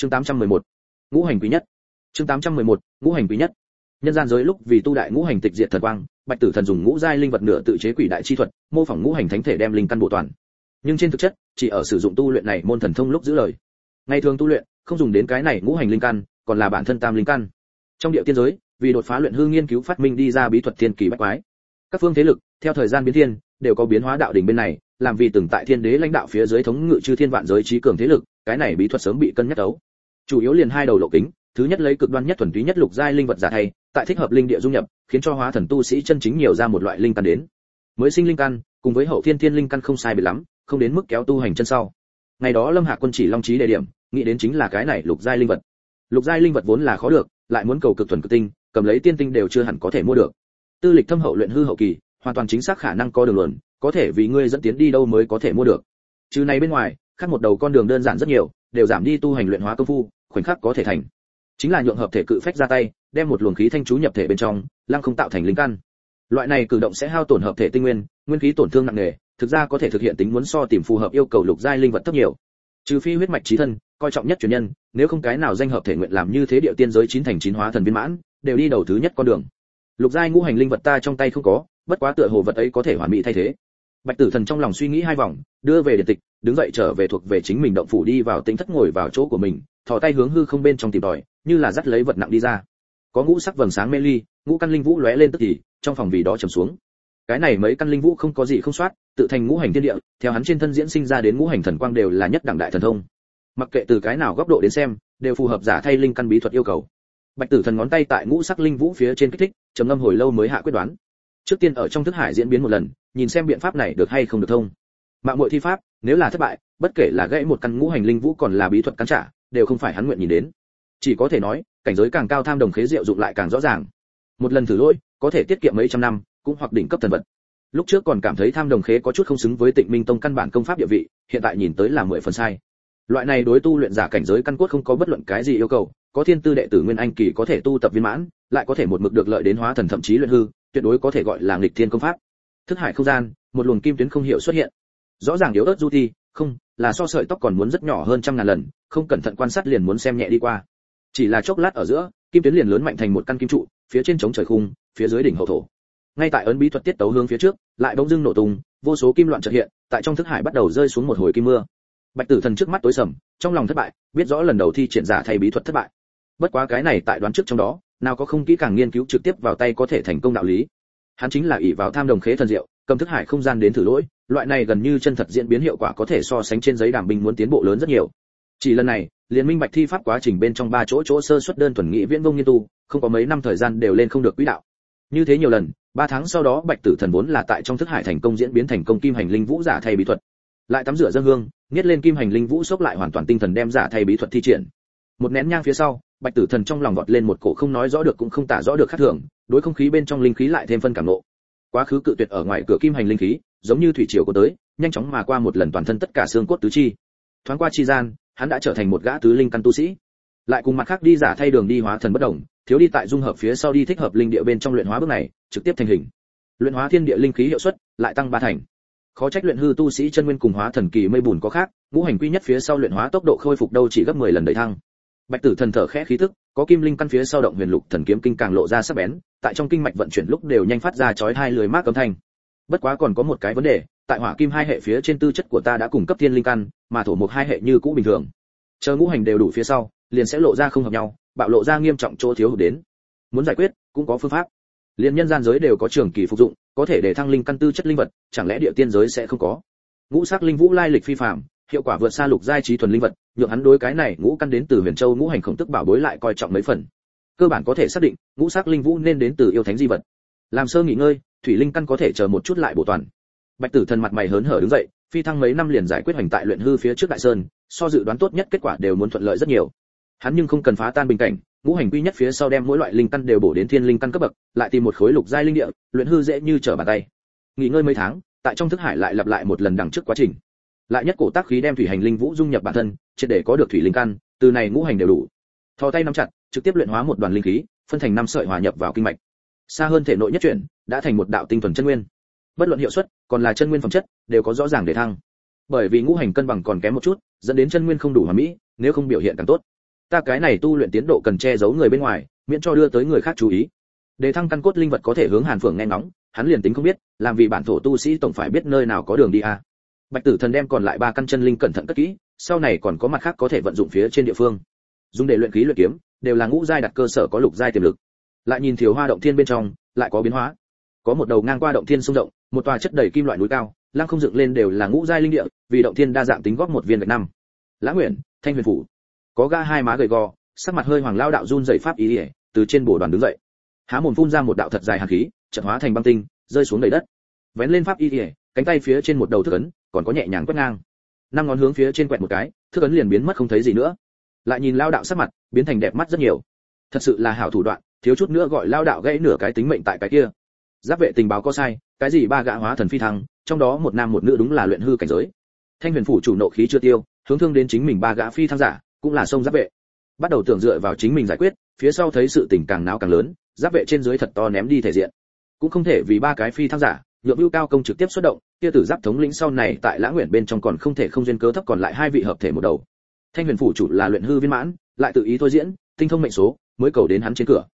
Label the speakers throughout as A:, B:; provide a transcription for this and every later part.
A: chương 811. ngũ hành quý nhất. chương 811. ngũ hành quý nhất. nhân gian giới lúc vì tu đại ngũ hành tịch diệt thần quang, bạch tử thần dùng ngũ giai linh vật nửa tự chế quỷ đại chi thuật, mô phỏng ngũ hành thánh thể đem linh căn bổ toàn. nhưng trên thực chất, chỉ ở sử dụng tu luyện này môn thần thông lúc giữ lời. ngày thường tu luyện, không dùng đến cái này ngũ hành linh căn, còn là bản thân tam linh căn. trong địa tiên giới, vì đột phá luyện hư nghiên cứu phát minh đi ra bí thuật thiên kỳ bách quái. các phương thế lực, theo thời gian biến thiên, đều có biến hóa đạo đỉnh bên này, làm vì từng tại thiên đế lãnh đạo phía dưới thống ngự chư thiên vạn giới trí cường thế lực, cái này bí thuật sớm bị cân nhắc đấu chủ yếu liền hai đầu lộ kính, thứ nhất lấy cực đoan nhất thuần túy nhất lục giai linh vật giả thay, tại thích hợp linh địa dung nhập, khiến cho hóa thần tu sĩ chân chính nhiều ra một loại linh căn đến. Mới sinh linh căn, cùng với hậu thiên thiên linh căn không sai biệt lắm, không đến mức kéo tu hành chân sau. Ngày đó lâm hạ quân chỉ long trí đề điểm, nghĩ đến chính là cái này lục giai linh vật. Lục giai linh vật vốn là khó được, lại muốn cầu cực thuần cực tinh, cầm lấy tiên tinh đều chưa hẳn có thể mua được. Tư lịch thâm hậu luyện hư hậu kỳ, hoàn toàn chính xác khả năng có đường luận, có thể vì ngươi dẫn tiến đi đâu mới có thể mua được. Chứ này bên ngoài, khác một đầu con đường đơn giản rất nhiều, đều giảm đi tu hành luyện hóa công phu khoảnh khắc có thể thành. Chính là nhượng hợp thể cự phách ra tay, đem một luồng khí thanh chú nhập thể bên trong, lăng không tạo thành linh căn. Loại này cử động sẽ hao tổn hợp thể tinh nguyên nguyên khí tổn thương nặng nề, thực ra có thể thực hiện tính muốn so tìm phù hợp yêu cầu lục giai linh vật thấp nhiều. Trừ phi huyết mạch trí thân, coi trọng nhất truyền nhân, nếu không cái nào danh hợp thể nguyện làm như thế địa tiên giới chín thành chín hóa thần viên mãn, đều đi đầu thứ nhất con đường. Lục giai ngũ hành linh vật ta trong tay không có, bất quá tựa hồ vật ấy có thể hoàn mỹ thay thế. Bạch tử thần trong lòng suy nghĩ hai vòng, đưa về điện tịch, đứng dậy trở về thuộc về chính mình động phủ đi vào tính thất ngồi vào chỗ của mình thò tay hướng hư không bên trong tìm tòi, như là dắt lấy vật nặng đi ra. Có ngũ sắc vầng sáng mê ly, ngũ căn linh vũ lóe lên tức thì, trong phòng vì đó trầm xuống. Cái này mấy căn linh vũ không có gì không soát, tự thành ngũ hành thiên địa, theo hắn trên thân diễn sinh ra đến ngũ hành thần quang đều là nhất đẳng đại thần thông. Mặc kệ từ cái nào góc độ đến xem, đều phù hợp giả thay linh căn bí thuật yêu cầu. Bạch tử thần ngón tay tại ngũ sắc linh vũ phía trên kích thích, trầm ngâm hồi lâu mới hạ quyết đoán. Trước tiên ở trong thức hải diễn biến một lần, nhìn xem biện pháp này được hay không được thông. Mạng muội thi pháp, nếu là thất bại, bất kể là gãy một căn ngũ hành linh vũ còn là bí thuật cắn trả đều không phải hắn nguyện nhìn đến. Chỉ có thể nói, cảnh giới càng cao tham đồng khế diệu dụng lại càng rõ ràng. Một lần thử lỗi, có thể tiết kiệm mấy trăm năm, cũng hoặc đỉnh cấp thần vật. Lúc trước còn cảm thấy tham đồng khế có chút không xứng với tịnh minh tông căn bản công pháp địa vị, hiện tại nhìn tới là mười phần sai. Loại này đối tu luyện giả cảnh giới căn cốt không có bất luận cái gì yêu cầu, có thiên tư đệ tử nguyên anh kỳ có thể tu tập viên mãn, lại có thể một mực được lợi đến hóa thần thậm chí luyện hư, tuyệt đối có thể gọi là nghịch thiên công pháp. Thức hải không gian, một luồng kim tuyến không hiểu xuất hiện. Rõ ràng yếu ớt du thi, không là so sợi tóc còn muốn rất nhỏ hơn trăm ngàn lần, không cẩn thận quan sát liền muốn xem nhẹ đi qua. Chỉ là chốc lát ở giữa, kim tuyến liền lớn mạnh thành một căn kim trụ, phía trên chống trời khung, phía dưới đỉnh hậu thổ. Ngay tại ấn bí thuật tiết tấu hướng phía trước, lại bỗng dưng nổ tung, vô số kim loạn chợt hiện, tại trong thức hải bắt đầu rơi xuống một hồi kim mưa. Bạch tử thần trước mắt tối sầm, trong lòng thất bại, biết rõ lần đầu thi triển giả thay bí thuật thất bại. Bất quá cái này tại đoán trước trong đó, nào có không kỹ càng nghiên cứu trực tiếp vào tay có thể thành công đạo lý. Hắn chính là ỷ vào tham đồng khế thần diệu cầm thức hải không gian đến thử lỗi, loại này gần như chân thật diễn biến hiệu quả có thể so sánh trên giấy đảm binh muốn tiến bộ lớn rất nhiều. Chỉ lần này, liên minh bạch thi pháp quá trình bên trong ba chỗ chỗ sơ xuất đơn thuần nghị viễn vông nghiên tu, không có mấy năm thời gian đều lên không được quỹ đạo. Như thế nhiều lần, ba tháng sau đó bạch tử thần vốn là tại trong thức hải thành công diễn biến thành công kim hành linh vũ giả thay bí thuật. Lại tắm rửa dân hương, nghiết lên kim hành linh vũ xốc lại hoàn toàn tinh thần đem giả thay bí thuật thi triển. Một nén nhang phía sau, bạch tử thần trong lòng vọt lên một cổ không nói rõ được cũng không tả rõ được khác thường, đối không khí bên trong linh khí lại thêm phân cảm nộ quá khứ cự tuyệt ở ngoài cửa kim hành linh khí, giống như thủy triều có tới, nhanh chóng mà qua một lần toàn thân tất cả xương cốt tứ chi. Thoáng qua chi gian, hắn đã trở thành một gã tứ linh căn tu sĩ. Lại cùng mặt khác đi giả thay đường đi hóa thần bất động, thiếu đi tại dung hợp phía sau đi thích hợp linh địa bên trong luyện hóa bước này, trực tiếp thành hình. Luyện hóa thiên địa linh khí hiệu suất lại tăng ba thành. Khó trách luyện hư tu sĩ chân nguyên cùng hóa thần kỳ mây bùn có khác, ngũ hành quy nhất phía sau luyện hóa tốc độ khôi phục đâu chỉ gấp 10 lần đẩy thăng bạch tử thần thở khẽ khí tức, có kim linh căn phía sau động huyền lục thần kiếm kinh càng lộ ra sắc bén, tại trong kinh mạch vận chuyển lúc đều nhanh phát ra chói hai lưới mát âm thanh. Bất quá còn có một cái vấn đề, tại hỏa kim hai hệ phía trên tư chất của ta đã cung cấp thiên linh căn, mà thổ một hai hệ như cũ bình thường. Chờ ngũ hành đều đủ phía sau, liền sẽ lộ ra không hợp nhau, bạo lộ ra nghiêm trọng chỗ thiếu hụt đến. Muốn giải quyết, cũng có phương pháp. Liền nhân gian giới đều có trường kỳ phục dụng, có thể để thăng linh căn tư chất linh vật, chẳng lẽ địa tiên giới sẽ không có? Ngũ sắc linh vũ lai lịch phi phàm hiệu quả vượt xa lục giai trí thuần linh vật, nhượng hắn đối cái này ngũ căn đến từ huyền châu ngũ hành khổng tức bảo bối lại coi trọng mấy phần. Cơ bản có thể xác định, ngũ sắc linh vũ nên đến từ yêu thánh di vật. Làm sơ nghỉ ngơi, thủy linh căn có thể chờ một chút lại bổ toàn. Bạch tử thần mặt mày hớn hở đứng dậy, phi thăng mấy năm liền giải quyết hành tại luyện hư phía trước đại sơn, so dự đoán tốt nhất kết quả đều muốn thuận lợi rất nhiều. Hắn nhưng không cần phá tan bình cảnh, ngũ hành quy nhất phía sau đem mỗi loại linh căn đều bổ đến thiên linh căn cấp bậc, lại tìm một khối lục giai linh địa, luyện hư dễ như trở bàn tay. Nghỉ ngơi mấy tháng, tại trong thức hải lại lặp lại một lần đằng trước quá trình lại nhất cổ tác khí đem thủy hành linh vũ dung nhập bản thân, triệt để có được thủy linh căn, từ này ngũ hành đều đủ. Thò tay nắm chặt, trực tiếp luyện hóa một đoàn linh khí, phân thành năm sợi hòa nhập vào kinh mạch. Xa hơn thể nội nhất chuyển, đã thành một đạo tinh thuần chân nguyên. Bất luận hiệu suất, còn là chân nguyên phẩm chất, đều có rõ ràng để thăng. Bởi vì ngũ hành cân bằng còn kém một chút, dẫn đến chân nguyên không đủ hoàn mỹ, nếu không biểu hiện càng tốt. Ta cái này tu luyện tiến độ cần che giấu người bên ngoài, miễn cho đưa tới người khác chú ý. Để thăng căn cốt linh vật có thể hướng hàn phượng nghe ngóng, hắn liền tính không biết, làm vì bản thổ tu sĩ tổng phải biết nơi nào có đường đi a. à bạch tử thần đem còn lại ba căn chân linh cẩn thận cất kỹ, sau này còn có mặt khác có thể vận dụng phía trên địa phương. Dùng để luyện khí luyện kiếm, đều là ngũ giai đặt cơ sở có lục giai tiềm lực. Lại nhìn thiếu hoa động thiên bên trong, lại có biến hóa. Có một đầu ngang qua động thiên sông rộng một tòa chất đầy kim loại núi cao, lăng không dựng lên đều là ngũ giai linh địa, vì động thiên đa dạng tính góp một viên gạch năm. Lã nguyện, thanh huyền phủ. Có ga hai má gầy gò, sắc mặt hơi hoàng lao đạo run dậy pháp ý ỉa, từ trên bồ đoàn đứng dậy. Há mồm phun ra một đạo thật dài hàn khí, chợt hóa thành băng tinh, rơi xuống đầy đất. Vén lên pháp y ỉa, cánh tay phía trên một đầu thức ấn còn có nhẹ nhàng quét ngang. Năm ngón hướng phía trên quẹt một cái, thức ấn liền biến mất không thấy gì nữa. Lại nhìn lao đạo sắc mặt, biến thành đẹp mắt rất nhiều. Thật sự là hảo thủ đoạn, thiếu chút nữa gọi lao đạo gãy nửa cái tính mệnh tại cái kia. Giáp vệ tình báo có sai, cái gì ba gã hóa thần phi thăng, trong đó một nam một nữ đúng là luyện hư cảnh giới. Thanh huyền phủ chủ nộ khí chưa tiêu, hướng thương đến chính mình ba gã phi thăng giả, cũng là sông giáp vệ. Bắt đầu tưởng dựa vào chính mình giải quyết, phía sau thấy sự tình càng náo càng lớn, giáp vệ trên dưới thật to ném đi thể diện. Cũng không thể vì ba cái phi thăng giả nhượng ưu cao công trực tiếp xuất động, kia tử giáp thống lĩnh sau này tại lãng nguyện bên trong còn không thể không duyên cớ thấp còn lại hai vị hợp thể một đầu. Thanh huyền phủ chủ là luyện hư viên mãn, lại tự ý thôi diễn, tinh thông mệnh số, mới cầu đến hắn trên cửa.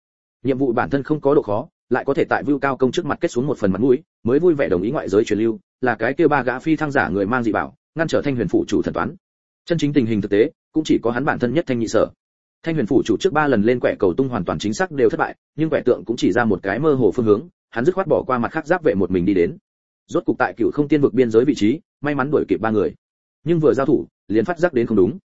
A: Nhiệm vụ bản thân không có độ khó, lại có thể tại vưu cao công trước mặt kết xuống một phần mặt mũi, mới vui vẻ đồng ý ngoại giới truyền lưu, là cái kia ba gã phi thăng giả người mang dị bảo, ngăn trở thanh huyền phủ chủ thần toán. Chân chính tình hình thực tế, cũng chỉ có hắn bản thân nhất thanh nhị sở. Thanh huyền phủ chủ trước ba lần lên quẻ cầu tung hoàn toàn chính xác đều thất bại, nhưng quẻ tượng cũng chỉ ra một cái mơ hồ phương hướng hắn dứt khoát bỏ qua mặt khác giáp vệ một mình đi đến. Rốt cục tại cựu không tiên vực biên giới vị trí, may mắn đuổi kịp ba người. Nhưng vừa giao thủ, liền phát giác đến không đúng.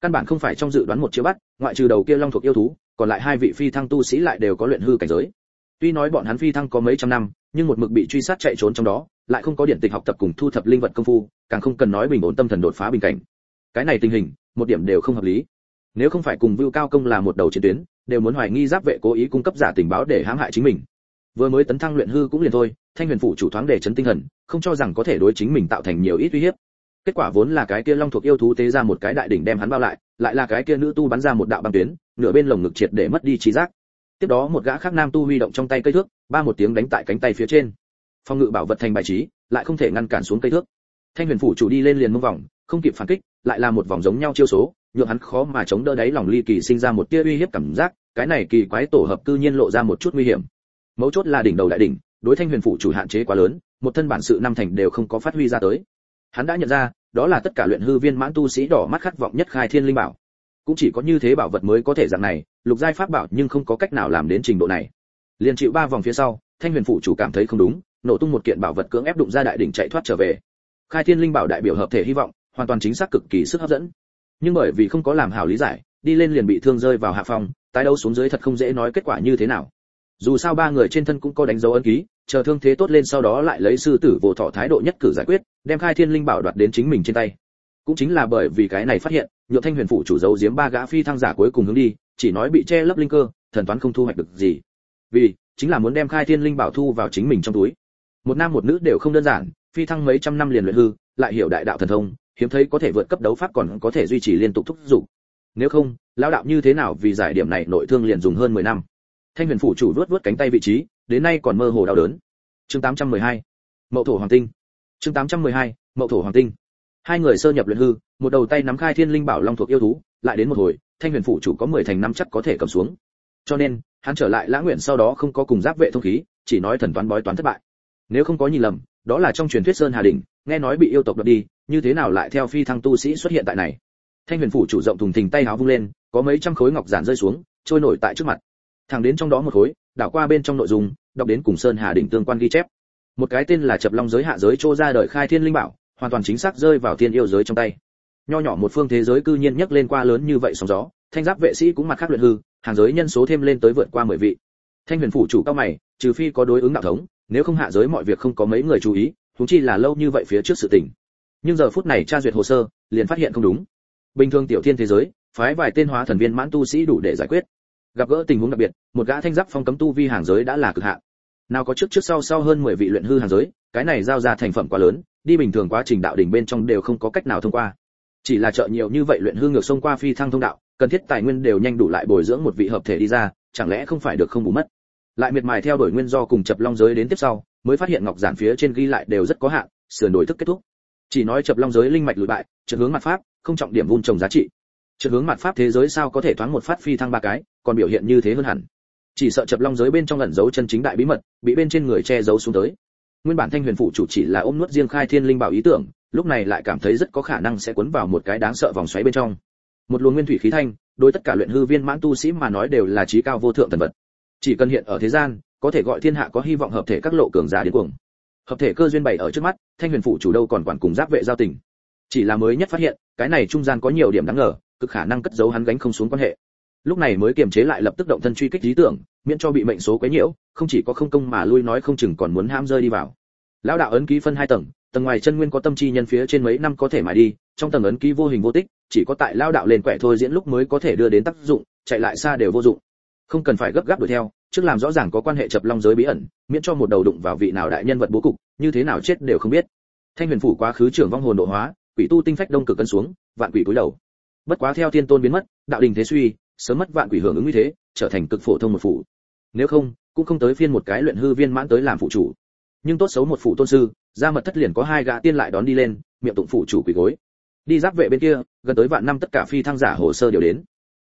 A: Căn bản không phải trong dự đoán một chiêu bắt, ngoại trừ đầu kia long thuộc yêu thú, còn lại hai vị phi thăng tu sĩ lại đều có luyện hư cảnh giới. Tuy nói bọn hắn phi thăng có mấy trăm năm, nhưng một mực bị truy sát chạy trốn trong đó, lại không có điển tịch học tập cùng thu thập linh vật công phu, càng không cần nói bình ổn tâm thần đột phá bình cảnh. Cái này tình hình, một điểm đều không hợp lý. Nếu không phải cùng vưu cao công là một đầu chiến tuyến, đều muốn hoài nghi giáp vệ cố ý cung cấp giả tình báo để hãm hại chính mình vừa mới tấn thăng luyện hư cũng liền thôi, thanh huyền phủ chủ thoáng để chấn tinh thần, không cho rằng có thể đối chính mình tạo thành nhiều ít uy hiếp. Kết quả vốn là cái kia long thuộc yêu thú tế ra một cái đại đỉnh đem hắn bao lại lại là cái kia nữ tu bắn ra một đạo băng tuyến, nửa bên lồng ngực triệt để mất đi trí giác. Tiếp đó một gã khác nam tu huy động trong tay cây thước, ba một tiếng đánh tại cánh tay phía trên. Phong ngự bảo vật thành bài trí, lại không thể ngăn cản xuống cây thước. Thanh huyền phủ chủ đi lên liền mông vòng, không kịp phản kích, lại là một vòng giống nhau chiêu số, nhượng hắn khó mà chống đỡ đáy lòng ly kỳ sinh ra một tia uy hiếp cảm giác, cái này kỳ quái tổ hợp cư nhiên lộ ra một chút nguy hiểm mấu chốt là đỉnh đầu đại đỉnh, đối thanh huyền phủ chủ hạn chế quá lớn, một thân bản sự năm thành đều không có phát huy ra tới. Hắn đã nhận ra, đó là tất cả luyện hư viên mãn tu sĩ đỏ mắt khát vọng nhất khai thiên linh bảo. Cũng chỉ có như thế bảo vật mới có thể dạng này, lục giai pháp bảo nhưng không có cách nào làm đến trình độ này. Liền chịu ba vòng phía sau, thanh huyền phủ chủ cảm thấy không đúng, nổ tung một kiện bảo vật cưỡng ép đụng ra đại đỉnh chạy thoát trở về. Khai thiên linh bảo đại biểu hợp thể hy vọng, hoàn toàn chính xác cực kỳ sức hấp dẫn. Nhưng bởi vì không có làm hảo lý giải, đi lên liền bị thương rơi vào hạ phòng tái đấu xuống dưới thật không dễ nói kết quả như thế nào dù sao ba người trên thân cũng có đánh dấu ấn ký, chờ thương thế tốt lên sau đó lại lấy sư tử vô thọ thái độ nhất cử giải quyết, đem khai thiên linh bảo đoạt đến chính mình trên tay. Cũng chính là bởi vì cái này phát hiện nhượng thanh huyền phủ chủ dấu giếm ba gã phi thăng giả cuối cùng hướng đi, chỉ nói bị che lấp linh cơ, thần toán không thu hoạch được gì. Vì, chính là muốn đem khai thiên linh bảo thu vào chính mình trong túi. Một nam một nữ đều không đơn giản, phi thăng mấy trăm năm liền luyện hư, lại hiểu đại đạo thần thông, hiếm thấy có thể vượt cấp đấu pháp còn có thể duy trì liên tục thúc giục nếu không, lão đạo như thế nào vì giải điểm này nội thương liền dùng hơn 10 năm thanh huyền phủ chủ vớt vớt cánh tay vị trí, đến nay còn mơ hồ đau đớn. Chương 812 mậu thổ hoàng tinh. Chương 812 mậu thổ hoàng tinh. Hai người sơ nhập luyện hư, một đầu tay nắm khai thiên linh bảo long thuộc yêu thú, lại đến một hồi, thanh huyền phủ chủ có 10 thành năm chắc có thể cầm xuống. Cho nên, hắn trở lại lãng nguyện sau đó không có cùng giáp vệ thông khí, chỉ nói thần toán bói toán thất bại. Nếu không có nhìn lầm, đó là trong truyền thuyết sơn hà đình nghe nói bị yêu tộc đoạt đi, như thế nào lại theo phi thăng tu sĩ xuất hiện tại này? Thanh huyền phủ chủ rộng thùng thình tay háo vung lên, có mấy trăm khối ngọc giản rơi xuống, trôi nổi tại trước mặt thẳng đến trong đó một khối, đảo qua bên trong nội dung, đọc đến cùng sơn hà đỉnh tương quan ghi chép. Một cái tên là chập long giới hạ giới trô ra đời khai thiên linh bảo, hoàn toàn chính xác rơi vào thiên yêu giới trong tay. Nho nhỏ một phương thế giới cư nhiên nhấc lên qua lớn như vậy sóng gió, thanh giáp vệ sĩ cũng mặt khác luyện hư, hàng giới nhân số thêm lên tới vượt qua mười vị. Thanh huyền phủ chủ cao mày, trừ phi có đối ứng đạo thống, nếu không hạ giới mọi việc không có mấy người chú ý chúng chi là lâu như vậy phía trước sự tình. Nhưng giờ phút này tra duyệt hồ sơ, liền phát hiện không đúng. Bình thường tiểu thiên thế giới, phái vài tên hóa thần viên mãn tu sĩ đủ để giải quyết gặp gỡ tình huống đặc biệt, một gã thanh giáp phong cấm tu vi hàng giới đã là cực hạn. Nào có trước trước sau sau hơn 10 vị luyện hư hàng giới, cái này giao ra thành phẩm quá lớn, đi bình thường quá trình đạo đỉnh bên trong đều không có cách nào thông qua. Chỉ là trợ nhiều như vậy luyện hư ngược xông qua phi thăng thông đạo, cần thiết tài nguyên đều nhanh đủ lại bồi dưỡng một vị hợp thể đi ra, chẳng lẽ không phải được không bù mất? Lại miệt mài theo đuổi nguyên do cùng chập long giới đến tiếp sau, mới phát hiện ngọc giản phía trên ghi lại đều rất có hạn sửa đổi thức kết thúc. Chỉ nói chập long giới linh mạch lùi bại trượt hướng mặt pháp, không trọng điểm vun trồng giá trị. Trượt hướng mặt pháp thế giới sao có thể thoáng một phát phi thăng ba cái, còn biểu hiện như thế hơn hẳn. Chỉ sợ chập long giới bên trong ẩn giấu chân chính đại bí mật, bị bên trên người che giấu xuống tới. Nguyên bản Thanh Huyền phụ chủ chỉ là ôm nuốt riêng khai thiên linh bảo ý tưởng, lúc này lại cảm thấy rất có khả năng sẽ cuốn vào một cái đáng sợ vòng xoáy bên trong. Một luồng nguyên thủy khí thanh, đối tất cả luyện hư viên mãn tu sĩ mà nói đều là trí cao vô thượng thần vật. Chỉ cần hiện ở thế gian, có thể gọi thiên hạ có hy vọng hợp thể các lộ cường giả đến cuồng. Hợp thể cơ duyên bày ở trước mắt, Thanh Huyền phụ chủ đâu còn quản cùng giáp vệ giao tình. Chỉ là mới nhất phát hiện, cái này trung gian có nhiều điểm đáng ngờ, cực khả năng cất giấu hắn gánh không xuống quan hệ. Lúc này mới kiềm chế lại lập tức động thân truy kích lý tưởng, miễn cho bị mệnh số quấy nhiễu, không chỉ có không công mà lui nói không chừng còn muốn ham rơi đi vào. Lão đạo ấn ký phân hai tầng tầng ngoài chân nguyên có tâm chi nhân phía trên mấy năm có thể mài đi, trong tầng ấn ký vô hình vô tích, chỉ có tại lão đạo lên quẻ thôi diễn lúc mới có thể đưa đến tác dụng, chạy lại xa đều vô dụng. Không cần phải gấp gáp đuổi theo, trước làm rõ ràng có quan hệ chập long giới bí ẩn, miễn cho một đầu đụng vào vị nào đại nhân vật bố cục, như thế nào chết đều không biết. Thanh huyền phủ quá khứ trưởng vong hồn độ hóa, quỷ tu tinh phách đông cực cân xuống, vạn quỷ cúi đầu bất quá theo thiên tôn biến mất, đạo đình thế suy, sớm mất vạn quỷ hưởng ứng như thế, trở thành cực phổ thông một phủ. Nếu không, cũng không tới phiên một cái luyện hư viên mãn tới làm phụ chủ. Nhưng tốt xấu một phủ tôn sư, ra mật thất liền có hai gã tiên lại đón đi lên, miệng tụng phụ chủ quỷ gối. Đi giáp vệ bên kia, gần tới vạn năm tất cả phi thăng giả hồ sơ đều đến.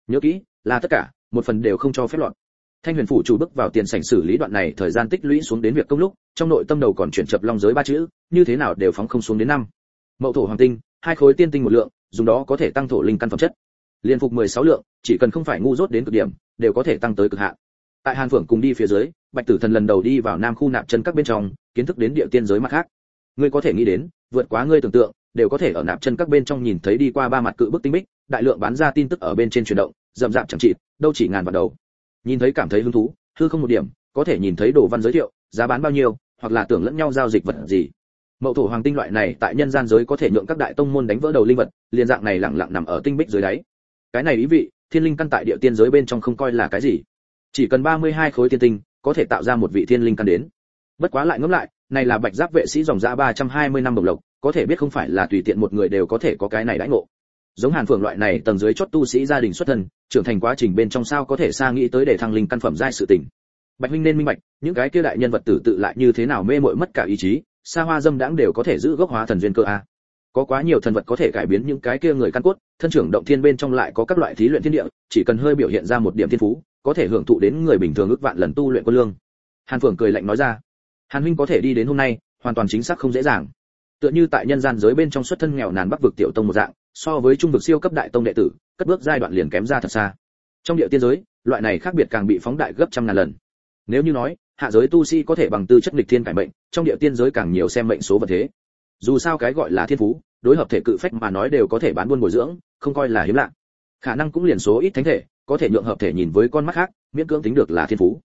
A: Nhớ kỹ, là tất cả, một phần đều không cho phép loạn. Thanh huyền phủ chủ bước vào tiền sảnh xử lý đoạn này, thời gian tích lũy xuống đến việc công lúc, trong nội tâm đầu còn chuyển chập long giới ba chữ, như thế nào đều phóng không xuống đến năm. Mậu thổ hoàng tinh, hai khối tiên tinh một lượng dùng đó có thể tăng thổ linh căn phẩm chất. Liên phục 16 lượng, chỉ cần không phải ngu dốt đến cực điểm, đều có thể tăng tới cực hạn. Tại hàn phượng cùng đi phía dưới, bạch tử thần lần đầu đi vào nam khu nạp chân các bên trong, kiến thức đến địa tiên giới mặt khác. Ngươi có thể nghĩ đến, vượt quá ngươi tưởng tượng, đều có thể ở nạp chân các bên trong nhìn thấy đi qua ba mặt cự bức tinh bích, đại lượng bán ra tin tức ở bên trên chuyển động, rậm rạp chẳng chịt, đâu chỉ ngàn vào đầu. Nhìn thấy cảm thấy hứng thú, hư không một điểm, có thể nhìn thấy đồ văn giới thiệu, giá bán bao nhiêu, hoặc là tưởng lẫn nhau giao dịch vật gì mậu thổ hoàng tinh loại này tại nhân gian giới có thể nhượng các đại tông môn đánh vỡ đầu linh vật, liền dạng này lẳng lặng nằm ở tinh bích dưới đáy. Cái này ý vị, thiên linh căn tại địa tiên giới bên trong không coi là cái gì. Chỉ cần 32 khối tiên tinh, có thể tạo ra một vị thiên linh căn đến. Bất quá lại ngẫm lại, này là bạch giáp vệ sĩ dòng dã 320 năm đồng lộc, có thể biết không phải là tùy tiện một người đều có thể có cái này đãi ngộ. Giống hàn phượng loại này tầng dưới chót tu sĩ gia đình xuất thân, trưởng thành quá trình bên trong sao có thể xa nghĩ tới để thăng linh căn phẩm giai sự tình. Bạch huynh nên minh bạch, những cái kia đại nhân vật tử tự lại như thế nào mê muội mất cả ý chí xa hoa dâm đãng đều có thể giữ gốc hóa thần duyên cơ a. Có quá nhiều thần vật có thể cải biến những cái kia người căn cốt, thân trưởng động thiên bên trong lại có các loại thí luyện thiên địa, chỉ cần hơi biểu hiện ra một điểm thiên phú, có thể hưởng thụ đến người bình thường ước vạn lần tu luyện quân lương. Hàn phượng cười lạnh nói ra. Hàn huynh có thể đi đến hôm nay, hoàn toàn chính xác không dễ dàng. Tựa như tại nhân gian giới bên trong xuất thân nghèo nàn bắc vực tiểu tông một dạng, so với trung vực siêu cấp đại tông đệ tử, cất bước giai đoạn liền kém ra thật xa. Trong địa tiên giới, loại này khác biệt càng bị phóng đại gấp trăm ngàn lần. Nếu như nói hạ giới tu sĩ có thể bằng tư chất lịch thiên cải mệnh, trong địa tiên giới càng nhiều xem mệnh số vật thế. Dù sao cái gọi là thiên phú, đối hợp thể cự phách mà nói đều có thể bán buôn bồi dưỡng, không coi là hiếm lạ. Khả năng cũng liền số ít thánh thể, có thể nhượng hợp thể nhìn với con mắt khác, miễn cưỡng tính được là thiên phú.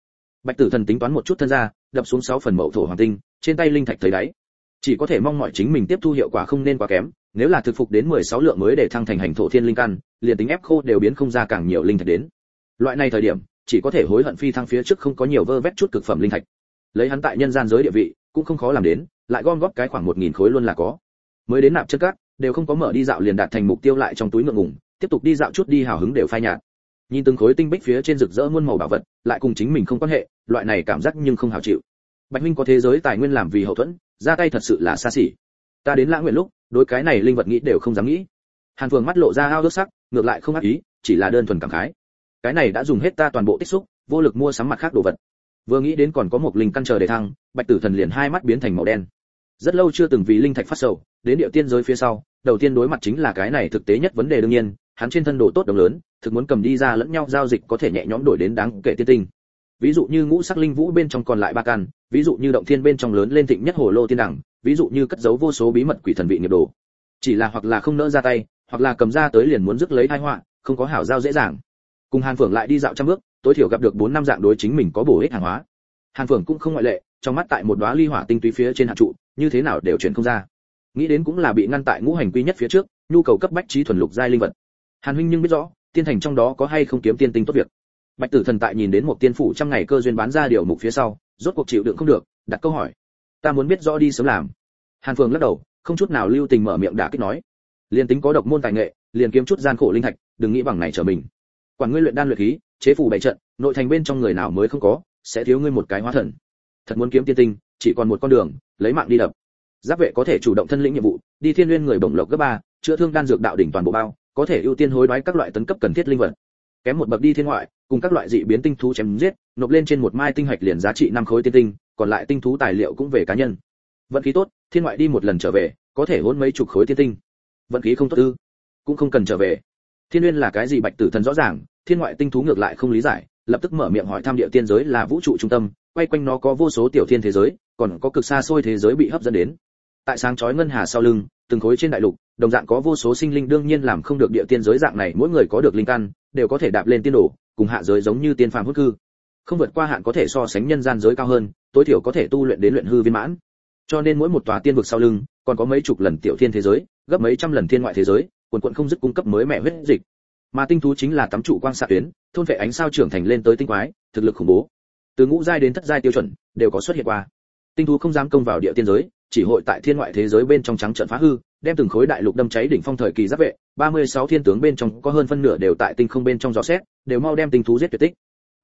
A: Bạch tử thần tính toán một chút thân ra, đập xuống sáu phần mẫu thổ hoàng tinh, trên tay linh thạch thấy đáy. Chỉ có thể mong mọi chính mình tiếp thu hiệu quả không nên quá kém, nếu là thực phục đến 16 lượng mới để thăng thành hành thổ thiên linh căn, liền tính ép khô đều biến không ra càng nhiều linh thạch đến. Loại này thời điểm chỉ có thể hối hận phi thăng phía trước không có nhiều vơ vét chút cực phẩm linh thạch. Lấy hắn tại nhân gian giới địa vị, cũng không khó làm đến, lại gom góp cái khoảng một nghìn khối luôn là có. Mới đến nạp chất cát, đều không có mở đi dạo liền đạt thành mục tiêu lại trong túi ngượng ngùng, tiếp tục đi dạo chút đi hào hứng đều phai nhạt. Nhìn từng khối tinh bích phía trên rực rỡ muôn màu bảo vật, lại cùng chính mình không quan hệ, loại này cảm giác nhưng không hào chịu. Bạch minh có thế giới tài nguyên làm vì hậu thuẫn, ra tay thật sự là xa xỉ. Ta đến lãng nguyện lúc, đối cái này linh vật nghĩ đều không dám nghĩ. Hàn phường mắt lộ ra ao ước sắc, ngược lại không ác ý, chỉ là đơn thuần cảm khái cái này đã dùng hết ta toàn bộ tích xúc, vô lực mua sắm mặt khác đồ vật. Vừa nghĩ đến còn có một linh căn chờ để thăng, bạch tử thần liền hai mắt biến thành màu đen. Rất lâu chưa từng vì linh thạch phát sầu, đến địa tiên giới phía sau, đầu tiên đối mặt chính là cái này thực tế nhất vấn đề đương nhiên, hắn trên thân đồ tốt đồng lớn, thực muốn cầm đi ra lẫn nhau giao dịch có thể nhẹ nhõm đổi đến đáng kể tiên tinh. Ví dụ như ngũ sắc linh vũ bên trong còn lại ba căn, ví dụ như động thiên bên trong lớn lên thịnh nhất hồ lô tiên đẳng, ví dụ như cất giấu vô số bí mật quỷ thần vị nghiệp đồ. Chỉ là hoặc là không nỡ ra tay, hoặc là cầm ra tới liền muốn rước lấy tai họa, không có hảo giao dễ dàng cùng hàn phượng lại đi dạo trăm bước, tối thiểu gặp được bốn năm dạng đối chính mình có bổ ích hàng hóa. Hàn phượng cũng không ngoại lệ, trong mắt tại một đóa ly hỏa tinh túy phía trên hạt trụ, như thế nào đều chuyển không ra. Nghĩ đến cũng là bị ngăn tại ngũ hành quy nhất phía trước, nhu cầu cấp bách trí thuần lục giai linh vật. Hàn huynh nhưng biết rõ, tiên thành trong đó có hay không kiếm tiên tinh tốt việc. Bạch tử thần tại nhìn đến một tiên phủ trăm ngày cơ duyên bán ra điều mục phía sau, rốt cuộc chịu đựng không được, đặt câu hỏi. Ta muốn biết rõ đi sớm làm. Hàn Phượng lắc đầu, không chút nào lưu tình mở miệng đả kích nói. Liền tính có độc môn tài nghệ, liền kiếm chút gian khổ linh thạch, đừng nghĩ bằng này trở mình quản ngươi luyện đan luyện khí, chế phù bảy trận, nội thành bên trong người nào mới không có, sẽ thiếu ngươi một cái hóa thần. Thật muốn kiếm tiên tinh, chỉ còn một con đường, lấy mạng đi đập. Giáp vệ có thể chủ động thân lĩnh nhiệm vụ, đi thiên nguyên người bổng lộc cấp ba, chữa thương đan dược đạo đỉnh toàn bộ bao, có thể ưu tiên hối đoái các loại tấn cấp cần thiết linh vật. Kém một bậc đi thiên ngoại, cùng các loại dị biến tinh thú chém giết, nộp lên trên một mai tinh hạch liền giá trị năm khối tiên tinh, còn lại tinh thú tài liệu cũng về cá nhân. Vận khí tốt, thiên ngoại đi một lần trở về, có thể hôn mấy chục khối tiên tinh. Vận khí không tốt ư? Cũng không cần trở về thiên nguyên là cái gì bạch tử thần rõ ràng, thiên ngoại tinh thú ngược lại không lý giải, lập tức mở miệng hỏi thăm địa tiên giới là vũ trụ trung tâm, quay quanh nó có vô số tiểu thiên thế giới, còn có cực xa xôi thế giới bị hấp dẫn đến. Tại sáng chói ngân hà sau lưng, từng khối trên đại lục, đồng dạng có vô số sinh linh đương nhiên làm không được địa tiên giới dạng này, mỗi người có được linh căn, đều có thể đạp lên tiên đồ, cùng hạ giới giống như tiên phàm hút cư. Không vượt qua hạn có thể so sánh nhân gian giới cao hơn, tối thiểu có thể tu luyện đến luyện hư viên mãn. Cho nên mỗi một tòa tiên vực sau lưng, còn có mấy chục lần tiểu thiên thế giới, gấp mấy trăm lần thiên ngoại thế giới quần quận không dứt cung cấp mới mẹ huyết dịch. Mà tinh thú chính là tắm trụ quang xạ tuyến, thôn vệ ánh sao trưởng thành lên tới tinh quái, thực lực khủng bố. Từ ngũ giai đến thất giai tiêu chuẩn, đều có xuất hiện qua. Tinh thú không dám công vào địa tiên giới, chỉ hội tại thiên ngoại thế giới bên trong trắng trận phá hư, đem từng khối đại lục đâm cháy đỉnh phong thời kỳ giáp vệ. 36 thiên tướng bên trong có hơn phân nửa đều tại tinh không bên trong gió xét, đều mau đem tinh thú giết tuyệt tích.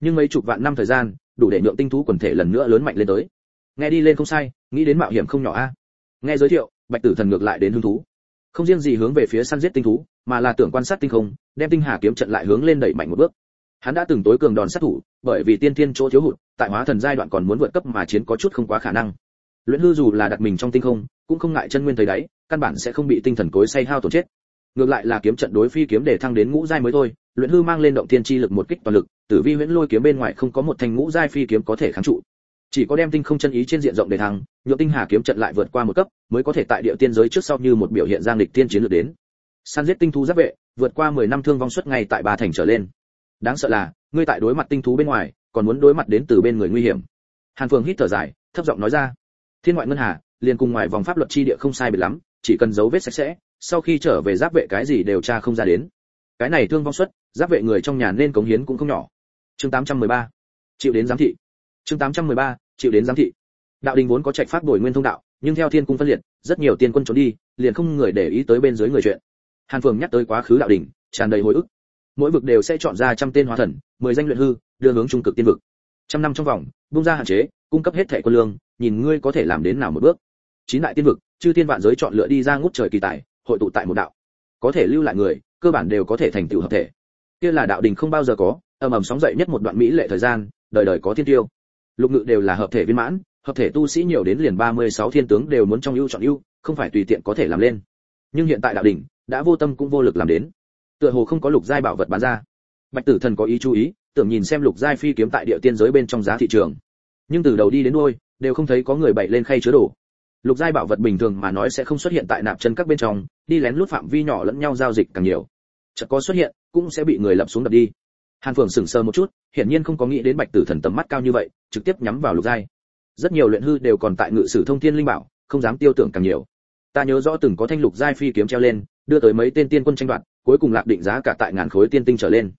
A: Nhưng mấy chục vạn năm thời gian, đủ để nhượng tinh thú quần thể lần nữa lớn mạnh lên tới. Nghe đi lên không sai, nghĩ đến mạo hiểm không nhỏ a. Nghe giới thiệu, bạch tử thần ngược lại đến hứng thú không riêng gì hướng về phía săn giết tinh thú, mà là tưởng quan sát tinh không, đem tinh hà kiếm trận lại hướng lên đẩy mạnh một bước. Hắn đã từng tối cường đòn sát thủ, bởi vì tiên thiên chỗ thiếu hụt, tại hóa thần giai đoạn còn muốn vượt cấp mà chiến có chút không quá khả năng. Luyện hư dù là đặt mình trong tinh không, cũng không ngại chân nguyên thấy đáy, căn bản sẽ không bị tinh thần cối say hao tổn chết. Ngược lại là kiếm trận đối phi kiếm để thăng đến ngũ giai mới thôi, luyện hư mang lên động thiên chi lực một kích toàn lực, tử vi huyễn lôi kiếm bên ngoài không có một thanh ngũ giai phi kiếm có thể kháng trụ chỉ có đem tinh không chân ý trên diện rộng để thăng nhựa tinh hà kiếm trận lại vượt qua một cấp, mới có thể tại địa tiên giới trước sau như một biểu hiện giang lịch tiên chiến lược đến. Săn giết tinh thú giáp vệ, vượt qua 10 năm thương vong suất ngay tại ba thành trở lên. Đáng sợ là, ngươi tại đối mặt tinh thú bên ngoài, còn muốn đối mặt đến từ bên người nguy hiểm. Hàn phương hít thở dài, thấp giọng nói ra. Thiên ngoại ngân hà, liền cùng ngoài vòng pháp luật chi địa không sai biệt lắm, chỉ cần dấu vết sạch sẽ, sau khi trở về giáp vệ cái gì đều tra không ra đến. Cái này thương vong suất, giáp vệ người trong nhà nên cống hiến cũng không nhỏ. Chương 813 chịu đến giám thị chương 813 chịu đến giám thị. Đạo đình vốn có trạch pháp đổi nguyên thông đạo, nhưng theo thiên cung phân liệt, rất nhiều tiên quân trốn đi, liền không người để ý tới bên dưới người chuyện. Hàn phường nhắc tới quá khứ đạo đình, tràn đầy hồi ức. Mỗi vực đều sẽ chọn ra trăm tên hóa thần, mười danh luyện hư, đưa hướng trung cực tiên vực. Trăm năm trong vòng, bung ra hạn chế, cung cấp hết thẻ quân lương, nhìn ngươi có thể làm đến nào một bước. Chín đại tiên vực, chư tiên vạn giới chọn lựa đi ra ngút trời kỳ tài, hội tụ tại một đạo. Có thể lưu lại người, cơ bản đều có thể thành tựu hợp thể. Kia là đạo đình không bao giờ có, ầm ầm sóng dậy nhất một đoạn mỹ lệ thời gian, đời đời có thiên tiêu lục ngự đều là hợp thể viên mãn, hợp thể tu sĩ nhiều đến liền 36 thiên tướng đều muốn trong ưu chọn ưu, không phải tùy tiện có thể làm lên. Nhưng hiện tại đạo đỉnh, đã vô tâm cũng vô lực làm đến. Tựa hồ không có lục giai bảo vật bán ra. Bạch tử thần có ý chú ý, tưởng nhìn xem lục giai phi kiếm tại địa tiên giới bên trong giá thị trường. Nhưng từ đầu đi đến đuôi, đều không thấy có người bày lên khay chứa đồ. Lục giai bảo vật bình thường mà nói sẽ không xuất hiện tại nạp chân các bên trong, đi lén lút phạm vi nhỏ lẫn nhau giao dịch càng nhiều. Chợt có xuất hiện, cũng sẽ bị người lập xuống đập đi hàn phượng sững sờ một chút, hiển nhiên không có nghĩ đến bạch tử thần tầm mắt cao như vậy, trực tiếp nhắm vào lục giai. Rất nhiều luyện hư đều còn tại ngự sử thông thiên linh bảo, không dám tiêu tưởng càng nhiều. Ta nhớ rõ từng có thanh lục giai phi kiếm treo lên, đưa tới mấy tên tiên quân tranh đoạt, cuối cùng lạc định giá cả tại ngàn khối tiên tinh trở lên.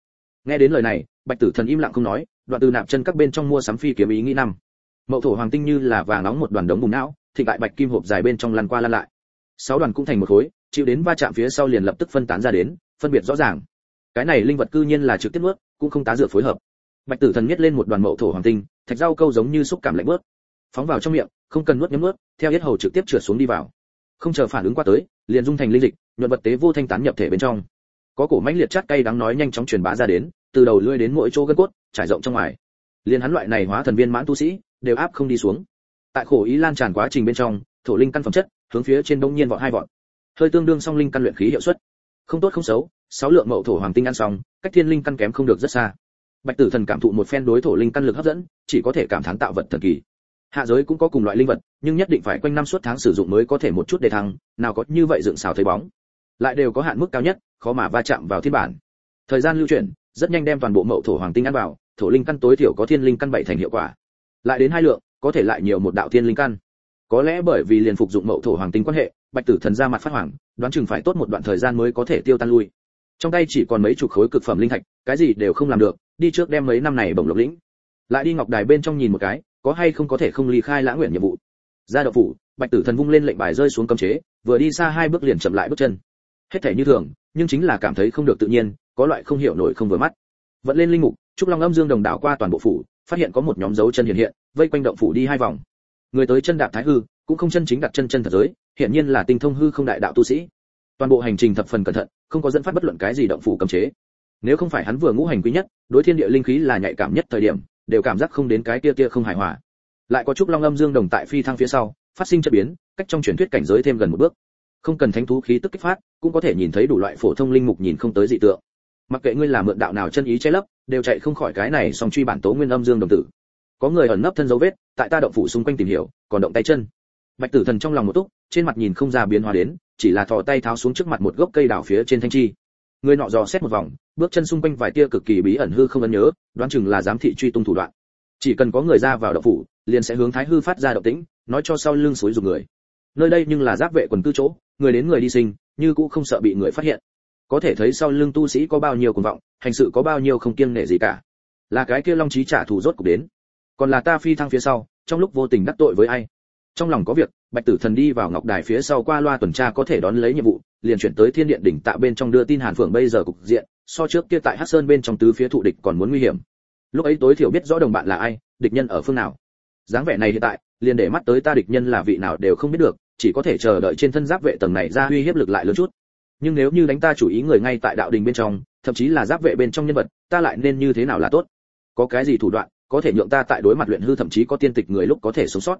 A: Nghe đến lời này, bạch tử thần im lặng không nói, đoạn từ nạp chân các bên trong mua sắm phi kiếm ý nghĩ năm. Mậu thổ hoàng tinh như là vàng nóng một đoàn đống bùng não thì tại bạch kim hộp dài bên trong lăn qua lăn lại. Sáu đoàn cũng thành một khối, chịu đến va chạm phía sau liền lập tức phân tán ra đến, phân biệt rõ ràng cái này linh vật cư nhiên là trực tiếp nuốt, cũng không tá dược phối hợp. Bạch tử thần nhét lên một đoàn mậu thổ hoàng tinh, thạch rau câu giống như xúc cảm lạnh bớt phóng vào trong miệng, không cần nuốt nhấm nuốt, theo yết hầu trực tiếp trượt xuống đi vào. Không chờ phản ứng qua tới, liền dung thành linh dịch, nhuận vật tế vô thanh tán nhập thể bên trong. Có cổ mãnh liệt chát cay đáng nói nhanh chóng truyền bá ra đến, từ đầu lưỡi đến mỗi chỗ gân cốt, trải rộng trong ngoài. Liền hắn loại này hóa thần viên mãn tu sĩ, đều áp không đi xuống. Tại khổ ý lan tràn quá trình bên trong, thổ linh căn phẩm chất, hướng phía trên đông nhiên vọt hai vọt. Hơi tương đương song linh căn luyện khí hiệu suất. Không tốt không xấu sáu lượng mậu thổ hoàng tinh ăn xong, cách thiên linh căn kém không được rất xa. Bạch tử thần cảm thụ một phen đối thổ linh căn lực hấp dẫn, chỉ có thể cảm thán tạo vật thần kỳ. Hạ giới cũng có cùng loại linh vật, nhưng nhất định phải quanh năm suốt tháng sử dụng mới có thể một chút để thăng, nào có như vậy dựng xào thấy bóng. Lại đều có hạn mức cao nhất, khó mà va chạm vào thiên bản. Thời gian lưu chuyển, rất nhanh đem toàn bộ mậu thổ hoàng tinh ăn vào, thổ linh căn tối thiểu có thiên linh căn bảy thành hiệu quả. Lại đến hai lượng, có thể lại nhiều một đạo thiên linh căn. Có lẽ bởi vì liền phục dụng mậu thổ hoàng tinh quan hệ, bạch tử thần ra mặt phát hoàng đoán chừng phải tốt một đoạn thời gian mới có thể tiêu tan lui trong tay chỉ còn mấy chục khối cực phẩm linh thạch, cái gì đều không làm được, đi trước đem mấy năm này bổng lộc lĩnh. Lại đi ngọc đài bên trong nhìn một cái, có hay không có thể không ly khai lãng nguyện nhiệm vụ. Ra đậu phủ, bạch tử thần vung lên lệnh bài rơi xuống cấm chế, vừa đi xa hai bước liền chậm lại bước chân. Hết thể như thường, nhưng chính là cảm thấy không được tự nhiên, có loại không hiểu nổi không vừa mắt. Vẫn lên linh mục, trúc long âm dương đồng đảo qua toàn bộ phủ, phát hiện có một nhóm dấu chân hiện hiện, vây quanh động phủ đi hai vòng. Người tới chân đạp thái hư, cũng không chân chính đặt chân chân thật giới hiện nhiên là tinh thông hư không đại đạo tu sĩ. Toàn bộ hành trình thập phần cẩn thận không có dẫn phát bất luận cái gì động phủ cấm chế. Nếu không phải hắn vừa ngũ hành quý nhất, đối thiên địa linh khí là nhạy cảm nhất thời điểm, đều cảm giác không đến cái kia kia không hài hòa. Lại có chút long âm dương đồng tại phi thăng phía sau, phát sinh chất biến, cách trong truyền thuyết cảnh giới thêm gần một bước. Không cần thánh thú khí tức kích phát, cũng có thể nhìn thấy đủ loại phổ thông linh mục nhìn không tới dị tượng. Mặc kệ ngươi là mượn đạo nào chân ý che lấp, đều chạy không khỏi cái này song truy bản tố nguyên âm dương đồng tử. Có người ẩn nấp thân dấu vết, tại ta động phủ xung quanh tìm hiểu, còn động tay chân. Bạch tử thần trong lòng một túc, trên mặt nhìn không ra biến hóa đến chỉ là thò tay tháo xuống trước mặt một gốc cây đào phía trên thanh chi. Người nọ dò xét một vòng, bước chân xung quanh vài tia cực kỳ bí ẩn hư không ấn nhớ, đoán chừng là giám thị truy tung thủ đoạn. Chỉ cần có người ra vào động phủ, liền sẽ hướng thái hư phát ra động tĩnh, nói cho sau lưng suối dùng người. Nơi đây nhưng là giáp vệ quần cư chỗ, người đến người đi sinh, như cũng không sợ bị người phát hiện. Có thể thấy sau lưng tu sĩ có bao nhiêu cuồng vọng, hành sự có bao nhiêu không kiêng nể gì cả. Là cái kia long trí trả thù rốt cục đến. Còn là ta phi thăng phía sau, trong lúc vô tình đắc tội với ai? Trong lòng có việc, bạch tử thần đi vào ngọc đài phía sau qua loa tuần tra có thể đón lấy nhiệm vụ, liền chuyển tới thiên điện đỉnh tạ bên trong đưa tin hàn phượng bây giờ cục diện, so trước kia tại hắc sơn bên trong tứ phía thụ địch còn muốn nguy hiểm. Lúc ấy tối thiểu biết rõ đồng bạn là ai, địch nhân ở phương nào. Dáng vẻ này hiện tại, liền để mắt tới ta địch nhân là vị nào đều không biết được, chỉ có thể chờ đợi trên thân giáp vệ tầng này ra uy hiếp lực lại lớn chút. Nhưng nếu như đánh ta chủ ý người ngay tại đạo đình bên trong, thậm chí là giáp vệ bên trong nhân vật, ta lại nên như thế nào là tốt? Có cái gì thủ đoạn, có thể nhượng ta tại đối mặt luyện hư thậm chí có tiên tịch người lúc có thể sống sót?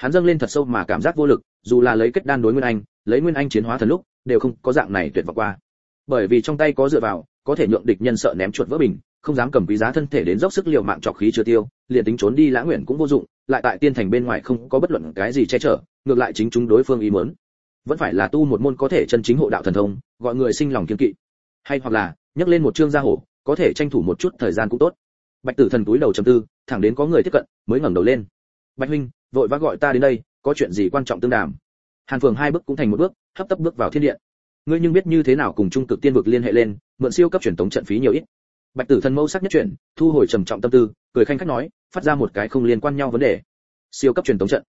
A: Hắn dâng lên thật sâu mà cảm giác vô lực, dù là lấy kết đan đối nguyên anh, lấy nguyên anh chiến hóa thần lúc, đều không có dạng này tuyệt vọng qua. Bởi vì trong tay có dựa vào, có thể nhượng địch nhân sợ ném chuột vỡ bình, không dám cầm quý giá thân thể đến dốc sức liều mạng trọc khí chưa tiêu, liền tính trốn đi lãng nguyện cũng vô dụng, lại tại tiên thành bên ngoài không có bất luận cái gì che chở, ngược lại chính chúng đối phương ý muốn. Vẫn phải là tu một môn có thể chân chính hộ đạo thần thông, gọi người sinh lòng kiên kỵ. Hay hoặc là nhấc lên một chương gia hổ có thể tranh thủ một chút thời gian cũng tốt. Bạch tử thần túi đầu trầm tư, thẳng đến có người tiếp cận, mới ngẩng đầu lên. Bạch huynh vội vã gọi ta đến đây, có chuyện gì quan trọng tương đàm. Hàn phường hai bước cũng thành một bước, hấp tấp bước vào thiên điện. Ngươi nhưng biết như thế nào cùng trung cực tiên vực liên hệ lên, mượn siêu cấp truyền tống trận phí nhiều ít. Bạch tử thần mâu sắc nhất chuyển, thu hồi trầm trọng tâm tư, cười khanh khách nói, phát ra một cái không liên quan nhau vấn đề. Siêu cấp truyền tống trận.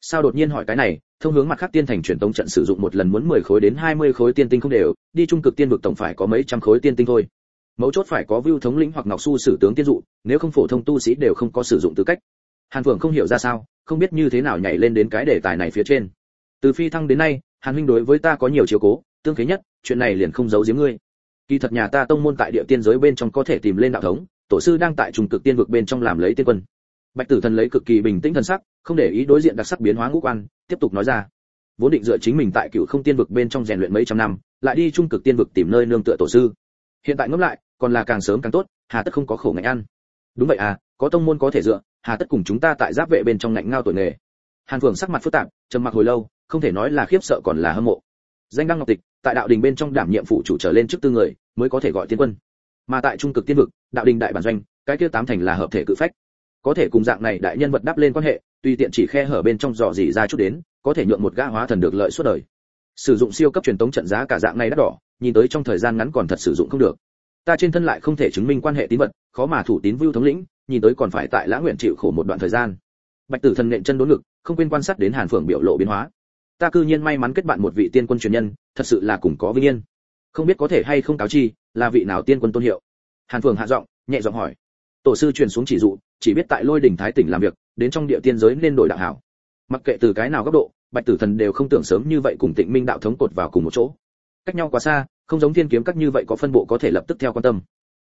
A: Sao đột nhiên hỏi cái này, thông hướng mặt khác tiên thành truyền tống trận sử dụng một lần muốn 10 khối đến 20 khối tiên tinh không đều, đi trung cực tiên vực tổng phải có mấy trăm khối tiên tinh thôi. Mấu chốt phải có view thống lĩnh hoặc ngọc su sử tướng tiên dụ, nếu không phổ thông tu sĩ đều không có sử dụng tư cách hàn phượng không hiểu ra sao, không biết như thế nào nhảy lên đến cái đề tài này phía trên. Từ phi thăng đến nay, hàn huynh đối với ta có nhiều chiếu cố, tương kế nhất, chuyện này liền không giấu giếm ngươi. Kỳ thật nhà ta tông môn tại địa tiên giới bên trong có thể tìm lên đạo thống, tổ sư đang tại trùng cực tiên vực bên trong làm lấy tiên quân. Bạch tử thần lấy cực kỳ bình tĩnh thần sắc, không để ý đối diện đặc sắc biến hóa ngũ quan, tiếp tục nói ra. Vốn định dựa chính mình tại cựu không tiên vực bên trong rèn luyện mấy trăm năm, lại đi trung cực tiên vực tìm nơi nương tựa tổ sư. Hiện tại ngẫm lại, còn là càng sớm càng tốt, hà tất không có khổ ngạnh ăn. Đúng vậy à có tông môn có thể dựa, hà tất cùng chúng ta tại giáp vệ bên trong ngạnh ngao tuổi nghề. Hàn phượng sắc mặt phức tạp, trầm mặc hồi lâu, không thể nói là khiếp sợ còn là hâm mộ. Danh đăng ngọc tịch, tại đạo đình bên trong đảm nhiệm phụ chủ trở lên trước tư người, mới có thể gọi tiên quân. Mà tại trung cực tiên vực, đạo đình đại bản doanh, cái kia tám thành là hợp thể cự phách. Có thể cùng dạng này đại nhân vật đáp lên quan hệ tùy tiện chỉ khe hở bên trong dò dỉ ra chút đến, có thể nhượng một gã hóa thần được lợi suốt đời. Sử dụng siêu cấp truyền tống trận giá cả dạng này đắt đỏ, nhìn tới trong thời gian ngắn còn thật sử dụng không được. Ta trên thân lại không thể chứng minh quan hệ tín vật, khó mà thủ tín vưu thống lĩnh nhìn tới còn phải tại lãng nguyện chịu khổ một đoạn thời gian. Bạch tử thần nện chân đốn ngực, không quên quan sát đến hàn phượng biểu lộ biến hóa. Ta cư nhiên may mắn kết bạn một vị tiên quân truyền nhân, thật sự là cùng có vinh yên. Không biết có thể hay không cáo chi, là vị nào tiên quân tôn hiệu? Hàn phượng hạ giọng, nhẹ giọng hỏi. Tổ sư truyền xuống chỉ dụ, chỉ biết tại lôi đỉnh thái tỉnh làm việc, đến trong địa tiên giới nên đổi đạo hảo. Mặc kệ từ cái nào góc độ, bạch tử thần đều không tưởng sớm như vậy cùng tịnh minh đạo thống cột vào cùng một chỗ. Cách nhau quá xa, không giống thiên kiếm các như vậy có phân bộ có thể lập tức theo quan tâm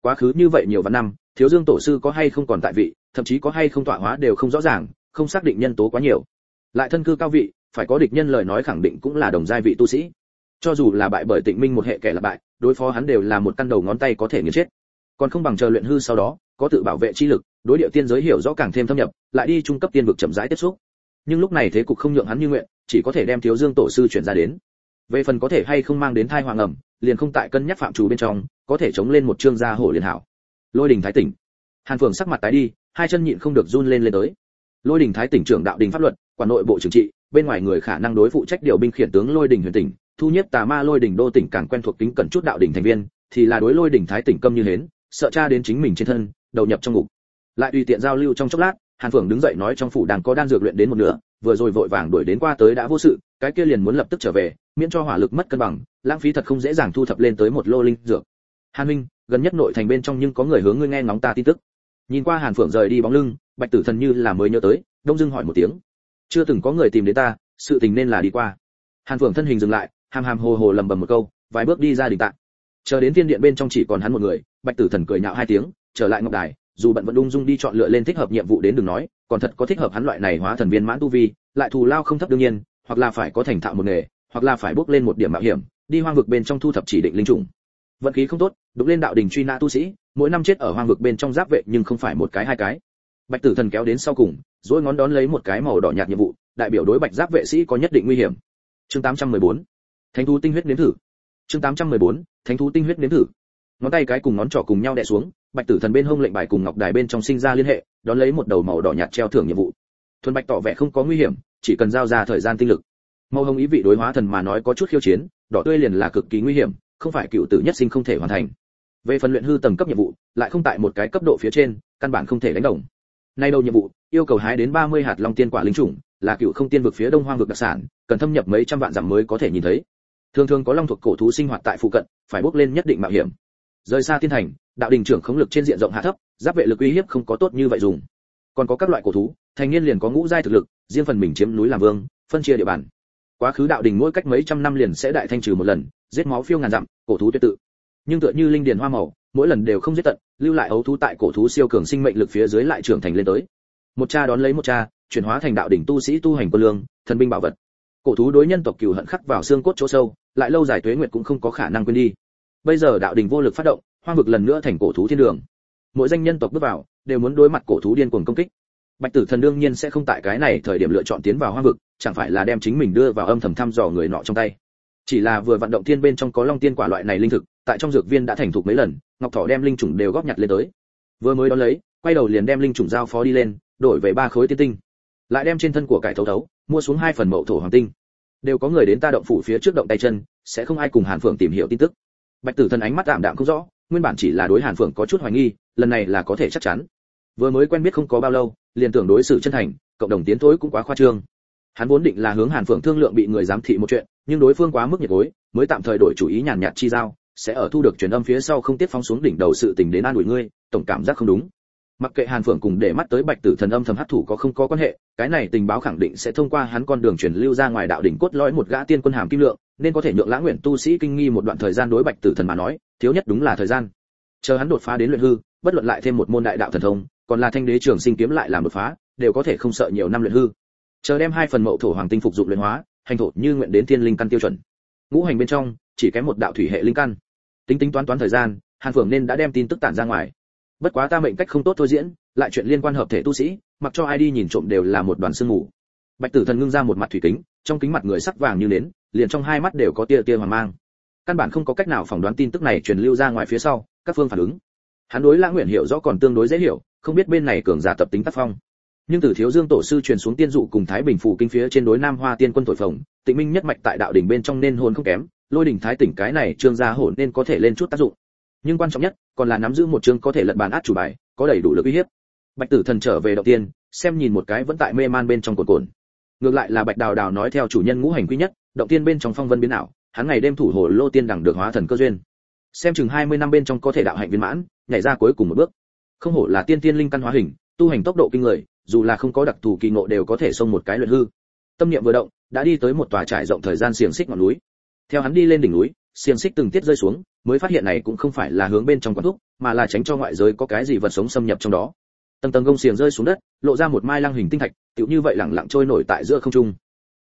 A: quá khứ như vậy nhiều vạn năm, thiếu dương tổ sư có hay không còn tại vị, thậm chí có hay không tọa hóa đều không rõ ràng, không xác định nhân tố quá nhiều. Lại thân cư cao vị, phải có địch nhân lời nói khẳng định cũng là đồng giai vị tu sĩ. Cho dù là bại bởi tịnh minh một hệ kẻ là bại, đối phó hắn đều là một căn đầu ngón tay có thể nghiền chết. Còn không bằng chờ luyện hư sau đó, có tự bảo vệ chi lực, đối địa tiên giới hiểu rõ càng thêm thâm nhập, lại đi trung cấp tiên vực chậm rãi tiếp xúc. Nhưng lúc này thế cục không nhượng hắn như nguyện, chỉ có thể đem thiếu dương tổ sư chuyển ra đến. Về phần có thể hay không mang đến thai hoàng ẩm liền không tại cân nhắc phạm chủ bên trong, có thể chống lên một trương gia hổ liền hảo. Lôi đình thái tỉnh. Hàn phượng sắc mặt tái đi, hai chân nhịn không được run lên lên tới. Lôi đình thái tỉnh trưởng đạo đình pháp luật, quản nội bộ trưởng trị, bên ngoài người khả năng đối phụ trách điều binh khiển tướng lôi đình huyền tỉnh, thu nhất tà ma lôi đình đô tỉnh càng quen thuộc tính cẩn chút đạo đình thành viên, thì là đối lôi đình thái tỉnh câm như hến, sợ cha đến chính mình trên thân, đầu nhập trong ngục. Lại tùy tiện giao lưu trong chốc lát, hàn phượng đứng dậy nói trong phủ đàn có đan dược luyện đến một nửa, vừa rồi vội vàng đuổi đến qua tới đã vô sự cái kia liền muốn lập tức trở về, miễn cho hỏa lực mất cân bằng, lãng phí thật không dễ dàng thu thập lên tới một lô linh dược. Hàn minh gần nhất nội thành bên trong nhưng có người hướng ngươi nghe ngóng ta tin tức. Nhìn qua hàn phượng rời đi bóng lưng, bạch tử thần như là mới nhớ tới, đông dưng hỏi một tiếng. Chưa từng có người tìm đến ta, sự tình nên là đi qua. Hàn phượng thân hình dừng lại, hàm hàm hồ hồ lầm bầm một câu, vài bước đi ra đình tạng. Chờ đến thiên điện bên trong chỉ còn hắn một người, bạch tử thần cười nhạo hai tiếng, trở lại ngọc đài, dù bận vẫn ung dung đi chọn lựa lên thích hợp nhiệm vụ đến đừng nói, còn thật có thích hợp hắn loại này hóa thần viên mãn tu vi, lại thù lao không thấp đương nhiên hoặc là phải có thành thạo một nghề, hoặc là phải bước lên một điểm mạo hiểm, đi hoang vực bên trong thu thập chỉ định linh trùng. Vận khí không tốt, đụng lên đạo đỉnh truy nã tu sĩ, mỗi năm chết ở hoang vực bên trong giáp vệ nhưng không phải một cái hai cái. Bạch tử thần kéo đến sau cùng rồi ngón đón lấy một cái màu đỏ nhạt nhiệm vụ, đại biểu đối bạch giáp vệ sĩ có nhất định nguy hiểm. Chương 814 thánh thú tinh huyết nếm thử. Chương 814 thánh thú tinh huyết nếm thử. Ngón tay cái cùng ngón trỏ cùng nhau đè xuống, bạch tử thần bên hông lệnh bài cùng ngọc đài bên trong sinh ra liên hệ, đón lấy một đầu màu đỏ nhạt treo thưởng nhiệm vụ. Thuần bạch tỏ vẻ không có nguy hiểm chỉ cần giao ra thời gian tinh lực. Màu hồng ý vị đối hóa thần mà nói có chút khiêu chiến, đỏ tươi liền là cực kỳ nguy hiểm, không phải cựu tử nhất sinh không thể hoàn thành. Về phần luyện hư tầng cấp nhiệm vụ, lại không tại một cái cấp độ phía trên, căn bản không thể đánh đồng. Nay đầu nhiệm vụ, yêu cầu hái đến 30 hạt long tiên quả linh chủng, là cựu không tiên vực phía đông hoang vực đặc sản, cần thâm nhập mấy trăm vạn dặm mới có thể nhìn thấy. Thường thường có long thuộc cổ thú sinh hoạt tại phụ cận, phải bước lên nhất định mạo hiểm. Rời xa tiên thành, đạo đình trưởng khống lực trên diện rộng hạ thấp, giáp vệ lực uy hiếp không có tốt như vậy dùng. Còn có các loại cổ thú, thành niên liền có ngũ giai thực lực riêng phần mình chiếm núi làm vương, phân chia địa bàn. Quá khứ đạo đình mỗi cách mấy trăm năm liền sẽ đại thanh trừ một lần, giết máu phiêu ngàn dặm, cổ thú tuyệt tự. Nhưng tựa như linh điền hoa màu, mỗi lần đều không giết tận, lưu lại ấu thú tại cổ thú siêu cường sinh mệnh lực phía dưới lại trưởng thành lên tới. Một cha đón lấy một cha, chuyển hóa thành đạo đỉnh tu sĩ tu hành quân lương, thần binh bảo vật. Cổ thú đối nhân tộc cừu hận khắc vào xương cốt chỗ sâu, lại lâu dài tuế nguyệt cũng không có khả năng quên đi. Bây giờ đạo đỉnh vô lực phát động, hoang vực lần nữa thành cổ thú thiên đường. Mỗi danh nhân tộc bước vào, đều muốn đối mặt cổ thú điên cuồng công kích bạch tử thần đương nhiên sẽ không tại cái này thời điểm lựa chọn tiến vào hoang vực, chẳng phải là đem chính mình đưa vào âm thầm thăm dò người nọ trong tay. Chỉ là vừa vận động thiên bên trong có long tiên quả loại này linh thực, tại trong dược viên đã thành thục mấy lần, ngọc thỏ đem linh trùng đều góp nhặt lên tới. Vừa mới đón lấy, quay đầu liền đem linh trùng giao phó đi lên, đổi về ba khối tiên tinh. Lại đem trên thân của cải thấu thấu, mua xuống hai phần mậu thổ hoàng tinh. Đều có người đến ta động phủ phía trước động tay chân, sẽ không ai cùng hàn phượng tìm hiểu tin tức. Bạch tử thần ánh mắt tạm đạm không rõ, nguyên bản chỉ là đối hàn phượng có chút hoài nghi, lần này là có thể chắc chắn. Vừa mới quen biết không có bao lâu liền tưởng đối xử chân thành, cộng đồng tiến thối cũng quá khoa trương. Hắn vốn định là hướng hàn phượng thương lượng bị người giám thị một chuyện, nhưng đối phương quá mức nhiệt gối, mới tạm thời đổi chủ ý nhàn nhạt chi giao, sẽ ở thu được truyền âm phía sau không tiếp phóng xuống đỉnh đầu sự tình đến an ủi ngươi, tổng cảm giác không đúng. Mặc kệ hàn phượng cùng để mắt tới bạch tử thần âm thầm hấp thủ có không có quan hệ, cái này tình báo khẳng định sẽ thông qua hắn con đường truyền lưu ra ngoài đạo đỉnh cốt lõi một gã tiên quân hàm kim lượng, nên có thể nhượng lãng nguyện tu sĩ kinh nghi một đoạn thời gian đối bạch tử thần mà nói, thiếu nhất đúng là thời gian. Chờ hắn đột phá đến luyện hư, bất luận lại thêm một môn đại đạo thần thông còn là thanh đế trường sinh kiếm lại làm đột phá, đều có thể không sợ nhiều năm luyện hư. Chờ đem hai phần mậu thổ hoàng tinh phục dụng luyện hóa, hành thổ như nguyện đến thiên linh căn tiêu chuẩn. Ngũ hành bên trong, chỉ kém một đạo thủy hệ linh căn. Tính tính toán toán thời gian, hàn phượng nên đã đem tin tức tản ra ngoài. Bất quá ta mệnh cách không tốt thôi diễn, lại chuyện liên quan hợp thể tu sĩ, mặc cho ai đi nhìn trộm đều là một đoàn sương mù. Bạch tử thần ngưng ra một mặt thủy kính, trong kính mặt người sắc vàng như nến, liền trong hai mắt đều có tia tia hoàng mang. Căn bản không có cách nào phỏng đoán tin tức này truyền lưu ra ngoài phía sau, các phương phản ứng hắn đối lãng nguyện hiểu rõ còn tương đối dễ hiểu, không biết bên này cường giả tập tính tác phong. Nhưng từ thiếu dương tổ sư truyền xuống tiên dụ cùng thái bình phủ kinh phía trên đối nam hoa tiên quân thổi phồng, tịnh minh nhất mạch tại đạo đỉnh bên trong nên hồn không kém, lôi đỉnh thái tỉnh cái này trương gia hồn nên có thể lên chút tác dụng. Nhưng quan trọng nhất, còn là nắm giữ một chương có thể lật bàn át chủ bài, có đầy đủ lực uy hiếp. Bạch tử thần trở về đầu tiên, xem nhìn một cái vẫn tại mê man bên trong cồn cồn ngược lại là bạch đào đào nói theo chủ nhân ngũ hành quý nhất, động tiên bên trong phong vân biến ảo, hắn ngày đêm thủ hồ lô tiên đẳng được hóa thần cơ duyên. Xem chừng 20 năm bên trong có thể đạo hạnh viên mãn nhảy ra cuối cùng một bước. Không hổ là tiên tiên linh căn hóa hình, tu hành tốc độ kinh người, dù là không có đặc thù kỳ ngộ đều có thể xông một cái luyện hư. Tâm niệm vừa động, đã đi tới một tòa trải rộng thời gian xiềng xích ngọn núi. Theo hắn đi lên đỉnh núi, xiềng xích từng tiết rơi xuống, mới phát hiện này cũng không phải là hướng bên trong quán thúc, mà là tránh cho ngoại giới có cái gì vật sống xâm nhập trong đó. Tầng tầng gông xiềng rơi xuống đất, lộ ra một mai lăng hình tinh thạch, tựu như vậy lẳng lặng trôi nổi tại giữa không trung.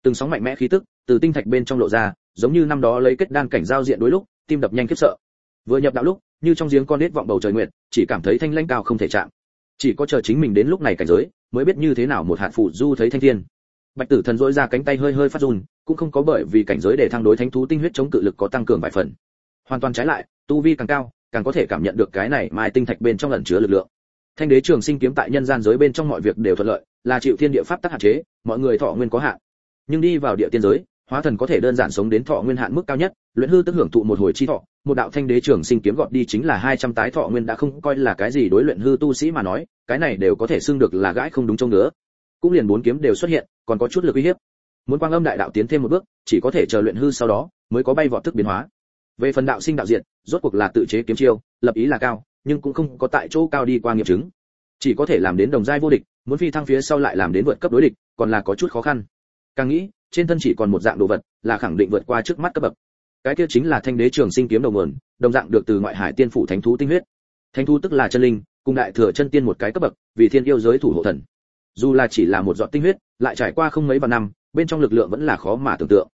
A: Từng sóng mạnh mẽ khí tức, từ tinh thạch bên trong lộ ra, giống như năm đó lấy kết đan cảnh giao diện đối lúc, tim đập nhanh khiếp sợ. Vừa nhập đạo lúc như trong giếng con nết vọng bầu trời nguyệt, chỉ cảm thấy thanh lãnh cao không thể chạm. Chỉ có chờ chính mình đến lúc này cảnh giới, mới biết như thế nào một hạt phụ du thấy thanh thiên. Bạch tử thần rỗi ra cánh tay hơi hơi phát run, cũng không có bởi vì cảnh giới để thăng đối thánh thú tinh huyết chống cự lực có tăng cường vài phần. Hoàn toàn trái lại, tu vi càng cao, càng có thể cảm nhận được cái này mai tinh thạch bên trong ẩn chứa lực lượng. Thanh đế trường sinh kiếm tại nhân gian giới bên trong mọi việc đều thuận lợi, là chịu thiên địa pháp tắc hạn chế, mọi người thọ nguyên có hạn. Nhưng đi vào địa tiên giới hóa thần có thể đơn giản sống đến thọ nguyên hạn mức cao nhất, luyện hư tức hưởng thụ một hồi chi thọ, một đạo thanh đế trường sinh kiếm gọt đi chính là 200 tái thọ nguyên đã không coi là cái gì đối luyện hư tu sĩ mà nói, cái này đều có thể xưng được là gãi không đúng chỗ nữa cũng liền bốn kiếm đều xuất hiện, còn có chút lực uy hiếp. Muốn quang âm đại đạo tiến thêm một bước, chỉ có thể chờ luyện hư sau đó, mới có bay vọt thức biến hóa. Về phần đạo sinh đạo diện rốt cuộc là tự chế kiếm chiêu, lập ý là cao, nhưng cũng không có tại chỗ cao đi qua nghiệm chứng. Chỉ có thể làm đến đồng giai vô địch, muốn phi thăng phía sau lại làm đến vượt cấp đối địch, còn là có chút khó khăn. Càng nghĩ trên thân chỉ còn một dạng đồ vật, là khẳng định vượt qua trước mắt cấp bậc. Cái kia chính là thanh đế trường sinh kiếm đầu nguồn, đồng dạng được từ ngoại hải tiên phủ thánh thú tinh huyết. Thánh thú tức là chân linh, cùng đại thừa chân tiên một cái cấp bậc, vì thiên yêu giới thủ hộ thần. Dù là chỉ là một giọt tinh huyết, lại trải qua không mấy vạn năm, bên trong lực lượng vẫn là khó mà tưởng tượng.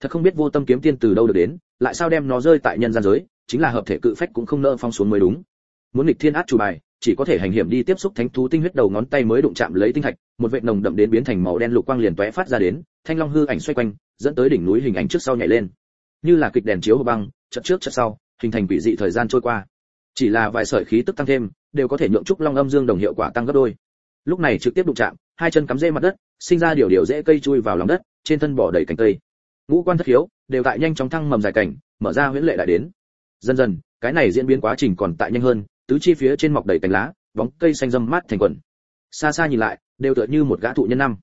A: Thật không biết vô tâm kiếm tiên từ đâu được đến, lại sao đem nó rơi tại nhân gian giới, chính là hợp thể cự phách cũng không nỡ phong xuống mới đúng. Muốn nghịch thiên át chủ bài, chỉ có thể hành hiểm đi tiếp xúc thánh thú tinh huyết đầu ngón tay mới đụng chạm lấy tinh thạch, một vệt nồng đậm đến biến thành màu đen lục quang liền tóe phát ra đến thanh long hư ảnh xoay quanh, dẫn tới đỉnh núi hình ảnh trước sau nhảy lên. Như là kịch đèn chiếu băng chật trước chật sau, hình thành quỷ dị thời gian trôi qua. Chỉ là vài sợi khí tức tăng thêm, đều có thể nhượng trúc long âm dương đồng hiệu quả tăng gấp đôi. Lúc này trực tiếp đụng chạm, hai chân cắm rễ mặt đất, sinh ra điều điều dễ cây chui vào lòng đất, trên thân bỏ đầy cành cây. Ngũ quan thất hiếu, đều tại nhanh chóng thăng mầm dài cảnh, mở ra huyễn lệ lại đến. Dần dần, cái này diễn biến quá trình còn tại nhanh hơn, tứ chi phía trên mọc đầy cành lá, bóng cây xanh râm mát thành quần. Xa xa nhìn lại, đều tựa như một gã thụ nhân năm.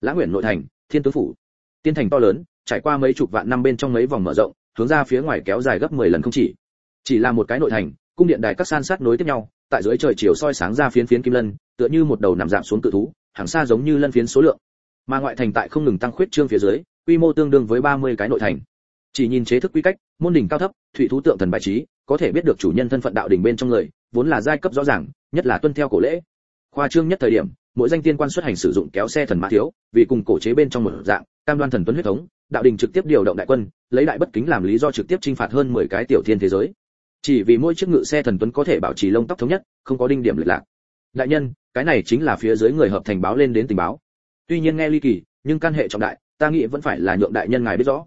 A: Lã nguyện nội thành thiên tướng phủ. Tiên thành to lớn, trải qua mấy chục vạn năm bên trong mấy vòng mở rộng, hướng ra phía ngoài kéo dài gấp 10 lần không chỉ. Chỉ là một cái nội thành, cung điện đài các san sát nối tiếp nhau, tại dưới trời chiều soi sáng ra phiến phiến kim lân, tựa như một đầu nằm giảm xuống tự thú, hàng xa giống như lân phiến số lượng. Mà ngoại thành tại không ngừng tăng khuyết trương phía dưới, quy mô tương đương với 30 cái nội thành. Chỉ nhìn chế thức quy cách, môn đỉnh cao thấp, thủy thú tượng thần bài trí, có thể biết được chủ nhân thân phận đạo đỉnh bên trong người, vốn là giai cấp rõ ràng, nhất là tuân theo cổ lễ. Khoa trương nhất thời điểm mỗi danh tiên quan xuất hành sử dụng kéo xe thần mã thiếu, vì cùng cổ chế bên trong một dạng, cam đoan thần tuấn huyết thống, đạo đình trực tiếp điều động đại quân, lấy đại bất kính làm lý do trực tiếp chinh phạt hơn 10 cái tiểu thiên thế giới. Chỉ vì mỗi chiếc ngự xe thần tuấn có thể bảo trì lông tóc thống nhất, không có đinh điểm lệch lạc. Đại nhân, cái này chính là phía dưới người hợp thành báo lên đến tình báo. Tuy nhiên nghe ly kỳ, nhưng căn hệ trọng đại, ta nghĩ vẫn phải là nhượng đại nhân ngài biết rõ.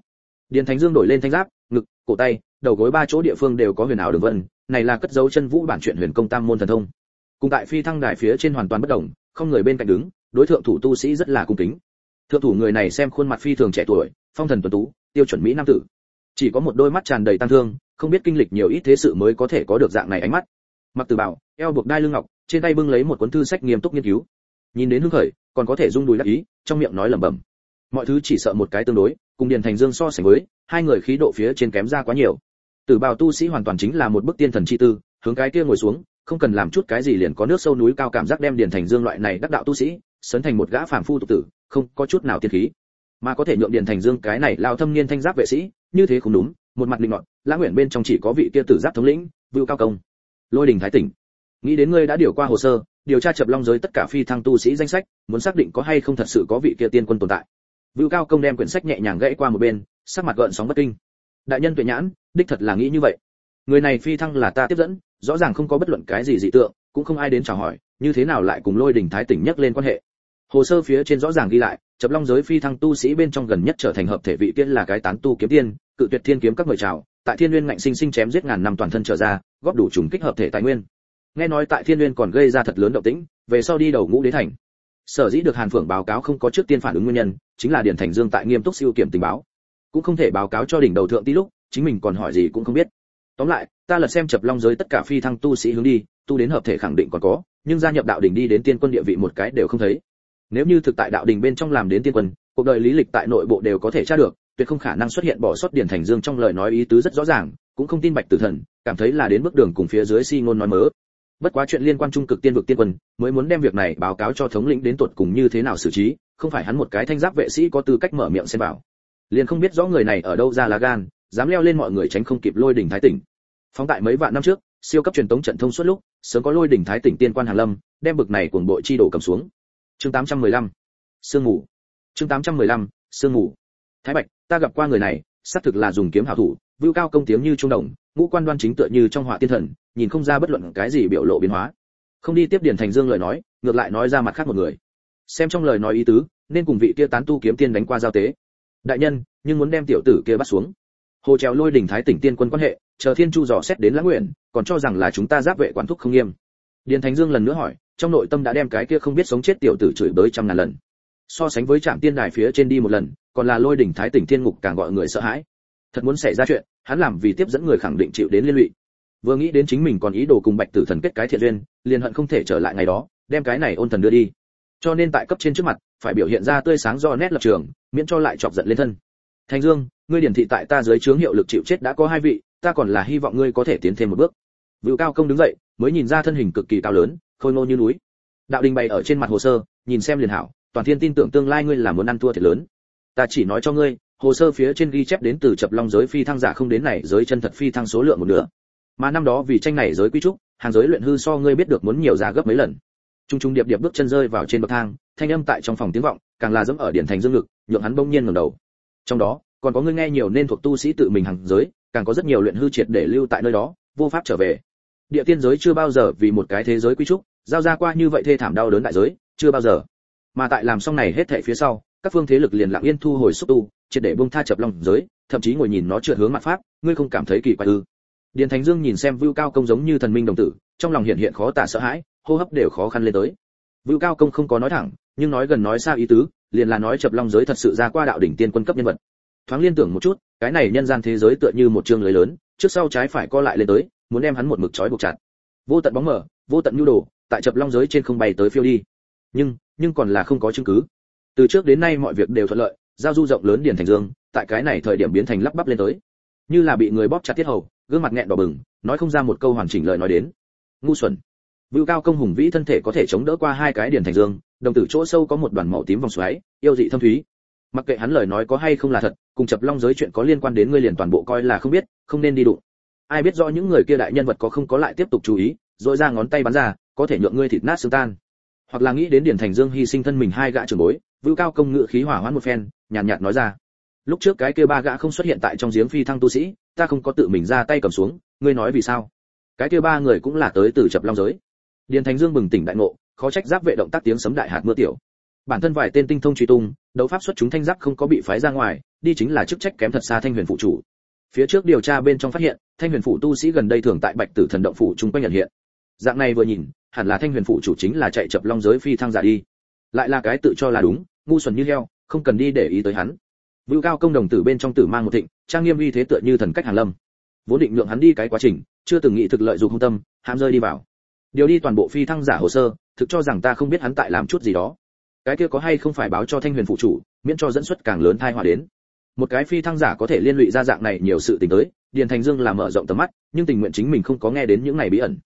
A: Điền thánh dương đổi lên thanh giáp, ngực, cổ tay, đầu gối ba chỗ địa phương đều có huyền ảo đường vân, này là cất dấu chân vũ bản truyện huyền công tam môn thần thông. Cùng tại phi thăng đài phía trên hoàn toàn bất động không người bên cạnh đứng, đối thượng thủ tu sĩ rất là cung kính. Thượng thủ người này xem khuôn mặt phi thường trẻ tuổi, phong thần tuấn tú, tiêu chuẩn mỹ nam tử. Chỉ có một đôi mắt tràn đầy tăng thương, không biết kinh lịch nhiều ít thế sự mới có thể có được dạng này ánh mắt. Mặc từ bảo, eo buộc đai lưng ngọc, trên tay bưng lấy một cuốn thư sách nghiêm túc nghiên cứu. Nhìn đến hưng khởi, còn có thể rung đùi đắc ý, trong miệng nói lẩm bẩm. Mọi thứ chỉ sợ một cái tương đối, cùng điền thành dương so sánh với, hai người khí độ phía trên kém ra quá nhiều. Tử bào tu sĩ hoàn toàn chính là một bức tiên thần chi tư, hướng cái kia ngồi xuống không cần làm chút cái gì liền có nước sâu núi cao cảm giác đem điền thành dương loại này đắc đạo tu sĩ, sấn thành một gã phàm phu tục tử, không có chút nào tiên khí. Mà có thể nhượng điền thành dương cái này lao thâm niên thanh giáp vệ sĩ, như thế không đúng, một mặt linh ngọn lã nguyện bên trong chỉ có vị kia tử giáp thống lĩnh, vưu cao công. Lôi đình thái tỉnh. Nghĩ đến ngươi đã điều qua hồ sơ, điều tra chập long giới tất cả phi thăng tu sĩ danh sách, muốn xác định có hay không thật sự có vị kia tiên quân tồn tại. Vưu cao công đem quyển sách nhẹ nhàng gãy qua một bên, sắc mặt gợn sóng bất kinh. Đại nhân tuệ nhãn, đích thật là nghĩ như vậy người này phi thăng là ta tiếp dẫn, rõ ràng không có bất luận cái gì dị tượng, cũng không ai đến chào hỏi, như thế nào lại cùng lôi đình thái tỉnh nhắc lên quan hệ? Hồ sơ phía trên rõ ràng ghi lại, chập long giới phi thăng tu sĩ bên trong gần nhất trở thành hợp thể vị tiên là cái tán tu kiếm tiên, cự tuyệt thiên kiếm các người chào, tại thiên nguyên ngạnh sinh sinh chém giết ngàn năm toàn thân trở ra, góp đủ trùng kích hợp thể tài nguyên. Nghe nói tại thiên nguyên còn gây ra thật lớn động tĩnh, về sau đi đầu ngũ đế thành. Sở dĩ được hàn phượng báo cáo không có trước tiên phản ứng nguyên nhân, chính là điển thành dương tại nghiêm túc siêu kiểm tình báo. Cũng không thể báo cáo cho đỉnh đầu thượng tí lúc, chính mình còn hỏi gì cũng không biết tóm lại, ta lật xem chập long giới tất cả phi thăng tu sĩ hướng đi, tu đến hợp thể khẳng định còn có, nhưng gia nhập đạo đỉnh đi đến tiên quân địa vị một cái đều không thấy. Nếu như thực tại đạo đỉnh bên trong làm đến tiên quân, cuộc đời lý lịch tại nội bộ đều có thể tra được, tuyệt không khả năng xuất hiện bỏ sót điển thành dương trong lời nói ý tứ rất rõ ràng, cũng không tin bạch tử thần, cảm thấy là đến bước đường cùng phía dưới si ngôn nói mớ. Bất quá chuyện liên quan trung cực tiên vực tiên quân, mới muốn đem việc này báo cáo cho thống lĩnh đến tuột cùng như thế nào xử trí, không phải hắn một cái thanh giáp vệ sĩ có tư cách mở miệng xem bảo liền không biết rõ người này ở đâu ra lá gan, dám leo lên mọi người tránh không kịp lôi đỉnh thái tỉnh phóng tại mấy vạn năm trước, siêu cấp truyền tống trận thông suốt lúc, sớm có lôi đỉnh thái tỉnh tiên quan hàn lâm, đem bực này cuồng bội chi đổ cầm xuống. Chương 815 sương ngủ chương 815 sương ngủ thái bạch, ta gặp qua người này, xác thực là dùng kiếm hảo thủ, vưu cao công tiếng như trung đồng, ngũ quan đoan chính tựa như trong họa tiên thần, nhìn không ra bất luận cái gì biểu lộ biến hóa. Không đi tiếp điển thành dương lời nói, ngược lại nói ra mặt khác một người. Xem trong lời nói ý tứ, nên cùng vị kia tán tu kiếm tiên đánh qua giao tế. Đại nhân, nhưng muốn đem tiểu tử kia bắt xuống hồ trèo lôi đỉnh thái tỉnh tiên quân quan hệ, chờ thiên chu dò xét đến lãng nguyện, còn cho rằng là chúng ta giáp vệ quản thúc không nghiêm. Điền thánh dương lần nữa hỏi, trong nội tâm đã đem cái kia không biết sống chết tiểu tử chửi bới trăm ngàn lần. So sánh với trạm tiên đài phía trên đi một lần, còn là lôi đỉnh thái tỉnh thiên ngục càng gọi người sợ hãi. Thật muốn xảy ra chuyện, hắn làm vì tiếp dẫn người khẳng định chịu đến liên lụy. Vừa nghĩ đến chính mình còn ý đồ cùng bạch tử thần kết cái thiện duyên, liền hận không thể trở lại ngày đó, đem cái này ôn thần đưa đi. Cho nên tại cấp trên trước mặt, phải biểu hiện ra tươi sáng do nét lập trường, miễn cho lại chọc giận lên thân thành dương, ngươi điển thị tại ta dưới trướng hiệu lực chịu chết đã có hai vị, ta còn là hy vọng ngươi có thể tiến thêm một bước. Vưu cao công đứng dậy, mới nhìn ra thân hình cực kỳ cao lớn, khôi ngô như núi. Đạo đình bày ở trên mặt hồ sơ, nhìn xem liền hảo, toàn thiên tin tưởng tương lai ngươi là muốn ăn thua thiệt lớn. Ta chỉ nói cho ngươi, hồ sơ phía trên ghi chép đến từ chập long giới phi thăng giả không đến này, giới chân thật phi thăng số lượng một nửa. Mà năm đó vì tranh này giới quy trúc, hàng giới luyện hư so ngươi biết được muốn nhiều giá gấp mấy lần. Trung trung điệp điệp bước chân rơi vào trên bậc thang, thanh âm tại trong phòng tiếng vọng, càng là dẫm ở điển thành dương lực nhượng hắn bỗng nhiên ngẩng đầu trong đó, còn có ngươi nghe nhiều nên thuộc tu sĩ tự mình hàng giới, càng có rất nhiều luyện hư triệt để lưu tại nơi đó, vô pháp trở về. Địa tiên giới chưa bao giờ vì một cái thế giới quy trúc, giao ra qua như vậy thê thảm đau đớn đại giới, chưa bao giờ. Mà tại làm xong này hết thảy phía sau, các phương thế lực liền lặng yên thu hồi xúc tu, triệt để buông tha chập lòng giới, thậm chí ngồi nhìn nó trượt hướng mặt pháp, ngươi không cảm thấy kỳ quái ư? Điền thánh dương nhìn xem vưu cao công giống như thần minh đồng tử, trong lòng hiện hiện khó tả sợ hãi, hô hấp đều khó khăn lên tới. Vưu cao công không có nói thẳng, nhưng nói gần nói xa ý tứ liền là nói chập long giới thật sự ra qua đạo đỉnh tiên quân cấp nhân vật. Thoáng liên tưởng một chút, cái này nhân gian thế giới tựa như một chương lưới lớn, trước sau trái phải co lại lên tới, muốn đem hắn một mực trói buộc chặt. Vô tận bóng mở, vô tận nhu đồ, tại chập long giới trên không bay tới phiêu đi. Nhưng nhưng còn là không có chứng cứ. Từ trước đến nay mọi việc đều thuận lợi, giao du rộng lớn điển thành dương, tại cái này thời điểm biến thành lắp bắp lên tới. Như là bị người bóp chặt tiết hầu, gương mặt nghẹn đỏ bừng, nói không ra một câu hoàn chỉnh lời nói đến. Ngu xuẩn. Vưu cao công hùng vĩ thân thể có thể chống đỡ qua hai cái điển thành dương đồng tử chỗ sâu có một đoàn màu tím vòng xoáy yêu dị thâm thúy. Mặc kệ hắn lời nói có hay không là thật cùng chập long giới chuyện có liên quan đến ngươi liền toàn bộ coi là không biết không nên đi đụng. Ai biết rõ những người kia đại nhân vật có không có lại tiếp tục chú ý rồi ra ngón tay bắn ra có thể nhượng ngươi thịt nát xương tan. Hoặc là nghĩ đến điển thành dương hy sinh thân mình hai gã trưởng bối vưu cao công ngự khí hỏa hoãn một phen nhàn nhạt, nhạt nói ra. Lúc trước cái kia ba gã không xuất hiện tại trong giếng phi thăng tu sĩ ta không có tự mình ra tay cầm xuống ngươi nói vì sao? Cái kia ba người cũng là tới từ chập long giới. Điền thành dương bừng tỉnh đại ngộ khó trách giáp vệ động tác tiếng sấm đại hạt mưa tiểu. Bản thân vài tên tinh thông truy tung, đấu pháp xuất chúng thanh giác không có bị phái ra ngoài, đi chính là chức trách kém thật xa thanh huyền phụ chủ. Phía trước điều tra bên trong phát hiện, thanh huyền phụ tu sĩ gần đây thường tại bạch tử thần động phủ chung quanh nhận hiện. Dạng này vừa nhìn, hẳn là thanh huyền phụ chủ chính là chạy chập long giới phi thăng giả đi. Lại là cái tự cho là đúng, ngu xuẩn như heo, không cần đi để ý tới hắn. Vưu cao công đồng tử bên trong tử mang một thịnh, trang nghiêm uy thế tựa như thần cách hàn lâm. Vốn định lượng hắn đi cái quá trình, chưa từng nghĩ thực lợi dụng hung tâm ham rơi đi vào điều đi toàn bộ phi thăng giả hồ sơ, thực cho rằng ta không biết hắn tại làm chút gì đó. Cái kia có hay không phải báo cho thanh huyền phụ chủ, miễn cho dẫn xuất càng lớn thai họa đến. Một cái phi thăng giả có thể liên lụy ra dạng này nhiều sự tình tới, điền thành dương là mở rộng tầm mắt, nhưng tình nguyện chính mình không có nghe đến những này bí ẩn.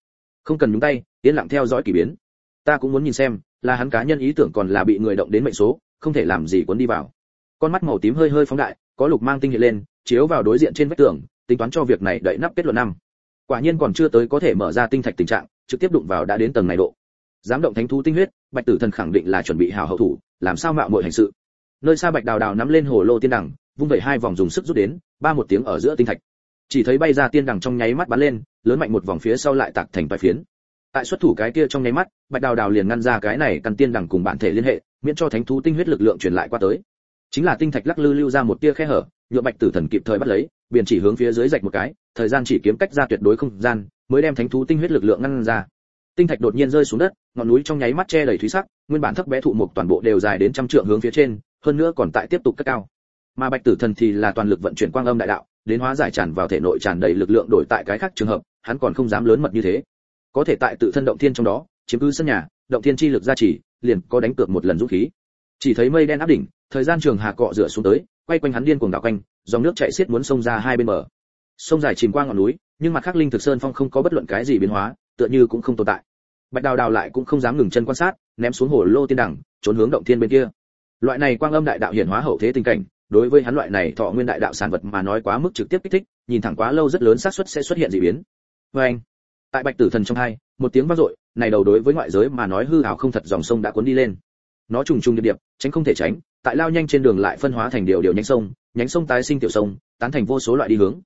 A: Không cần nhúng tay, yên lặng theo dõi kỳ biến. Ta cũng muốn nhìn xem, là hắn cá nhân ý tưởng còn là bị người động đến mệnh số, không thể làm gì cuốn đi vào. Con mắt màu tím hơi hơi phóng đại, có lục mang tinh hiện lên, chiếu vào đối diện trên vách tường, tính toán cho việc này đậy nắp kết luận năm quả nhiên còn chưa tới có thể mở ra tinh thạch tình trạng, trực tiếp đụng vào đã đến tầng này độ. Dám động thánh thú tinh huyết, bạch tử thần khẳng định là chuẩn bị hào hậu thủ, làm sao mạo muội hành sự. Nơi xa bạch đào đào nắm lên hồ lô tiên đằng, vung vẩy hai vòng dùng sức rút đến, ba một tiếng ở giữa tinh thạch. Chỉ thấy bay ra tiên đằng trong nháy mắt bắn lên, lớn mạnh một vòng phía sau lại tạc thành vài phiến. Tại xuất thủ cái kia trong nháy mắt, bạch đào đào liền ngăn ra cái này căn tiên đằng cùng bản thể liên hệ, miễn cho thánh thú tinh huyết lực lượng truyền lại qua tới. Chính là tinh thạch lắc lư lưu ra một tia khe hở, nhựa bạch tử thần kịp thời bắt lấy, biển chỉ hướng phía dưới rạch một cái thời gian chỉ kiếm cách ra tuyệt đối không gian, mới đem thánh thú tinh huyết lực lượng ngăn ra. Tinh thạch đột nhiên rơi xuống đất, ngọn núi trong nháy mắt che đầy thúy sắc, nguyên bản thấp bé thụ mục toàn bộ đều dài đến trăm trượng hướng phía trên, hơn nữa còn tại tiếp tục cất cao. Mà bạch tử thần thì là toàn lực vận chuyển quang âm đại đạo, đến hóa giải tràn vào thể nội tràn đầy lực lượng đổi tại cái khác trường hợp, hắn còn không dám lớn mật như thế. Có thể tại tự thân động thiên trong đó, chiếm cứ sân nhà, động thiên chi lực gia trì, liền có đánh cược một lần dũng khí. Chỉ thấy mây đen áp đỉnh, thời gian trường hà cọ rửa xuống tới, quay quanh hắn điên cuồng đảo quanh, dòng nước chảy xiết muốn xông ra hai bên bờ sông dài chìm qua ngọn núi, nhưng mặt khác linh thực sơn phong không có bất luận cái gì biến hóa, tựa như cũng không tồn tại. Bạch đào đào lại cũng không dám ngừng chân quan sát, ném xuống hồ lô tiên đẳng trốn hướng động thiên bên kia. Loại này quang âm đại đạo hiển hóa hậu thế tình cảnh, đối với hắn loại này thọ nguyên đại đạo sản vật mà nói quá mức trực tiếp kích thích, nhìn thẳng quá lâu rất lớn xác suất sẽ xuất hiện dị biến. Vê anh, tại bạch tử thần trong hai, một tiếng vang dội, này đầu đối với ngoại giới mà nói hư ảo không thật dòng sông đã cuốn đi lên. Nó trùng trùng điệp điệp, tránh không thể tránh, tại lao nhanh trên đường lại phân hóa thành điều điều nhánh sông nhánh sông tái sinh tiểu sông, tán thành vô số loại đi hướng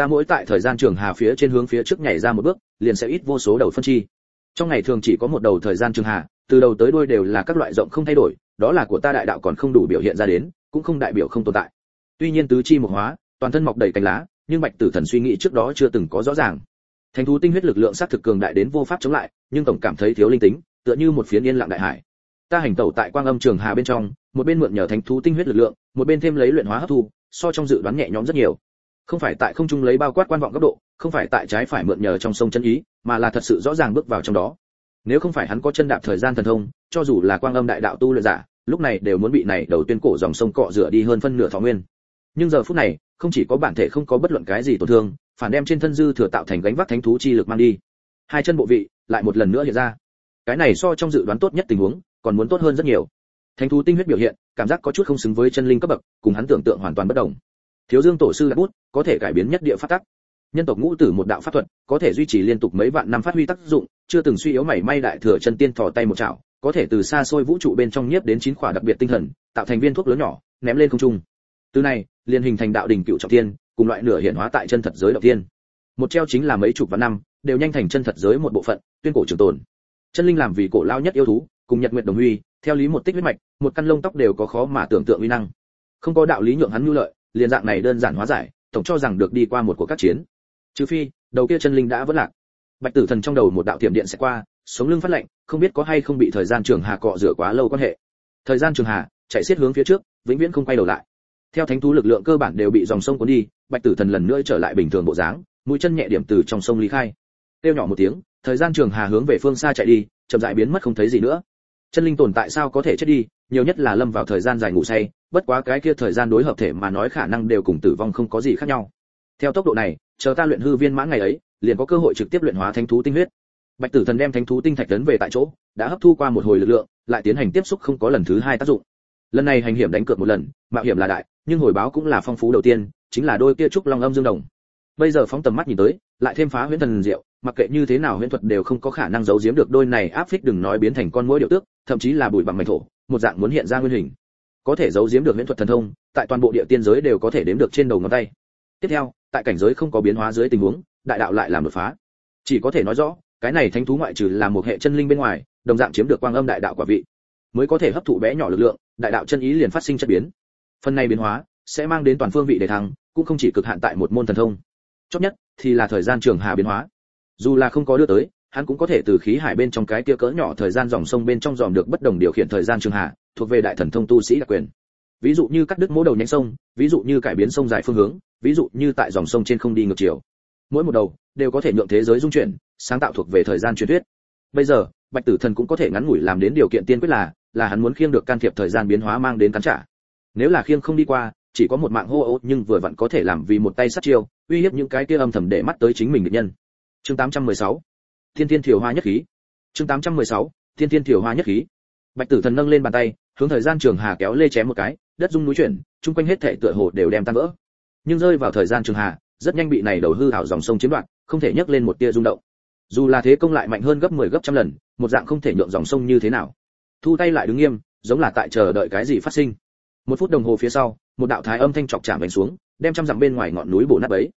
A: ta mỗi tại thời gian trường hà phía trên hướng phía trước nhảy ra một bước, liền sẽ ít vô số đầu phân chi. Trong ngày thường chỉ có một đầu thời gian trường hà, từ đầu tới đuôi đều là các loại rộng không thay đổi, đó là của ta đại đạo còn không đủ biểu hiện ra đến, cũng không đại biểu không tồn tại. Tuy nhiên tứ chi một hóa, toàn thân mọc đầy cánh lá, nhưng bạch tử thần suy nghĩ trước đó chưa từng có rõ ràng. Thành thú tinh huyết lực lượng sát thực cường đại đến vô pháp chống lại, nhưng tổng cảm thấy thiếu linh tính, tựa như một phiến yên lặng đại hải. Ta hành tẩu tại quang âm trường hà bên trong, một bên mượn nhờ thánh thú tinh huyết lực lượng, một bên thêm lấy luyện hóa hấp thu, so trong dự đoán nhẹ nhõm rất nhiều không phải tại không trung lấy bao quát quan vọng cấp độ, không phải tại trái phải mượn nhờ trong sông chân ý, mà là thật sự rõ ràng bước vào trong đó. Nếu không phải hắn có chân đạp thời gian thần thông, cho dù là quang âm đại đạo tu luyện giả, lúc này đều muốn bị này đầu tuyên cổ dòng sông cọ rửa đi hơn phân nửa thọ nguyên. Nhưng giờ phút này, không chỉ có bản thể không có bất luận cái gì tổn thương, phản đem trên thân dư thừa tạo thành gánh vác thánh thú chi lực mang đi. Hai chân bộ vị lại một lần nữa hiện ra. Cái này so trong dự đoán tốt nhất tình huống, còn muốn tốt hơn rất nhiều. Thánh thú tinh huyết biểu hiện, cảm giác có chút không xứng với chân linh cấp bậc, cùng hắn tưởng tượng hoàn toàn bất đồng thiếu dương tổ sư đã bút, có thể cải biến nhất địa phát tắc. Nhân tộc ngũ tử một đạo pháp thuật, có thể duy trì liên tục mấy vạn năm phát huy tác dụng, chưa từng suy yếu mảy may đại thừa chân tiên thò tay một chảo, có thể từ xa xôi vũ trụ bên trong nhiếp đến chín khỏa đặc biệt tinh thần, tạo thành viên thuốc lớn nhỏ, ném lên không trung. Từ này, liền hình thành đạo đỉnh cựu trọng thiên cùng loại nửa hiện hóa tại chân thật giới đầu tiên. Một treo chính là mấy chục vạn năm, đều nhanh thành chân thật giới một bộ phận, tuyên cổ trường tồn. Chân linh làm vì cổ lao nhất yêu thú, cùng nhật nguyệt đồng huy, theo lý một tích huyết mạch, một căn lông tóc đều có khó mà tưởng tượng uy năng. Không có đạo lý nhượng hắn nhu lợi liền dạng này đơn giản hóa giải, tổng cho rằng được đi qua một cuộc các chiến. Trừ phi, đầu kia chân linh đã vỡ lạc. Bạch tử thần trong đầu một đạo tiệm điện sẽ qua, sống lưng phát lạnh, không biết có hay không bị thời gian trường hà cọ rửa quá lâu quan hệ. Thời gian trường hà, chạy xiết hướng phía trước, vĩnh viễn không quay đầu lại. Theo thánh thú lực lượng cơ bản đều bị dòng sông cuốn đi, bạch tử thần lần nữa trở lại bình thường bộ dáng, mũi chân nhẹ điểm từ trong sông lý khai. Tiêu nhỏ một tiếng, thời gian trường hà hướng về phương xa chạy đi, chậm rãi biến mất không thấy gì nữa. Chân linh tồn tại sao có thể chết đi nhiều nhất là lâm vào thời gian dài ngủ say, bất quá cái kia thời gian đối hợp thể mà nói khả năng đều cùng tử vong không có gì khác nhau. Theo tốc độ này, chờ ta luyện hư viên mãn ngày ấy, liền có cơ hội trực tiếp luyện hóa thánh thú tinh huyết. Bạch tử thần đem thánh thú tinh thạch tấn về tại chỗ, đã hấp thu qua một hồi lực lượng, lại tiến hành tiếp xúc không có lần thứ hai tác dụng. Lần này hành hiểm đánh cược một lần, mạo hiểm là đại, nhưng hồi báo cũng là phong phú đầu tiên, chính là đôi kia trúc long âm dương đồng. Bây giờ phóng tầm mắt nhìn tới, lại thêm phá huyễn thần diệu, mặc kệ như thế nào huyễn thuật đều không có khả năng giấu giếm được đôi này áp phích đừng nói biến thành con muỗi điệu tước, thậm chí là bụi bằng mảnh thổ một dạng muốn hiện ra nguyên hình. Có thể giấu giếm được huyễn thuật thần thông, tại toàn bộ địa tiên giới đều có thể đếm được trên đầu ngón tay. Tiếp theo, tại cảnh giới không có biến hóa dưới tình huống, đại đạo lại làm đột phá. Chỉ có thể nói rõ, cái này thánh thú ngoại trừ là một hệ chân linh bên ngoài, đồng dạng chiếm được quang âm đại đạo quả vị. Mới có thể hấp thụ bé nhỏ lực lượng, đại đạo chân ý liền phát sinh chất biến. Phần này biến hóa sẽ mang đến toàn phương vị để thăng, cũng không chỉ cực hạn tại một môn thần thông. Chót nhất thì là thời gian trường hà biến hóa. Dù là không có đưa tới hắn cũng có thể từ khí hải bên trong cái kia cỡ nhỏ thời gian dòng sông bên trong dòm được bất đồng điều khiển thời gian trường hạ, thuộc về đại thần thông tu sĩ đặc quyền. Ví dụ như cắt đứt mỗ đầu nhánh sông, ví dụ như cải biến sông dài phương hướng, ví dụ như tại dòng sông trên không đi ngược chiều. Mỗi một đầu đều có thể nhượng thế giới dung chuyển, sáng tạo thuộc về thời gian truyền thuyết. Bây giờ, bạch tử thần cũng có thể ngắn ngủi làm đến điều kiện tiên quyết là là hắn muốn khiêng được can thiệp thời gian biến hóa mang đến cắn trả. Nếu là khiêng không đi qua, chỉ có một mạng hô ô, nhưng vừa vặn có thể làm vì một tay sát chiêu, uy hiếp những cái kia âm thầm để mắt tới chính mình địch nhân. Chương 816 thiên thiên thiểu hoa nhất khí. Chương 816 thiên thiên thiểu hoa nhất khí. Bạch tử thần nâng lên bàn tay, hướng thời gian trường hà kéo lê chém một cái, đất rung núi chuyển, chung quanh hết thảy tựa hồ đều đem tan vỡ. Nhưng rơi vào thời gian trường hà, rất nhanh bị này đầu hư hảo dòng sông chiếm đoạt, không thể nhấc lên một tia rung động. Dù là thế công lại mạnh hơn gấp 10 gấp trăm lần, một dạng không thể nhượng dòng sông như thế nào. Thu tay lại đứng nghiêm, giống là tại chờ đợi cái gì phát sinh. Một phút đồng hồ phía sau, một đạo thái âm thanh chọc chạm đánh xuống, đem trăm dặm bên ngoài ngọn núi bổ nát ấy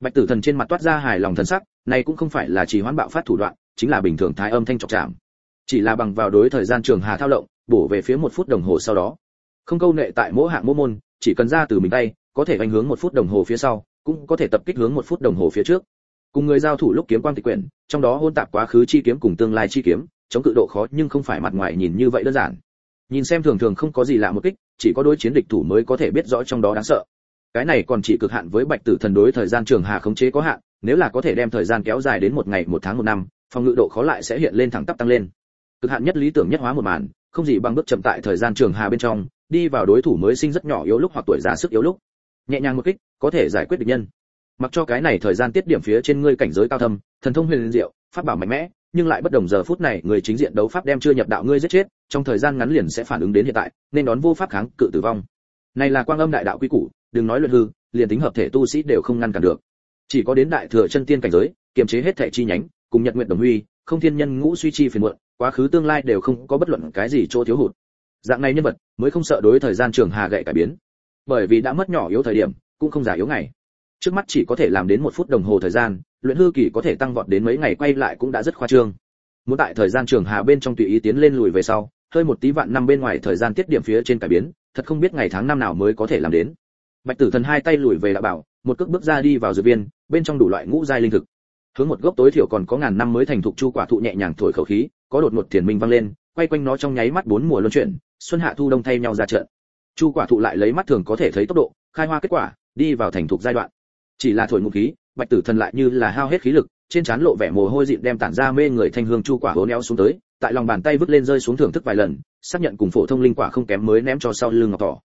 A: bạch tử thần trên mặt toát ra hài lòng thần sắc này cũng không phải là chỉ hoãn bạo phát thủ đoạn, chính là bình thường thái âm thanh chọc chạm. Chỉ là bằng vào đối thời gian trường hà thao lộng, bổ về phía một phút đồng hồ sau đó. Không câu nệ tại mỗi hạng mỗi môn, chỉ cần ra từ mình tay, có thể ảnh hướng một phút đồng hồ phía sau, cũng có thể tập kích hướng một phút đồng hồ phía trước. Cùng người giao thủ lúc kiếm quang tịch quyển, trong đó hôn tạp quá khứ chi kiếm cùng tương lai chi kiếm, chống cự độ khó nhưng không phải mặt ngoài nhìn như vậy đơn giản. Nhìn xem thường thường không có gì lạ một kích, chỉ có đối chiến địch thủ mới có thể biết rõ trong đó đáng sợ. Cái này còn chỉ cực hạn với bạch tử thần đối thời gian trường hà khống chế có hạn nếu là có thể đem thời gian kéo dài đến một ngày, một tháng, một năm, phòng ngự độ khó lại sẽ hiện lên thẳng tắp tăng lên. Cực hạn nhất lý tưởng nhất hóa một màn, không gì bằng bước chậm tại thời gian trường hà bên trong, đi vào đối thủ mới sinh rất nhỏ yếu lúc hoặc tuổi già sức yếu lúc. Nhẹ nhàng một kích, có thể giải quyết địch nhân. Mặc cho cái này thời gian tiết điểm phía trên ngươi cảnh giới cao thâm, thần thông huyền diệu, pháp bảo mạnh mẽ, nhưng lại bất đồng giờ phút này, người chính diện đấu pháp đem chưa nhập đạo ngươi giết chết, trong thời gian ngắn liền sẽ phản ứng đến hiện tại, nên đón vô pháp kháng cự tử vong. Này là quang âm đại đạo quy củ, đừng nói luận hư, liền tính hợp thể tu sĩ đều không ngăn cản được chỉ có đến đại thừa chân tiên cảnh giới, kiềm chế hết thể chi nhánh, cùng nhật nguyện đồng huy, không thiên nhân ngũ suy chi phiền muộn, quá khứ tương lai đều không có bất luận cái gì chỗ thiếu hụt. Dạng này nhân vật mới không sợ đối thời gian trường hà gậy cải biến. Bởi vì đã mất nhỏ yếu thời điểm, cũng không giả yếu ngày. Trước mắt chỉ có thể làm đến một phút đồng hồ thời gian, luyện hư kỳ có thể tăng vọt đến mấy ngày quay lại cũng đã rất khoa trương. Muốn tại thời gian trường hà bên trong tùy ý tiến lên lùi về sau, hơi một tí vạn năm bên ngoài thời gian tiết điểm phía trên cải biến, thật không biết ngày tháng năm nào mới có thể làm đến. Bạch tử thần hai tay lùi về đã bảo một cước bước ra đi vào dược viên, bên trong đủ loại ngũ giai linh thực. Hướng một gốc tối thiểu còn có ngàn năm mới thành thục chu quả thụ nhẹ nhàng thổi khẩu khí, có đột ngột thiền minh vang lên, quay quanh nó trong nháy mắt bốn mùa luân chuyển, xuân hạ thu đông thay nhau ra trận. Chu quả thụ lại lấy mắt thường có thể thấy tốc độ, khai hoa kết quả, đi vào thành thục giai đoạn. Chỉ là thổi ngụ khí, bạch tử thần lại như là hao hết khí lực, trên trán lộ vẻ mồ hôi dịn đem tản ra mê người thanh hương chu quả hố neo xuống tới, tại lòng bàn tay vứt lên rơi xuống thưởng thức vài lần, xác nhận cùng phổ thông linh quả không kém mới ném cho sau lưng ngọc thỏ.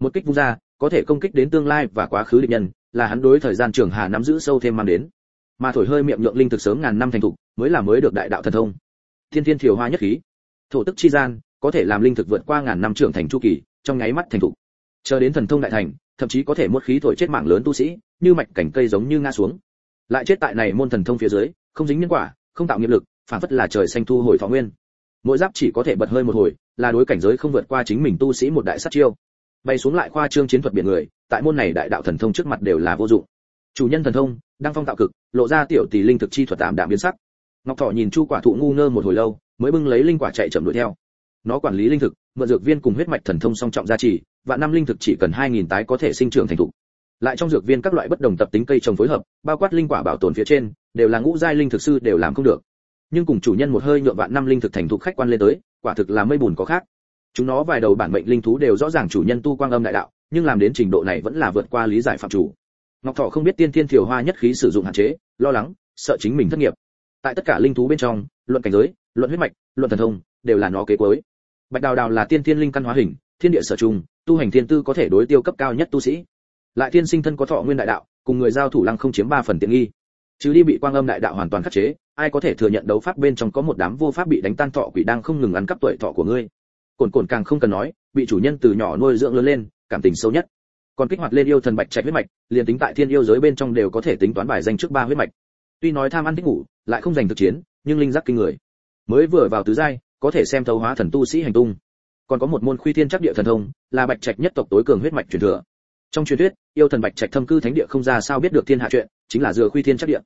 A: Một kích vung ra, có thể công kích đến tương lai và quá khứ địch nhân là hắn đối thời gian trường hà nắm giữ sâu thêm mang đến. Mà thổi hơi miệng nhượng linh thực sớm ngàn năm thành thục, mới là mới được đại đạo thần thông. Thiên thiên thiều hoa nhất khí. Thổ tức chi gian, có thể làm linh thực vượt qua ngàn năm trưởng thành chu kỳ, trong nháy mắt thành thục. Chờ đến thần thông đại thành, thậm chí có thể một khí thổi chết mạng lớn tu sĩ, như mạch cảnh cây giống như ngã xuống. Lại chết tại này môn thần thông phía dưới, không dính nhân quả, không tạo nghiệp lực, phản phất là trời xanh thu hồi thọ nguyên. Mỗi giáp chỉ có thể bật hơi một hồi, là đối cảnh giới không vượt qua chính mình tu sĩ một đại sát chiêu bay xuống lại khoa trương chiến thuật biển người, tại môn này đại đạo thần thông trước mặt đều là vô dụng. Chủ nhân thần thông đang phong tạo cực, lộ ra tiểu tỷ linh thực chi thuật tạm đạm biến sắc. Ngọc thọ nhìn chu quả thụ ngu ngơ một hồi lâu, mới bưng lấy linh quả chạy chậm đuổi theo. Nó quản lý linh thực, mượn dược viên cùng huyết mạch thần thông song trọng gia trì và năm linh thực chỉ cần 2.000 tái có thể sinh trưởng thành thục lại trong dược viên các loại bất đồng tập tính cây trồng phối hợp, bao quát linh quả bảo tồn phía trên, đều là ngũ giai linh thực sư đều làm không được. Nhưng cùng chủ nhân một hơi nhượng vạn năm linh thực thành thục khách quan lên tới, quả thực là mây bùn có khác chúng nó vài đầu bản mệnh linh thú đều rõ ràng chủ nhân tu quang âm đại đạo, nhưng làm đến trình độ này vẫn là vượt qua lý giải phạm chủ. Ngọc thọ không biết tiên thiên thiều hoa nhất khí sử dụng hạn chế, lo lắng, sợ chính mình thất nghiệp. Tại tất cả linh thú bên trong, luận cảnh giới, luận huyết mạch, luận thần thông, đều là nó kế cuối. Bạch đào đào là tiên thiên linh căn hóa hình, thiên địa sở trùng, tu hành thiên tư có thể đối tiêu cấp cao nhất tu sĩ. Lại thiên sinh thân có thọ nguyên đại đạo, cùng người giao thủ lăng không chiếm ba phần tiện nghi. Chứ đi bị quang âm đại đạo hoàn toàn khắc chế, ai có thể thừa nhận đấu pháp bên trong có một đám vô pháp bị đánh tan thọ quỷ đang không ngừng ăn cắp tuổi thọ của ngươi? Cồn cồn càng không cần nói, bị chủ nhân từ nhỏ nuôi dưỡng lớn lên, cảm tình sâu nhất. Còn kích hoạt lên yêu thần bạch trạch huyết mạch, liền tính tại thiên yêu giới bên trong đều có thể tính toán bài danh trước ba huyết mạch. Tuy nói tham ăn thích ngủ, lại không giành thực chiến, nhưng linh giác kinh người. Mới vừa vào tứ giai, có thể xem thấu hóa thần tu sĩ hành tung. Còn có một môn khuy thiên chắc địa thần thông, là bạch trạch nhất tộc tối cường huyết mạch truyền thừa. Trong truyền thuyết, yêu thần bạch trạch thâm cư thánh địa không ra sao biết được thiên hạ chuyện, chính là dừa khuy thiên chắc địa.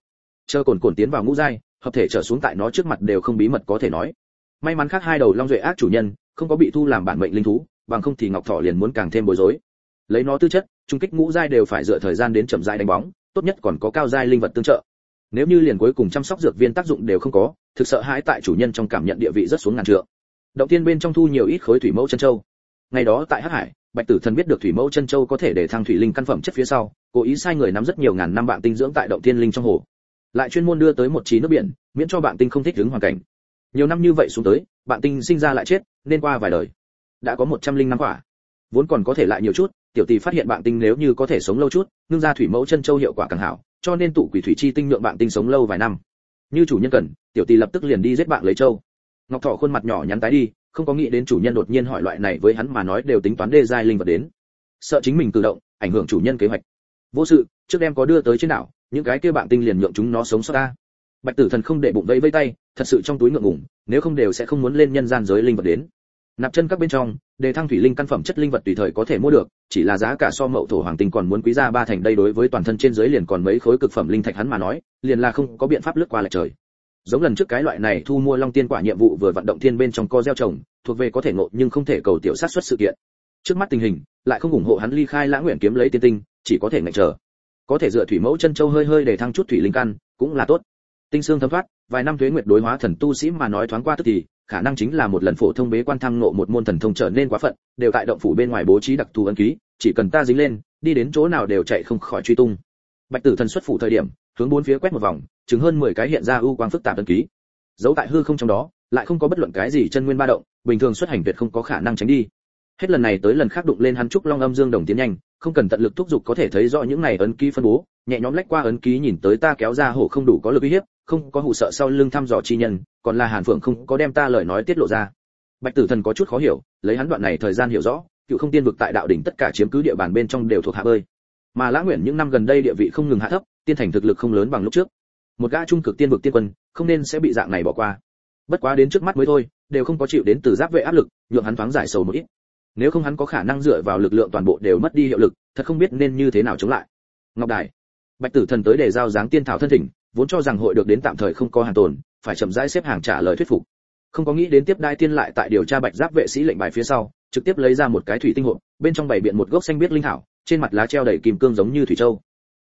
A: Chờ cồn cồn tiến vào ngũ giai, hợp thể trở xuống tại nó trước mặt đều không bí mật có thể nói. May mắn khác hai đầu long duệ ác chủ nhân không có bị thu làm bản mệnh linh thú, bằng không thì ngọc thọ liền muốn càng thêm bối rối. Lấy nó tư chất, trung kích ngũ giai đều phải dựa thời gian đến chậm giai đánh bóng, tốt nhất còn có cao giai linh vật tương trợ. Nếu như liền cuối cùng chăm sóc dược viên tác dụng đều không có, thực sợ hãi tại chủ nhân trong cảm nhận địa vị rất xuống ngàn trượng. Động tiên bên trong thu nhiều ít khối thủy mẫu chân châu. Ngày đó tại hắc hải, bạch tử thần biết được thủy mẫu chân châu có thể để thăng thủy linh căn phẩm chất phía sau, cố ý sai người nắm rất nhiều ngàn năm bạn tinh dưỡng tại động tiên linh trong hồ. Lại chuyên môn đưa tới một trí nước biển, miễn cho bạn tinh không thích ứng hoàn cảnh nhiều năm như vậy xuống tới, bạn tinh sinh ra lại chết, nên qua vài đời. Đã có một trăm linh năm quả. Vốn còn có thể lại nhiều chút, tiểu tỷ phát hiện bạn tinh nếu như có thể sống lâu chút, ngưng ra thủy mẫu chân châu hiệu quả càng hảo, cho nên tụ quỷ thủy chi tinh nhượng bạn tinh sống lâu vài năm. Như chủ nhân cần, tiểu tỷ lập tức liền đi giết bạn lấy châu. Ngọc thọ khuôn mặt nhỏ nhắn tái đi, không có nghĩ đến chủ nhân đột nhiên hỏi loại này với hắn mà nói đều tính toán đê giai linh vật đến. Sợ chính mình tự động, ảnh hưởng chủ nhân kế hoạch. Vô sự, trước đem có đưa tới trên đảo, những cái kia bạn tinh liền nhượng chúng nó sống sót ta. Bạch tử thần không để bụng vẫy vây tay thật sự trong túi ngượng ngùng, nếu không đều sẽ không muốn lên nhân gian giới linh vật đến. Nạp chân các bên trong, đề thăng thủy linh căn phẩm chất linh vật tùy thời có thể mua được, chỉ là giá cả so mậu thổ hoàng tinh còn muốn quý ra ba thành đây đối với toàn thân trên dưới liền còn mấy khối cực phẩm linh thạch hắn mà nói, liền là không có biện pháp lướt qua lại trời. Giống lần trước cái loại này thu mua long tiên quả nhiệm vụ vừa vận động thiên bên trong co gieo trồng, thuộc về có thể ngộ nhưng không thể cầu tiểu sát xuất sự kiện. Trước mắt tình hình, lại không ủng hộ hắn ly khai lãng nguyện kiếm lấy tiên tinh, chỉ có thể ngạch chờ. Có thể dựa thủy mẫu chân châu hơi hơi để thăng chút thủy linh căn, cũng là tốt tinh xương thấm thoát, vài năm thuế nguyệt đối hóa thần tu sĩ mà nói thoáng qua tức thì, khả năng chính là một lần phổ thông bế quan thăng ngộ một môn thần thông trở nên quá phận, đều tại động phủ bên ngoài bố trí đặc thù ấn ký, chỉ cần ta dính lên, đi đến chỗ nào đều chạy không khỏi truy tung. Bạch tử thần xuất phủ thời điểm, hướng bốn phía quét một vòng chứng hơn 10 cái hiện ra ưu quang phức tạp ấn ký. Giấu tại hư không trong đó, lại không có bất luận cái gì chân nguyên ba động, bình thường xuất hành tuyệt không có khả năng tránh đi. Hết lần này tới lần khác đụng lên hắn trúc long âm dương đồng tiến nhanh, không cần tận lực thúc giục có thể thấy rõ những này ấn ký phân bố, nhẹ nhõm lách qua ấn ký nhìn tới ta kéo ra hổ không đủ có lực uy hiếp không có hụ sợ sau lưng thăm dò chi nhân, còn là hàn phượng không có đem ta lời nói tiết lộ ra. Bạch tử thần có chút khó hiểu, lấy hắn đoạn này thời gian hiểu rõ, cựu không tiên vực tại đạo đỉnh tất cả chiếm cứ địa bàn bên trong đều thuộc hạ bơi. Mà lã nguyện những năm gần đây địa vị không ngừng hạ thấp, tiên thành thực lực không lớn bằng lúc trước. Một gã trung cực tiên vực tiên quân, không nên sẽ bị dạng này bỏ qua. Bất quá đến trước mắt mới thôi, đều không có chịu đến từ giáp vệ áp lực, nhượng hắn thoáng giải sầu một ít. Nếu không hắn có khả năng dựa vào lực lượng toàn bộ đều mất đi hiệu lực, thật không biết nên như thế nào chống lại. Ngọc đài. Bạch tử thần tới để giao dáng tiên thảo thân thỉnh vốn cho rằng hội được đến tạm thời không có hàng tồn, phải chậm rãi xếp hàng trả lời thuyết phục. Không có nghĩ đến tiếp đai tiên lại tại điều tra bạch giáp vệ sĩ lệnh bài phía sau, trực tiếp lấy ra một cái thủy tinh hộp, bên trong bày biện một gốc xanh biết linh thảo, trên mặt lá treo đầy kim cương giống như thủy châu.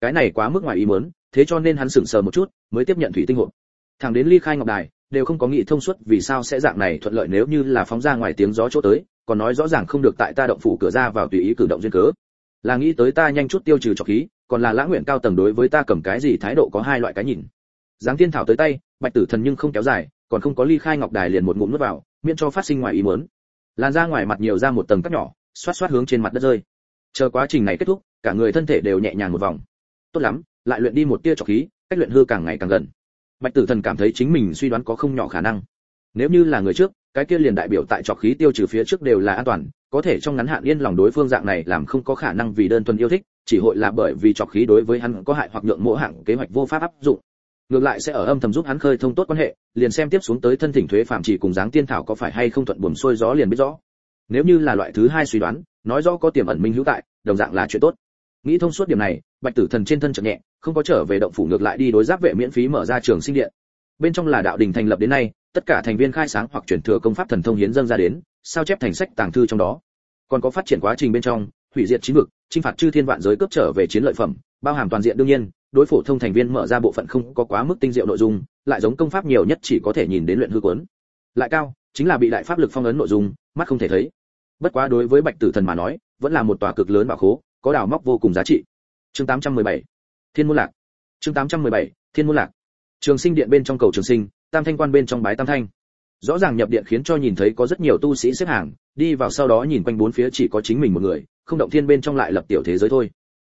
A: Cái này quá mức ngoài ý muốn, thế cho nên hắn sững sờ một chút, mới tiếp nhận thủy tinh hộp. Thẳng đến ly khai ngọc đài, đều không có nghĩ thông suốt vì sao sẽ dạng này thuận lợi nếu như là phóng ra ngoài tiếng gió chỗ tới, còn nói rõ ràng không được tại ta động phủ cửa ra vào tùy ý cử động duyên cớ. Là nghĩ tới ta nhanh chút tiêu trừ trọc khí còn là lãng nguyện cao tầng đối với ta cầm cái gì thái độ có hai loại cái nhìn. Giáng tiên thảo tới tay, bạch tử thần nhưng không kéo dài, còn không có ly khai ngọc đài liền một ngụm nuốt vào, miễn cho phát sinh ngoài ý muốn. Lan ra ngoài mặt nhiều ra một tầng cắt nhỏ, xoát xoát hướng trên mặt đất rơi. Chờ quá trình này kết thúc, cả người thân thể đều nhẹ nhàng một vòng. Tốt lắm, lại luyện đi một tia trọc khí, cách luyện hư càng ngày càng gần. Bạch tử thần cảm thấy chính mình suy đoán có không nhỏ khả năng nếu như là người trước, cái kia liền đại biểu tại trọc khí tiêu trừ phía trước đều là an toàn, có thể trong ngắn hạn yên lòng đối phương dạng này làm không có khả năng vì đơn thuần yêu thích, chỉ hội là bởi vì trọc khí đối với hắn có hại hoặc nhượng mỗi hạng kế hoạch vô pháp áp dụng. Ngược lại sẽ ở âm thầm giúp hắn khơi thông tốt quan hệ, liền xem tiếp xuống tới thân thỉnh thuế phạm chỉ cùng dáng tiên thảo có phải hay không thuận buồm xuôi gió liền biết rõ. Nếu như là loại thứ hai suy đoán, nói rõ có tiềm ẩn minh hữu tại, đồng dạng là chuyện tốt. Nghĩ thông suốt điểm này, bạch tử thần trên thân chợt nhẹ, không có trở về động phủ ngược lại đi đối giáp vệ miễn phí mở ra trường sinh điện. Bên trong là đạo đình thành lập đến nay tất cả thành viên khai sáng hoặc chuyển thừa công pháp thần thông hiến dâng ra đến, sao chép thành sách tàng thư trong đó. Còn có phát triển quá trình bên trong, hủy diệt chín vực, chinh phạt chư thiên vạn giới cướp trở về chiến lợi phẩm, bao hàm toàn diện đương nhiên, đối phổ thông thành viên mở ra bộ phận không có quá mức tinh diệu nội dung, lại giống công pháp nhiều nhất chỉ có thể nhìn đến luyện hư cuốn. Lại cao, chính là bị đại pháp lực phong ấn nội dung, mắt không thể thấy. Bất quá đối với bạch tử thần mà nói, vẫn là một tòa cực lớn bảo khố, có đào móc vô cùng giá trị. Chương 817 thiên môn lạc. Chương 817 thiên môn lạc. Trường sinh điện bên trong cầu trường sinh tam thanh quan bên trong bái tam thanh. Rõ ràng nhập điện khiến cho nhìn thấy có rất nhiều tu sĩ xếp hàng, đi vào sau đó nhìn quanh bốn phía chỉ có chính mình một người, không động thiên bên trong lại lập tiểu thế giới thôi.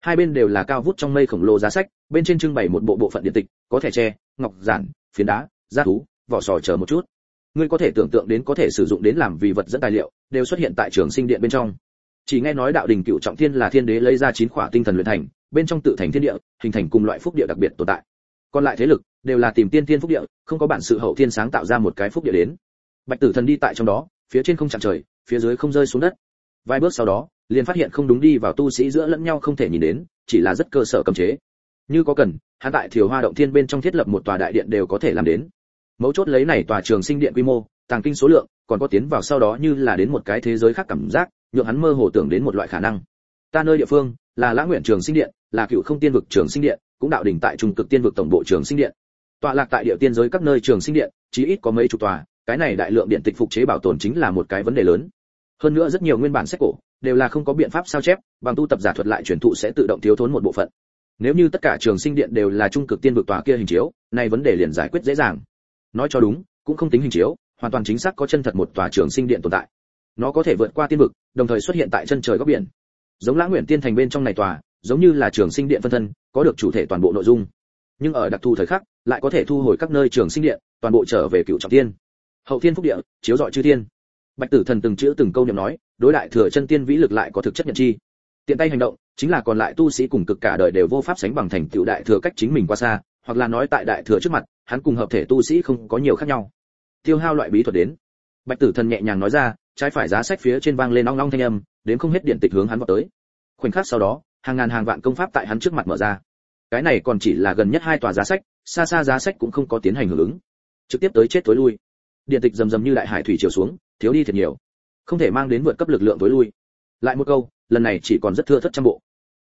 A: Hai bên đều là cao vút trong mây khổng lồ giá sách, bên trên trưng bày một bộ bộ phận điện tịch, có thẻ tre, ngọc giản, phiến đá da thú, vỏ sò chờ một chút. Ngươi có thể tưởng tượng đến có thể sử dụng đến làm vì vật dẫn tài liệu, đều xuất hiện tại trường sinh điện bên trong. Chỉ nghe nói đạo đình cựu trọng thiên là thiên đế lấy ra chín khỏa tinh thần luyện thành, bên trong tự thành thiên địa, hình thành cùng loại phúc địa đặc biệt tồn tại còn lại thế lực đều là tìm tiên thiên phúc địa, không có bản sự hậu thiên sáng tạo ra một cái phúc địa đến. Bạch tử thần đi tại trong đó, phía trên không chạm trời, phía dưới không rơi xuống đất. Vài bước sau đó, liền phát hiện không đúng đi vào tu sĩ giữa lẫn nhau không thể nhìn đến, chỉ là rất cơ sở cấm chế. Như có cần, hắn tại thiều hoa động thiên bên trong thiết lập một tòa đại điện đều có thể làm đến. Mấu chốt lấy này tòa trường sinh điện quy mô, tàng kinh số lượng, còn có tiến vào sau đó như là đến một cái thế giới khác cảm giác, nhượng hắn mơ hồ tưởng đến một loại khả năng. Ta nơi địa phương, là lãng nguyện trường sinh điện, là cựu không tiên vực trường sinh điện cũng đạo đỉnh tại trung cực tiên vực tổng bộ trường sinh điện. Tọa lạc tại địa tiên giới các nơi trường sinh điện, chí ít có mấy chục tòa, cái này đại lượng điện tịch phục chế bảo tồn chính là một cái vấn đề lớn. Hơn nữa rất nhiều nguyên bản sách cổ, đều là không có biện pháp sao chép, bằng tu tập giả thuật lại truyền thụ sẽ tự động thiếu thốn một bộ phận. Nếu như tất cả trường sinh điện đều là trung cực tiên vực tòa kia hình chiếu, nay vấn đề liền giải quyết dễ dàng. Nói cho đúng, cũng không tính hình chiếu, hoàn toàn chính xác có chân thật một tòa trường sinh điện tồn tại. Nó có thể vượt qua tiên vực, đồng thời xuất hiện tại chân trời góc biển. Giống lãng nguyện tiên thành bên trong này tòa giống như là trường sinh điện phân thân, có được chủ thể toàn bộ nội dung. Nhưng ở đặc thù thời khắc, lại có thể thu hồi các nơi trường sinh điện, toàn bộ trở về cựu trọng thiên. Hậu thiên phúc địa, chiếu dọi chư thiên. Bạch tử thần từng chữ từng câu niệm nói, đối đại thừa chân tiên vĩ lực lại có thực chất nhận chi. Tiện tay hành động, chính là còn lại tu sĩ cùng cực cả đời đều vô pháp sánh bằng thành tựu đại thừa cách chính mình qua xa, hoặc là nói tại đại thừa trước mặt, hắn cùng hợp thể tu sĩ không có nhiều khác nhau. Tiêu hao loại bí thuật đến. Bạch tử thần nhẹ nhàng nói ra, trái phải giá sách phía trên vang lên ong ong thanh âm, đến không hết điện tịch hướng hắn vọt tới. Khoảnh khắc sau đó hàng ngàn hàng vạn công pháp tại hắn trước mặt mở ra. Cái này còn chỉ là gần nhất hai tòa giá sách, xa xa giá sách cũng không có tiến hành hưởng ứng. Trực tiếp tới chết tối lui. Điện tịch rầm rầm như đại hải thủy chiều xuống, thiếu đi thật nhiều. Không thể mang đến vượt cấp lực lượng tối lui. Lại một câu, lần này chỉ còn rất thưa thất trăm bộ.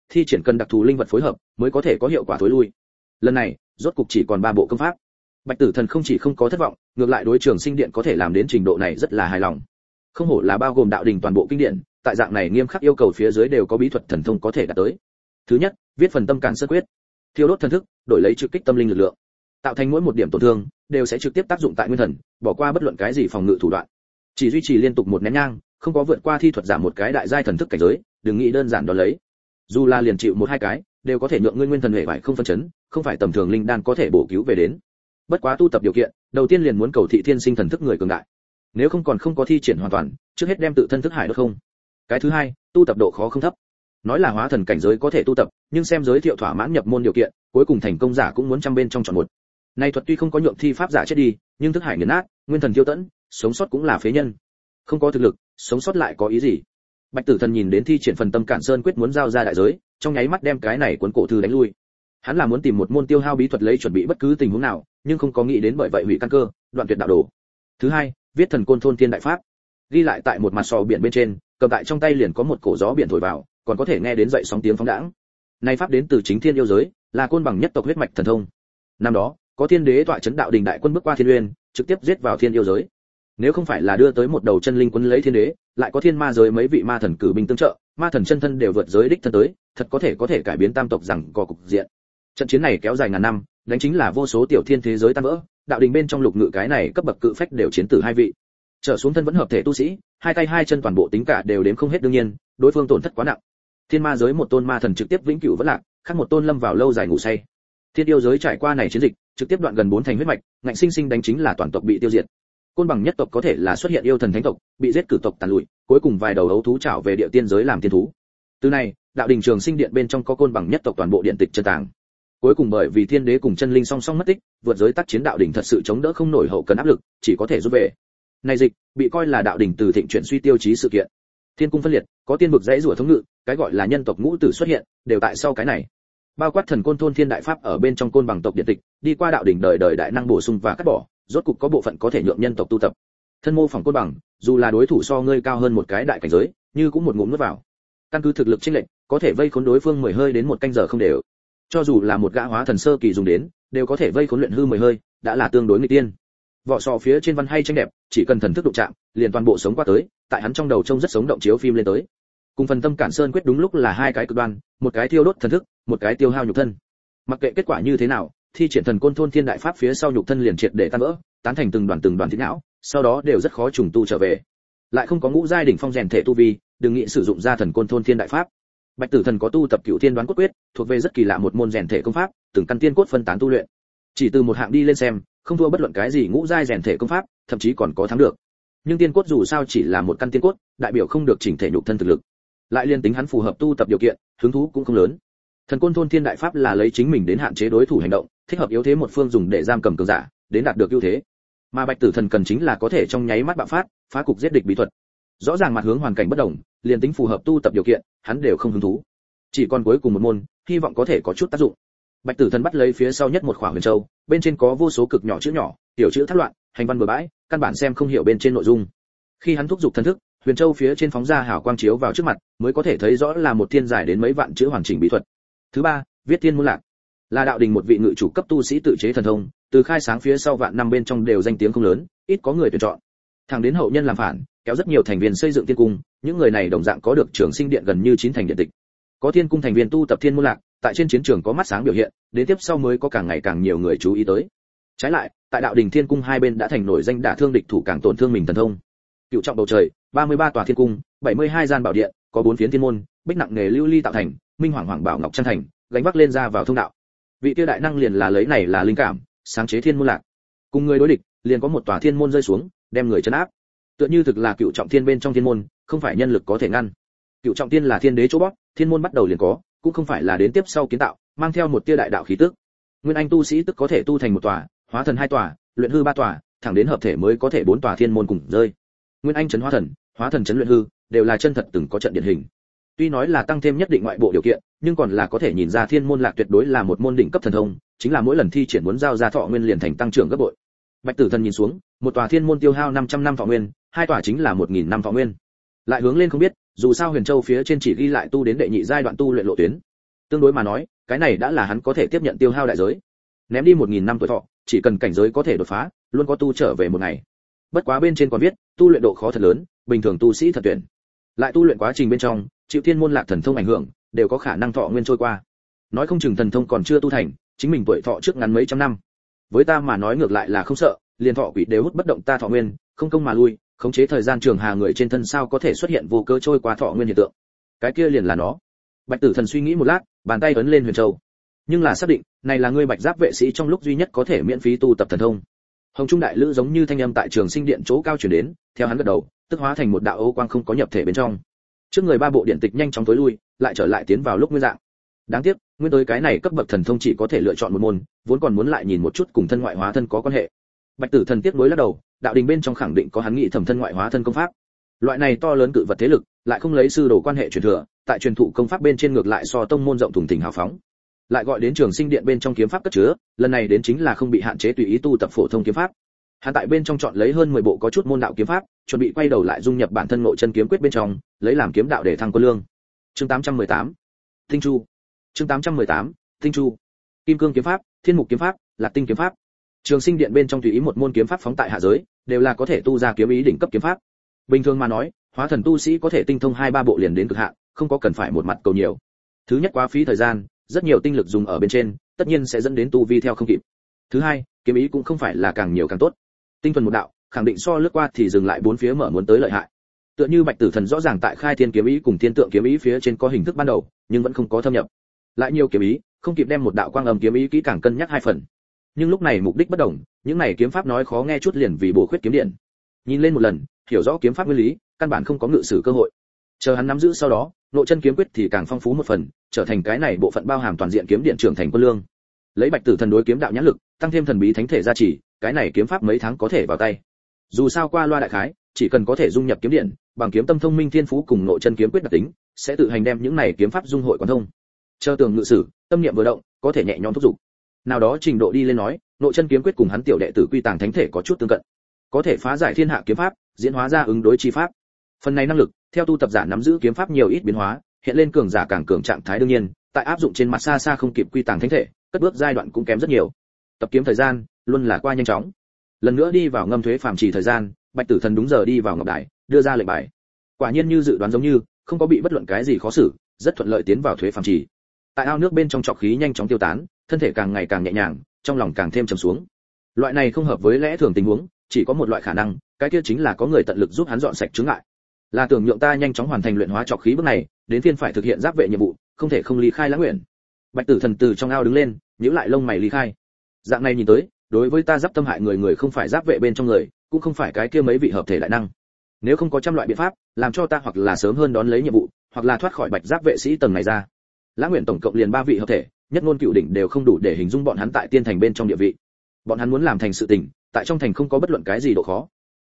A: Thi triển cần đặc thù linh vật phối hợp, mới có thể có hiệu quả tối lui. Lần này, rốt cục chỉ còn ba bộ công pháp. Bạch tử thần không chỉ không có thất vọng, ngược lại đối trường sinh điện có thể làm đến trình độ này rất là hài lòng. Không hổ là bao gồm đạo đình toàn bộ kinh điển tại dạng này nghiêm khắc yêu cầu phía dưới đều có bí thuật thần thông có thể đạt tới. Thứ nhất, viết phần tâm cản sơ quyết. Thiêu đốt thần thức, đổi lấy trực kích tâm linh lực lượng. Tạo thành mỗi một điểm tổn thương, đều sẽ trực tiếp tác dụng tại nguyên thần, bỏ qua bất luận cái gì phòng ngự thủ đoạn. Chỉ duy trì liên tục một nén nhang, không có vượt qua thi thuật giảm một cái đại giai thần thức cảnh giới, đừng nghĩ đơn giản đó lấy. Dù là liền chịu một hai cái, đều có thể nhượng ngươi nguyên thần hệ vải không phân chấn, không phải tầm thường linh đan có thể bổ cứu về đến. Bất quá tu tập điều kiện, đầu tiên liền muốn cầu thị thiên sinh thần thức người cường đại. Nếu không còn không có thi triển hoàn toàn, trước hết đem tự thân thức hải được không cái thứ hai, tu tập độ khó không thấp. Nói là hóa thần cảnh giới có thể tu tập, nhưng xem giới thiệu thỏa mãn nhập môn điều kiện, cuối cùng thành công giả cũng muốn trăm bên trong chọn một. Nay thuật tuy không có nhượng thi pháp giả chết đi, nhưng thức hải nghiền nát, nguyên thần tiêu tẫn, sống sót cũng là phế nhân. Không có thực lực, sống sót lại có ý gì? Bạch tử thần nhìn đến thi triển phần tâm cản sơn quyết muốn giao ra đại giới, trong nháy mắt đem cái này cuốn cổ thư đánh lui. Hắn là muốn tìm một môn tiêu hao bí thuật lấy chuẩn bị bất cứ tình huống nào, nhưng không có nghĩ đến bởi vậy hủy căn cơ, đoạn tuyệt đạo đồ. Thứ hai, viết thần côn thôn thiên đại pháp. Ghi lại tại một mặt sò biển bên trên cầm tại trong tay liền có một cổ gió biển thổi vào, còn có thể nghe đến dậy sóng tiếng phóng đãng. Nay pháp đến từ chính thiên yêu giới, là côn bằng nhất tộc huyết mạch thần thông. Năm đó, có thiên đế tọa chấn đạo đình đại quân bước qua thiên uyên, trực tiếp giết vào thiên yêu giới. Nếu không phải là đưa tới một đầu chân linh quân lấy thiên đế, lại có thiên ma giới mấy vị ma thần cử binh tương trợ, ma thần chân thân đều vượt giới đích thân tới, thật có thể có thể cải biến tam tộc rằng có cục diện. Trận chiến này kéo dài ngàn năm, đánh chính là vô số tiểu thiên thế giới tan vỡ, đạo đình bên trong lục ngự cái này cấp bậc cự phách đều chiến tử hai vị trở xuống thân vẫn hợp thể tu sĩ, hai tay hai chân toàn bộ tính cả đều đếm không hết đương nhiên, đối phương tổn thất quá nặng. Thiên ma giới một tôn ma thần trực tiếp vĩnh cửu vẫn lạc, khác một tôn lâm vào lâu dài ngủ say. Thiên yêu giới trải qua này chiến dịch, trực tiếp đoạn gần bốn thành huyết mạch, ngạnh sinh sinh đánh chính là toàn tộc bị tiêu diệt. Côn bằng nhất tộc có thể là xuất hiện yêu thần thánh tộc, bị giết cử tộc tàn lụi, cuối cùng vài đầu ấu thú trảo về địa tiên giới làm tiên thú. Từ này, đạo đình trường sinh điện bên trong có côn bằng nhất tộc toàn bộ điện tịch chân tàng. Cuối cùng bởi vì thiên đế cùng chân linh song song mất tích, vượt giới tác chiến đạo đỉnh thật sự chống đỡ không nổi hậu cần áp lực, chỉ có thể rút về này dịch, bị coi là đạo đỉnh từ thịnh chuyển suy tiêu chí sự kiện. Thiên cung phân liệt, có tiên vực dãy rủa thống ngự, cái gọi là nhân tộc ngũ tử xuất hiện, đều tại sau cái này. Bao quát thần côn thôn thiên đại pháp ở bên trong côn bằng tộc điện tịch, đi qua đạo đỉnh đời đời đại năng bổ sung và cắt bỏ, rốt cục có bộ phận có thể nhượng nhân tộc tu tập. Thân mô phỏng côn bằng, dù là đối thủ so ngươi cao hơn một cái đại cảnh giới, như cũng một ngụm nuốt vào. Căn cứ thực lực chênh lệnh có thể vây khốn đối phương mười hơi đến một canh giờ không đều. Cho dù là một gã hóa thần sơ kỳ dùng đến, đều có thể vây khốn luyện hư mười hơi, đã là tương đối người tiên vỏ sò phía trên văn hay tranh đẹp, chỉ cần thần thức đụng chạm, liền toàn bộ sống qua tới, tại hắn trong đầu trông rất sống động chiếu phim lên tới. Cùng phần tâm cản sơn quyết đúng lúc là hai cái cực đoan, một cái tiêu đốt thần thức, một cái tiêu hao nhục thân. Mặc kệ kết quả như thế nào, thi triển thần côn thôn thiên đại pháp phía sau nhục thân liền triệt để tan vỡ, tán thành từng đoàn từng đoàn thiết não, sau đó đều rất khó trùng tu trở về. Lại không có ngũ giai đỉnh phong rèn thể tu vi, đừng nghĩ sử dụng ra thần côn thôn thiên đại pháp. Bạch tử thần có tu tập cựu thiên đoán cốt quyết, thuộc về rất kỳ lạ một môn rèn thể công pháp, từng căn tiên cốt phân tán tu luyện. Chỉ từ một hạng đi lên xem không thua bất luận cái gì ngũ giai rèn thể công pháp, thậm chí còn có thắng được. Nhưng tiên cốt dù sao chỉ là một căn tiên cốt, đại biểu không được chỉnh thể nhục thân thực lực. Lại liên tính hắn phù hợp tu tập điều kiện, hứng thú cũng không lớn. Thần côn thôn thiên đại pháp là lấy chính mình đến hạn chế đối thủ hành động, thích hợp yếu thế một phương dùng để giam cầm cường giả, đến đạt được ưu thế. Mà bạch tử thần cần chính là có thể trong nháy mắt bạo phát, phá cục giết địch bí thuật. Rõ ràng mặt hướng hoàn cảnh bất đồng, liên tính phù hợp tu tập điều kiện, hắn đều không hứng thú. Chỉ còn cuối cùng một môn, hy vọng có thể có chút tác dụng bạch tử thần bắt lấy phía sau nhất một khoảng huyền châu, bên trên có vô số cực nhỏ chữ nhỏ, tiểu chữ thất loạn, hành văn bừa bãi, căn bản xem không hiểu bên trên nội dung. Khi hắn thúc giục thần thức, huyền châu phía trên phóng ra hào quang chiếu vào trước mặt, mới có thể thấy rõ là một thiên giải đến mấy vạn chữ hoàn chỉnh bí thuật. Thứ ba, viết thiên muôn lạc. Là đạo đình một vị ngự chủ cấp tu sĩ tự chế thần thông, từ khai sáng phía sau vạn năm bên trong đều danh tiếng không lớn, ít có người tuyển chọn. Thẳng đến hậu nhân làm phản, kéo rất nhiều thành viên xây dựng tiên cung, những người này đồng dạng có được trường sinh điện gần như chín thành điện tịch. Có tiên cung thành viên tu tập thiên muôn lạc tại trên chiến trường có mắt sáng biểu hiện, đến tiếp sau mới có càng ngày càng nhiều người chú ý tới. Trái lại, tại đạo đình thiên cung hai bên đã thành nổi danh đả thương địch thủ càng tổn thương mình thần thông. Cựu trọng bầu trời 33 tòa thiên cung 72 gian bảo điện, có bốn phiến thiên môn, bích nặng nghề lưu ly tạo thành, minh hoàng hoàng bảo ngọc chân thành, gánh vác lên ra vào thông đạo. Vị tiêu đại năng liền là lấy này là linh cảm, sáng chế thiên môn lạc. Cùng người đối địch, liền có một tòa thiên môn rơi xuống, đem người chân áp. Tựa như thực là cựu trọng thiên bên trong thiên môn, không phải nhân lực có thể ngăn. Cựu trọng thiên là thiên đế chỗ bóp, thiên môn bắt đầu liền có cũng không phải là đến tiếp sau kiến tạo, mang theo một tia đại đạo khí tức. Nguyên anh tu sĩ tức có thể tu thành một tòa, hóa thần hai tòa, luyện hư ba tòa, thẳng đến hợp thể mới có thể bốn tòa thiên môn cùng rơi. Nguyên anh chấn hóa thần hóa thần chấn luyện hư, đều là chân thật từng có trận điển hình. Tuy nói là tăng thêm nhất định ngoại bộ điều kiện, nhưng còn là có thể nhìn ra thiên môn lạc tuyệt đối là một môn đỉnh cấp thần thông, chính là mỗi lần thi triển muốn giao ra thọ nguyên liền thành tăng trưởng gấp bội. Bạch tử thần nhìn xuống, một tòa thiên môn tiêu hao 500 năm thọ nguyên, hai tòa chính là 1.000 năm thọ nguyên. Lại hướng lên không biết dù sao huyền châu phía trên chỉ ghi lại tu đến đệ nhị giai đoạn tu luyện lộ tuyến. Tương đối mà nói, cái này đã là hắn có thể tiếp nhận tiêu hao đại giới. Ném đi 1.000 năm tuổi thọ, chỉ cần cảnh giới có thể đột phá, luôn có tu trở về một ngày. Bất quá bên trên còn viết, tu luyện độ khó thật lớn, bình thường tu sĩ thật tuyển. Lại tu luyện quá trình bên trong, chịu thiên môn lạc thần thông ảnh hưởng, đều có khả năng thọ nguyên trôi qua. Nói không chừng thần thông còn chưa tu thành, chính mình tuổi thọ trước ngắn mấy trăm năm. Với ta mà nói ngược lại là không sợ, liền thọ quỷ đều hút bất động ta thọ nguyên, không công mà lui khống chế thời gian trường hà người trên thân sao có thể xuất hiện vô cơ trôi qua thọ nguyên hiện tượng? Cái kia liền là nó. Bạch tử thần suy nghĩ một lát, bàn tay ấn lên huyền châu. Nhưng là xác định, này là ngươi bạch giáp vệ sĩ trong lúc duy nhất có thể miễn phí tu tập thần thông. Hồng trung đại lữ giống như thanh âm tại trường sinh điện chỗ cao chuyển đến, theo hắn gật đầu, tức hóa thành một đạo ô quang không có nhập thể bên trong. Trước người ba bộ điện tịch nhanh chóng tối lui, lại trở lại tiến vào lúc nguyên dạng. Đáng tiếc, nguyên tới cái này cấp bậc thần thông chỉ có thể lựa chọn một môn, vốn còn muốn lại nhìn một chút cùng thân ngoại hóa thân có quan hệ bạch tử thần tiếc nối lắc đầu, đạo đình bên trong khẳng định có hắn nghị thẩm thân ngoại hóa thân công pháp. Loại này to lớn cự vật thế lực, lại không lấy sư đồ quan hệ truyền thừa, tại truyền thụ công pháp bên trên ngược lại so tông môn rộng thùng thình hào phóng. Lại gọi đến trường sinh điện bên trong kiếm pháp cất chứa, lần này đến chính là không bị hạn chế tùy ý tu tập phổ thông kiếm pháp. Hắn tại bên trong chọn lấy hơn 10 bộ có chút môn đạo kiếm pháp, chuẩn bị quay đầu lại dung nhập bản thân nội chân kiếm quyết bên trong, lấy làm kiếm đạo để thăng quân lương. Chương 818 tinh chu. Chương 818 tinh chu. Kim cương kiếm pháp, thiên mục kiếm pháp, lạc tinh kiếm pháp trường sinh điện bên trong tùy ý một môn kiếm pháp phóng tại hạ giới, đều là có thể tu ra kiếm ý đỉnh cấp kiếm pháp. Bình thường mà nói, hóa thần tu sĩ có thể tinh thông hai ba bộ liền đến cực hạn, không có cần phải một mặt cầu nhiều. Thứ nhất quá phí thời gian, rất nhiều tinh lực dùng ở bên trên, tất nhiên sẽ dẫn đến tu vi theo không kịp. Thứ hai, kiếm ý cũng không phải là càng nhiều càng tốt. Tinh thuần một đạo, khẳng định so lướt qua thì dừng lại bốn phía mở muốn tới lợi hại. Tựa như bạch tử thần rõ ràng tại khai thiên kiếm ý cùng thiên tượng kiếm ý phía trên có hình thức ban đầu, nhưng vẫn không có thâm nhập. Lại nhiều kiếm ý, không kịp đem một đạo quang âm kiếm ý kỹ càng cân nhắc hai phần nhưng lúc này mục đích bất đồng, những này kiếm pháp nói khó nghe chút liền vì bổ khuyết kiếm điện. Nhìn lên một lần, hiểu rõ kiếm pháp nguyên lý, căn bản không có ngự sử cơ hội. Chờ hắn nắm giữ sau đó, nội chân kiếm quyết thì càng phong phú một phần, trở thành cái này bộ phận bao hàm toàn diện kiếm điện trưởng thành quân lương. Lấy bạch tử thần đối kiếm đạo nhãn lực, tăng thêm thần bí thánh thể gia trì, cái này kiếm pháp mấy tháng có thể vào tay. Dù sao qua loa đại khái, chỉ cần có thể dung nhập kiếm điện, bằng kiếm tâm thông minh thiên phú cùng nội chân kiếm quyết đặc tính, sẽ tự hành đem những này kiếm pháp dung hội quan thông. Chờ tường ngự sử, tâm niệm vừa động, có thể nhẹ nhõm thúc giục nào đó trình độ đi lên nói, nội chân kiếm quyết cùng hắn tiểu đệ tử quy tàng thánh thể có chút tương cận. Có thể phá giải thiên hạ kiếm pháp, diễn hóa ra ứng đối chi pháp. Phần này năng lực, theo tu tập giả nắm giữ kiếm pháp nhiều ít biến hóa, hiện lên cường giả càng cường trạng thái đương nhiên, tại áp dụng trên mặt xa xa không kịp quy tàng thánh thể, cất bước giai đoạn cũng kém rất nhiều. Tập kiếm thời gian, luôn là qua nhanh chóng. Lần nữa đi vào ngâm thuế phàm trì thời gian, bạch tử thần đúng giờ đi vào ngọc đài, đưa ra lệnh bài. Quả nhiên như dự đoán giống như, không có bị bất luận cái gì khó xử, rất thuận lợi tiến vào thuế phàm trì. Tại ao nước bên trong trọc khí nhanh chóng tiêu tán thân thể càng ngày càng nhẹ nhàng, trong lòng càng thêm trầm xuống. Loại này không hợp với lẽ thường tình huống, chỉ có một loại khả năng, cái kia chính là có người tận lực giúp hắn dọn sạch chướng ngại. Là tưởng nhượng ta nhanh chóng hoàn thành luyện hóa trọc khí bước này, đến phiên phải thực hiện giáp vệ nhiệm vụ, không thể không ly khai lãng nguyện. Bạch tử thần từ trong ao đứng lên, nhíu lại lông mày ly khai. Dạng này nhìn tới, đối với ta giáp tâm hại người người không phải giáp vệ bên trong người, cũng không phải cái kia mấy vị hợp thể đại năng. Nếu không có trăm loại biện pháp, làm cho ta hoặc là sớm hơn đón lấy nhiệm vụ, hoặc là thoát khỏi bạch giáp vệ sĩ tầng này ra. Lãng nguyện tổng cộng liền ba vị hợp thể nhất ngôn cựu đỉnh đều không đủ để hình dung bọn hắn tại tiên thành bên trong địa vị. Bọn hắn muốn làm thành sự tình, tại trong thành không có bất luận cái gì độ khó.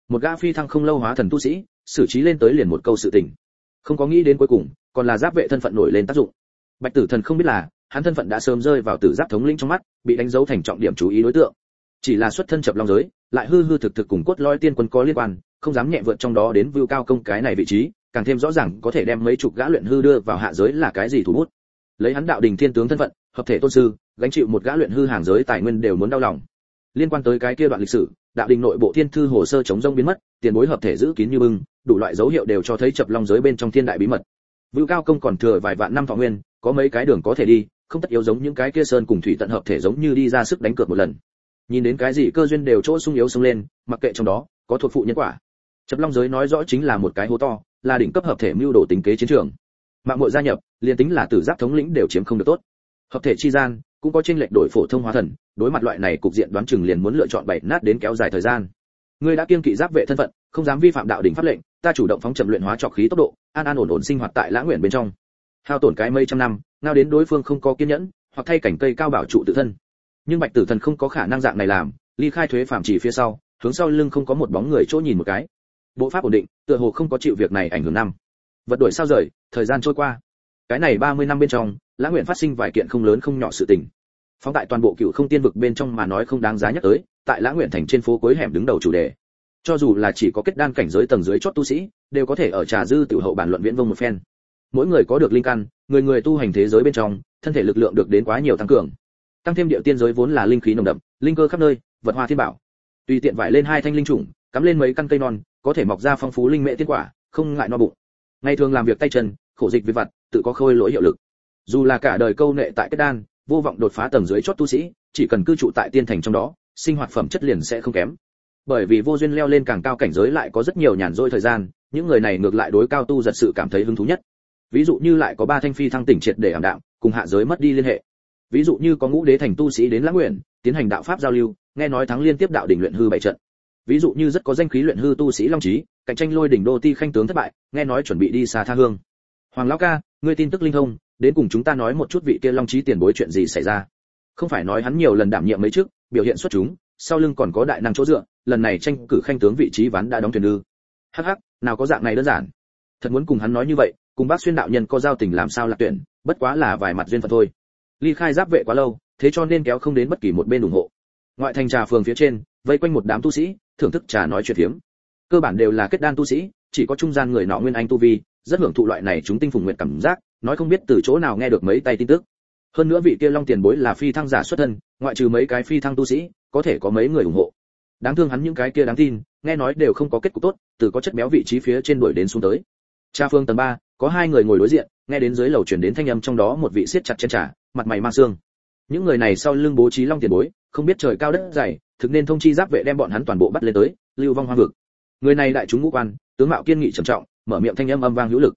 A: Một gã phi thăng không lâu hóa thần tu sĩ, xử trí lên tới liền một câu sự tình. Không có nghĩ đến cuối cùng, còn là giáp vệ thân phận nổi lên tác dụng. Bạch tử thần không biết là, hắn thân phận đã sớm rơi vào tử giáp thống lĩnh trong mắt, bị đánh dấu thành trọng điểm chú ý đối tượng. Chỉ là xuất thân chập long giới, lại hư hư thực thực cùng cốt lõi tiên quân có liên quan, không dám nhẹ vượt trong đó đến vưu cao công cái này vị trí, càng thêm rõ ràng có thể đem mấy chục gã luyện hư đưa vào hạ giới là cái gì thủ bút. Lấy hắn đạo đình thiên tướng thân phận hợp thể tôn sư, gánh chịu một gã luyện hư hàng giới tài nguyên đều muốn đau lòng. Liên quan tới cái kia đoạn lịch sử, đạo đình nội bộ thiên thư hồ sơ chống rông biến mất, tiền bối hợp thể giữ kín như bưng, đủ loại dấu hiệu đều cho thấy chập long giới bên trong thiên đại bí mật. Vưu cao công còn thừa vài vạn năm thọ nguyên, có mấy cái đường có thể đi, không tất yếu giống những cái kia sơn cùng thủy tận hợp thể giống như đi ra sức đánh cược một lần. Nhìn đến cái gì cơ duyên đều chỗ sung yếu sung lên, mặc kệ trong đó, có thuộc phụ nhân quả. Chập long giới nói rõ chính là một cái hố to, là đỉnh cấp hợp thể mưu đồ tính kế chiến trường. Mạng muội gia nhập, liền tính là tử giáp thống lĩnh đều chiếm không được tốt hợp thể chi gian, cũng có tranh lệch đổi phổ thông hóa thần, đối mặt loại này cục diện đoán chừng liền muốn lựa chọn bảy nát đến kéo dài thời gian. Ngươi đã kiên kỵ giáp vệ thân phận, không dám vi phạm đạo đỉnh pháp lệnh, ta chủ động phóng chậm luyện hóa trọc khí tốc độ, an an ổn ổn sinh hoạt tại lãng nguyện bên trong. Hao tổn cái mấy trăm năm, ngao đến đối phương không có kiên nhẫn, hoặc thay cảnh cây cao bảo trụ tự thân. Nhưng bạch tử thần không có khả năng dạng này làm, ly khai thuế phạm chỉ phía sau, hướng sau lưng không có một bóng người chỗ nhìn một cái. Bộ pháp ổn định, tựa hồ không có chịu việc này ảnh hưởng năm. Vật đổi sao rời, thời gian trôi qua cái này 30 năm bên trong lãng nguyện phát sinh vài kiện không lớn không nhỏ sự tình. Phóng tại toàn bộ cựu không tiên vực bên trong mà nói không đáng giá nhắc tới, tại lãng nguyện thành trên phố cuối hẻm đứng đầu chủ đề. Cho dù là chỉ có kết đan cảnh giới tầng dưới chót tu sĩ, đều có thể ở trà dư tiểu hậu bàn luận viễn vông một phen. Mỗi người có được linh căn, người người tu hành thế giới bên trong, thân thể lực lượng được đến quá nhiều tăng cường. Tăng thêm điệu tiên giới vốn là linh khí nồng đậm, linh cơ khắp nơi, vật hoa thiên bảo. Tùy tiện vải lên hai thanh linh trùng, cắm lên mấy căn cây non, có thể mọc ra phong phú linh mẹ tiên quả, không ngại no bụng. Ngày thường làm việc tay chân, khổ dịch với vặt tự có khôi lỗi hiệu lực. Dù là cả đời câu nệ tại kết đan, vô vọng đột phá tầng dưới chót tu sĩ, chỉ cần cư trụ tại tiên thành trong đó, sinh hoạt phẩm chất liền sẽ không kém. Bởi vì vô duyên leo lên càng cao cảnh giới lại có rất nhiều nhàn rỗi thời gian, những người này ngược lại đối cao tu giật sự cảm thấy hứng thú nhất. Ví dụ như lại có ba thanh phi thăng tỉnh triệt để ảm đạm, cùng hạ giới mất đi liên hệ. Ví dụ như có ngũ đế thành tu sĩ đến lãng nguyện, tiến hành đạo pháp giao lưu, nghe nói thắng liên tiếp đạo đỉnh luyện hư bảy trận. Ví dụ như rất có danh khí luyện hư tu sĩ long trí cạnh tranh lôi đỉnh đô ti khanh tướng thất bại, nghe nói chuẩn bị đi xa tha hương hoàng lão ca, ngươi tin tức linh thông, đến cùng chúng ta nói một chút vị kia long trí tiền bối chuyện gì xảy ra? Không phải nói hắn nhiều lần đảm nhiệm mấy trước biểu hiện xuất chúng, sau lưng còn có đại năng chỗ dựa, lần này tranh cử khanh tướng vị trí ván đã đóng thuyền ư. Hắc hắc, nào có dạng này đơn giản. Thật muốn cùng hắn nói như vậy, cùng bác xuyên đạo nhân có giao tình làm sao lạc tuyển, bất quá là vài mặt duyên phận thôi. Ly khai giáp vệ quá lâu, thế cho nên kéo không đến bất kỳ một bên ủng hộ. Ngoại thành trà phường phía trên, vây quanh một đám tu sĩ, thưởng thức trà nói chuyện phiếm. Cơ bản đều là kết đan tu sĩ, chỉ có trung gian người nọ nguyên anh tu vi rất hưởng thụ loại này chúng tinh phùng nguyện cảm giác, nói không biết từ chỗ nào nghe được mấy tay tin tức. Hơn nữa vị kia long tiền bối là phi thăng giả xuất thân, ngoại trừ mấy cái phi thăng tu sĩ, có thể có mấy người ủng hộ. Đáng thương hắn những cái kia đáng tin, nghe nói đều không có kết cục tốt, từ có chất béo vị trí phía trên đuổi đến xuống tới. Cha phương tầng ba, có hai người ngồi đối diện, nghe đến dưới lầu truyền đến thanh âm trong đó một vị siết chặt chân trà, mặt mày mang xương. Những người này sau lưng bố trí long tiền bối, không biết trời cao đất dày, thực nên thông chi giáp vệ đem bọn hắn toàn bộ bắt lên tới, lưu vong hoang vực. Người này đại chúng ngũ quan, tướng mạo kiên nghị trầm trọng mở miệng thanh âm âm vang hữu lực.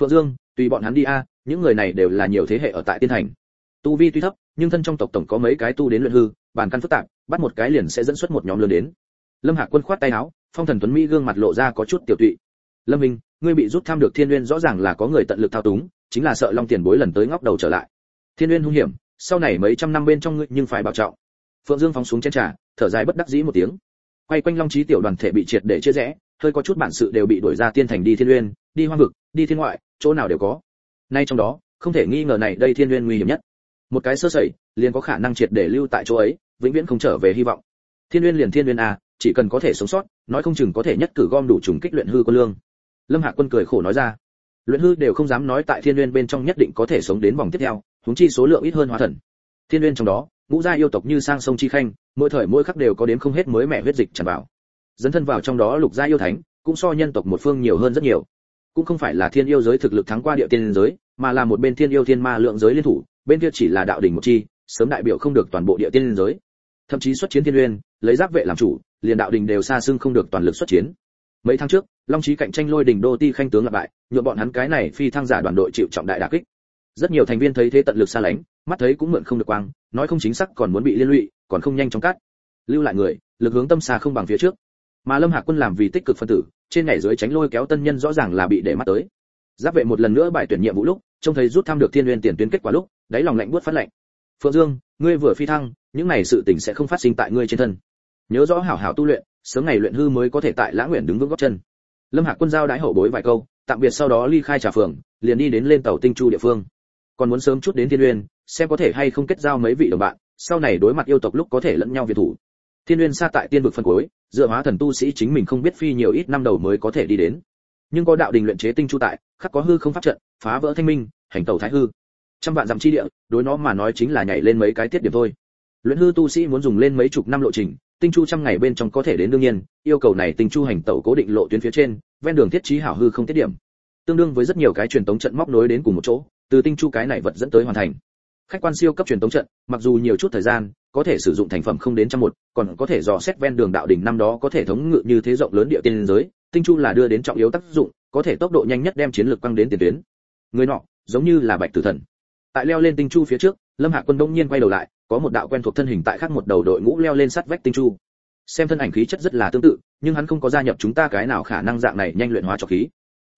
A: Phượng dương, tùy bọn hắn đi a, những người này đều là nhiều thế hệ ở tại tiên thành. Tu vi tuy thấp, nhưng thân trong tộc tổng có mấy cái tu đến luyện hư, bàn căn phức tạp, bắt một cái liền sẽ dẫn xuất một nhóm lớn đến. Lâm hạc quân khoát tay áo, phong thần tuấn mỹ gương mặt lộ ra có chút tiểu tụy. Lâm minh, ngươi bị rút tham được thiên nguyên, rõ ràng là có người tận lực thao túng, chính là sợ long tiền bối lần tới ngóc đầu trở lại. Thiên nguyên hung hiểm, sau này mấy trăm năm bên trong ngươi nhưng phải bảo trọng. Phượng dương phóng xuống chén trà, thở dài bất đắc dĩ một tiếng. Quay quanh long trí tiểu đoàn thể bị triệt để chia rẽ hơi có chút bản sự đều bị đuổi ra tiên thành đi thiên nguyên, đi hoang vực, đi thiên ngoại, chỗ nào đều có. Nay trong đó, không thể nghi ngờ này đây thiên nguyên nguy hiểm nhất. Một cái sơ sẩy, liền có khả năng triệt để lưu tại chỗ ấy, vĩnh viễn không trở về hy vọng. Thiên nguyên liền thiên nguyên a, chỉ cần có thể sống sót, nói không chừng có thể nhất cử gom đủ trùng kích luyện hư quân lương. Lâm hạ quân cười khổ nói ra, luyện hư đều không dám nói tại thiên nguyên bên trong nhất định có thể sống đến vòng tiếp theo chúng chi số lượng ít hơn hóa thần. Thiên nguyên trong đó, ngũ gia yêu tộc như sang sông chi khanh, mỗi thời mỗi khắc đều có đến không hết mới mẹ huyết dịch tràn vào dấn thân vào trong đó lục gia yêu thánh, cũng so nhân tộc một phương nhiều hơn rất nhiều. Cũng không phải là thiên yêu giới thực lực thắng qua địa tiên giới, mà là một bên thiên yêu thiên ma lượng giới liên thủ, bên kia chỉ là đạo đỉnh một chi, sớm đại biểu không được toàn bộ địa tiên giới. Thậm chí xuất chiến thiên uyên, lấy giáp vệ làm chủ, liền đạo đình đều xa xưng không được toàn lực xuất chiến. Mấy tháng trước, long trí cạnh tranh lôi đỉnh đô ti khanh tướng lặp bại, nhượng bọn hắn cái này phi thăng giả đoàn đội chịu trọng đại đả kích. Rất nhiều thành viên thấy thế tận lực xa lánh, mắt thấy cũng mượn không được quang, nói không chính xác còn muốn bị liên lụy, còn không nhanh chóng cắt. Lưu lại người, lực hướng tâm xa không bằng phía trước mà lâm hạc quân làm vì tích cực phân tử, trên nhảy dưới tránh lôi kéo tân nhân rõ ràng là bị để mắt tới. Giáp vệ một lần nữa bài tuyển nhiệm vụ lúc, trông thấy rút thăm được thiên nguyên tiền tuyến kết quả lúc, đáy lòng lạnh buốt phát lạnh. Phượng dương, ngươi vừa phi thăng, những này sự tình sẽ không phát sinh tại ngươi trên thân. Nhớ rõ hảo hảo tu luyện, sớm ngày luyện hư mới có thể tại lãng nguyện đứng vững gót chân. Lâm hạc quân giao đái hậu bối vài câu, tạm biệt sau đó ly khai trà phường, liền đi đến lên tàu tinh chu địa phương. Còn muốn sớm chút đến thiên uyên xem có thể hay không kết giao mấy vị đồng bạn, sau này đối mặt yêu tộc lúc có thể lẫn nhau việt thủ thiên Nguyên xa tại tiên vực phân cuối, dựa hóa thần tu sĩ chính mình không biết phi nhiều ít năm đầu mới có thể đi đến. Nhưng có đạo đình luyện chế tinh chu tại, khắc có hư không pháp trận, phá vỡ thanh minh, hành tẩu thái hư. Trăm vạn dặm chi địa, đối nó mà nói chính là nhảy lên mấy cái tiết điểm thôi. Luyện hư tu sĩ muốn dùng lên mấy chục năm lộ trình, tinh chu trăm ngày bên trong có thể đến đương nhiên, yêu cầu này tinh chu hành tẩu cố định lộ tuyến phía trên, ven đường thiết trí hảo hư không tiết điểm. Tương đương với rất nhiều cái truyền tống trận móc nối đến cùng một chỗ, từ tinh chu cái này vật dẫn tới hoàn thành khách quan siêu cấp truyền tống trận, mặc dù nhiều chút thời gian, có thể sử dụng thành phẩm không đến trăm một, còn có thể dò xét ven đường đạo đỉnh năm đó có thể thống ngự như thế rộng lớn địa tiên giới, tinh chu là đưa đến trọng yếu tác dụng, có thể tốc độ nhanh nhất đem chiến lược quăng đến tiền tuyến. Người nọ, giống như là bạch tử thần. Tại leo lên tinh chu phía trước, lâm hạ quân đông nhiên quay đầu lại, có một đạo quen thuộc thân hình tại khác một đầu đội ngũ leo lên sát vách tinh chu. Xem thân ảnh khí chất rất là tương tự, nhưng hắn không có gia nhập chúng ta cái nào khả năng dạng này nhanh luyện hóa cho khí.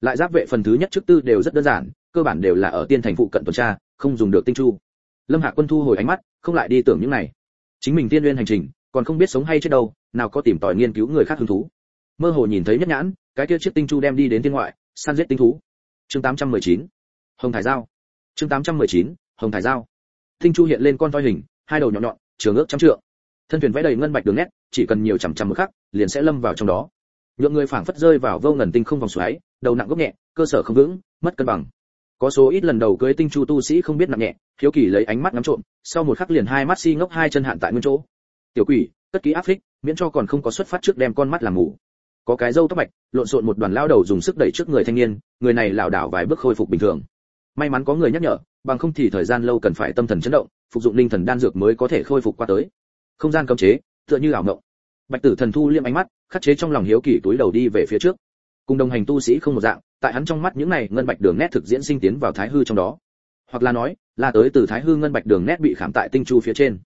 A: Lại giáp vệ phần thứ nhất trước tư đều rất đơn giản, cơ bản đều là ở tiên thành phụ cận tuần tra, không dùng được tinh chu lâm hạ quân thu hồi ánh mắt, không lại đi tưởng những này. Chính mình tiên nguyên hành trình, còn không biết sống hay chết đâu, nào có tìm tòi nghiên cứu người khác hứng thú. Mơ hồ nhìn thấy nhất nhãn, cái kia chiếc tinh chu đem đi đến thiên ngoại, săn giết tinh thú. Chương 819 hồng thải giao. Chương 819 hồng thải giao. Tinh chu hiện lên con voi hình, hai đầu nhọn nhọn, trường ước trăm trượng. Thân thuyền vẽ đầy ngân bạch đường nét, chỉ cần nhiều chằm chằm một khắc, liền sẽ lâm vào trong đó. Nhượng người phảng phất rơi vào vô ngần tinh không vòng xoáy, đầu nặng gốc nhẹ, cơ sở không vững, mất cân bằng có số ít lần đầu cưới tinh chu tu sĩ không biết nặng nhẹ thiếu kỳ lấy ánh mắt ngắm trộm, sau một khắc liền hai mắt si ngốc hai chân hạn tại nguyên chỗ. Tiểu quỷ, cất ký áp phích, miễn cho còn không có xuất phát trước đem con mắt làm ngủ có cái dâu tóc bạch, lộn xộn một đoàn lao đầu dùng sức đẩy trước người thanh niên, người này lảo đảo vài bước khôi phục bình thường. May mắn có người nhắc nhở, bằng không thì thời gian lâu cần phải tâm thần chấn động, phục dụng linh thần đan dược mới có thể khôi phục qua tới. Không gian cấm chế, tựa như ảo ngộng bạch tử thần thu liêm ánh mắt, khắc chế trong lòng hiếu kỳ túi đầu đi về phía trước cùng đồng hành tu sĩ không một dạng, tại hắn trong mắt những này ngân bạch đường nét thực diễn sinh tiến vào thái hư trong đó. Hoặc là nói, là tới từ thái hư ngân bạch đường nét bị khảm tại tinh chu phía trên.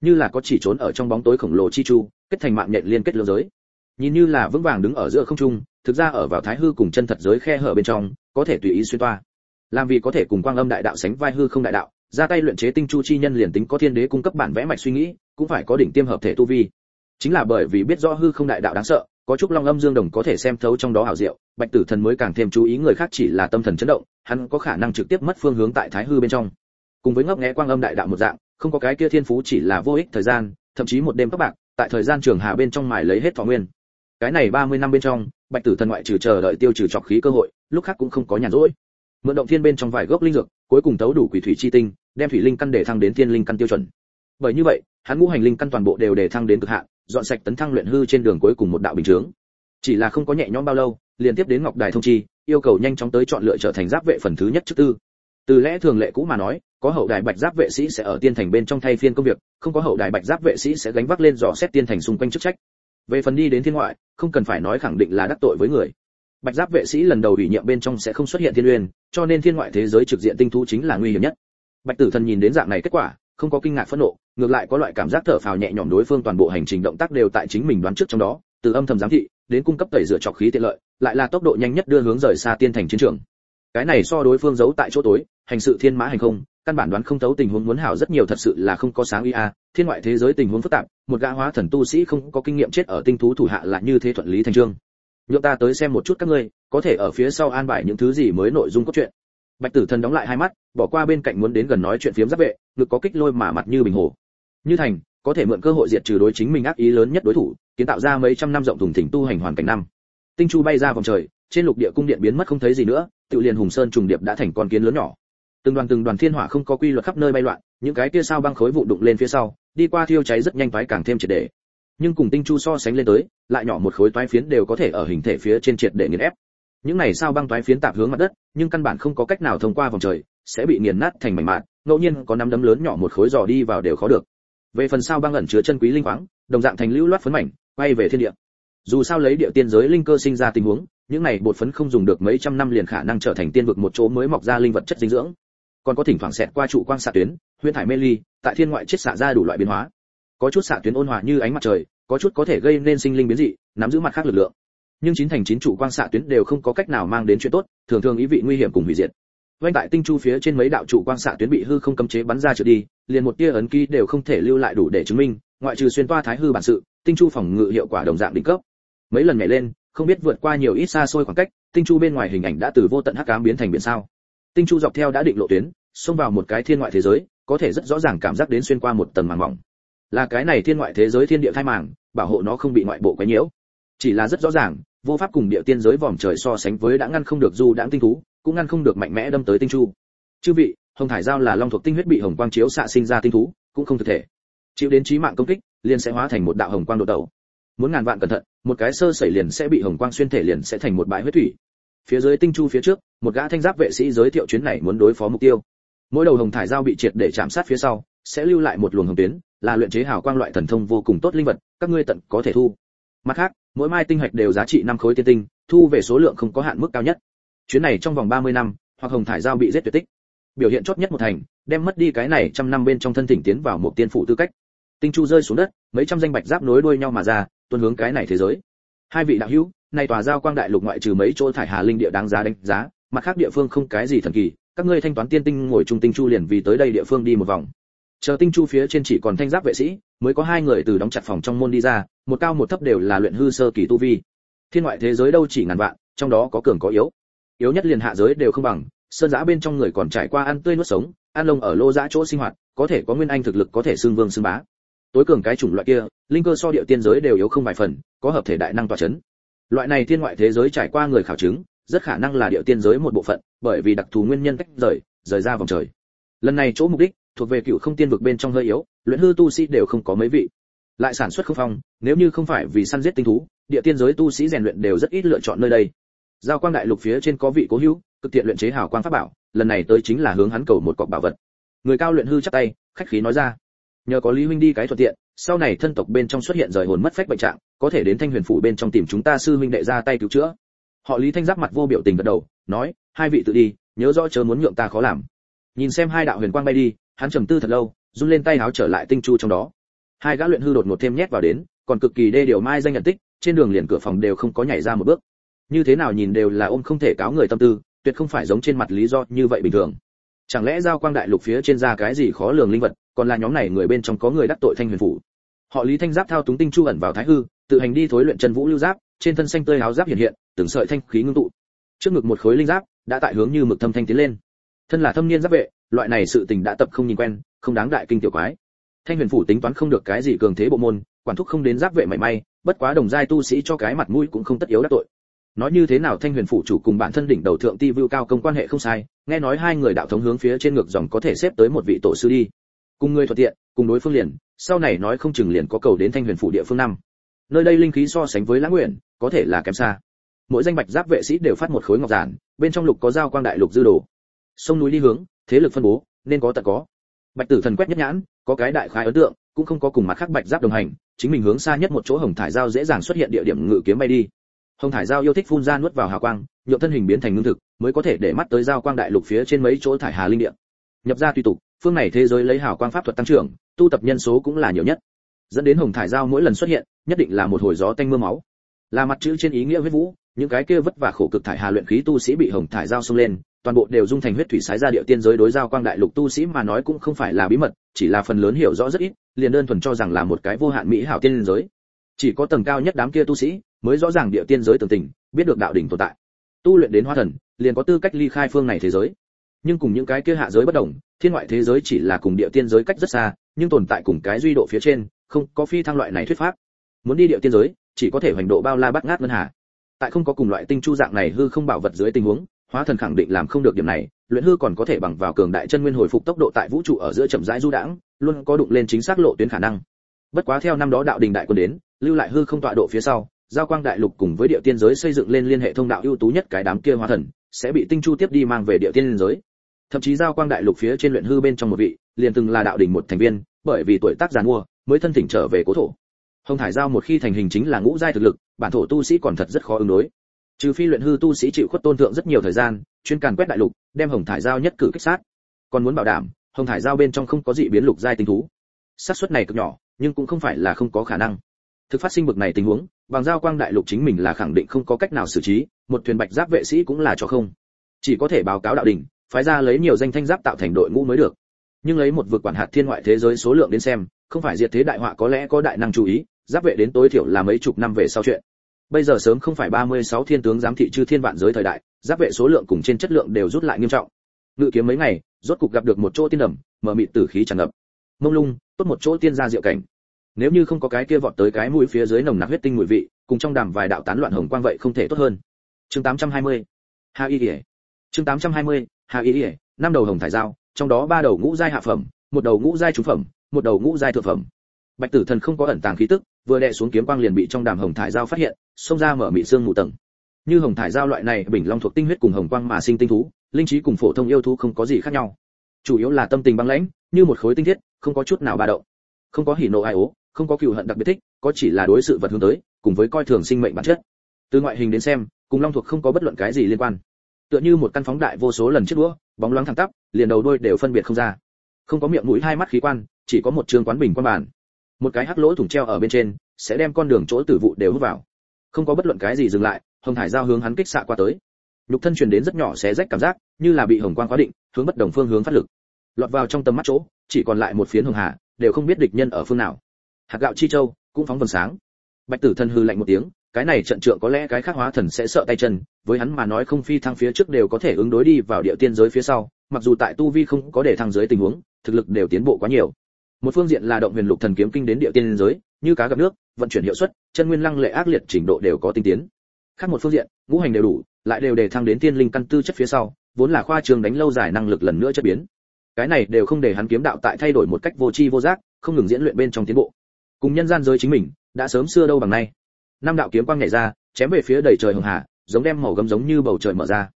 A: Như là có chỉ trốn ở trong bóng tối khổng lồ chi chu, kết thành mạng nhện liên kết lưỡng giới. Nhìn như là vững vàng đứng ở giữa không trung, thực ra ở vào thái hư cùng chân thật giới khe hở bên trong, có thể tùy ý xuyên toa. Làm vì có thể cùng quang âm đại đạo sánh vai hư không đại đạo, ra tay luyện chế tinh chu chi nhân liền tính có thiên đế cung cấp bản vẽ mạch suy nghĩ, cũng phải có đỉnh tiêm hợp thể tu vi. Chính là bởi vì biết rõ hư không đại đạo đáng sợ có chúc long âm dương đồng có thể xem thấu trong đó hảo diệu, bạch tử thần mới càng thêm chú ý người khác chỉ là tâm thần chấn động, hắn có khả năng trực tiếp mất phương hướng tại thái hư bên trong. Cùng với ngấp nghé quang âm đại đạo một dạng, không có cái kia thiên phú chỉ là vô ích thời gian, thậm chí một đêm các bạn tại thời gian trường hà bên trong mài lấy hết thọ nguyên. Cái này 30 năm bên trong, bạch tử thần ngoại trừ chờ đợi tiêu trừ trọc khí cơ hội, lúc khác cũng không có nhàn rỗi. Mượn động thiên bên trong vài gốc linh dược, cuối cùng tấu đủ quỷ thủy chi tinh, đem thủy linh căn để thăng đến thiên linh căn tiêu chuẩn. Bởi như vậy, hắn ngũ hành linh căn toàn bộ đều để thăng đến cực hạn dọn sạch tấn thăng luyện hư trên đường cuối cùng một đạo bình chướng. Chỉ là không có nhẹ nhõm bao lâu liên tiếp đến ngọc đài thông chi, yêu cầu nhanh chóng tới chọn lựa trở thành giáp vệ phần thứ nhất trước tư. Từ lẽ thường lệ cũ mà nói, có hậu đài bạch giáp vệ sĩ sẽ ở tiên thành bên trong thay phiên công việc, không có hậu đài bạch giáp vệ sĩ sẽ gánh vác lên dò xét tiên thành xung quanh chức trách. Về phần đi đến thiên ngoại, không cần phải nói khẳng định là đắc tội với người. Bạch giáp vệ sĩ lần đầu ủy nhiệm bên trong sẽ không xuất hiện thiên uyên, cho nên thiên ngoại thế giới trực diện tinh thú chính là nguy hiểm nhất. Bạch tử thần nhìn đến dạng này kết quả, không có kinh ngạc phẫn nộ ngược lại có loại cảm giác thở phào nhẹ nhõm đối phương toàn bộ hành trình động tác đều tại chính mình đoán trước trong đó, từ âm thầm giám thị, đến cung cấp tẩy rửa trọc khí tiện lợi, lại là tốc độ nhanh nhất đưa hướng rời xa tiên thành chiến trường. Cái này so đối phương giấu tại chỗ tối, hành sự thiên mã hành không, căn bản đoán không thấu tình huống muốn hảo rất nhiều thật sự là không có sáng ý a. Thiên ngoại thế giới tình huống phức tạp, một gã hóa thần tu sĩ không có kinh nghiệm chết ở tinh thú thủ hạ là như thế thuận lý thành trương. Nhượng ta tới xem một chút các ngươi, có thể ở phía sau an bài những thứ gì mới nội dung cốt truyện. Bạch tử thần đóng lại hai mắt, bỏ qua bên cạnh muốn đến gần nói chuyện phiếm giáp vệ, ngực có kích lôi mà mặt như bình hồ như thành, có thể mượn cơ hội diệt trừ đối chính mình ác ý lớn nhất đối thủ, kiến tạo ra mấy trăm năm rộng thùng thỉnh tu hành hoàn cảnh năm. Tinh chu bay ra vòng trời, trên lục địa cung điện biến mất không thấy gì nữa, tự liền hùng sơn trùng điệp đã thành con kiến lớn nhỏ. Từng đoàn từng đoàn thiên hỏa không có quy luật khắp nơi bay loạn, những cái kia sao băng khối vụ đụng lên phía sau, đi qua thiêu cháy rất nhanh toái càng thêm triệt để. Nhưng cùng tinh chu so sánh lên tới, lại nhỏ một khối toái phiến đều có thể ở hình thể phía trên triệt để nghiền ép. Những này sao băng toái phiến tạp hướng mặt đất, nhưng căn bản không có cách nào thông qua vòng trời, sẽ bị nghiền nát thành mảnh mạn ngẫu nhiên có nắm đấm lớn nhỏ một khối giò đi vào đều khó được về phần sao băng ẩn chứa chân quý linh khoáng, đồng dạng thành lưu loát phấn mảnh, quay về thiên địa. Dù sao lấy địa tiên giới linh cơ sinh ra tình huống, những này bột phấn không dùng được mấy trăm năm liền khả năng trở thành tiên vực một chỗ mới mọc ra linh vật chất dinh dưỡng. Còn có thỉnh thoảng xẹt qua trụ quang xạ tuyến, huyễn thải mê ly, tại thiên ngoại chết xạ ra đủ loại biến hóa. Có chút xạ tuyến ôn hòa như ánh mặt trời, có chút có thể gây nên sinh linh biến dị, nắm giữ mặt khác lực lượng. Nhưng chín thành chín trụ quang xạ tuyến đều không có cách nào mang đến chuyện tốt, thường thường ý vị nguy hiểm cùng hủy diệt vanh tại tinh chu phía trên mấy đạo trụ quang xạ tuyến bị hư không cấm chế bắn ra trượt đi, liền một tia ấn ký đều không thể lưu lại đủ để chứng minh, ngoại trừ xuyên toa thái hư bản sự, tinh chu phòng ngự hiệu quả đồng dạng đỉnh cấp. Mấy lần nhảy lên, không biết vượt qua nhiều ít xa xôi khoảng cách, tinh chu bên ngoài hình ảnh đã từ vô tận hắc ám biến thành biển sao. Tinh chu dọc theo đã định lộ tuyến, xông vào một cái thiên ngoại thế giới, có thể rất rõ ràng cảm giác đến xuyên qua một tầng màng mỏng. Là cái này thiên ngoại thế giới thiên địa thai màng, bảo hộ nó không bị ngoại bộ quấy nhiễu. Chỉ là rất rõ ràng, vô pháp cùng địa tiên giới vòm trời so sánh với đã ngăn không được du đãng tinh thú cũng ngăn không được mạnh mẽ đâm tới tinh chu. Chư vị, hồng thải giao là long thuộc tinh huyết bị hồng quang chiếu xạ sinh ra tinh thú, cũng không thực thể. Chịu đến chí mạng công kích, liền sẽ hóa thành một đạo hồng quang độ đầu. Muốn ngàn vạn cẩn thận, một cái sơ sẩy liền sẽ bị hồng quang xuyên thể liền sẽ thành một bãi huyết thủy. Phía dưới tinh chu phía trước, một gã thanh giáp vệ sĩ giới thiệu chuyến này muốn đối phó mục tiêu. Mỗi đầu hồng thải giao bị triệt để chạm sát phía sau, sẽ lưu lại một luồng hồng tuyến, là luyện chế hào quang loại thần thông vô cùng tốt linh vật, các ngươi tận có thể thu. Mặt khác, mỗi mai tinh hạch đều giá trị năm khối tiên tinh, thu về số lượng không có hạn mức cao nhất chuyến này trong vòng 30 năm, hoặc hồng thải giao bị giết tuyệt tích. Biểu hiện chót nhất một thành, đem mất đi cái này trăm năm bên trong thân thỉnh tiến vào một tiên phụ tư cách. Tinh chu rơi xuống đất, mấy trăm danh bạch giáp nối đuôi nhau mà ra, tuân hướng cái này thế giới. Hai vị đạo hữu, này tòa giao quang đại lục ngoại trừ mấy chỗ thải hà linh địa đáng giá đánh giá, mặt khác địa phương không cái gì thần kỳ, các ngươi thanh toán tiên tinh ngồi chung tinh chu liền vì tới đây địa phương đi một vòng. Chờ tinh chu phía trên chỉ còn thanh giáp vệ sĩ, mới có hai người từ đóng chặt phòng trong môn đi ra, một cao một thấp đều là luyện hư sơ kỳ tu vi. Thiên ngoại thế giới đâu chỉ ngàn vạn, trong đó có cường có yếu yếu nhất liền hạ giới đều không bằng, sơn giã bên trong người còn trải qua ăn tươi nuốt sống, ăn lông ở lô giã chỗ sinh hoạt, có thể có nguyên anh thực lực có thể xương vương xương bá. Tối cường cái chủng loại kia, linh cơ so địa tiên giới đều yếu không vài phần, có hợp thể đại năng tỏa chấn. Loại này thiên ngoại thế giới trải qua người khảo chứng, rất khả năng là địa tiên giới một bộ phận, bởi vì đặc thù nguyên nhân tách rời rời ra vòng trời. Lần này chỗ mục đích, thuộc về cựu không tiên vực bên trong hơi yếu, luyện hư tu sĩ đều không có mấy vị. Lại sản xuất không phong, nếu như không phải vì săn giết tinh thú, địa tiên giới tu sĩ rèn luyện đều rất ít lựa chọn nơi đây giao quang đại lục phía trên có vị cố hữu, cực tiện luyện chế hào quang pháp bảo, lần này tới chính là hướng hắn cầu một cọc bảo vật. Người cao luyện hư chắp tay, khách khí nói ra. Nhờ có lý huynh đi cái thuận tiện, sau này thân tộc bên trong xuất hiện rời hồn mất phách bệnh trạng, có thể đến thanh huyền phủ bên trong tìm chúng ta sư huynh đệ ra tay cứu chữa. Họ lý thanh giáp mặt vô biểu tình gật đầu, nói, hai vị tự đi, nhớ rõ chớ muốn nhượng ta khó làm. Nhìn xem hai đạo huyền quang bay đi, hắn trầm tư thật lâu, run lên tay áo trở lại tinh chu trong đó. Hai gã luyện hư đột ngột thêm nhét vào đến, còn cực kỳ đê điều mai danh nhận tích, trên đường liền cửa phòng đều không có nhảy ra một bước như thế nào nhìn đều là ôm không thể cáo người tâm tư, tuyệt không phải giống trên mặt lý do như vậy bình thường. Chẳng lẽ giao quang đại lục phía trên ra cái gì khó lường linh vật, còn là nhóm này người bên trong có người đắc tội thanh huyền phủ? Họ lý thanh giáp thao túng tinh chu ẩn vào thái hư, tự hành đi thối luyện chân vũ lưu giáp, trên thân xanh tươi áo giáp hiện hiện, từng sợi thanh khí ngưng tụ. Trước ngực một khối linh giáp, đã tại hướng như mực thâm thanh tiến lên. Thân là thâm niên giáp vệ, loại này sự tình đã tập không nhìn quen, không đáng đại kinh tiểu quái. Thanh huyền phủ tính toán không được cái gì cường thế bộ môn, quản thúc không đến giáp vệ mảy may, bất quá đồng giai tu sĩ cho cái mặt mũi cũng không tất yếu đắc tội nói như thế nào thanh huyền phủ chủ cùng bản thân đỉnh đầu thượng ti vưu cao công quan hệ không sai, nghe nói hai người đạo thống hướng phía trên ngược dòng có thể xếp tới một vị tổ sư đi. Cùng người thuận tiện, cùng đối phương liền, sau này nói không chừng liền có cầu đến thanh huyền phủ địa phương năm. Nơi đây linh khí so sánh với lãng nguyện, có thể là kém xa. Mỗi danh bạch giáp vệ sĩ đều phát một khối ngọc giản, bên trong lục có giao quang đại lục dư đồ. Sông núi đi hướng, thế lực phân bố, nên có tận có. Bạch tử thần quét nhất nhãn, có cái đại khái ấn tượng, cũng không có cùng mặt khác bạch giáp đồng hành, chính mình hướng xa nhất một chỗ hồng thải giao dễ dàng xuất hiện địa điểm ngự kiếm bay đi hồng thải giao yêu thích phun ra nuốt vào hào quang nhuộm thân hình biến thành ngưng thực, mới có thể để mắt tới giao quang đại lục phía trên mấy chỗ thải hà linh địa. Nhập ra tùy tục, phương này thế giới lấy hào quang pháp thuật tăng trưởng, tu tập nhân số cũng là nhiều nhất. Dẫn đến hồng thải giao mỗi lần xuất hiện, nhất định là một hồi gió tanh mưa máu. Là mặt chữ trên ý nghĩa huyết vũ, những cái kia vất vả khổ cực thải hà luyện khí tu sĩ bị hồng thải giao xông lên, toàn bộ đều dung thành huyết thủy sái ra địa tiên giới đối giao quang đại lục tu sĩ mà nói cũng không phải là bí mật, chỉ là phần lớn hiểu rõ rất ít, liền đơn thuần cho rằng là một cái vô hạn mỹ hảo tiên giới. Chỉ có tầng cao nhất đám kia tu sĩ mới rõ ràng địa tiên giới tường tình, biết được đạo đỉnh tồn tại. Tu luyện đến hoa thần, liền có tư cách ly khai phương này thế giới. Nhưng cùng những cái kia hạ giới bất đồng, thiên ngoại thế giới chỉ là cùng địa tiên giới cách rất xa, nhưng tồn tại cùng cái duy độ phía trên, không có phi thăng loại này thuyết pháp. Muốn đi địa tiên giới, chỉ có thể hoành độ bao la bát ngát ngân hà. Tại không có cùng loại tinh chu dạng này hư không bảo vật dưới tình huống, hóa thần khẳng định làm không được điểm này, luyện hư còn có thể bằng vào cường đại chân nguyên hồi phục tốc độ tại vũ trụ ở giữa chậm rãi du đãng, luôn có đụng lên chính xác lộ tuyến khả năng. Bất quá theo năm đó đạo đình đại quân đến, lưu lại hư không tọa độ phía sau giao quang đại lục cùng với địa tiên giới xây dựng lên liên hệ thông đạo ưu tú nhất cái đám kia hóa thần, sẽ bị tinh chu tiếp đi mang về địa tiên giới. Thậm chí giao quang đại lục phía trên luyện hư bên trong một vị, liền từng là đạo đỉnh một thành viên, bởi vì tuổi tác giàn mua mới thân thỉnh trở về cố thổ. Hồng thải giao một khi thành hình chính là ngũ giai thực lực, bản thổ tu sĩ còn thật rất khó ứng đối. Trừ phi luyện hư tu sĩ chịu khuất tôn thượng rất nhiều thời gian, chuyên càn quét đại lục, đem hồng thải giao nhất cử kích sát. Còn muốn bảo đảm, hồng thải giao bên trong không có dị biến lục giai tinh thú. Xác suất này cực nhỏ, nhưng cũng không phải là không có khả năng. Thực phát sinh bực này tình huống bằng giao quang đại lục chính mình là khẳng định không có cách nào xử trí, một thuyền bạch giáp vệ sĩ cũng là cho không. Chỉ có thể báo cáo đạo đình phái ra lấy nhiều danh thanh giáp tạo thành đội ngũ mới được. Nhưng lấy một vực quản hạt thiên ngoại thế giới số lượng đến xem, không phải diệt thế đại họa có lẽ có đại năng chú ý, giáp vệ đến tối thiểu là mấy chục năm về sau chuyện. Bây giờ sớm không phải 36 thiên tướng giám thị chư thiên vạn giới thời đại, giáp vệ số lượng cùng trên chất lượng đều rút lại nghiêm trọng. Ngự kiếm mấy ngày, rốt cục gặp được một chỗ tiên ẩm, mở mịt tử khí tràn ngập. Mông lung, tốt một chỗ tiên gia diệu cảnh nếu như không có cái kia vọt tới cái mũi phía dưới nồng nặc huyết tinh mùi vị, cùng trong đàm vài đạo tán loạn hồng quang vậy không thể tốt hơn. Chương 820 hà y ỉa chương 820 hà y ỉa năm đầu hồng thải dao, trong đó ba đầu ngũ giai hạ phẩm, một đầu ngũ giai trung phẩm, một đầu ngũ giai thượng phẩm. Bạch tử thần không có ẩn tàng khí tức, vừa đè xuống kiếm quang liền bị trong đàm hồng thải dao phát hiện, xông ra mở mị xương ngủ tầng. Như hồng thải dao loại này bình long thuộc tinh huyết cùng hồng quang mà sinh tinh thú, linh trí cùng phổ thông yêu thú không có gì khác nhau. Chủ yếu là tâm tình băng lãnh, như một khối tinh thiết, không có chút nào ba động, không có hỉ nộ ai ố không có cừu hận đặc biệt thích, có chỉ là đối sự vật hướng tới, cùng với coi thường sinh mệnh bản chất. Từ ngoại hình đến xem, cùng long thuộc không có bất luận cái gì liên quan. Tựa như một căn phóng đại vô số lần chiếc đũa, bóng loáng thẳng tắp, liền đầu đôi đều phân biệt không ra. Không có miệng mũi, hai mắt khí quan, chỉ có một trường quán bình quan bản một cái hắc lỗ thủng treo ở bên trên, sẽ đem con đường chỗ tử vụ đều hút vào. Không có bất luận cái gì dừng lại, hồng thải giao hướng hắn kích xạ qua tới. Lục thân truyền đến rất nhỏ xé rách cảm giác, như là bị hồng quang khóa định, hướng bất đồng phương hướng phát lực. Lọt vào trong tầm mắt chỗ, chỉ còn lại một phiến hồng hà, đều không biết địch nhân ở phương nào hạt gạo chi châu, cũng phóng vầng sáng. Bạch tử thần hư lạnh một tiếng, cái này trận trượng có lẽ cái khác hóa thần sẽ sợ tay chân, với hắn mà nói không phi thăng phía trước đều có thể ứng đối đi vào địa tiên giới phía sau, mặc dù tại tu vi không có để thăng giới tình huống, thực lực đều tiến bộ quá nhiều. Một phương diện là động huyền lục thần kiếm kinh đến địa tiên giới, như cá gặp nước, vận chuyển hiệu suất, chân nguyên lăng lệ ác liệt trình độ đều có tinh tiến. Khác một phương diện, ngũ hành đều đủ, lại đều để thăng đến tiên linh căn tư chất phía sau, vốn là khoa trường đánh lâu dài năng lực lần nữa chất biến. Cái này đều không để hắn kiếm đạo tại thay đổi một cách vô tri vô giác, không ngừng diễn luyện bên trong tiến bộ cùng nhân gian giới chính mình, đã sớm xưa đâu bằng nay. Năm đạo kiếm quang nhảy ra, chém về phía đầy trời hồng hà, giống đem màu gấm giống như bầu trời mở ra.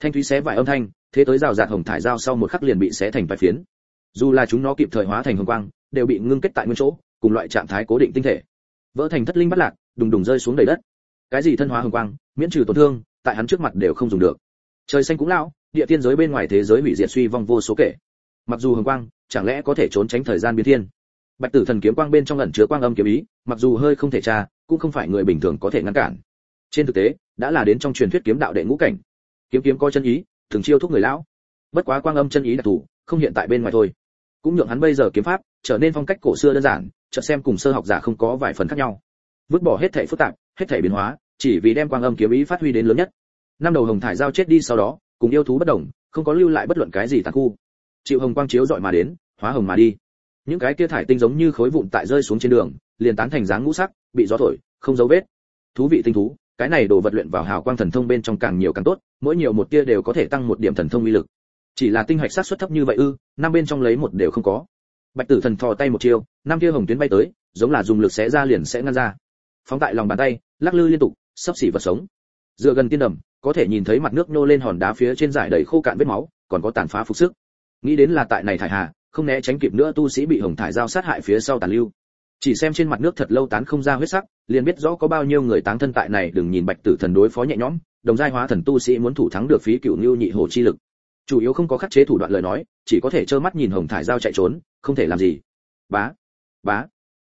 A: Thanh thúy xé vải âm thanh, thế tới rào rạt hồng thải dao sau một khắc liền bị xé thành vài phiến. Dù là chúng nó kịp thời hóa thành hồng quang, đều bị ngưng kết tại nguyên chỗ, cùng loại trạng thái cố định tinh thể. Vỡ thành thất linh bắt lạc, đùng đùng rơi xuống đầy đất. Cái gì thân hóa hồng quang, miễn trừ tổn thương, tại hắn trước mặt đều không dùng được. Trời xanh cũng lão, địa tiên giới bên ngoài thế giới hủy diệt suy vong vô số kể. Mặc dù hồng quang, chẳng lẽ có thể trốn tránh thời gian biến thiên? Bạch tử thần kiếm quang bên trong ẩn chứa quang âm kiếm ý, mặc dù hơi không thể tra, cũng không phải người bình thường có thể ngăn cản. Trên thực tế, đã là đến trong truyền thuyết kiếm đạo đệ ngũ cảnh. Kiếm kiếm có chân ý, thường chiêu thúc người lão. Bất quá quang âm chân ý đặc thù không hiện tại bên ngoài thôi. Cũng nhượng hắn bây giờ kiếm pháp, trở nên phong cách cổ xưa đơn giản, chợt xem cùng sơ học giả không có vài phần khác nhau. Vứt bỏ hết thể phức tạp, hết thể biến hóa, chỉ vì đem quang âm kiếm ý phát huy đến lớn nhất. Năm đầu hồng thải giao chết đi sau đó, cùng yêu thú bất đồng, không có lưu lại bất luận cái gì tàn khu. Chịu hồng quang chiếu dọi mà đến, hóa hồng mà đi những cái kia thải tinh giống như khối vụn tại rơi xuống trên đường, liền tán thành dáng ngũ sắc, bị gió thổi, không dấu vết. Thú vị tinh thú, cái này đồ vật luyện vào hào quang thần thông bên trong càng nhiều càng tốt, mỗi nhiều một tia đều có thể tăng một điểm thần thông uy lực. Chỉ là tinh hạch sát suất thấp như vậy ư, năm bên trong lấy một đều không có. Bạch tử thần thò tay một chiêu, năm tia hồng tuyến bay tới, giống là dùng lực xé ra liền sẽ ngăn ra. Phóng tại lòng bàn tay, lắc lư liên tục, sắp xỉ vật sống. Dựa gần tiên đầm, có thể nhìn thấy mặt nước nô lên hòn đá phía trên dải đầy khô cạn vết máu, còn có tàn phá phục sức. Nghĩ đến là tại này thải hà không né tránh kịp nữa tu sĩ bị hồng thải giao sát hại phía sau tàn lưu. Chỉ xem trên mặt nước thật lâu tán không ra huyết sắc, liền biết rõ có bao nhiêu người táng thân tại này, đừng nhìn bạch tử thần đối phó nhẹ nhõm, đồng giai hóa thần tu sĩ muốn thủ thắng được phí cựu lưu nhị hồ chi lực. Chủ yếu không có khắc chế thủ đoạn lời nói, chỉ có thể trơ mắt nhìn hồng thải giao chạy trốn, không thể làm gì. Bá bá.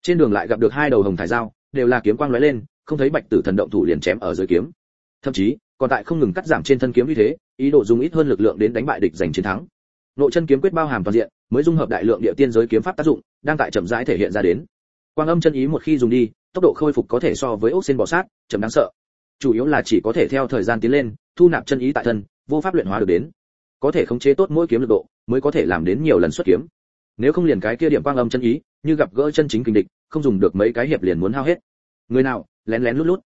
A: Trên đường lại gặp được hai đầu hồng thải giao, đều là kiếm quang lóe lên, không thấy bạch tử thần động thủ liền chém ở dưới kiếm. Thậm chí, còn tại không ngừng cắt giảm trên thân kiếm như thế, ý đồ dùng ít hơn lực lượng đến đánh bại địch giành chiến thắng nội chân kiếm quyết bao hàm toàn diện, mới dung hợp đại lượng địa tiên giới kiếm pháp tác dụng, đang tại chậm rãi thể hiện ra đến. Quang âm chân ý một khi dùng đi, tốc độ khôi phục có thể so với ốc xin bò sát, chậm đáng sợ. Chủ yếu là chỉ có thể theo thời gian tiến lên, thu nạp chân ý tại thân, vô pháp luyện hóa được đến. Có thể khống chế tốt mỗi kiếm lực độ, mới có thể làm đến nhiều lần xuất kiếm. Nếu không liền cái kia điểm quang âm chân ý, như gặp gỡ chân chính kinh địch, không dùng được mấy cái hiệp liền muốn hao hết. Người nào, lén lén lút lút.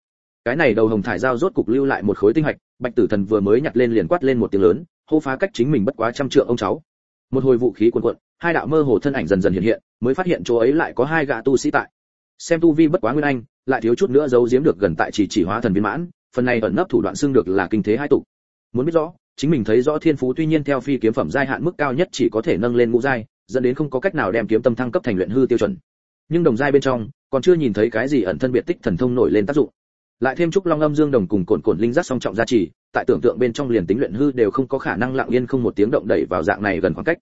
A: Cái này đầu hồng thải dao rốt cục lưu lại một khối tinh hạch, bạch tử thần vừa mới nhặt lên liền quát lên một tiếng lớn hô phá cách chính mình bất quá trăm trượng ông cháu. Một hồi vũ khí cuồn cuộn, hai đạo mơ hồ thân ảnh dần dần hiện hiện, mới phát hiện chỗ ấy lại có hai gã tu sĩ tại. Xem tu vi bất quá nguyên anh, lại thiếu chút nữa giấu giếm được gần tại chỉ chỉ hóa thần viên mãn, phần này ẩn nấp thủ đoạn xương được là kinh thế hai tục. Muốn biết rõ, chính mình thấy rõ thiên phú tuy nhiên theo phi kiếm phẩm giai hạn mức cao nhất chỉ có thể nâng lên ngũ giai, dẫn đến không có cách nào đem kiếm tâm thăng cấp thành luyện hư tiêu chuẩn. Nhưng đồng giai bên trong, còn chưa nhìn thấy cái gì ẩn thân biệt tích thần thông nổi lên tác dụng lại thêm trúc long âm dương đồng cùng cồn cồn linh giác song trọng gia trì, tại tưởng tượng bên trong liền tính luyện hư đều không có khả năng lặng yên không một tiếng động đẩy vào dạng này gần khoảng cách.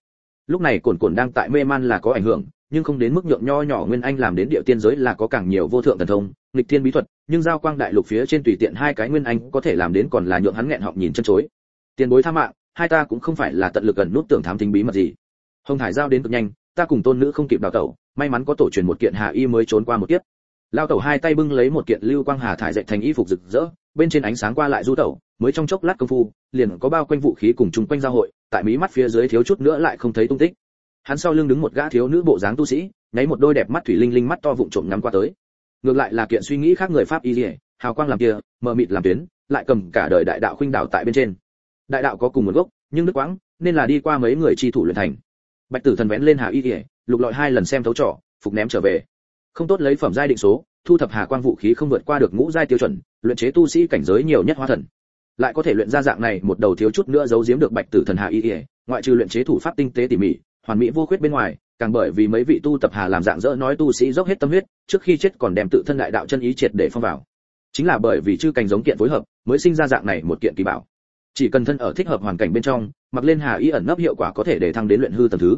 A: Lúc này cồn cồn đang tại mê man là có ảnh hưởng, nhưng không đến mức nhượng nho nhỏ nguyên anh làm đến địa tiên giới là có càng nhiều vô thượng thần thông, nghịch thiên bí thuật, nhưng giao quang đại lục phía trên tùy tiện hai cái nguyên anh có thể làm đến còn là nhượng hắn nghẹn họng nhìn chân chối. Tiền bối tha mạng, hai ta cũng không phải là tận lực gần nút tưởng thám tính bí mật gì. Hồng hải giao đến cực nhanh, ta cùng tôn nữ không kịp đào tẩu, may mắn có tổ truyền một kiện hạ y mới trốn qua một kiếp lao tẩu hai tay bưng lấy một kiện lưu quang hà thải dệt thành y phục rực rỡ, bên trên ánh sáng qua lại du tẩu, mới trong chốc lát công phu, liền có bao quanh vũ khí cùng chung quanh giao hội, tại mí mắt phía dưới thiếu chút nữa lại không thấy tung tích. Hắn sau lưng đứng một gã thiếu nữ bộ dáng tu sĩ, nháy một đôi đẹp mắt thủy linh linh mắt to vụng trộm ngắm qua tới. Ngược lại là kiện suy nghĩ khác người pháp y lìa hào quang làm kia, mờ mịt làm tuyến, lại cầm cả đời đại đạo khuynh đạo tại bên trên. Đại đạo có cùng một gốc, nhưng đức quãng, nên là đi qua mấy người chi thủ luyện thành. Bạch tử thần vén lên hà y lìa lục lọi hai lần xem thấu trỏ phục ném trở về không tốt lấy phẩm giai định số, thu thập hà quang vũ khí không vượt qua được ngũ giai tiêu chuẩn, luyện chế tu sĩ cảnh giới nhiều nhất hóa thần. Lại có thể luyện ra dạng này, một đầu thiếu chút nữa giấu giếm được bạch tử thần hà y ỉa ngoại trừ luyện chế thủ pháp tinh tế tỉ mỉ, hoàn mỹ vô khuyết bên ngoài, càng bởi vì mấy vị tu tập hà làm dạng dỡ nói tu sĩ dốc hết tâm huyết, trước khi chết còn đem tự thân đại đạo chân ý triệt để phong vào. Chính là bởi vì chư cảnh giống kiện phối hợp, mới sinh ra dạng này một kiện kỳ bảo. Chỉ cần thân ở thích hợp hoàn cảnh bên trong, mặc lên hà y ẩn nấp hiệu quả có thể để thăng đến luyện hư tầng thứ.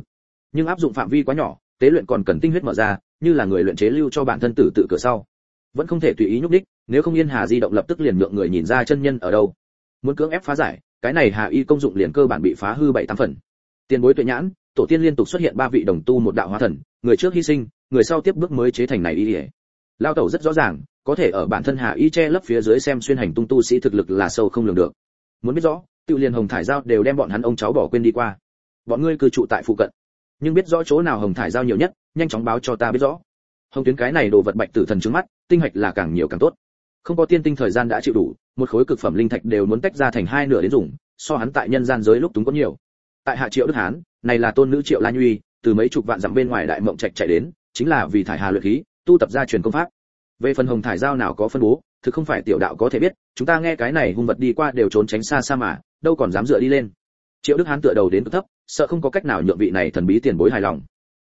A: Nhưng áp dụng phạm vi quá nhỏ tế luyện còn cần tinh huyết mở ra, như là người luyện chế lưu cho bản thân tử tự cửa sau. Vẫn không thể tùy ý nhúc đích nếu không yên hà di động lập tức liền nhượng người nhìn ra chân nhân ở đâu. Muốn cưỡng ép phá giải, cái này hà y công dụng liền cơ bản bị phá hư bảy tám phần. Tiền bối tuệ nhãn, tổ tiên liên tục xuất hiện ba vị đồng tu một đạo hóa thần, người trước hy sinh, người sau tiếp bước mới chế thành này y ỉa lao tẩu rất rõ ràng, có thể ở bản thân hà y che lấp phía dưới xem xuyên hành tung tu sĩ thực lực là sâu không lường được. Muốn biết rõ tự liền hồng thải giao đều đem bọn hắn ông cháu bỏ quên đi qua. Bọn ngươi cư trụ tại phụ cận nhưng biết rõ chỗ nào hồng thải giao nhiều nhất, nhanh chóng báo cho ta biết rõ. Hồng tuyến cái này đồ vật bạch tử thần trước mắt, tinh hạch là càng nhiều càng tốt. Không có tiên tinh thời gian đã chịu đủ, một khối cực phẩm linh thạch đều muốn tách ra thành hai nửa đến dùng, so hắn tại nhân gian giới lúc túng có nhiều. Tại hạ triệu đức hán, này là tôn nữ triệu lan uy, từ mấy chục vạn dặm bên ngoài đại mộng trạch chạy đến, chính là vì thải hà luyện khí, tu tập gia truyền công pháp. Về phần hồng thải giao nào có phân bố, thực không phải tiểu đạo có thể biết, chúng ta nghe cái này hung vật đi qua đều trốn tránh xa xa mà, đâu còn dám dựa đi lên. Triệu đức hán tựa đầu đến cực thấp sợ không có cách nào nhượng vị này thần bí tiền bối hài lòng.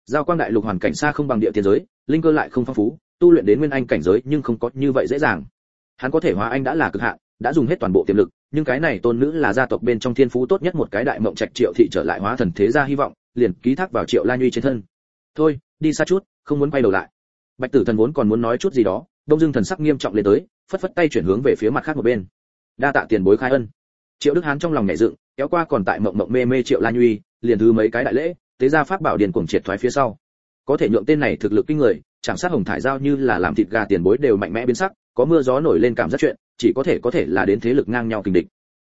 A: Giao quang đại lục hoàn cảnh xa không bằng địa tiên giới, linh cơ lại không phong phú, tu luyện đến nguyên anh cảnh giới nhưng không có như vậy dễ dàng. Hắn có thể hóa anh đã là cực hạn, đã dùng hết toàn bộ tiềm lực, nhưng cái này tôn nữ là gia tộc bên trong thiên phú tốt nhất một cái đại mộng trạch triệu thị trở lại hóa thần thế gia hy vọng, liền ký thác vào triệu la nhuy trên thân. Thôi, đi xa chút, không muốn quay đầu lại. Bạch tử thần vốn còn muốn nói chút gì đó, đông dương thần sắc nghiêm trọng lên tới, phất phất tay chuyển hướng về phía mặt khác một bên. Đa tạ tiền bối khai ân. Triệu đức hán trong lòng nhảy dựng, kéo qua còn tại mộng mộng mê mê triệu la nhuy liền thứ mấy cái đại lễ, tế ra pháp bảo điền cuồng triệt thoái phía sau. Có thể nhượng tên này thực lực kinh người, chẳng sát hồng thải giao như là làm thịt gà tiền bối đều mạnh mẽ biến sắc, có mưa gió nổi lên cảm giác chuyện, chỉ có thể có thể là đến thế lực ngang nhau kình địch.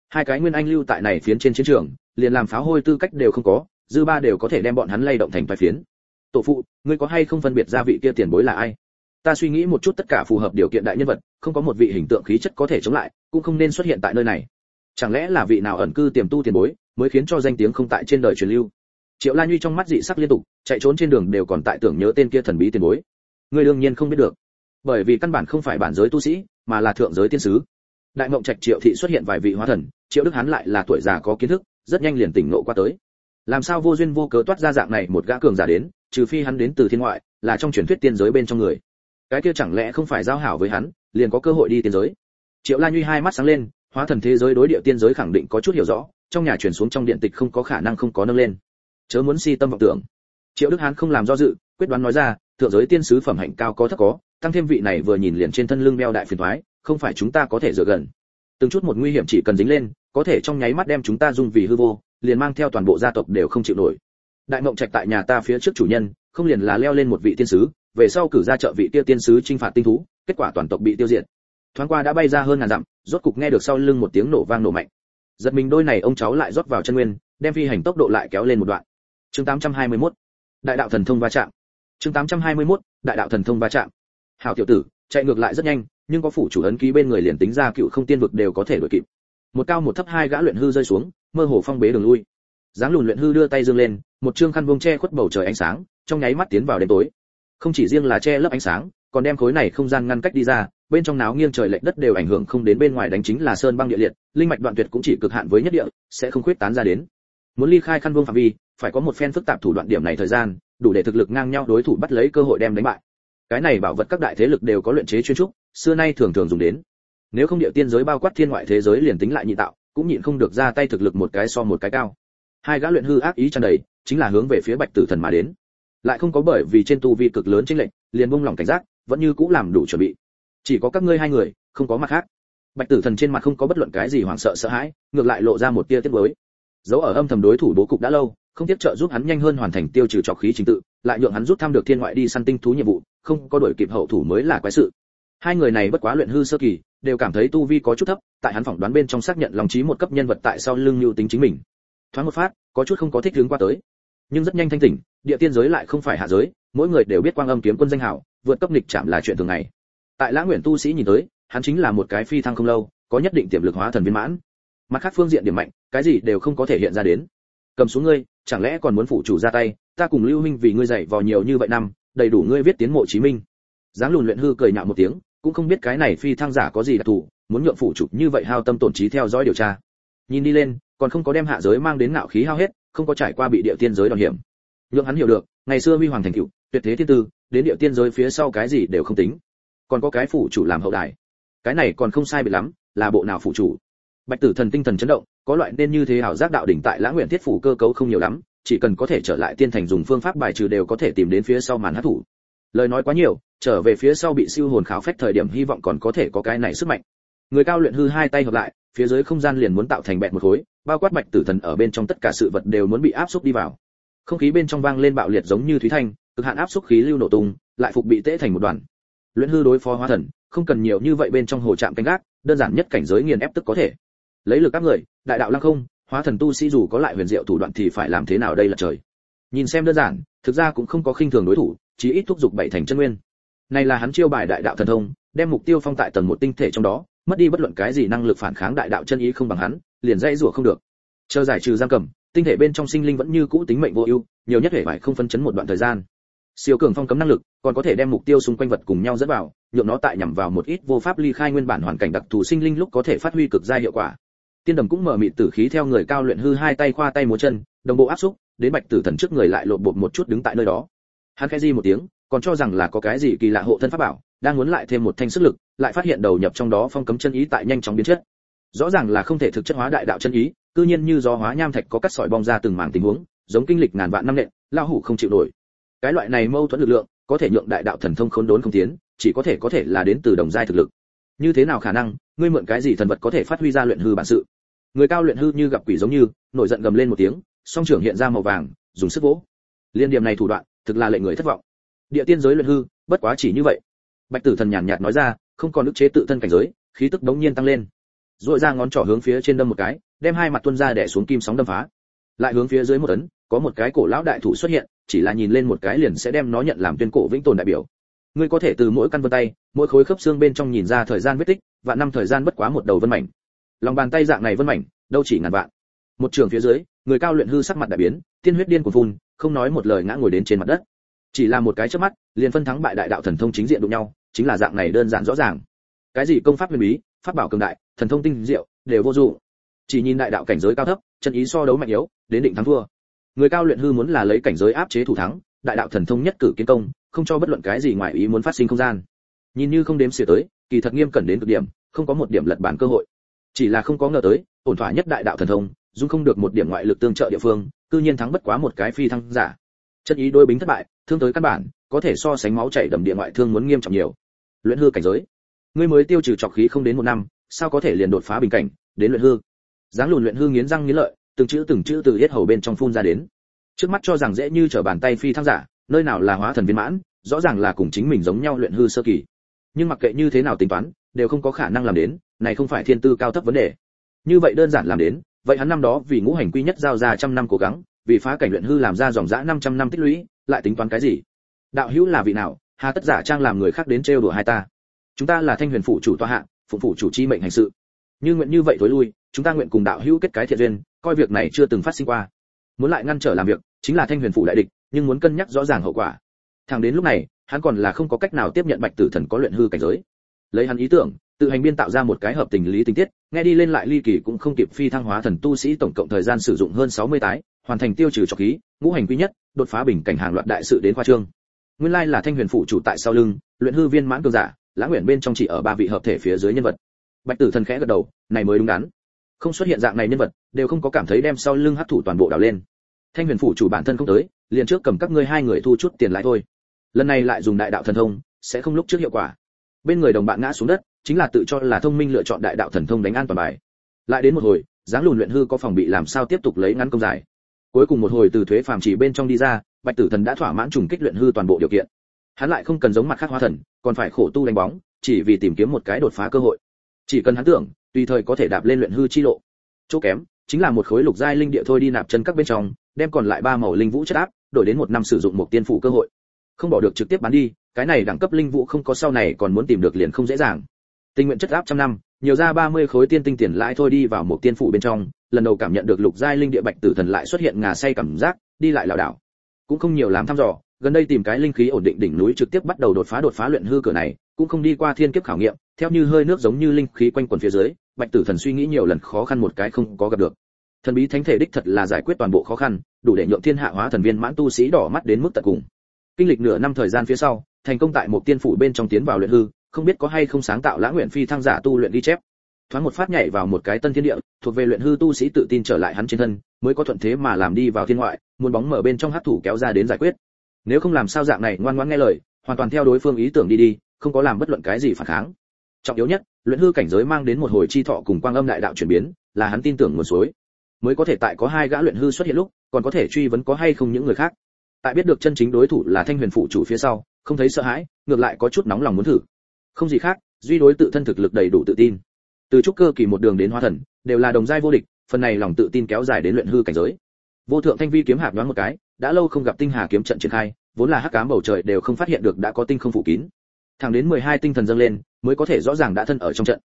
A: Hai cái nguyên anh lưu tại này phiến trên chiến trường, liền làm pháo hôi tư cách đều không có, dư ba đều có thể đem bọn hắn lay động thành vài phiến. Tổ phụ, ngươi có hay không phân biệt ra vị kia tiền bối là ai? Ta suy nghĩ một chút tất cả phù hợp điều kiện đại nhân vật, không có một vị hình tượng khí chất có thể chống lại, cũng không nên xuất hiện tại nơi này. Chẳng lẽ là vị nào ẩn cư tiềm tu tiền bối? Mới khiến cho danh tiếng không tại trên đời truyền lưu. Triệu la nhuy trong mắt dị sắc liên tục, chạy trốn trên đường đều còn tại tưởng nhớ tên kia thần bí tiền bối. Ngươi đương nhiên không biết được. Bởi vì căn bản không phải bản giới tu sĩ, mà là thượng giới tiên sứ. Đại mộng trạch triệu thị xuất hiện vài vị hóa thần, triệu đức hắn lại là tuổi già có kiến thức, rất nhanh liền tỉnh ngộ qua tới. Làm sao vô duyên vô cớ toát ra dạng này một gã cường giả đến, trừ phi hắn đến từ thiên ngoại, là trong truyền thuyết tiên giới bên trong người. Cái kia chẳng lẽ không phải giao hảo với hắn, liền có cơ hội đi tiên giới? Triệu la nhuy hai mắt sáng lên, hóa thần thế giới đối địa tiên giới khẳng định có chút hiểu rõ trong nhà truyền xuống trong điện tịch không có khả năng không có nâng lên. Chớ muốn si tâm vọng tưởng. Triệu đức hán không làm do dự, quyết đoán nói ra, thượng giới tiên sứ phẩm hạnh cao có thấp có, tăng thêm vị này vừa nhìn liền trên thân lưng đeo đại phiền thoái, không phải chúng ta có thể dựa gần. Từng chút một nguy hiểm chỉ cần dính lên, có thể trong nháy mắt đem chúng ta dung vì hư vô, liền mang theo toàn bộ gia tộc đều không chịu nổi. Đại mộng trạch tại nhà ta phía trước chủ nhân, không liền là leo lên một vị tiên sứ, về sau cử ra trợ vị tiêu tiên sứ trinh phạt tinh thú, kết quả toàn tộc bị tiêu diệt. Thoáng qua đã bay ra hơn ngàn dặm, rốt cục nghe được sau lưng một tiếng nổ vang nổ mạnh giật mình đôi này ông cháu lại rót vào chân nguyên, đem phi hành tốc độ lại kéo lên một đoạn. Chương 821 đại đạo thần thông va chạm. Chương 821 đại đạo thần thông va chạm. Hảo tiểu tử, chạy ngược lại rất nhanh, nhưng có phủ chủ ấn ký bên người liền tính ra cựu không tiên vực đều có thể đuổi kịp. Một cao một thấp hai gã luyện hư rơi xuống, mơ hồ phong bế đường lui. Dáng lùn luyện hư đưa tay dương lên, một trương khăn vông che khuất bầu trời ánh sáng, trong nháy mắt tiến vào đêm tối. Không chỉ riêng là che lấp ánh sáng, còn đem khối này không gian ngăn cách đi ra bên trong náo nghiêng trời lệch đất đều ảnh hưởng không đến bên ngoài đánh chính là sơn băng địa liệt, linh mạch đoạn tuyệt cũng chỉ cực hạn với nhất địa, sẽ không khuyết tán ra đến. Muốn ly khai khăn vương phạm vi, phải có một phen phức tạp thủ đoạn điểm này thời gian, đủ để thực lực ngang nhau đối thủ bắt lấy cơ hội đem đánh bại. Cái này bảo vật các đại thế lực đều có luyện chế chuyên trúc, xưa nay thường thường dùng đến. Nếu không địa tiên giới bao quát thiên ngoại thế giới liền tính lại nhị tạo, cũng nhịn không được ra tay thực lực một cái so một cái cao. Hai gã luyện hư ác ý tràn đầy, chính là hướng về phía bạch tử thần mà đến. Lại không có bởi vì trên tu vi cực lớn chính lệnh liền buông lòng cảnh giác, vẫn như cũ làm đủ chuẩn bị chỉ có các ngươi hai người, không có mặt khác. Bạch tử thần trên mặt không có bất luận cái gì hoảng sợ sợ hãi, ngược lại lộ ra một tia tiếc mới dấu ở âm thầm đối thủ bố cục đã lâu, không tiếp trợ giúp hắn nhanh hơn hoàn thành tiêu trừ trọc khí trình tự, lại nhượng hắn rút thăm được thiên ngoại đi săn tinh thú nhiệm vụ, không có đổi kịp hậu thủ mới là quái sự. Hai người này bất quá luyện hư sơ kỳ, đều cảm thấy tu vi có chút thấp, tại hắn phỏng đoán bên trong xác nhận lòng trí một cấp nhân vật tại sau lưng lưu tính chính mình. Thoáng một phát, có chút không có thích hướng qua tới. Nhưng rất nhanh thanh tỉnh, địa tiên giới lại không phải hạ giới, mỗi người đều biết quang âm kiếm quân danh hảo, vượt cấp nghịch chạm là chuyện thường ngày tại lã nguyện tu sĩ nhìn tới, hắn chính là một cái phi thăng không lâu, có nhất định tiềm lực hóa thần viên mãn. Mặt khác phương diện điểm mạnh, cái gì đều không có thể hiện ra đến. Cầm xuống ngươi, chẳng lẽ còn muốn phụ chủ ra tay, ta cùng lưu minh vì ngươi dạy vò nhiều như vậy năm, đầy đủ ngươi viết tiến mộ chí minh. Dáng lùn luyện hư cười nhạo một tiếng, cũng không biết cái này phi thăng giả có gì đặc thù, muốn nhượng phụ chủ như vậy hao tâm tổn trí theo dõi điều tra. Nhìn đi lên, còn không có đem hạ giới mang đến ngạo khí hao hết, không có trải qua bị địa tiên giới đòn hiểm. Nhượng hắn hiểu được, ngày xưa huy hoàng thành cựu tuyệt thế thiên tư, đến địa tiên giới phía sau cái gì đều không tính còn có cái phụ chủ làm hậu đài. Cái này còn không sai biệt lắm, là bộ nào phụ chủ? Bạch tử thần tinh thần chấn động, có loại nên như thế hảo giác đạo đỉnh tại lãng nguyện thiết phủ cơ cấu không nhiều lắm, chỉ cần có thể trở lại tiên thành dùng phương pháp bài trừ đều có thể tìm đến phía sau màn hát thủ lời nói quá nhiều, trở về phía sau bị siêu hồn kháo phách thời điểm hy vọng còn có thể có cái này sức mạnh. Người cao luyện hư hai tay hợp lại, phía dưới không gian liền muốn tạo thành bẹt một khối, bao quát bạch tử thần ở bên trong tất cả sự vật đều muốn bị áp xúc đi vào. Không khí bên trong vang lên bạo liệt giống như thúy thanh, cực hạn áp xúc khí lưu nổ tung, lại phục bị tễ thành một đoàn luyện hư đối phó hóa thần, không cần nhiều như vậy bên trong hồ trạm canh gác, đơn giản nhất cảnh giới nghiền ép tức có thể. Lấy lực các người, đại đạo lăng không, hóa thần tu sĩ dù có lại huyền diệu thủ đoạn thì phải làm thế nào đây là trời. Nhìn xem đơn giản, thực ra cũng không có khinh thường đối thủ chỉ ít thúc giục bảy thành chân nguyên. Này là hắn chiêu bài đại đạo thần thông, đem mục tiêu phong tại tầng một tinh thể trong đó, mất đi bất luận cái gì năng lực phản kháng đại đạo chân ý không bằng hắn, liền dãy rủa không được. Chờ giải trừ giam cầm, tinh thể bên trong sinh linh vẫn như cũ tính mệnh vô ưu, nhiều nhất hệ phải không phân chấn một đoạn thời gian siêu cường phong cấm năng lực, còn có thể đem mục tiêu xung quanh vật cùng nhau dẫn vào, nhượng nó tại nhằm vào một ít vô pháp ly khai nguyên bản hoàn cảnh đặc thù sinh linh lúc có thể phát huy cực gia hiệu quả. Tiên đầm cũng mở mịt tử khí theo người cao luyện hư hai tay khoa tay múa chân, đồng bộ áp xúc, đến bạch tử thần trước người lại lộn bột một chút đứng tại nơi đó. Hắn khẽ di một tiếng, còn cho rằng là có cái gì kỳ lạ hộ thân pháp bảo, đang muốn lại thêm một thanh sức lực, lại phát hiện đầu nhập trong đó phong cấm chân ý tại nhanh chóng biến chất. Rõ ràng là không thể thực chất hóa đại đạo chân ý, cư nhiên như do hóa nham thạch có cắt sỏi bong ra từng mảng tình huống, giống kinh lịch ngàn vạn năm nện lao hủ không chịu nổi cái loại này mâu thuẫn lực lượng, có thể nhượng đại đạo thần thông khốn đốn không tiến, chỉ có thể có thể là đến từ đồng giai thực lực. Như thế nào khả năng, ngươi mượn cái gì thần vật có thể phát huy ra luyện hư bản sự? Người cao luyện hư như gặp quỷ giống như, nổi giận gầm lên một tiếng, song trưởng hiện ra màu vàng, dùng sức vỗ. Liên điểm này thủ đoạn, thực là lệnh người thất vọng. Địa tiên giới luyện hư, bất quá chỉ như vậy. Bạch tử thần nhàn nhạt nói ra, không còn ức chế tự thân cảnh giới, khí tức đống nhiên tăng lên. Rồi ra ngón trỏ hướng phía trên đâm một cái, đem hai mặt tuân ra đè xuống kim sóng đâm phá. Lại hướng phía dưới một ấn có một cái cổ lão đại thủ xuất hiện chỉ là nhìn lên một cái liền sẽ đem nó nhận làm tuyên cổ vĩnh tồn đại biểu. Ngươi có thể từ mỗi căn vân tay, mỗi khối khớp xương bên trong nhìn ra thời gian vết tích, và năm thời gian bất quá một đầu vân mảnh. Lòng bàn tay dạng này vân mảnh, đâu chỉ ngàn vạn. Một trường phía dưới, người cao luyện hư sắc mặt đại biến, tiên huyết điên của phun, không nói một lời ngã ngồi đến trên mặt đất. Chỉ là một cái chớp mắt, liền phân thắng bại đại đạo thần thông chính diện đụng nhau, chính là dạng này đơn giản rõ ràng. Cái gì công pháp huyền bí, pháp bảo cường đại, thần thông tinh diệu, đều vô dụng. Chỉ nhìn đại đạo cảnh giới cao thấp, chân ý so đấu mạnh yếu, đến định thắng thua người cao luyện hư muốn là lấy cảnh giới áp chế thủ thắng, đại đạo thần thông nhất cử kiến công, không cho bất luận cái gì ngoài ý muốn phát sinh không gian. Nhìn như không đếm xỉa tới, kỳ thật nghiêm cẩn đến cực điểm, không có một điểm lật bản cơ hội. Chỉ là không có ngờ tới, ổn thỏa nhất đại đạo thần thông, dung không được một điểm ngoại lực tương trợ địa phương, cư nhiên thắng bất quá một cái phi thăng giả. Chân ý đôi bính thất bại, thương tới căn bản, có thể so sánh máu chảy đầm địa ngoại thương muốn nghiêm trọng nhiều. Luyện hư cảnh giới. Ngươi mới tiêu trừ trọc khí không đến một năm, sao có thể liền đột phá bình cảnh, đến luyện hư? Dáng lùn luyện hư nghiến răng nghiến lợi từng chữ từng chữ từ yết hầu bên trong phun ra đến. Trước mắt cho rằng dễ như trở bàn tay phi thăng giả, nơi nào là hóa thần viên mãn, rõ ràng là cùng chính mình giống nhau luyện hư sơ kỳ. Nhưng mặc kệ như thế nào tính toán, đều không có khả năng làm đến, này không phải thiên tư cao thấp vấn đề. Như vậy đơn giản làm đến, vậy hắn năm đó vì ngũ hành quy nhất giao ra trăm năm cố gắng, vì phá cảnh luyện hư làm ra dòng dã 500 năm tích lũy, lại tính toán cái gì? Đạo hữu là vị nào, hà tất giả trang làm người khác đến trêu đùa hai ta? Chúng ta là thanh huyền phụ chủ tòa hạ phụ phụ chủ chi mệnh hành sự. Như nguyện như vậy thối lui, chúng ta nguyện cùng đạo hữu kết cái thiện duyên coi việc này chưa từng phát sinh qua. Muốn lại ngăn trở làm việc, chính là thanh huyền phụ đại địch, nhưng muốn cân nhắc rõ ràng hậu quả. Thẳng đến lúc này, hắn còn là không có cách nào tiếp nhận bạch tử thần có luyện hư cảnh giới. Lấy hắn ý tưởng, tự hành biên tạo ra một cái hợp tình lý tình tiết, nghe đi lên lại ly kỳ cũng không kịp phi thăng hóa thần tu sĩ tổng cộng thời gian sử dụng hơn 60 tái, hoàn thành tiêu trừ trọc khí, ngũ hành quy nhất, đột phá bình cảnh hàng loạt đại sự đến khoa trương. Nguyên lai là thanh huyền phụ chủ tại sau lưng, luyện hư viên mãn cường giả, lãng nguyện bên trong chỉ ở ba vị hợp thể phía dưới nhân vật. Bạch tử thần khẽ gật đầu, này mới đúng đắn không xuất hiện dạng này nhân vật, đều không có cảm thấy đem sau lưng hấp thụ toàn bộ đào lên. Thanh huyền phủ chủ bản thân không tới, liền trước cầm các ngươi hai người thu chút tiền lại thôi. Lần này lại dùng đại đạo thần thông, sẽ không lúc trước hiệu quả. Bên người đồng bạn ngã xuống đất, chính là tự cho là thông minh lựa chọn đại đạo thần thông đánh an toàn bài. Lại đến một hồi, dáng lùn luyện hư có phòng bị làm sao tiếp tục lấy ngắn công dài cuối cùng một hồi từ thuế phàm chỉ bên trong đi ra, bạch tử thần đã thỏa mãn trùng kích luyện hư toàn bộ điều kiện. Hắn lại không cần giống mặt khác hoa thần, còn phải khổ tu đánh bóng, chỉ vì tìm kiếm một cái đột phá cơ hội. Chỉ cần hắn tưởng tùy thời có thể đạp lên luyện hư chi lộ. Chỗ kém, chính là một khối lục giai linh địa thôi đi nạp chân các bên trong, đem còn lại ba màu linh vũ chất áp, đổi đến một năm sử dụng một tiên phụ cơ hội. Không bỏ được trực tiếp bán đi, cái này đẳng cấp linh vũ không có sau này còn muốn tìm được liền không dễ dàng. Tình nguyện chất áp trăm năm, nhiều ra 30 khối tiên tinh tiền lãi thôi đi vào một tiên phụ bên trong, lần đầu cảm nhận được lục giai linh địa bạch tử thần lại xuất hiện ngà say cảm giác, đi lại lảo đảo. Cũng không nhiều làm thăm dò, gần đây tìm cái linh khí ổn định đỉnh núi trực tiếp bắt đầu đột phá đột phá luyện hư cửa này cũng không đi qua thiên kiếp khảo nghiệm, theo như hơi nước giống như linh khí quanh quần phía dưới, bạch tử thần suy nghĩ nhiều lần khó khăn một cái không có gặp được. Thần bí thánh thể đích thật là giải quyết toàn bộ khó khăn, đủ để nhượng thiên hạ hóa thần viên mãn tu sĩ đỏ mắt đến mức tận cùng. Kinh lịch nửa năm thời gian phía sau, thành công tại một tiên phủ bên trong tiến vào luyện hư, không biết có hay không sáng tạo lãng nguyện phi thăng giả tu luyện ghi chép. Thoáng một phát nhảy vào một cái tân thiên địa, thuộc về luyện hư tu sĩ tự tin trở lại hắn trên thân, mới có thuận thế mà làm đi vào thiên ngoại, muốn bóng mở bên trong hấp thủ kéo ra đến giải quyết. Nếu không làm sao dạng này, ngoan ngoãn nghe lời, hoàn toàn theo đối phương ý tưởng đi đi không có làm bất luận cái gì phản kháng. Trọng yếu nhất, luyện hư cảnh giới mang đến một hồi chi thọ cùng quang âm đại đạo chuyển biến, là hắn tin tưởng nguồn suối. Mới có thể tại có hai gã luyện hư xuất hiện lúc, còn có thể truy vấn có hay không những người khác. Tại biết được chân chính đối thủ là thanh huyền phụ chủ phía sau, không thấy sợ hãi, ngược lại có chút nóng lòng muốn thử. Không gì khác, duy đối tự thân thực lực đầy đủ tự tin. Từ trúc cơ kỳ một đường đến hóa thần, đều là đồng giai vô địch, phần này lòng tự tin kéo dài đến luyện hư cảnh giới. Vô thượng thanh vi kiếm hạp đoán một cái, đã lâu không gặp tinh hà kiếm trận triển khai, vốn là hắc cám bầu trời đều không phát hiện được đã có tinh không phủ kín thẳng đến 12 tinh thần dâng lên, mới có thể rõ ràng đã thân ở trong trận.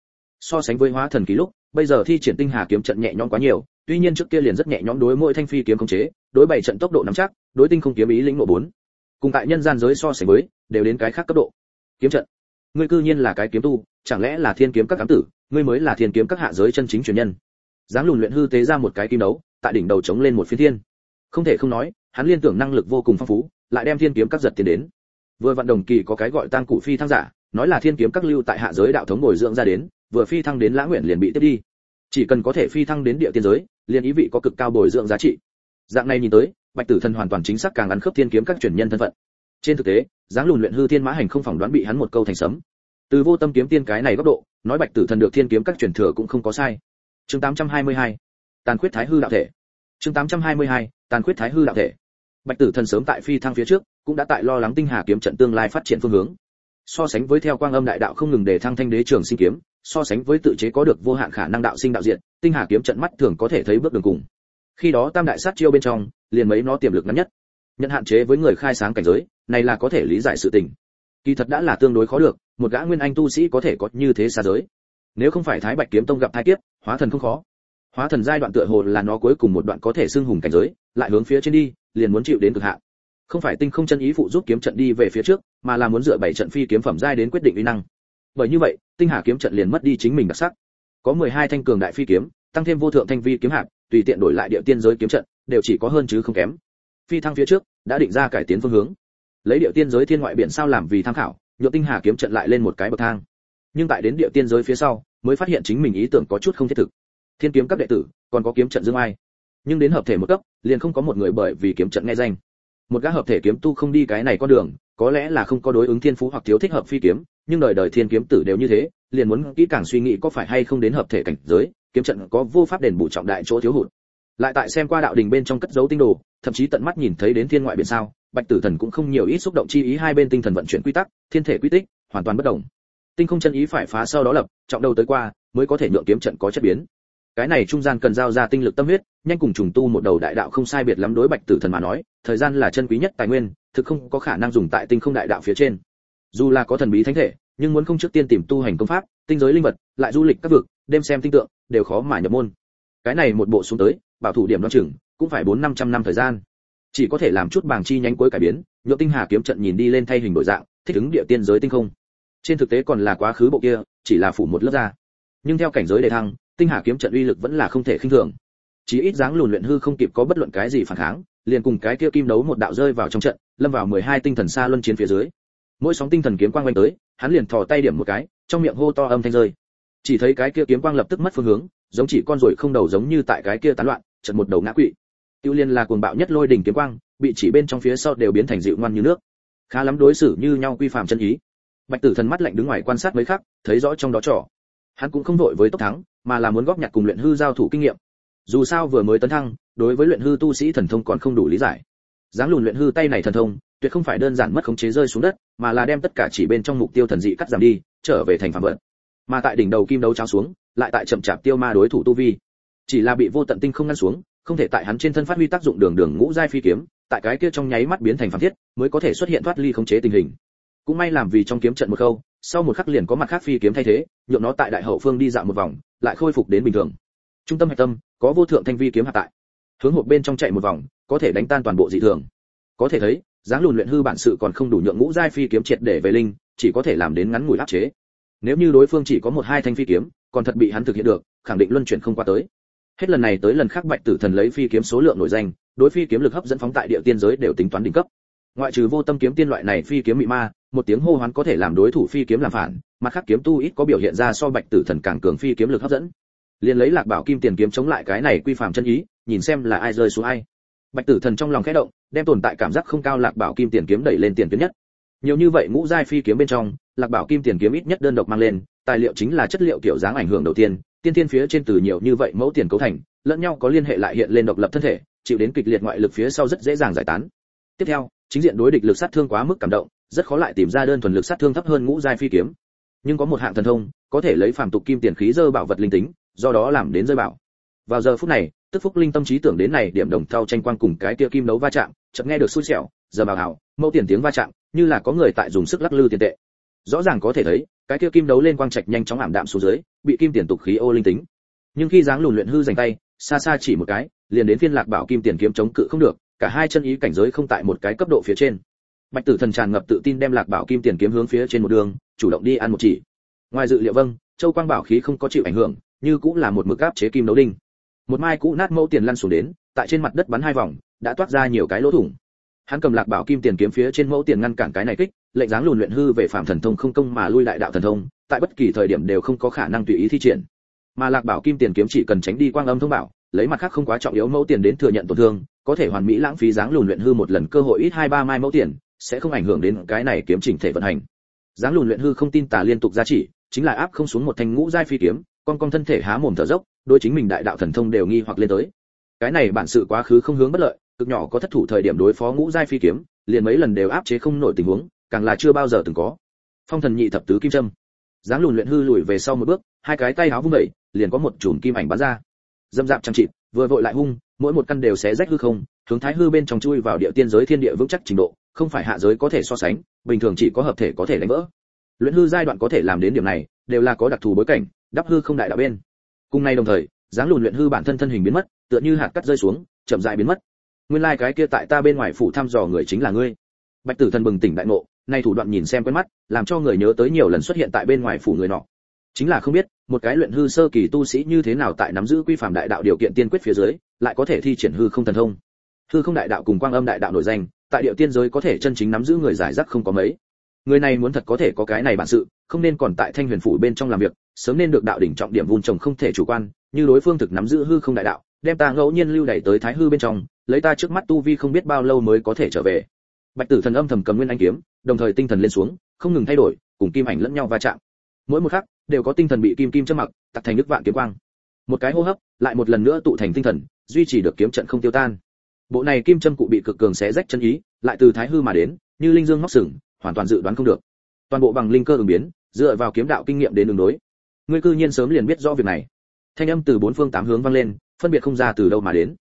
A: So sánh với hóa thần kỳ lúc, bây giờ thi triển tinh hà kiếm trận nhẹ nhõm quá nhiều, tuy nhiên trước kia liền rất nhẹ nhõm đối mỗi thanh phi kiếm khống chế, đối bảy trận tốc độ nắm chắc, đối tinh không kiếm ý lĩnh nộ bốn. Cùng tại nhân gian giới so sánh với, đều đến cái khác cấp độ. Kiếm trận. Ngươi cư nhiên là cái kiếm tu, chẳng lẽ là thiên kiếm các cám tử, ngươi mới là thiên kiếm các hạ giới chân chính truyền nhân. Dáng lùn luyện hư tế ra một cái kim đấu, tại đỉnh đầu chống lên một phiến thiên. Không thể không nói, hắn liên tưởng năng lực vô cùng phong phú, lại đem thiên kiếm các giật tiền đến vừa vận đồng kỳ có cái gọi tang cụ phi thăng giả, nói là thiên kiếm các lưu tại hạ giới đạo thống bồi dưỡng ra đến, vừa phi thăng đến lã nguyện liền bị tiếp đi. Chỉ cần có thể phi thăng đến địa tiên giới, liền ý vị có cực cao bồi dưỡng giá trị. Dạng này nhìn tới, bạch tử thần hoàn toàn chính xác càng ăn khớp thiên kiếm các truyền nhân thân phận. Trên thực tế, dáng lùn luyện hư thiên mã hành không phỏng đoán bị hắn một câu thành sấm. Từ vô tâm kiếm tiên cái này góc độ, nói bạch tử thần được thiên kiếm các truyền thừa cũng không có sai. Chương 822 tàn khuyết thái hư đạo thể. Chương 822 tàn khuyết thái hư đạo thể bạch tử thần sớm tại phi thăng phía trước, cũng đã tại lo lắng tinh hà kiếm trận tương lai phát triển phương hướng. So sánh với theo quang âm đại đạo không ngừng để thăng thanh đế trường sinh kiếm, so sánh với tự chế có được vô hạn khả năng đạo sinh đạo diện tinh hà kiếm trận mắt thường có thể thấy bước đường cùng. Khi đó tam đại sát chiêu bên trong, liền mấy nó tiềm lực ngắn nhất. Nhận hạn chế với người khai sáng cảnh giới, này là có thể lý giải sự tình. Kỳ thật đã là tương đối khó được, một gã nguyên anh tu sĩ có thể có như thế xa giới. Nếu không phải thái bạch kiếm tông gặp thái kiếp, hóa thần không khó. Hóa thần giai đoạn tựa hồ là nó cuối cùng một đoạn có thể xưng hùng cảnh giới, lại hướng phía trên đi liền muốn chịu đến cực hạn. Không phải tinh không chân ý phụ giúp kiếm trận đi về phía trước, mà là muốn dựa bảy trận phi kiếm phẩm giai đến quyết định uy năng. Bởi như vậy, tinh hà kiếm trận liền mất đi chính mình đặc sắc. Có 12 thanh cường đại phi kiếm, tăng thêm vô thượng thanh vi kiếm hạt, tùy tiện đổi lại địa tiên giới kiếm trận, đều chỉ có hơn chứ không kém. Phi thăng phía trước, đã định ra cải tiến phương hướng. Lấy địa tiên giới thiên ngoại biển sao làm vì tham khảo, nhượng tinh hà kiếm trận lại lên một cái bậc thang. Nhưng tại đến địa tiên giới phía sau, mới phát hiện chính mình ý tưởng có chút không thiết thực. Thiên kiếm các đệ tử, còn có kiếm trận dương ai? Nhưng đến hợp thể một cấp, liền không có một người bởi vì kiếm trận nghe danh. Một gã hợp thể kiếm tu không đi cái này con đường, có lẽ là không có đối ứng thiên phú hoặc thiếu thích hợp phi kiếm, nhưng đời đời thiên kiếm tử đều như thế, liền muốn kỹ càng suy nghĩ có phải hay không đến hợp thể cảnh giới, kiếm trận có vô pháp đền bù trọng đại chỗ thiếu hụt. Lại tại xem qua đạo đình bên trong cất dấu tinh đồ, thậm chí tận mắt nhìn thấy đến thiên ngoại biển sao, bạch tử thần cũng không nhiều ít xúc động chi ý hai bên tinh thần vận chuyển quy tắc, thiên thể quy tích, hoàn toàn bất động. Tinh không chân ý phải phá sau đó lập, trọng đầu tới qua, mới có thể nhượng kiếm trận có chất biến. Cái này trung gian cần giao ra tinh lực tâm huyết nhanh cùng trùng tu một đầu đại đạo không sai biệt lắm đối bạch tử thần mà nói, thời gian là chân quý nhất tài nguyên, thực không có khả năng dùng tại tinh không đại đạo phía trên. Dù là có thần bí thánh thể, nhưng muốn không trước tiên tìm tu hành công pháp, tinh giới linh vật, lại du lịch các vực, đêm xem tinh tượng, đều khó mà nhập môn. Cái này một bộ xuống tới, bảo thủ điểm đoan chừng, cũng phải bốn năm trăm năm thời gian. Chỉ có thể làm chút bảng chi nhánh cuối cải biến, nhượng tinh hà kiếm trận nhìn đi lên thay hình đổi dạng, thích ứng địa tiên giới tinh không. Trên thực tế còn là quá khứ bộ kia, chỉ là phủ một lớp da nhưng theo cảnh giới đề thăng, tinh hà kiếm trận uy lực vẫn là không thể khinh thường chỉ ít dáng lùn luyện hư không kịp có bất luận cái gì phản kháng, liền cùng cái kia kim đấu một đạo rơi vào trong trận, lâm vào mười hai tinh thần xa luân chiến phía dưới. Mỗi sóng tinh thần kiếm quang quanh tới, hắn liền thò tay điểm một cái, trong miệng hô to âm thanh rơi. Chỉ thấy cái kia kiếm quang lập tức mất phương hướng, giống chỉ con ruồi không đầu giống như tại cái kia tán loạn, trận một đầu ngã quỵ. Tiêu liên là cuồng bạo nhất lôi đỉnh kiếm quang, bị chỉ bên trong phía sau đều biến thành dịu ngoan như nước. Khá lắm đối xử như nhau quy phạm chân ý. Bạch tử thần mắt lạnh đứng ngoài quan sát mấy khắc, thấy rõ trong đó trò. Hắn cũng không vội với tốc thắng, mà là muốn góp nhặt cùng luyện hư giao thủ kinh nghiệm dù sao vừa mới tấn thăng, đối với luyện hư tu sĩ thần thông còn không đủ lý giải. Dáng lùn luyện hư tay này thần thông, tuyệt không phải đơn giản mất khống chế rơi xuống đất, mà là đem tất cả chỉ bên trong mục tiêu thần dị cắt giảm đi, trở về thành phạm vật. Mà tại đỉnh đầu kim đấu trao xuống, lại tại chậm chạp tiêu ma đối thủ tu vi. Chỉ là bị vô tận tinh không ngăn xuống, không thể tại hắn trên thân phát huy tác dụng đường đường ngũ giai phi kiếm, tại cái kia trong nháy mắt biến thành phản thiết, mới có thể xuất hiện thoát ly khống chế tình hình. Cũng may làm vì trong kiếm trận một khâu, sau một khắc liền có mặt khác phi kiếm thay thế, nhượng nó tại đại hậu phương đi dạo một vòng, lại khôi phục đến bình thường trung tâm hạch tâm, có vô thượng thanh vi kiếm hạ tại. Hướng hộp bên trong chạy một vòng, có thể đánh tan toàn bộ dị thường. Có thể thấy, dáng lùn luyện hư bản sự còn không đủ nhượng ngũ giai phi kiếm triệt để về linh, chỉ có thể làm đến ngắn ngủi áp chế. Nếu như đối phương chỉ có một hai thanh phi kiếm, còn thật bị hắn thực hiện được, khẳng định luân chuyển không qua tới. Hết lần này tới lần khác bạch tử thần lấy phi kiếm số lượng nổi danh, đối phi kiếm lực hấp dẫn phóng tại địa tiên giới đều tính toán đỉnh cấp. Ngoại trừ vô tâm kiếm tiên loại này phi kiếm bị ma, một tiếng hô hoán có thể làm đối thủ phi kiếm làm phản, mặt khác kiếm tu ít có biểu hiện ra so bạch tử thần càng cường phi kiếm lực hấp dẫn liền lấy lạc bảo kim tiền kiếm chống lại cái này quy phạm chân ý, nhìn xem là ai rơi xuống ai. Bạch tử thần trong lòng khẽ động, đem tồn tại cảm giác không cao lạc bảo kim tiền kiếm đẩy lên tiền kiếm nhất. Nhiều như vậy ngũ giai phi kiếm bên trong, lạc bảo kim tiền kiếm ít nhất đơn độc mang lên, tài liệu chính là chất liệu kiểu dáng ảnh hưởng đầu tiên tiên thiên phía trên từ nhiều như vậy mẫu tiền cấu thành, lẫn nhau có liên hệ lại hiện lên độc lập thân thể, chịu đến kịch liệt ngoại lực phía sau rất dễ dàng giải tán. Tiếp theo, chính diện đối địch lực sát thương quá mức cảm động, rất khó lại tìm ra đơn thuần lực sát thương thấp hơn ngũ giai phi kiếm. Nhưng có một hạng thần thông, có thể lấy phàm tục kim tiền khí dơ bảo vật linh tính do đó làm đến rơi bảo vào giờ phút này, tức phúc linh tâm trí tưởng đến này điểm đồng thau tranh quang cùng cái kia kim đấu va chạm, chợt nghe được xui xẻo, giờ bảo hảo, mẫu tiền tiếng va chạm, như là có người tại dùng sức lắc lư tiền tệ. Rõ ràng có thể thấy, cái kia kim đấu lên quang trạch nhanh chóng ảm đạm xuống dưới, bị kim tiền tục khí ô linh tính. Nhưng khi dáng lùn luyện hư giành tay, xa xa chỉ một cái, liền đến phiên lạc bảo kim tiền kiếm chống cự không được, cả hai chân ý cảnh giới không tại một cái cấp độ phía trên. Bạch tử thần tràn ngập tự tin đem lạc bảo kim tiền kiếm hướng phía trên một đường, chủ động đi ăn một chỉ. Ngoài dự liệu vâng châu quang bảo khí không có chịu ảnh hưởng như cũng là một mực áp chế kim đấu đinh. Một mai cũ nát mẫu tiền lăn xuống đến, tại trên mặt đất bắn hai vòng, đã toát ra nhiều cái lỗ thủng. Hắn cầm lạc bảo kim tiền kiếm phía trên mẫu tiền ngăn cản cái này kích, lệnh dáng lùn luyện hư về phạm thần thông không công mà lui lại đạo thần thông, tại bất kỳ thời điểm đều không có khả năng tùy ý thi triển. Mà lạc bảo kim tiền kiếm chỉ cần tránh đi quang âm thông bảo, lấy mặt khác không quá trọng yếu mẫu tiền đến thừa nhận tổn thương, có thể hoàn mỹ lãng phí dáng lùn luyện hư một lần cơ hội ít hai ba mai mẫu tiền, sẽ không ảnh hưởng đến cái này kiếm chỉnh thể vận hành. Dáng lùn luyện hư không tin tà liên tục ra chỉ, chính là áp không xuống một thanh ngũ giai phi kiếm con con thân thể há mồm thở dốc đôi chính mình đại đạo thần thông đều nghi hoặc lên tới. Cái này bản sự quá khứ không hướng bất lợi, cực nhỏ có thất thủ thời điểm đối phó ngũ giai phi kiếm, liền mấy lần đều áp chế không nổi tình huống, càng là chưa bao giờ từng có. Phong thần nhị thập tứ kim trâm dáng lùn luyện hư lùi về sau một bước, hai cái tay háo vung đẩy liền có một chùm kim ảnh bắn ra. Dâm dạp trang trị vừa vội lại hung, mỗi một căn đều xé rách hư không, hướng thái hư bên trong chui vào địa tiên giới thiên địa vững chắc trình độ, không phải hạ giới có thể so sánh, bình thường chỉ có hợp thể có thể đánh vỡ. Luyện hư giai đoạn có thể làm đến điểm này, đều là có đặc thù bối cảnh đắp hư không đại đạo bên. Cùng ngày đồng thời, dáng lùn luyện hư bản thân thân hình biến mất, tựa như hạt cắt rơi xuống, chậm rãi biến mất. Nguyên lai like cái kia tại ta bên ngoài phủ thăm dò người chính là ngươi. Bạch tử thần bừng tỉnh đại ngộ, nay thủ đoạn nhìn xem quen mắt, làm cho người nhớ tới nhiều lần xuất hiện tại bên ngoài phủ người nọ. Chính là không biết, một cái luyện hư sơ kỳ tu sĩ như thế nào tại nắm giữ quy phạm đại đạo điều kiện tiên quyết phía dưới, lại có thể thi triển hư không thần thông. Hư không đại đạo cùng quang âm đại đạo nổi danh, tại địa tiên giới có thể chân chính nắm giữ người giải rác không có mấy. Người này muốn thật có thể có cái này bản sự, không nên còn tại thanh huyền phủ bên trong làm việc sớm nên được đạo đỉnh trọng điểm vun trồng không thể chủ quan, như đối phương thực nắm giữ hư không đại đạo, đem ta ngẫu nhiên lưu đẩy tới thái hư bên trong, lấy ta trước mắt tu vi không biết bao lâu mới có thể trở về. Bạch tử thần âm thầm cầm nguyên anh kiếm, đồng thời tinh thần lên xuống, không ngừng thay đổi, cùng kim ảnh lẫn nhau va chạm. Mỗi một khắc, đều có tinh thần bị kim kim châm mặc tặc thành nước vạn kiếm quang. Một cái hô hấp, lại một lần nữa tụ thành tinh thần, duy trì được kiếm trận không tiêu tan. Bộ này kim châm cụ bị cực cường xé rách chân ý, lại từ thái hư mà đến, như linh dương móc sừng, hoàn toàn dự đoán không được. Toàn bộ bằng linh cơ ứng biến, dựa vào kiếm đạo kinh nghiệm đến đường đối ngươi cư nhiên sớm liền biết rõ việc này. Thanh âm từ bốn phương tám hướng vang lên, phân biệt không ra từ đâu mà đến.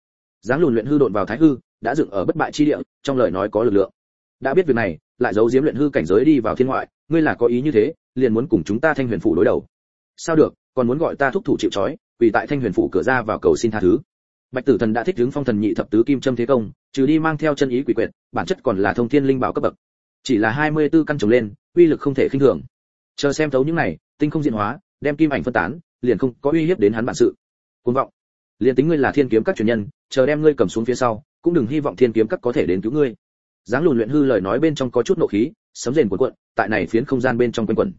A: Dáng lùn luyện hư độn vào thái hư, đã dựng ở bất bại chi địa, trong lời nói có lực lượng. Đã biết việc này, lại giấu giếm luyện hư cảnh giới đi vào thiên ngoại, ngươi là có ý như thế, liền muốn cùng chúng ta thanh huyền phủ đối đầu. Sao được, còn muốn gọi ta thúc thủ chịu trói vì tại thanh huyền phủ cửa ra vào cầu xin tha thứ. Bạch tử thần đã thích ứng phong thần nhị thập tứ kim châm thế công, trừ đi mang theo chân ý quỷ quyệt, bản chất còn là thông thiên linh bảo cấp bậc. Chỉ là 24 căn trồng lên, uy lực không thể khinh thường. Chờ xem thấu những này, tinh không diện hóa đem kim ảnh phân tán, liền không có uy hiếp đến hắn bản sự. Cuồng vọng. Liền tính ngươi là thiên kiếm các truyền nhân, chờ đem ngươi cầm xuống phía sau, cũng đừng hy vọng thiên kiếm các có thể đến cứu ngươi. Dáng lùn luyện hư lời nói bên trong có chút nộ khí, sấm rền cuộn cuộn, tại này phiến không gian bên trong quanh quẩn.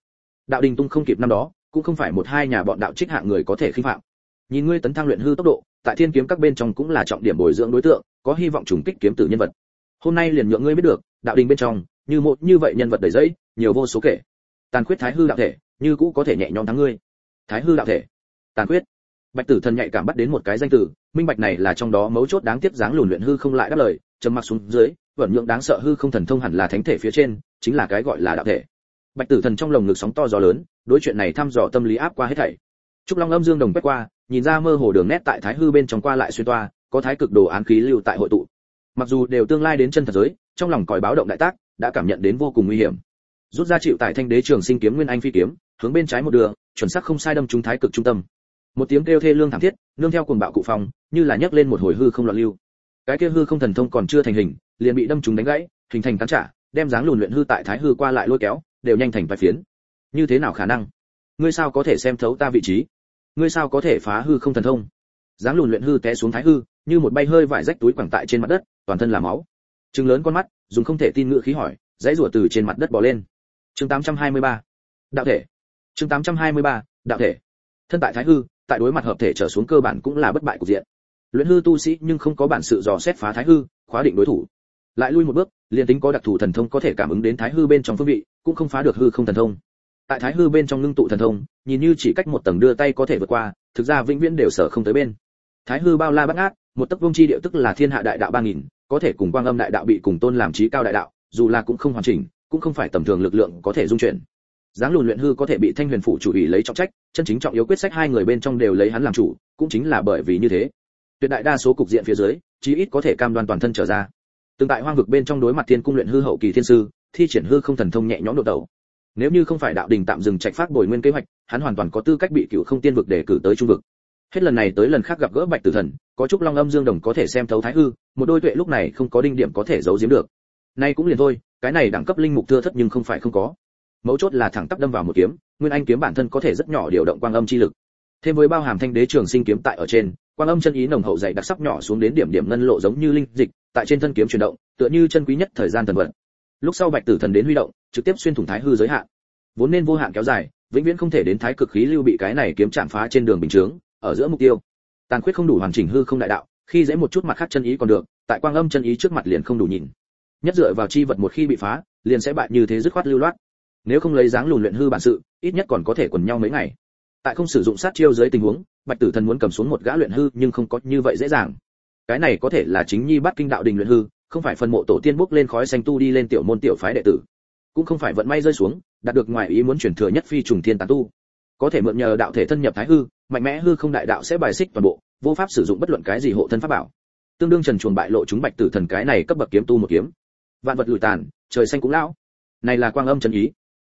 A: Đạo đình tung không kịp năm đó, cũng không phải một hai nhà bọn đạo trích hạng người có thể khinh phạm. Nhìn ngươi tấn thăng luyện hư tốc độ, tại thiên kiếm các bên trong cũng là trọng điểm bồi dưỡng đối tượng, có hy vọng trùng kích kiếm tử nhân vật. Hôm nay liền nhượng ngươi biết được, đạo đình bên trong, như một như vậy nhân vật đầy dẫy, nhiều vô số kể. Tàn khuyết thái hư đạo thể như cũ có thể nhẹ nhõm thắng ngươi. Thái hư đạo thể. Tàn quyết bạch tử thần nhạy cảm bắt đến một cái danh từ, minh bạch này là trong đó mấu chốt đáng tiếc dáng lùn luyện hư không lại đáp lời, trầm mặc xuống dưới vẩn nhượng đáng sợ hư không thần thông hẳn là thánh thể phía trên, chính là cái gọi là đạo thể. Bạch tử thần trong lồng ngực sóng to gió lớn, đối chuyện này thăm dò tâm lý áp qua hết thảy. Trúc long âm dương đồng quét qua, nhìn ra mơ hồ đường nét tại thái hư bên trong qua lại xuyên toa, có thái cực đồ án khí lưu tại hội tụ. Mặc dù đều tương lai đến chân thật giới, trong lòng còi báo động đại tác, đã cảm nhận đến vô cùng nguy hiểm. Rút ra chịu tại thanh đế trường sinh kiếm nguyên anh phi kiếm hướng bên trái một đường, chuẩn xác không sai đâm trúng thái cực trung tâm. Một tiếng kêu thê lương thảm thiết, nương theo cuồng bạo cụ phong, như là nhấc lên một hồi hư không loạn lưu. Cái kia hư không thần thông còn chưa thành hình, liền bị đâm trúng đánh gãy, hình thành tán trả đem dáng lùn luyện hư tại thái hư qua lại lôi kéo, đều nhanh thành vài phiến. Như thế nào khả năng? Ngươi sao có thể xem thấu ta vị trí? Ngươi sao có thể phá hư không thần thông? Dáng lùn luyện hư té xuống thái hư, như một bay hơi vải rách túi quẳng tại trên mặt đất, toàn thân là máu. Trừng lớn con mắt, dùng không thể tin ngữ khí hỏi, dãy rủa từ trên mặt đất bò lên. Chương 823. đạo thể chương 823, đạo thể. Thân tại thái hư tại đối mặt hợp thể trở xuống cơ bản cũng là bất bại của diện. Luyện hư tu sĩ nhưng không có bản sự dò xét phá thái hư khóa định đối thủ. Lại lui một bước liền tính có đặc thù thần thông có thể cảm ứng đến thái hư bên trong phương vị cũng không phá được hư không thần thông. Tại thái hư bên trong ngưng tụ thần thông nhìn như chỉ cách một tầng đưa tay có thể vượt qua thực ra vĩnh viễn đều sở không tới bên. Thái hư bao la bát ngát một tấc vương chi điệu tức là thiên hạ đại đạo ba nghìn có thể cùng quang âm đại đạo bị cùng tôn làm trí cao đại đạo dù là cũng không hoàn chỉnh cũng không phải tầm thường lực lượng có thể dung chuyển dáng lùn luyện hư có thể bị thanh huyền phụ chủ ủy lấy trọng trách, chân chính trọng yếu quyết sách hai người bên trong đều lấy hắn làm chủ, cũng chính là bởi vì như thế. Tuyệt đại đa số cục diện phía dưới, chí ít có thể cam đoan toàn thân trở ra. Tương tại hoang vực bên trong đối mặt thiên cung luyện hư hậu kỳ thiên sư, thi triển hư không thần thông nhẹ nhõm độ đầu. Nếu như không phải đạo đình tạm dừng trạch phát bồi nguyên kế hoạch, hắn hoàn toàn có tư cách bị cựu không tiên vực để cử tới trung vực. Hết lần này tới lần khác gặp gỡ bạch tử thần, có chút long âm dương đồng có thể xem thấu thái hư, một đôi tuệ lúc này không có đinh điểm có thể giấu giếm được. Nay cũng liền thôi, cái này đẳng cấp linh mục thưa thất nhưng không phải không có mấu chốt là thẳng tắp đâm vào một kiếm, nguyên anh kiếm bản thân có thể rất nhỏ điều động quang âm chi lực. Thêm với bao hàm thanh đế trường sinh kiếm tại ở trên, quang âm chân ý nồng hậu dày đặc sắc nhỏ xuống đến điểm điểm ngân lộ giống như linh dịch, tại trên thân kiếm chuyển động, tựa như chân quý nhất thời gian thần vận lúc sau bạch tử thần đến huy động, trực tiếp xuyên thủng thái hư giới hạn. Vốn nên vô hạn kéo dài, vĩnh viễn không thể đến thái cực khí lưu bị cái này kiếm chạm phá trên đường bình chướng, ở giữa mục tiêu. Tàn khuyết không đủ hoàn chỉnh hư không đại đạo, khi dễ một chút mặt khác chân ý còn được, tại quang âm chân ý trước mặt liền không đủ nhìn. Nhất dựa vào chi vật một khi bị phá, liền sẽ bại như thế dứt khoát lưu loát nếu không lấy dáng lùn luyện hư bản sự, ít nhất còn có thể quần nhau mấy ngày. Tại không sử dụng sát chiêu dưới tình huống, bạch tử thần muốn cầm xuống một gã luyện hư, nhưng không có như vậy dễ dàng. Cái này có thể là chính nhi bắt kinh đạo đình luyện hư, không phải phần mộ tổ tiên bốc lên khói xanh tu đi lên tiểu môn tiểu phái đệ tử. Cũng không phải vận may rơi xuống, đạt được ngoài ý muốn chuyển thừa nhất phi trùng thiên tán tu. Có thể mượn nhờ đạo thể thân nhập thái hư, mạnh mẽ hư không đại đạo sẽ bài xích toàn bộ, vô pháp sử dụng bất luận cái gì hộ thân pháp bảo. Tương đương trần chuồng bại lộ chúng bạch tử thần cái này cấp bậc kiếm tu một kiếm. Vạn vật lùi tàn, trời xanh cũng lão. Này là quang âm chân ý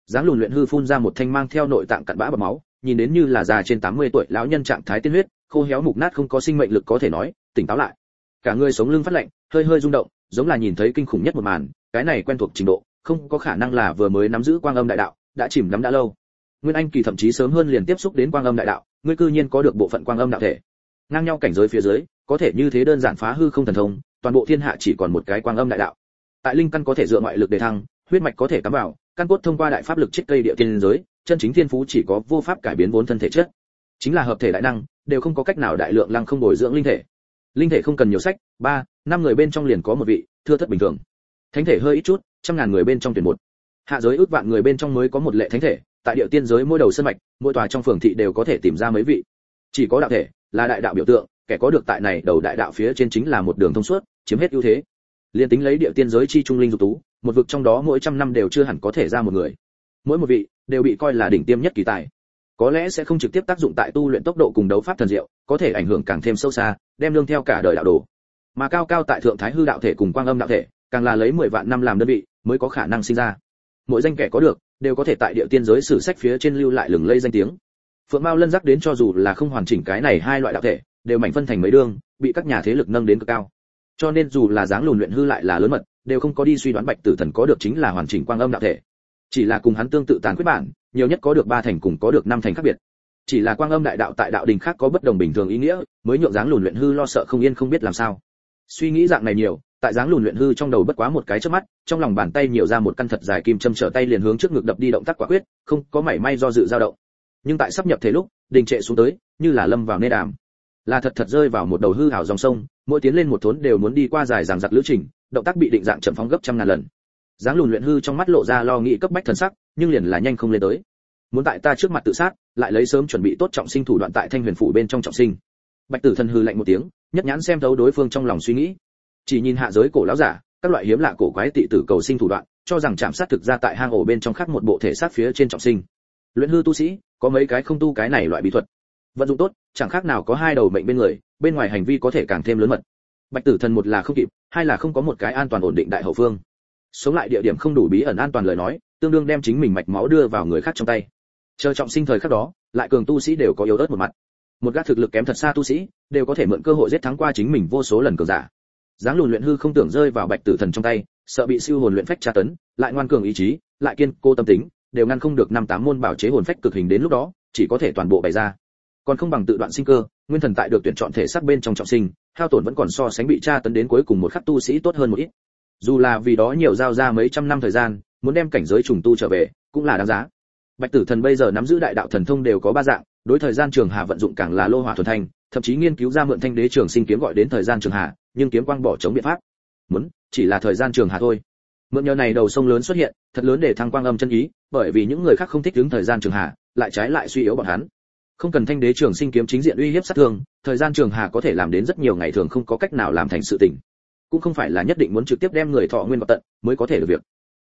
A: dáng lùn luyện hư phun ra một thanh mang theo nội tạng cặn bã bọt máu, nhìn đến như là già trên 80 tuổi lão nhân trạng thái tiên huyết, khô héo mục nát không có sinh mệnh lực có thể nói, tỉnh táo lại. Cả người sống lưng phát lạnh, hơi hơi rung động, giống là nhìn thấy kinh khủng nhất một màn, cái này quen thuộc trình độ, không có khả năng là vừa mới nắm giữ quang âm đại đạo, đã chìm đắm đã lâu. Nguyên anh kỳ thậm chí sớm hơn liền tiếp xúc đến quang âm đại đạo, ngươi cư nhiên có được bộ phận quang âm đạo thể. Ngang nhau cảnh giới phía dưới, có thể như thế đơn giản phá hư không thần thông, toàn bộ thiên hạ chỉ còn một cái quang âm đại đạo. Tại linh căn có thể dựa ngoại lực để thăng, huyết mạch có thể cắm vào căn cốt thông qua đại pháp lực chết cây địa tiên giới, chân chính thiên phú chỉ có vô pháp cải biến vốn thân thể chất. Chính là hợp thể đại năng, đều không có cách nào đại lượng lăng không bồi dưỡng linh thể. Linh thể không cần nhiều sách, ba, năm người bên trong liền có một vị, thưa thất bình thường. Thánh thể hơi ít chút, trăm ngàn người bên trong tuyển một. Hạ giới ước vạn người bên trong mới có một lệ thánh thể, tại địa tiên giới mỗi đầu sân mạch, mỗi tòa trong phường thị đều có thể tìm ra mấy vị. Chỉ có đạo thể, là đại đạo biểu tượng, kẻ có được tại này đầu đại đạo phía trên chính là một đường thông suốt, chiếm hết ưu thế. Liên tính lấy địa tiên giới chi trung linh dục tú một vực trong đó mỗi trăm năm đều chưa hẳn có thể ra một người. Mỗi một vị đều bị coi là đỉnh tiêm nhất kỳ tài. Có lẽ sẽ không trực tiếp tác dụng tại tu luyện tốc độ cùng đấu pháp thần diệu, có thể ảnh hưởng càng thêm sâu xa, đem lương theo cả đời đạo đồ. Mà cao cao tại thượng thái hư đạo thể cùng quang âm đạo thể, càng là lấy 10 vạn năm làm đơn vị, mới có khả năng sinh ra. Mỗi danh kẻ có được, đều có thể tại địa tiên giới sử sách phía trên lưu lại lừng lây danh tiếng. Phượng mao lân giác đến cho dù là không hoàn chỉnh cái này hai loại đạo thể, đều mảnh phân thành mấy đương bị các nhà thế lực nâng đến cực cao. Cho nên dù là dáng lùn luyện hư lại là lớn mật đều không có đi suy đoán bạch tử thần có được chính là hoàn chỉnh quang âm đạo thể. Chỉ là cùng hắn tương tự tàn quyết bản, nhiều nhất có được ba thành cùng có được năm thành khác biệt. Chỉ là quang âm đại đạo tại đạo đình khác có bất đồng bình thường ý nghĩa, mới nhượng dáng lùn luyện hư lo sợ không yên không biết làm sao. Suy nghĩ dạng này nhiều, tại dáng lùn luyện hư trong đầu bất quá một cái chớp mắt, trong lòng bàn tay nhiều ra một căn thật dài kim châm trở tay liền hướng trước ngực đập đi động tác quả quyết, không có mảy may do dự dao động. Nhưng tại sắp nhập thế lúc, đình trệ xuống tới, như là lâm vào nê đàm. Là thật thật rơi vào một đầu hư hảo dòng sông mỗi tiến lên một thốn đều muốn đi qua dài dằng dặc lữ trình, động tác bị định dạng chậm phóng gấp trăm ngàn lần. Dáng lùn luyện hư trong mắt lộ ra lo nghĩ cấp bách thần sắc, nhưng liền là nhanh không lên tới. Muốn tại ta trước mặt tự sát, lại lấy sớm chuẩn bị tốt trọng sinh thủ đoạn tại thanh huyền phủ bên trong trọng sinh. Bạch tử thần hư lạnh một tiếng, nhất nhãn xem thấu đối phương trong lòng suy nghĩ. Chỉ nhìn hạ giới cổ lão giả, các loại hiếm lạ cổ quái tị tử cầu sinh thủ đoạn, cho rằng chạm sát thực ra tại hang ổ bên trong khác một bộ thể sát phía trên trọng sinh. Luyện hư tu sĩ, có mấy cái không tu cái này loại bí thuật. Vận dụng tốt, chẳng khác nào có hai đầu mệnh bên người bên ngoài hành vi có thể càng thêm lớn mật. Bạch tử thần một là không kịp, hai là không có một cái an toàn ổn định đại hậu phương. Sống lại địa điểm không đủ bí ẩn an toàn lời nói, tương đương đem chính mình mạch máu đưa vào người khác trong tay. Chờ trọng sinh thời khắc đó, lại cường tu sĩ đều có yếu ớt một mặt. Một gác thực lực kém thật xa tu sĩ, đều có thể mượn cơ hội giết thắng qua chính mình vô số lần cường giả. Dáng lùn luyện hư không tưởng rơi vào bạch tử thần trong tay, sợ bị siêu hồn luyện phách tra tấn, lại ngoan cường ý chí, lại kiên cố tâm tính, đều ngăn không được năm tám môn bảo chế hồn phách cực hình đến lúc đó, chỉ có thể toàn bộ bày ra còn không bằng tự đoạn sinh cơ, nguyên thần tại được tuyển chọn thể xác bên trong trọng sinh, hao tổn vẫn còn so sánh bị tra tấn đến cuối cùng một khắc tu sĩ tốt hơn một ít. Dù là vì đó nhiều giao ra mấy trăm năm thời gian, muốn đem cảnh giới trùng tu trở về, cũng là đáng giá. Bạch tử thần bây giờ nắm giữ đại đạo thần thông đều có ba dạng, đối thời gian trường hà vận dụng càng là lô hỏa thuần thanh, thậm chí nghiên cứu ra mượn thanh đế trường sinh kiếm gọi đến thời gian trường hà nhưng kiếm quang bỏ chống biện pháp. Muốn, chỉ là thời gian trường hà thôi. Mượn nhờ này đầu sông lớn xuất hiện, thật lớn để thăng quang âm chân ý, bởi vì những người khác không thích đứng thời gian trường hà lại trái lại suy yếu bọn hắn không cần thanh đế trường sinh kiếm chính diện uy hiếp sát thương, thời gian trường hà có thể làm đến rất nhiều ngày thường không có cách nào làm thành sự tình. Cũng không phải là nhất định muốn trực tiếp đem người thọ nguyên vào tận, mới có thể được việc.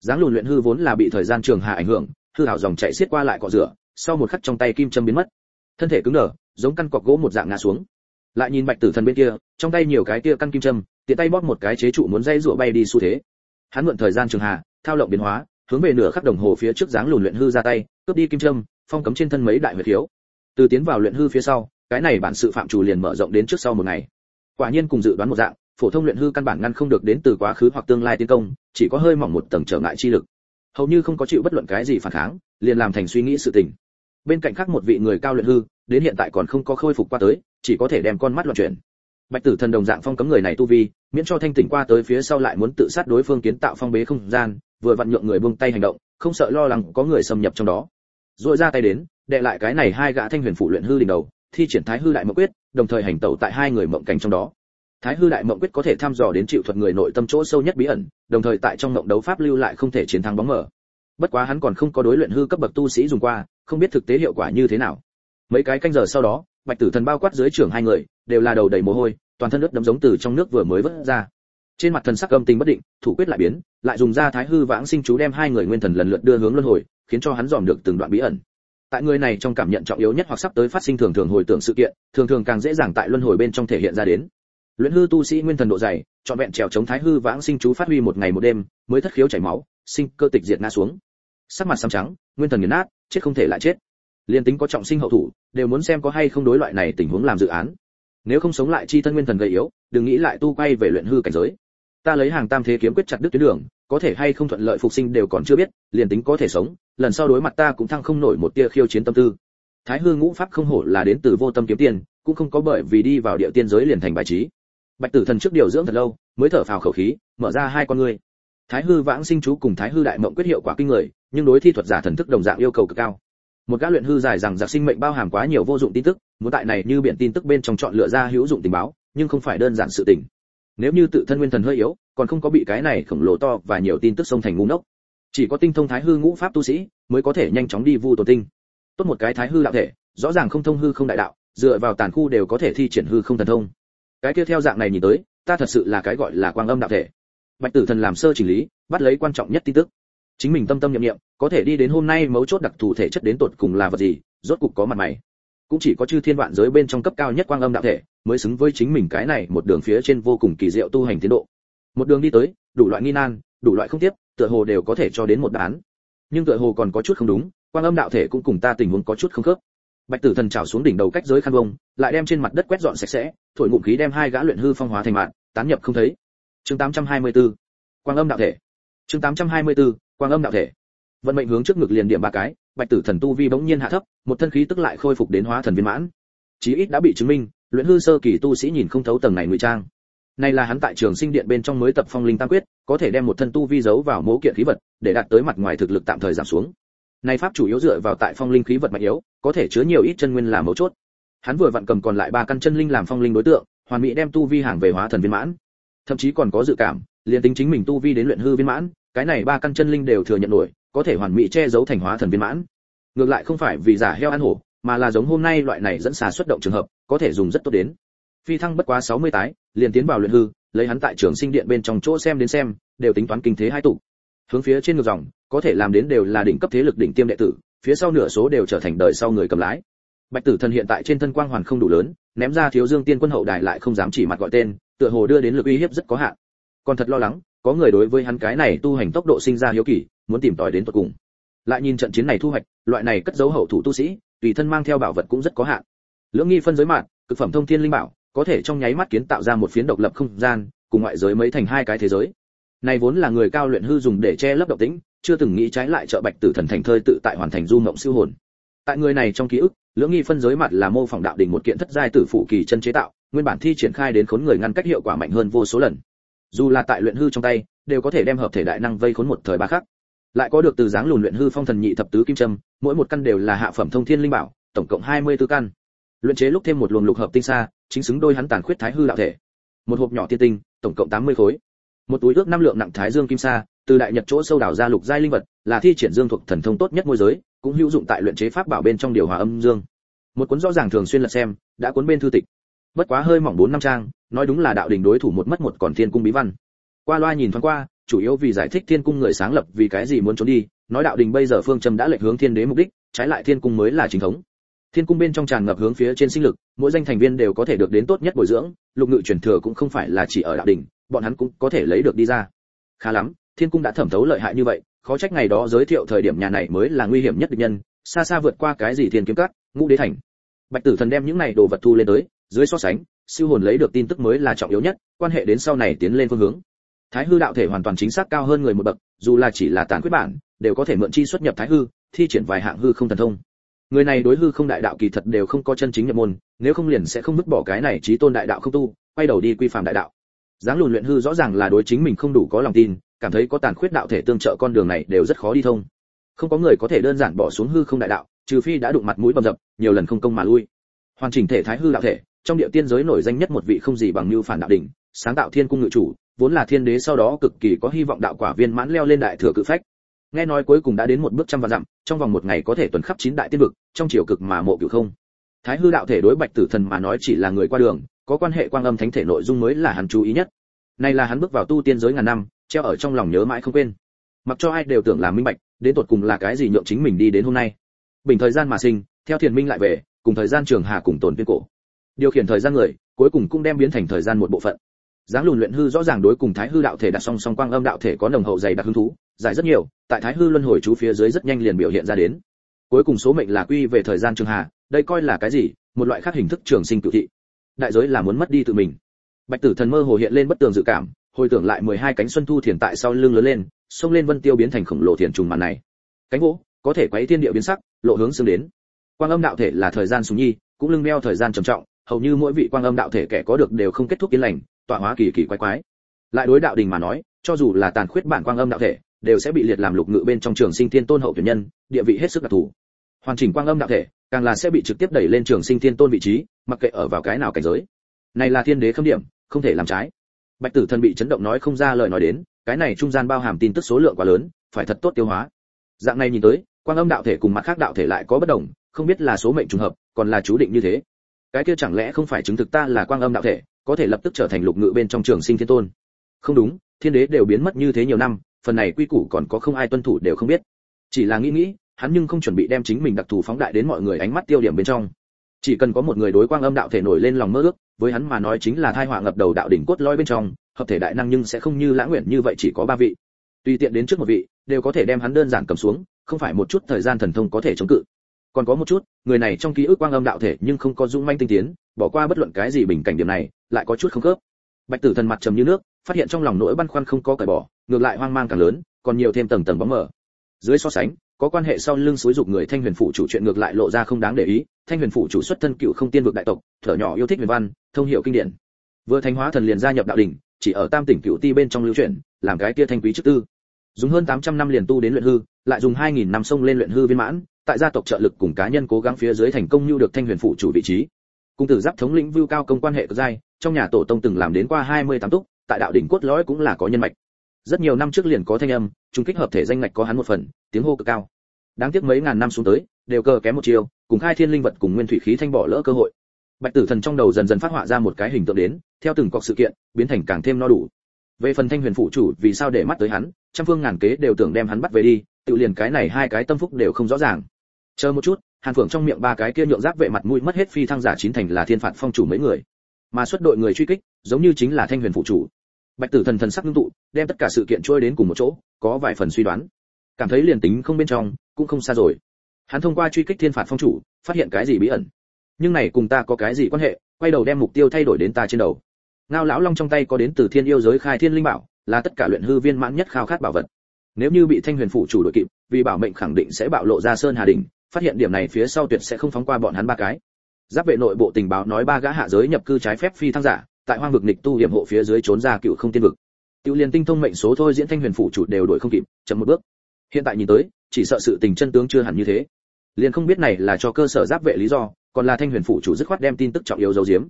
A: Dáng lùn luyện hư vốn là bị thời gian trường hà ảnh hưởng, hư hảo dòng chảy xiết qua lại cọ rửa, sau một khắc trong tay kim châm biến mất. Thân thể cứng đờ, giống căn cọc gỗ một dạng ngã xuống. Lại nhìn bạch tử thần bên kia, trong tay nhiều cái kia căn kim châm, tiện tay bóp một cái chế trụ muốn dây rụa bay đi xu thế. Hắn mượn thời gian trường hà, thao lộng biến hóa, hướng về nửa khắc đồng hồ phía trước dáng lùn luyện hư ra tay, cướp đi kim châm, phong cấm trên thân mấy đại huyệt thiếu từ tiến vào luyện hư phía sau, cái này bản sự phạm chủ liền mở rộng đến trước sau một ngày. Quả nhiên cùng dự đoán một dạng, phổ thông luyện hư căn bản ngăn không được đến từ quá khứ hoặc tương lai tiến công, chỉ có hơi mỏng một tầng trở ngại chi lực. Hầu như không có chịu bất luận cái gì phản kháng, liền làm thành suy nghĩ sự tình. Bên cạnh khác một vị người cao luyện hư, đến hiện tại còn không có khôi phục qua tới, chỉ có thể đem con mắt loạn chuyển. Bạch tử thần đồng dạng phong cấm người này tu vi, miễn cho thanh tỉnh qua tới phía sau lại muốn tự sát đối phương kiến tạo phong bế không gian, vừa vặn nhượng người buông tay hành động, không sợ lo lắng có người xâm nhập trong đó. Rồi ra tay đến đệ lại cái này hai gã thanh huyền phụ luyện hư đỉnh đầu, thi triển thái hư đại mộng quyết, đồng thời hành tẩu tại hai người mộng cảnh trong đó. Thái hư đại mộng quyết có thể thăm dò đến chịu thuật người nội tâm chỗ sâu nhất bí ẩn, đồng thời tại trong mộng đấu pháp lưu lại không thể chiến thắng bóng mở bất quá hắn còn không có đối luyện hư cấp bậc tu sĩ dùng qua, không biết thực tế hiệu quả như thế nào. Mấy cái canh giờ sau đó, bạch tử thần bao quát dưới trưởng hai người, đều là đầu đầy mồ hôi, toàn thân nước đấm giống từ trong nước vừa mới vớt ra. Trên mặt thần sắc âm tình bất định, thủ quyết lại biến, lại dùng ra thái hư vãng sinh chú đem hai người nguyên thần lần lượt đưa hướng luân hồi, khiến cho hắn dòm được từng đoạn bí ẩn tại người này trong cảm nhận trọng yếu nhất hoặc sắp tới phát sinh thường thường hồi tưởng sự kiện, thường thường càng dễ dàng tại luân hồi bên trong thể hiện ra đến. Luyện hư tu sĩ nguyên thần độ dày, trọn vẹn trèo chống thái hư vãng sinh chú phát huy một ngày một đêm, mới thất khiếu chảy máu, sinh cơ tịch diệt ngã xuống. Sắc mặt xám trắng, nguyên thần nghiền nát, chết không thể lại chết. Liên tính có trọng sinh hậu thủ, đều muốn xem có hay không đối loại này tình huống làm dự án. Nếu không sống lại chi thân nguyên thần gầy yếu, đừng nghĩ lại tu quay về luyện hư cảnh giới. Ta lấy hàng tam thế kiếm quyết chặt đứt tuyến đường có thể hay không thuận lợi phục sinh đều còn chưa biết, liền tính có thể sống, lần sau đối mặt ta cũng thăng không nổi một tia khiêu chiến tâm tư. Thái hư ngũ pháp không hổ là đến từ vô tâm kiếm tiền, cũng không có bởi vì đi vào địa tiên giới liền thành bài trí. Bạch tử thần trước điều dưỡng thật lâu, mới thở phào khẩu khí, mở ra hai con ngươi. Thái hư vãng sinh chú cùng thái hư đại mộng quyết hiệu quả kinh người, nhưng đối thi thuật giả thần thức đồng dạng yêu cầu cực cao. Một gã luyện hư dài rằng giặc sinh mệnh bao hàm quá nhiều vô dụng tin tức, muốn tại này như biển tin tức bên trong chọn lựa ra hữu dụng tình báo, nhưng không phải đơn giản sự tình. Nếu như tự thân nguyên thần hơi yếu còn không có bị cái này khổng lồ to và nhiều tin tức sông thành ngu ngốc. Chỉ có tinh thông thái hư ngũ pháp tu sĩ mới có thể nhanh chóng đi vu tổ tinh. Tốt một cái thái hư đạo thể, rõ ràng không thông hư không đại đạo, dựa vào tàn khu đều có thể thi triển hư không thần thông. Cái kia theo dạng này nhìn tới, ta thật sự là cái gọi là quang âm đạo thể. Bạch tử thần làm sơ chỉnh lý, bắt lấy quan trọng nhất tin tức. Chính mình tâm tâm niệm niệm, có thể đi đến hôm nay mấu chốt đặc thù thể chất đến tột cùng là vật gì, rốt cục có mặt mày. Cũng chỉ có chư thiên vạn giới bên trong cấp cao nhất quang âm đạo thể, mới xứng với chính mình cái này một đường phía trên vô cùng kỳ diệu tu hành tiến độ một đường đi tới, đủ loại nghi nan, đủ loại không tiếp, tựa hồ đều có thể cho đến một đáp án. Nhưng tựa hồ còn có chút không đúng, quang âm đạo thể cũng cùng ta tình huống có chút không khớp. Bạch tử thần trào xuống đỉnh đầu cách giới khăn bông lại đem trên mặt đất quét dọn sạch sẽ, thổi ngụm khí đem hai gã luyện hư phong hóa thành mạng tán nhập không thấy. Chương 824 quang âm đạo thể. Chương 824 quang âm đạo thể. Vận mệnh hướng trước ngực liền điểm ba cái, bạch tử thần tu vi bỗng nhiên hạ thấp, một thân khí tức lại khôi phục đến hóa thần viên mãn. Chí ít đã bị chứng minh, luyện hư sơ kỳ tu sĩ nhìn không thấu tầng này ngụy trang này là hắn tại trường sinh điện bên trong mới tập phong linh tam quyết, có thể đem một thân tu vi giấu vào mẫu kiện khí vật, để đạt tới mặt ngoài thực lực tạm thời giảm xuống. Này pháp chủ yếu dựa vào tại phong linh khí vật mạnh yếu, có thể chứa nhiều ít chân nguyên là mấu chốt. Hắn vừa vặn cầm còn lại ba căn chân linh làm phong linh đối tượng, hoàn mỹ đem tu vi hàng về hóa thần viên mãn. Thậm chí còn có dự cảm, liền tính chính mình tu vi đến luyện hư viên mãn, cái này ba căn chân linh đều thừa nhận nổi, có thể hoàn mỹ che giấu thành hóa thần viên mãn. Ngược lại không phải vì giả heo ăn hổ, mà là giống hôm nay loại này dẫn xà xuất động trường hợp, có thể dùng rất tốt đến. Phi thăng bất quá 60 tái liền tiến vào luyện hư, lấy hắn tại trường sinh điện bên trong chỗ xem đến xem, đều tính toán kinh thế hai tụ. Hướng phía trên ngược dòng, có thể làm đến đều là đỉnh cấp thế lực đỉnh tiêm đệ tử, phía sau nửa số đều trở thành đời sau người cầm lái. Bạch tử thần hiện tại trên thân quang hoàn không đủ lớn, ném ra thiếu dương tiên quân hậu đài lại không dám chỉ mặt gọi tên, tựa hồ đưa đến lực uy hiếp rất có hạn. Còn thật lo lắng, có người đối với hắn cái này tu hành tốc độ sinh ra hiếu kỳ, muốn tìm tòi đến tận cùng. Lại nhìn trận chiến này thu hoạch, loại này cất dấu hậu thủ tu sĩ, tùy thân mang theo bảo vật cũng rất có hạn. Lưỡng nghi phân giới mạng cực phẩm thông thiên linh bảo có thể trong nháy mắt kiến tạo ra một phiến độc lập không gian, cùng ngoại giới mấy thành hai cái thế giới. Này vốn là người cao luyện hư dùng để che lấp độc tĩnh chưa từng nghĩ trái lại trợ bạch tử thần thành thơi tự tại hoàn thành du mộng siêu hồn. Tại người này trong ký ức, lưỡng nghi phân giới mặt là mô phỏng đạo đỉnh một kiện thất giai tử phụ kỳ chân chế tạo, nguyên bản thi triển khai đến khốn người ngăn cách hiệu quả mạnh hơn vô số lần. Dù là tại luyện hư trong tay, đều có thể đem hợp thể đại năng vây khốn một thời ba khắc. Lại có được từ dáng lùn luyện hư phong thần nhị thập tứ kim trâm mỗi một căn đều là hạ phẩm thông thiên linh bảo, tổng cộng 24 căn luyện chế lúc thêm một luồng lục hợp tinh xa, chính xứng đôi hắn tàn khuyết thái hư đạo thể. Một hộp nhỏ tiên tinh, tổng cộng 80 khối. Một túi ước năm lượng nặng thái dương kim sa, từ đại nhật chỗ sâu đảo ra lục giai linh vật, là thi triển dương thuộc thần thông tốt nhất môi giới, cũng hữu dụng tại luyện chế pháp bảo bên trong điều hòa âm dương. Một cuốn rõ ràng thường xuyên lật xem, đã cuốn bên thư tịch. Bất quá hơi mỏng bốn năm trang, nói đúng là đạo đình đối thủ một mất một còn thiên cung bí văn. Qua loa nhìn thoáng qua, chủ yếu vì giải thích thiên cung người sáng lập vì cái gì muốn trốn đi, nói đạo đình bây giờ phương châm đã lệch hướng thiên đế mục đích, trái lại thiên cung mới là chính thống thiên cung bên trong tràn ngập hướng phía trên sinh lực, mỗi danh thành viên đều có thể được đến tốt nhất bồi dưỡng, lục ngự truyền thừa cũng không phải là chỉ ở đạo đình bọn hắn cũng có thể lấy được đi ra. Khá lắm, thiên cung đã thẩm thấu lợi hại như vậy, khó trách ngày đó giới thiệu thời điểm nhà này mới là nguy hiểm nhất địch nhân, xa xa vượt qua cái gì thiên kiếm cắt ngũ đế thành. Bạch tử thần đem những này đồ vật thu lên tới, dưới so sánh, siêu hồn lấy được tin tức mới là trọng yếu nhất, quan hệ đến sau này tiến lên phương hướng. Thái hư đạo thể hoàn toàn chính xác cao hơn người một bậc, dù là chỉ là tàn quyết bản, đều có thể mượn chi xuất nhập thái hư, thi triển vài hạng hư không thần thông người này đối hư không đại đạo kỳ thật đều không có chân chính nhập môn, nếu không liền sẽ không vứt bỏ cái này trí tôn đại đạo không tu, quay đầu đi quy phạm đại đạo. Dáng lùn luyện hư rõ ràng là đối chính mình không đủ có lòng tin, cảm thấy có tàn khuyết đạo thể tương trợ con đường này đều rất khó đi thông. Không có người có thể đơn giản bỏ xuống hư không đại đạo, trừ phi đã đụng mặt mũi bầm dập, nhiều lần không công mà lui. Hoàn chỉnh thể thái hư đạo thể, trong địa tiên giới nổi danh nhất một vị không gì bằng như phản đạo đỉnh, sáng tạo thiên cung ngự chủ, vốn là thiên đế sau đó cực kỳ có hy vọng đạo quả viên mãn leo lên đại thừa cự phách nghe nói cuối cùng đã đến một bước trăm vạn dặm, trong vòng một ngày có thể tuần khắp chín đại tiên vực, trong chiều cực mà mộ cửu không. Thái hư đạo thể đối bạch tử thần mà nói chỉ là người qua đường, có quan hệ quang âm thánh thể nội dung mới là hắn chú ý nhất. Này là hắn bước vào tu tiên giới ngàn năm, treo ở trong lòng nhớ mãi không quên. Mặc cho ai đều tưởng là minh bạch, đến tột cùng là cái gì nhượng chính mình đi đến hôm nay. Bình thời gian mà sinh, theo thiền minh lại về, cùng thời gian trường hà cùng tồn viên cổ. Điều khiển thời gian người, cuối cùng cũng đem biến thành thời gian một bộ phận dáng lùn luyện hư rõ ràng đối cùng thái hư đạo thể đặt song song quang âm đạo thể có nồng hậu dày đặc hứng thú, giải rất nhiều, tại thái hư luân hồi chú phía dưới rất nhanh liền biểu hiện ra đến. Cuối cùng số mệnh là quy về thời gian trường hà, đây coi là cái gì? Một loại khác hình thức trường sinh cự thị. Đại giới là muốn mất đi tự mình. Bạch tử thần mơ hồ hiện lên bất tường dự cảm, hồi tưởng lại mười hai cánh xuân thu thiền tại sau lưng lớn lên, xông lên vân tiêu biến thành khổng lồ thiền trùng màn này. Cánh gỗ, có thể quấy thiên địa biến sắc, lộ hướng xương đến. Quang âm đạo thể là thời gian súng nhi, cũng lưng đeo thời gian trầm trọng, hầu như mỗi vị quang âm đạo thể kẻ có được đều không kết thúc yên lành tọa hóa kỳ kỳ quái quái. Lại đối đạo đình mà nói, cho dù là tàn khuyết bản quang âm đạo thể, đều sẽ bị liệt làm lục ngự bên trong trường sinh thiên tôn hậu tuyển nhân, địa vị hết sức đặc thù. Hoàn chỉnh quang âm đạo thể, càng là sẽ bị trực tiếp đẩy lên trường sinh thiên tôn vị trí, mặc kệ ở vào cái nào cảnh giới. Này là thiên đế khâm điểm, không thể làm trái. Bạch tử thần bị chấn động nói không ra lời nói đến, cái này trung gian bao hàm tin tức số lượng quá lớn, phải thật tốt tiêu hóa. Dạng này nhìn tới, quang âm đạo thể cùng mặt khác đạo thể lại có bất đồng, không biết là số mệnh trùng hợp, còn là chú định như thế cái kia chẳng lẽ không phải chứng thực ta là quang âm đạo thể, có thể lập tức trở thành lục ngự bên trong trường sinh thiên tôn? Không đúng, thiên đế đều biến mất như thế nhiều năm, phần này quy củ còn có không ai tuân thủ đều không biết. Chỉ là nghĩ nghĩ, hắn nhưng không chuẩn bị đem chính mình đặc thù phóng đại đến mọi người ánh mắt tiêu điểm bên trong. Chỉ cần có một người đối quang âm đạo thể nổi lên lòng mơ ước, với hắn mà nói chính là thai họa ngập đầu đạo đỉnh cốt lõi bên trong, hợp thể đại năng nhưng sẽ không như lãng nguyện như vậy chỉ có ba vị. Tùy tiện đến trước một vị, đều có thể đem hắn đơn giản cầm xuống, không phải một chút thời gian thần thông có thể chống cự còn có một chút, người này trong ký ức quang âm đạo thể nhưng không có dũng manh tinh tiến, bỏ qua bất luận cái gì bình cảnh điểm này, lại có chút không khớp. Bạch tử thần mặt trầm như nước, phát hiện trong lòng nỗi băn khoăn không có cởi bỏ, ngược lại hoang mang càng lớn, còn nhiều thêm tầng tầng bóng mở. dưới so sánh, có quan hệ sau lưng xúi dục người thanh huyền phụ chủ chuyện ngược lại lộ ra không đáng để ý, thanh huyền phụ chủ xuất thân cựu không tiên vực đại tộc, thở nhỏ yêu thích huyền văn, thông hiểu kinh điển. Vừa thanh hóa thần liền gia nhập đạo đỉnh, chỉ ở tam tỉnh cựu ti bên trong lưu truyền làm cái kia thanh quý chức tư. Dùng hơn 800 năm liền tu đến luyện hư, lại dùng 2.000 năm sông lên luyện hư viên mãn tại gia tộc trợ lực cùng cá nhân cố gắng phía dưới thành công lưu được thanh huyền phụ chủ vị trí. Cung tử giáp thống lĩnh vưu cao công quan hệ cực giai, trong nhà tổ tông từng làm đến qua 28 túc, tại đạo đỉnh cốt lõi cũng là có nhân mạch. Rất nhiều năm trước liền có thanh âm trung kích hợp thể danh ngạch có hắn một phần, tiếng hô cực cao. Đáng tiếc mấy ngàn năm xuống tới, đều cờ kém một chiều, cùng khai thiên linh vật cùng nguyên thủy khí thanh bỏ lỡ cơ hội. Bạch tử thần trong đầu dần dần phát họa ra một cái hình tượng đến, theo từng cọc sự kiện, biến thành càng thêm no đủ. Về phần thanh huyền phụ chủ, vì sao để mắt tới hắn, trăm phương ngàn kế đều tưởng đem hắn bắt về đi, tự liền cái này hai cái tâm phúc đều không rõ ràng chờ một chút, hàn phượng trong miệng ba cái kia nhượng giáp vệ mặt mũi mất hết phi thăng giả chín thành là thiên phạt phong chủ mấy người. Mà xuất đội người truy kích, giống như chính là thanh huyền phụ chủ. Bạch tử thần thần sắc ngưng tụ, đem tất cả sự kiện trôi đến cùng một chỗ, có vài phần suy đoán. Cảm thấy liền tính không bên trong, cũng không xa rồi. Hắn thông qua truy kích thiên phạt phong chủ, phát hiện cái gì bí ẩn. Nhưng này cùng ta có cái gì quan hệ, quay đầu đem mục tiêu thay đổi đến ta trên đầu. Ngao lão long trong tay có đến từ thiên yêu giới khai thiên linh bảo, là tất cả luyện hư viên mãn nhất khao khát bảo vật. Nếu như bị thanh huyền phủ chủ đội kịp, vì bảo mệnh khẳng định sẽ bạo lộ ra sơn hà đình phát hiện điểm này phía sau tuyệt sẽ không phóng qua bọn hắn ba cái giáp vệ nội bộ tình báo nói ba gã hạ giới nhập cư trái phép phi thăng giả tại hoang vực nịch tu hiểm hộ phía dưới trốn ra cựu không tiên vực Tiêu liên tinh thông mệnh số thôi diễn thanh huyền phủ chủ đều đổi không kịp, chậm một bước. Hiện tại nhìn tới, chỉ sợ sự tình chân tướng chưa hẳn như thế. Liền không biết này là cho cơ sở giáp vệ lý do, còn là thanh huyền phủ chủ dứt khoát đem tin tức trọng yếu giấu giếm.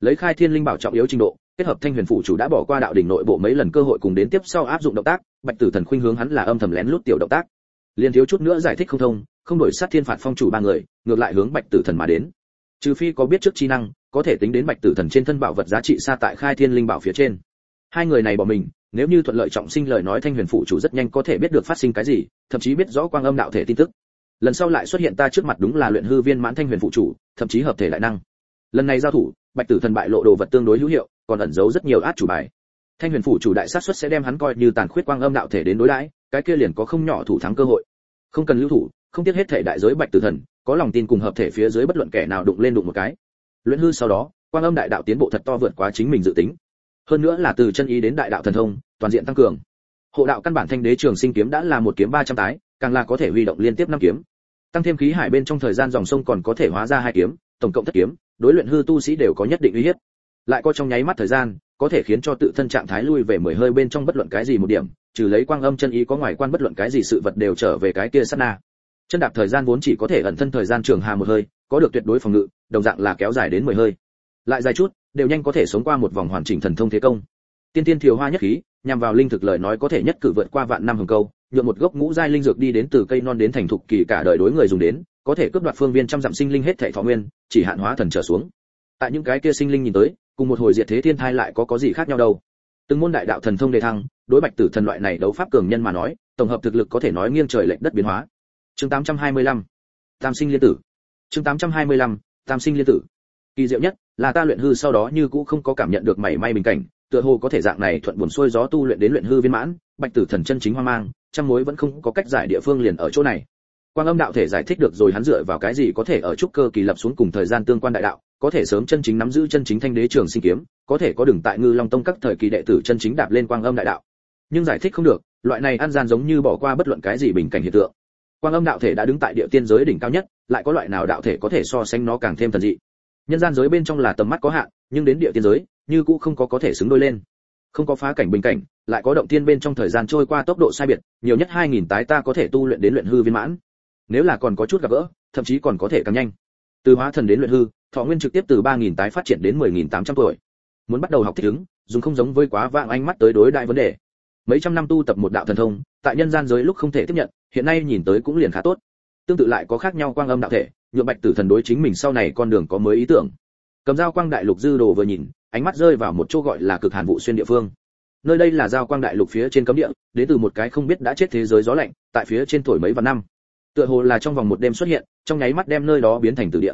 A: Lấy khai thiên linh bảo trọng yếu trình độ, kết hợp thanh huyền phủ chủ đã bỏ qua đạo đỉnh nội bộ mấy lần cơ hội cùng đến tiếp sau áp dụng động tác, Bạch Tử Thần khuynh hướng hắn là âm thầm lén lút tiểu động tác. Liền thiếu chút nữa giải thích không thông, không đổi sát thiên phạt phong chủ ba người, ngược lại hướng Bạch Tử Thần mà đến. Trừ phi có biết trước chi năng, có thể tính đến Bạch Tử Thần trên thân bảo vật giá trị xa tại khai thiên linh bảo phía trên. Hai người này bỏ mình nếu như thuận lợi trọng sinh lời nói thanh huyền phụ chủ rất nhanh có thể biết được phát sinh cái gì thậm chí biết rõ quang âm đạo thể tin tức. Lần sau lại xuất hiện ta trước mặt đúng là luyện hư viên mãn thanh huyền phụ chủ thậm chí hợp thể đại năng. Lần này giao thủ bạch tử thần bại lộ đồ vật tương đối hữu hiệu còn ẩn giấu rất nhiều át chủ bài. Thanh huyền phụ chủ đại sát xuất sẽ đem hắn coi như tàn khuyết quang âm đạo thể đến đối đãi cái kia liền có không nhỏ thủ thắng cơ hội. Không cần lưu thủ, không tiếc hết thể đại giới bạch tử thần, có lòng tin cùng hợp thể phía dưới bất luận kẻ nào đụng lên đụng một cái. Luyện hư sau đó, quang âm đại đạo tiến bộ thật to vượt quá chính mình dự tính. Hơn nữa là từ chân ý đến đại đạo thần thông, toàn diện tăng cường. Hộ đạo căn bản thanh đế trường sinh kiếm đã là một kiếm ba trăm tái, càng là có thể huy động liên tiếp năm kiếm. Tăng thêm khí hải bên trong thời gian dòng sông còn có thể hóa ra hai kiếm, tổng cộng thất kiếm, đối luyện hư tu sĩ đều có nhất định uy hiếp. Lại có trong nháy mắt thời gian có thể khiến cho tự thân trạng thái lui về mười hơi bên trong bất luận cái gì một điểm, trừ lấy quang âm chân ý có ngoài quan bất luận cái gì sự vật đều trở về cái kia sát na. Chân đạp thời gian vốn chỉ có thể ẩn thân thời gian trường hà một hơi, có được tuyệt đối phòng ngự, đồng dạng là kéo dài đến mười hơi. Lại dài chút, đều nhanh có thể sống qua một vòng hoàn chỉnh thần thông thế công. Tiên tiên thiều hoa nhất khí, nhằm vào linh thực lời nói có thể nhất cử vượt qua vạn năm hồng câu nhượng một gốc ngũ giai linh dược đi đến từ cây non đến thành thục kỳ cả đời đối người dùng đến, có thể cướp đoạt phương viên trăm dặm sinh linh hết thảy thọ nguyên, chỉ hạn hóa thần trở xuống. Tại những cái kia sinh linh nhìn tới cùng một hồi diệt thế thiên thai lại có có gì khác nhau đâu. Từng môn đại đạo thần thông đề thăng, đối bạch tử thần loại này đấu pháp cường nhân mà nói, tổng hợp thực lực có thể nói nghiêng trời lệch đất biến hóa. Chương 825 tam sinh liên tử. Chương 825 tam sinh liên tử. Kỳ diệu nhất là ta luyện hư sau đó như cũ không có cảm nhận được mảy may bình cảnh, tựa hồ có thể dạng này thuận buồn xuôi gió tu luyện đến luyện hư viên mãn, bạch tử thần chân chính hoang mang, trăm mối vẫn không có cách giải địa phương liền ở chỗ này. Quang âm đạo thể giải thích được rồi hắn dựa vào cái gì có thể ở trúc cơ kỳ lập xuống cùng thời gian tương quan đại đạo có thể sớm chân chính nắm giữ chân chính thanh đế trường sinh kiếm, có thể có đường tại ngư long tông các thời kỳ đệ tử chân chính đạp lên quang âm đại đạo. Nhưng giải thích không được, loại này ăn gian giống như bỏ qua bất luận cái gì bình cảnh hiện tượng. Quang âm đạo thể đã đứng tại địa tiên giới đỉnh cao nhất, lại có loại nào đạo thể có thể so sánh nó càng thêm thần dị? Nhân gian giới bên trong là tầm mắt có hạn, nhưng đến địa tiên giới, như cũng không có có thể xứng đôi lên. Không có phá cảnh bình cảnh, lại có động tiên bên trong thời gian trôi qua tốc độ sai biệt, nhiều nhất 2.000 tái ta có thể tu luyện đến luyện hư viên mãn. Nếu là còn có chút gặp gỡ, thậm chí còn có thể càng nhanh. Từ hóa thần đến luyện hư thọ nguyên trực tiếp từ 3.000 tái phát triển đến 10.800 tuổi. Muốn bắt đầu học thích ứng, dùng không giống với quá vãng ánh mắt tới đối đại vấn đề. Mấy trăm năm tu tập một đạo thần thông, tại nhân gian giới lúc không thể tiếp nhận, hiện nay nhìn tới cũng liền khá tốt. Tương tự lại có khác nhau quang âm đạo thể, nhượng bạch tử thần đối chính mình sau này con đường có mới ý tưởng. Cầm dao quang đại lục dư đồ vừa nhìn, ánh mắt rơi vào một chỗ gọi là cực hàn vụ xuyên địa phương. Nơi đây là giao quang đại lục phía trên cấm địa, đến từ một cái không biết đã chết thế giới gió lạnh, tại phía trên thổi mấy vạn năm. Tựa hồ là trong vòng một đêm xuất hiện, trong nháy mắt đem nơi đó biến thành tử địa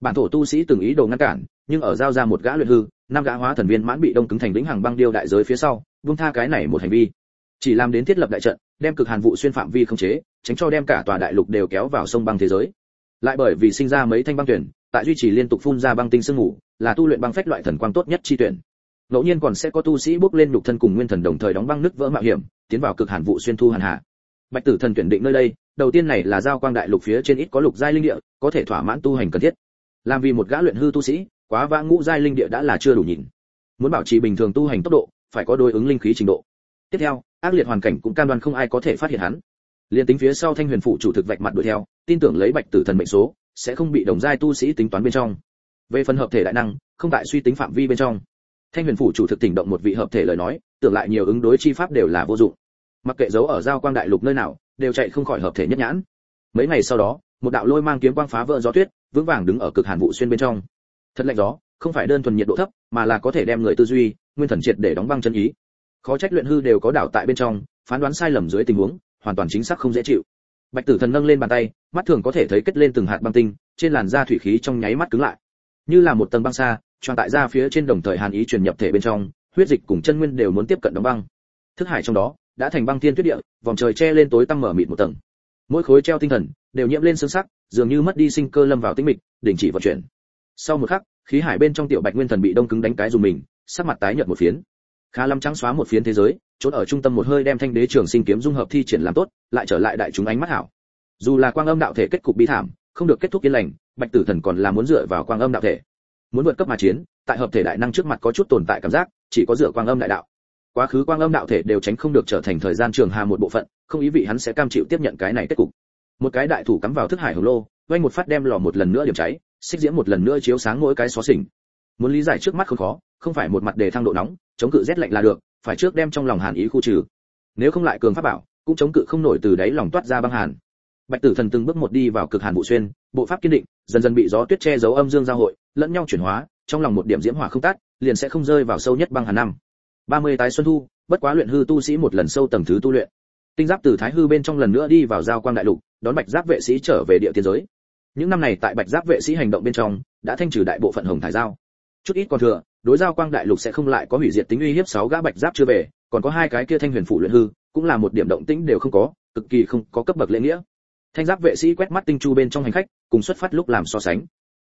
A: bản thổ tu sĩ từng ý đồ ngăn cản, nhưng ở giao ra một gã luyện hư, năm gã hóa thần viên mãn bị đông cứng thành lĩnh hàng băng điêu đại giới phía sau, buông tha cái này một hành vi. Chỉ làm đến thiết lập đại trận, đem cực hàn vụ xuyên phạm vi không chế, tránh cho đem cả tòa đại lục đều kéo vào sông băng thế giới. Lại bởi vì sinh ra mấy thanh băng tuyển, tại duy trì liên tục phun ra băng tinh sương ngủ là tu luyện băng phách loại thần quang tốt nhất chi tuyển. Ngẫu nhiên còn sẽ có tu sĩ bước lên nhục thân cùng nguyên thần đồng thời đóng băng nứt vỡ mạo hiểm, tiến vào cực hàn vụ xuyên thu hàn hạ. Bạch tử thần tuyển định nơi đây, đầu tiên này là giao quang đại lục phía trên ít có lục giai linh địa, có thể thỏa mãn tu hành cần thiết làm vì một gã luyện hư tu sĩ, quá vã ngũ giai linh địa đã là chưa đủ nhìn. Muốn bảo trì bình thường tu hành tốc độ, phải có đối ứng linh khí trình độ. Tiếp theo, ác liệt hoàn cảnh cũng cam đoan không ai có thể phát hiện hắn. Liên tính phía sau thanh huyền phụ chủ thực vạch mặt đuổi theo, tin tưởng lấy bạch tử thần mệnh số, sẽ không bị đồng giai tu sĩ tính toán bên trong. Về phần hợp thể đại năng, không tại suy tính phạm vi bên trong. Thanh huyền phủ chủ thực tỉnh động một vị hợp thể lời nói, tưởng lại nhiều ứng đối chi pháp đều là vô dụng. Mặc kệ giấu ở giao quang đại lục nơi nào, đều chạy không khỏi hợp thể nhất nhãn. Mấy ngày sau đó, một đạo lôi mang kiếm quang phá vỡ gió tuyết vững vàng đứng ở cực hàn vụ xuyên bên trong. Thật lạnh gió, không phải đơn thuần nhiệt độ thấp, mà là có thể đem người tư duy, nguyên thần triệt để đóng băng chân ý. Khó trách luyện hư đều có đảo tại bên trong, phán đoán sai lầm dưới tình huống, hoàn toàn chính xác không dễ chịu. Bạch tử thần nâng lên bàn tay, mắt thường có thể thấy kết lên từng hạt băng tinh, trên làn da thủy khí trong nháy mắt cứng lại. Như là một tầng băng xa choàng tại ra phía trên đồng thời hàn ý truyền nhập thể bên trong, huyết dịch cùng chân nguyên đều muốn tiếp cận đóng băng. Thức hải trong đó, đã thành băng thiên tuyết địa, vòng trời che lên tối tăm mở mịt một tầng. Mỗi khối treo tinh thần, đều nhiễm lên sương sắc dường như mất đi sinh cơ lâm vào tĩnh mịch, đình chỉ vận chuyển. Sau một khắc, khí hải bên trong tiểu bạch nguyên thần bị đông cứng đánh cái dùng mình, sắc mặt tái nhợt một phiến. Khá lắm trắng xóa một phiến thế giới, chốt ở trung tâm một hơi đem thanh đế trường sinh kiếm dung hợp thi triển làm tốt, lại trở lại đại chúng ánh mắt hảo. Dù là quang âm đạo thể kết cục bi thảm, không được kết thúc yên lành, bạch tử thần còn là muốn dựa vào quang âm đạo thể. Muốn vượt cấp mà chiến, tại hợp thể đại năng trước mặt có chút tồn tại cảm giác, chỉ có dựa quang âm đại đạo. Quá khứ quang âm đạo thể đều tránh không được trở thành thời gian trường hà một bộ phận, không ý vị hắn sẽ cam chịu tiếp nhận cái này kết cục một cái đại thủ cắm vào thức hải hồng lô vay một phát đem lò một lần nữa điểm cháy, xích diễm một lần nữa chiếu sáng mỗi cái xó xỉnh. Muốn lý giải trước mắt không khó, không phải một mặt đề thăng độ nóng, chống cự rét lạnh là được, phải trước đem trong lòng hàn ý khu trừ. Nếu không lại cường pháp bảo, cũng chống cự không nổi từ đáy lòng toát ra băng hàn. Bạch tử thần từng bước một đi vào cực hàn vụ xuyên, bộ pháp kiên định, dần dần bị gió tuyết che giấu âm dương giao hội, lẫn nhau chuyển hóa, trong lòng một điểm diễm hỏa không tắt liền sẽ không rơi vào sâu nhất băng hàn năm. 30 tái xuân thu, bất quá luyện hư tu sĩ một lần sâu tầng thứ tu luyện. Tinh giáp từ thái hư bên trong lần nữa đi vào giao quang đại lục đón bạch giáp vệ sĩ trở về địa tiên giới. Những năm này tại bạch giáp vệ sĩ hành động bên trong, đã thanh trừ đại bộ phận hồng thải giao. Chút ít còn thừa, đối giao quang đại lục sẽ không lại có hủy diệt tính uy hiếp sáu gã bạch giáp chưa về, còn có hai cái kia thanh huyền phủ luyện hư, cũng là một điểm động tĩnh đều không có, cực kỳ không có cấp bậc lễ nghĩa. Thanh giáp vệ sĩ quét mắt tinh chu bên trong hành khách, cùng xuất phát lúc làm so sánh.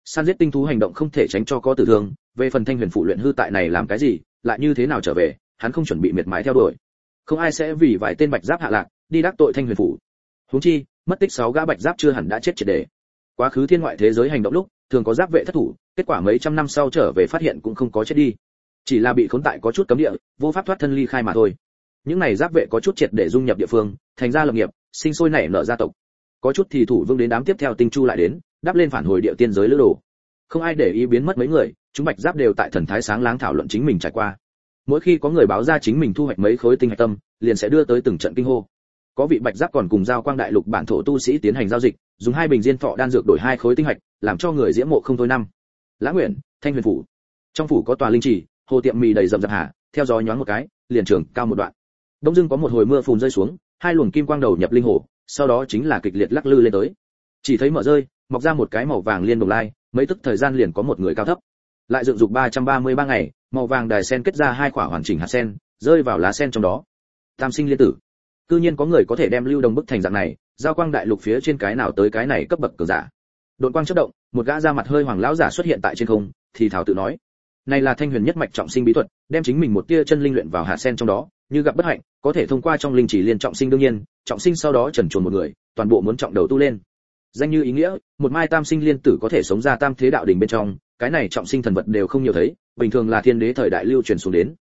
A: San giết tinh thú hành động không thể tránh cho có tử thương, về phần thanh huyền phụ luyện hư tại này làm cái gì, lại như thế nào trở về, hắn không chuẩn bị miệt mái theo đuổi. Không ai sẽ vì vài tên bạch giáp hạ lạc, đi đắc tội thanh huyền phủ. Huống chi mất tích sáu gã bạch giáp chưa hẳn đã chết triệt để quá khứ thiên ngoại thế giới hành động lúc, thường có giáp vệ thất thủ, kết quả mấy trăm năm sau trở về phát hiện cũng không có chết đi. Chỉ là bị khốn tại có chút cấm địa, vô pháp thoát thân ly khai mà thôi. Những này giáp vệ có chút triệt để dung nhập địa phương, thành ra lập nghiệp, sinh sôi nảy nở gia tộc. Có chút thì thủ vương đến đám tiếp theo tinh chu lại đến, đáp lên phản hồi địa tiên giới lữ đồ. Không ai để ý biến mất mấy người, chúng bạch giáp đều tại thần thái sáng láng thảo luận chính mình trải qua. Mỗi khi có người báo ra chính mình thu hoạch mấy khối tinh hạch tâm, liền sẽ đưa tới từng trận kinh hô có vị bạch giáp còn cùng giao quang đại lục bản thổ tu sĩ tiến hành giao dịch, dùng hai bình diên thọ đan dược đổi hai khối tinh hạch, làm cho người diễm mộ không thôi năm. Lã nguyện, thanh huyền phủ. Trong phủ có tòa linh trì, hồ tiệm mì đầy rậm rạp hà, theo gió nhoáng một cái, liền trường cao một đoạn. Đông dưng có một hồi mưa phùn rơi xuống, hai luồng kim quang đầu nhập linh hồ, sau đó chính là kịch liệt lắc lư lên tới. Chỉ thấy mở rơi, mọc ra một cái màu vàng liên đồng lai, mấy tức thời gian liền có một người cao thấp. Lại dựng dục 333 ngày, màu vàng đài sen kết ra hai quả hoàn chỉnh hạt sen, rơi vào lá sen trong đó. Tam sinh liên tử cư nhiên có người có thể đem lưu đồng bức thành dạng này, giao quang đại lục phía trên cái nào tới cái này cấp bậc cường giả. Đột quang chất động, một gã da mặt hơi hoàng lão giả xuất hiện tại trên không, thì thảo tự nói, này là thanh huyền nhất mạch trọng sinh bí thuật, đem chính mình một tia chân linh luyện vào hạ sen trong đó, như gặp bất hạnh, có thể thông qua trong linh chỉ liên trọng sinh đương nhiên, trọng sinh sau đó trần chuồn một người, toàn bộ muốn trọng đầu tu lên. Danh như ý nghĩa, một mai tam sinh liên tử có thể sống ra tam thế đạo đỉnh bên trong, cái này trọng sinh thần vật đều không nhiều thấy, bình thường là thiên đế thời đại lưu truyền xuống đến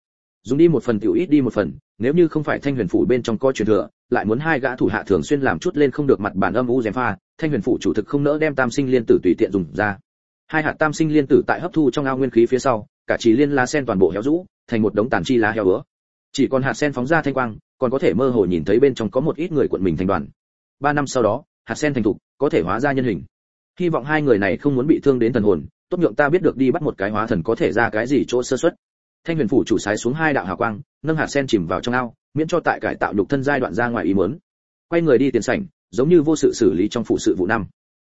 A: dùng đi một phần tiểu ít đi một phần, nếu như không phải thanh huyền phủ bên trong coi truyền thừa, lại muốn hai gã thủ hạ thường xuyên làm chút lên không được mặt bản âm u dèm pha, thanh huyền phủ chủ thực không nỡ đem tam sinh liên tử tùy tiện dùng ra. Hai hạt tam sinh liên tử tại hấp thu trong ao nguyên khí phía sau, cả chỉ liên lá sen toàn bộ héo rũ, thành một đống tàn chi lá héo ứa. Chỉ còn hạt sen phóng ra thanh quang, còn có thể mơ hồ nhìn thấy bên trong có một ít người quận mình thành đoàn. Ba năm sau đó, hạt sen thành thục, có thể hóa ra nhân hình. Hy vọng hai người này không muốn bị thương đến thần hồn, tốt nhượng ta biết được đi bắt một cái hóa thần có thể ra cái gì chỗ sơ xuất thanh huyền phủ chủ sái xuống hai đạo hào quang, nâng hạt sen chìm vào trong ao, miễn cho tại cải tạo lục thân giai đoạn ra ngoài ý muốn. Quay người đi tiền sảnh, giống như vô sự xử lý trong phụ sự vụ năm.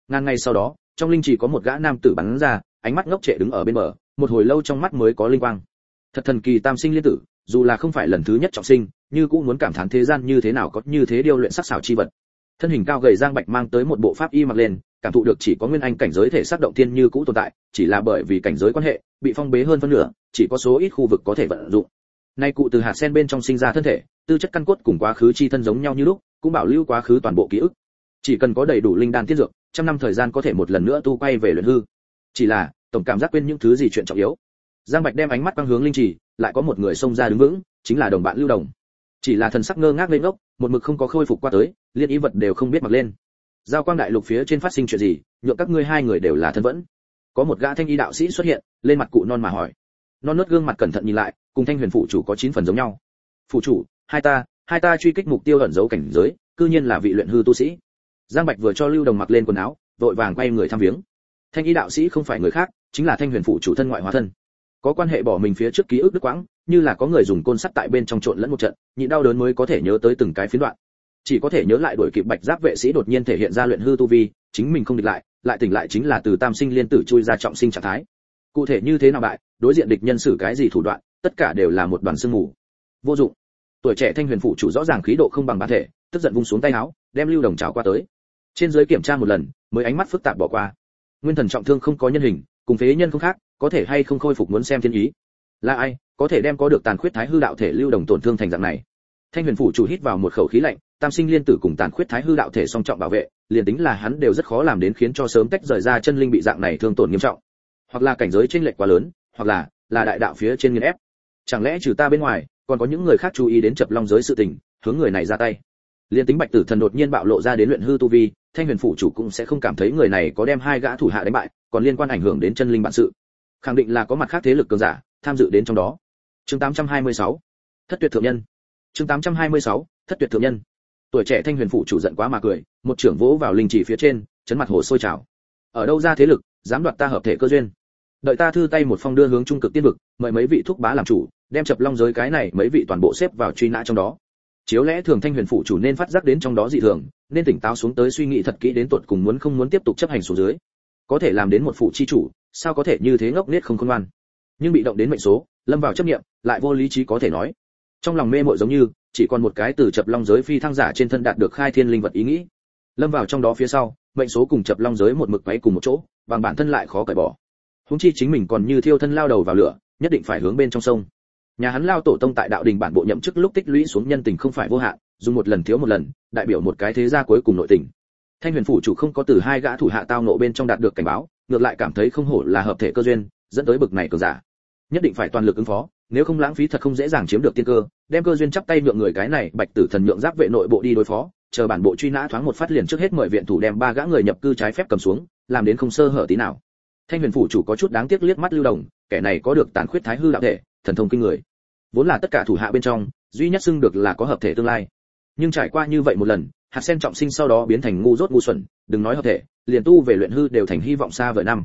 A: Ngàn ngày sau đó, trong linh chỉ có một gã nam tử bắn ra, ánh mắt ngốc trệ đứng ở bên bờ, một hồi lâu trong mắt mới có linh quang. Thật thần kỳ tam sinh liên tử, dù là không phải lần thứ nhất trọng sinh, như cũng muốn cảm thán thế gian như thế nào có như thế điêu luyện sắc xảo chi vật. Thân hình cao gầy giang bạch mang tới một bộ pháp y mặc lên cảm thụ được chỉ có nguyên anh cảnh giới thể xác động thiên như cũ tồn tại, chỉ là bởi vì cảnh giới quan hệ, bị phong bế hơn phân nửa, chỉ có số ít khu vực có thể vận dụng. Nay cụ từ hạt sen bên trong sinh ra thân thể, tư chất căn cốt cùng quá khứ chi thân giống nhau như lúc, cũng bảo lưu quá khứ toàn bộ ký ức. Chỉ cần có đầy đủ linh đan tiết dược, trăm năm thời gian có thể một lần nữa tu quay về luyện hư. Chỉ là, tổng cảm giác quên những thứ gì chuyện trọng yếu. Giang bạch đem ánh mắt quang hướng linh trì, lại có một người xông ra đứng vững, chính là đồng bạn lưu đồng. Chỉ là thần sắc ngơ ngác lên ngốc, một mực không có khôi phục qua tới, liên ý vật đều không biết mặc lên giao quang đại lục phía trên phát sinh chuyện gì, nhượng các ngươi hai người đều là thân vẫn. Có một gã thanh y đạo sĩ xuất hiện, lên mặt cụ non mà hỏi. Non nớt gương mặt cẩn thận nhìn lại, cùng thanh huyền phụ chủ có chín phần giống nhau. Phụ chủ, hai ta hai ta truy kích mục tiêu ẩn giấu cảnh giới, cư nhiên là vị luyện hư tu sĩ. Giang bạch vừa cho lưu đồng mặc lên quần áo, vội vàng quay người thăm viếng. Thanh y đạo sĩ không phải người khác, chính là thanh huyền phụ chủ thân ngoại hóa thân. Có quan hệ bỏ mình phía trước ký ức đức quãng, như là có người dùng côn sắt tại bên trong trộn lẫn một trận, nhịn đau đớn mới có thể nhớ tới từng cái phiến đoạn chỉ có thể nhớ lại đuổi kịp bạch giáp vệ sĩ đột nhiên thể hiện ra luyện hư tu vi, chính mình không địch lại lại tỉnh lại chính là từ tam sinh liên tử chui ra trọng sinh trạng thái. Cụ thể như thế nào bại, đối diện địch nhân xử cái gì thủ đoạn, tất cả đều là một đoàn sương mù. Vô dụng. Tuổi trẻ thanh huyền phụ chủ rõ ràng khí độ không bằng bản thể, tức giận vung xuống tay áo, đem lưu đồng trào qua tới. Trên dưới kiểm tra một lần, mới ánh mắt phức tạp bỏ qua. Nguyên thần trọng thương không có nhân hình, cùng phế nhân không khác, có thể hay không khôi phục muốn xem thiên ý. Là ai, có thể đem có được tàn khuyết thái hư đạo thể lưu đồng tổn thương thành dạng này? Thanh huyền phủ chủ hít vào một khẩu khí lạnh, tam sinh liên tử cùng tàn khuyết thái hư đạo thể song trọng bảo vệ, liền tính là hắn đều rất khó làm đến khiến cho sớm tách rời ra chân linh bị dạng này thương tổn nghiêm trọng. Hoặc là cảnh giới chênh lệch quá lớn, hoặc là là đại đạo phía trên nghiền ép. Chẳng lẽ trừ ta bên ngoài, còn có những người khác chú ý đến chập long giới sự tình, hướng người này ra tay? Liên tính bạch tử thần đột nhiên bạo lộ ra đến luyện hư tu vi, thanh huyền phủ chủ cũng sẽ không cảm thấy người này có đem hai gã thủ hạ đánh bại, còn liên quan ảnh hưởng đến chân linh bản sự. Khẳng định là có mặt khác thế lực cường giả tham dự đến trong đó. Chương 826 thất tuyệt thượng nhân chương 826 thất tuyệt thượng nhân. Tuổi trẻ thanh huyền phủ chủ giận quá mà cười, một trưởng vỗ vào linh chỉ phía trên, chấn mặt hồ sôi trào. Ở đâu ra thế lực, dám đoạt ta hợp thể cơ duyên? Đợi ta thư tay một phong đưa hướng trung cực tiên vực, mời mấy vị thúc bá làm chủ, đem chập long giới cái này mấy vị toàn bộ xếp vào truy nã trong đó. Chiếu lẽ thường thanh huyền phủ chủ nên phát giác đến trong đó dị thường, nên tỉnh táo xuống tới suy nghĩ thật kỹ đến tuột cùng muốn không muốn tiếp tục chấp hành xuống dưới. Có thể làm đến một phụ chi chủ, sao có thể như thế ngốc nết không khôn ngoan? Nhưng bị động đến mệnh số, lâm vào chấp niệm, lại vô lý trí có thể nói trong lòng mê mội giống như, chỉ còn một cái từ chập long giới phi thăng giả trên thân đạt được khai thiên linh vật ý nghĩ. Lâm vào trong đó phía sau, mệnh số cùng chập long giới một mực máy cùng một chỗ bằng bản thân lại khó cởi bỏ. Húng chi chính mình còn như thiêu thân lao đầu vào lửa, nhất định phải hướng bên trong sông. Nhà hắn lao tổ tông tại đạo đình bản bộ nhậm chức lúc tích lũy xuống nhân tình không phải vô hạn, dùng một lần thiếu một lần, đại biểu một cái thế gia cuối cùng nội tình. Thanh huyền phủ chủ không có từ hai gã thủ hạ tao nộ bên trong đạt được cảnh báo, ngược lại cảm thấy không hổ là hợp thể cơ duyên, dẫn tới bực này cờ giả. Nhất định phải toàn lực ứng phó nếu không lãng phí thật không dễ dàng chiếm được tiên cơ, đem cơ duyên chắp tay nhượng người cái này, bạch tử thần nhượng giáp vệ nội bộ đi đối phó, chờ bản bộ truy nã thoáng một phát liền trước hết mời viện thủ đem ba gã người nhập cư trái phép cầm xuống, làm đến không sơ hở tí nào. Thanh huyền phủ chủ có chút đáng tiếc liếc mắt lưu đồng, kẻ này có được tàn khuyết thái hư đạo thể, thần thông kinh người. Vốn là tất cả thủ hạ bên trong, duy nhất xưng được là có hợp thể tương lai. Nhưng trải qua như vậy một lần, hạt sen trọng sinh sau đó biến thành ngu dốt ngu xuẩn, đừng nói hợp thể, liền tu về luyện hư đều thành hy vọng xa vời năm.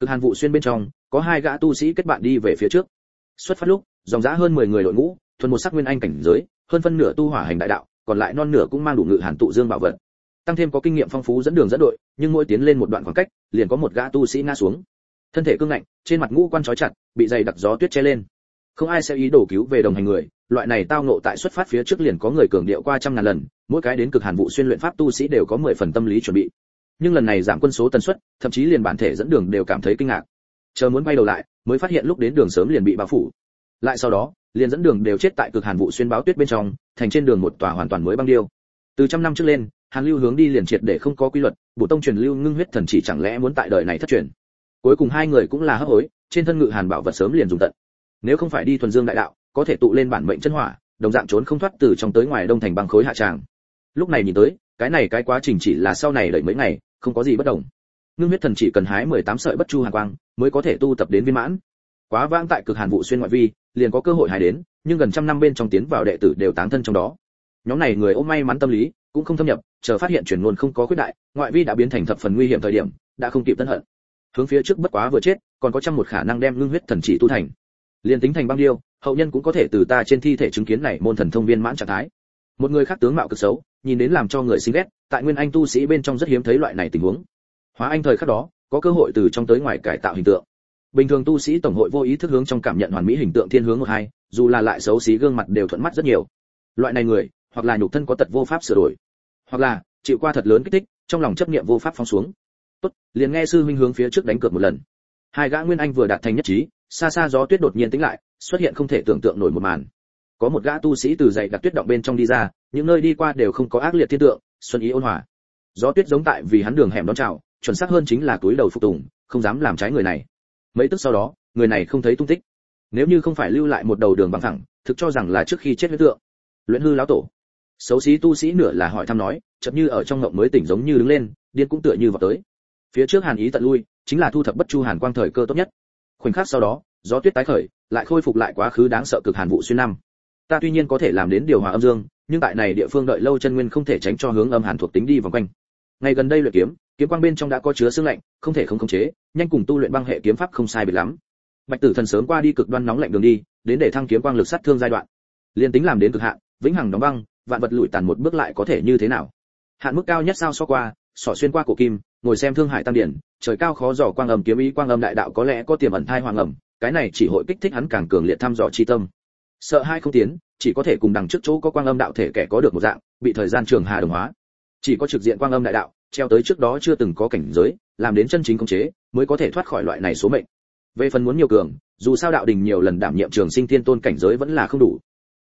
A: Cực hàn vụ xuyên bên trong, có hai gã tu sĩ kết bạn đi về phía trước xuất phát lúc, dòng dã hơn 10 người đội ngũ, thuần một sắc nguyên anh cảnh giới, hơn phân nửa tu hỏa hành đại đạo, còn lại non nửa cũng mang đủ ngự hàn tụ dương bảo vật. Tăng thêm có kinh nghiệm phong phú dẫn đường dẫn đội, nhưng mỗi tiến lên một đoạn khoảng cách, liền có một gã tu sĩ ngã xuống. Thân thể cương ngạnh, trên mặt ngũ quan trói chặt, bị dày đặc gió tuyết che lên. Không ai sẽ ý đồ cứu về đồng hành người, loại này tao nộ tại xuất phát phía trước liền có người cường điệu qua trăm ngàn lần, mỗi cái đến cực hàn vụ xuyên luyện pháp tu sĩ đều có mười phần tâm lý chuẩn bị. Nhưng lần này giảm quân số tần suất, thậm chí liền bản thể dẫn đường đều cảm thấy kinh ngạc. Chờ muốn quay đầu lại mới phát hiện lúc đến đường sớm liền bị bao phủ. Lại sau đó, liền dẫn đường đều chết tại cực hàn vụ xuyên báo tuyết bên trong, thành trên đường một tòa hoàn toàn mới băng điêu. Từ trăm năm trước lên, hàn lưu hướng đi liền triệt để không có quy luật bổ tông truyền lưu ngưng huyết thần chỉ chẳng lẽ muốn tại đời này thất truyền? Cuối cùng hai người cũng là hấp hối, trên thân ngự hàn bảo vật sớm liền dùng tận. Nếu không phải đi thuần dương đại đạo, có thể tụ lên bản mệnh chân hỏa, đồng dạng trốn không thoát từ trong tới ngoài đông thành băng khối hạ tràng. Lúc này nhìn tới, cái này cái quá trình chỉ là sau này đợi mấy ngày, không có gì bất đồng ngưng huyết thần chỉ cần hái 18 sợi bất chu hàn quang, mới có thể tu tập đến viên mãn. Quá vãng tại cực hàn vụ xuyên ngoại vi, liền có cơ hội hái đến, nhưng gần trăm năm bên trong tiến vào đệ tử đều tán thân trong đó. Nhóm này người ôm may mắn tâm lý, cũng không thâm nhập, chờ phát hiện truyền luôn không có khuyết đại, ngoại vi đã biến thành thập phần nguy hiểm thời điểm, đã không kịp tân hận. Hướng phía trước bất quá vừa chết, còn có trăm một khả năng đem ngưng huyết thần chỉ tu thành. Liền tính thành băng điêu, hậu nhân cũng có thể từ ta trên thi thể chứng kiến này môn thần thông viên mãn trạng thái. Một người khác tướng mạo cực xấu, nhìn đến làm cho người sinh ghét, tại nguyên anh tu sĩ bên trong rất hiếm thấy loại này tình huống hóa anh thời khắc đó, có cơ hội từ trong tới ngoài cải tạo hình tượng. Bình thường tu sĩ tổng hội vô ý thức hướng trong cảm nhận hoàn mỹ hình tượng thiên hướng một hai, dù là lại xấu xí gương mặt đều thuận mắt rất nhiều. Loại này người, hoặc là nhục thân có tật vô pháp sửa đổi, hoặc là chịu qua thật lớn kích thích, trong lòng chấp niệm vô pháp phóng xuống. Tốt, liền nghe sư huynh hướng phía trước đánh cược một lần. Hai gã nguyên anh vừa đạt thành nhất trí, xa xa gió tuyết đột nhiên tĩnh lại, xuất hiện không thể tưởng tượng nổi một màn. Có một gã tu sĩ từ dậy đặt tuyết động bên trong đi ra, những nơi đi qua đều không có ác liệt thiên tượng, xuân ý ôn hòa. Gió tuyết giống tại vì hắn đường hẻm đón chào chuẩn xác hơn chính là túi đầu phục tùng, không dám làm trái người này. Mấy tức sau đó, người này không thấy tung tích. Nếu như không phải lưu lại một đầu đường bằng thẳng, thực cho rằng là trước khi chết huyết tượng. Luyện hư lão tổ. Xấu xí tu sĩ nửa là hỏi thăm nói chậm như ở trong ngộng mới tỉnh giống như đứng lên, điên cũng tựa như vào tới. Phía trước hàn ý tận lui, chính là thu thập bất chu hàn quang thời cơ tốt nhất. Khoảnh khắc sau đó, gió tuyết tái khởi, lại khôi phục lại quá khứ đáng sợ cực hàn vụ xuyên năm. Ta tuy nhiên có thể làm đến điều hòa âm dương, nhưng tại này địa phương đợi lâu chân nguyên không thể tránh cho hướng âm hàn thuộc tính đi vòng quanh. Ngày gần đây luyện kiếm kiếm quang bên trong đã có chứa xương lạnh, không thể không khống chế, nhanh cùng tu luyện băng hệ kiếm pháp không sai biệt lắm. Bạch tử thần sớm qua đi cực đoan nóng lạnh đường đi, đến để thăng kiếm quang lực sát thương giai đoạn. Liên tính làm đến cực hạn, vĩnh hằng đóng băng, vạn vật lụi tàn một bước lại có thể như thế nào? Hạn mức cao nhất sao so qua sỏ xuyên qua cổ kim, ngồi xem thương hải tăng điển, trời cao khó dò quang âm kiếm ý quang âm đại đạo có lẽ có tiềm ẩn thai hoàng ẩm, cái này chỉ hội kích thích hắn càng cường liệt thăm dò chi tâm. Sợ hai không tiến, chỉ có thể cùng đằng trước chỗ có quang âm đạo thể kẻ có được một dạng, bị thời gian trường hà đồng hóa. Chỉ có trực diện quang âm đại đạo treo tới trước đó chưa từng có cảnh giới, làm đến chân chính công chế, mới có thể thoát khỏi loại này số mệnh. Về phần muốn nhiều cường, dù sao đạo đình nhiều lần đảm nhiệm trường sinh thiên tôn cảnh giới vẫn là không đủ.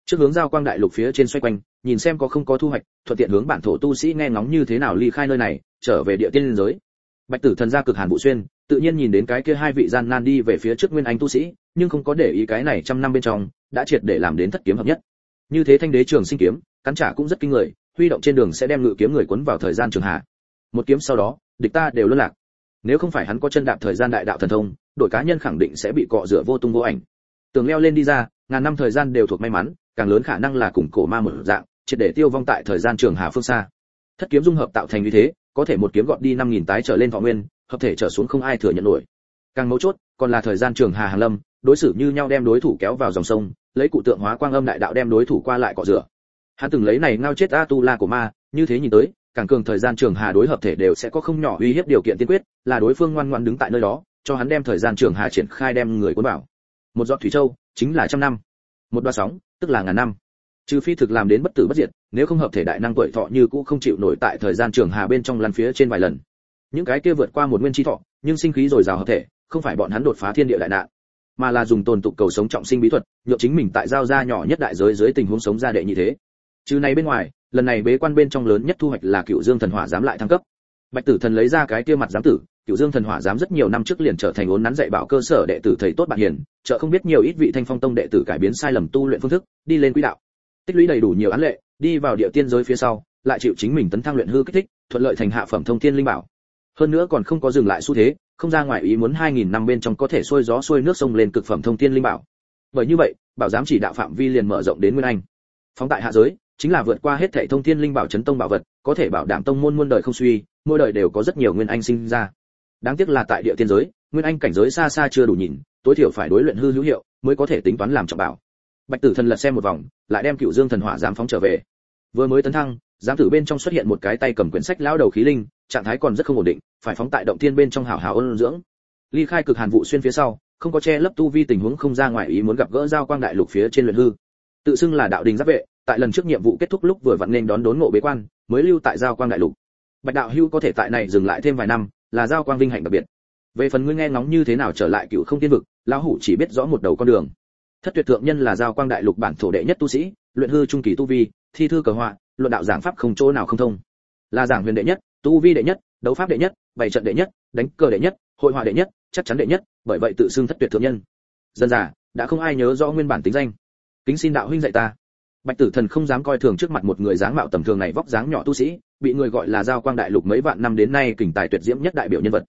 A: Trước hướng giao quang đại lục phía trên xoay quanh, nhìn xem có không có thu hoạch, thuận tiện hướng bản thổ tu sĩ nghe ngóng như thế nào ly khai nơi này, trở về địa tiên liên giới. Bạch tử thần gia cực hàn vũ xuyên, tự nhiên nhìn đến cái kia hai vị gian nan đi về phía trước nguyên anh tu sĩ, nhưng không có để ý cái này trăm năm bên trong, đã triệt để làm đến thất kiếm hợp nhất. Như thế thanh đế trường sinh kiếm, cắn trả cũng rất kinh người, huy động trên đường sẽ đem ngự kiếm người cuốn vào thời gian trường hạ một kiếm sau đó, địch ta đều luân lạc. Nếu không phải hắn có chân đạp thời gian đại đạo thần thông, đội cá nhân khẳng định sẽ bị cọ rửa vô tung vô ảnh. Tường leo lên đi ra, ngàn năm thời gian đều thuộc may mắn, càng lớn khả năng là cùng cổ ma mở dạng, triệt để tiêu vong tại thời gian trường hà phương xa. Thất kiếm dung hợp tạo thành như thế, có thể một kiếm gọt đi năm nghìn tái trở lên thọ nguyên, hợp thể trở xuống không ai thừa nhận nổi. Càng mấu chốt, còn là thời gian trường hà hàng lâm, đối xử như nhau đem đối thủ kéo vào dòng sông, lấy cụ tượng hóa quang âm đại đạo đem đối thủ qua lại cọ rửa. Hắn từng lấy này ngao chết a tu la của ma như thế nhìn tới, càng cường thời gian trường hà đối hợp thể đều sẽ có không nhỏ uy hiếp điều kiện tiên quyết, là đối phương ngoan ngoãn đứng tại nơi đó, cho hắn đem thời gian trường hà triển khai đem người cuốn bảo một giọt thủy châu, chính là trăm năm. Một đoa sóng, tức là ngàn năm. Trừ phi thực làm đến bất tử bất diệt, nếu không hợp thể đại năng tuổi thọ như cũ không chịu nổi tại thời gian trường hà bên trong lăn phía trên vài lần. Những cái kia vượt qua một nguyên chi thọ, nhưng sinh khí rồi rào hợp thể, không phải bọn hắn đột phá thiên địa đại nạn, mà là dùng tồn tục cầu sống trọng sinh bí thuật, nhượng chính mình tại giao gia nhỏ nhất đại giới dưới tình huống sống ra đệ như thế. Chứ này bên ngoài lần này bế quan bên trong lớn nhất thu hoạch là cựu dương thần hỏa dám lại thăng cấp. Bạch tử thần lấy ra cái kia mặt giám tử, cựu dương thần hỏa dám rất nhiều năm trước liền trở thành ốn nắn dạy bảo cơ sở đệ tử thầy tốt bạn hiền, chợ không biết nhiều ít vị thanh phong tông đệ tử cải biến sai lầm tu luyện phương thức, đi lên quỹ đạo. Tích lũy đầy đủ nhiều án lệ, đi vào địa tiên giới phía sau, lại chịu chính mình tấn thăng luyện hư kích thích, thuận lợi thành hạ phẩm thông thiên linh bảo. Hơn nữa còn không có dừng lại xu thế, không ra ngoài ý muốn 2000 năm bên trong có thể xuôi gió xuôi nước sông lên cực phẩm thông thiên linh bảo. Bởi như vậy, bảo giám chỉ đạo phạm vi liền mở rộng đến nguyên anh. Phóng tại hạ giới chính là vượt qua hết thảy thông thiên linh bảo chấn tông bảo vật, có thể bảo đảm tông môn muôn đời không suy, mỗi đời đều có rất nhiều nguyên anh sinh ra. Đáng tiếc là tại địa tiên giới, nguyên anh cảnh giới xa xa chưa đủ nhìn, tối thiểu phải đối luyện hư hữu hiệu mới có thể tính toán làm trọng bảo. Bạch tử thần lật xem một vòng, lại đem cựu dương thần hỏa giám phóng trở về. Vừa mới tấn thăng, giám tử bên trong xuất hiện một cái tay cầm quyển sách lão đầu khí linh, trạng thái còn rất không ổn định, phải phóng tại động thiên bên trong hào hào ôn dưỡng. Ly khai cực hàn vụ xuyên phía sau, không có che lấp tu vi tình huống không ra ngoài ý muốn gặp gỡ giao quang đại lục phía trên luyện hư. Tự xưng là đạo đình giáp vệ tại lần trước nhiệm vụ kết thúc lúc vừa vặn nên đón đốn ngộ bế quan, mới lưu tại giao quang đại lục. Bạch đạo hưu có thể tại này dừng lại thêm vài năm, là giao quang vinh hạnh đặc biệt. Về phần ngươi nghe ngóng như thế nào trở lại cựu không tiên vực, lão hủ chỉ biết rõ một đầu con đường. Thất tuyệt thượng nhân là giao quang đại lục bản thổ đệ nhất tu sĩ, luyện hư trung kỳ tu vi, thi thư cờ họa, luận đạo giảng pháp không chỗ nào không thông. Là giảng huyền đệ nhất, tu vi đệ nhất, đấu pháp đệ nhất, bày trận đệ nhất, đánh cờ đệ nhất, hội họa đệ nhất, chắc chắn đệ nhất, bởi vậy tự xưng thất tuyệt thượng nhân. Dân giả đã không ai nhớ rõ nguyên bản tính danh. Kính xin đạo huynh dạy ta bạch tử thần không dám coi thường trước mặt một người dáng mạo tầm thường này vóc dáng nhỏ tu sĩ, bị người gọi là giao quang đại lục mấy vạn năm đến nay kình tài tuyệt diễm nhất đại biểu nhân vật.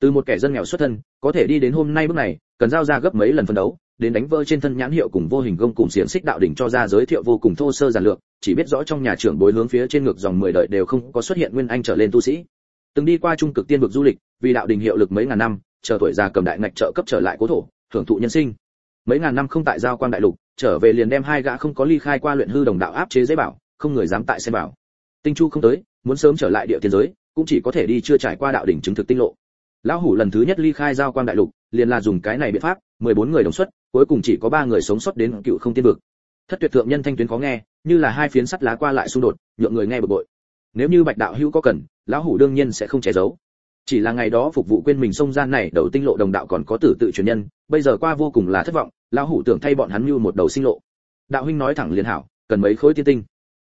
A: Từ một kẻ dân nghèo xuất thân, có thể đi đến hôm nay bước này, cần giao ra gấp mấy lần phân đấu, đến đánh vỡ trên thân nhãn hiệu cùng vô hình gông cùng xiềng xích đạo đỉnh cho ra giới thiệu vô cùng thô sơ giản lược, chỉ biết rõ trong nhà trưởng bối hướng phía trên ngược dòng mười đời đều không có xuất hiện nguyên anh trở lên tu sĩ. Từng đi qua trung cực tiên vực du lịch, vì đạo đình hiệu lực mấy ngàn năm, chờ tuổi già cầm đại ngạch trợ cấp trở lại cố thổ hưởng thụ nhân sinh mấy ngàn năm không tại giao quang đại lục, trở về liền đem hai gã không có ly khai qua luyện hư đồng đạo áp chế dễ bảo, không người dám tại xem bảo. Tinh chu không tới, muốn sớm trở lại địa tiên giới, cũng chỉ có thể đi chưa trải qua đạo đỉnh chứng thực tinh lộ. Lão hủ lần thứ nhất ly khai giao quang đại lục, liền là dùng cái này biện pháp 14 người đồng xuất, cuối cùng chỉ có ba người sống sót đến cựu không tiên vực. Thất tuyệt thượng nhân thanh tuyến có nghe, như là hai phiến sắt lá qua lại xung đột, nhượng người nghe bực bội. Nếu như bạch đạo hữu có cần, lão hủ đương nhiên sẽ không che giấu chỉ là ngày đó phục vụ quên mình sông gian này, đầu tinh lộ đồng đạo còn có tử tự truyền nhân, bây giờ qua vô cùng là thất vọng, lão hủ tưởng thay bọn hắn như một đầu sinh lộ. Đạo huynh nói thẳng liền hảo, cần mấy khối tiên tinh.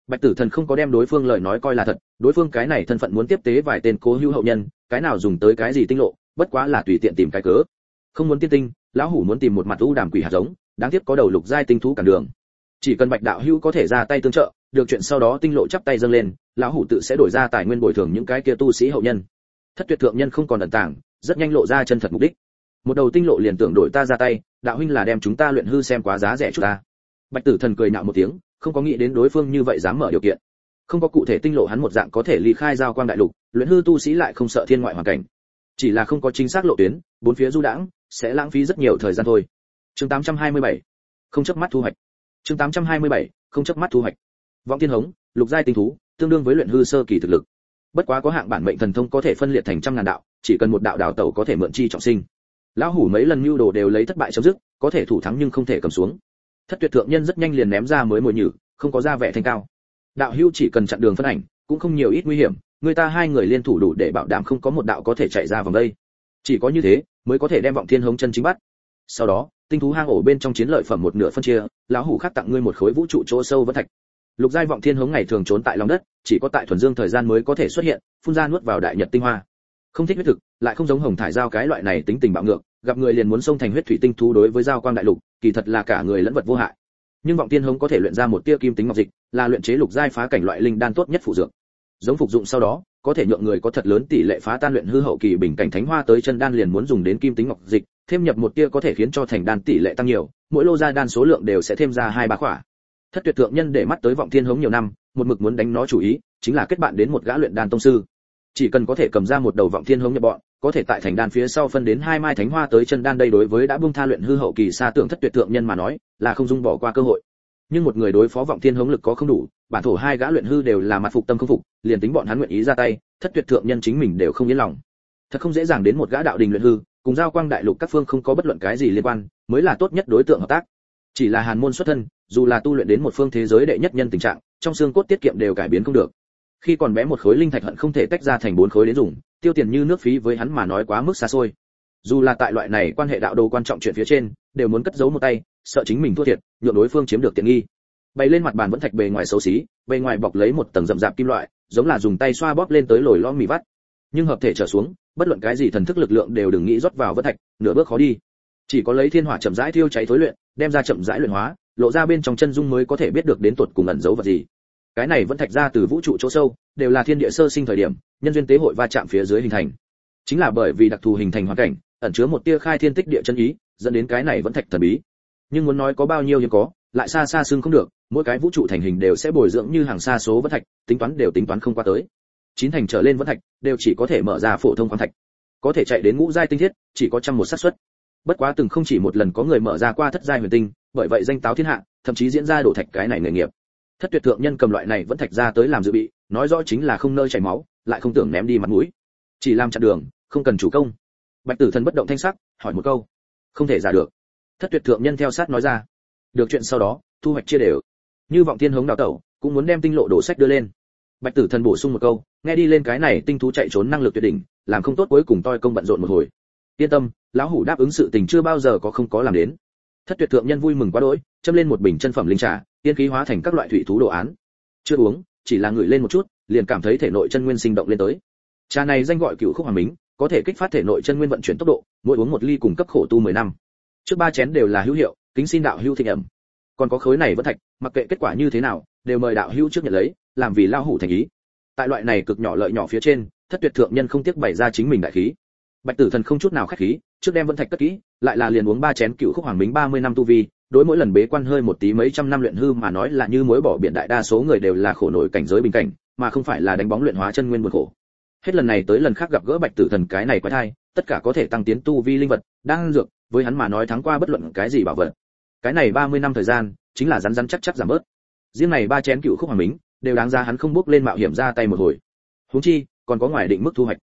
A: Bạch tử thần không có đem đối phương lời nói coi là thật, đối phương cái này thân phận muốn tiếp tế vài tên cố hữu hậu nhân, cái nào dùng tới cái gì tinh lộ, bất quá là tùy tiện tìm cái cớ. Không muốn tiên tinh, lão hủ muốn tìm một mặt u đàm quỷ hạt giống, đáng tiếc có đầu lục giai tinh thú cản đường. Chỉ cần bạch đạo hữu có thể ra tay tương trợ, được chuyện sau đó tinh lộ chắp tay dâng lên, lão hủ tự sẽ đổi ra tài nguyên bồi thường những cái kia tu sĩ hậu nhân thất tuyệt thượng nhân không còn ẩn tàng, rất nhanh lộ ra chân thật mục đích. Một đầu tinh lộ liền tưởng đổi ta ra tay, đạo huynh là đem chúng ta luyện hư xem quá giá rẻ chút ta. Bạch tử thần cười nhạo một tiếng, không có nghĩ đến đối phương như vậy dám mở điều kiện. Không có cụ thể tinh lộ hắn một dạng có thể ly khai giao quang đại lục, luyện hư tu sĩ lại không sợ thiên ngoại hoàn cảnh. Chỉ là không có chính xác lộ tuyến, bốn phía du đãng, sẽ lãng phí rất nhiều thời gian thôi. Chương 827 không chấp mắt thu hoạch. Chương 827 không chấp mắt thu hoạch. Vọng thiên hống, lục giai tinh thú, tương đương với luyện hư sơ kỳ thực lực bất quá có hạng bản mệnh thần thông có thể phân liệt thành trăm ngàn đạo, chỉ cần một đạo đào tẩu có thể mượn chi trọng sinh. Lão hủ mấy lần mưu đồ đều lấy thất bại chấm dứt, có thể thủ thắng nhưng không thể cầm xuống. Thất tuyệt thượng nhân rất nhanh liền ném ra mới mồi nhử, không có ra vẻ thanh cao. Đạo hưu chỉ cần chặn đường phân ảnh, cũng không nhiều ít nguy hiểm, người ta hai người liên thủ đủ để bảo đảm không có một đạo có thể chạy ra vòng đây. Chỉ có như thế, mới có thể đem vọng thiên hống chân chính bắt. Sau đó, tinh thú hang ổ bên trong chiến lợi phẩm một nửa phân chia, lão hủ khác tặng ngươi một khối vũ trụ chỗ sâu vẫn thạch lục giai vọng thiên hống ngày thường trốn tại lòng đất, chỉ có tại thuần dương thời gian mới có thể xuất hiện, phun ra nuốt vào đại nhật tinh hoa. Không thích huyết thực, lại không giống hồng thải giao cái loại này tính tình bạo ngược, gặp người liền muốn xông thành huyết thủy tinh thú đối với giao quang đại lục, kỳ thật là cả người lẫn vật vô hại. Nhưng vọng tiên hống có thể luyện ra một tia kim tính ngọc dịch, là luyện chế lục giai phá cảnh loại linh đan tốt nhất phụ dược. Giống phục dụng sau đó, có thể nhượng người có thật lớn tỷ lệ phá tan luyện hư hậu kỳ bình cảnh thánh hoa tới chân đan liền muốn dùng đến kim tính ngọc dịch, thêm nhập một tia có thể khiến cho thành đan tỷ lệ tăng nhiều, mỗi lô ra đan số lượng đều sẽ thêm ra hai ba khỏa thất tuyệt thượng nhân để mắt tới vọng thiên hống nhiều năm, một mực muốn đánh nó chủ ý, chính là kết bạn đến một gã luyện đan tông sư. Chỉ cần có thể cầm ra một đầu vọng thiên hống nhập bọn, có thể tại thành đan phía sau phân đến hai mai thánh hoa tới chân đan đây đối với đã buông tha luyện hư hậu kỳ xa tưởng thất tuyệt thượng nhân mà nói, là không dung bỏ qua cơ hội. Nhưng một người đối phó vọng thiên hống lực có không đủ, bản thổ hai gã luyện hư đều là mặt phục tâm không phục, liền tính bọn hắn nguyện ý ra tay, thất tuyệt thượng nhân chính mình đều không yên lòng. Thật không dễ dàng đến một gã đạo đình luyện hư, cùng giao quang đại lục các phương không có bất luận cái gì liên quan, mới là tốt nhất đối tượng hợp tác chỉ là hàn môn xuất thân, dù là tu luyện đến một phương thế giới đệ nhất nhân tình trạng, trong xương cốt tiết kiệm đều cải biến không được. Khi còn bé một khối linh thạch hận không thể tách ra thành bốn khối đến dùng, tiêu tiền như nước phí với hắn mà nói quá mức xa xôi. Dù là tại loại này quan hệ đạo đồ quan trọng chuyện phía trên, đều muốn cất giấu một tay, sợ chính mình thua thiệt, nhượng đối phương chiếm được tiện nghi. Bày lên mặt bàn vẫn thạch bề ngoài xấu xí, bề ngoài bọc lấy một tầng rậm rạp kim loại, giống là dùng tay xoa bóp lên tới lồi lo mì vắt. Nhưng hợp thể trở xuống, bất luận cái gì thần thức lực lượng đều đừng nghĩ rót vào vẫn thạch, nửa bước khó đi. Chỉ có lấy thiên hỏa chậm rãi thiêu cháy thối luyện đem ra chậm rãi luyện hóa, lộ ra bên trong chân dung mới có thể biết được đến tuột cùng ẩn giấu vật gì. Cái này vẫn thạch ra từ vũ trụ chỗ sâu, đều là thiên địa sơ sinh thời điểm, nhân duyên tế hội va chạm phía dưới hình thành. Chính là bởi vì đặc thù hình thành hoàn cảnh, ẩn chứa một tia khai thiên tích địa chân ý, dẫn đến cái này vẫn thạch thần bí. Nhưng muốn nói có bao nhiêu nhưng có, lại xa xa xương không được, mỗi cái vũ trụ thành hình đều sẽ bồi dưỡng như hàng xa số vẫn thạch, tính toán đều tính toán không qua tới. Chín thành trở lên vẫn thạch, đều chỉ có thể mở ra phổ thông khoáng thạch. Có thể chạy đến ngũ giai tinh thiết, chỉ có trăm một xác suất bất quá từng không chỉ một lần có người mở ra qua thất giai huyền tinh, bởi vậy danh táo thiên hạ, thậm chí diễn ra đổ thạch cái này nghề nghiệp. Thất tuyệt thượng nhân cầm loại này vẫn thạch ra tới làm dự bị, nói rõ chính là không nơi chảy máu, lại không tưởng ném đi mặt mũi. Chỉ làm chặn đường, không cần chủ công. Bạch tử thần bất động thanh sắc, hỏi một câu. Không thể giả được. Thất tuyệt thượng nhân theo sát nói ra. Được chuyện sau đó, thu hoạch chia đều. Như vọng thiên hống đào tẩu, cũng muốn đem tinh lộ đổ sách đưa lên. Bạch tử thần bổ sung một câu, nghe đi lên cái này tinh thú chạy trốn năng lực tuyệt đỉnh, làm không tốt cuối cùng toi công bận rộn một hồi. Yên tâm lão hủ đáp ứng sự tình chưa bao giờ có không có làm đến. Thất tuyệt thượng nhân vui mừng quá đỗi châm lên một bình chân phẩm linh trà tiên khí hóa thành các loại thủy thú đồ án. Chưa uống chỉ là ngửi lên một chút liền cảm thấy thể nội chân nguyên sinh động lên tới. Trà này danh gọi cựu khúc hoàng minh, có thể kích phát thể nội chân nguyên vận chuyển tốc độ mỗi uống một ly cùng cấp khổ tu 10 năm. Trước ba chén đều là hữu hiệu kính xin đạo hữu thịnh ẩm. Còn có khối này vẫn thạch mặc kệ kết quả như thế nào đều mời đạo hữu trước nhận lấy làm vì lao hủ thành ý. Tại loại này cực nhỏ lợi nhỏ phía trên thất tuyệt thượng nhân không tiếc bày ra chính mình đại khí bạch tử thần không chút nào khách khí, trước đem vẫn thạch cất kỹ, lại là liền uống ba chén cựu khúc hoàng mính 30 năm tu vi, đối mỗi lần bế quan hơi một tí mấy trăm năm luyện hư mà nói là như muối bỏ biển đại đa số người đều là khổ nổi cảnh giới bình cảnh, mà không phải là đánh bóng luyện hóa chân nguyên buồn khổ. Hết lần này tới lần khác gặp gỡ bạch tử thần cái này quái thai, tất cả có thể tăng tiến tu vi linh vật, đang dược, với hắn mà nói thắng qua bất luận cái gì bảo vật. Cái này 30 năm thời gian, chính là rắn rắn chắc chắc giảm bớt. Riêng này ba chén cựu khúc hoàng mính đều đáng ra hắn không bước lên mạo hiểm ra tay một hồi. Huống chi, còn có ngoài định mức thu hoạch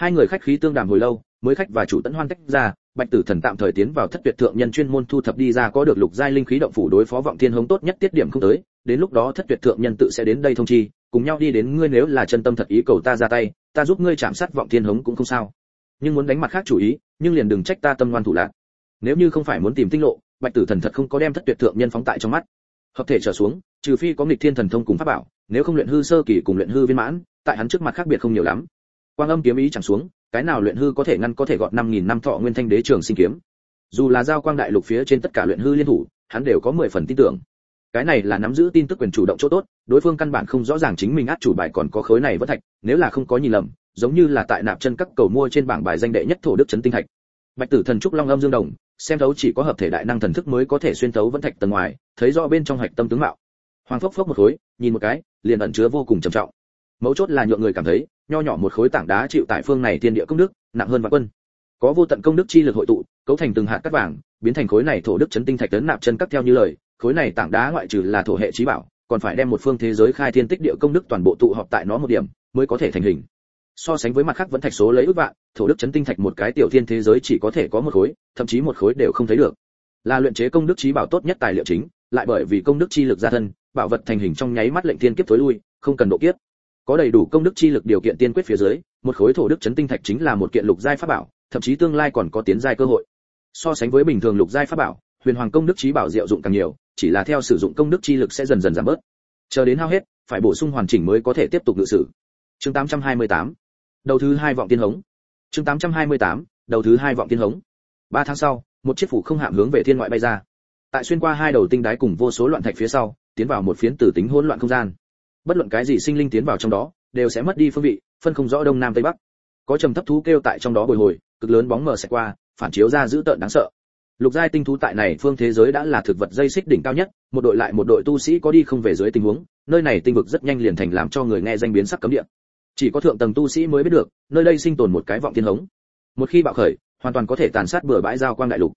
A: hai người khách khí tương đàm hồi lâu, mới khách và chủ tẫn hoan tách ra, bạch tử thần tạm thời tiến vào thất tuyệt thượng nhân chuyên môn thu thập đi ra có được lục giai linh khí động phủ đối phó vọng thiên hống tốt nhất tiết điểm không tới, đến lúc đó thất tuyệt thượng nhân tự sẽ đến đây thông chi, cùng nhau đi đến ngươi nếu là chân tâm thật ý cầu ta ra tay, ta giúp ngươi chạm sát vọng thiên hống cũng không sao. Nhưng muốn đánh mặt khác chủ ý, nhưng liền đừng trách ta tâm ngoan thủ lạc. Nếu như không phải muốn tìm tinh lộ, bạch tử thần thật không có đem thất tuyệt thượng nhân phóng tại trong mắt. Hợp thể trở xuống, trừ phi có nghịch thiên thần thông cùng pháp bảo, nếu không luyện hư sơ kỳ cùng luyện hư viên mãn, tại hắn trước mặt khác biệt không nhiều lắm quang âm kiếm ý chẳng xuống, cái nào luyện hư có thể ngăn có thể gọt năm nghìn năm thọ nguyên thanh đế trường sinh kiếm. Dù là giao quang đại lục phía trên tất cả luyện hư liên thủ, hắn đều có mười phần tin tưởng. Cái này là nắm giữ tin tức quyền chủ động chỗ tốt, đối phương căn bản không rõ ràng chính mình át chủ bài còn có khối này vẫn thạch, nếu là không có nhìn lầm, giống như là tại nạp chân các cầu mua trên bảng bài danh đệ nhất thổ đức trấn tinh thạch. Bạch tử thần trúc long âm dương đồng, xem thấu chỉ có hợp thể đại năng thần thức mới có thể xuyên thấu vẫn thạch tầng ngoài, thấy rõ bên trong hạch tâm tướng mạo. Hoàng phốc phốc một khối, nhìn một cái, liền ẩn chứa vô cùng trầm trọng mấu chốt là nhượng người cảm thấy, nho nhỏ một khối tảng đá chịu tại phương này thiên địa công đức, nặng hơn vạn quân. Có vô tận công đức chi lực hội tụ, cấu thành từng hạt cát vàng, biến thành khối này thổ đức chấn tinh thạch tấn nạp chân cắt theo như lời, khối này tảng đá ngoại trừ là thổ hệ trí bảo, còn phải đem một phương thế giới khai thiên tích địa công đức toàn bộ tụ họp tại nó một điểm, mới có thể thành hình. So sánh với mặt khác vẫn thạch số lấy ước vạn, thổ đức chấn tinh thạch một cái tiểu thiên thế giới chỉ có thể có một khối, thậm chí một khối đều không thấy được. Là luyện chế công đức trí bảo tốt nhất tài liệu chính, lại bởi vì công đức chi lực gia thân, bảo vật thành hình trong nháy mắt lệnh thiên kiếp tối lui, không cần độ kiếp có đầy đủ công đức chi lực điều kiện tiên quyết phía dưới, một khối thổ đức chấn tinh thạch chính là một kiện lục giai pháp bảo, thậm chí tương lai còn có tiến giai cơ hội. So sánh với bình thường lục giai pháp bảo, huyền hoàng công đức trí bảo diệu dụng càng nhiều, chỉ là theo sử dụng công đức chi lực sẽ dần dần giảm bớt. Chờ đến hao hết, phải bổ sung hoàn chỉnh mới có thể tiếp tục ngự sử. Chương 828 đầu thứ hai vọng tiên hống. Chương 828 đầu thứ hai vọng tiên hống. Ba tháng sau, một chiếc phủ không hạm hướng về thiên ngoại bay ra. Tại xuyên qua hai đầu tinh đái cùng vô số loạn thạch phía sau, tiến vào một phiến tử tính hỗn loạn không gian bất luận cái gì sinh linh tiến vào trong đó, đều sẽ mất đi phương vị, phân không rõ đông nam tây bắc. Có trầm thấp thú kêu tại trong đó bồi hồi, cực lớn bóng mờ sẽ qua, phản chiếu ra dữ tợn đáng sợ. Lục giai tinh thú tại này phương thế giới đã là thực vật dây xích đỉnh cao nhất, một đội lại một đội tu sĩ có đi không về dưới tình huống, nơi này tinh vực rất nhanh liền thành làm cho người nghe danh biến sắc cấm địa. Chỉ có thượng tầng tu sĩ mới biết được, nơi đây sinh tồn một cái vọng thiên hống. Một khi bạo khởi, hoàn toàn có thể tàn sát bừa bãi giao quang đại lục.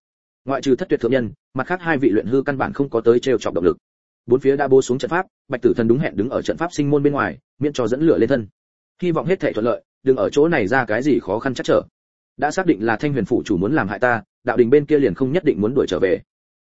A: Ngoại trừ thất tuyệt thượng nhân, mặt khác hai vị luyện hư căn bản không có tới trêu chọc động lực bốn phía đã bố xuống trận pháp, bạch tử thần đúng hẹn đứng ở trận pháp sinh môn bên ngoài, miễn cho dẫn lửa lên thân. Hy vọng hết thảy thuận lợi, đừng ở chỗ này ra cái gì khó khăn chắc trở. Đã xác định là thanh huyền phủ chủ muốn làm hại ta, đạo đình bên kia liền không nhất định muốn đuổi trở về.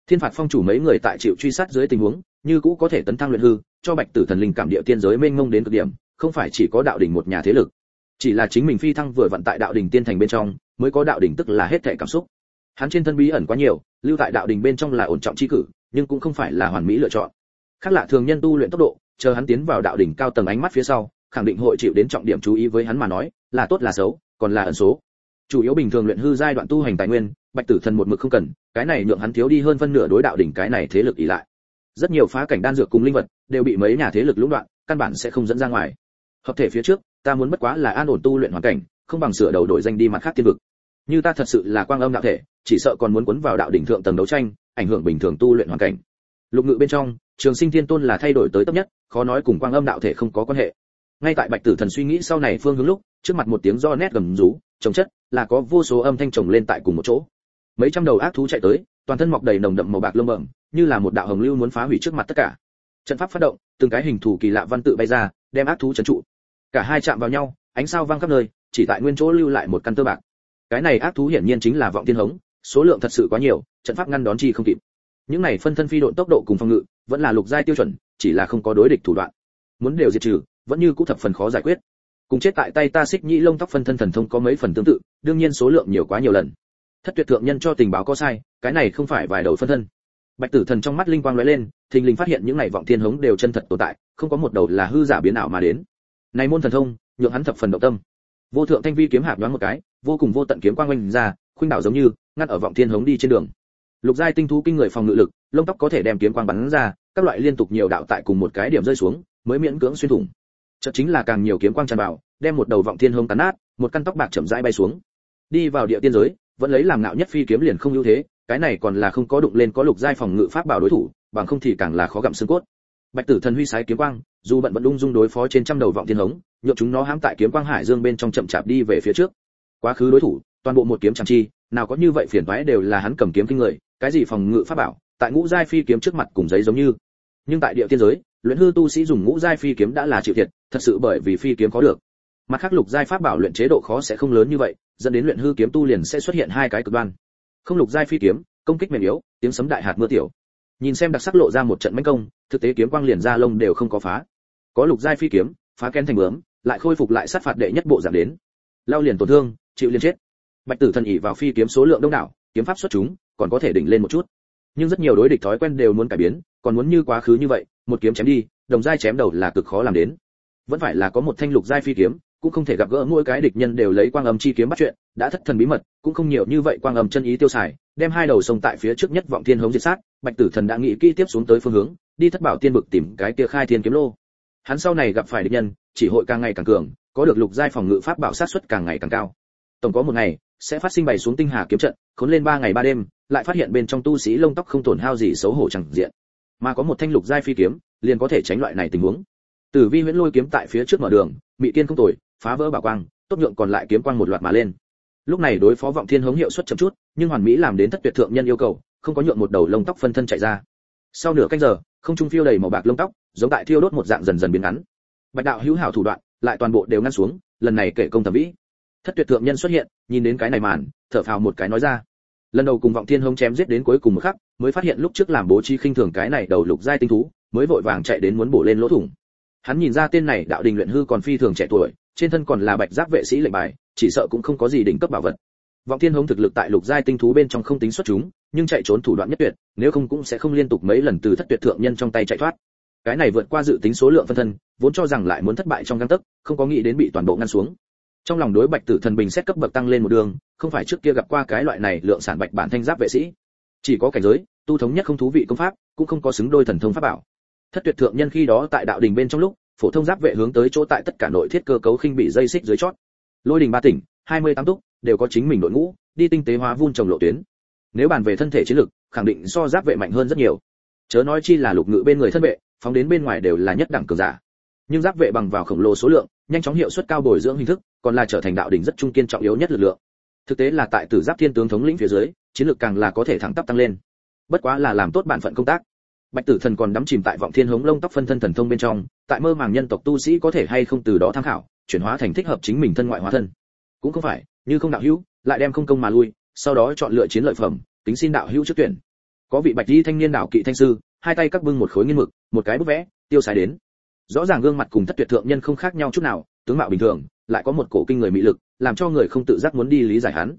A: Thiên phạt phong chủ mấy người tại chịu truy sát dưới tình huống, như cũ có thể tấn thăng luyện hư, cho bạch tử thần linh cảm địa tiên giới mênh mông đến cực điểm, không phải chỉ có đạo đình một nhà thế lực. Chỉ là chính mình phi thăng vừa vận tại đạo đình tiên thành bên trong, mới có đạo đình tức là hết thảy cảm xúc. Hắn trên thân bí ẩn quá nhiều, lưu tại đạo đình bên trong là ổn trọng chi cử, nhưng cũng không phải là hoàn mỹ lựa chọn khác lạ thường nhân tu luyện tốc độ, chờ hắn tiến vào đạo đỉnh cao tầng ánh mắt phía sau, khẳng định hội chịu đến trọng điểm chú ý với hắn mà nói, là tốt là xấu, còn là ẩn số. Chủ yếu bình thường luyện hư giai đoạn tu hành tài nguyên, bạch tử thần một mực không cần, cái này nhượng hắn thiếu đi hơn phân nửa đối đạo đỉnh cái này thế lực ỉ lại. Rất nhiều phá cảnh đan dược cùng linh vật, đều bị mấy nhà thế lực lũng đoạn, căn bản sẽ không dẫn ra ngoài. Hợp thể phía trước, ta muốn bất quá là an ổn tu luyện hoàn cảnh, không bằng sửa đầu đổi danh đi mặt khác tiên vực. Như ta thật sự là quang âm đạo thể, chỉ sợ còn muốn cuốn vào đạo đỉnh thượng tầng đấu tranh, ảnh hưởng bình thường tu luyện hoàn cảnh lục ngự bên trong, trường sinh thiên tôn là thay đổi tới tấp nhất, khó nói cùng quang âm đạo thể không có quan hệ. Ngay tại bạch tử thần suy nghĩ sau này phương hướng lúc, trước mặt một tiếng do nét gầm rú trồng chất, là có vô số âm thanh chồng lên tại cùng một chỗ. Mấy trăm đầu ác thú chạy tới, toàn thân mọc đầy nồng đậm màu bạc lông bẩm, như là một đạo hồng lưu muốn phá hủy trước mặt tất cả. Trận pháp phát động, từng cái hình thù kỳ lạ văn tự bay ra, đem ác thú trấn trụ. Cả hai chạm vào nhau, ánh sao vang khắp nơi, chỉ tại nguyên chỗ lưu lại một căn tơ bạc. Cái này ác thú hiển nhiên chính là vọng thiên hống, số lượng thật sự quá nhiều, trận pháp ngăn đón chi không kịp những này phân thân phi độn tốc độ cùng phòng ngự vẫn là lục giai tiêu chuẩn, chỉ là không có đối địch thủ đoạn. Muốn đều diệt trừ, vẫn như cũ thập phần khó giải quyết. Cùng chết tại tay ta xích nhĩ lông tóc phân thân thần thông có mấy phần tương tự, đương nhiên số lượng nhiều quá nhiều lần. Thất tuyệt thượng nhân cho tình báo có sai, cái này không phải vài đầu phân thân. Bạch tử thần trong mắt linh quang lóe lên, thình lình phát hiện những này vọng thiên hống đều chân thật tồn tại, không có một đầu là hư giả biến ảo mà đến. Này môn thần thông, nhượng hắn thập phần động tâm. Vô thượng thanh vi kiếm hạp đoán một cái, vô cùng vô tận kiếm quang quanh ra, khuynh đảo giống như, ngăn ở vọng thiên hống đi trên đường lục giai tinh thú kinh người phòng ngự lực, lông tóc có thể đem kiếm quang bắn ra, các loại liên tục nhiều đạo tại cùng một cái điểm rơi xuống, mới miễn cưỡng xuyên thủng. Chợt chính là càng nhiều kiếm quang tràn vào, đem một đầu vọng thiên hông tán nát, một căn tóc bạc chậm rãi bay xuống. Đi vào địa tiên giới, vẫn lấy làm ngạo nhất phi kiếm liền không ưu thế, cái này còn là không có đụng lên có lục giai phòng ngự pháp bảo đối thủ, bằng không thì càng là khó gặm xương cốt. Bạch tử thần huy sái kiếm quang, dù bận vẫn ung dung đối phó trên trăm đầu vọng thiên hống nhộn chúng nó hãm tại kiếm quang hải dương bên trong chậm chạp đi về phía trước. Quá khứ đối thủ, toàn bộ một kiếm chẳng chi, nào có như vậy phiền toái đều là hắn cầm kiếm kinh người cái gì phòng ngự pháp bảo, tại ngũ giai phi kiếm trước mặt cùng giấy giống như. Nhưng tại địa tiên giới, luyện hư tu sĩ dùng ngũ giai phi kiếm đã là chịu thiệt, thật sự bởi vì phi kiếm có được. Mặt khác lục giai pháp bảo luyện chế độ khó sẽ không lớn như vậy, dẫn đến luyện hư kiếm tu liền sẽ xuất hiện hai cái cực đoan. Không lục giai phi kiếm, công kích mềm yếu, tiếng sấm đại hạt mưa tiểu. Nhìn xem đặc sắc lộ ra một trận mãnh công, thực tế kiếm quang liền ra lông đều không có phá. Có lục giai phi kiếm, phá ken thành bướm, lại khôi phục lại sát phạt đệ nhất bộ giảm đến. Lao liền tổn thương, chịu liền chết. Bạch tử thần ỉ vào phi kiếm số lượng đông đảo kiếm pháp xuất chúng, còn có thể đỉnh lên một chút. Nhưng rất nhiều đối địch thói quen đều muốn cải biến, còn muốn như quá khứ như vậy, một kiếm chém đi, đồng giai chém đầu là cực khó làm đến. Vẫn phải là có một thanh lục giai phi kiếm, cũng không thể gặp gỡ mỗi cái địch nhân đều lấy quang âm chi kiếm bắt chuyện, đã thất thần bí mật, cũng không nhiều như vậy quang âm chân ý tiêu xài, đem hai đầu sông tại phía trước nhất vọng thiên hống diệt sát, bạch tử thần đã nghĩ kỹ tiếp xuống tới phương hướng, đi thất bảo tiên vực tìm cái kia khai thiên kiếm lô. Hắn sau này gặp phải địch nhân, chỉ hội càng ngày càng cường, có được lục giai phòng ngự pháp bảo sát xuất càng ngày càng cao. Tổng có một ngày sẽ phát sinh bày xuống tinh hà kiếm trận, khốn lên ba ngày ba đêm, lại phát hiện bên trong tu sĩ lông tóc không tổn hao gì xấu hổ chẳng diện. Mà có một thanh lục giai phi kiếm, liền có thể tránh loại này tình huống. Tử vi huyễn lôi kiếm tại phía trước mở đường, mị tiên không tồi, phá vỡ bảo quang, tốt nhượng còn lại kiếm quang một loạt mà lên. Lúc này đối phó vọng thiên hống hiệu suất chậm chút, nhưng hoàn mỹ làm đến thất tuyệt thượng nhân yêu cầu, không có nhượng một đầu lông tóc phân thân chạy ra. Sau nửa canh giờ, không trung phiêu đầy màu bạc lông tóc, giống tại thiêu đốt một dạng dần dần biến ngắn. Bạch đạo hữu hảo thủ đoạn, lại toàn bộ đều ngăn xuống, lần này kể công thẩm vĩ thất tuyệt thượng nhân xuất hiện, nhìn đến cái này màn, thở phào một cái nói ra. Lần đầu cùng vọng thiên hống chém giết đến cuối cùng một khắc, mới phát hiện lúc trước làm bố trí khinh thường cái này đầu lục giai tinh thú, mới vội vàng chạy đến muốn bổ lên lỗ thủng. Hắn nhìn ra tên này đạo đình luyện hư còn phi thường trẻ tuổi, trên thân còn là bạch giáp vệ sĩ lệnh bài, chỉ sợ cũng không có gì đỉnh cấp bảo vật. Vọng thiên hống thực lực tại lục giai tinh thú bên trong không tính xuất chúng, nhưng chạy trốn thủ đoạn nhất tuyệt, nếu không cũng sẽ không liên tục mấy lần từ thất tuyệt thượng nhân trong tay chạy thoát. Cái này vượt qua dự tính số lượng phân thân, vốn cho rằng lại muốn thất bại trong găng tấc, không có nghĩ đến bị toàn bộ ngăn xuống trong lòng đối bạch tử thần bình xét cấp bậc tăng lên một đường, không phải trước kia gặp qua cái loại này lượng sản bạch bản thanh giáp vệ sĩ. Chỉ có cảnh giới, tu thống nhất không thú vị công pháp, cũng không có xứng đôi thần thông pháp bảo. Thất tuyệt thượng nhân khi đó tại đạo đình bên trong lúc, phổ thông giáp vệ hướng tới chỗ tại tất cả nội thiết cơ cấu khinh bị dây xích dưới chót. Lôi đình ba tỉnh, hai mươi tám túc, đều có chính mình đội ngũ, đi tinh tế hóa vun trồng lộ tuyến. Nếu bàn về thân thể chiến lực, khẳng định so giáp vệ mạnh hơn rất nhiều. Chớ nói chi là lục ngự bên người thân vệ, phóng đến bên ngoài đều là nhất đẳng cường giả. Nhưng giáp vệ bằng vào khổng lồ số lượng nhanh chóng hiệu suất cao bồi dưỡng hình thức, còn là trở thành đạo đỉnh rất trung kiên trọng yếu nhất lực lượng. Thực tế là tại tử giáp thiên tướng thống lĩnh phía dưới, chiến lược càng là có thể thẳng tắp tăng lên. Bất quá là làm tốt bản phận công tác. Bạch tử thần còn đắm chìm tại vọng thiên hống lông tóc phân thân thần thông bên trong, tại mơ màng nhân tộc tu sĩ có thể hay không từ đó tham khảo, chuyển hóa thành thích hợp chính mình thân ngoại hóa thân. Cũng không phải, như không đạo hữu, lại đem không công mà lui, sau đó chọn lựa chiến lợi phẩm tính xin đạo hữu trước tuyển. Có vị bạch y thanh niên đạo kỵ thanh sư, hai tay các bưng một khối nghiên mực, một cái bút vẽ, tiêu xài đến rõ ràng gương mặt cùng thất tuyệt thượng nhân không khác nhau chút nào, tướng mạo bình thường, lại có một cổ kinh người mỹ lực, làm cho người không tự giác muốn đi lý giải hắn.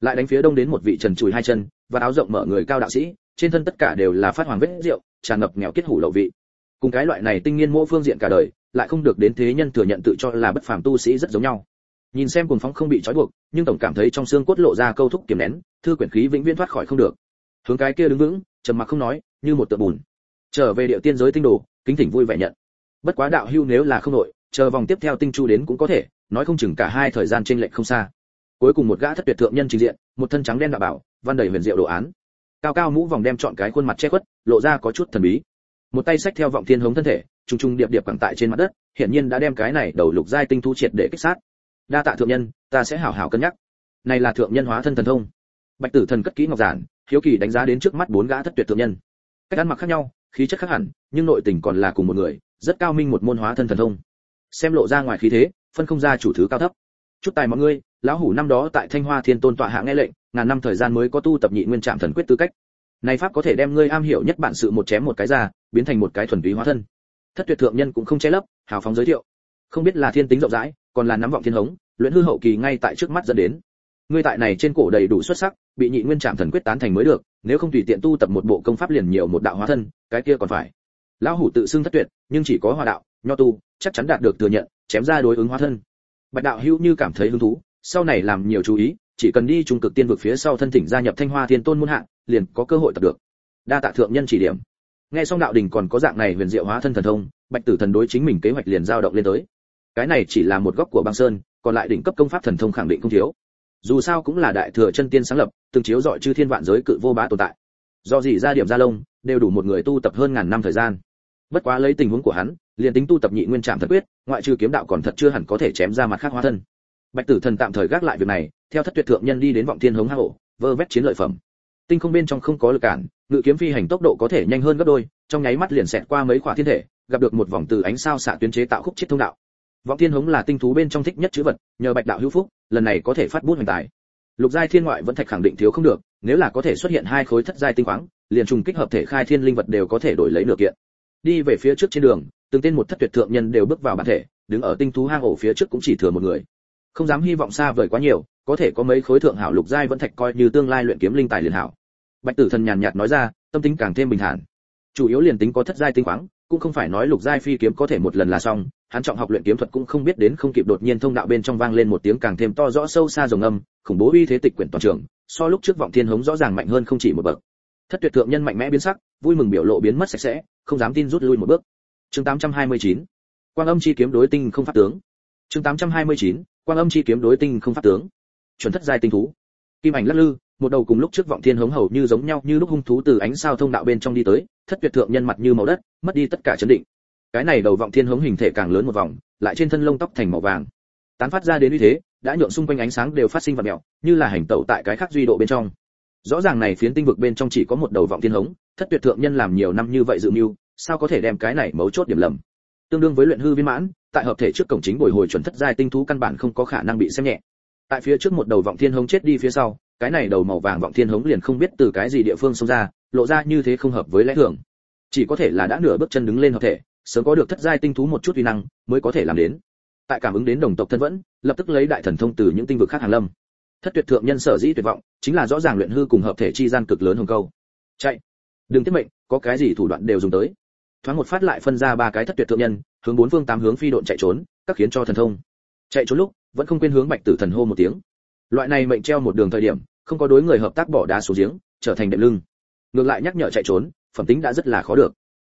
A: Lại đánh phía đông đến một vị trần chùi hai chân, và áo rộng mở người cao đạo sĩ, trên thân tất cả đều là phát hoàng vết rượu, tràn ngập nghèo kết hủ lậu vị. Cùng cái loại này tinh nhiên mỗi phương diện cả đời, lại không được đến thế nhân thừa nhận tự cho là bất phàm tu sĩ rất giống nhau. Nhìn xem cùng phóng không bị trói buộc, nhưng tổng cảm thấy trong xương cốt lộ ra câu thúc kiềm nén, thư quyển khí vĩnh viễn thoát khỏi không được. Hướng cái kia đứng vững, trầm mặc không nói, như một tượng bùn. Trở về địa tiên giới tinh đồ, kính thỉnh vui vẻ nhận bất quá đạo hưu nếu là không nội chờ vòng tiếp theo tinh chu đến cũng có thể, nói không chừng cả hai thời gian trên lệnh không xa. Cuối cùng một gã thất tuyệt thượng nhân trình diện, một thân trắng đen đạo bảo, văn đầy huyền diệu đồ án. Cao cao mũ vòng đem chọn cái khuôn mặt che khuất, lộ ra có chút thần bí. Một tay sách theo vọng thiên hống thân thể trung trung điệp điệp cẳng tại trên mặt đất, hiển nhiên đã đem cái này đầu lục giai tinh thu triệt để kích sát. Đa tạ thượng nhân, ta sẽ hảo hảo cân nhắc. Này là thượng nhân hóa thân thần thông. Bạch tử thần cất kỹ ngọc giản, hiếu kỳ đánh giá đến trước mắt bốn gã thất tuyệt thượng nhân. Cách ăn mặc khác nhau, khí chất khác hẳn, nhưng nội tình còn là cùng một người rất cao minh một môn hóa thân thần thông. Xem lộ ra ngoài khí thế, phân không ra chủ thứ cao thấp. Chút tài mọi người, lão hủ năm đó tại thanh hoa thiên tôn tọa hạ nghe lệnh, ngàn năm thời gian mới có tu tập nhị nguyên trạm thần quyết tư cách. Này pháp có thể đem ngươi am hiểu nhất bản sự một chém một cái ra, biến thành một cái thuần túy hóa thân. Thất tuyệt thượng nhân cũng không che lấp, hào phóng giới thiệu. Không biết là thiên tính rộng rãi, còn là nắm vọng thiên hống, luyện hư hậu kỳ ngay tại trước mắt dẫn đến. Ngươi tại này trên cổ đầy đủ xuất sắc, bị nhị nguyên trạm thần quyết tán thành mới được, nếu không tùy tiện tu tập một bộ công pháp liền nhiều một đạo hóa thân, cái kia còn phải lão hủ tự xưng thất tuyệt, nhưng chỉ có hòa đạo, nho tu, chắc chắn đạt được thừa nhận, chém ra đối ứng hóa thân. Bạch đạo hữu như cảm thấy hứng thú, sau này làm nhiều chú ý, chỉ cần đi trung cực tiên vực phía sau thân thỉnh gia nhập thanh hoa thiên tôn muôn hạng, liền có cơ hội tập được. Đa tạ thượng nhân chỉ điểm. Nghe xong đạo đình còn có dạng này huyền diệu hóa thân thần thông, bạch tử thần đối chính mình kế hoạch liền dao động lên tới. Cái này chỉ là một góc của băng sơn, còn lại đỉnh cấp công pháp thần thông khẳng định không thiếu. Dù sao cũng là đại thừa chân tiên sáng lập, từng chiếu dọi chư thiên vạn giới cự vô bá tồn tại. Do gì ra điểm gia lông, đều đủ một người tu tập hơn ngàn năm thời gian bất quá lấy tình huống của hắn, liền tính tu tập nhị nguyên trạm thật quyết, ngoại trừ kiếm đạo còn thật chưa hẳn có thể chém ra mặt khác hóa thân. Bạch tử thần tạm thời gác lại việc này, theo thất tuyệt thượng nhân đi đến vọng thiên hống hang ổ vơ vét chiến lợi phẩm. Tinh không bên trong không có lực cản, ngự kiếm phi hành tốc độ có thể nhanh hơn gấp đôi, trong nháy mắt liền xẹt qua mấy khỏa thiên thể, gặp được một vòng từ ánh sao xạ tuyến chế tạo khúc chết thông đạo. Vọng thiên hống là tinh thú bên trong thích nhất chữ vật, nhờ bạch đạo hữu phúc, lần này có thể phát bút hoành tài. Lục giai thiên ngoại vẫn thạch khẳng định thiếu không được, nếu là có thể xuất hiện hai khối thất giai tinh khoáng, liền trùng kích hợp thể khai thiên linh vật đều có thể đổi lấy nửa kiện đi về phía trước trên đường, từng tên một thất tuyệt thượng nhân đều bước vào bản thể, đứng ở tinh thú hang ổ phía trước cũng chỉ thừa một người. Không dám hy vọng xa vời quá nhiều, có thể có mấy khối thượng hảo lục giai vẫn thạch coi như tương lai luyện kiếm linh tài liền hảo. Bạch tử thần nhàn nhạt nói ra, tâm tính càng thêm bình thản. Chủ yếu liền tính có thất giai tinh khoáng, cũng không phải nói lục giai phi kiếm có thể một lần là xong, hắn trọng học luyện kiếm thuật cũng không biết đến không kịp đột nhiên thông đạo bên trong vang lên một tiếng càng thêm to rõ sâu xa rồng âm, khủng bố uy thế tịch quyển toàn trường, so lúc trước vọng thiên hống rõ ràng mạnh hơn không chỉ một bậc thất tuyệt thượng nhân mạnh mẽ biến sắc, vui mừng biểu lộ biến mất sạch sẽ, không dám tin rút lui một bước. Chương 829 quang âm chi kiếm đối tinh không phát tướng. Chương 829 quang âm chi kiếm đối tinh không phát tướng. Chuẩn thất giai tinh thú. Kim ảnh lắc lư, một đầu cùng lúc trước vọng thiên hống hầu như giống nhau như lúc hung thú từ ánh sao thông đạo bên trong đi tới, thất tuyệt thượng nhân mặt như màu đất, mất đi tất cả chấn định. Cái này đầu vọng thiên hống hình thể càng lớn một vòng, lại trên thân lông tóc thành màu vàng. Tán phát ra đến uy thế, đã nhượng xung quanh ánh sáng đều phát sinh vật mèo như là hành tẩu tại cái khác duy độ bên trong rõ ràng này phiến tinh vực bên trong chỉ có một đầu vọng thiên hống, thất tuyệt thượng nhân làm nhiều năm như vậy dự mưu, sao có thể đem cái này mấu chốt điểm lầm? Tương đương với luyện hư viên mãn, tại hợp thể trước cổng chính bồi hồi chuẩn thất giai tinh thú căn bản không có khả năng bị xem nhẹ. Tại phía trước một đầu vọng thiên hống chết đi phía sau, cái này đầu màu vàng vọng thiên hống liền không biết từ cái gì địa phương xông ra, lộ ra như thế không hợp với lẽ thường. Chỉ có thể là đã nửa bước chân đứng lên hợp thể, sớm có được thất giai tinh thú một chút uy năng, mới có thể làm đến. Tại cảm ứng đến đồng tộc thân vẫn, lập tức lấy đại thần thông từ những tinh vực khác hàng lâm thất tuyệt thượng nhân sở dĩ tuyệt vọng, chính là rõ ràng luyện hư cùng hợp thể chi gian cực lớn hồng câu. Chạy. Đừng tiết mệnh, có cái gì thủ đoạn đều dùng tới. Thoáng một phát lại phân ra ba cái thất tuyệt thượng nhân, hướng bốn phương tám hướng phi độn chạy trốn, các khiến cho thần thông. Chạy trốn lúc, vẫn không quên hướng bạch tử thần hô một tiếng. Loại này mệnh treo một đường thời điểm, không có đối người hợp tác bỏ đá xuống giếng, trở thành đệm lưng. Ngược lại nhắc nhở chạy trốn, phẩm tính đã rất là khó được.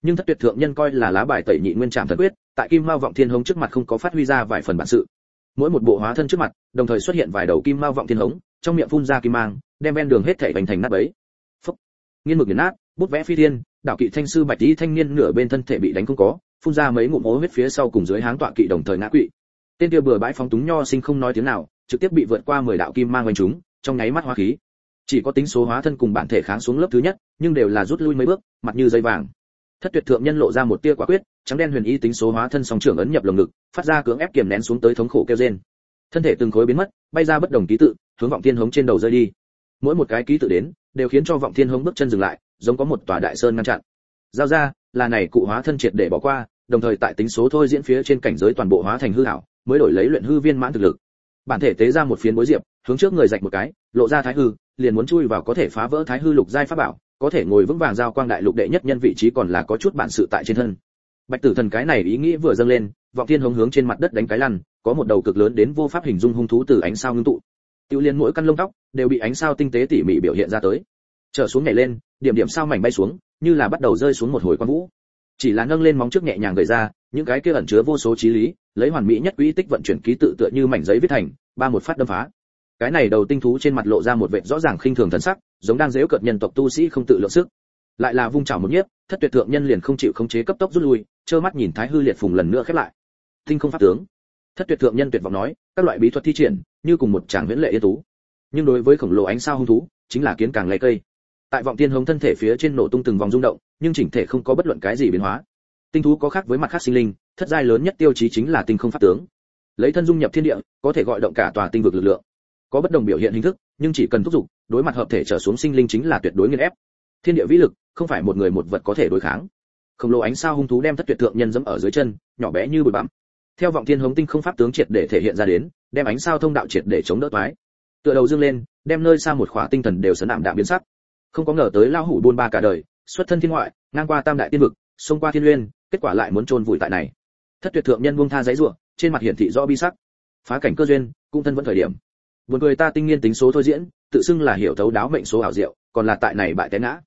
A: Nhưng thất tuyệt thượng nhân coi là lá bài tẩy nhị nguyên trạm thần quyết, tại kim mao vọng thiên hống trước mặt không có phát huy ra vài phần bản sự mỗi một bộ hóa thân trước mặt, đồng thời xuất hiện vài đầu kim mao vọng thiên hống, trong miệng phun ra kim mang, đem ven đường hết thảy bành thành nát bấy. Phúc. Nghiên mực nghiền nát, bút vẽ phi thiên đạo kỵ thanh sư bạch tí thanh niên nửa bên thân thể bị đánh không có, phun ra mấy ngụm ố huyết phía sau cùng dưới háng tọa kỵ đồng thời ngã quỵ. Tên kia bừa bãi phóng túng nho sinh không nói tiếng nào, trực tiếp bị vượt qua mười đạo kim mang quanh chúng trong nháy mắt hóa khí. Chỉ có tính số hóa thân cùng bản thể kháng xuống lớp thứ nhất, nhưng đều là rút lui mấy bước, mặt như dây vàng thất tuyệt thượng nhân lộ ra một tia quả quyết, trắng đen huyền y tính số hóa thân song trưởng ấn nhập lồng ngực, phát ra cưỡng ép kiềm nén xuống tới thống khổ kêu rên. Thân thể từng khối biến mất, bay ra bất đồng ký tự, hướng vọng thiên hống trên đầu rơi đi. Mỗi một cái ký tự đến, đều khiến cho vọng thiên hống bước chân dừng lại, giống có một tòa đại sơn ngăn chặn. Giao ra, là này cụ hóa thân triệt để bỏ qua, đồng thời tại tính số thôi diễn phía trên cảnh giới toàn bộ hóa thành hư hảo, mới đổi lấy luyện hư viên mãn thực lực. Bản thể tế ra một phiến bối diệp, hướng trước người rạch một cái, lộ ra thái hư, liền muốn chui vào có thể phá vỡ thái hư lục giai pháp bảo có thể ngồi vững vàng giao quang đại lục đệ nhất nhân vị trí còn là có chút bản sự tại trên thân. Bạch tử thần cái này ý nghĩ vừa dâng lên, vọng thiên hống hướng trên mặt đất đánh cái lăn, có một đầu cực lớn đến vô pháp hình dung hung thú từ ánh sao ngưng tụ. Tiêu liên mỗi căn lông tóc đều bị ánh sao tinh tế tỉ mỉ biểu hiện ra tới. Trở xuống nhảy lên, điểm điểm sao mảnh bay xuống, như là bắt đầu rơi xuống một hồi quan vũ. Chỉ là nâng lên móng trước nhẹ nhàng gầy ra, những cái kia ẩn chứa vô số trí lý, lấy hoàn mỹ nhất quỹ tích vận chuyển ký tự tựa như mảnh giấy viết thành, ba một phát đâm phá cái này đầu tinh thú trên mặt lộ ra một vẻ rõ ràng khinh thường thần sắc, giống đang dễu cợt nhân tộc tu sĩ không tự lượng sức. Lại là vung chảo một nhiếp, thất tuyệt thượng nhân liền không chịu khống chế cấp tốc rút lui, trơ mắt nhìn thái hư liệt phùng lần nữa khép lại. Tinh không pháp tướng. Thất tuyệt thượng nhân tuyệt vọng nói, các loại bí thuật thi triển, như cùng một tràng viễn lệ yên tú. Nhưng đối với khổng lồ ánh sao hung thú, chính là kiến càng lay cây. Tại vọng tiên hống thân thể phía trên nổ tung từng vòng rung động, nhưng chỉnh thể không có bất luận cái gì biến hóa. Tinh thú có khác với mặt khác sinh linh, thất giai lớn nhất tiêu chí chính là tinh không pháp tướng. Lấy thân dung nhập thiên địa, có thể gọi động cả tòa tinh vực lực lượng có bất đồng biểu hiện hình thức, nhưng chỉ cần thúc giục, đối mặt hợp thể trở xuống sinh linh chính là tuyệt đối nghiền ép. Thiên địa vĩ lực, không phải một người một vật có thể đối kháng. Khổng lồ ánh sao hung thú đem thất tuyệt thượng nhân dẫm ở dưới chân, nhỏ bé như bụi bặm. Theo vọng thiên hống tinh không pháp tướng triệt để thể hiện ra đến, đem ánh sao thông đạo triệt để chống đỡ toái. Tựa đầu dương lên, đem nơi xa một khỏa tinh thần đều sấn ảm đạm biến sắc. Không có ngờ tới lao hủ buôn ba cả đời, xuất thân thiên ngoại, ngang qua tam đại tiên vực, xông qua thiên uyên, kết quả lại muốn chôn vùi tại này. Thất tuyệt thượng nhân buông tha giấy rủa, trên mặt hiển thị rõ bi sắc. Phá cảnh cơ duyên cung thân vẫn thời điểm buồn cười ta tinh nghiên tính số thôi diễn, tự xưng là hiểu thấu đáo mệnh số ảo diệu, còn là tại này bại té ngã.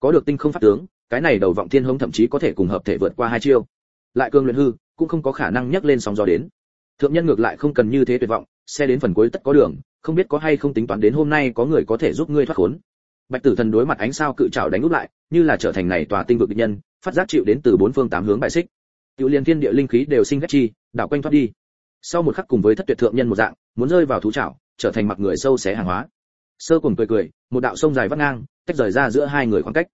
A: Có được tinh không pháp tướng, cái này đầu vọng thiên hống thậm chí có thể cùng hợp thể vượt qua hai chiêu. Lại cương luyện hư, cũng không có khả năng nhấc lên sóng gió đến. Thượng nhân ngược lại không cần như thế tuyệt vọng, xe đến phần cuối tất có đường, không biết có hay không tính toán đến hôm nay có người có thể giúp ngươi thoát khốn. Bạch tử thần đối mặt ánh sao cự trảo đánh úp lại, như là trở thành này tòa tinh vực địch nhân, phát giác chịu đến từ bốn phương tám hướng bại xích. Tiểu liên thiên địa linh khí đều sinh ghét chi, đảo quanh thoát đi. Sau một khắc cùng với thất tuyệt thượng nhân một dạng, muốn rơi vào thú trảo trở thành mặc người sâu xé hàng hóa. Sơ cùng cười cười, một đạo sông dài vắt ngang, tách rời ra giữa hai người khoảng cách.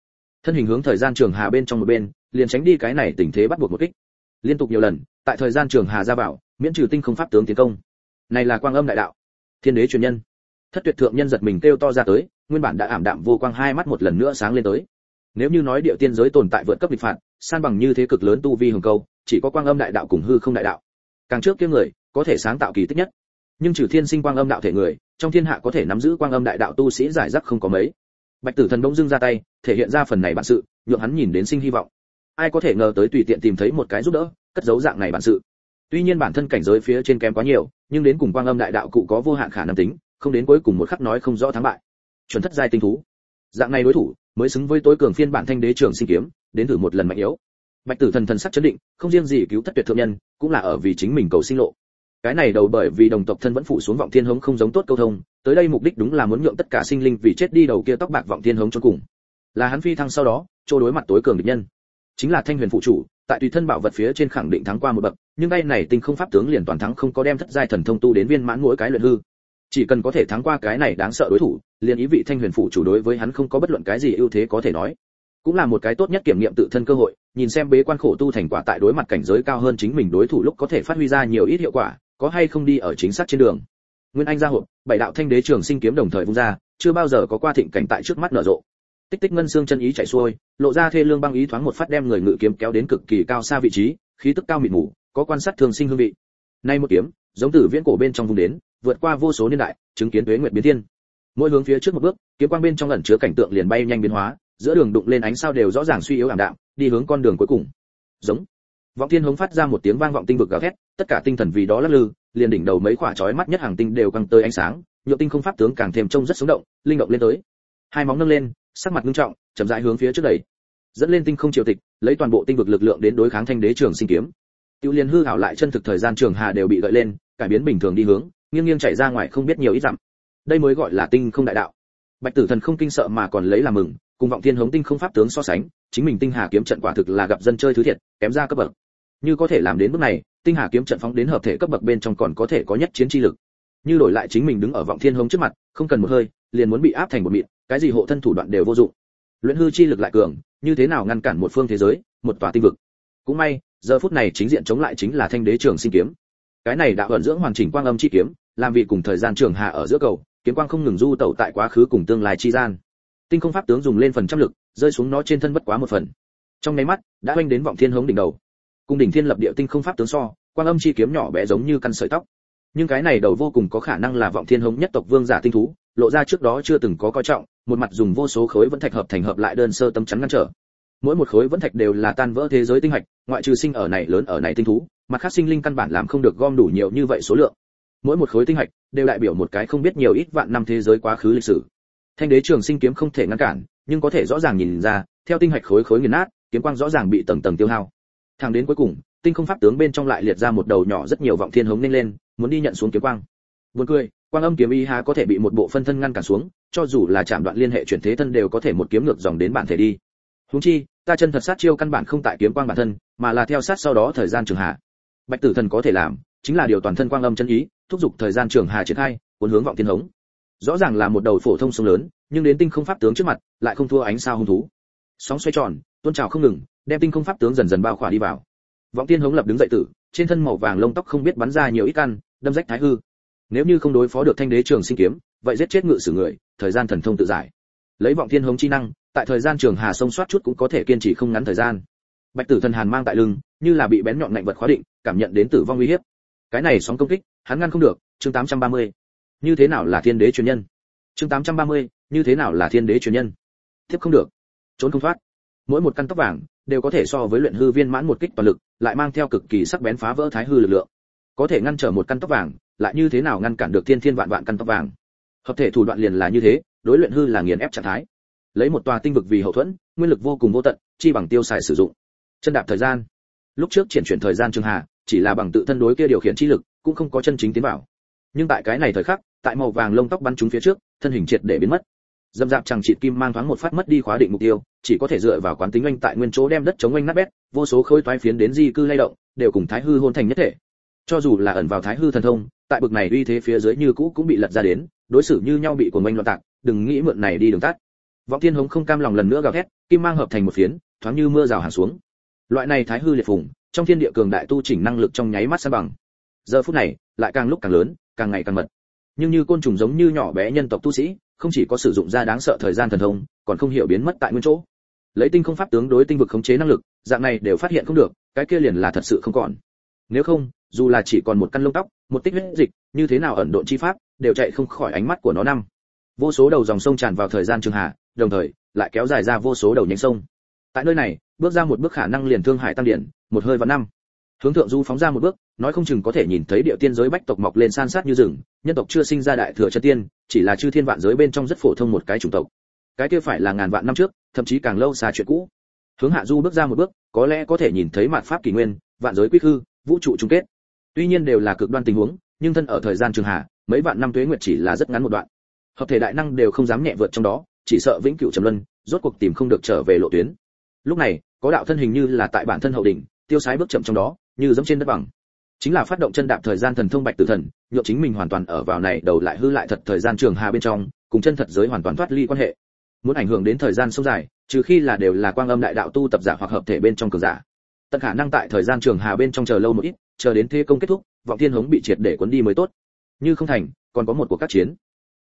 A: Thân hình hướng thời gian trường hà bên trong một bên, liền tránh đi cái này tình thế bắt buộc một kích. Liên tục nhiều lần, tại thời gian trường hà ra bảo miễn trừ tinh không pháp tướng tiến công. Này là quang âm đại đạo. Thiên đế truyền nhân. Thất tuyệt thượng nhân giật mình kêu to ra tới, nguyên bản đã ảm đạm vô quang hai mắt một lần nữa sáng lên tới. Nếu như nói địa tiên giới tồn tại vượt cấp địch phạt, san bằng như thế cực lớn tu vi hồng câu, chỉ có quang âm đại đạo cùng hư không đại đạo. Càng trước kia người, có thể sáng tạo kỳ tích nhất nhưng trừ thiên sinh quang âm đạo thể người, trong thiên hạ có thể nắm giữ quang âm đại đạo tu sĩ giải rác không có mấy. Bạch tử thần bỗng dưng ra tay, thể hiện ra phần này bản sự, nhượng hắn nhìn đến sinh hy vọng. Ai có thể ngờ tới tùy tiện tìm thấy một cái giúp đỡ, cất giấu dạng này bản sự. Tuy nhiên bản thân cảnh giới phía trên kém quá nhiều, nhưng đến cùng quang âm đại đạo cụ có vô hạn khả năng tính, không đến cuối cùng một khắc nói không rõ thắng bại. Chuẩn thất giai tinh thú. Dạng này đối thủ, mới xứng với tối cường phiên bản thanh đế trường sinh kiếm, đến thử một lần mạnh yếu. Bạch tử thần thần sắc chấn định, không riêng gì cứu thất tuyệt thượng nhân, cũng là ở vì chính mình cầu sinh lộ cái này đầu bởi vì đồng tộc thân vẫn phụ xuống vọng thiên hống không giống tốt câu thông, tới đây mục đích đúng là muốn nhượng tất cả sinh linh vì chết đi đầu kia tóc bạc vọng thiên hống cho cùng. Là hắn phi thăng sau đó, chỗ đối mặt tối cường địch nhân. Chính là thanh huyền phụ chủ, tại tùy thân bảo vật phía trên khẳng định thắng qua một bậc, nhưng ngay này tinh không pháp tướng liền toàn thắng không có đem thất giai thần thông tu đến viên mãn mỗi cái luyện hư. Chỉ cần có thể thắng qua cái này đáng sợ đối thủ, liền ý vị thanh huyền phụ chủ đối với hắn không có bất luận cái gì ưu thế có thể nói. Cũng là một cái tốt nhất kiểm nghiệm tự thân cơ hội, nhìn xem bế quan khổ tu thành quả tại đối mặt cảnh giới cao hơn chính mình đối thủ lúc có thể phát huy ra nhiều ít hiệu quả có hay không đi ở chính xác trên đường. Nguyên anh ra hộp, bảy đạo thanh đế trường sinh kiếm đồng thời vung ra, chưa bao giờ có qua thịnh cảnh tại trước mắt nở rộ. Tích tích ngân xương chân ý chạy xuôi, lộ ra thê lương băng ý thoáng một phát đem người ngự kiếm kéo đến cực kỳ cao xa vị trí, khí tức cao mịt mù, có quan sát thường sinh hương vị. Nay một kiếm, giống tử viễn cổ bên trong vùng đến, vượt qua vô số niên đại, chứng kiến tuế nguyệt biến thiên. Mỗi hướng phía trước một bước, kiếm quang bên trong ẩn chứa cảnh tượng liền bay nhanh biến hóa, giữa đường đụng lên ánh sao đều rõ ràng suy yếu ảm đạm, đi hướng con đường cuối cùng. Giống vọng thiên hống phát ra một tiếng vang vọng tinh vực gào thét, tất cả tinh thần vì đó lắc lư, liền đỉnh đầu mấy quả chói mắt nhất hàng tinh đều căng tới ánh sáng, nhựa tinh không pháp tướng càng thêm trông rất sống động, linh động lên tới. Hai móng nâng lên, sắc mặt nghiêm trọng, chậm rãi hướng phía trước đẩy. Dẫn lên tinh không triều tịch, lấy toàn bộ tinh vực lực lượng đến đối kháng thanh đế trường sinh kiếm. Tiêu liên hư ảo lại chân thực thời gian trường hà đều bị gợi lên, cải biến bình thường đi hướng, nghiêng nghiêng chạy ra ngoài không biết nhiều ít dặm. Đây mới gọi là tinh không đại đạo. Bạch tử thần không kinh sợ mà còn lấy làm mừng, cùng vọng thiên hống tinh không pháp tướng so sánh, chính mình tinh hà kiếm trận quả thực là gặp dân chơi thứ thiệt, kém ra cấp bậc như có thể làm đến bước này, tinh hà kiếm trận phóng đến hợp thể cấp bậc bên trong còn có thể có nhất chiến chi lực. Như đổi lại chính mình đứng ở vọng thiên hống trước mặt, không cần một hơi, liền muốn bị áp thành một mịn, cái gì hộ thân thủ đoạn đều vô dụng. Luyện hư chi lực lại cường, như thế nào ngăn cản một phương thế giới, một tòa tinh vực. Cũng may, giờ phút này chính diện chống lại chính là thanh đế trường sinh kiếm. Cái này đã vận dưỡng hoàn chỉnh quang âm chi kiếm, làm vị cùng thời gian trường hạ ở giữa cầu, kiếm quang không ngừng du tẩu tại quá khứ cùng tương lai chi gian. Tinh không pháp tướng dùng lên phần trăm lực, rơi xuống nó trên thân bất quá một phần. Trong nháy mắt, đã oanh đến vọng thiên hống đỉnh đầu cung đỉnh thiên lập địa tinh không pháp tướng so, quang âm chi kiếm nhỏ bé giống như căn sợi tóc. Nhưng cái này đầu vô cùng có khả năng là vọng thiên hống nhất tộc vương giả tinh thú, lộ ra trước đó chưa từng có coi trọng, một mặt dùng vô số khối vẫn thạch hợp thành hợp lại đơn sơ tâm chắn ngăn trở. Mỗi một khối vẫn thạch đều là tan vỡ thế giới tinh hạch, ngoại trừ sinh ở này lớn ở này tinh thú, mặt khác sinh linh căn bản làm không được gom đủ nhiều như vậy số lượng. Mỗi một khối tinh hạch đều đại biểu một cái không biết nhiều ít vạn năm thế giới quá khứ lịch sử. Thanh đế trường sinh kiếm không thể ngăn cản, nhưng có thể rõ ràng nhìn ra, theo tinh hạch khối khối nghiền nát, kiếm quang rõ ràng bị tầng tầng tiêu hao thẳng đến cuối cùng, tinh không pháp tướng bên trong lại liệt ra một đầu nhỏ rất nhiều vọng thiên hống lên lên, muốn đi nhận xuống kiếm quang. Buồn cười, quang âm kiếm y há có thể bị một bộ phân thân ngăn cản xuống, cho dù là chạm đoạn liên hệ chuyển thế thân đều có thể một kiếm ngược dòng đến bản thể đi. Huống chi, ta chân thật sát chiêu căn bản không tại kiếm quang bản thân, mà là theo sát sau đó thời gian trường hạ. Bạch tử thần có thể làm, chính là điều toàn thân quang âm chân ý, thúc giục thời gian trường hà triển khai, cuốn hướng vọng thiên hống. Rõ ràng là một đầu phổ thông sông lớn, nhưng đến tinh không pháp tướng trước mặt, lại không thua ánh sao hung thú. Sóng xoay tròn tuôn trào không ngừng đem tinh không pháp tướng dần dần bao khỏa đi vào. Vọng thiên hống lập đứng dậy tử trên thân màu vàng lông tóc không biết bắn ra nhiều ít căn đâm rách thái hư. Nếu như không đối phó được thanh đế trường sinh kiếm vậy giết chết ngự sử người thời gian thần thông tự giải. Lấy vọng thiên hống chi năng tại thời gian trường hà sông soát chút cũng có thể kiên trì không ngắn thời gian. Bạch tử thần hàn mang tại lưng như là bị bén nhọn lạnh vật khóa định cảm nhận đến tử vong uy hiếp. Cái này sóng công kích hắn ngăn không được chương 830. như thế nào là thiên đế truyền nhân? Chương 830, như thế nào là thiên đế truyền nhân? Tiếp không được. Trốn không thoát. Mỗi một căn tóc vàng đều có thể so với luyện hư viên mãn một kích toàn lực, lại mang theo cực kỳ sắc bén phá vỡ thái hư lực lượng. Có thể ngăn trở một căn tóc vàng, lại như thế nào ngăn cản được thiên thiên vạn vạn căn tóc vàng? Hợp thể thủ đoạn liền là như thế, đối luyện hư là nghiền ép trạng thái. Lấy một tòa tinh vực vì hậu thuẫn, nguyên lực vô cùng vô tận, chi bằng tiêu xài sử dụng. Chân đạp thời gian. Lúc trước triển chuyển thời gian trường hà chỉ là bằng tự thân đối kia điều khiển chi lực, cũng không có chân chính tiến vào. Nhưng tại cái này thời khắc, tại màu vàng lông tóc bắn trúng phía trước, thân hình triệt để biến mất dâm dạp chẳng chịt kim mang thoáng một phát mất đi khóa định mục tiêu, chỉ có thể dựa vào quán tính oanh tại nguyên chỗ đem đất chống oanh nát bét, vô số khối toái phiến đến di cư lay động, đều cùng thái hư hôn thành nhất thể. Cho dù là ẩn vào thái hư thần thông, tại bực này uy thế phía dưới như cũ cũng bị lật ra đến, đối xử như nhau bị cuồng oanh loạn tạc, đừng nghĩ mượn này đi đường tắt. Vọng thiên hống không cam lòng lần nữa gào thét, kim mang hợp thành một phiến, thoáng như mưa rào hàng xuống. Loại này thái hư liệt phùng, trong thiên địa cường đại tu chỉnh năng lực trong nháy mắt san bằng. Giờ phút này, lại càng lúc càng lớn, càng ngày càng mật. Nhưng như côn trùng giống như nhỏ bé nhân tộc tu sĩ không chỉ có sử dụng ra đáng sợ thời gian thần thông, còn không hiểu biến mất tại nguyên chỗ. Lấy tinh không pháp tướng đối tinh vực khống chế năng lực, dạng này đều phát hiện không được, cái kia liền là thật sự không còn. Nếu không, dù là chỉ còn một căn lông tóc, một tích huyết dịch, như thế nào ẩn độn chi pháp, đều chạy không khỏi ánh mắt của nó năm. Vô số đầu dòng sông tràn vào thời gian trường hạ, đồng thời, lại kéo dài ra vô số đầu nhánh sông. Tại nơi này, bước ra một bước khả năng liền thương hải tăng điển, một hơi vào năm hướng thượng du phóng ra một bước, nói không chừng có thể nhìn thấy địa tiên giới bách tộc mọc lên san sát như rừng, nhân tộc chưa sinh ra đại thừa chân tiên, chỉ là chư thiên vạn giới bên trong rất phổ thông một cái chủng tộc. Cái kia phải là ngàn vạn năm trước, thậm chí càng lâu xa chuyện cũ. Hướng hạ du bước ra một bước, có lẽ có thể nhìn thấy mạt pháp kỷ nguyên, vạn giới quy hư vũ trụ chung kết. Tuy nhiên đều là cực đoan tình huống, nhưng thân ở thời gian trường hạ, mấy vạn năm tuế nguyệt chỉ là rất ngắn một đoạn. Hợp thể đại năng đều không dám nhẹ vượt trong đó, chỉ sợ vĩnh cửu trầm luân, rốt cuộc tìm không được trở về lộ tuyến. Lúc này, có đạo thân hình như là tại bản thân hậu đỉnh, tiêu sái bước chậm trong đó như giống trên đất bằng. Chính là phát động chân đạp thời gian thần thông bạch tử thần nhộn chính mình hoàn toàn ở vào này đầu lại hư lại thật thời gian trường hà bên trong, cùng chân thật giới hoàn toàn thoát ly quan hệ. Muốn ảnh hưởng đến thời gian sâu dài, trừ khi là đều là quang âm đại đạo tu tập giả hoặc hợp thể bên trong cường giả. Tận khả năng tại thời gian trường hà bên trong chờ lâu một ít, chờ đến thế công kết thúc, vọng thiên hống bị triệt để cuốn đi mới tốt. Như không thành, còn có một cuộc các chiến.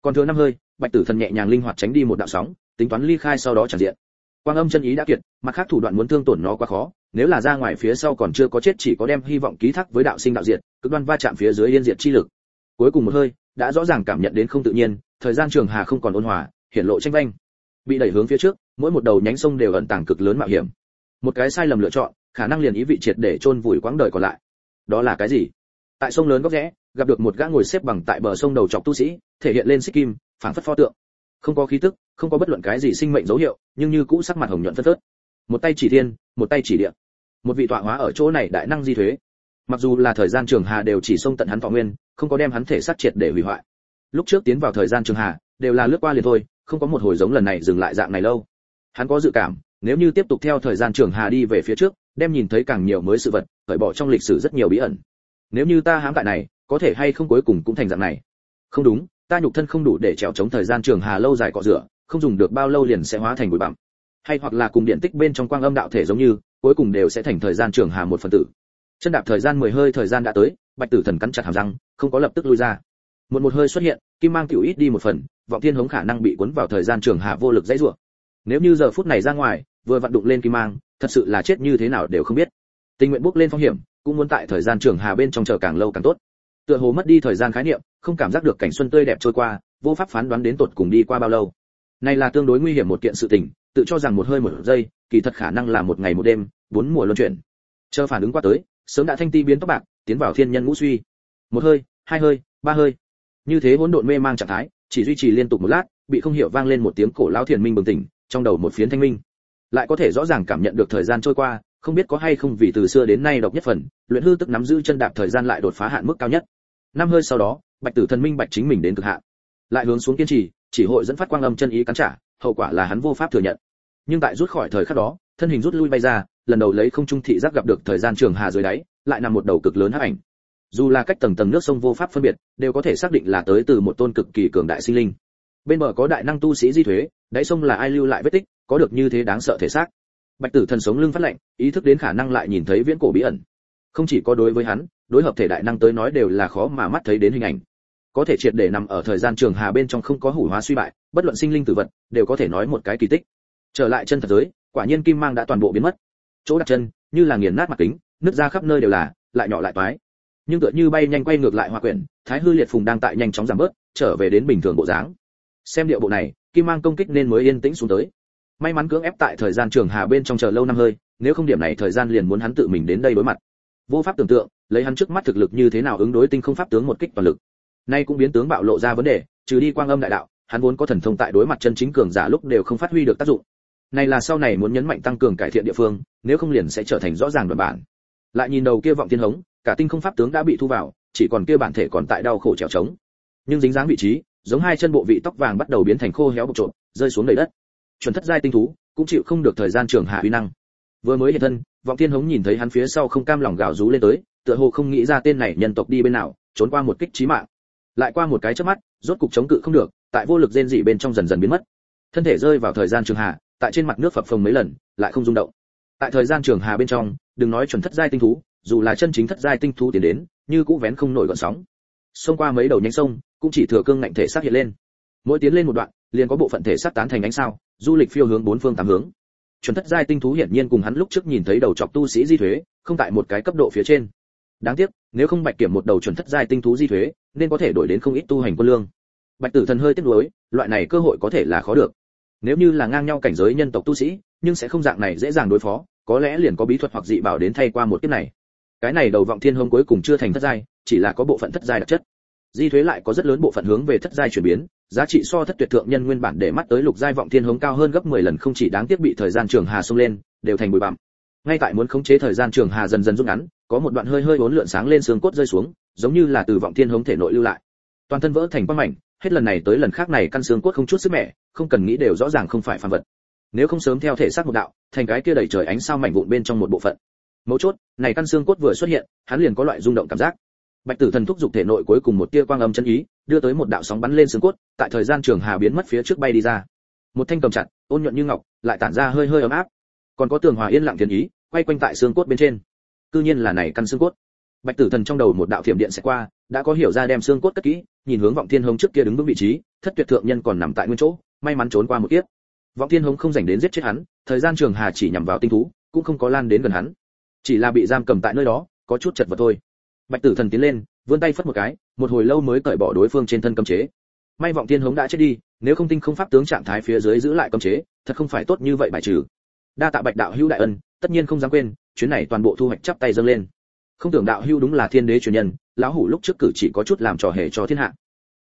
A: Còn thừa năm hơi, bạch tử thần nhẹ nhàng linh hoạt tránh đi một đạo sóng, tính toán ly khai sau đó trả diện quang âm chân ý đã kiệt, mặt khác thủ đoạn muốn thương tổn nó quá khó, nếu là ra ngoài phía sau còn chưa có chết chỉ có đem hy vọng ký thác với đạo sinh đạo diệt, cực đoan va chạm phía dưới yên diệt chi lực. Cuối cùng một hơi, đã rõ ràng cảm nhận đến không tự nhiên, thời gian trường hà không còn ôn hòa hiện lộ tranh vanh. Bị đẩy hướng phía trước, mỗi một đầu nhánh sông đều ẩn tàng cực lớn mạo hiểm. Một cái sai lầm lựa chọn, khả năng liền ý vị triệt để chôn vùi quãng đời còn lại. Đó là cái gì? Tại sông lớn góc rẽ, gặp được một gã ngồi xếp bằng tại bờ sông đầu chọc tu sĩ, thể hiện lên xích kim, phảng phất pho tượng không có khí tức, không có bất luận cái gì sinh mệnh dấu hiệu, nhưng như cũ sắc mặt hồng nhuận phất phớt. Một tay chỉ thiên, một tay chỉ địa. Một vị tọa hóa ở chỗ này đại năng di thuế. Mặc dù là thời gian trường hà đều chỉ xông tận hắn thọ nguyên, không có đem hắn thể sát triệt để hủy hoại. Lúc trước tiến vào thời gian trường hà, đều là lướt qua liền thôi, không có một hồi giống lần này dừng lại dạng này lâu. Hắn có dự cảm, nếu như tiếp tục theo thời gian trường hà đi về phía trước, đem nhìn thấy càng nhiều mới sự vật khởi bỏ trong lịch sử rất nhiều bí ẩn. Nếu như ta hãm tại này, có thể hay không cuối cùng cũng thành dạng này? Không đúng ta nhục thân không đủ để trèo chống thời gian trường hà lâu dài cọ rửa, không dùng được bao lâu liền sẽ hóa thành bụi bặm. Hay hoặc là cùng điện tích bên trong quang âm đạo thể giống như, cuối cùng đều sẽ thành thời gian trường hà một phần tử. Chân đạp thời gian mười hơi thời gian đã tới, bạch tử thần cắn chặt hàm răng, không có lập tức lui ra. Một một hơi xuất hiện, kim mang tiểu ít đi một phần, vọng thiên hống khả năng bị cuốn vào thời gian trường hà vô lực dãy rủa. Nếu như giờ phút này ra ngoài, vừa vận đụng lên kim mang, thật sự là chết như thế nào đều không biết. Tình nguyện bước lên phong hiểm, cũng muốn tại thời gian trường hà bên trong chờ càng lâu càng tốt tựa hồ mất đi thời gian khái niệm, không cảm giác được cảnh xuân tươi đẹp trôi qua, vô pháp phán đoán đến tột cùng đi qua bao lâu. Này là tương đối nguy hiểm một kiện sự tình, tự cho rằng một hơi một giây, kỳ thật khả năng là một ngày một đêm, bốn mùa luân chuyển. Chờ phản ứng qua tới, sớm đã thanh ti biến tóc bạc, tiến vào thiên nhân ngũ suy. Một hơi, hai hơi, ba hơi. Như thế hỗn độn mê mang trạng thái, chỉ duy trì liên tục một lát, bị không hiểu vang lên một tiếng cổ lao thiền minh bừng tỉnh, trong đầu một phiến thanh minh. Lại có thể rõ ràng cảm nhận được thời gian trôi qua, không biết có hay không vì từ xưa đến nay độc nhất phần, luyện hư tức nắm giữ chân đạp thời gian lại đột phá hạn mức cao nhất năm hơi sau đó, bạch tử thần minh bạch chính mình đến cực hạn. Lại hướng xuống kiên trì, chỉ hội dẫn phát quang âm chân ý cắn trả, hậu quả là hắn vô pháp thừa nhận. Nhưng tại rút khỏi thời khắc đó, thân hình rút lui bay ra, lần đầu lấy không trung thị giác gặp được thời gian trường hà dưới đáy, lại nằm một đầu cực lớn hắc ảnh. Dù là cách tầng tầng nước sông vô pháp phân biệt, đều có thể xác định là tới từ một tôn cực kỳ cường đại sinh linh. Bên bờ có đại năng tu sĩ di thuế, đáy sông là ai lưu lại vết tích, có được như thế đáng sợ thể xác. Bạch tử thần sống lưng phát lạnh, ý thức đến khả năng lại nhìn thấy viễn cổ bí ẩn. Không chỉ có đối với hắn đối hợp thể đại năng tới nói đều là khó mà mắt thấy đến hình ảnh. Có thể triệt để nằm ở thời gian trường hà bên trong không có hủ hóa suy bại, bất luận sinh linh tử vật, đều có thể nói một cái kỳ tích. Trở lại chân thật giới, quả nhiên kim mang đã toàn bộ biến mất. Chỗ đặt chân, như là nghiền nát mặt kính, nứt ra khắp nơi đều là, lại nhỏ lại toái. Nhưng tựa như bay nhanh quay ngược lại hoa quyển, thái hư liệt phùng đang tại nhanh chóng giảm bớt, trở về đến bình thường bộ dáng. Xem điệu bộ này, kim mang công kích nên mới yên tĩnh xuống tới. May mắn cưỡng ép tại thời gian trường hà bên trong chờ lâu năm hơi, nếu không điểm này thời gian liền muốn hắn tự mình đến đây đối mặt. Vô pháp tưởng tượng lấy hắn trước mắt thực lực như thế nào ứng đối tinh không pháp tướng một kích toàn lực. Nay cũng biến tướng bạo lộ ra vấn đề, trừ đi quang âm đại đạo, hắn vốn có thần thông tại đối mặt chân chính cường giả lúc đều không phát huy được tác dụng. Này là sau này muốn nhấn mạnh tăng cường cải thiện địa phương, nếu không liền sẽ trở thành rõ ràng đoạn bản. Lại nhìn đầu kia vọng thiên hống, cả tinh không pháp tướng đã bị thu vào, chỉ còn kia bản thể còn tại đau khổ trèo trống. Nhưng dính dáng vị trí, giống hai chân bộ vị tóc vàng bắt đầu biến thành khô héo bột trộn, rơi xuống đầy đất. Chuẩn thất giai tinh thú, cũng chịu không được thời gian trường hạ uy năng. Vừa mới hiện thân, vọng thiên hống nhìn thấy hắn phía sau không cam lòng gào rú lên tới tựa hồ không nghĩ ra tên này nhân tộc đi bên nào, trốn qua một kích chí mạng. Lại qua một cái chớp mắt, rốt cục chống cự không được, tại vô lực rên dị bên trong dần dần biến mất. Thân thể rơi vào thời gian trường hà tại trên mặt nước phập phồng mấy lần, lại không rung động. Tại thời gian trường hà bên trong, đừng nói chuẩn thất giai tinh thú, dù là chân chính thất giai tinh thú tiến đến, như cũ vén không nổi gợn sóng. Xông qua mấy đầu nhánh sông, cũng chỉ thừa cương ngạnh thể xác hiện lên. Mỗi tiến lên một đoạn, liền có bộ phận thể xác tán thành ánh sao, du lịch phiêu hướng bốn phương tám hướng. Chuẩn thất giai tinh thú hiển nhiên cùng hắn lúc trước nhìn thấy đầu chọc tu sĩ di thuế, không tại một cái cấp độ phía trên đáng tiếc, nếu không bạch kiểm một đầu chuẩn thất giai tinh thú di thuế, nên có thể đổi đến không ít tu hành quân lương. Bạch tử thần hơi tiếc nuối, loại này cơ hội có thể là khó được. Nếu như là ngang nhau cảnh giới nhân tộc tu sĩ, nhưng sẽ không dạng này dễ dàng đối phó, có lẽ liền có bí thuật hoặc dị bảo đến thay qua một kiếp này. Cái này đầu vọng thiên hông cuối cùng chưa thành thất giai, chỉ là có bộ phận thất giai đặc chất. Di thuế lại có rất lớn bộ phận hướng về thất giai chuyển biến, giá trị so thất tuyệt thượng nhân nguyên bản để mắt tới lục giai vọng thiên hống cao hơn gấp 10 lần không chỉ đáng tiếc bị thời gian trường hà xông lên, đều thành bụi bặm. Ngay tại muốn khống chế thời gian trường hà dần dần rút ngắn có một đoạn hơi hơi uốn lượn sáng lên xương cốt rơi xuống, giống như là từ vọng thiên hống thể nội lưu lại. Toàn thân vỡ thành băng mảnh, hết lần này tới lần khác này căn xương cốt không chút sức mẻ, không cần nghĩ đều rõ ràng không phải phàm vật. Nếu không sớm theo thể xác một đạo, thành cái kia đầy trời ánh sao mảnh vụn bên trong một bộ phận. Mấu chốt, này căn xương cốt vừa xuất hiện, hắn liền có loại rung động cảm giác. Bạch tử thần thúc dục thể nội cuối cùng một tia quang âm chân ý, đưa tới một đạo sóng bắn lên xương cốt, tại thời gian trường hà biến mất phía trước bay đi ra. Một thanh cầm chặt, ôn nhuận như ngọc, lại tản ra hơi hơi ấm áp. Còn có tường hòa yên lặng thiền ý, quay quanh tại xương cốt bên trên cư nhiên là này căn xương cốt. Bạch tử thần trong đầu một đạo thiểm điện sẽ qua, đã có hiểu ra đem xương cốt cất kỹ, nhìn hướng vọng thiên hống trước kia đứng vững vị trí, thất tuyệt thượng nhân còn nằm tại nguyên chỗ, may mắn trốn qua một kiếp. Vọng thiên hống không dành đến giết chết hắn, thời gian trường hà chỉ nhằm vào tinh thú, cũng không có lan đến gần hắn. Chỉ là bị giam cầm tại nơi đó, có chút chật vật thôi. Bạch tử thần tiến lên, vươn tay phất một cái, một hồi lâu mới cởi bỏ đối phương trên thân cấm chế. May vọng thiên hống đã chết đi, nếu không tinh không pháp tướng trạng thái phía dưới giữ lại cấm chế, thật không phải tốt như vậy bài trừ. Đa tạ bạch đạo hữu đại ân, tất nhiên không dám quên chuyến này toàn bộ thu hoạch chắp tay dâng lên. Không tưởng đạo hưu đúng là thiên đế truyền nhân, lão hủ lúc trước cử chỉ có chút làm trò hề cho thiên hạ.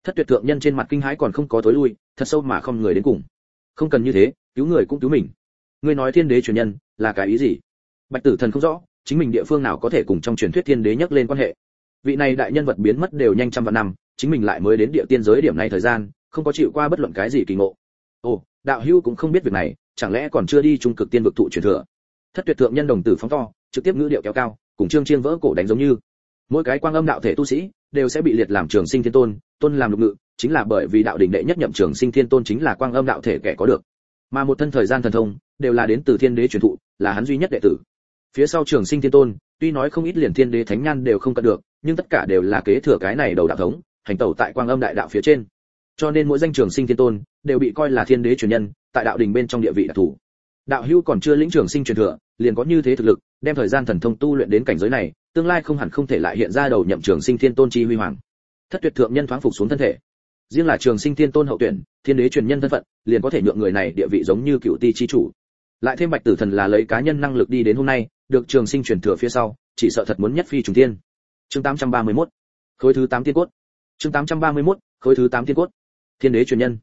A: Thất tuyệt thượng nhân trên mặt kinh hãi còn không có tối lui, thật sâu mà không người đến cùng. Không cần như thế, cứu người cũng cứu mình. Ngươi nói thiên đế truyền nhân, là cái ý gì? Bạch tử thần không rõ, chính mình địa phương nào có thể cùng trong truyền thuyết thiên đế nhắc lên quan hệ. Vị này đại nhân vật biến mất đều nhanh trăm vạn năm, chính mình lại mới đến địa tiên giới điểm này thời gian, không có chịu qua bất luận cái gì kỳ ngộ. Ồ, đạo hưu cũng không biết việc này, chẳng lẽ còn chưa đi trung cực tiên vực thụ truyền thừa? Thất tuyệt thượng nhân đồng tử phóng to, trực tiếp ngữ điệu kéo cao, cùng trương chiên vỡ cổ đánh giống như. Mỗi cái quang âm đạo thể tu sĩ đều sẽ bị liệt làm trường sinh thiên tôn tôn làm lục ngự, chính là bởi vì đạo đỉnh đệ nhất nhậm trường sinh thiên tôn chính là quang âm đạo thể kẻ có được. Mà một thân thời gian thần thông đều là đến từ thiên đế truyền thụ, là hắn duy nhất đệ tử. Phía sau trường sinh thiên tôn, tuy nói không ít liền thiên đế thánh nhan đều không cận được, nhưng tất cả đều là kế thừa cái này đầu đạo thống, hành tẩu tại quang âm đại đạo phía trên. Cho nên mỗi danh trường sinh thiên tôn đều bị coi là thiên đế truyền nhân, tại đạo đình bên trong địa vị đặc thù đạo hữu còn chưa lĩnh trường sinh truyền thừa, liền có như thế thực lực, đem thời gian thần thông tu luyện đến cảnh giới này, tương lai không hẳn không thể lại hiện ra đầu nhậm trường sinh thiên tôn chi huy hoàng. Thất tuyệt thượng nhân thoáng phục xuống thân thể. Riêng là trường sinh thiên tôn hậu tuyển, thiên đế truyền nhân thân phận, liền có thể nhượng người này địa vị giống như cựu ti chi chủ. Lại thêm bạch tử thần là lấy cá nhân năng lực đi đến hôm nay, được trường sinh truyền thừa phía sau, chỉ sợ thật muốn nhất phi trùng tiên chương 831 khối thứ 8 tiên cốt. Chương 831 khối thứ 8 tiên cốt. Thiên đế truyền nhân.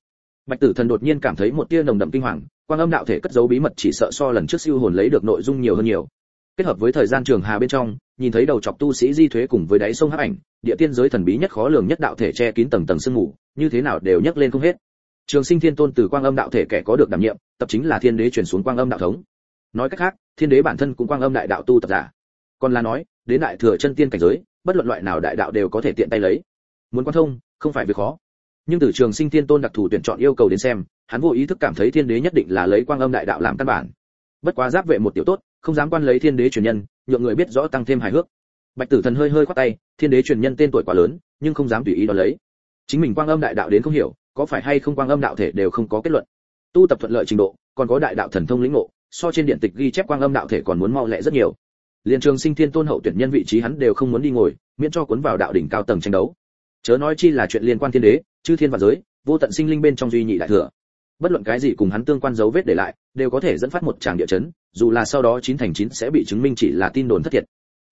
A: Bạch tử thần đột nhiên cảm thấy một tia nồng đậm kinh hoàng quang âm đạo thể cất giấu bí mật chỉ sợ so lần trước siêu hồn lấy được nội dung nhiều hơn nhiều. Kết hợp với thời gian trường hà bên trong, nhìn thấy đầu chọc tu sĩ di thuế cùng với đáy sông hắc ảnh, địa tiên giới thần bí nhất khó lường nhất đạo thể che kín tầng tầng sương mù, như thế nào đều nhấc lên không hết. Trường sinh thiên tôn từ quang âm đạo thể kẻ có được đảm nhiệm, tập chính là thiên đế chuyển xuống quang âm đạo thống. Nói cách khác, thiên đế bản thân cũng quang âm đại đạo tu tập giả. Còn là nói, đến đại thừa chân tiên cảnh giới, bất luận loại nào đại đạo đều có thể tiện tay lấy. Muốn quan thông, không phải việc khó nhưng từ trường sinh thiên tôn đặc thù tuyển chọn yêu cầu đến xem, hắn vô ý thức cảm thấy thiên đế nhất định là lấy quang âm đại đạo làm căn bản. Bất quá giáp vệ một tiểu tốt, không dám quan lấy thiên đế truyền nhân, nhượng người biết rõ tăng thêm hài hước. Bạch tử thần hơi hơi khoát tay, thiên đế truyền nhân tên tuổi quá lớn, nhưng không dám tùy ý đó lấy. Chính mình quang âm đại đạo đến không hiểu, có phải hay không quang âm đạo thể đều không có kết luận. Tu tập thuận lợi trình độ, còn có đại đạo thần thông lĩnh ngộ, so trên điện tịch ghi chép quang âm đạo thể còn muốn mau lẹ rất nhiều. Liên trường sinh thiên tôn hậu tuyển nhân vị trí hắn đều không muốn đi ngồi, miễn cho cuốn vào đạo đỉnh cao tầng tranh đấu chớ nói chi là chuyện liên quan thiên đế, chư thiên và giới, vô tận sinh linh bên trong duy nhị đại thừa. Bất luận cái gì cùng hắn tương quan dấu vết để lại, đều có thể dẫn phát một tràng địa chấn, dù là sau đó chín thành chín sẽ bị chứng minh chỉ là tin đồn thất thiệt.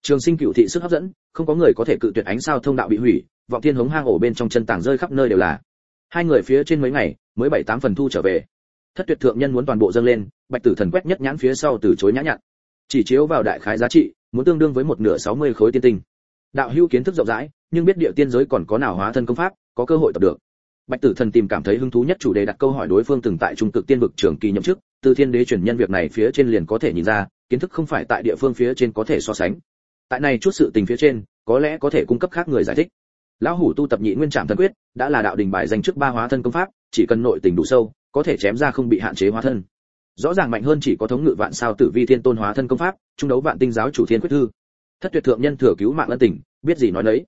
A: Trường sinh cựu thị sức hấp dẫn, không có người có thể cự tuyệt ánh sao thông đạo bị hủy, vọng thiên hống hang ổ bên trong chân tàng rơi khắp nơi đều là. Hai người phía trên mấy ngày, mới bảy tám phần thu trở về. Thất tuyệt thượng nhân muốn toàn bộ dâng lên, bạch tử thần quét nhất nhãn phía sau từ chối nhã nhặn. Chỉ chiếu vào đại khái giá trị, muốn tương đương với một nửa sáu mươi khối tiên tinh. Đạo hữu kiến thức rộng rãi nhưng biết địa tiên giới còn có nào hóa thân công pháp, có cơ hội tập được. Bạch tử thần tìm cảm thấy hứng thú nhất chủ đề đặt câu hỏi đối phương từng tại trung cực tiên vực trường kỳ nhậm chức, từ thiên đế truyền nhân việc này phía trên liền có thể nhìn ra, kiến thức không phải tại địa phương phía trên có thể so sánh. Tại này chút sự tình phía trên, có lẽ có thể cung cấp khác người giải thích. Lão hủ tu tập nhị nguyên trạm thần quyết, đã là đạo đình bài danh trước ba hóa thân công pháp, chỉ cần nội tình đủ sâu, có thể chém ra không bị hạn chế hóa thân. Rõ ràng mạnh hơn chỉ có thống ngự vạn sao tử vi thiên tôn hóa thân công pháp, trung đấu vạn tinh giáo chủ thiên quyết thư. Thất tuyệt thượng nhân thừa cứu mạng ân tình, biết gì nói đấy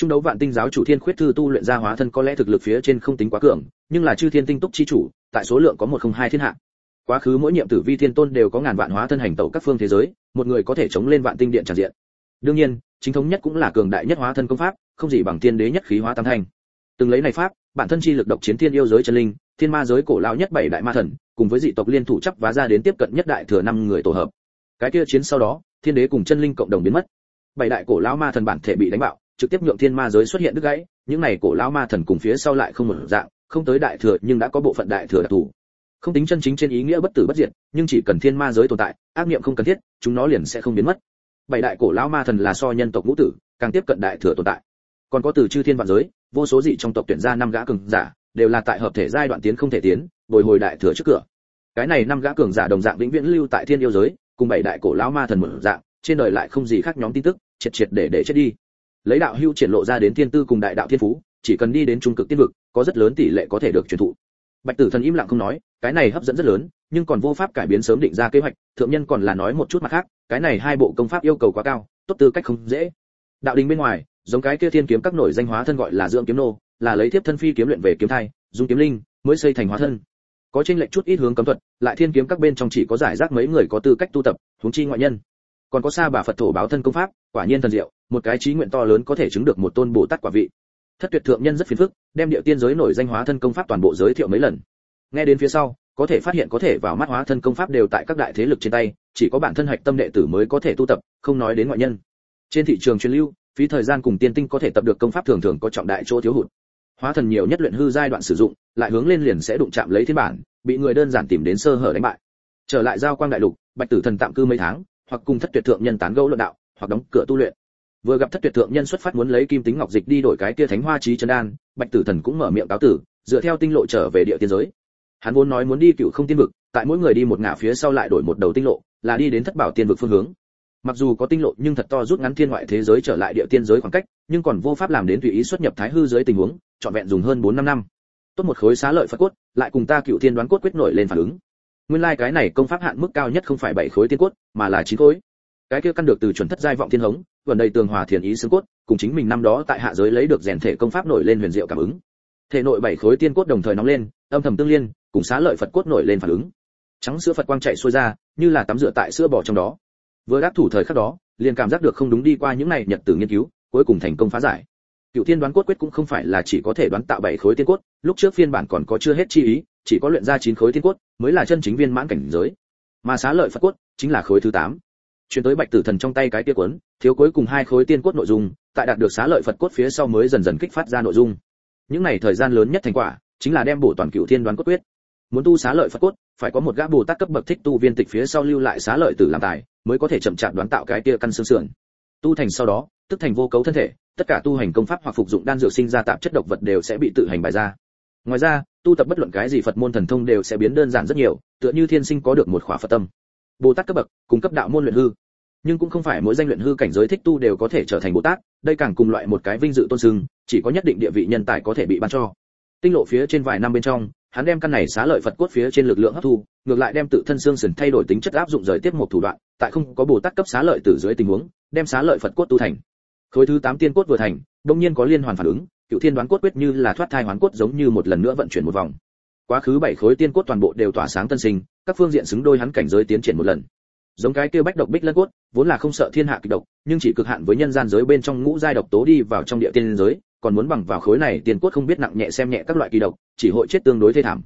A: trung đấu vạn tinh giáo chủ thiên khuyết thư tu luyện ra hóa thân có lẽ thực lực phía trên không tính quá cường, nhưng là chư thiên tinh túc chi chủ, tại số lượng có một không hai thiên hạ. Quá khứ mỗi nhiệm tử vi thiên tôn đều có ngàn vạn hóa thân hành tẩu các phương thế giới, một người có thể chống lên vạn tinh điện tràn diện. Đương nhiên, chính thống nhất cũng là cường đại nhất hóa thân công pháp, không gì bằng tiên đế nhất khí hóa tam thanh. Từng lấy này pháp, bản thân chi lực độc chiến thiên yêu giới chân linh, thiên ma giới cổ lão nhất bảy đại ma thần, cùng với dị tộc liên thủ chấp vá ra đến tiếp cận nhất đại thừa năm người tổ hợp. Cái kia chiến sau đó, thiên đế cùng chân linh cộng đồng biến mất. Bảy đại cổ lão ma thần bản thể bị đánh bạo trực tiếp nhượng thiên ma giới xuất hiện đứt gãy, những này cổ lão ma thần cùng phía sau lại không một dạng, không tới đại thừa nhưng đã có bộ phận đại thừa đặc thù. Không tính chân chính trên ý nghĩa bất tử bất diệt, nhưng chỉ cần thiên ma giới tồn tại, ác niệm không cần thiết, chúng nó liền sẽ không biến mất. Bảy đại cổ lão ma thần là so nhân tộc ngũ tử, càng tiếp cận đại thừa tồn tại. Còn có từ chư thiên vạn giới, vô số dị trong tộc tuyển ra năm gã cường giả, đều là tại hợp thể giai đoạn tiến không thể tiến, bồi hồi đại thừa trước cửa. Cái này năm gã cường giả đồng dạng vĩnh viễn lưu tại thiên yêu giới, cùng bảy đại cổ lão ma thần mở dạng, trên đời lại không gì khác nhóm tin tức, triệt triệt để để chết đi lấy đạo hưu triển lộ ra đến thiên tư cùng đại đạo thiên phú, chỉ cần đi đến trung cực tiên vực, có rất lớn tỷ lệ có thể được truyền thụ. Bạch tử thần im lặng không nói, cái này hấp dẫn rất lớn, nhưng còn vô pháp cải biến sớm định ra kế hoạch, thượng nhân còn là nói một chút mặt khác, cái này hai bộ công pháp yêu cầu quá cao, tốt tư cách không dễ. Đạo đình bên ngoài, giống cái kia thiên kiếm các nổi danh hóa thân gọi là dưỡng kiếm nô, là lấy tiếp thân phi kiếm luyện về kiếm thai, dùng kiếm linh mới xây thành hóa thân. Có trên lệnh chút ít hướng cấm thuật, lại thiên kiếm các bên trong chỉ có giải rác mấy người có tư cách tu tập, huống chi ngoại nhân còn có xa bà phật thổ báo thân công pháp, quả nhiên thần diệu, một cái trí nguyện to lớn có thể chứng được một tôn bồ tát quả vị. Thất tuyệt thượng nhân rất phiền phức, đem địa tiên giới nổi danh hóa thân công pháp toàn bộ giới thiệu mấy lần. Nghe đến phía sau, có thể phát hiện có thể vào mắt hóa thân công pháp đều tại các đại thế lực trên tay, chỉ có bản thân hạch tâm đệ tử mới có thể tu tập, không nói đến ngoại nhân. Trên thị trường truyền lưu, phí thời gian cùng tiên tinh có thể tập được công pháp thường thường có trọng đại chỗ thiếu hụt. Hóa thần nhiều nhất luyện hư giai đoạn sử dụng, lại hướng lên liền sẽ đụng chạm lấy thiên bản, bị người đơn giản tìm đến sơ hở đánh bại. Trở lại giao quang đại lục, bạch tử thần tạm cư mấy tháng hoặc cùng thất tuyệt thượng nhân tán gẫu luận đạo, hoặc đóng cửa tu luyện. Vừa gặp thất tuyệt thượng nhân xuất phát muốn lấy kim tính ngọc dịch đi đổi cái kia thánh hoa trí chân đan, bạch tử thần cũng mở miệng cáo tử, dựa theo tinh lộ trở về địa tiên giới. Hắn vốn nói muốn đi cựu không tiên vực, tại mỗi người đi một ngả phía sau lại đổi một đầu tinh lộ, là đi đến thất bảo tiên vực phương hướng. Mặc dù có tinh lộ nhưng thật to rút ngắn thiên ngoại thế giới trở lại địa tiên giới khoảng cách, nhưng còn vô pháp làm đến tùy ý xuất nhập thái hư dưới tình huống, trọn vẹn dùng hơn 4 năm năm. Tốt một khối xá lợi phật cốt, lại cùng ta cựu thiên đoán cốt quyết nổi lên phản ứng nguyên lai like cái này công pháp hạn mức cao nhất không phải bảy khối tiên cốt, mà là chín khối. Cái kia căn được từ chuẩn thất giai vọng thiên hống gần đây tường hòa thiền ý xương cốt, cùng chính mình năm đó tại hạ giới lấy được rèn thể công pháp nổi lên huyền diệu cảm ứng. Thể nội bảy khối tiên cốt đồng thời nóng lên, âm thầm tương liên, cùng xá lợi phật cốt nổi lên phản ứng. Trắng sữa phật quang chạy xuôi ra, như là tắm rửa tại sữa bò trong đó. Vừa đáp thủ thời khắc đó, liền cảm giác được không đúng đi qua những này nhật tử nghiên cứu, cuối cùng thành công phá giải. Cựu thiên đoán cốt quyết cũng không phải là chỉ có thể đoán tạo bảy khối tiên cốt, lúc trước phiên bản còn có chưa hết chi ý chỉ có luyện ra chín khối tiên cốt mới là chân chính viên mãn cảnh giới. Mà xá lợi phật cốt chính là khối thứ tám. Chuyển tới bạch tử thần trong tay cái kia cuốn, thiếu cuối cùng hai khối tiên cốt nội dung, tại đạt được xá lợi phật cốt phía sau mới dần dần kích phát ra nội dung. Những này thời gian lớn nhất thành quả, chính là đem bổ toàn cựu thiên đoán cốt quyết. Muốn tu xá lợi phật cốt, phải có một gã bồ tát cấp bậc thích tu viên tịch phía sau lưu lại xá lợi tử làm tài, mới có thể chậm chạp đoán tạo cái kia căn xương sườn. Tu thành sau đó, tức thành vô cấu thân thể, tất cả tu hành công pháp hoặc phục dụng đan dược sinh ra tạp chất độc vật đều sẽ bị tự hành bài ra ngoài ra, tu tập bất luận cái gì phật môn thần thông đều sẽ biến đơn giản rất nhiều, tựa như thiên sinh có được một khỏa phật tâm. Bồ tát cấp bậc, cung cấp đạo môn luyện hư. Nhưng cũng không phải mỗi danh luyện hư cảnh giới thích tu đều có thể trở thành bồ tát đây càng cùng loại một cái vinh dự tôn sưng, chỉ có nhất định địa vị nhân tài có thể bị ban cho. Tinh lộ phía trên vài năm bên trong, hắn đem căn này xá lợi phật cốt phía trên lực lượng hấp thu, ngược lại đem tự thân xương sườn thay đổi tính chất áp dụng rời tiếp một thủ đoạn, tại không có bồ tát cấp xá lợi từ dưới tình huống, đem xá lợi phật cốt tu thành. Khối thứ tám tiên cốt vừa thành, đông nhiên có liên hoàn phản ứng cựu thiên đoán cốt quyết như là thoát thai hoán cốt giống như một lần nữa vận chuyển một vòng. Quá khứ bảy khối tiên cốt toàn bộ đều tỏa sáng tân sinh, các phương diện xứng đôi hắn cảnh giới tiến triển một lần. Giống cái kia bách độc bích lân cốt, vốn là không sợ thiên hạ kịch độc, nhưng chỉ cực hạn với nhân gian giới bên trong ngũ giai độc tố đi vào trong địa tiên giới, còn muốn bằng vào khối này tiên cốt không biết nặng nhẹ xem nhẹ các loại kỳ độc, chỉ hội chết tương đối thê thảm.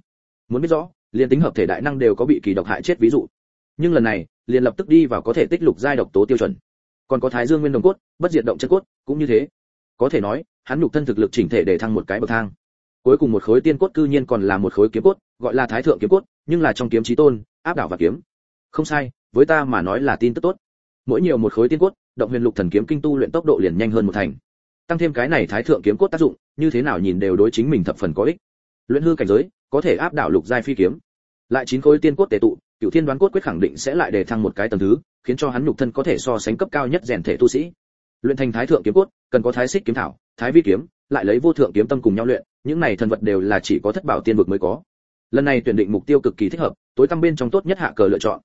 A: Muốn biết rõ liên tính hợp thể đại năng đều có bị kỳ độc hại chết ví dụ. Nhưng lần này, liền lập tức đi vào có thể tích lục giai độc tố tiêu chuẩn. Còn có thái dương nguyên đồng cốt, bất diệt động chân cốt, cũng như thế. Có thể nói hắn nhục thân thực lực chỉnh thể để thăng một cái bậc thang. Cuối cùng một khối tiên cốt cư nhiên còn là một khối kiếm cốt, gọi là thái thượng kiếm cốt, nhưng là trong kiếm chí tôn, áp đảo và kiếm. Không sai, với ta mà nói là tin tức tốt. Mỗi nhiều một khối tiên cốt, động huyền lục thần kiếm kinh tu luyện tốc độ liền nhanh hơn một thành. Tăng thêm cái này thái thượng kiếm cốt tác dụng, như thế nào nhìn đều đối chính mình thập phần có ích. Luyện hư cảnh giới, có thể áp đảo lục giai phi kiếm. Lại chín khối tiên cốt tề tụ cựu thiên đoán cốt quyết khẳng định sẽ lại đề thăng một cái tầng thứ, khiến cho hắn nhục thân có thể so sánh cấp cao nhất rèn thể tu sĩ luyện thành thái thượng kiếm cốt, cần có thái xích kiếm thảo, thái vi kiếm, lại lấy vô thượng kiếm tâm cùng nhau luyện, những này thần vật đều là chỉ có thất bảo tiên vực mới có. Lần này tuyển định mục tiêu cực kỳ thích hợp, tối tăm bên trong tốt nhất hạ cờ lựa chọn.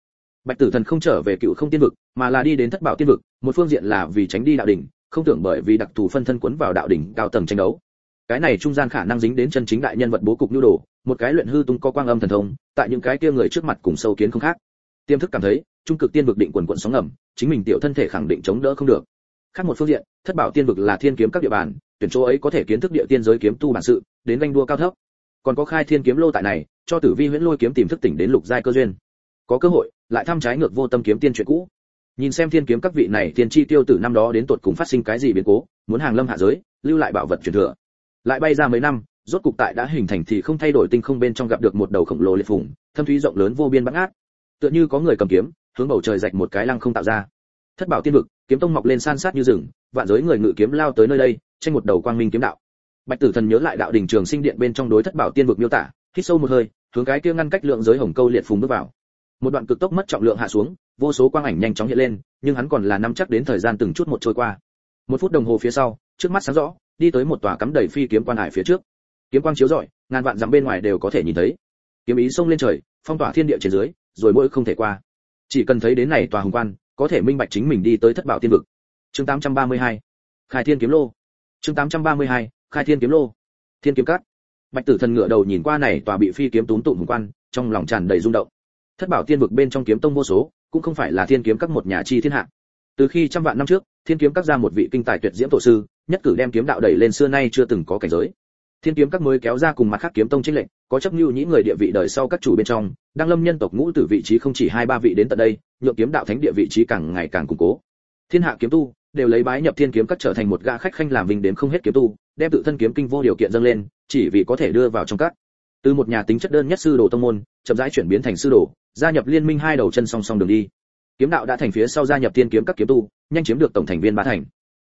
A: Bạch tử thần không trở về cựu không tiên vực, mà là đi đến thất bảo tiên vực, một phương diện là vì tránh đi đạo đỉnh, không tưởng bởi vì đặc thù phân thân quấn vào đạo đỉnh cao tầng tranh đấu. Cái này trung gian khả năng dính đến chân chính đại nhân vật bố cục nhu đồ, một cái luyện hư tung có quang âm thần thông, tại những cái kia người trước mặt cùng sâu kiến không khác. Tiềm thức cảm thấy, trung cực tiên vực định quần quận sóng ngầm, chính mình tiểu thân thể khẳng định chống đỡ không được khác một phương diện, thất bảo tiên vực là thiên kiếm các địa bàn, tuyển chỗ ấy có thể kiến thức địa tiên giới kiếm tu bản sự, đến ganh đua cao thấp. Còn có khai thiên kiếm lô tại này, cho tử vi huyễn lôi kiếm tìm thức tỉnh đến lục giai cơ duyên. Có cơ hội, lại thăm trái ngược vô tâm kiếm tiên chuyện cũ. Nhìn xem thiên kiếm các vị này tiên chi tiêu tử năm đó đến tột cùng phát sinh cái gì biến cố, muốn hàng lâm hạ giới, lưu lại bảo vật truyền thừa. Lại bay ra mấy năm, rốt cục tại đã hình thành thì không thay đổi tinh không bên trong gặp được một đầu khổng lồ liệt phùng, thâm thúy rộng lớn vô biên bắn át tựa như có người cầm kiếm, hướng bầu trời rạch một cái lăng không tạo ra. Thất bảo tiên vực kiếm tông mọc lên san sát như rừng, vạn giới người ngự kiếm lao tới nơi đây, tranh một đầu quang minh kiếm đạo. Bạch tử thần nhớ lại đạo đình trường sinh điện bên trong đối thất bảo tiên vực miêu tả, hít sâu một hơi, hướng cái kia ngăn cách lượng giới hồng câu liệt phùng bước vào. Một đoạn cực tốc mất trọng lượng hạ xuống, vô số quang ảnh nhanh chóng hiện lên, nhưng hắn còn là nắm chắc đến thời gian từng chút một trôi qua. Một phút đồng hồ phía sau, trước mắt sáng rõ, đi tới một tòa cắm đầy phi kiếm quan hải phía trước. Kiếm quang chiếu rọi, ngàn vạn dặm bên ngoài đều có thể nhìn thấy. Kiếm ý xông lên trời, phong tỏa thiên địa trên dưới, rồi mỗi không thể qua. Chỉ cần thấy đến này tòa hùng quan có thể minh bạch chính mình đi tới thất bảo tiên vực. Chương 832 khai thiên kiếm lô. Chương 832 khai thiên kiếm lô. Thiên kiếm cát bạch tử thần ngựa đầu nhìn qua này tòa bị phi kiếm túm tụm hùng quan, trong lòng tràn đầy rung động. Thất bảo tiên vực bên trong kiếm tông vô số, cũng không phải là thiên kiếm các một nhà chi thiên hạ. Từ khi trăm vạn năm trước, thiên kiếm các ra một vị kinh tài tuyệt diễm tổ sư, nhất cử đem kiếm đạo đẩy lên xưa nay chưa từng có cảnh giới thiên kiếm các mới kéo ra cùng mặt khác kiếm tông chính lệnh có chấp nhu nhĩ người địa vị đời sau các chủ bên trong, đang lâm nhân tộc ngũ từ vị trí không chỉ hai ba vị đến tận đây, nhượng kiếm đạo thánh địa vị trí càng ngày càng củng cố. Thiên hạ kiếm tu đều lấy bái nhập thiên kiếm các trở thành một gã khách khanh làm vinh đến không hết kiếm tu, đem tự thân kiếm kinh vô điều kiện dâng lên, chỉ vì có thể đưa vào trong các. Từ một nhà tính chất đơn nhất sư đồ tông môn, chậm rãi chuyển biến thành sư đồ, gia nhập liên minh hai đầu chân song song đường đi. Kiếm đạo đã thành phía sau gia nhập thiên kiếm các kiếm tu, nhanh chiếm được tổng thành viên ba thành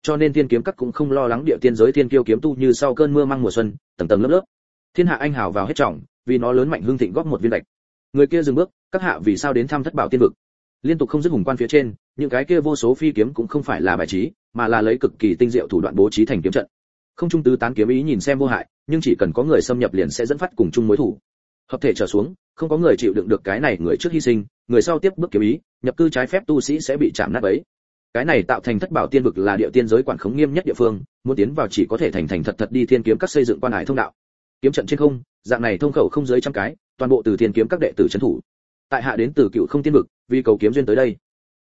A: cho nên thiên kiếm các cũng không lo lắng địa tiên giới thiên kiêu kiếm tu như sau cơn mưa mang mùa xuân, tầng tầng lớp lớp. Thiên hạ anh hào vào hết trọng, vì nó lớn mạnh hưng thịnh góp một viên bạch người kia dừng bước, các hạ vì sao đến thăm thất bảo tiên vực? Liên tục không dứt hùng quan phía trên, những cái kia vô số phi kiếm cũng không phải là bài trí, mà là lấy cực kỳ tinh diệu thủ đoạn bố trí thành kiếm trận. Không trung tứ tán kiếm ý nhìn xem vô hại, nhưng chỉ cần có người xâm nhập liền sẽ dẫn phát cùng chung mối thủ. Hợp thể trở xuống, không có người chịu đựng được cái này người trước hy sinh, người sau tiếp bước kiếm ý, nhập cư trái phép tu sĩ sẽ bị chạm nát ấy cái này tạo thành thất bảo tiên vực là địa tiên giới quản khống nghiêm nhất địa phương, muốn tiến vào chỉ có thể thành thành thật thật đi thiên kiếm các xây dựng quan hải thông đạo. Kiếm trận trên không, dạng này thông khẩu không dưới trăm cái, toàn bộ từ thiên kiếm các đệ tử trấn thủ. Tại hạ đến từ cựu không tiên vực, vì cầu kiếm duyên tới đây.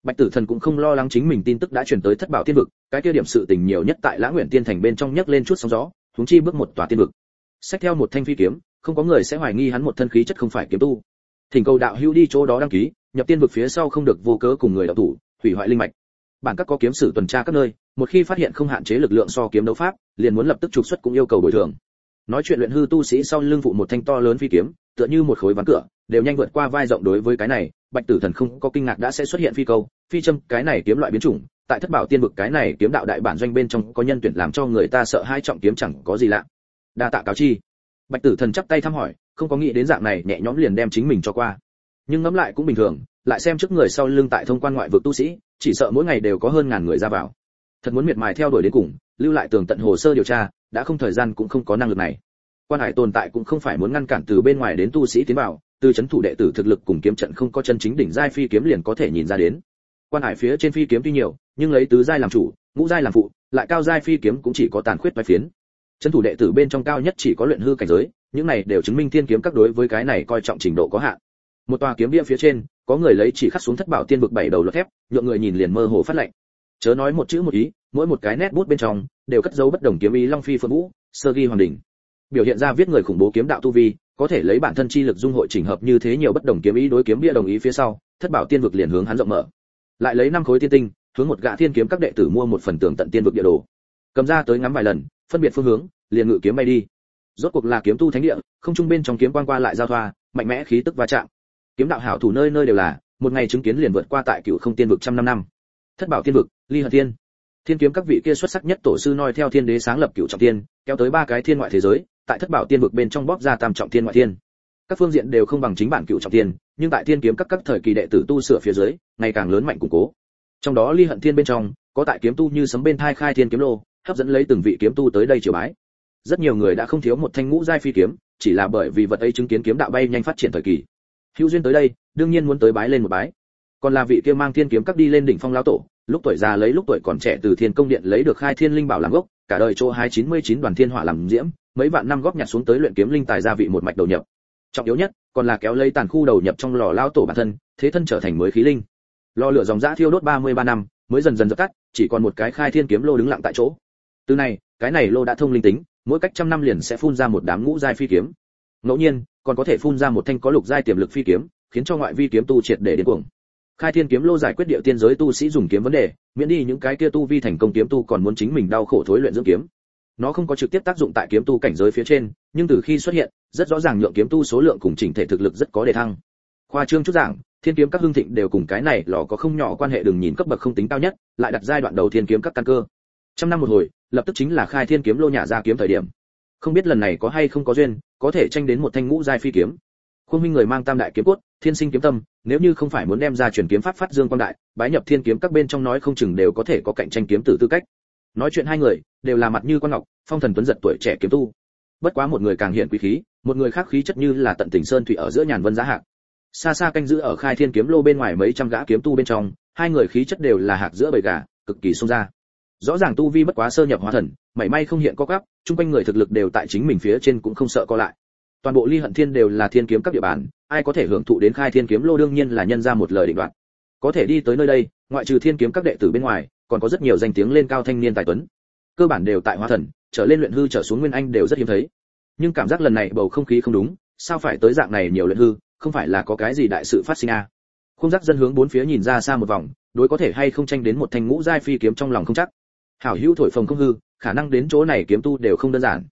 A: Bạch tử thần cũng không lo lắng chính mình tin tức đã chuyển tới thất bảo tiên vực, cái kia điểm sự tình nhiều nhất tại lã nguyện tiên thành bên trong nhấc lên chút sóng gió, huống chi bước một tòa tiên vực. Xét theo một thanh phi kiếm, không có người sẽ hoài nghi hắn một thân khí chất không phải kiếm tu. Thỉnh cầu đạo hữu đi chỗ đó đăng ký, nhập tiên vực phía sau không được vô cớ cùng người đạo thủ, hủy hoại linh mạch bản các có kiếm sử tuần tra các nơi, một khi phát hiện không hạn chế lực lượng so kiếm đấu pháp, liền muốn lập tức trục xuất cũng yêu cầu bồi thường. Nói chuyện luyện hư tu sĩ sau lưng phụ một thanh to lớn phi kiếm, tựa như một khối ván cửa, đều nhanh vượt qua vai rộng đối với cái này, bạch tử thần không có kinh ngạc đã sẽ xuất hiện phi câu, phi châm, cái này kiếm loại biến chủng, tại thất bảo tiên vực cái này kiếm đạo đại bản doanh bên trong có nhân tuyển làm cho người ta sợ hai trọng kiếm chẳng có gì lạ. Đa tạ cáo chi. Bạch tử thần chắp tay thăm hỏi, không có nghĩ đến dạng này nhẹ nhõm liền đem chính mình cho qua. Nhưng ngẫm lại cũng bình thường, lại xem trước người sau lưng tại thông quan ngoại vực tu sĩ chỉ sợ mỗi ngày đều có hơn ngàn người ra vào. Thật muốn miệt mài theo đuổi đến cùng, lưu lại tường tận hồ sơ điều tra, đã không thời gian cũng không có năng lực này. Quan hải tồn tại cũng không phải muốn ngăn cản từ bên ngoài đến tu sĩ tiến vào, từ chấn thủ đệ tử thực lực cùng kiếm trận không có chân chính đỉnh giai phi kiếm liền có thể nhìn ra đến. Quan hải phía trên phi kiếm tuy nhiều, nhưng lấy tứ giai làm chủ, ngũ giai làm phụ, lại cao giai phi kiếm cũng chỉ có tàn khuyết vài phiến. Chấn thủ đệ tử bên trong cao nhất chỉ có luyện hư cảnh giới, những này đều chứng minh thiên kiếm các đối với cái này coi trọng trình độ có hạn. Một tòa kiếm bia phía trên có người lấy chỉ khắc xuống thất bảo tiên vực bảy đầu luật thép, nhượng người nhìn liền mơ hồ phát lệnh. Chớ nói một chữ một ý, mỗi một cái nét bút bên trong, đều cất dấu bất đồng kiếm ý long phi phượng vũ, sơ ghi hoàng đỉnh. Biểu hiện ra viết người khủng bố kiếm đạo tu vi, có thể lấy bản thân chi lực dung hội chỉnh hợp như thế nhiều bất đồng kiếm ý đối kiếm bia đồng ý phía sau, thất bảo tiên vực liền hướng hắn rộng mở. Lại lấy năm khối tiên tinh, hướng một gã thiên kiếm các đệ tử mua một phần tường tận tiên vực địa đồ. Cầm ra tới ngắm vài lần, phân biệt phương hướng, liền ngự kiếm bay đi. Rốt cuộc là kiếm tu thánh địa, không trung bên trong kiếm quang qua lại giao thoa, mạnh mẽ khí tức va chạm kiếm đạo hảo thủ nơi nơi đều là, một ngày chứng kiến liền vượt qua tại cựu không tiên vực trăm năm năm. Thất bảo tiên vực, ly hận tiên thiên kiếm các vị kia xuất sắc nhất tổ sư noi theo thiên đế sáng lập cựu trọng thiên kéo tới ba cái thiên ngoại thế giới, tại thất bảo tiên vực bên trong bóp ra tam trọng thiên ngoại thiên. Các phương diện đều không bằng chính bản cựu trọng thiên nhưng tại thiên kiếm các các thời kỳ đệ tử tu sửa phía dưới, ngày càng lớn mạnh củng cố. Trong đó ly hận thiên bên trong, có tại kiếm tu như sấm bên thai khai thiên kiếm lô, hấp dẫn lấy từng vị kiếm tu tới đây triều bái. Rất nhiều người đã không thiếu một thanh ngũ giai phi kiếm, chỉ là bởi vì vật ấy chứng kiến kiếm đạo bay nhanh phát triển thời kỳ hữu duyên tới đây, đương nhiên muốn tới bái lên một bái. Còn là vị kia mang thiên kiếm các đi lên đỉnh phong lão tổ, lúc tuổi già lấy lúc tuổi còn trẻ từ thiên công điện lấy được khai thiên linh bảo làm gốc, cả đời chỗ hai chín mươi chín đoàn thiên hỏa làm diễm, mấy vạn năm góp nhặt xuống tới luyện kiếm linh tài gia vị một mạch đầu nhập. Trọng yếu nhất, còn là kéo lấy tàn khu đầu nhập trong lò lao tổ bản thân, thế thân trở thành mới khí linh. Lò lửa dòng dã thiêu đốt 33 năm, mới dần dần dập tắt, chỉ còn một cái khai thiên kiếm lô đứng lặng tại chỗ. Từ này, cái này lô đã thông linh tính, mỗi cách trăm năm liền sẽ phun ra một đám ngũ giai phi kiếm. Ngẫu nhiên còn có thể phun ra một thanh có lục giai tiềm lực phi kiếm, khiến cho ngoại vi kiếm tu triệt để đến cuồng. Khai thiên kiếm lô giải quyết địa tiên giới tu sĩ dùng kiếm vấn đề, miễn đi những cái kia tu vi thành công kiếm tu còn muốn chính mình đau khổ thối luyện dưỡng kiếm. Nó không có trực tiếp tác dụng tại kiếm tu cảnh giới phía trên, nhưng từ khi xuất hiện, rất rõ ràng nhượng kiếm tu số lượng cùng chỉnh thể thực lực rất có đề thăng. Khoa trương chút giảng, thiên kiếm các hưng thịnh đều cùng cái này lò có không nhỏ quan hệ đừng nhìn cấp bậc không tính cao nhất, lại đặt giai đoạn đầu thiên kiếm các căn cơ. Trăm năm một hồi, lập tức chính là khai thiên kiếm lô nhà ra kiếm thời điểm không biết lần này có hay không có duyên, có thể tranh đến một thanh ngũ giai phi kiếm. Khuôn minh người mang tam đại kiếm cốt, thiên sinh kiếm tâm, nếu như không phải muốn đem ra truyền kiếm pháp phát dương quang đại, bái nhập thiên kiếm các bên trong nói không chừng đều có thể có cạnh tranh kiếm tử tư cách. Nói chuyện hai người, đều là mặt như quan ngọc, phong thần tuấn giật tuổi trẻ kiếm tu. Bất quá một người càng hiện quý khí, một người khác khí chất như là tận tình sơn thủy ở giữa nhàn vân giá hạc. Xa xa canh giữ ở khai thiên kiếm lô bên ngoài mấy trăm gã kiếm tu bên trong, hai người khí chất đều là hạc giữa bầy gà, cực kỳ xông ra rõ ràng tu vi bất quá sơ nhập hóa thần, mảy may không hiện có gấp chung quanh người thực lực đều tại chính mình phía trên cũng không sợ co lại. Toàn bộ ly hận thiên đều là thiên kiếm các địa bàn, ai có thể hưởng thụ đến khai thiên kiếm lô đương nhiên là nhân ra một lời định đoạt. Có thể đi tới nơi đây, ngoại trừ thiên kiếm các đệ tử bên ngoài, còn có rất nhiều danh tiếng lên cao thanh niên tài tuấn. Cơ bản đều tại hóa thần, trở lên luyện hư trở xuống nguyên anh đều rất hiếm thấy. Nhưng cảm giác lần này bầu không khí không đúng, sao phải tới dạng này nhiều luyện hư, không phải là có cái gì đại sự phát sinh à. không giác dân hướng bốn phía nhìn ra xa một vòng, đối có thể hay không tranh đến một thanh ngũ giai phi kiếm trong lòng không chắc hảo hữu thổi phồng không hư, khả năng đến chỗ này kiếm tu đều không đơn giản.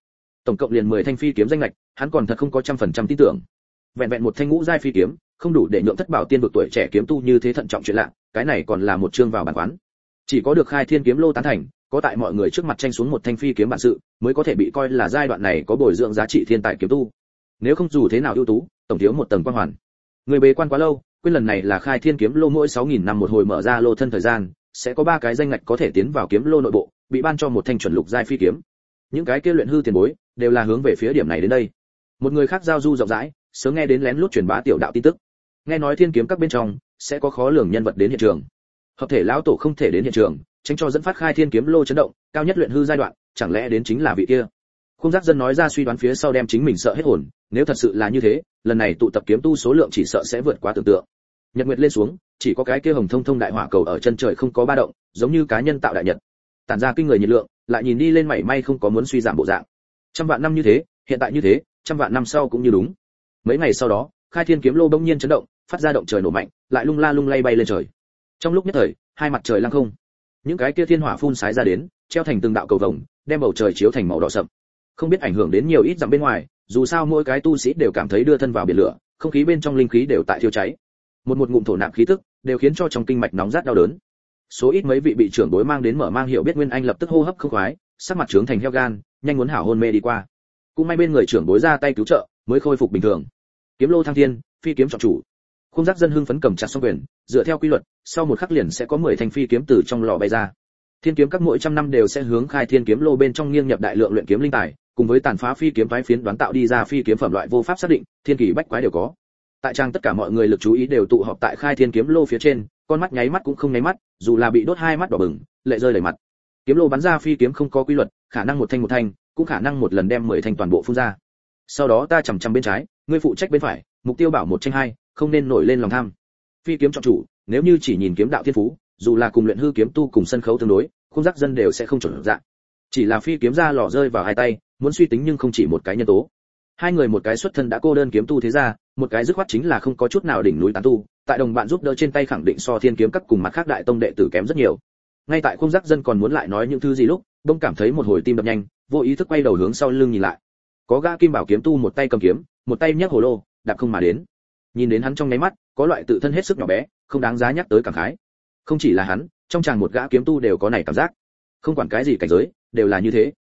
A: Tổng cộng liền 10 thanh phi kiếm danh lệch, hắn còn thật không có trăm phần trăm tin tưởng. Vẹn vẹn một thanh ngũ giai phi kiếm, không đủ để nhượng thất bảo tiên vực tuổi trẻ kiếm tu như thế thận trọng chuyện lạ, cái này còn là một chương vào bản quán chỉ có được khai thiên kiếm lô tán thành, có tại mọi người trước mặt tranh xuống một thanh phi kiếm bản sự, mới có thể bị coi là giai đoạn này có bồi dưỡng giá trị thiên tài kiếm tu. Nếu không dù thế nào ưu tú, tổng thiếu một tầng quan hoàn. Người bế quan quá lâu, quên lần này là khai thiên kiếm lô mỗi 6.000 năm một hồi mở ra lô thân thời gian sẽ có ba cái danh ngạch có thể tiến vào kiếm lô nội bộ, bị ban cho một thanh chuẩn lục giai phi kiếm. Những cái kia luyện hư tiền bối, đều là hướng về phía điểm này đến đây. Một người khác giao du rộng rãi, sớm nghe đến lén lút truyền bá tiểu đạo tin tức. Nghe nói thiên kiếm các bên trong, sẽ có khó lường nhân vật đến hiện trường. Hợp thể lão tổ không thể đến hiện trường, tránh cho dẫn phát khai thiên kiếm lô chấn động, cao nhất luyện hư giai đoạn, chẳng lẽ đến chính là vị kia? Không giác dân nói ra suy đoán phía sau đem chính mình sợ hết hồn, nếu thật sự là như thế, lần này tụ tập kiếm tu số lượng chỉ sợ sẽ vượt quá tưởng tượng nhật nguyệt lên xuống, chỉ có cái kia hồng thông thông đại hỏa cầu ở chân trời không có ba động, giống như cá nhân tạo đại nhật. Tản ra kinh người nhiệt lượng, lại nhìn đi lên mảy may không có muốn suy giảm bộ dạng. Trăm vạn năm như thế, hiện tại như thế, trăm vạn năm sau cũng như đúng. Mấy ngày sau đó, khai thiên kiếm lô bỗng nhiên chấn động, phát ra động trời nổ mạnh, lại lung la lung lay bay lên trời. Trong lúc nhất thời, hai mặt trời lăng không. Những cái kia thiên hỏa phun sái ra đến, treo thành từng đạo cầu vồng, đem bầu trời chiếu thành màu đỏ sậm. Không biết ảnh hưởng đến nhiều ít dặm bên ngoài, dù sao mỗi cái tu sĩ đều cảm thấy đưa thân vào biển lửa, không khí bên trong linh khí đều tại thiêu cháy một một ngụm thổ nạp khí tức, đều khiến cho trong kinh mạch nóng rát đau đớn. Số ít mấy vị bị trưởng đối mang đến mở mang hiểu biết nguyên anh lập tức hô hấp không khoái, sắc mặt trướng thành heo gan, nhanh muốn hảo hôn mê đi qua. Cũng may bên người trưởng đối ra tay cứu trợ, mới khôi phục bình thường. Kiếm lô thăng thiên, phi kiếm trọng chủ. Không giác dân hưng phấn cầm chặt xong quyền, dựa theo quy luật, sau một khắc liền sẽ có 10 thanh phi kiếm từ trong lò bay ra. Thiên kiếm các mỗi trăm năm đều sẽ hướng khai thiên kiếm lô bên trong nghiêng nhập đại lượng luyện kiếm linh tài, cùng với tàn phá phi kiếm phái phiến đoán tạo đi ra phi kiếm phẩm loại vô pháp xác định, thiên kỳ bách quái đều có tại trang tất cả mọi người lực chú ý đều tụ họp tại khai thiên kiếm lô phía trên, con mắt nháy mắt cũng không nháy mắt, dù là bị đốt hai mắt đỏ bừng, lệ rơi đầy mặt. Kiếm lô bắn ra phi kiếm không có quy luật, khả năng một thanh một thanh, cũng khả năng một lần đem mười thanh toàn bộ phun ra. Sau đó ta chầm chầm bên trái, ngươi phụ trách bên phải, mục tiêu bảo một tranh hai, không nên nổi lên lòng tham. Phi kiếm chọn chủ, nếu như chỉ nhìn kiếm đạo thiên phú, dù là cùng luyện hư kiếm tu cùng sân khấu tương đối, không giác dân đều sẽ không chuẩn dạng. Chỉ là phi kiếm ra lò rơi vào hai tay, muốn suy tính nhưng không chỉ một cái nhân tố. Hai người một cái xuất thân đã cô đơn kiếm tu thế ra một cái dứt khoát chính là không có chút nào đỉnh núi tán tu, tại đồng bạn giúp đỡ trên tay khẳng định so thiên kiếm các cùng mặt khác đại tông đệ tử kém rất nhiều. Ngay tại không giác dân còn muốn lại nói những thứ gì lúc đông cảm thấy một hồi tim đập nhanh, vô ý thức quay đầu hướng sau lưng nhìn lại. Có gã kim bảo kiếm tu một tay cầm kiếm, một tay nhấc hồ lô, đạp không mà đến. Nhìn đến hắn trong nháy mắt, có loại tự thân hết sức nhỏ bé, không đáng giá nhắc tới cảm khái. Không chỉ là hắn, trong chàng một gã kiếm tu đều có này cảm giác. Không quản cái gì cảnh giới, đều là như thế.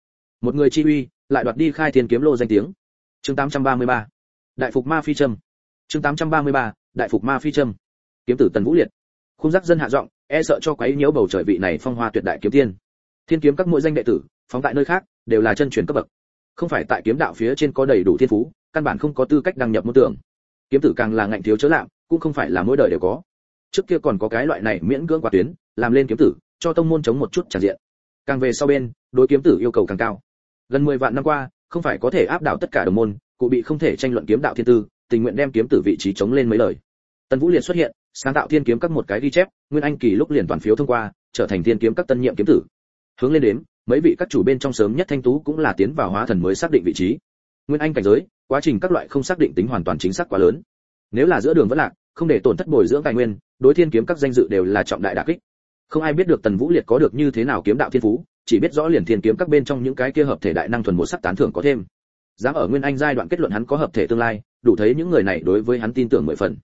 A: Một người chi uy, lại đoạt đi khai thiên kiếm lô danh tiếng. Chương 833 đại phục ma phi trâm chương 833 đại phục ma phi châm kiếm tử tần vũ liệt. Khung giác dân hạ giọng e sợ cho quấy nhiễu bầu trời vị này phong hoa tuyệt đại kiếm tiên. Thiên kiếm các mỗi danh đệ tử, phóng tại nơi khác, đều là chân truyền cấp bậc. Không phải tại kiếm đạo phía trên có đầy đủ thiên phú, căn bản không có tư cách đăng nhập môn tưởng. Kiếm tử càng là ngạnh thiếu chớ lạm, cũng không phải là mỗi đời đều có. Trước kia còn có cái loại này miễn cưỡng quả tuyến, làm lên kiếm tử, cho tông môn chống một chút tràn diện. Càng về sau bên, đối kiếm tử yêu cầu càng cao. Gần 10 vạn năm qua, không phải có thể áp đảo tất cả đồng môn, cụ bị không thể tranh luận kiếm đạo thiên tư tình nguyện đem kiếm tử vị trí chống lên mấy lời. Tần vũ liệt xuất hiện, sáng tạo thiên kiếm các một cái ghi chép, nguyên anh kỳ lúc liền toàn phiếu thông qua, trở thành thiên kiếm các tân nhiệm kiếm tử. Hướng lên đến mấy vị các chủ bên trong sớm nhất thanh tú cũng là tiến vào hóa thần mới xác định vị trí. Nguyên anh cảnh giới, quá trình các loại không xác định tính hoàn toàn chính xác quá lớn. Nếu là giữa đường vẫn lạc, không để tổn thất bồi dưỡng tài nguyên, đối thiên kiếm các danh dự đều là trọng đại đả kích. Không ai biết được tần vũ liệt có được như thế nào kiếm đạo thiên phú, chỉ biết rõ liền thiên kiếm các bên trong những cái kia hợp thể đại năng thuần một sắc tán thưởng có thêm dám ở nguyên anh giai đoạn kết luận hắn có hợp thể tương lai, đủ thấy những người này đối với hắn tin tưởng mười phần.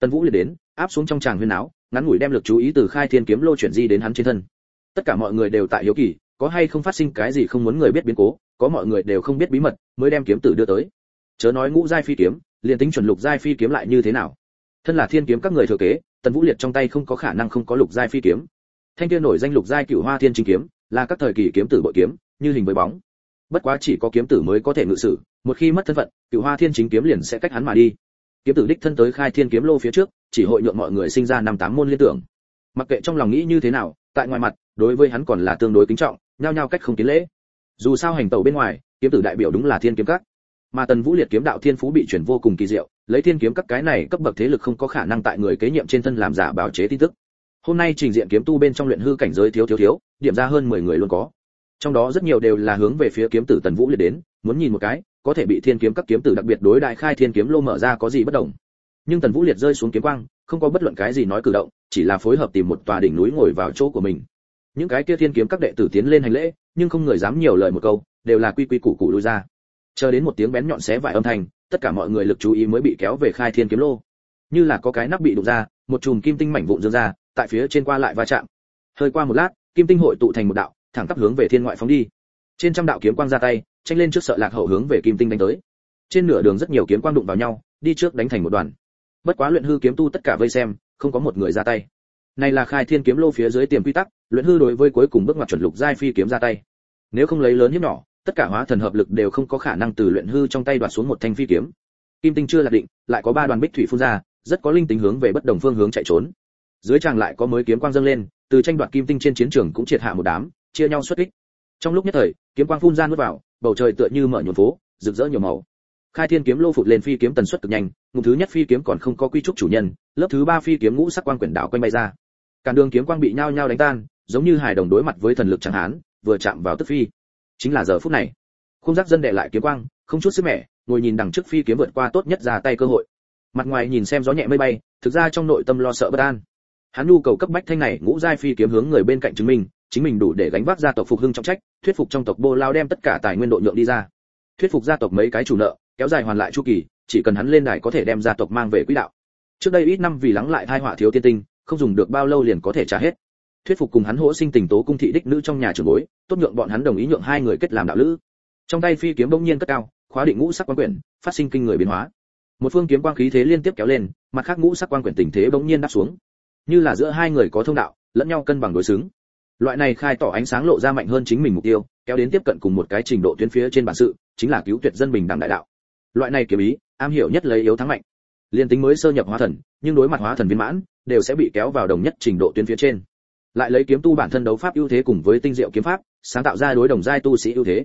A: Tần vũ liền đến, áp xuống trong tràng huyên áo ngắn ngủi đem lực chú ý từ khai thiên kiếm lô chuyển di đến hắn trên thân. Tất cả mọi người đều tại hiếu kỳ, có hay không phát sinh cái gì không muốn người biết biến cố, có mọi người đều không biết bí mật, mới đem kiếm tử đưa tới. Chớ nói ngũ giai phi kiếm, liền tính chuẩn lục giai phi kiếm lại như thế nào? Thân là thiên kiếm các người thừa kế, tần vũ liệt trong tay không có khả năng không có lục giai phi kiếm. Thanh kia nổi danh lục giai cửu hoa thiên chính kiếm, là các thời kỳ kiếm tử bội kiếm, như hình với bóng bất quá chỉ có kiếm tử mới có thể ngự sử, một khi mất thân phận, cửu hoa thiên chính kiếm liền sẽ cách hắn mà đi. Kiếm tử đích thân tới khai thiên kiếm lô phía trước, chỉ hội nhượng mọi người sinh ra năm tám môn liên tưởng. Mặc kệ trong lòng nghĩ như thế nào, tại ngoài mặt, đối với hắn còn là tương đối kính trọng, nhao nhao cách không kiến lễ. Dù sao hành tẩu bên ngoài, kiếm tử đại biểu đúng là thiên kiếm các. Mà tần vũ liệt kiếm đạo thiên phú bị chuyển vô cùng kỳ diệu, lấy thiên kiếm các cái này cấp bậc thế lực không có khả năng tại người kế nhiệm trên thân làm giả báo chế tin tức. Hôm nay trình diện kiếm tu bên trong luyện hư cảnh giới thiếu thiếu thiếu, điểm ra hơn 10 người luôn có trong đó rất nhiều đều là hướng về phía kiếm tử tần vũ liệt đến, muốn nhìn một cái, có thể bị thiên kiếm các kiếm tử đặc biệt đối đại khai thiên kiếm lô mở ra có gì bất đồng. Nhưng tần vũ liệt rơi xuống kiếm quang, không có bất luận cái gì nói cử động, chỉ là phối hợp tìm một tòa đỉnh núi ngồi vào chỗ của mình. Những cái kia thiên kiếm các đệ tử tiến lên hành lễ, nhưng không người dám nhiều lời một câu, đều là quy quy củ củ lui ra. Chờ đến một tiếng bén nhọn xé vải âm thanh, tất cả mọi người lực chú ý mới bị kéo về khai thiên kiếm lô. Như là có cái nắp bị đục ra, một chùm kim tinh mảnh vụn dương ra, tại phía trên qua lại va chạm. Hơi qua một lát, kim tinh hội tụ thành một đạo thẳng tắp hướng về thiên ngoại phóng đi. Trên trăm đạo kiếm quang ra tay, tranh lên trước sợ lạc hậu hướng về kim tinh đánh tới. Trên nửa đường rất nhiều kiếm quang đụng vào nhau, đi trước đánh thành một đoàn. Bất quá luyện hư kiếm tu tất cả vây xem, không có một người ra tay. Này là khai thiên kiếm lô phía dưới tiềm quy tắc, luyện hư đối với cuối cùng bước ngoặt chuẩn lục giai phi kiếm ra tay. Nếu không lấy lớn hiếp nhỏ, tất cả hóa thần hợp lực đều không có khả năng từ luyện hư trong tay đoạt xuống một thanh phi kiếm. Kim tinh chưa là định, lại có ba đoàn bích thủy phun ra, rất có linh tính hướng về bất đồng phương hướng chạy trốn. Dưới tràng lại có mới kiếm quang dâng lên, từ tranh đoạt kim tinh trên chiến trường cũng triệt hạ một đám chia nhau xuất kích. Trong lúc nhất thời, kiếm quang phun ra nuốt vào, bầu trời tựa như mở nhuộm phố, rực rỡ nhiều màu. Khai thiên kiếm lô phụt lên phi kiếm tần suất cực nhanh, ngụm thứ nhất phi kiếm còn không có quy trúc chủ nhân, lớp thứ ba phi kiếm ngũ sắc quang quyển đảo quanh bay ra. Cản đường kiếm quang bị nhao nhao đánh tan, giống như hài đồng đối mặt với thần lực chẳng hán vừa chạm vào tức phi. Chính là giờ phút này không giác dân đệ lại kiếm quang, không chút sức mẻ, ngồi nhìn đằng trước phi kiếm vượt qua tốt nhất ra tay cơ hội. Mặt ngoài nhìn xem gió nhẹ mây bay, thực ra trong nội tâm lo sợ bất an. Hắn nhu cầu cấp bách thanh này, ngũ giai phi kiếm hướng người bên cạnh chứng minh chính mình đủ để gánh vác gia tộc phục hưng trọng trách, thuyết phục trong tộc bô lao đem tất cả tài nguyên độ nhượng đi ra. Thuyết phục gia tộc mấy cái chủ nợ, kéo dài hoàn lại chu kỳ, chỉ cần hắn lên đài có thể đem gia tộc mang về quỹ đạo. Trước đây ít năm vì lắng lại thai họa thiếu tiên tinh, không dùng được bao lâu liền có thể trả hết. Thuyết phục cùng hắn hỗ sinh tình tố cung thị đích nữ trong nhà trưởng bối, tốt nhượng bọn hắn đồng ý nhượng hai người kết làm đạo lữ. Trong tay phi kiếm bỗng nhiên cất cao, khóa định ngũ sắc quan quyển, phát sinh kinh người biến hóa. Một phương kiếm quang khí thế liên tiếp kéo lên, mặt khác ngũ sắc quan quyển tình thế bỗng nhiên đáp xuống. Như là giữa hai người có thông đạo, lẫn nhau cân bằng đối xứng loại này khai tỏ ánh sáng lộ ra mạnh hơn chính mình mục tiêu, kéo đến tiếp cận cùng một cái trình độ tuyến phía trên bản sự, chính là cứu tuyệt dân bình đẳng đại đạo. Loại này kiếm ý, am hiểu nhất lấy yếu thắng mạnh. Liên tính mới sơ nhập hóa thần, nhưng đối mặt hóa thần viên mãn, đều sẽ bị kéo vào đồng nhất trình độ tuyến phía trên. Lại lấy kiếm tu bản thân đấu pháp ưu thế cùng với tinh diệu kiếm pháp, sáng tạo ra đối đồng giai tu sĩ ưu thế.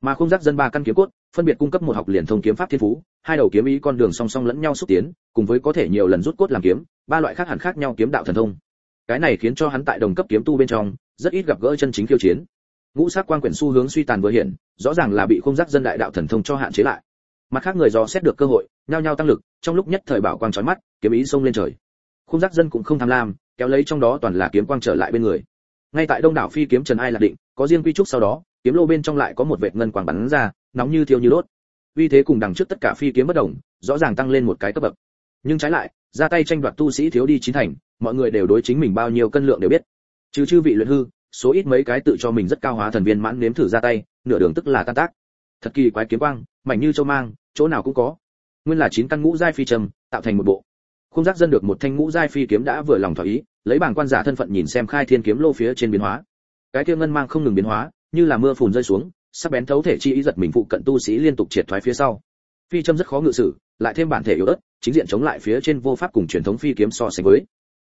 A: Mà không giác dân ba căn kiếm cốt, phân biệt cung cấp một học liền thông kiếm pháp thiên phú, hai đầu kiếm ý con đường song song lẫn nhau xúc tiến, cùng với có thể nhiều lần rút cốt làm kiếm, ba loại khác hẳn khác nhau kiếm đạo thần thông cái này khiến cho hắn tại đồng cấp kiếm tu bên trong, rất ít gặp gỡ chân chính khiêu chiến. Ngũ sắc quan quyển xu hướng suy tàn vừa hiện, rõ ràng là bị không giác dân đại đạo thần thông cho hạn chế lại. Mặt khác người do xét được cơ hội, nhao nhao tăng lực, trong lúc nhất thời bảo quang chói mắt, kiếm ý xông lên trời. Không giác dân cũng không tham lam, kéo lấy trong đó toàn là kiếm quang trở lại bên người. Ngay tại đông đảo phi kiếm trần ai lạc định, có riêng quy trúc sau đó, kiếm lô bên trong lại có một vệt ngân quang bắn ra, nóng như thiêu như đốt. Vì thế cùng đằng trước tất cả phi kiếm bất đồng, rõ ràng tăng lên một cái cấp bậc. Nhưng trái lại, ra tay tranh đoạt tu sĩ thiếu đi chín thành mọi người đều đối chính mình bao nhiêu cân lượng đều biết. Trừ chư vị luyện hư, số ít mấy cái tự cho mình rất cao hóa thần viên mãn nếm thử ra tay, nửa đường tức là tan tác. Thật kỳ quái kiếm quang, mảnh như châu mang, chỗ nào cũng có. Nguyên là chín căn ngũ giai phi trầm, tạo thành một bộ. Không giác dân được một thanh ngũ giai phi kiếm đã vừa lòng thỏa ý, lấy bảng quan giả thân phận nhìn xem khai thiên kiếm lô phía trên biến hóa. Cái kia ngân mang không ngừng biến hóa, như là mưa phùn rơi xuống, sắc bén thấu thể chi ý giật mình phụ cận tu sĩ liên tục triệt thoái phía sau. Phi châm rất khó ngự sử, lại thêm bản thể yếu ớt, chính diện chống lại phía trên vô pháp cùng truyền thống phi kiếm so sánh với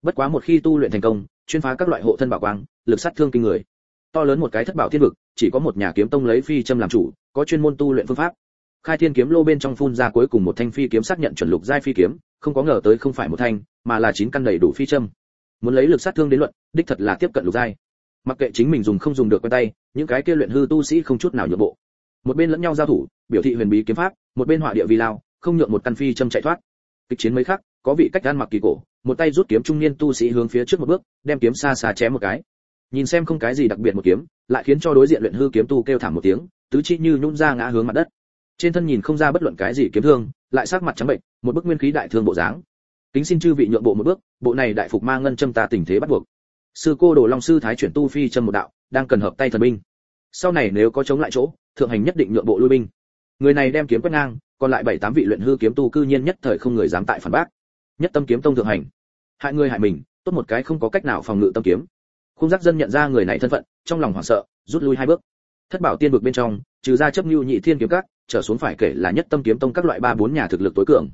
A: bất quá một khi tu luyện thành công, chuyên phá các loại hộ thân bảo quang, lực sát thương kinh người. To lớn một cái thất bảo thiên vực, chỉ có một nhà kiếm tông lấy phi châm làm chủ, có chuyên môn tu luyện phương pháp. Khai thiên kiếm lô bên trong phun ra cuối cùng một thanh phi kiếm xác nhận chuẩn lục giai phi kiếm, không có ngờ tới không phải một thanh, mà là chín căn đầy đủ phi châm. Muốn lấy lực sát thương đến luận, đích thật là tiếp cận lục giai. Mặc kệ chính mình dùng không dùng được quen tay, những cái kia luyện hư tu sĩ không chút nào nhượng bộ. Một bên lẫn nhau giao thủ, biểu thị huyền bí kiếm pháp, một bên hỏa địa vi lao, không nhượng một căn phi châm chạy thoát. Kịch chiến mấy khắc, có vị cách gan mặc kỳ cổ một tay rút kiếm trung niên tu sĩ hướng phía trước một bước, đem kiếm xa xa chém một cái. Nhìn xem không cái gì đặc biệt một kiếm, lại khiến cho đối diện luyện hư kiếm tu kêu thảm một tiếng, tứ chi như nhũn ra ngã hướng mặt đất. Trên thân nhìn không ra bất luận cái gì kiếm thương, lại sắc mặt trắng bệnh, một bức nguyên khí đại thương bộ dáng. Kính xin chư vị nhượng bộ một bước, bộ này đại phục ma ngân châm ta tình thế bắt buộc. Sư cô đồ long sư thái chuyển tu phi châm một đạo, đang cần hợp tay thần binh. Sau này nếu có chống lại chỗ, thượng hành nhất định nhượng bộ lui binh. Người này đem kiếm quét ngang, còn lại bảy tám vị luyện hư kiếm tu cư nhiên nhất thời không người dám tại phản bác nhất tâm kiếm tông thượng hành. Hại người hại mình, tốt một cái không có cách nào phòng ngự tâm kiếm. Không giác dân nhận ra người này thân phận, trong lòng hoảng sợ, rút lui hai bước. Thất bảo tiên vực bên trong, trừ ra chấp nhu nhị thiên kiếm các, trở xuống phải kể là nhất tâm kiếm tông các loại ba bốn nhà thực lực tối cường.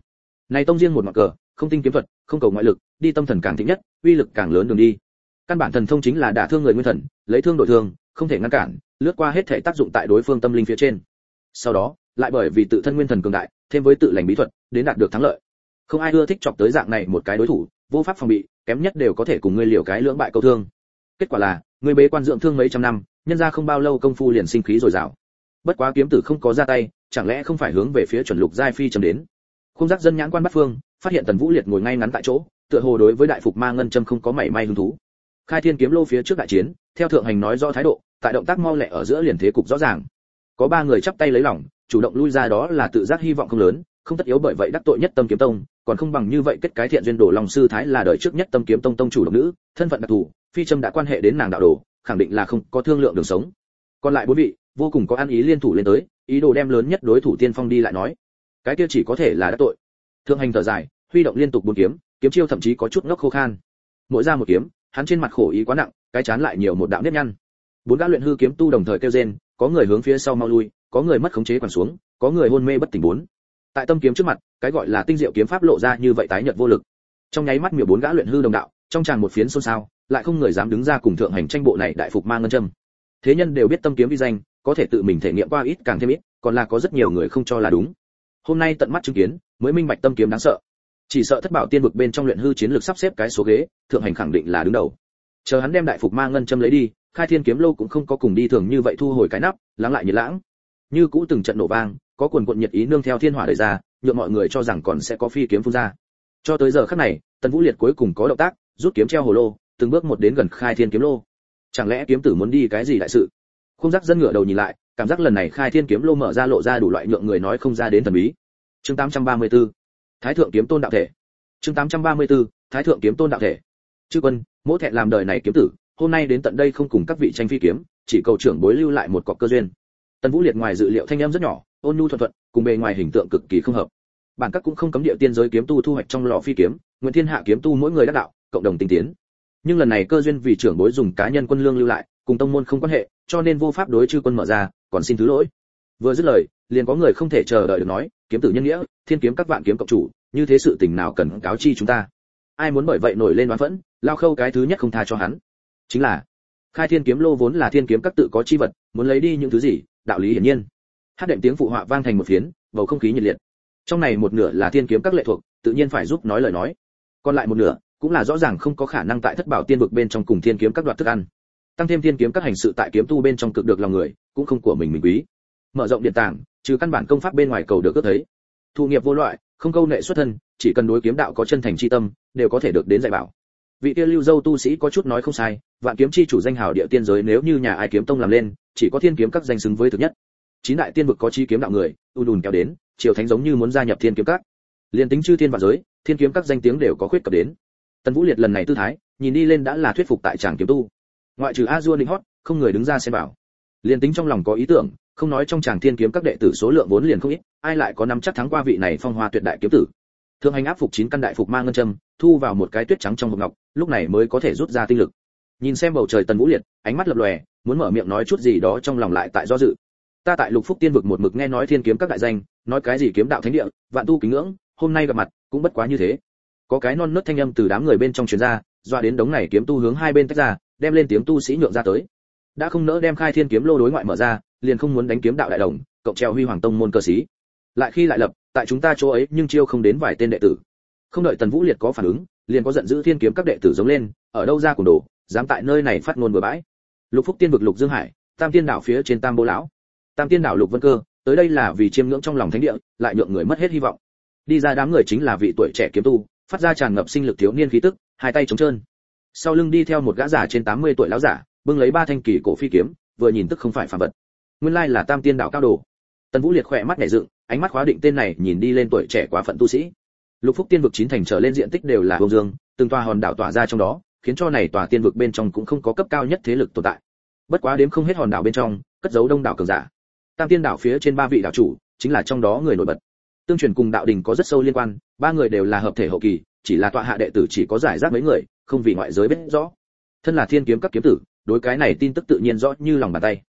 A: Này tông riêng một mặt cờ, không tinh kiếm thuật, không cầu ngoại lực, đi tâm thần càng thịnh nhất, uy lực càng lớn đường đi. Căn bản thần thông chính là đả thương người nguyên thần, lấy thương đổi thương, không thể ngăn cản, lướt qua hết thể tác dụng tại đối phương tâm linh phía trên. Sau đó, lại bởi vì tự thân nguyên thần cường đại, thêm với tự lành bí thuật, đến đạt được thắng lợi không ai ưa thích chọc tới dạng này một cái đối thủ, vô pháp phòng bị, kém nhất đều có thể cùng ngươi liều cái lưỡng bại câu thương. Kết quả là người bế quan dưỡng thương mấy trăm năm, nhân ra không bao lâu công phu liền sinh khí rồi dào bất quá kiếm tử không có ra tay, chẳng lẽ không phải hướng về phía chuẩn lục giai phi chấm đến? Không giác dân nhãn quan bắt phương, phát hiện tần vũ liệt ngồi ngay ngắn tại chỗ, tựa hồ đối với đại phục ma ngân châm không có mảy may hứng thú. Khai thiên kiếm lô phía trước đại chiến, theo thượng hành nói rõ thái độ, tại động tác mau lẹ ở giữa liền thế cục rõ ràng. Có ba người chắp tay lấy lòng, chủ động lui ra đó là tự giác hy vọng không lớn, không tất yếu bởi vậy đắc tội nhất tâm kiếm tông còn không bằng như vậy kết cái thiện duyên đồ lòng sư thái là đời trước nhất tâm kiếm tông tông chủ độc nữ, thân phận đặc thù, phi trâm đã quan hệ đến nàng đạo đồ, khẳng định là không có thương lượng đường sống. Còn lại bốn vị, vô cùng có ăn ý liên thủ lên tới, ý đồ đem lớn nhất đối thủ tiên phong đi lại nói. Cái kia chỉ có thể là đã tội. Thượng hành thở dài, huy động liên tục bốn kiếm kiếm chiêu thậm chí có chút ngốc khô khan. Mỗi ra một kiếm, hắn trên mặt khổ ý quá nặng, cái chán lại nhiều một đạo nếp nhăn. Bốn gã luyện hư kiếm tu đồng thời kêu rên, có người hướng phía sau mau lui, có người mất khống chế quằn xuống, có người hôn mê bất tỉnh bốn tại tâm kiếm trước mặt, cái gọi là tinh diệu kiếm pháp lộ ra như vậy tái nhợt vô lực. Trong nháy mắt miểu bốn gã luyện hư đồng đạo, trong tràn một phiến xôn xao, lại không người dám đứng ra cùng thượng hành tranh bộ này đại phục mang ngân châm. Thế nhân đều biết tâm kiếm vi danh, có thể tự mình thể nghiệm qua ít càng thêm ít, còn là có rất nhiều người không cho là đúng. Hôm nay tận mắt chứng kiến, mới minh bạch tâm kiếm đáng sợ. Chỉ sợ thất bảo tiên vực bên trong luyện hư chiến lược sắp xếp cái số ghế, thượng hành khẳng định là đứng đầu. Chờ hắn đem đại phục ma ngân châm lấy đi, khai thiên kiếm lâu cũng không có cùng đi thường như vậy thu hồi cái nắp, lắng lại nhiệt lãng. Như cũ từng trận nổ vang có quần quận nhiệt ý nương theo thiên hỏa đẩy ra, nhượng mọi người cho rằng còn sẽ có phi kiếm phun ra. Cho tới giờ khắc này, tần vũ liệt cuối cùng có động tác, rút kiếm treo hồ lô, từng bước một đến gần khai thiên kiếm lô. Chẳng lẽ kiếm tử muốn đi cái gì đại sự? Không giác dân ngửa đầu nhìn lại, cảm giác lần này khai thiên kiếm lô mở ra lộ ra đủ loại nhượng người nói không ra đến thần bí. Chương 834 thái thượng kiếm tôn đạo thể. Chương 834 thái thượng kiếm tôn đạo thể. Chư quân mỗi thẹn làm đời này kiếm tử, hôm nay đến tận đây không cùng các vị tranh phi kiếm, chỉ cầu trưởng bối lưu lại một cọc cơ duyên. Tần vũ liệt ngoài dự liệu thanh em rất nhỏ ôn nhu thuận thuận, cùng bề ngoài hình tượng cực kỳ không hợp. Bản các cũng không cấm địa tiên giới kiếm tu thu hoạch trong lò phi kiếm nguyễn thiên hạ kiếm tu mỗi người đắc đạo, cộng đồng tinh tiến. Nhưng lần này cơ duyên vì trưởng bối dùng cá nhân quân lương lưu lại, cùng tông môn không quan hệ, cho nên vô pháp đối chư quân mở ra, còn xin thứ lỗi. Vừa dứt lời, liền có người không thể chờ đợi được nói, kiếm tử nhân nghĩa, thiên kiếm các vạn kiếm cộng chủ, như thế sự tình nào cần cáo chi chúng ta? Ai muốn bởi vậy nổi lên oán phẫn, lao khâu cái thứ nhất không tha cho hắn. Chính là, khai thiên kiếm lô vốn là thiên kiếm các tự có chi vật, muốn lấy đi những thứ gì, đạo lý hiển nhiên hát đệm tiếng phụ họa vang thành một phiến, bầu không khí nhiệt liệt. Trong này một nửa là thiên kiếm các lệ thuộc, tự nhiên phải giúp nói lời nói. Còn lại một nửa cũng là rõ ràng không có khả năng tại thất bảo tiên vực bên trong cùng thiên kiếm các đoạt thức ăn. Tăng thêm thiên kiếm các hành sự tại kiếm tu bên trong cực được lòng người, cũng không của mình mình quý. Mở rộng điện tảng, trừ căn bản công pháp bên ngoài cầu được cướp thấy. Thụ nghiệp vô loại, không câu nệ xuất thân, chỉ cần đối kiếm đạo có chân thành chi tâm, đều có thể được đến dạy bảo. Vị kia lưu dâu tu sĩ có chút nói không sai, vạn kiếm chi chủ danh hào địa tiên giới nếu như nhà ai kiếm tông làm lên, chỉ có thiên kiếm các danh xứng với thực nhất chín đại tiên vực có chi kiếm đạo người u đùn kéo đến, triều thánh giống như muốn gia nhập thiên kiếm các. Liền tính chư thiên và giới, thiên kiếm các danh tiếng đều có khuyết cập đến. Tần vũ liệt lần này tư thái, nhìn đi lên đã là thuyết phục tại tràng kiếm tu. Ngoại trừ a dua linh hót, không người đứng ra xem bảo liền tính trong lòng có ý tưởng, không nói trong tràng thiên kiếm các đệ tử số lượng vốn liền không ít, ai lại có nắm chắc thắng qua vị này phong hoa tuyệt đại kiếm tử? Thường hành áp phục chín căn đại phục mang ngân châm, thu vào một cái tuyết trắng trong hộp ngọc, lúc này mới có thể rút ra tinh lực. Nhìn xem bầu trời tần vũ liệt, ánh mắt lập lòe, muốn mở miệng nói chút gì đó trong lòng lại tại do dự ta tại lục phúc tiên vực một mực nghe nói thiên kiếm các đại danh, nói cái gì kiếm đạo thánh địa, vạn tu kính ngưỡng, hôm nay gặp mặt, cũng bất quá như thế. Có cái non nớt thanh âm từ đám người bên trong truyền ra doa đến đống này kiếm tu hướng hai bên tách ra, đem lên tiếng tu sĩ nhượng ra tới. Đã không nỡ đem khai thiên kiếm lô đối ngoại mở ra, liền không muốn đánh kiếm đạo đại đồng cộng treo huy hoàng tông môn cơ sĩ. Lại khi lại lập, tại chúng ta chỗ ấy nhưng chiêu không đến vài tên đệ tử. Không đợi tần vũ liệt có phản ứng, liền có giận dữ thiên kiếm các đệ tử giống lên, ở đâu ra cùng đồ, dám tại nơi này phát ngôn bừa bãi. Lục phúc tiên vực lục dương hải, tam tiên đảo phía trên tam bố lão tam tiên đảo lục vân cơ, tới đây là vì chiêm ngưỡng trong lòng thánh địa, lại nhượng người mất hết hy vọng. Đi ra đám người chính là vị tuổi trẻ kiếm tu, phát ra tràn ngập sinh lực thiếu niên khí tức, hai tay trống trơn. Sau lưng đi theo một gã già trên 80 tuổi lão giả bưng lấy ba thanh kỳ cổ phi kiếm, vừa nhìn tức không phải phàm vật. Nguyên lai là tam tiên đạo cao đồ. Tần vũ liệt khỏe mắt nhảy dựng, ánh mắt khóa định tên này nhìn đi lên tuổi trẻ quá phận tu sĩ. Lục phúc tiên vực chín thành trở lên diện tích đều là hương dương, từng tòa hòn đảo tỏa ra trong đó, khiến cho này tòa tiên vực bên trong cũng không có cấp cao nhất thế lực tồn tại. Bất quá đếm không hết hòn đảo bên trong, cất giấu đông đảo cường giả tam tiên đảo phía trên ba vị đảo chủ chính là trong đó người nổi bật. Tương truyền cùng đạo đình có rất sâu liên quan, ba người đều là hợp thể hậu kỳ, chỉ là tọa hạ đệ tử chỉ có giải rác mấy người, không vì ngoại giới biết rõ. Thân là thiên kiếm các kiếm tử, đối cái này tin tức tự nhiên rõ như lòng bàn tay.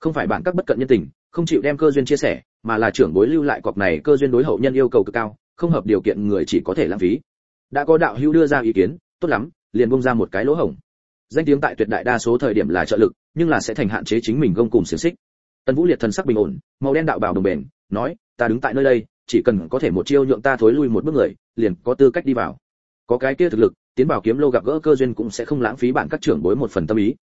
A: Không phải bạn các bất cận nhân tình, không chịu đem cơ duyên chia sẻ, mà là trưởng bối lưu lại cọc này cơ duyên đối hậu nhân yêu cầu cực cao, không hợp điều kiện người chỉ có thể lãng phí. Đã có đạo hữu đưa ra ý kiến, tốt lắm, liền bung ra một cái lỗ hổng. Danh tiếng tại tuyệt đại đa số thời điểm là trợ lực, nhưng là sẽ thành hạn chế chính mình gông cùng xiềng xích tần vũ liệt thần sắc bình ổn, màu đen đạo bảo đồng bền, nói, ta đứng tại nơi đây, chỉ cần có thể một chiêu nhượng ta thối lui một bước người, liền có tư cách đi vào. Có cái kia thực lực, tiến bảo kiếm lô gặp gỡ cơ duyên cũng sẽ không lãng phí bạn các trưởng bối một phần tâm ý.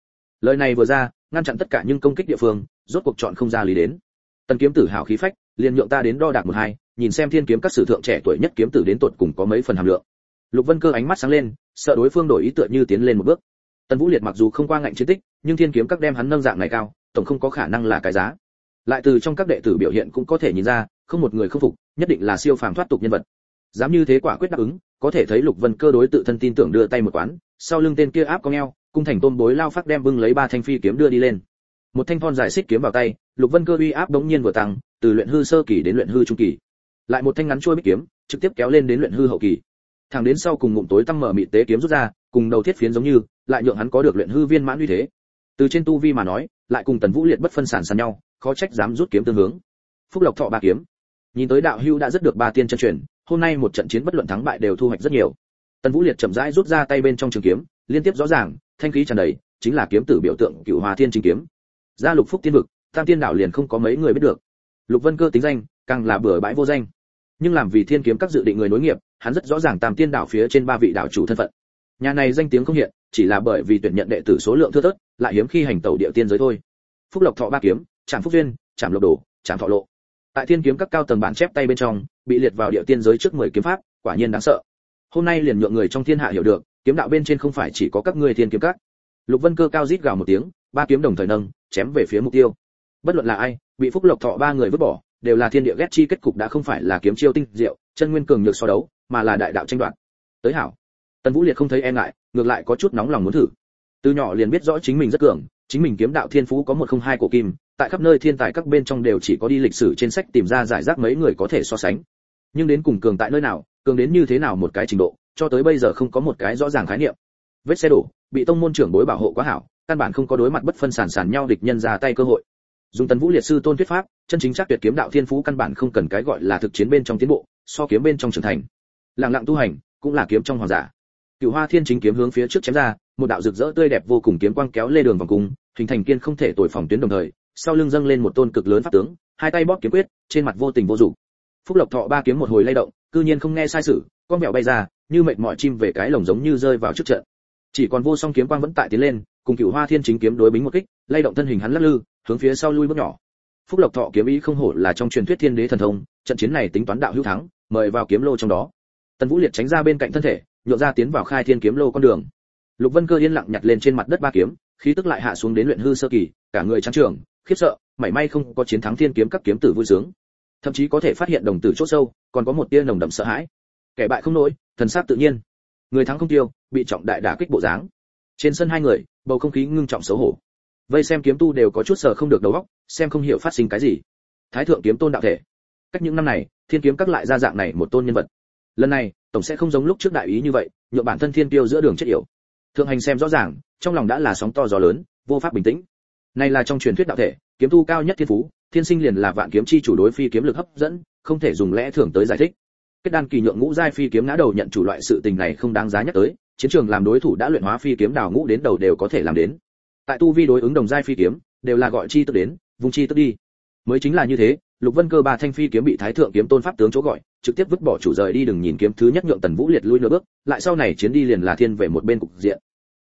A: Lời này vừa ra, ngăn chặn tất cả những công kích địa phương, rốt cuộc chọn không ra lý đến. Tần kiếm tử hào khí phách, liền nhượng ta đến đo đạc một hai, nhìn xem thiên kiếm các sử thượng trẻ tuổi nhất kiếm tử đến tuột cùng có mấy phần hàm lượng. Lục vân cơ ánh mắt sáng lên, sợ đối phương đổi ý tựa như tiến lên một bước. Tần vũ liệt mặc dù không qua ngạnh chiến tích, nhưng thiên kiếm các đem hắn nâng dạng này cao tổng không có khả năng là cái giá. Lại từ trong các đệ tử biểu hiện cũng có thể nhìn ra, không một người không phục, nhất định là siêu phàm thoát tục nhân vật. Dám như thế quả quyết đáp ứng, có thể thấy lục vân cơ đối tự thân tin tưởng đưa tay một quán, sau lưng tên kia áp con eo cung thành tôn bối lao phát đem bưng lấy ba thanh phi kiếm đưa đi lên. Một thanh thon dài xích kiếm vào tay, lục vân cơ uy áp đống nhiên vừa tăng, từ luyện hư sơ kỳ đến luyện hư trung kỳ. Lại một thanh ngắn chuôi bích kiếm, trực tiếp kéo lên đến luyện hư hậu kỳ. Thẳng đến sau cùng ngụm tối tăng mở mịt tế kiếm rút ra, cùng đầu thiết phiến giống như, lại nhượng hắn có được luyện hư viên mãn uy thế. Từ trên tu vi mà nói lại cùng tần vũ liệt bất phân sản sàn nhau, khó trách dám rút kiếm tương hướng. Phúc lộc thọ ba kiếm. Nhìn tới đạo hưu đã rất được ba tiên chân truyền, hôm nay một trận chiến bất luận thắng bại đều thu hoạch rất nhiều. Tần vũ liệt chậm rãi rút ra tay bên trong trường kiếm, liên tiếp rõ ràng, thanh khí tràn đầy, chính là kiếm tử biểu tượng cựu hòa thiên chính kiếm. Gia lục phúc tiên vực, tam tiên đạo liền không có mấy người biết được. Lục vân cơ tính danh, càng là bừa bãi vô danh. Nhưng làm vì thiên kiếm các dự định người nối nghiệp, hắn rất rõ ràng tam tiên đạo phía trên ba vị đạo chủ thân phận. Nhà này danh tiếng không hiện chỉ là bởi vì tuyển nhận đệ tử số lượng thưa thớt, lại hiếm khi hành tẩu địa tiên giới thôi. Phúc lộc thọ ba kiếm trạm phúc duyên trạm lộc đồ trạm thọ lộ. Tại thiên kiếm các cao tầng bản chép tay bên trong, bị liệt vào địa tiên giới trước mười kiếm pháp, quả nhiên đáng sợ. Hôm nay liền nhượng người trong thiên hạ hiểu được, kiếm đạo bên trên không phải chỉ có các ngươi thiên kiếm các. Lục vân cơ cao rít gào một tiếng, ba kiếm đồng thời nâng, chém về phía mục tiêu. Bất luận là ai, bị phúc lộc thọ ba người vứt bỏ, đều là thiên địa ghét chi kết cục đã không phải là kiếm chiêu tinh diệu, chân nguyên cường nhược so đấu, mà là đại đạo tranh đoạt. Tới hảo tần vũ liệt không thấy e ngại, ngược lại có chút nóng lòng muốn thử. Từ nhỏ liền biết rõ chính mình rất cường, chính mình kiếm đạo thiên phú có một không hai cổ kim, tại khắp nơi thiên tài các bên trong đều chỉ có đi lịch sử trên sách tìm ra giải rác mấy người có thể so sánh. Nhưng đến cùng cường tại nơi nào, cường đến như thế nào một cái trình độ, cho tới bây giờ không có một cái rõ ràng khái niệm. Vết xe đổ, bị tông môn trưởng bối bảo hộ quá hảo, căn bản không có đối mặt bất phân sản sản nhau địch nhân ra tay cơ hội. Dùng tần vũ liệt sư tôn thuyết pháp, chân chính chắc tuyệt kiếm đạo thiên phú căn bản không cần cái gọi là thực chiến bên trong tiến bộ, so kiếm bên trong trưởng thành. Lặng lặng tu hành, cũng là kiếm trong hoàng giả cựu hoa thiên chính kiếm hướng phía trước chém ra, một đạo rực rỡ tươi đẹp vô cùng kiếm quang kéo lê đường vòng cung, hình thành kiên không thể tội phòng tuyến đồng thời, sau lưng dâng lên một tôn cực lớn pháp tướng, hai tay bóp kiếm quyết, trên mặt vô tình vô dụng. Phúc lộc thọ ba kiếm một hồi lay động, cư nhiên không nghe sai sử con mèo bay ra, như mệt mỏi chim về cái lồng giống như rơi vào trước trận. Chỉ còn vô song kiếm quang vẫn tại tiến lên, cùng cựu hoa thiên chính kiếm đối bính một kích, lay động thân hình hắn lắc lư, hướng phía sau lui bước nhỏ. Phúc lộc thọ kiếm ý không hổ là trong truyền thuyết thiên đế thần thông, trận chiến này tính toán đạo hữu thắng, mời vào kiếm lô trong đó. Tần vũ liệt tránh ra bên cạnh thân thể nhộn ra tiến vào khai thiên kiếm lô con đường. Lục vân cơ yên lặng nhặt lên trên mặt đất ba kiếm, khí tức lại hạ xuống đến luyện hư sơ kỳ, cả người trắng trường, khiếp sợ, mảy may không có chiến thắng thiên kiếm các kiếm tử vui sướng. Thậm chí có thể phát hiện đồng tử chốt sâu, còn có một tia nồng đậm sợ hãi. Kẻ bại không nổi, thần sát tự nhiên. Người thắng không tiêu, bị trọng đại đả kích bộ dáng. Trên sân hai người, bầu không khí ngưng trọng xấu hổ. Vây xem kiếm tu đều có chút sợ không được đầu óc, xem không hiểu phát sinh cái gì. Thái thượng kiếm tôn đạo thể. Cách những năm này, thiên kiếm các lại ra dạng này một tôn nhân vật lần này, tổng sẽ không giống lúc trước đại ý như vậy, nhượng bản thân thiên tiêu giữa đường chết yểu. Thượng hành xem rõ ràng, trong lòng đã là sóng to gió lớn, vô pháp bình tĩnh. Này là trong truyền thuyết đạo thể, kiếm tu cao nhất thiên phú, thiên sinh liền là vạn kiếm chi chủ đối phi kiếm lực hấp dẫn, không thể dùng lẽ thường tới giải thích. Kết đan kỳ nhượng ngũ giai phi kiếm ngã đầu nhận chủ loại sự tình này không đáng giá nhắc tới, chiến trường làm đối thủ đã luyện hóa phi kiếm đào ngũ đến đầu đều có thể làm đến. Tại tu vi đối ứng đồng giai phi kiếm, đều là gọi chi tức đến vùng chi tức đi. Mới chính là như thế lục vân cơ ba thanh phi kiếm bị thái thượng kiếm tôn pháp tướng chỗ gọi, trực tiếp vứt bỏ chủ rời đi đừng nhìn kiếm thứ nhất nhượng tần vũ liệt lui nửa bước, lại sau này chiến đi liền là thiên về một bên cục diện.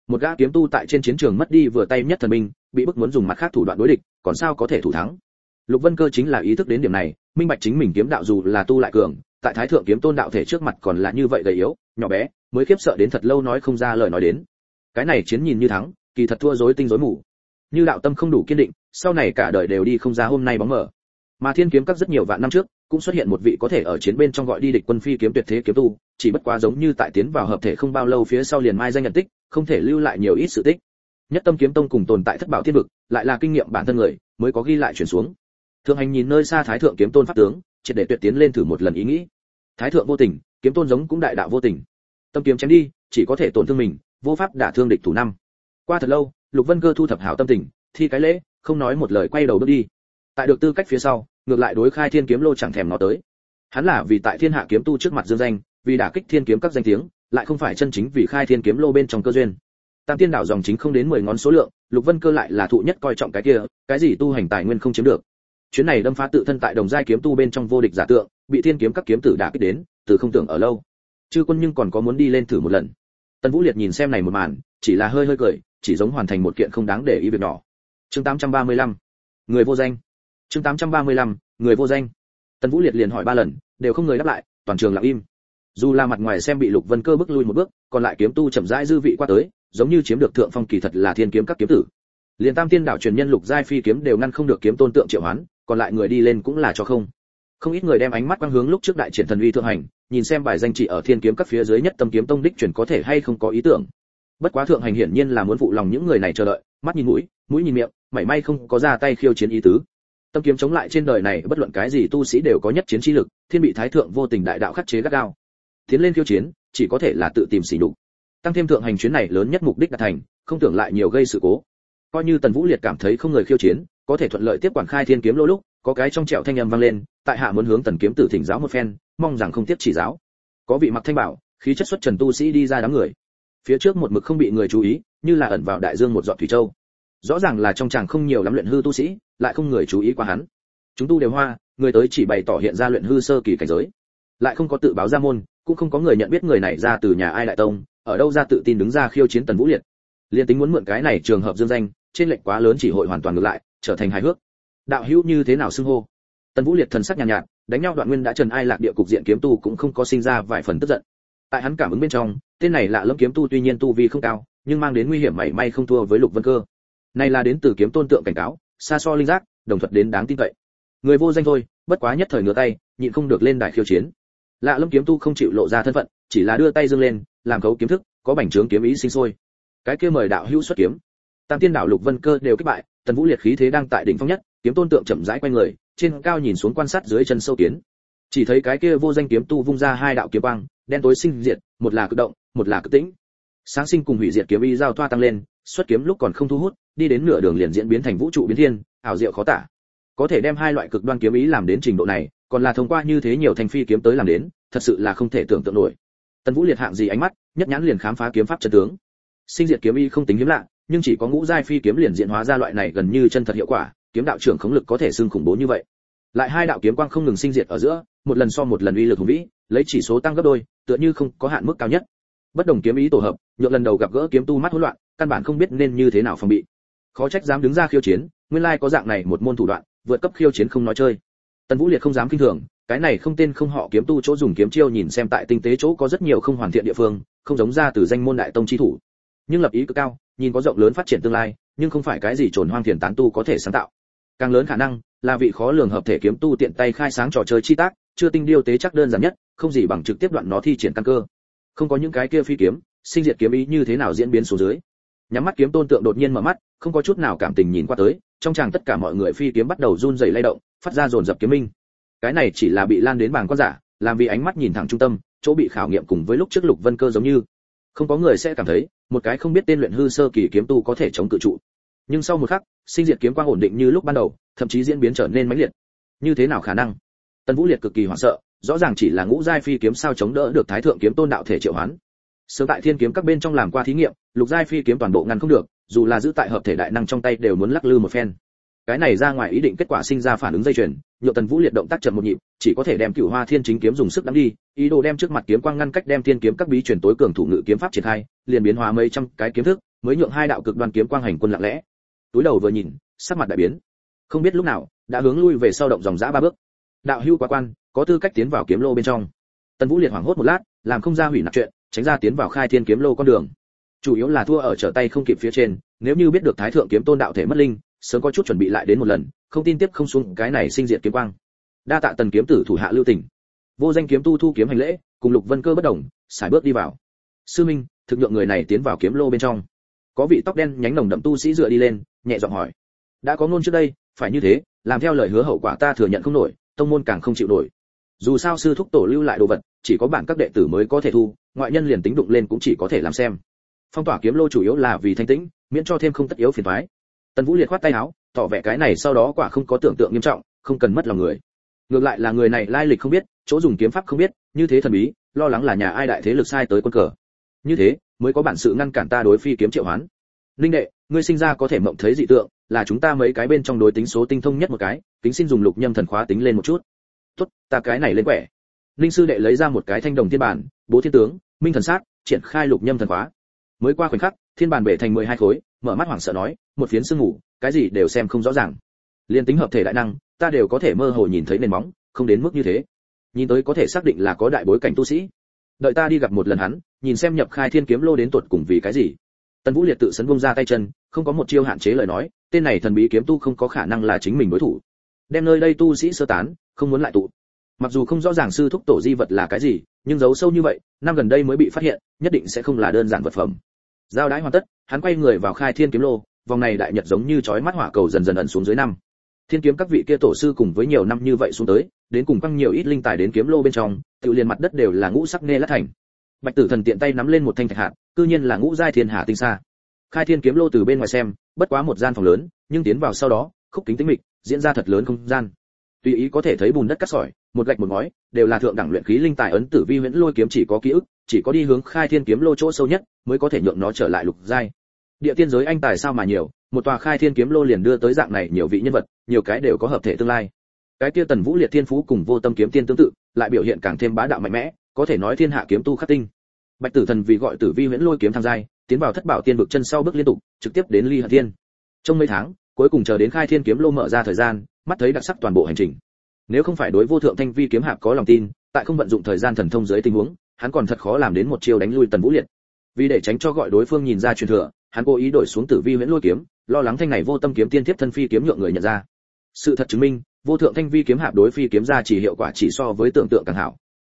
A: Một gã kiếm tu tại trên chiến trường mất đi vừa tay nhất thần minh bị bức muốn dùng mặt khác thủ đoạn đối địch, còn sao có thể thủ thắng? Lục vân cơ chính là ý thức đến điểm này, minh bạch chính mình kiếm đạo dù là tu lại cường, tại thái thượng kiếm tôn đạo thể trước mặt còn là như vậy gầy yếu, nhỏ bé, mới khiếp sợ đến thật lâu nói không ra lời nói đến. Cái này chiến nhìn như thắng, kỳ thật thua rối tinh rối mù. Như đạo tâm không đủ kiên định, sau này cả đời đều đi không ra hôm nay bóng mở mà thiên kiếm các rất nhiều vạn năm trước, cũng xuất hiện một vị có thể ở chiến bên trong gọi đi địch quân phi kiếm tuyệt thế kiếm tu, chỉ bất quá giống như tại tiến vào hợp thể không bao lâu phía sau liền mai danh nhận tích, không thể lưu lại nhiều ít sự tích. Nhất tâm kiếm tông cùng tồn tại thất bảo thiên vực, lại là kinh nghiệm bản thân người, mới có ghi lại chuyển xuống. Thượng hành nhìn nơi xa thái thượng kiếm tôn pháp tướng, triệt để tuyệt tiến lên thử một lần ý nghĩ. Thái thượng vô tình, kiếm tôn giống cũng đại đạo vô tình. Tâm kiếm chém đi, chỉ có thể tổn thương mình, vô pháp đả thương địch thủ năm. Qua thật lâu, lục vân cơ thu thập hảo tâm tình, thi cái lễ, không nói một lời quay đầu bước đi. Tại được tư cách phía sau ngược lại đối khai thiên kiếm lô chẳng thèm nó tới. Hắn là vì tại thiên hạ kiếm tu trước mặt dương danh, vì đả kích thiên kiếm các danh tiếng, lại không phải chân chính vì khai thiên kiếm lô bên trong cơ duyên. Tam tiên đảo dòng chính không đến mười ngón số lượng, lục vân cơ lại là thụ nhất coi trọng cái kia, cái gì tu hành tài nguyên không chiếm được. Chuyến này đâm phá tự thân tại đồng giai kiếm tu bên trong vô địch giả tượng, bị thiên kiếm các kiếm tử đả kích đến, từ không tưởng ở lâu. Chư quân nhưng còn có muốn đi lên thử một lần. Tần vũ liệt nhìn xem này một màn, chỉ là hơi hơi cười, chỉ giống hoàn thành một kiện không đáng để ý việc nhỏ. Chương 835 người vô danh chương 835 người vô danh. Tần vũ liệt liền hỏi ba lần, đều không người đáp lại, toàn trường lặng im. Dù là mặt ngoài xem bị lục vân cơ bước lui một bước, còn lại kiếm tu chậm rãi dư vị qua tới, giống như chiếm được thượng phong kỳ thật là thiên kiếm các kiếm tử. Liền tam tiên đảo truyền nhân lục giai phi kiếm đều ngăn không được kiếm tôn tượng triệu hoán, còn lại người đi lên cũng là cho không. Không ít người đem ánh mắt quang hướng lúc trước đại triển thần uy thượng hành, nhìn xem bài danh chỉ ở thiên kiếm các phía dưới nhất tâm kiếm tông đích truyền có thể hay không có ý tưởng. Bất quá thượng hành hiển nhiên là muốn phụ lòng những người này chờ đợi, mắt nhìn mũi mũi nhìn miệng, mảy may không có ra tay khiêu chiến ý tứ tâm kiếm chống lại trên đời này, bất luận cái gì tu sĩ đều có nhất chiến chi lực, thiên bị thái thượng vô tình đại đạo khắc chế gắt gao. Tiến lên khiêu chiến, chỉ có thể là tự tìm xỉ nhục. Tăng thêm thượng hành chuyến này lớn nhất mục đích đạt thành, không tưởng lại nhiều gây sự cố. Coi như tần vũ liệt cảm thấy không người khiêu chiến, có thể thuận lợi tiếp quản khai thiên kiếm lỗ lúc, có cái trong trẻo thanh âm vang lên, tại hạ muốn hướng tần kiếm tử thỉnh giáo một phen, mong rằng không tiếp chỉ giáo. Có vị mặc thanh bảo, khí chất xuất trần tu sĩ đi ra đám người. Phía trước một mực không bị người chú ý, như là ẩn vào đại dương một giọt thủy châu rõ ràng là trong chàng không nhiều lắm luyện hư tu sĩ lại không người chú ý qua hắn. Chúng tu đều hoa người tới chỉ bày tỏ hiện ra luyện hư sơ kỳ cảnh giới. Lại không có tự báo ra môn cũng không có người nhận biết người này ra từ nhà ai đại tông ở đâu ra tự tin đứng ra khiêu chiến tần vũ liệt. Liên tính muốn mượn cái này trường hợp dương danh trên lệnh quá lớn chỉ hội hoàn toàn ngược lại trở thành hài hước. Đạo hữu như thế nào xưng hô? Tần vũ liệt thần sắc nhàn nhạt, nhạt đánh nhau đoạn nguyên đã trần ai lạc địa cục diện kiếm tu cũng không có sinh ra vài phần tức giận. Tại hắn cảm ứng bên trong tên này lạ lẫm kiếm tu tuy nhiên tu vi không cao nhưng mang đến nguy hiểm mảy may không thua với lục vân cơ này là đến từ kiếm tôn tượng cảnh cáo, xa so linh giác, đồng thuật đến đáng tin cậy. Người vô danh thôi, bất quá nhất thời ngửa tay, nhịn không được lên đài khiêu chiến. Lạ lâm kiếm tu không chịu lộ ra thân phận, chỉ là đưa tay dâng lên, làm cấu kiếm thức, có bành trướng kiếm ý sinh sôi. Cái kia mời đạo hữu xuất kiếm. Tam tiên đạo lục vân cơ đều kích bại, tần vũ liệt khí thế đang tại đỉnh phong nhất, kiếm tôn tượng chậm rãi quay người, trên cao nhìn xuống quan sát dưới chân sâu kiến. Chỉ thấy cái kia vô danh kiếm tu vung ra hai đạo kiếm quang, đen tối sinh diệt, một là cực động, một là cực tĩnh. Sáng sinh cùng hủy diệt kiếm ý giao thoa tăng lên xuất kiếm lúc còn không thu hút, đi đến nửa đường liền diễn biến thành vũ trụ biến thiên, ảo diệu khó tả. Có thể đem hai loại cực đoan kiếm ý làm đến trình độ này, còn là thông qua như thế nhiều thành phi kiếm tới làm đến, thật sự là không thể tưởng tượng nổi. Tần vũ liệt hạng gì ánh mắt, nhất nhãn liền khám phá kiếm pháp chân tướng. Sinh diệt kiếm ý không tính hiếm lạ, nhưng chỉ có ngũ giai phi kiếm liền diễn hóa ra loại này gần như chân thật hiệu quả, kiếm đạo trưởng khống lực có thể xưng khủng bố như vậy. Lại hai đạo kiếm quang không ngừng sinh diệt ở giữa, một lần so một lần uy lực hùng vĩ, lấy chỉ số tăng gấp đôi, tựa như không có hạn mức cao nhất bất đồng kiếm ý tổ hợp, nhượng lần đầu gặp gỡ kiếm tu mắt hỗn loạn, căn bản không biết nên như thế nào phòng bị. Khó trách dám đứng ra khiêu chiến, nguyên lai có dạng này một môn thủ đoạn, vượt cấp khiêu chiến không nói chơi. Tần vũ liệt không dám kinh thường, cái này không tên không họ kiếm tu chỗ dùng kiếm chiêu nhìn xem tại tinh tế chỗ có rất nhiều không hoàn thiện địa phương, không giống ra từ danh môn đại tông chi thủ. Nhưng lập ý cực cao, nhìn có rộng lớn phát triển tương lai, nhưng không phải cái gì trồn hoang thiền tán tu có thể sáng tạo. Càng lớn khả năng, là vị khó lường hợp thể kiếm tu tiện tay khai sáng trò chơi chi tác, chưa tinh điêu tế chắc đơn giản nhất, không gì bằng trực tiếp đoạn nó thi triển căn cơ không có những cái kia phi kiếm, sinh diệt kiếm ý như thế nào diễn biến xuống dưới. Nhắm mắt kiếm tôn tượng đột nhiên mở mắt, không có chút nào cảm tình nhìn qua tới, trong chàng tất cả mọi người phi kiếm bắt đầu run rẩy lay động, phát ra dồn dập kiếm minh. Cái này chỉ là bị lan đến bảng quan giả, làm vì ánh mắt nhìn thẳng trung tâm, chỗ bị khảo nghiệm cùng với lúc trước lục vân cơ giống như. Không có người sẽ cảm thấy, một cái không biết tên luyện hư sơ kỳ kiếm tu có thể chống cự trụ. Nhưng sau một khắc, sinh diệt kiếm quang ổn định như lúc ban đầu, thậm chí diễn biến trở nên mãnh liệt. Như thế nào khả năng? Tần vũ liệt cực kỳ hoảng sợ rõ ràng chỉ là ngũ giai phi kiếm sao chống đỡ được thái thượng kiếm tôn đạo thể triệu hoán. Sớm tại thiên kiếm các bên trong làm qua thí nghiệm, lục giai phi kiếm toàn bộ ngăn không được, dù là giữ tại hợp thể đại năng trong tay đều muốn lắc lư một phen. Cái này ra ngoài ý định kết quả sinh ra phản ứng dây chuyền nhựa tần vũ liệt động tác chậm một nhịp, chỉ có thể đem cửu hoa thiên chính kiếm dùng sức đắm đi, ý đồ đem trước mặt kiếm quang ngăn cách đem thiên kiếm các bí truyền tối cường thủ ngự kiếm pháp triển khai, liền biến hóa mấy trăm cái kiếm thức, mới nhượng hai đạo cực đoan kiếm quang hành quân lặng lẽ. Túi đầu vừa nhìn, sắc mặt đại biến. Không biết lúc nào, đã hướng lui về sau động dòng dã ba bước. Đạo hưu quá quan có tư cách tiến vào kiếm lô bên trong. Tần vũ liệt hoảng hốt một lát, làm không ra hủy nạp chuyện, tránh ra tiến vào khai thiên kiếm lô con đường. Chủ yếu là thua ở trở tay không kịp phía trên, nếu như biết được thái thượng kiếm tôn đạo thể mất linh, sớm có chút chuẩn bị lại đến một lần, không tin tiếp không xuống cái này sinh diệt kiếm quang. Đa tạ tần kiếm tử thủ hạ lưu tình. Vô danh kiếm tu thu kiếm hành lễ, cùng lục vân cơ bất đồng, xài bước đi vào. Sư minh, thực nhượng người này tiến vào kiếm lô bên trong. Có vị tóc đen nhánh nồng đậm tu sĩ dựa đi lên, nhẹ giọng hỏi. Đã có ngôn trước đây, phải như thế, làm theo lời hứa hậu quả ta thừa nhận không nổi, tông môn càng không chịu nổi dù sao sư thúc tổ lưu lại đồ vật, chỉ có bản các đệ tử mới có thể thu, ngoại nhân liền tính đụng lên cũng chỉ có thể làm xem. Phong tỏa kiếm lô chủ yếu là vì thanh tĩnh, miễn cho thêm không tất yếu phiền toái. Tần vũ liệt khoát tay áo, tỏ vẻ cái này sau đó quả không có tưởng tượng nghiêm trọng, không cần mất lòng người. Ngược lại là người này lai lịch không biết, chỗ dùng kiếm pháp không biết, như thế thần bí, lo lắng là nhà ai đại thế lực sai tới quân cờ. Như thế, mới có bản sự ngăn cản ta đối phi kiếm triệu hoán. Linh đệ, ngươi sinh ra có thể mộng thấy dị tượng, là chúng ta mấy cái bên trong đối tính số tinh thông nhất một cái, kính xin dùng lục nhâm thần khóa tính lên một chút tốt, ta cái này lên quẻ. Linh sư đệ lấy ra một cái thanh đồng thiên bản, bố thiên tướng, minh thần sát, triển khai lục nhâm thần khóa. Mới qua khoảnh khắc, thiên bản bể thành mười hai khối, mở mắt hoảng sợ nói, một phiến sương ngủ cái gì đều xem không rõ ràng. Liên tính hợp thể đại năng, ta đều có thể mơ hồ nhìn thấy nền móng, không đến mức như thế. Nhìn tới có thể xác định là có đại bối cảnh tu sĩ. Đợi ta đi gặp một lần hắn, nhìn xem nhập khai thiên kiếm lô đến tuột cùng vì cái gì. Tần vũ liệt tự sấn buông ra tay chân, không có một chiêu hạn chế lời nói, tên này thần bí kiếm tu không có khả năng là chính mình đối thủ đem nơi đây tu sĩ sơ tán, không muốn lại tụ. Mặc dù không rõ ràng sư thúc tổ di vật là cái gì, nhưng giấu sâu như vậy, năm gần đây mới bị phát hiện, nhất định sẽ không là đơn giản vật phẩm. Giao đãi hoàn tất, hắn quay người vào khai thiên kiếm lô, vòng này đại nhật giống như chói mắt hỏa cầu dần dần ẩn xuống dưới năm. Thiên kiếm các vị kia tổ sư cùng với nhiều năm như vậy xuống tới, đến cùng căng nhiều ít linh tài đến kiếm lô bên trong, tự liền mặt đất đều là ngũ sắc nê lát thành. Bạch tử thần tiện tay nắm lên một thanh thạch hạt, cư nhiên là ngũ giai thiên hà tinh xa khai thiên kiếm lô từ bên ngoài xem, bất quá một gian phòng lớn, nhưng tiến vào sau đó, khúc kính tĩnh mịch diễn ra thật lớn không gian. Tùy ý có thể thấy bùn đất cắt sỏi, một gạch một ngói, đều là thượng đẳng luyện khí linh tài ấn tử vi huyễn lôi kiếm chỉ có ký ức, chỉ có đi hướng khai thiên kiếm lô chỗ sâu nhất mới có thể nhượng nó trở lại lục giai. Địa tiên giới anh tài sao mà nhiều, một tòa khai thiên kiếm lô liền đưa tới dạng này nhiều vị nhân vật, nhiều cái đều có hợp thể tương lai. Cái kia tần vũ liệt thiên phú cùng vô tâm kiếm tiên tương tự, lại biểu hiện càng thêm bá đạo mạnh mẽ, có thể nói thiên hạ kiếm tu khắc tinh. Bạch tử thần vì gọi tử vi huyễn lôi kiếm tham giai, tiến vào thất bảo tiên vực chân sau bước liên tục, trực tiếp đến ly hận thiên. Trong mấy tháng cuối cùng chờ đến khai thiên kiếm lô mở ra thời gian, mắt thấy đặc sắc toàn bộ hành trình. Nếu không phải đối vô thượng thanh vi kiếm hạp có lòng tin, tại không vận dụng thời gian thần thông dưới tình huống, hắn còn thật khó làm đến một chiêu đánh lui tần vũ liệt. Vì để tránh cho gọi đối phương nhìn ra truyền thừa, hắn cố ý đổi xuống tử vi huyễn lôi kiếm, lo lắng thanh này vô tâm kiếm tiên tiếp thân phi kiếm nhượng người nhận ra. Sự thật chứng minh, vô thượng thanh vi kiếm hạp đối phi kiếm ra chỉ hiệu quả chỉ so với tưởng tượng càng hảo.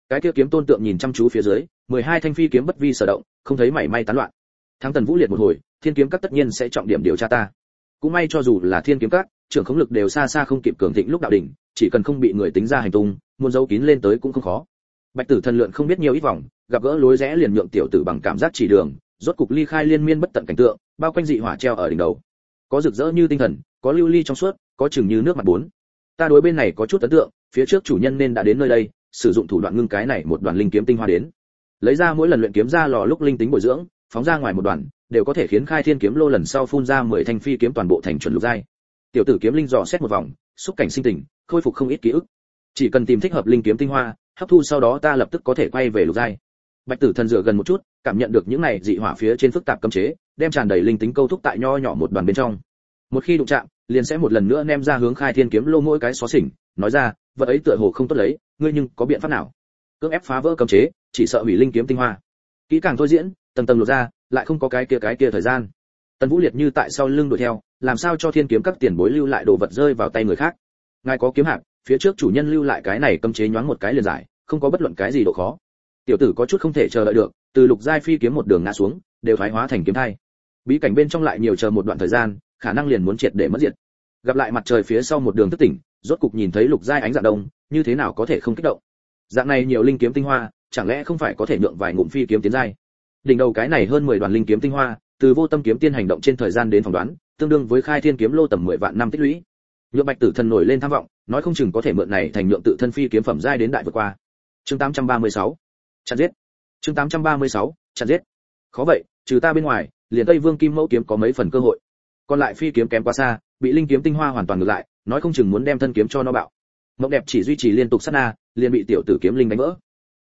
A: Cái kia kiếm tôn tượng nhìn chăm chú phía dưới, mười hai thanh phi kiếm bất vi sở động, không thấy mảy may tán loạn. Thắng tần vũ liệt một hồi, thiên kiếm các tất nhiên sẽ trọng điểm điều tra ta cũng may cho dù là thiên kiếm các, trưởng khống lực đều xa xa không kịp cường thịnh lúc đạo đỉnh, chỉ cần không bị người tính ra hành tung, muốn giấu kín lên tới cũng không khó. Bạch tử thần lượn không biết nhiều ít vòng, gặp gỡ lối rẽ liền nhượng tiểu tử bằng cảm giác chỉ đường, rốt cục ly khai liên miên bất tận cảnh tượng, bao quanh dị hỏa treo ở đỉnh đầu. Có rực rỡ như tinh thần, có lưu ly trong suốt, có chừng như nước mặt bốn. Ta đối bên này có chút ấn tượng, phía trước chủ nhân nên đã đến nơi đây, sử dụng thủ đoạn ngưng cái này một đoàn linh kiếm tinh hoa đến. Lấy ra mỗi lần luyện kiếm ra lò lúc linh tính bồi dưỡng, phóng ra ngoài một đoàn đều có thể khiến khai thiên kiếm lô lần sau phun ra mười thanh phi kiếm toàn bộ thành chuẩn lục giai. Tiểu tử kiếm linh dò xét một vòng, xúc cảnh sinh tình, khôi phục không ít ký ức. Chỉ cần tìm thích hợp linh kiếm tinh hoa, hấp thu sau đó ta lập tức có thể quay về lục giai. Bạch tử thần dựa gần một chút, cảm nhận được những này dị hỏa phía trên phức tạp cấm chế, đem tràn đầy linh tính câu thúc tại nho nhỏ một đoàn bên trong. Một khi đụng chạm, liền sẽ một lần nữa ném ra hướng khai thiên kiếm lô mỗi cái xó xỉnh, nói ra, vật ấy tựa hồ không tốt lấy, ngươi nhưng có biện pháp nào? Cưỡng ép phá vỡ cấm chế, chỉ sợ hủy linh kiếm tinh hoa. Kỹ càng thôi diễn, tầng tầng lột ra lại không có cái kia cái kia thời gian. Tần vũ liệt như tại sau lưng đuổi theo, làm sao cho thiên kiếm các tiền bối lưu lại đồ vật rơi vào tay người khác? Ngài có kiếm hạc, phía trước chủ nhân lưu lại cái này cấm chế nhoáng một cái liền giải, không có bất luận cái gì độ khó. Tiểu tử có chút không thể chờ đợi được, từ lục giai phi kiếm một đường ngã xuống, đều thoái hóa thành kiếm thai. Bí cảnh bên trong lại nhiều chờ một đoạn thời gian, khả năng liền muốn triệt để mất diệt. Gặp lại mặt trời phía sau một đường thức tỉnh, rốt cục nhìn thấy lục giai ánh dạng đông, như thế nào có thể không kích động? Dạng này nhiều linh kiếm tinh hoa, chẳng lẽ không phải có thể nhượng vài ngụm phi kiếm tiến giai? Đỉnh đầu cái này hơn 10 đoàn linh kiếm tinh hoa, từ vô tâm kiếm tiên hành động trên thời gian đến phỏng đoán, tương đương với khai thiên kiếm lô tầm 10 vạn năm tích lũy. Nhượng bạch tử thần nổi lên tham vọng, nói không chừng có thể mượn này thành nhượng tự thân phi kiếm phẩm giai đến đại vượt qua. Chương 836 chặn giết. Chương 836 chặn giết. Khó vậy, trừ ta bên ngoài, liền tây vương kim mẫu kiếm có mấy phần cơ hội. Còn lại phi kiếm kém quá xa, bị linh kiếm tinh hoa hoàn toàn ngược lại, nói không chừng muốn đem thân kiếm cho nó bạo. Mộng đẹp chỉ duy trì liên tục sát na, liền bị tiểu tử kiếm linh đánh vỡ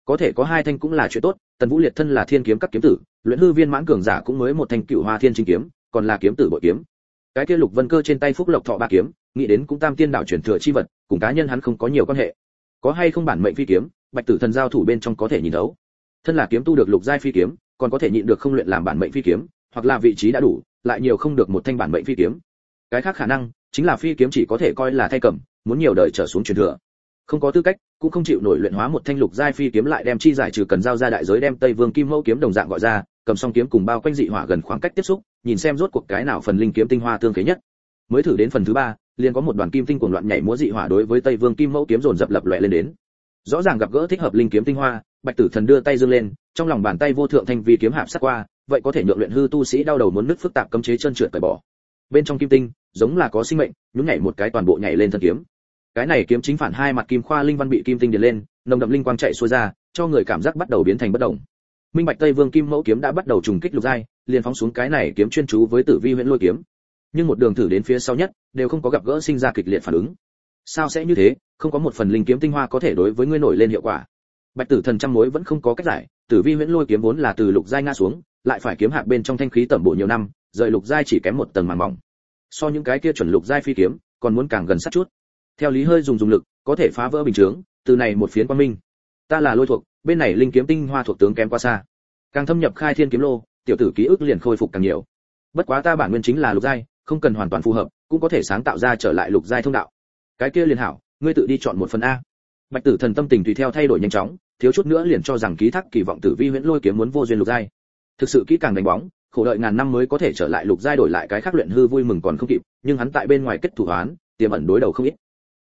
A: có thể có hai thanh cũng là chuyện tốt, tần vũ liệt thân là thiên kiếm các kiếm tử, luyện hư viên mãn cường giả cũng mới một thanh cựu hoa thiên chính kiếm, còn là kiếm tử bội kiếm. Cái kia lục vân cơ trên tay phúc lộc thọ ba kiếm, nghĩ đến cũng tam tiên đạo truyền thừa chi vật, cùng cá nhân hắn không có nhiều quan hệ. Có hay không bản mệnh phi kiếm, bạch tử thần giao thủ bên trong có thể nhìn đấu thân là kiếm tu được lục giai phi kiếm, còn có thể nhịn được không luyện làm bản mệnh phi kiếm, hoặc là vị trí đã đủ, lại nhiều không được một thanh bản mệnh phi kiếm. Cái khác khả năng, chính là phi kiếm chỉ có thể coi là thay cầm, muốn nhiều đời trở xuống truyền thừa. Không có tư cách cũng không chịu nổi luyện hóa một thanh lục giai phi kiếm lại đem chi giải trừ cần giao ra đại giới đem tây vương kim mẫu kiếm đồng dạng gọi ra, cầm song kiếm cùng bao quanh dị hỏa gần khoảng cách tiếp xúc, nhìn xem rốt cuộc cái nào phần linh kiếm tinh hoa tương kế nhất. Mới thử đến phần thứ ba, liền có một đoàn kim tinh cuồng loạn nhảy múa dị hỏa đối với tây vương kim mẫu kiếm dồn dập lập loè lên đến. Rõ ràng gặp gỡ thích hợp linh kiếm tinh hoa, bạch tử thần đưa tay dương lên, trong lòng bàn tay vô thượng thanh vi kiếm hạp sát qua, vậy có thể nhượng luyện hư tu sĩ đau đầu muốn nứt phức tạp cấm chế chân trượt cởi bỏ. Bên trong kim tinh, giống là có sinh mệnh, nhún nhảy một cái toàn bộ nhảy lên thân kiếm cái này kiếm chính phản hai mặt kim khoa linh văn bị kim tinh điền lên, nồng đậm linh quang chạy xuôi ra, cho người cảm giác bắt đầu biến thành bất động. Minh bạch tây vương kim mẫu kiếm đã bắt đầu trùng kích lục giai, liền phóng xuống cái này kiếm chuyên chú với tử vi huyễn lôi kiếm. Nhưng một đường thử đến phía sau nhất, đều không có gặp gỡ sinh ra kịch liệt phản ứng. Sao sẽ như thế? Không có một phần linh kiếm tinh hoa có thể đối với ngươi nổi lên hiệu quả. Bạch tử thần trăm mối vẫn không có cách giải, tử vi huyễn lôi kiếm vốn là từ lục giai nga xuống, lại phải kiếm hạc bên trong thanh khí tẩm bộ nhiều năm, rời lục giai chỉ kém một tầng màng mỏng. So những cái kia chuẩn lục giai phi kiếm, còn muốn càng gần sát chút theo lý hơi dùng dùng lực, có thể phá vỡ bình chướng, từ này một phiến quan minh. Ta là lôi thuộc, bên này linh kiếm tinh hoa thuộc tướng kém quá xa. Càng thâm nhập khai thiên kiếm lô, tiểu tử ký ức liền khôi phục càng nhiều. Bất quá ta bản nguyên chính là lục giai, không cần hoàn toàn phù hợp, cũng có thể sáng tạo ra trở lại lục giai thông đạo. Cái kia liền hảo, ngươi tự đi chọn một phần a. Bạch tử thần tâm tình tùy theo thay đổi nhanh chóng, thiếu chút nữa liền cho rằng ký thác kỳ vọng tử vi huyễn lôi kiếm muốn vô duyên lục giai. Thực sự kỹ càng đánh bóng, khổ đợi ngàn năm mới có thể trở lại lục giai đổi lại cái khác luyện hư vui mừng còn không kịp, nhưng hắn tại bên ngoài kết thủ hoán, tiềm ẩn đối đầu không ít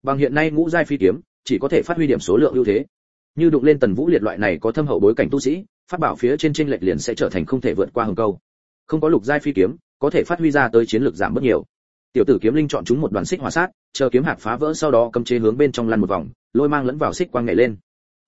A: bằng hiện nay ngũ giai phi kiếm, chỉ có thể phát huy điểm số lượng ưu thế. Như đụng lên tần vũ liệt loại này có thâm hậu bối cảnh tu sĩ phát bảo phía trên trên lệch liền sẽ trở thành không thể vượt qua hừng câu. Không có lục giai phi kiếm, có thể phát huy ra tới chiến lược giảm bất nhiều. Tiểu tử kiếm linh chọn chúng một đoàn xích hỏa sát, chờ kiếm hạt phá vỡ sau đó cấm chế hướng bên trong lăn một vòng, lôi mang lẫn vào xích quang nhảy lên.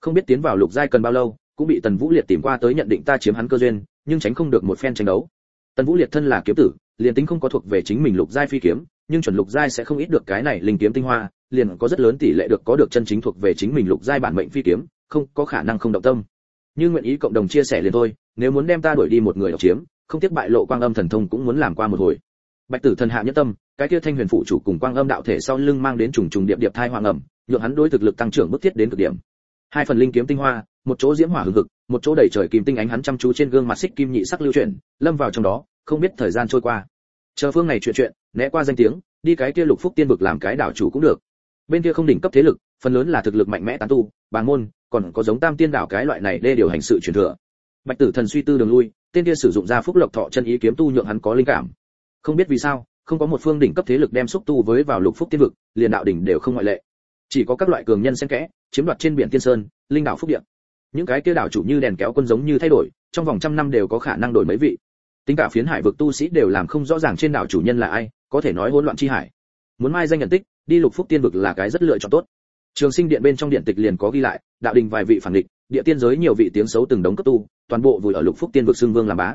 A: Không biết tiến vào lục giai cần bao lâu, cũng bị tần vũ liệt tìm qua tới nhận định ta chiếm hắn cơ duyên, nhưng tránh không được một phen tranh đấu. Tần vũ liệt thân là kiếm tử, liền tính không có thuộc về chính mình lục giai phi kiếm nhưng chuẩn lục giai sẽ không ít được cái này linh kiếm tinh hoa, liền có rất lớn tỷ lệ được có được chân chính thuộc về chính mình lục giai bản mệnh phi kiếm, không có khả năng không động tâm. Như nguyện ý cộng đồng chia sẻ liền thôi, nếu muốn đem ta đuổi đi một người độc chiếm, không tiếc bại lộ quang âm thần thông cũng muốn làm qua một hồi. Bạch tử thần hạ nhất tâm, cái kia thanh huyền phụ chủ cùng quang âm đạo thể sau lưng mang đến trùng trùng điệp điệp thai hoàng ẩm, nhượng hắn đối thực lực tăng trưởng bức thiết đến cực điểm. Hai phần linh kiếm tinh hoa, một chỗ diễm hỏa hừng hực, một chỗ đầy trời kim tinh ánh hắn chăm chú trên gương mặt xích kim nhị sắc lưu chuyển, lâm vào trong đó, không biết thời gian trôi qua. Chờ phương này chuyện chuyện né qua danh tiếng, đi cái kia lục phúc tiên vực làm cái đảo chủ cũng được. Bên kia không đỉnh cấp thế lực, phần lớn là thực lực mạnh mẽ tán tu, bàng môn, còn có giống tam tiên đảo cái loại này đê điều hành sự truyền thừa. Bạch tử thần suy tư đường lui, tên kia sử dụng ra phúc lộc thọ chân ý kiếm tu nhượng hắn có linh cảm. Không biết vì sao, không có một phương đỉnh cấp thế lực đem xúc tu với vào lục phúc tiên vực, liền đạo đỉnh đều không ngoại lệ. Chỉ có các loại cường nhân xen kẽ, chiếm đoạt trên biển tiên sơn, linh đảo phúc điện những cái kia đảo chủ như đèn kéo quân giống như thay đổi, trong vòng trăm năm đều có khả năng đổi mấy vị. Tính cả phiến hải vực tu sĩ đều làm không rõ ràng trên đảo chủ nhân là ai có thể nói hỗn loạn chi hải. Muốn mai danh nhận tích, đi lục phúc tiên vực là cái rất lựa chọn tốt. Trường sinh điện bên trong điện tịch liền có ghi lại, đạo đình vài vị phản địch, địa tiên giới nhiều vị tiếng xấu từng đống cấp tu, toàn bộ vùi ở lục phúc tiên vực xương vương làm bá.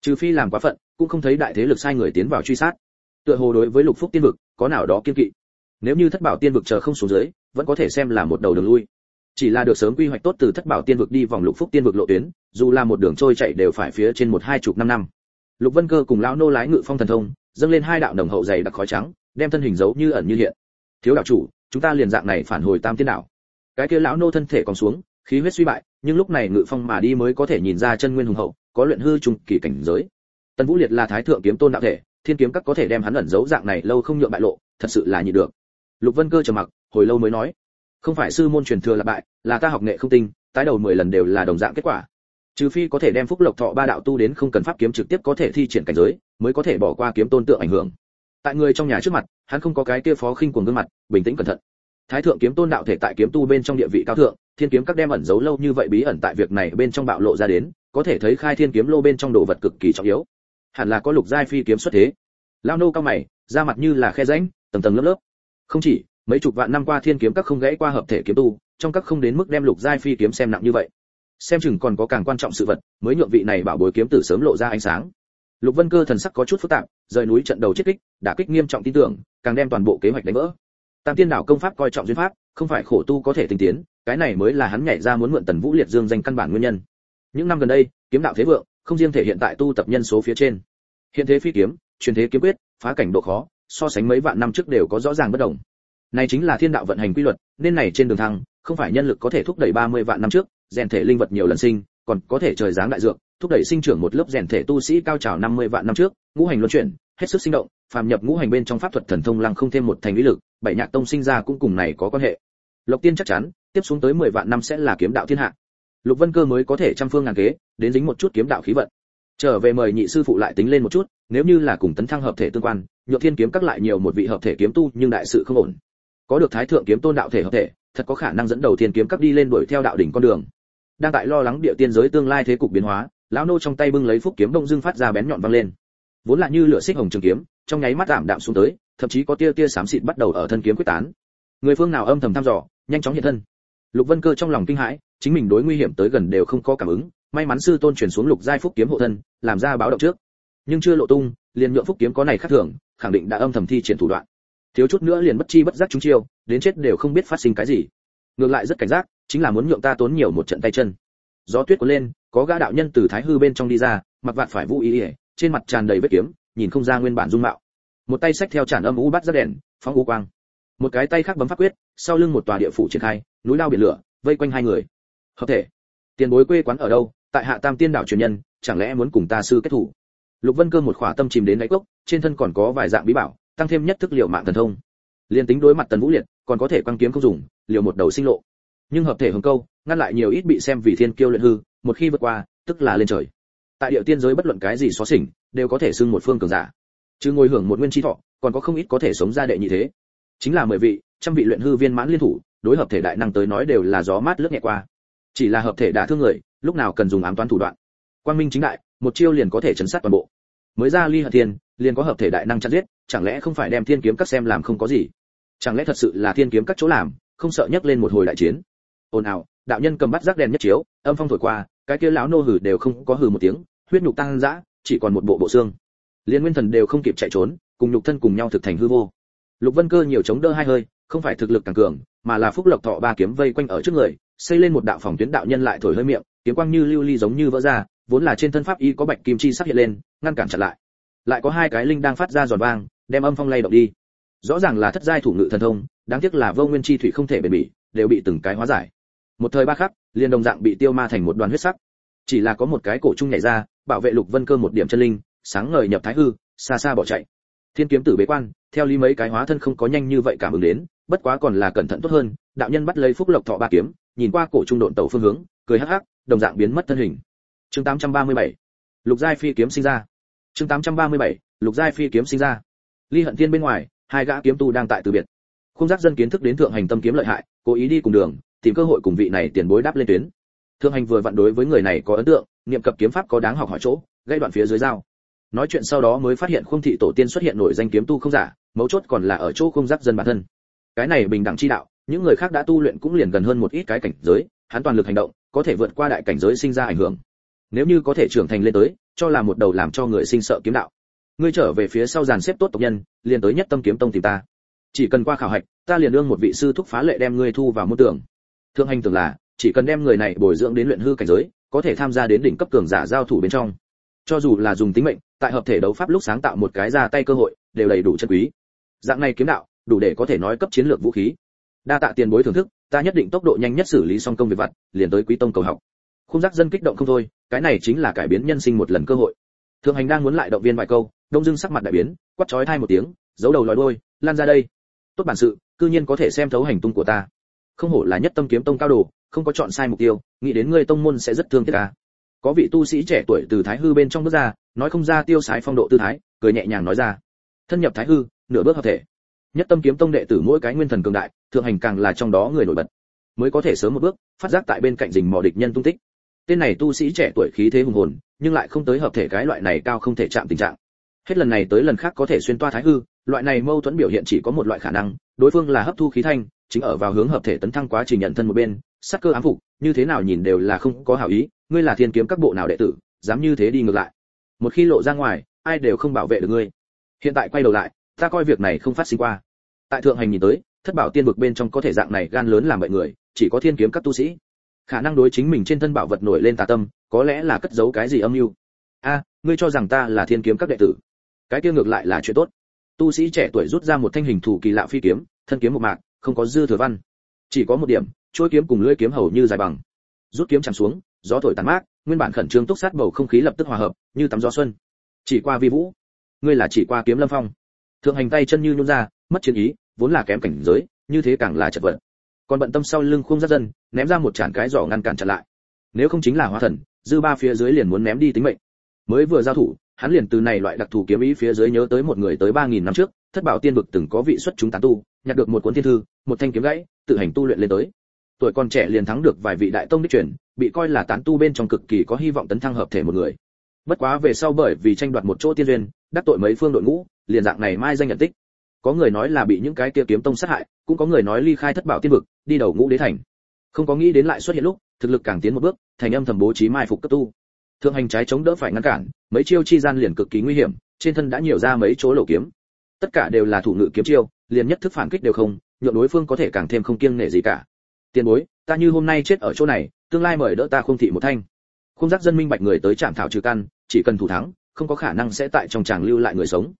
A: Trừ phi làm quá phận, cũng không thấy đại thế lực sai người tiến vào truy sát. Tựa hồ đối với lục phúc tiên vực, có nào đó kiên kỵ. Nếu như thất bảo tiên vực chờ không xuống dưới, vẫn có thể xem là một đầu đường lui. Chỉ là được sớm quy hoạch tốt từ thất bảo tiên vực đi vòng lục phúc tiên vực lộ tuyến, dù là một đường trôi chạy đều phải phía trên một hai chục năm năm. Lục vân cơ cùng lão nô lái ngự phong thần thông dâng lên hai đạo nồng hậu dày đặc khói trắng, đem thân hình giấu như ẩn như hiện. Thiếu đạo chủ, chúng ta liền dạng này phản hồi tam tiên đạo cái kia lão nô thân thể còn xuống, khí huyết suy bại, nhưng lúc này ngự phong mà đi mới có thể nhìn ra chân nguyên hùng hậu, có luyện hư trùng kỳ cảnh giới. Tần vũ liệt là thái thượng kiếm tôn đạo thể, thiên kiếm các có thể đem hắn ẩn giấu dạng này lâu không nhượng bại lộ, thật sự là nhị được. Lục vân cơ trầm mặc, hồi lâu mới nói, không phải sư môn truyền thừa là bại, là ta học nghệ không tinh, tái đầu mười lần đều là đồng dạng kết quả trừ phi có thể đem phúc lộc thọ ba đạo tu đến không cần pháp kiếm trực tiếp có thể thi triển cảnh giới, mới có thể bỏ qua kiếm tôn tượng ảnh hưởng. Tại người trong nhà trước mặt, hắn không có cái kia phó khinh cuồng gương mặt, bình tĩnh cẩn thận. Thái thượng kiếm tôn đạo thể tại kiếm tu bên trong địa vị cao thượng, thiên kiếm các đem ẩn giấu lâu như vậy bí ẩn tại việc này bên trong bạo lộ ra đến, có thể thấy khai thiên kiếm lô bên trong đồ vật cực kỳ trọng yếu. Hẳn là có lục giai phi kiếm xuất thế. Lao nô cao mày, da mặt như là khe rãnh, tầng tầng lớp lớp. Không chỉ, mấy chục vạn năm qua thiên kiếm các không gãy qua hợp thể kiếm tu, trong các không đến mức đem lục giai phi kiếm xem nặng như vậy xem chừng còn có càng quan trọng sự vật, mới nhượng vị này bảo bối kiếm tử sớm lộ ra ánh sáng. Lục vân cơ thần sắc có chút phức tạp, rời núi trận đầu chết kích, đã kích nghiêm trọng tin tưởng, càng đem toàn bộ kế hoạch đánh vỡ. Tam tiên đảo công pháp coi trọng duyên pháp, không phải khổ tu có thể tinh tiến, cái này mới là hắn nhảy ra muốn mượn tần vũ liệt dương danh căn bản nguyên nhân. Những năm gần đây, kiếm đạo thế vượng, không riêng thể hiện tại tu tập nhân số phía trên. Hiện thế phi kiếm, truyền thế kiếm quyết, phá cảnh độ khó, so sánh mấy vạn năm trước đều có rõ ràng bất đồng. Này chính là thiên đạo vận hành quy luật, nên này trên đường thăng, không phải nhân lực có thể thúc đẩy 30 vạn năm trước rèn thể linh vật nhiều lần sinh, còn có thể trời giáng đại dược, thúc đẩy sinh trưởng một lớp rèn thể tu sĩ cao trào 50 vạn năm trước, ngũ hành luân chuyển, hết sức sinh động, phàm nhập ngũ hành bên trong pháp thuật thần thông lăng không thêm một thành ý lực, bảy nhạc tông sinh ra cũng cùng này có quan hệ. Lộc tiên chắc chắn, tiếp xuống tới 10 vạn năm sẽ là kiếm đạo thiên hạ. Lục vân cơ mới có thể trăm phương ngàn kế, đến dính một chút kiếm đạo khí vận. Trở về mời nhị sư phụ lại tính lên một chút, nếu như là cùng tấn thăng hợp thể tương quan nhược thiên kiếm các lại nhiều một vị hợp thể kiếm tu, nhưng đại sự không ổn. Có được thái thượng kiếm tôn đạo thể hợp thể, thật có khả năng dẫn đầu thiên kiếm các đi lên đuổi theo đạo đỉnh con đường đang tại lo lắng địa tiên giới tương lai thế cục biến hóa, lão nô trong tay bưng lấy phúc kiếm đông dương phát ra bén nhọn văng lên. Vốn là như lửa xích hồng trường kiếm, trong nháy mắt giảm đạm xuống tới, thậm chí có tia tia xám xịt bắt đầu ở thân kiếm quyết tán. Người phương nào âm thầm thăm dò, nhanh chóng hiện thân. Lục vân cơ trong lòng kinh hãi, chính mình đối nguy hiểm tới gần đều không có cảm ứng, may mắn sư tôn truyền xuống lục giai phúc kiếm hộ thân, làm ra báo động trước. Nhưng chưa lộ tung, liền nhượng phúc kiếm có này khác thường, khẳng định đã âm thầm thi triển thủ đoạn. Thiếu chút nữa liền bất chi bất giác chúng chiêu, đến chết đều không biết phát sinh cái gì. Ngược lại rất cảnh giác chính là muốn nhượng ta tốn nhiều một trận tay chân. Gió tuyết cuốn lên, có gã đạo nhân từ thái hư bên trong đi ra, mặc vạt phải vũ ý ỉa trên mặt tràn đầy vết kiếm, nhìn không ra nguyên bản dung mạo. Một tay xách theo tràn âm u bắt ra đèn, phóng u quang. Một cái tay khác bấm pháp quyết, sau lưng một tòa địa phủ triển khai, núi lao biển lửa, vây quanh hai người. Hợp thể. Tiền bối quê quán ở đâu? Tại hạ tam tiên đảo truyền nhân, chẳng lẽ muốn cùng ta sư kết thủ? Lục vân cơ một khỏa tâm chìm đến đáy cốc, trên thân còn có vài dạng bí bảo, tăng thêm nhất thức liệu mạng thần thông. Liên tính đối mặt tần vũ liệt, còn có thể quăng kiếm không dùng, liều một đầu sinh lộ nhưng hợp thể hồng câu, ngăn lại nhiều ít bị xem vì thiên kiêu luyện hư, một khi vượt qua, tức là lên trời. Tại địa tiên giới bất luận cái gì xóa xỉnh, đều có thể xưng một phương cường giả. Chứ ngồi hưởng một nguyên chi thọ, còn có không ít có thể sống ra đệ như thế. Chính là mười vị, trăm vị luyện hư viên mãn liên thủ, đối hợp thể đại năng tới nói đều là gió mát lướt nhẹ qua. Chỉ là hợp thể đả thương người, lúc nào cần dùng ám toán thủ đoạn. Quang minh chính đại, một chiêu liền có thể chấn sát toàn bộ. Mới ra ly hận thiên, liền có hợp thể đại năng chặn giết, chẳng lẽ không phải đem thiên kiếm các xem làm không có gì? Chẳng lẽ thật sự là thiên kiếm các chỗ làm, không sợ nhấc lên một hồi đại chiến? Ồn ào, đạo nhân cầm bắt rác đèn nhất chiếu, âm phong thổi qua, cái kia lão nô hử đều không có hử một tiếng, huyết nhục tăng dã, chỉ còn một bộ bộ xương. Liên nguyên thần đều không kịp chạy trốn, cùng nhục thân cùng nhau thực thành hư vô. Lục vân cơ nhiều chống đỡ hai hơi, không phải thực lực càng cường, mà là phúc lộc thọ ba kiếm vây quanh ở trước người, xây lên một đạo phòng tuyến đạo nhân lại thổi hơi miệng, kiếm quang như lưu ly giống như vỡ ra, vốn là trên thân pháp y có bạch kim chi sắc hiện lên, ngăn cản chặn lại. Lại có hai cái linh đang phát ra giòn vang, đem âm phong lay động đi. Rõ ràng là thất giai thủ ngự thần thông, đáng tiếc là vô nguyên chi thủy không thể bền bỉ, đều bị từng cái hóa giải một thời ba khắc, liền đồng dạng bị tiêu ma thành một đoàn huyết sắc. Chỉ là có một cái cổ trung nhảy ra, bảo vệ lục vân cơ một điểm chân linh, sáng ngời nhập thái hư, xa xa bỏ chạy. Thiên kiếm tử bế quan, theo lý mấy cái hóa thân không có nhanh như vậy cảm ứng đến, bất quá còn là cẩn thận tốt hơn, đạo nhân bắt lấy phúc lộc thọ ba kiếm, nhìn qua cổ trung độn tàu phương hướng, cười hắc hắc, đồng dạng biến mất thân hình. Chương 837 lục giai phi kiếm sinh ra. Chương 837 lục giai phi kiếm sinh ra. Ly hận thiên bên ngoài, hai gã kiếm tu đang tại từ biệt. Không giác dân kiến thức đến thượng hành tâm kiếm lợi hại, cố ý đi cùng đường tìm cơ hội cùng vị này tiền bối đáp lên tuyến. Thượng hành vừa vặn đối với người này có ấn tượng, niệm cập kiếm pháp có đáng học hỏi chỗ gây đoạn phía dưới dao. Nói chuyện sau đó mới phát hiện không thị tổ tiên xuất hiện nổi danh kiếm tu không giả, mấu chốt còn là ở chỗ không giác dân bản thân. Cái này bình đẳng chi đạo, những người khác đã tu luyện cũng liền gần hơn một ít cái cảnh giới, hắn toàn lực hành động, có thể vượt qua đại cảnh giới sinh ra ảnh hưởng. Nếu như có thể trưởng thành lên tới, cho là một đầu làm cho người sinh sợ kiếm đạo. Ngươi trở về phía sau dàn xếp tốt tộc nhân, liền tới nhất tâm kiếm tông tìm ta. Chỉ cần qua khảo hạch, ta liền đương một vị sư thúc phá lệ đem ngươi thu vào môn tưởng thượng hành tưởng là, chỉ cần đem người này bồi dưỡng đến luyện hư cảnh giới, có thể tham gia đến đỉnh cấp cường giả giao thủ bên trong. Cho dù là dùng tính mệnh, tại hợp thể đấu pháp lúc sáng tạo một cái ra tay cơ hội, đều đầy đủ chân quý. Dạng này kiếm đạo, đủ để có thể nói cấp chiến lược vũ khí. Đa tạ tiền bối thưởng thức, ta nhất định tốc độ nhanh nhất xử lý xong công việc vặt, liền tới quý tông cầu học. Không giác dân kích động không thôi, cái này chính là cải biến nhân sinh một lần cơ hội. Thượng hành đang muốn lại động viên vài câu, đông dưng sắc mặt đại biến, quát chói thai một tiếng, giấu đầu lòi đôi lan ra đây. Tốt bản sự, cư nhiên có thể xem thấu hành tung của ta không hổ là nhất tâm kiếm tông cao đồ, không có chọn sai mục tiêu, nghĩ đến ngươi tông môn sẽ rất thương tiếc ta. Có vị tu sĩ trẻ tuổi từ thái hư bên trong bước ra, nói không ra tiêu sái phong độ tư thái, cười nhẹ nhàng nói ra. Thân nhập thái hư, nửa bước hợp thể. Nhất tâm kiếm tông đệ tử mỗi cái nguyên thần cường đại, thượng hành càng là trong đó người nổi bật. Mới có thể sớm một bước, phát giác tại bên cạnh rình mò địch nhân tung tích. Tên này tu sĩ trẻ tuổi khí thế hùng hồn, nhưng lại không tới hợp thể cái loại này cao không thể chạm tình trạng. Hết lần này tới lần khác có thể xuyên toa thái hư, loại này mâu thuẫn biểu hiện chỉ có một loại khả năng, đối phương là hấp thu khí thanh chính ở vào hướng hợp thể tấn thăng quá trình nhận thân một bên, sắc cơ ám phục, như thế nào nhìn đều là không có hảo ý, ngươi là thiên kiếm các bộ nào đệ tử, dám như thế đi ngược lại. Một khi lộ ra ngoài, ai đều không bảo vệ được ngươi. Hiện tại quay đầu lại, ta coi việc này không phát sinh qua. Tại thượng hành nhìn tới, thất bảo tiên vực bên trong có thể dạng này gan lớn làm bậy người, chỉ có thiên kiếm các tu sĩ. Khả năng đối chính mình trên thân bảo vật nổi lên tà tâm, có lẽ là cất giấu cái gì âm mưu. A, ngươi cho rằng ta là thiên kiếm các đệ tử? Cái kia ngược lại là chuyện tốt. Tu sĩ trẻ tuổi rút ra một thanh hình thủ kỳ lạ phi kiếm, thân kiếm một mạc không có dư thừa văn. Chỉ có một điểm chuôi kiếm cùng lưỡi kiếm hầu như dài bằng. Rút kiếm chạm xuống, gió thổi tàn mát, nguyên bản khẩn trương túc sát bầu không khí lập tức hòa hợp, như tắm gió xuân. Chỉ qua vi vũ. Ngươi là chỉ qua kiếm lâm phong. Thượng hành tay chân như nhún ra, mất chiến ý, vốn là kém cảnh giới, như thế càng là chật vật. Còn bận tâm sau lưng khung rất dân, ném ra một tràn cái giỏ ngăn cản chặn lại. Nếu không chính là hóa thần, dư ba phía dưới liền muốn ném đi tính mệnh. Mới vừa giao thủ hắn liền từ này loại đặc thù kiếm ý phía dưới nhớ tới một người tới ba nghìn năm trước, thất bảo tiên vực từng có vị xuất chúng tán tu, nhặt được một cuốn thiên thư, một thanh kiếm gãy, tự hành tu luyện lên tới. Tuổi còn trẻ liền thắng được vài vị đại tông đích truyền, bị coi là tán tu bên trong cực kỳ có hy vọng tấn thăng hợp thể một người. Bất quá về sau bởi vì tranh đoạt một chỗ tiên duyên, đắc tội mấy phương đội ngũ, liền dạng này mai danh nhận tích. Có người nói là bị những cái kia kiếm tông sát hại, cũng có người nói ly khai thất bảo tiên vực, đi đầu ngũ đế thành. Không có nghĩ đến lại xuất hiện lúc, thực lực càng tiến một bước, thành âm thầm bố trí mai phục cấp tu thượng hành trái chống đỡ phải ngăn cản, mấy chiêu chi gian liền cực kỳ nguy hiểm, trên thân đã nhiều ra mấy chỗ lỗ kiếm. Tất cả đều là thủ ngự kiếm chiêu, liền nhất thức phản kích đều không, nhượng đối phương có thể càng thêm không kiêng nể gì cả. Tiền bối, ta như hôm nay chết ở chỗ này, tương lai mời đỡ ta không thị một thanh. Không giác dân minh bạch người tới trạm thảo trừ căn, chỉ cần thủ thắng, không có khả năng sẽ tại trong tràng lưu lại người sống.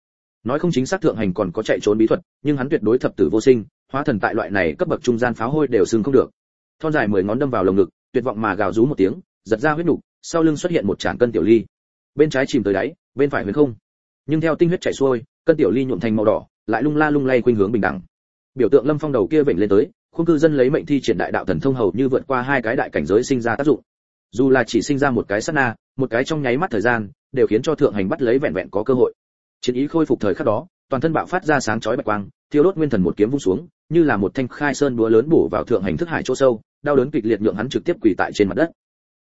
A: Nói không chính xác thượng hành còn có chạy trốn bí thuật, nhưng hắn tuyệt đối thập tử vô sinh, hóa thần tại loại này cấp bậc trung gian pháo hôi đều xưng không được. Thon dài mười ngón đâm vào lồng ngực, tuyệt vọng mà gào rú một tiếng, giật ra huyết nục sau lưng xuất hiện một tràn cân tiểu ly. Bên trái chìm tới đáy, bên phải huyền không. Nhưng theo tinh huyết chảy xuôi, cân tiểu ly nhuộm thành màu đỏ, lại lung la lung lay khuynh hướng bình đẳng. Biểu tượng lâm phong đầu kia vịnh lên tới khuôn cư dân lấy mệnh thi triển đại đạo thần thông hầu như vượt qua hai cái đại cảnh giới sinh ra tác dụng. Dù là chỉ sinh ra một cái sát na, một cái trong nháy mắt thời gian, đều khiến cho thượng hành bắt lấy vẹn vẹn có cơ hội. Chiến ý khôi phục thời khắc đó, toàn thân bạo phát ra sáng chói bạch quang, thiêu đốt nguyên thần một kiếm vung xuống, như là một thanh khai sơn búa lớn bổ vào thượng hành thức hải chỗ sâu, đau đớn kịch liệt nhượng hắn trực tiếp quỳ tại trên mặt đất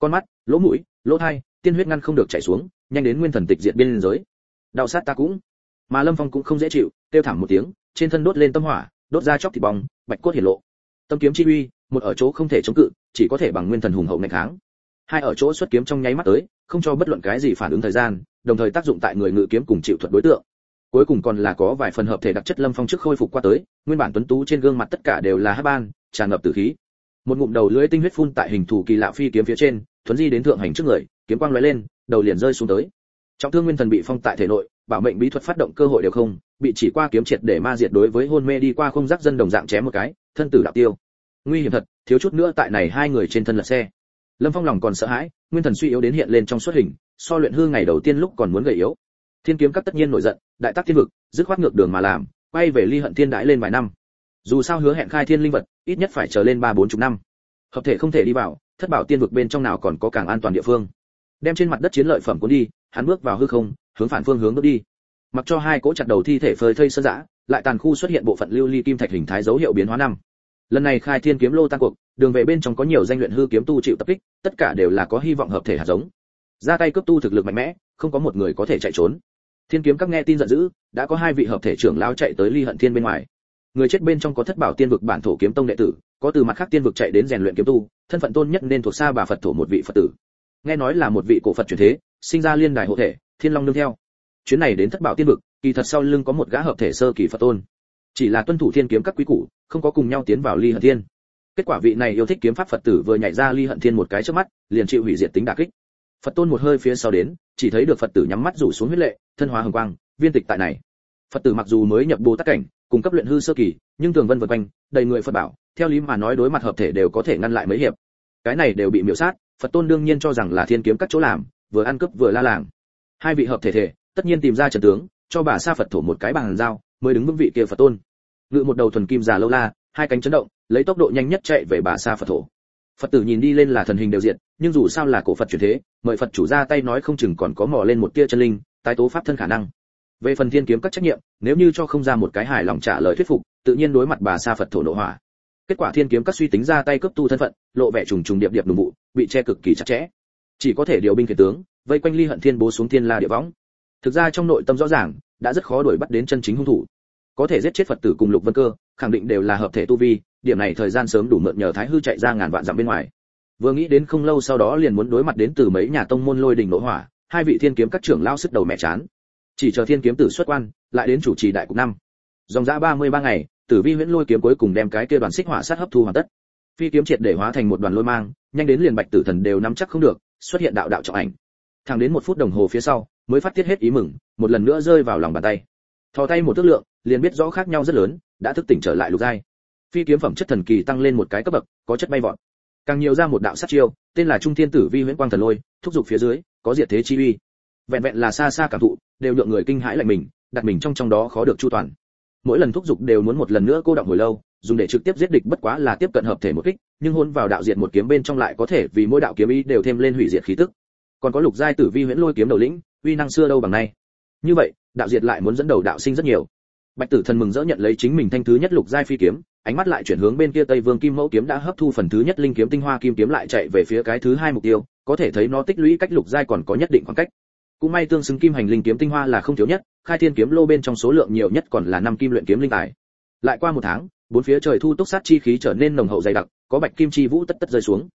A: con mắt, lỗ mũi, lỗ thai, tiên huyết ngăn không được chảy xuống, nhanh đến nguyên thần tịch diệt biên giới. Đạo sát ta cũng. Mà lâm phong cũng không dễ chịu, kêu thảm một tiếng, trên thân đốt lên tâm hỏa, đốt ra chóc thịt bong, bạch cốt hiển lộ. Tâm kiếm chi uy, một ở chỗ không thể chống cự, chỉ có thể bằng nguyên thần hùng hậu ngày kháng. Hai ở chỗ xuất kiếm trong nháy mắt tới, không cho bất luận cái gì phản ứng thời gian, đồng thời tác dụng tại người ngự kiếm cùng chịu thuật đối tượng. Cuối cùng còn là có vài phần hợp thể đặc chất lâm phong trước khôi phục qua tới, nguyên bản tuấn tú trên gương mặt tất cả đều là hát ban, tràn ngập tử khí. Một ngụm đầu lưỡi tinh huyết phun tại hình thù kỳ lạ phi kiếm phía trên thuấn di đến thượng hành trước người, kiếm quang lóe lên, đầu liền rơi xuống tới. Trọng thương nguyên thần bị phong tại thể nội, bảo mệnh bí thuật phát động cơ hội đều không, bị chỉ qua kiếm triệt để ma diệt đối với hôn mê đi qua không rắc dân đồng dạng chém một cái, thân tử đạo tiêu. Nguy hiểm thật, thiếu chút nữa tại này hai người trên thân lật xe. Lâm phong lòng còn sợ hãi, nguyên thần suy yếu đến hiện lên trong xuất hình, so luyện hư ngày đầu tiên lúc còn muốn gầy yếu. Thiên kiếm các tất nhiên nổi giận, đại tác thiên vực, dứt khoát ngược đường mà làm, quay về ly hận thiên đãi lên vài năm. Dù sao hứa hẹn khai thiên linh vật, ít nhất phải chờ lên ba bốn chục năm. Hợp thể không thể đi vào thất bảo tiên vực bên trong nào còn có càng an toàn địa phương. Đem trên mặt đất chiến lợi phẩm cuốn đi, hắn bước vào hư không, hướng phản phương hướng bước đi. Mặc cho hai cỗ chặt đầu thi thể phơi thây sơn dã, lại tàn khu xuất hiện bộ phận lưu ly kim thạch hình thái dấu hiệu biến hóa năm. Lần này khai thiên kiếm lô tăng cuộc, đường về bên trong có nhiều danh luyện hư kiếm tu chịu tập kích, tất cả đều là có hy vọng hợp thể hạt giống. Ra tay cướp tu thực lực mạnh mẽ, không có một người có thể chạy trốn. Thiên kiếm các nghe tin giận dữ, đã có hai vị hợp thể trưởng lao chạy tới ly hận thiên bên ngoài. Người chết bên trong có thất bảo tiên vực bản thổ kiếm tông đệ tử có từ mặt khác tiên vực chạy đến rèn luyện kiếm tu, thân phận tôn nhất nên thuộc xa bà phật thổ một vị phật tử. Nghe nói là một vị cổ phật truyền thế, sinh ra liên đài hộ thể, thiên long nương theo. Chuyến này đến thất bảo tiên vực, kỳ thật sau lưng có một gã hợp thể sơ kỳ phật tôn. Chỉ là tuân thủ thiên kiếm các quý củ, không có cùng nhau tiến vào ly hận thiên. Kết quả vị này yêu thích kiếm pháp phật tử vừa nhảy ra ly hận thiên một cái trước mắt, liền chịu hủy diệt tính đả kích. Phật tôn một hơi phía sau đến, chỉ thấy được phật tử nhắm mắt rủ xuống huyết lệ, thân hóa hồng quang, viên tịch tại này. Phật tử mặc dù mới nhập bồ tát cảnh cung cấp luyện hư sơ kỳ, nhưng tường vân vân quanh, đầy người phật bảo, theo lý mà nói đối mặt hợp thể đều có thể ngăn lại mấy hiệp. Cái này đều bị miểu sát, phật tôn đương nhiên cho rằng là thiên kiếm các chỗ làm, vừa ăn cướp vừa la làng. Hai vị hợp thể thể, tất nhiên tìm ra trận tướng, cho bà sa phật thổ một cái bàn dao mới đứng vững vị kia phật tôn. Ngự một đầu thuần kim già lâu la, hai cánh chấn động, lấy tốc độ nhanh nhất chạy về bà sa phật thổ. Phật tử nhìn đi lên là thần hình đều diện nhưng dù sao là cổ phật chuyển thế, mời phật chủ ra tay nói không chừng còn có mò lên một tia chân linh, tái tố pháp thân khả năng về phần thiên kiếm các trách nhiệm, nếu như cho không ra một cái hài lòng trả lời thuyết phục, tự nhiên đối mặt bà sa phật thổ nộ hỏa. Kết quả thiên kiếm các suy tính ra tay cướp tu thân phận, lộ vẻ trùng trùng điệp điệp đùng vụ, bị che cực kỳ chặt chẽ. Chỉ có thể điều binh khiển tướng, vây quanh ly hận thiên bố xuống thiên la địa võng. Thực ra trong nội tâm rõ ràng, đã rất khó đuổi bắt đến chân chính hung thủ. Có thể giết chết phật tử cùng lục vân cơ, khẳng định đều là hợp thể tu vi, điểm này thời gian sớm đủ mượn nhờ thái hư chạy ra ngàn vạn dặm bên ngoài. Vừa nghĩ đến không lâu sau đó liền muốn đối mặt đến từ mấy nhà tông môn lôi đình nổ hỏa, hai vị thiên kiếm các trưởng lao sức đầu mẹ chán chỉ chờ thiên kiếm tử xuất quan, lại đến chủ trì đại cục năm. Dòng dã ba mươi ba ngày, tử vi huyễn lôi kiếm cuối cùng đem cái kia đoàn xích hỏa sát hấp thu hoàn tất. Phi kiếm triệt để hóa thành một đoàn lôi mang, nhanh đến liền bạch tử thần đều nắm chắc không được, xuất hiện đạo đạo trọng ảnh. Thẳng đến một phút đồng hồ phía sau, mới phát tiết hết ý mừng, một lần nữa rơi vào lòng bàn tay. Thò tay một thước lượng, liền biết rõ khác nhau rất lớn, đã thức tỉnh trở lại lục giai. Phi kiếm phẩm chất thần kỳ tăng lên một cái cấp bậc, có chất bay vọt. Càng nhiều ra một đạo sát chiêu, tên là trung thiên tử vi huyễn quang thần lôi, thúc giục phía dưới, có diệt thế chi uy vẹn vẹn là xa xa cảm thụ, đều nhượng người kinh hãi lạnh mình, đặt mình trong trong đó khó được chu toàn. Mỗi lần thúc giục đều muốn một lần nữa cô động hồi lâu, dùng để trực tiếp giết địch bất quá là tiếp cận hợp thể một kích, nhưng hôn vào đạo diệt một kiếm bên trong lại có thể vì mỗi đạo kiếm ý đều thêm lên hủy diệt khí tức. Còn có lục giai tử vi huyễn lôi kiếm đầu lĩnh, uy năng xưa đâu bằng nay. Như vậy, đạo diệt lại muốn dẫn đầu đạo sinh rất nhiều. Bạch tử thần mừng dỡ nhận lấy chính mình thanh thứ nhất lục giai phi kiếm, ánh mắt lại chuyển hướng bên kia tây vương kim mẫu kiếm đã hấp thu phần thứ nhất linh kiếm tinh hoa kim kiếm lại chạy về phía cái thứ hai mục tiêu, có thể thấy nó tích lũy cách lục giai còn có nhất định khoảng cách cũng may tương xứng kim hành linh kiếm tinh hoa là không thiếu nhất, khai thiên kiếm lô bên trong số lượng nhiều nhất còn là năm kim luyện kiếm linh tài. Lại qua một tháng, bốn phía trời thu túc sát chi khí trở nên nồng hậu dày đặc, có bạch kim chi vũ tất tất rơi xuống.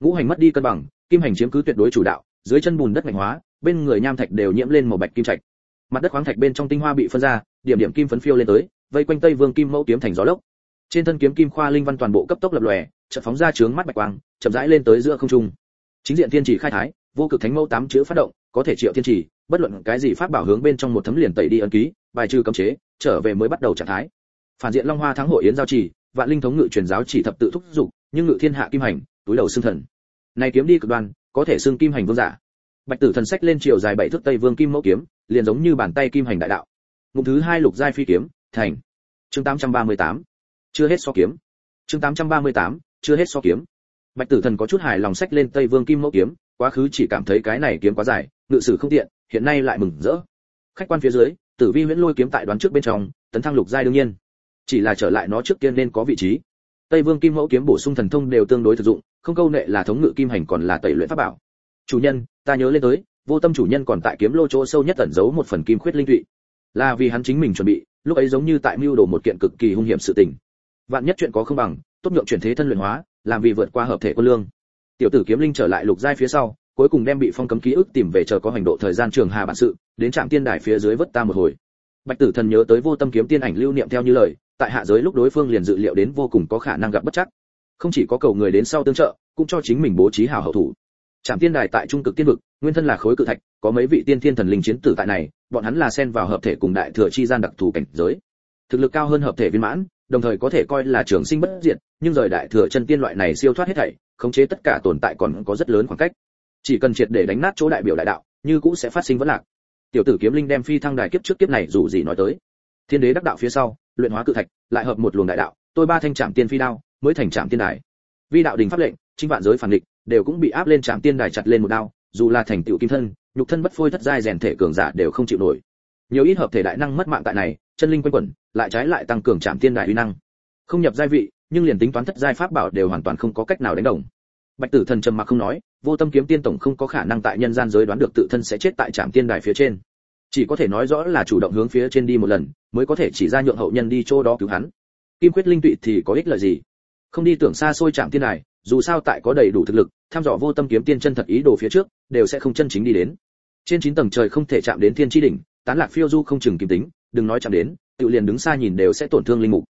A: Ngũ hành mất đi cân bằng, kim hành chiếm cứ tuyệt đối chủ đạo, dưới chân bùn đất mạnh hóa, bên người nham thạch đều nhiễm lên màu bạch kim trạch. Mặt đất khoáng thạch bên trong tinh hoa bị phân ra, điểm điểm kim phấn phiêu lên tới, vây quanh tây vương kim mẫu kiếm thành gió lốc. Trên thân kiếm kim khoa linh văn toàn bộ cấp tốc lập lòe, chợt phóng ra trướng mắt bạch quang, chậm rãi lên tới giữa không trung. Chính diện thiên chỉ khai thái vô cực thánh mẫu tám chữ phát động có thể triệu thiên chỉ bất luận cái gì pháp bảo hướng bên trong một thấm liền tẩy đi ấn ký bài trừ cấm chế trở về mới bắt đầu trạng thái. Phản diện long hoa thắng hội yến giao trì vạn linh thống ngự truyền giáo chỉ thập tự thúc dục nhưng ngự thiên hạ kim hành túi đầu xương thần. Này kiếm đi cực đoan có thể xương kim hành vương giả. Bạch tử thần sách lên chiều dài bảy thước tây vương kim mẫu kiếm liền giống như bàn tay kim hành đại đạo. Ngụm thứ hai lục giai phi kiếm thành. Chương 838. chưa hết so kiếm. Chương 838, chưa hết so kiếm. Bạch tử thần có chút hài lòng sách lên tây vương kim mẫu kiếm quá khứ chỉ cảm thấy cái này kiếm quá dài, ngự sử không tiện, hiện nay lại mừng rỡ. Khách quan phía dưới, tử vi huyễn lôi kiếm tại đoán trước bên trong, tấn thăng lục giai đương nhiên. Chỉ là trở lại nó trước tiên nên có vị trí. Tây vương kim mẫu kiếm bổ sung thần thông đều tương đối thực dụng, không câu nệ là thống ngự kim hành còn là tẩy luyện pháp bảo. Chủ nhân, ta nhớ lên tới, vô tâm chủ nhân còn tại kiếm lô chỗ sâu nhất ẩn giấu một phần kim khuyết linh tụy là vì hắn chính mình chuẩn bị, lúc ấy giống như tại mưu đồ một kiện cực kỳ hung hiểm sự tình. Vạn nhất chuyện có không bằng, tốt nhượng chuyển thế thân luyện hóa, làm vì vượt qua hợp thể quân lương tiểu tử kiếm linh trở lại lục giai phía sau, cuối cùng đem bị phong cấm ký ức tìm về chờ có hành độ thời gian trường hà bản sự, đến trạm tiên đài phía dưới vất ta một hồi. Bạch tử thần nhớ tới vô tâm kiếm tiên ảnh lưu niệm theo như lời, tại hạ giới lúc đối phương liền dự liệu đến vô cùng có khả năng gặp bất chắc. Không chỉ có cầu người đến sau tương trợ, cũng cho chính mình bố trí hảo hậu thủ. Trạm tiên đài tại trung cực tiên vực, nguyên thân là khối cự thạch, có mấy vị tiên thiên thần linh chiến tử tại này, bọn hắn là xen vào hợp thể cùng đại thừa chi gian đặc thù cảnh giới. Thực lực cao hơn hợp thể viên mãn, đồng thời có thể coi là trường sinh bất diệt, nhưng rời đại thừa chân tiên loại này siêu thoát hết thảy khống chế tất cả tồn tại còn có rất lớn khoảng cách. Chỉ cần triệt để đánh nát chỗ đại biểu đại đạo, như cũ sẽ phát sinh vấn lạc. Tiểu tử kiếm linh đem phi thăng đài kiếp trước kiếp này dù gì nói tới. Thiên đế đắc đạo phía sau, luyện hóa cự thạch, lại hợp một luồng đại đạo, tôi ba thanh trạm tiên phi đao, mới thành trạm tiên đài. Vi đạo đình pháp lệnh trinh vạn giới phản địch, đều cũng bị áp lên trạm tiên đài chặt lên một đao, dù là thành tựu kim thân, nhục thân bất phôi thất giai rèn thể cường giả đều không chịu nổi. Nhiều ít hợp thể đại năng mất mạng tại này, chân linh quanh quẩn, lại trái lại tăng cường trạm tiên đài uy năng. Không nhập giai vị nhưng liền tính toán thất giai pháp bảo đều hoàn toàn không có cách nào đánh đồng. Bạch tử thần trầm mặc không nói, vô tâm kiếm tiên tổng không có khả năng tại nhân gian giới đoán được tự thân sẽ chết tại trạm tiên đài phía trên. Chỉ có thể nói rõ là chủ động hướng phía trên đi một lần, mới có thể chỉ ra nhượng hậu nhân đi chỗ đó cứu hắn. Kim quyết linh tụy thì có ích lợi gì? Không đi tưởng xa xôi trạm tiên đài, dù sao tại có đầy đủ thực lực, tham dò vô tâm kiếm tiên chân thật ý đồ phía trước, đều sẽ không chân chính đi đến. Trên chín tầng trời không thể chạm đến thiên chi đỉnh, tán lạc phiêu du không chừng kim tính, đừng nói chạm đến, tự liền đứng xa nhìn đều sẽ tổn thương linh mục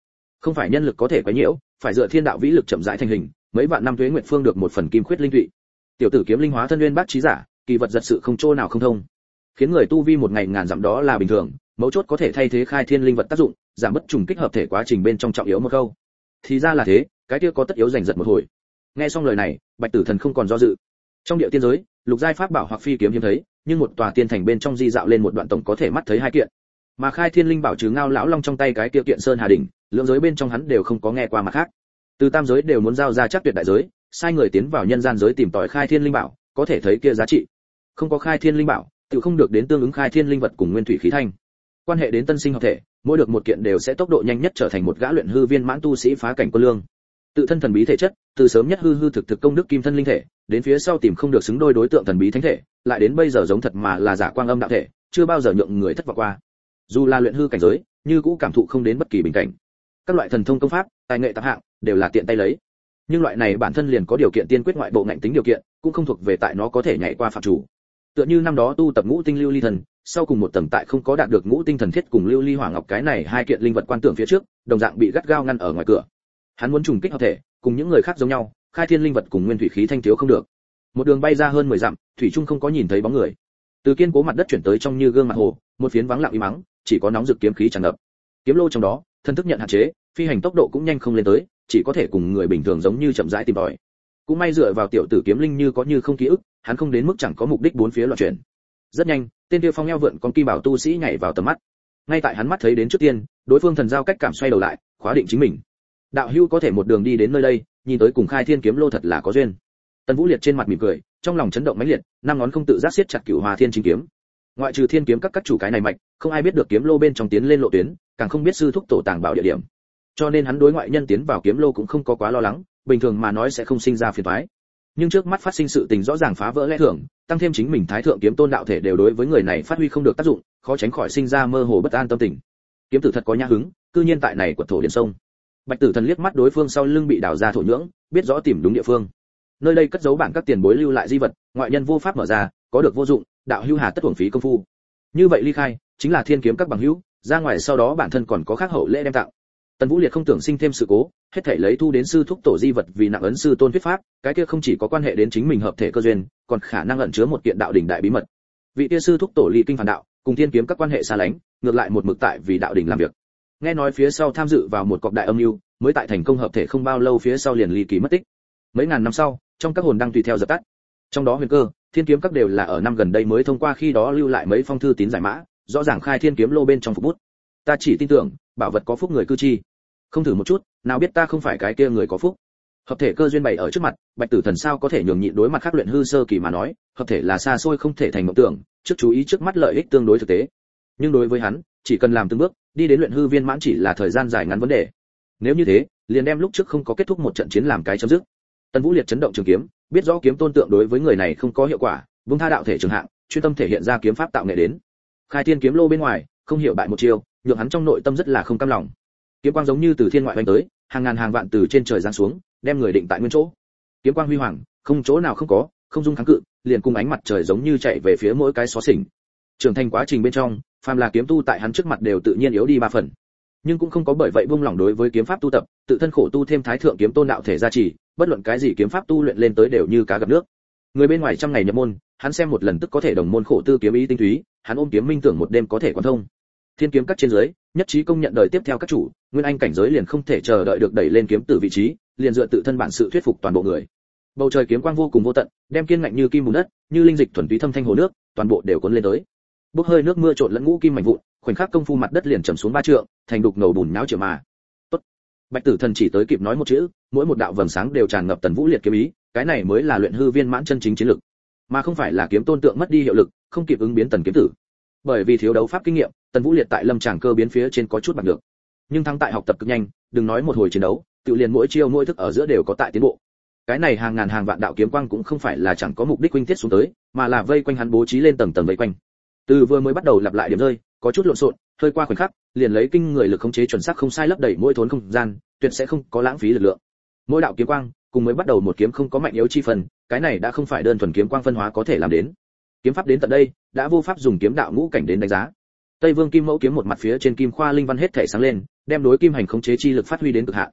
A: không phải nhân lực có thể quấy nhiễu, phải dựa thiên đạo vĩ lực chậm rãi thành hình, mấy vạn năm tuế nguyệt phương được một phần kim khuyết linh tụy tiểu tử kiếm linh hóa thân nguyên bát trí giả, kỳ vật giật sự không chỗ nào không thông. Khiến người tu vi một ngày ngàn dặm đó là bình thường, mấu chốt có thể thay thế khai thiên linh vật tác dụng, giảm bất trùng kích hợp thể quá trình bên trong trọng yếu một câu. Thì ra là thế, cái kia có tất yếu giành giật một hồi. Nghe xong lời này, bạch tử thần không còn do dự. Trong địa tiên giới, lục giai pháp bảo hoặc phi kiếm hiếm thấy, nhưng một tòa tiên thành bên trong di dạo lên một đoạn tổng có thể mắt thấy hai kiện mà khai thiên linh bảo trừ ngao lão long trong tay cái tiêu kiện sơn hà đỉnh lượng giới bên trong hắn đều không có nghe qua mặt khác. Từ tam giới đều muốn giao ra chắc tuyệt đại giới, sai người tiến vào nhân gian giới tìm tòi khai thiên linh bảo, có thể thấy kia giá trị. Không có khai thiên linh bảo, tự không được đến tương ứng khai thiên linh vật cùng nguyên thủy khí thanh. Quan hệ đến tân sinh hợp thể, mỗi được một kiện đều sẽ tốc độ nhanh nhất trở thành một gã luyện hư viên mãn tu sĩ phá cảnh quân lương. Tự thân thần bí thể chất, từ sớm nhất hư hư thực thực công đức kim thân linh thể, đến phía sau tìm không được xứng đôi đối tượng thần bí thánh thể, lại đến bây giờ giống thật mà là giả quang âm đạo thể, chưa bao giờ nhượng người thất vọng qua dù là luyện hư cảnh giới, như cũ cảm thụ không đến bất kỳ bình cảnh. Các loại thần thông công pháp, tài nghệ tạp hạng, đều là tiện tay lấy. Nhưng loại này bản thân liền có điều kiện tiên quyết ngoại bộ ngạnh tính điều kiện, cũng không thuộc về tại nó có thể nhảy qua phạm chủ. Tựa như năm đó tu tập ngũ tinh lưu ly thần, sau cùng một tầng tại không có đạt được ngũ tinh thần thiết cùng lưu ly hỏa ngọc cái này hai kiện linh vật quan tưởng phía trước, đồng dạng bị gắt gao ngăn ở ngoài cửa. Hắn muốn trùng kích hợp thể, cùng những người khác giống nhau, khai thiên linh vật cùng nguyên thủy khí thanh thiếu không được. Một đường bay ra hơn mười dặm, thủy trung không có nhìn thấy bóng người từ kiên cố mặt đất chuyển tới trong như gương mặt hồ, một phiến vắng lặng im mắng, chỉ có nóng rực kiếm khí tràn ngập. Kiếm lô trong đó, thân thức nhận hạn chế, phi hành tốc độ cũng nhanh không lên tới, chỉ có thể cùng người bình thường giống như chậm rãi tìm tòi. Cũng may dựa vào tiểu tử kiếm linh như có như không ký ức, hắn không đến mức chẳng có mục đích bốn phía loạn chuyển. Rất nhanh, tên tiêu phong eo vượn con kim bảo tu sĩ nhảy vào tầm mắt. Ngay tại hắn mắt thấy đến trước tiên, đối phương thần giao cách cảm xoay đầu lại, khóa định chính mình. Đạo hưu có thể một đường đi đến nơi đây, nhìn tới cùng khai thiên kiếm lô thật là có duyên tần vũ liệt trên mặt mỉm cười, trong lòng chấn động mãnh liệt, năm ngón không tự giác siết chặt cửu hòa thiên chính kiếm. Ngoại trừ thiên kiếm các các chủ cái này mạnh không ai biết được kiếm lô bên trong tiến lên lộ tuyến, càng không biết sư thúc tổ tàng bảo địa điểm. Cho nên hắn đối ngoại nhân tiến vào kiếm lô cũng không có quá lo lắng, bình thường mà nói sẽ không sinh ra phiền toái. Nhưng trước mắt phát sinh sự tình rõ ràng phá vỡ lẽ thường, tăng thêm chính mình thái thượng kiếm tôn đạo thể đều đối với người này phát huy không được tác dụng, khó tránh khỏi sinh ra mơ hồ bất an tâm tình. Kiếm tử thật có nhã hứng, cư nhiên tại này quật thổ điện sông. Bạch tử thần liếc mắt đối phương sau lưng bị đào ra thổ nhưỡng, biết rõ tìm đúng địa phương nơi đây cất giấu bản các tiền bối lưu lại di vật, ngoại nhân vô pháp mở ra, có được vô dụng, đạo hưu hà tất thuồng phí công phu. Như vậy ly khai, chính là thiên kiếm các bằng hữu, ra ngoài sau đó bản thân còn có khác hậu lễ đem tặng. Tần vũ liệt không tưởng sinh thêm sự cố, hết thể lấy thu đến sư thúc tổ di vật vì nặng ấn sư tôn thuyết pháp, cái kia không chỉ có quan hệ đến chính mình hợp thể cơ duyên, còn khả năng ẩn chứa một kiện đạo đỉnh đại bí mật. Vị kia sư thúc tổ ly kinh phản đạo, cùng thiên kiếm các quan hệ xa lánh, ngược lại một mực tại vì đạo đỉnh làm việc. Nghe nói phía sau tham dự vào một cọc đại âm mưu, mới tại thành công hợp thể không bao lâu phía sau liền ly kỳ mất tích mấy ngàn năm sau, trong các hồn đang tùy theo dập tắt. Trong đó huyền cơ, thiên kiếm các đều là ở năm gần đây mới thông qua khi đó lưu lại mấy phong thư tín giải mã, rõ ràng khai thiên kiếm lô bên trong phục bút. Ta chỉ tin tưởng, bảo vật có phúc người cư chi. Không thử một chút, nào biết ta không phải cái kia người có phúc. Hợp thể cơ duyên bày ở trước mặt, bạch tử thần sao có thể nhường nhịn đối mặt khác luyện hư sơ kỳ mà nói, hợp thể là xa xôi không thể thành mộng tưởng, trước chú ý trước mắt lợi ích tương đối thực tế. Nhưng đối với hắn, chỉ cần làm từng bước, đi đến luyện hư viên mãn chỉ là thời gian dài ngắn vấn đề. Nếu như thế, liền đem lúc trước không có kết thúc một trận chiến làm cái chấm dứt tần vũ liệt chấn động trường kiếm, biết rõ kiếm tôn tượng đối với người này không có hiệu quả, vung tha đạo thể trường hạng, chuyên tâm thể hiện ra kiếm pháp tạo nghệ đến. Khai thiên kiếm lô bên ngoài, không hiểu bại một chiêu, nhượng hắn trong nội tâm rất là không cam lòng. Kiếm quang giống như từ thiên ngoại bay tới, hàng ngàn hàng vạn từ trên trời giáng xuống, đem người định tại nguyên chỗ. Kiếm quang huy hoàng, không chỗ nào không có, không dung kháng cự, liền cùng ánh mặt trời giống như chạy về phía mỗi cái xó xỉnh. Trưởng thành quá trình bên trong, phàm là kiếm tu tại hắn trước mặt đều tự nhiên yếu đi ba phần. Nhưng cũng không có bởi vậy buông lỏng đối với kiếm pháp tu tập, tự thân khổ tu thêm thái thượng kiếm tôn đạo thể gia trì bất luận cái gì kiếm pháp tu luyện lên tới đều như cá gặp nước. Người bên ngoài trăm ngày nhập môn, hắn xem một lần tức có thể đồng môn khổ tư kiếm ý tinh túy, hắn ôm kiếm minh tưởng một đêm có thể quan thông. Thiên kiếm các trên dưới, nhất trí công nhận đời tiếp theo các chủ, nguyên anh cảnh giới liền không thể chờ đợi được đẩy lên kiếm tử vị trí, liền dựa tự thân bản sự thuyết phục toàn bộ người. Bầu trời kiếm quang vô cùng vô tận, đem kiên ngạnh như kim bùn đất, như linh dịch thuần túy thâm thanh hồ nước, toàn bộ đều cuốn lên tới. Bốc hơi nước mưa trộn lẫn ngũ kim mảnh vụn, khoảnh khắc công phu mặt đất liền trầm xuống ba trượng, thành đục ngầu bùn nháo trở mà bạch tử thần chỉ tới kịp nói một chữ, mỗi một đạo vầng sáng đều tràn ngập tần vũ liệt kiếm ý, cái này mới là luyện hư viên mãn chân chính chiến lực. Mà không phải là kiếm tôn tượng mất đi hiệu lực, không kịp ứng biến tần kiếm tử. Bởi vì thiếu đấu pháp kinh nghiệm, tần vũ liệt tại lâm tràng cơ biến phía trên có chút bằng được. Nhưng thắng tại học tập cực nhanh, đừng nói một hồi chiến đấu, tự liền mỗi chiêu mỗi thức ở giữa đều có tại tiến bộ. Cái này hàng ngàn hàng vạn đạo kiếm quang cũng không phải là chẳng có mục đích huynh tiết xuống tới, mà là vây quanh hắn bố trí lên tầng tầng vây quanh. Từ vừa mới bắt đầu lặp lại điểm rơi, có chút lộn xộn hơi qua khoảnh khắc, liền lấy kinh người lực khống chế chuẩn xác không sai lấp đầy mỗi thốn không gian, tuyệt sẽ không có lãng phí lực lượng. Mỗi đạo kiếm quang, cùng mới bắt đầu một kiếm không có mạnh yếu chi phần, cái này đã không phải đơn thuần kiếm quang phân hóa có thể làm đến. Kiếm pháp đến tận đây, đã vô pháp dùng kiếm đạo ngũ cảnh đến đánh giá. Tây vương kim mẫu kiếm một mặt phía trên kim khoa linh văn hết thể sáng lên, đem đối kim hành khống chế chi lực phát huy đến cực hạn.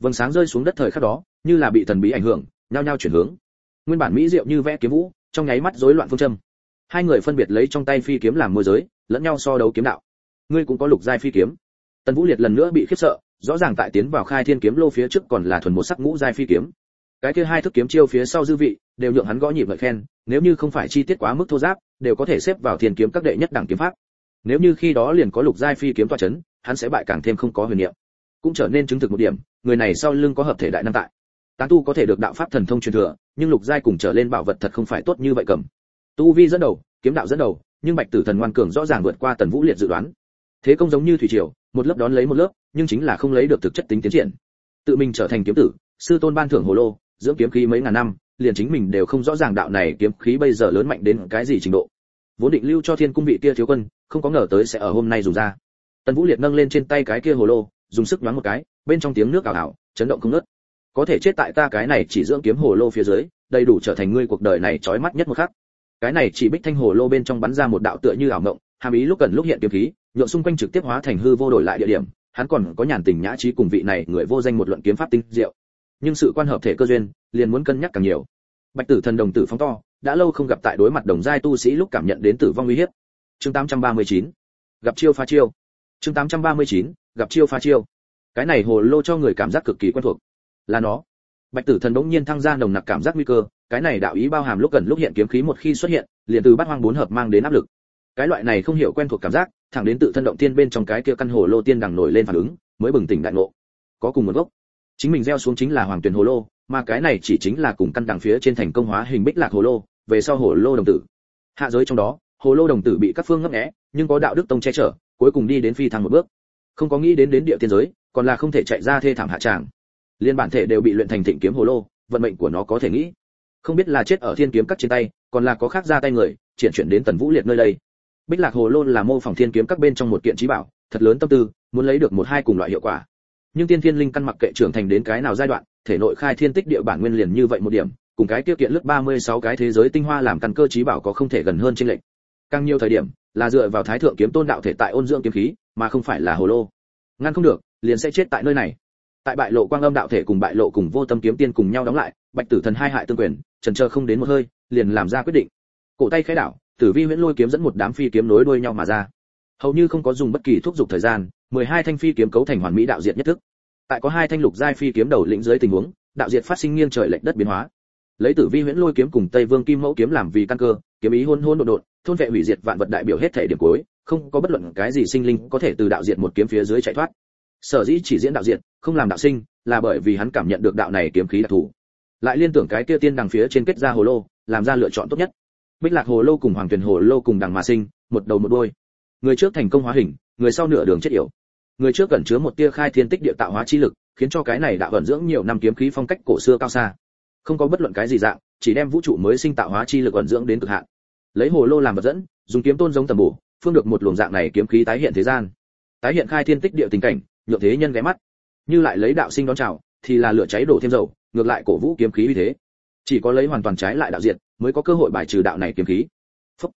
A: Vầng sáng rơi xuống đất thời khắc đó, như là bị thần bí ảnh hưởng, nhao nhao chuyển hướng. Nguyên bản mỹ diệu như vẽ kiếm vũ, trong nháy mắt rối loạn phương châm. Hai người phân biệt lấy trong tay phi kiếm làm môi giới, lẫn nhau so đấu kiếm đạo ngươi cũng có lục giai phi kiếm. Tần vũ liệt lần nữa bị khiếp sợ, rõ ràng tại tiến vào khai thiên kiếm lô phía trước còn là thuần một sắc ngũ giai phi kiếm. Cái kia hai thức kiếm chiêu phía sau dư vị, đều nhượng hắn gõ nhịp lợi khen, nếu như không phải chi tiết quá mức thô giáp, đều có thể xếp vào thiên kiếm các đệ nhất đẳng kiếm pháp. Nếu như khi đó liền có lục giai phi kiếm tọa chấn, hắn sẽ bại càng thêm không có huyền niệm. Cũng trở nên chứng thực một điểm, người này sau lưng có hợp thể đại năng tại. Tán tu có thể được đạo pháp thần thông truyền thừa, nhưng lục giai cùng trở lên bảo vật thật không phải tốt như vậy cầm. Tu vi dẫn đầu, kiếm đạo dẫn đầu, nhưng bạch tử thần ngoan cường rõ ràng vượt qua tần vũ liệt dự đoán thế công giống như thủy triều, một lớp đón lấy một lớp, nhưng chính là không lấy được thực chất tính tiến triển. Tự mình trở thành kiếm tử, sư tôn ban thưởng hồ lô, dưỡng kiếm khí mấy ngàn năm, liền chính mình đều không rõ ràng đạo này kiếm khí bây giờ lớn mạnh đến cái gì trình độ. Vốn định lưu cho thiên cung vị kia thiếu quân, không có ngờ tới sẽ ở hôm nay dùng ra. Tần vũ liệt nâng lên trên tay cái kia hồ lô, dùng sức nhoáng một cái, bên trong tiếng nước ảo ảo, chấn động không ngớt. Có thể chết tại ta cái này chỉ dưỡng kiếm hồ lô phía dưới, đầy đủ trở thành ngươi cuộc đời này chói mắt nhất một khắc. Cái này chỉ bích thanh hồ lô bên trong bắn ra một đạo tựa như ảo mộng hàm ý lúc cần lúc hiện kiếm khí nhộn xung quanh trực tiếp hóa thành hư vô đổi lại địa điểm, hắn còn có nhàn tình nhã trí cùng vị này người vô danh một luận kiếm pháp tinh diệu. Nhưng sự quan hợp thể cơ duyên, liền muốn cân nhắc càng nhiều. Bạch tử thần đồng tử phóng to, đã lâu không gặp tại đối mặt đồng giai tu sĩ lúc cảm nhận đến tử vong uy hiếp. Chương 839 gặp chiêu phá chiêu. Chương 839 gặp chiêu phá chiêu. Cái này hồ lô cho người cảm giác cực kỳ quen thuộc. Là nó. Bạch tử thần đỗng nhiên thăng ra nồng nặc cảm giác nguy cơ, cái này đạo ý bao hàm lúc gần lúc hiện kiếm khí một khi xuất hiện, liền từ bát hoang bốn hợp mang đến áp lực cái loại này không hiểu quen thuộc cảm giác, thẳng đến tự thân động tiên bên trong cái kia căn hồ lô tiên đằng nổi lên phản ứng, mới bừng tỉnh đại ngộ. Có cùng một gốc. Chính mình gieo xuống chính là hoàng tuyền hồ lô, mà cái này chỉ chính là cùng căn đằng phía trên thành công hóa hình bích lạc hồ lô, về sau hồ lô đồng tử. Hạ giới trong đó, hồ lô đồng tử bị các phương ngấp nghé, nhưng có đạo đức tông che chở, cuối cùng đi đến phi thăng một bước. Không có nghĩ đến đến địa tiên giới, còn là không thể chạy ra thê thảm hạ tràng. Liên bản thể đều bị luyện thành thịnh kiếm hồ lô, vận mệnh của nó có thể nghĩ. Không biết là chết ở thiên kiếm cắt trên tay, còn là có khác ra tay người, triển chuyển đến tần vũ liệt nơi đây bích lạc hồ lô là mô phỏng thiên kiếm các bên trong một kiện trí bảo, thật lớn tâm tư, muốn lấy được một hai cùng loại hiệu quả. Nhưng tiên thiên linh căn mặc kệ trưởng thành đến cái nào giai đoạn, thể nội khai thiên tích địa bản nguyên liền như vậy một điểm, cùng cái tiêu kiện lướt 36 cái thế giới tinh hoa làm căn cơ trí bảo có không thể gần hơn trên lệnh càng nhiều thời điểm, là dựa vào thái thượng kiếm tôn đạo thể tại ôn dưỡng kiếm khí, mà không phải là hồ lô. Ngăn không được, liền sẽ chết tại nơi này. Tại bại lộ quang âm đạo thể cùng bại lộ cùng vô tâm kiếm tiên cùng nhau đóng lại, bạch tử thần hai hại tương quyền, trần chờ không đến một hơi, liền làm ra quyết định. Cổ tay khẽ đảo tử vi huyễn lôi kiếm dẫn một đám phi kiếm nối đuôi nhau mà ra. Hầu như không có dùng bất kỳ thuốc giục thời gian 12 thanh phi kiếm cấu thành hoàn mỹ đạo diệt nhất thức. Tại có hai thanh lục giai phi kiếm đầu lĩnh dưới tình huống, đạo diệt phát sinh nghiêng trời lệch đất biến hóa. Lấy tử vi huyễn lôi kiếm cùng tây vương kim mẫu kiếm làm vì căn cơ, kiếm ý hôn hôn đột đột thôn vệ hủy diệt vạn vật đại biểu hết thể điểm cuối, không có bất luận cái gì sinh linh có thể từ đạo diệt một kiếm phía dưới chạy thoát. Sở dĩ chỉ diễn đạo diệt, không làm đạo sinh, là bởi vì hắn cảm nhận được đạo này kiếm khí đặc thù. Lại liên tưởng cái kia tiên đằng phía trên kết ra hồ lô, làm ra lựa chọn tốt nhất bích lạc hồ lô cùng hoàng tuyền hồ lô cùng đằng mà sinh, một đầu một đôi người trước thành công hóa hình, người sau nửa đường chết yểu. Người trước cẩn chứa một tia khai thiên tích địa tạo hóa chi lực, khiến cho cái này đã vận dưỡng nhiều năm kiếm khí phong cách cổ xưa cao xa. Không có bất luận cái gì dạng, chỉ đem vũ trụ mới sinh tạo hóa chi lực vận dưỡng đến cực hạn. Lấy hồ lô làm vật dẫn, dùng kiếm tôn giống tầm bổ, phương được một luồng dạng này kiếm khí tái hiện thế gian. Tái hiện khai thiên tích địa tình cảnh, nhượng thế nhân ghé mắt. Như lại lấy đạo sinh đón chào, thì là lửa cháy đổ thêm dầu, ngược lại cổ vũ kiếm khí uy thế. Chỉ có lấy hoàn toàn trái lại đạo diệt mới có cơ hội bài trừ đạo này kiếm khí. Phúc.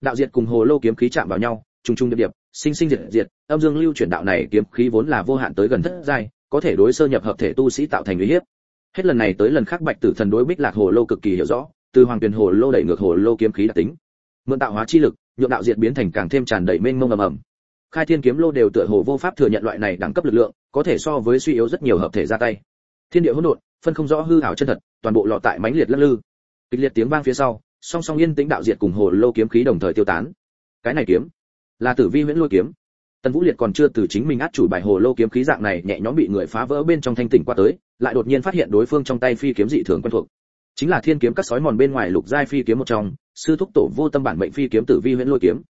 A: đạo diệt cùng hồ lô kiếm khí chạm vào nhau, trùng trùng điệp điệp, sinh sinh diệt diệt, âm dương lưu chuyển đạo này kiếm khí vốn là vô hạn tới gần thất giai, có thể đối sơ nhập hợp thể tu sĩ tạo thành uy hiếp. Hết lần này tới lần khác bạch tử thần đối bích lạc hồ lô cực kỳ hiểu rõ, từ hoàng tuyền hồ lô đẩy ngược hồ lô kiếm khí đặc tính. Mượn tạo hóa chi lực nhượng đạo diệt biến thành càng thêm tràn đầy mênh mông ầm ầm. Khai thiên kiếm lô đều tựa hồ vô pháp thừa nhận loại này đẳng cấp lực lượng, có thể so với suy yếu rất nhiều hợp thể ra tay. Thiên địa hỗn độn, phân không rõ hư ảo chân thật, toàn bộ lọ tại mãnh liệt lắc lư kịch liệt tiếng vang phía sau, song song yên tĩnh đạo diệt cùng hồ lô kiếm khí đồng thời tiêu tán. Cái này kiếm là tử vi huyễn lôi kiếm. Tần vũ liệt còn chưa từ chính mình át chủ bài hồ lô kiếm khí dạng này nhẹ nhõm bị người phá vỡ bên trong thanh tỉnh qua tới, lại đột nhiên phát hiện đối phương trong tay phi kiếm dị thường quen thuộc. Chính là thiên kiếm cắt sói mòn bên ngoài lục giai phi kiếm một trong, sư thúc tổ vô tâm bản mệnh phi kiếm tử vi huyễn lôi kiếm.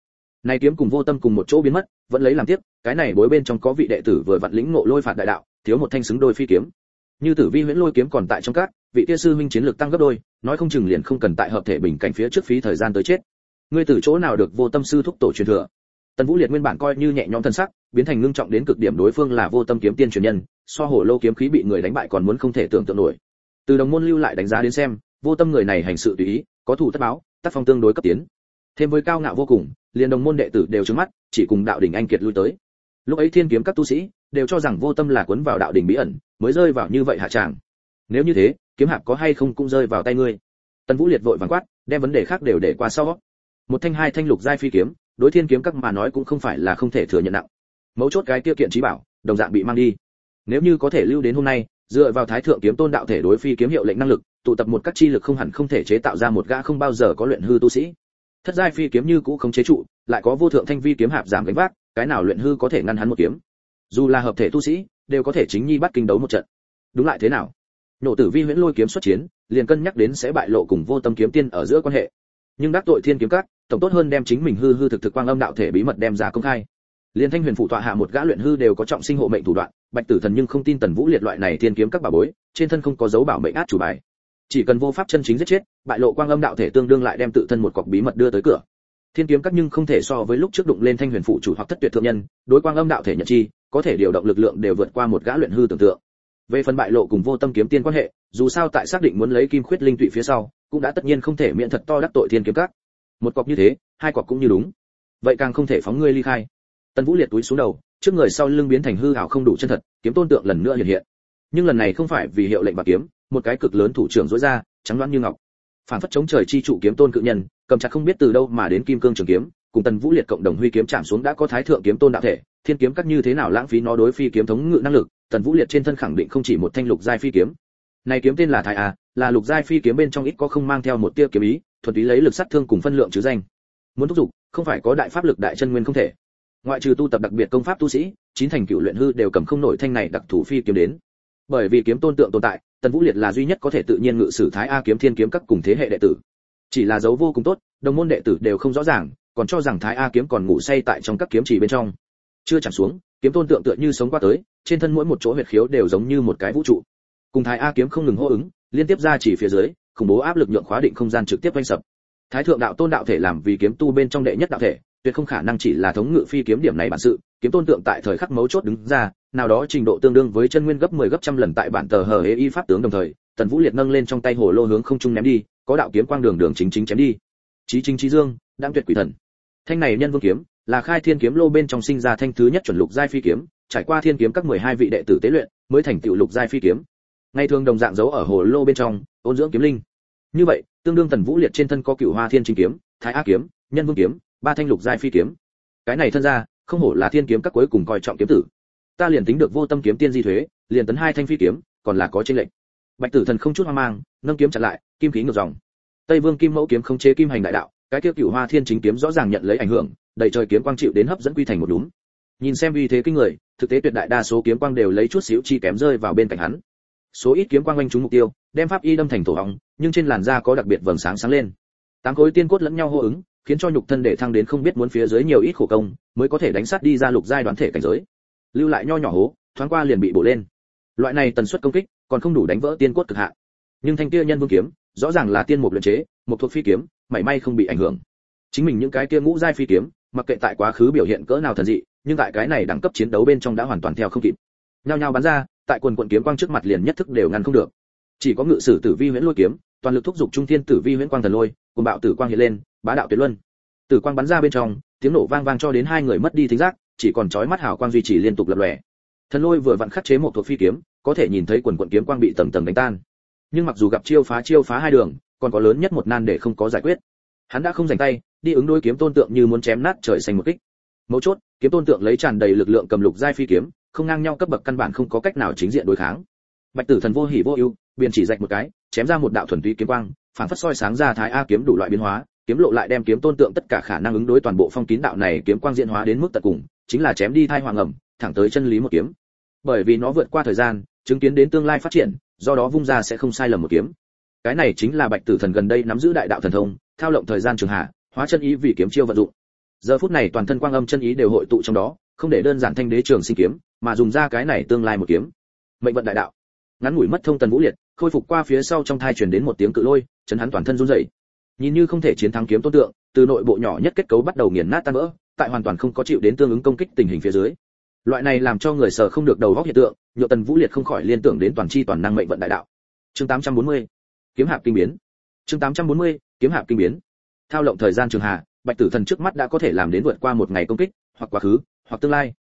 A: Này kiếm cùng vô tâm cùng một chỗ biến mất, vẫn lấy làm tiếc, cái này bối bên trong có vị đệ tử vừa vặn lĩnh ngộ lôi phạt đại đạo, thiếu một thanh xứng đôi phi kiếm. Như tử vi huyễn lôi kiếm còn tại trong các vị kia sư huynh chiến lược tăng gấp đôi, nói không chừng liền không cần tại hợp thể bình cảnh phía trước phí thời gian tới chết. Ngươi từ chỗ nào được vô tâm sư thúc tổ truyền thừa? Tần vũ liệt nguyên bản coi như nhẹ nhõm thân sắc, biến thành ngưng trọng đến cực điểm đối phương là vô tâm kiếm tiên truyền nhân, so hổ lô kiếm khí bị người đánh bại còn muốn không thể tưởng tượng nổi. Từ đồng môn lưu lại đánh giá đến xem, vô tâm người này hành sự tùy ý, có thủ tất báo, tác phong tương đối cấp tiến. Thêm với cao ngạo vô cùng, liền đồng môn đệ tử đều trừng mắt, chỉ cùng đạo đỉnh anh kiệt lui tới. Lúc ấy thiên kiếm các tu sĩ, đều cho rằng vô tâm là cuốn vào đạo đỉnh bí ẩn, mới rơi vào như vậy hạ tràng nếu như thế kiếm hạp có hay không cũng rơi vào tay ngươi. Tần vũ liệt vội vàng quát, đem vấn đề khác đều để qua sau. Một thanh hai thanh lục giai phi kiếm, đối thiên kiếm các mà nói cũng không phải là không thể thừa nhận nặng. Mấu chốt cái tiêu kiện trí bảo, đồng dạng bị mang đi. Nếu như có thể lưu đến hôm nay, dựa vào thái thượng kiếm tôn đạo thể đối phi kiếm hiệu lệnh năng lực, tụ tập một các chi lực không hẳn không thể chế tạo ra một gã không bao giờ có luyện hư tu sĩ. Thất giai phi kiếm như cũ không chế trụ, lại có vô thượng thanh vi kiếm hạp giảm gánh vác, cái nào luyện hư có thể ngăn hắn một kiếm? Dù là hợp thể tu sĩ, đều có thể chính nhi bắt kinh đấu một trận. Đúng lại thế nào? Nổ tử vi huyễn lôi kiếm xuất chiến, liền cân nhắc đến sẽ bại lộ cùng vô tâm kiếm tiên ở giữa quan hệ. Nhưng đắc tội thiên kiếm các, tổng tốt hơn đem chính mình hư hư thực thực quang âm đạo thể bí mật đem ra công khai. Liên thanh huyền phụ tọa hạ một gã luyện hư đều có trọng sinh hộ mệnh thủ đoạn, bạch tử thần nhưng không tin tần vũ liệt loại này thiên kiếm các bà bối, trên thân không có dấu bảo mệnh át chủ bài. Chỉ cần vô pháp chân chính giết chết, bại lộ quang âm đạo thể tương đương lại đem tự thân một cọc bí mật đưa tới cửa. Thiên kiếm các nhưng không thể so với lúc trước đụng lên thanh huyền phụ chủ hoặc thất tuyệt thượng nhân, đối quang âm đạo thể nhận chi, có thể điều động lực lượng đều vượt qua một gã luyện hư tưởng tượng về phần bại lộ cùng vô tâm kiếm tiên quan hệ, dù sao tại xác định muốn lấy kim khuyết linh tụy phía sau, cũng đã tất nhiên không thể miễn thật to đắc tội thiên kiếm các. Một cọc như thế, hai cọc cũng như đúng. Vậy càng không thể phóng ngươi ly khai. Tần vũ liệt túi xuống đầu, trước người sau lưng biến thành hư ảo không đủ chân thật, kiếm tôn tượng lần nữa hiện hiện. Nhưng lần này không phải vì hiệu lệnh bạc kiếm, một cái cực lớn thủ trưởng rối ra, trắng loãng như ngọc. Phản phất chống trời chi trụ kiếm tôn cự nhân, cầm chặt không biết từ đâu mà đến kim cương trường kiếm, cùng tần vũ liệt cộng đồng huy kiếm chạm xuống đã có thái thượng kiếm tôn đạo thể, thiên kiếm các như thế nào lãng phí nó đối phi kiếm thống ngự năng lực tần vũ liệt trên thân khẳng định không chỉ một thanh lục giai phi kiếm. Này kiếm tên là thái a là lục giai phi kiếm bên trong ít có không mang theo một tia kiếm ý, thuần túy lấy lực sát thương cùng phân lượng chứ danh. Muốn thúc giục, không phải có đại pháp lực đại chân nguyên không thể. Ngoại trừ tu tập đặc biệt công pháp tu sĩ, chín thành cựu luyện hư đều cầm không nổi thanh này đặc thủ phi kiếm đến. Bởi vì kiếm tôn tượng tồn tại, tần vũ liệt là duy nhất có thể tự nhiên ngự sử thái a kiếm thiên kiếm các cùng thế hệ đệ tử. Chỉ là dấu vô cùng tốt, đồng môn đệ tử đều không rõ ràng, còn cho rằng thái a kiếm còn ngủ say tại trong các kiếm chỉ bên trong. Chưa chẳng xuống, kiếm tôn tượng tựa như sống qua tới trên thân mỗi một chỗ huyệt khiếu đều giống như một cái vũ trụ. Cùng thái a kiếm không ngừng hô ứng, liên tiếp ra chỉ phía dưới, khủng bố áp lực nhượng khóa định không gian trực tiếp quanh sập. Thái thượng đạo tôn đạo thể làm vì kiếm tu bên trong đệ nhất đạo thể, tuyệt không khả năng chỉ là thống ngự phi kiếm điểm này bản sự, kiếm tôn tượng tại thời khắc mấu chốt đứng ra, nào đó trình độ tương đương với chân nguyên gấp 10 gấp trăm lần tại bản tờ hờ hế y pháp tướng đồng thời, tần vũ liệt nâng lên trong tay hồ lô hướng không trung ném đi, có đạo kiếm quang đường đường chính chính chém đi. Chí chính chí dương đang tuyệt quỷ thần. Thanh này nhân vương kiếm, là khai thiên kiếm lô bên trong sinh ra thanh thứ nhất chuẩn lục giai phi kiếm trải qua thiên kiếm các 12 vị đệ tử tế luyện, mới thành tựu lục giai phi kiếm. Ngày thường đồng dạng giấu ở hồ lô bên trong, ôn dưỡng kiếm linh. Như vậy, tương đương tần vũ liệt trên thân có cửu hoa thiên chính kiếm, thái ác kiếm, nhân vương kiếm, ba thanh lục giai phi kiếm. Cái này thân ra, không hổ là thiên kiếm các cuối cùng coi trọng kiếm tử. Ta liền tính được vô tâm kiếm tiên di thuế, liền tấn hai thanh phi kiếm, còn là có trên lệnh bạch tử thần không chút hoang mang, nâng kiếm chặn lại, kim khí ngược dòng. Tây vương kim mẫu kiếm không chế kim hành đại đạo, cái kia cửu hoa thiên chính kiếm rõ ràng nhận lấy ảnh hưởng, đầy trời kiếm quang chịu đến hấp dẫn quy thành một đúng nhìn xem vì thế kinh người thực tế tuyệt đại đa số kiếm quang đều lấy chút xíu chi kém rơi vào bên cạnh hắn. Số ít kiếm quang quanh trúng mục tiêu, đem pháp y đâm thành tổ hóng nhưng trên làn da có đặc biệt vầng sáng sáng lên. Tám khối tiên cốt lẫn nhau hô ứng, khiến cho nhục thân để thăng đến không biết muốn phía dưới nhiều ít khổ công, mới có thể đánh sát đi ra lục giai đoán thể cảnh giới. Lưu lại nho nhỏ hố, thoáng qua liền bị bổ lên. Loại này tần suất công kích, còn không đủ đánh vỡ tiên cốt cực hạn. Nhưng thanh kia nhân vương kiếm, rõ ràng là tiên mục luyện chế một thuộc phi kiếm, mảy may không bị ảnh hưởng. Chính mình những cái kia ngũ giai phi kiếm, mặc kệ tại quá khứ biểu hiện cỡ nào thần dị nhưng tại cái này đẳng cấp chiến đấu bên trong đã hoàn toàn theo không kịp. Nhao nhao bắn ra, tại quần quận kiếm quang trước mặt liền nhất thức đều ngăn không được. Chỉ có ngự sử tử vi huyễn lôi kiếm, toàn lực thúc giục trung thiên tử vi huyễn quang thần lôi, cùng bạo tử quang hiện lên, bá đạo tuyệt luân. Tử quang bắn ra bên trong, tiếng nổ vang vang cho đến hai người mất đi thính giác, chỉ còn chói mắt hào quang duy trì liên tục lập lòe. Thần lôi vừa vặn khắc chế một thuộc phi kiếm, có thể nhìn thấy quần quận kiếm quang bị tầng tầng đánh tan. Nhưng mặc dù gặp chiêu phá chiêu phá hai đường, còn có lớn nhất một nan để không có giải quyết. Hắn đã không dành tay, đi ứng đối kiếm tôn tượng như muốn chém nát trời xanh một kích. Mấu chốt kiếm tôn tượng lấy tràn đầy lực lượng cầm lục giai phi kiếm, không ngang nhau cấp bậc căn bản không có cách nào chính diện đối kháng. Bạch tử thần vô hỉ vô ưu biên chỉ dạch một cái, chém ra một đạo thuần túy kiếm quang, phản phất soi sáng ra thái a kiếm đủ loại biến hóa, kiếm lộ lại đem kiếm tôn tượng tất cả khả năng ứng đối toàn bộ phong kín đạo này kiếm quang diễn hóa đến mức tận cùng, chính là chém đi thai hoàng ẩm, thẳng tới chân lý một kiếm. Bởi vì nó vượt qua thời gian, chứng kiến đến tương lai phát triển, do đó vung ra sẽ không sai lầm một kiếm. Cái này chính là bạch tử thần gần đây nắm giữ đại đạo thần thông, thao lộng thời gian trường hạ, hóa chân ý vì kiếm chiêu vận dụng giờ phút này toàn thân quang âm chân ý đều hội tụ trong đó, không để đơn giản thanh đế trường sinh kiếm, mà dùng ra cái này tương lai một kiếm. Mệnh vận đại đạo. Ngắn ngủi mất thông tần vũ liệt, khôi phục qua phía sau trong thai truyền đến một tiếng cự lôi, chấn hắn toàn thân run rẩy. Nhìn như không thể chiến thắng kiếm tôn tượng, từ nội bộ nhỏ nhất kết cấu bắt đầu nghiền nát tan vỡ, tại hoàn toàn không có chịu đến tương ứng công kích tình hình phía dưới. Loại này làm cho người sợ không được đầu góc hiện tượng, nhựa tần vũ liệt không khỏi liên tưởng đến toàn chi toàn năng mệnh vận đại đạo. Chương 840 kiếm hạp kinh biến. Chương 840 kiếm hạp kinh biến. Thao lộng thời gian trường hạ bạch tử thần trước mắt đã có thể làm đến vượt qua một ngày công kích, hoặc quá khứ, hoặc tương lai.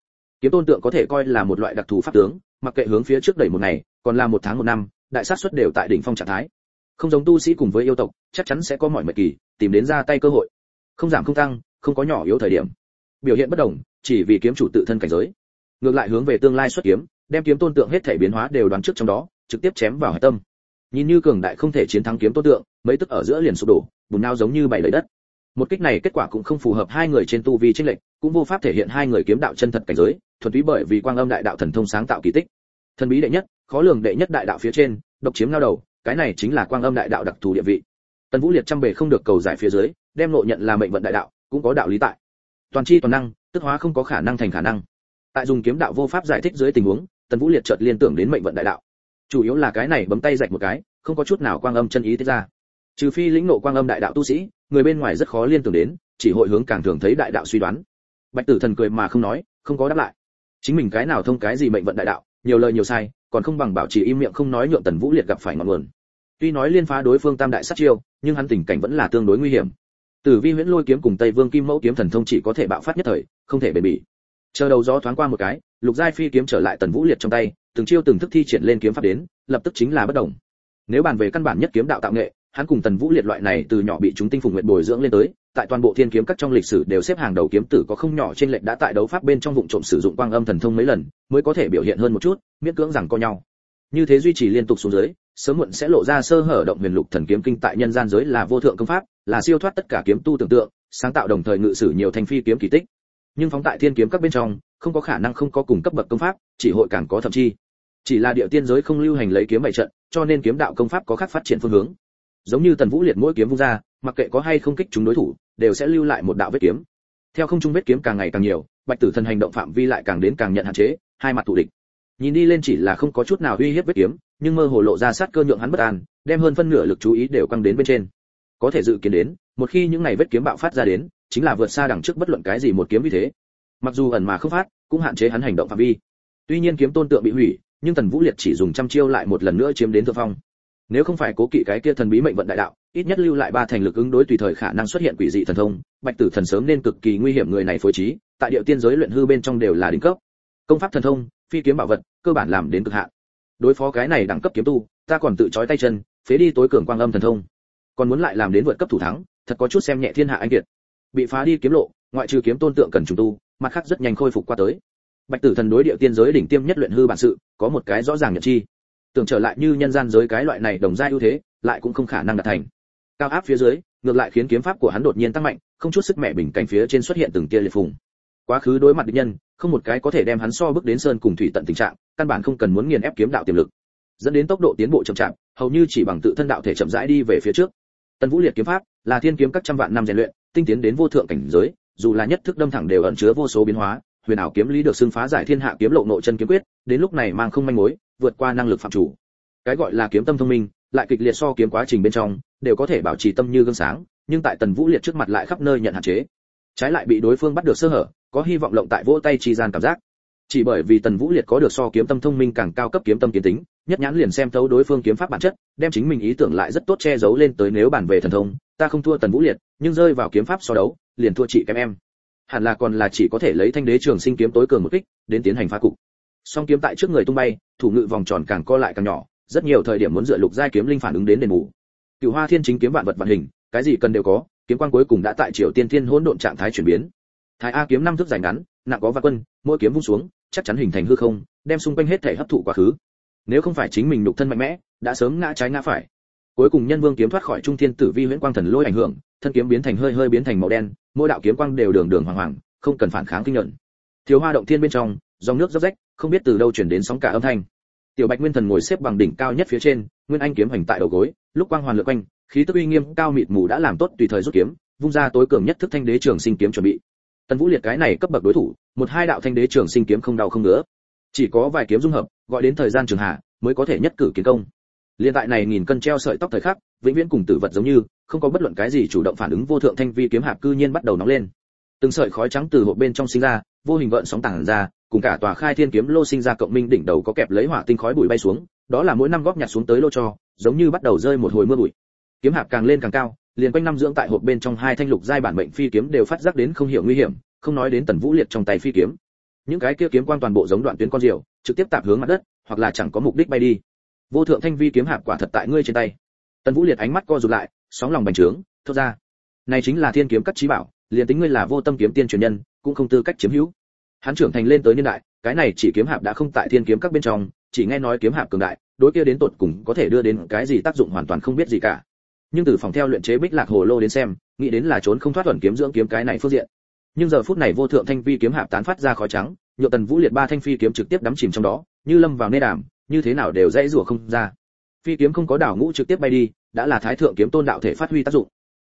A: Kiếm tôn tượng có thể coi là một loại đặc thù pháp tướng, mặc kệ hướng phía trước đẩy một ngày, còn là một tháng một năm, đại sát suất đều tại đỉnh phong trạng thái. Không giống tu sĩ cùng với yêu tộc, chắc chắn sẽ có mọi mệt kỳ, tìm đến ra tay cơ hội. Không giảm không tăng, không có nhỏ yếu thời điểm. Biểu hiện bất đồng, chỉ vì kiếm chủ tự thân cảnh giới. Ngược lại hướng về tương lai xuất kiếm, đem kiếm tôn tượng hết thể biến hóa đều đoán trước trong đó, trực tiếp chém vào hải tâm. Nhìn như cường đại không thể chiến thắng kiếm tôn tượng, mấy tức ở giữa liền sụp đổ, bùn nao giống như bảy lấy đất một kích này kết quả cũng không phù hợp hai người trên tu vi tranh lệch, cũng vô pháp thể hiện hai người kiếm đạo chân thật cảnh giới, thuần túy bởi vì quang âm đại đạo thần thông sáng tạo kỳ tích. Thần bí đệ nhất, khó lường đệ nhất đại đạo phía trên, độc chiếm ngao đầu, cái này chính là quang âm đại đạo đặc thù địa vị. Tần vũ liệt trăm bề không được cầu giải phía dưới, đem nội nhận là mệnh vận đại đạo, cũng có đạo lý tại. Toàn chi toàn năng, tức hóa không có khả năng thành khả năng. Tại dùng kiếm đạo vô pháp giải thích dưới tình huống, tần vũ liệt chợt liên tưởng đến mệnh vận đại đạo. Chủ yếu là cái này bấm tay rạch một cái, không có chút nào quang âm chân ý tiết ra trừ phi lĩnh nộ quang âm đại đạo tu sĩ, người bên ngoài rất khó liên tưởng đến, chỉ hội hướng càng thường thấy đại đạo suy đoán. Bạch tử thần cười mà không nói, không có đáp lại. Chính mình cái nào thông cái gì mệnh vận đại đạo, nhiều lời nhiều sai, còn không bằng bảo trì im miệng không nói nhượng tần vũ liệt gặp phải ngọn nguồn. Tuy nói liên phá đối phương tam đại sát chiêu, nhưng hắn tình cảnh vẫn là tương đối nguy hiểm. Tử vi huyễn lôi kiếm cùng tây vương kim mẫu kiếm thần thông chỉ có thể bạo phát nhất thời, không thể bền bỉ. Chờ đầu gió thoáng qua một cái, lục giai phi kiếm trở lại tần vũ liệt trong tay, từng chiêu từng thức thi triển lên kiếm pháp đến, lập tức chính là bất động. Nếu bàn về căn bản nhất kiếm đạo tạo nghệ hắn cùng tần vũ liệt loại này từ nhỏ bị chúng tinh phùng nguyện bồi dưỡng lên tới, tại toàn bộ thiên kiếm các trong lịch sử đều xếp hàng đầu kiếm tử có không nhỏ trên lệnh đã tại đấu pháp bên trong vụ trộm sử dụng quang âm thần thông mấy lần, mới có thể biểu hiện hơn một chút, miễn cưỡng rằng co nhau. Như thế duy trì liên tục xuống dưới, sớm muộn sẽ lộ ra sơ hở động huyền lục thần kiếm kinh tại nhân gian giới là vô thượng công pháp, là siêu thoát tất cả kiếm tu tưởng tượng, sáng tạo đồng thời ngự sử nhiều thành phi kiếm kỳ tích. Nhưng phóng tại thiên kiếm các bên trong, không có khả năng không có cùng cấp bậc công pháp, chỉ hội càng có thậm chi chỉ là địa tiên giới không lưu hành lấy kiếm bảy trận, cho nên kiếm đạo công pháp có khác phát triển phương hướng giống như tần vũ liệt mỗi kiếm vung ra, mặc kệ có hay không kích chúng đối thủ, đều sẽ lưu lại một đạo vết kiếm. Theo không trung vết kiếm càng ngày càng nhiều, bạch tử thần hành động phạm vi lại càng đến càng nhận hạn chế, hai mặt thủ địch. Nhìn đi lên chỉ là không có chút nào uy hiếp vết kiếm, nhưng mơ hồ lộ ra sát cơ nhượng hắn bất an, đem hơn phân nửa lực chú ý đều căng đến bên trên. Có thể dự kiến đến, một khi những ngày vết kiếm bạo phát ra đến, chính là vượt xa đằng trước bất luận cái gì một kiếm như thế. Mặc dù ẩn mà không phát, cũng hạn chế hắn hành động phạm vi. Tuy nhiên kiếm tôn tượng bị hủy, nhưng tần vũ liệt chỉ dùng trăm chiêu lại một lần nữa chiếm đến thượng phong nếu không phải cố kỵ cái kia thần bí mệnh vận đại đạo, ít nhất lưu lại ba thành lực ứng đối tùy thời khả năng xuất hiện quỷ dị thần thông, bạch tử thần sớm nên cực kỳ nguy hiểm người này phối trí, tại địa tiên giới luyện hư bên trong đều là đỉnh cấp. Công pháp thần thông, phi kiếm bảo vật, cơ bản làm đến cực hạn. Đối phó cái này đẳng cấp kiếm tu, ta còn tự trói tay chân, phế đi tối cường quang âm thần thông. Còn muốn lại làm đến vượt cấp thủ thắng, thật có chút xem nhẹ thiên hạ anh kiệt. Bị phá đi kiếm lộ, ngoại trừ kiếm tôn tượng cần trùng tu, mặt khác rất nhanh khôi phục qua tới. Bạch tử thần đối địa tiên giới đỉnh tiêm nhất luyện hư bản sự, có một cái rõ ràng nhận chi tưởng trở lại như nhân gian giới cái loại này đồng gia ưu thế, lại cũng không khả năng đạt thành. Cao áp phía dưới, ngược lại khiến kiếm pháp của hắn đột nhiên tăng mạnh, không chút sức mẹ bình cảnh phía trên xuất hiện từng tia liệt phùng. Quá khứ đối mặt địch nhân, không một cái có thể đem hắn so bước đến sơn cùng thủy tận tình trạng, căn bản không cần muốn nghiền ép kiếm đạo tiềm lực. Dẫn đến tốc độ tiến bộ chậm chạp, hầu như chỉ bằng tự thân đạo thể chậm rãi đi về phía trước. Tần vũ liệt kiếm pháp là thiên kiếm các trăm vạn năm rèn luyện, tinh tiến đến vô thượng cảnh giới, dù là nhất thức đâm thẳng đều ẩn chứa vô số biến hóa, huyền ảo kiếm lý được xưng phá giải thiên hạ kiếm lộ nội chân kiếm quyết đến lúc này mang không manh mối, vượt qua năng lực phạm chủ. Cái gọi là kiếm tâm thông minh, lại kịch liệt so kiếm quá trình bên trong, đều có thể bảo trì tâm như gương sáng, nhưng tại tần vũ liệt trước mặt lại khắp nơi nhận hạn chế. Trái lại bị đối phương bắt được sơ hở, có hy vọng lộng tại vỗ tay trì gian cảm giác. Chỉ bởi vì tần vũ liệt có được so kiếm tâm thông minh càng cao cấp kiếm tâm kiến tính, nhất nhãn liền xem thấu đối phương kiếm pháp bản chất, đem chính mình ý tưởng lại rất tốt che giấu lên tới nếu bản về thần thông, ta không thua tần vũ liệt, nhưng rơi vào kiếm pháp so đấu, liền thua chị kém em. Hẳn là còn là chỉ có thể lấy thanh đế trường sinh kiếm tối cường một kích, đến tiến hành phá cục song kiếm tại trước người tung bay, thủ ngự vòng tròn càng co lại càng nhỏ, rất nhiều thời điểm muốn dựa lục giai kiếm linh phản ứng đến đền bù. Cửu hoa thiên chính kiếm vạn vật vạn hình, cái gì cần đều có, kiếm quan cuối cùng đã tại triều tiên thiên hỗn độn trạng thái chuyển biến. Thái a kiếm năm thước dài ngắn, nặng có vạn quân, mỗi kiếm vung xuống, chắc chắn hình thành hư không, đem xung quanh hết thể hấp thụ quá khứ. Nếu không phải chính mình nhục thân mạnh mẽ, đã sớm ngã trái ngã phải. Cuối cùng nhân vương kiếm thoát khỏi trung thiên tử vi huyễn quang thần lôi ảnh hưởng, thân kiếm biến thành hơi hơi biến thành màu đen, mỗi đạo kiếm quang đều đường đường hoàng hoàng, không cần phản kháng kinh nhận thiếu hoa động thiên bên trong, dòng nước róc rách, không biết từ đâu chuyển đến sóng cả âm thanh. Tiểu bạch nguyên thần ngồi xếp bằng đỉnh cao nhất phía trên, nguyên anh kiếm hành tại đầu gối, lúc quang hoàn lượn quanh, khí tức uy nghiêm cao mịt mù đã làm tốt tùy thời rút kiếm, vung ra tối cường nhất thức thanh đế trường sinh kiếm chuẩn bị. Tần vũ liệt cái này cấp bậc đối thủ, một hai đạo thanh đế trường sinh kiếm không đau không nữa chỉ có vài kiếm dung hợp, gọi đến thời gian trường hạ, mới có thể nhất cử kiến công. Liên tại này nghìn cân treo sợi tóc thời khắc, vĩnh viễn cùng tử vật giống như, không có bất luận cái gì chủ động phản ứng, vô thượng thanh vi kiếm hạp cư nhiên bắt đầu nóng lên. Từng sợi khói trắng từ hộp bên trong sinh ra vô hình gợn sóng tàng ra, cùng cả tòa khai thiên kiếm lô sinh ra cộng minh đỉnh đầu có kẹp lấy hỏa tinh khói bụi bay xuống, đó là mỗi năm góp nhặt xuống tới lô cho, giống như bắt đầu rơi một hồi mưa bụi. Kiếm hạp càng lên càng cao, liền quanh năm dưỡng tại hộp bên trong hai thanh lục giai bản mệnh phi kiếm đều phát giác đến không hiểu nguy hiểm, không nói đến tần vũ liệt trong tay phi kiếm. Những cái kia kiếm quang toàn bộ giống đoạn tuyến con diều, trực tiếp tạp hướng mặt đất, hoặc là chẳng có mục đích bay đi. Vô thượng thanh vi kiếm hạp quả thật tại ngươi trên tay. Tần vũ liệt ánh mắt co rụt lại, sóng lòng bành trướng, thốt ra. Này chính là thiên kiếm cắt trí bảo liền tính ngươi là vô tâm kiếm tiên truyền nhân, cũng không tư cách chiếm hữu. Hắn trưởng thành lên tới niên đại, cái này chỉ kiếm hạp đã không tại thiên kiếm các bên trong, chỉ nghe nói kiếm hạp cường đại, đối kia đến tột cùng có thể đưa đến cái gì tác dụng hoàn toàn không biết gì cả. Nhưng từ phòng theo luyện chế bích lạc hồ lô đến xem, nghĩ đến là trốn không thoát thuần kiếm dưỡng kiếm cái này phương diện. Nhưng giờ phút này vô thượng thanh vi kiếm hạp tán phát ra khói trắng nhựa tần vũ liệt ba thanh phi kiếm trực tiếp đắm chìm trong đó, như lâm vào nê đàm, như thế nào đều dễ rủa không ra. Phi kiếm không có đảo ngũ trực tiếp bay đi, đã là thái thượng kiếm tôn đạo thể phát huy tác dụng.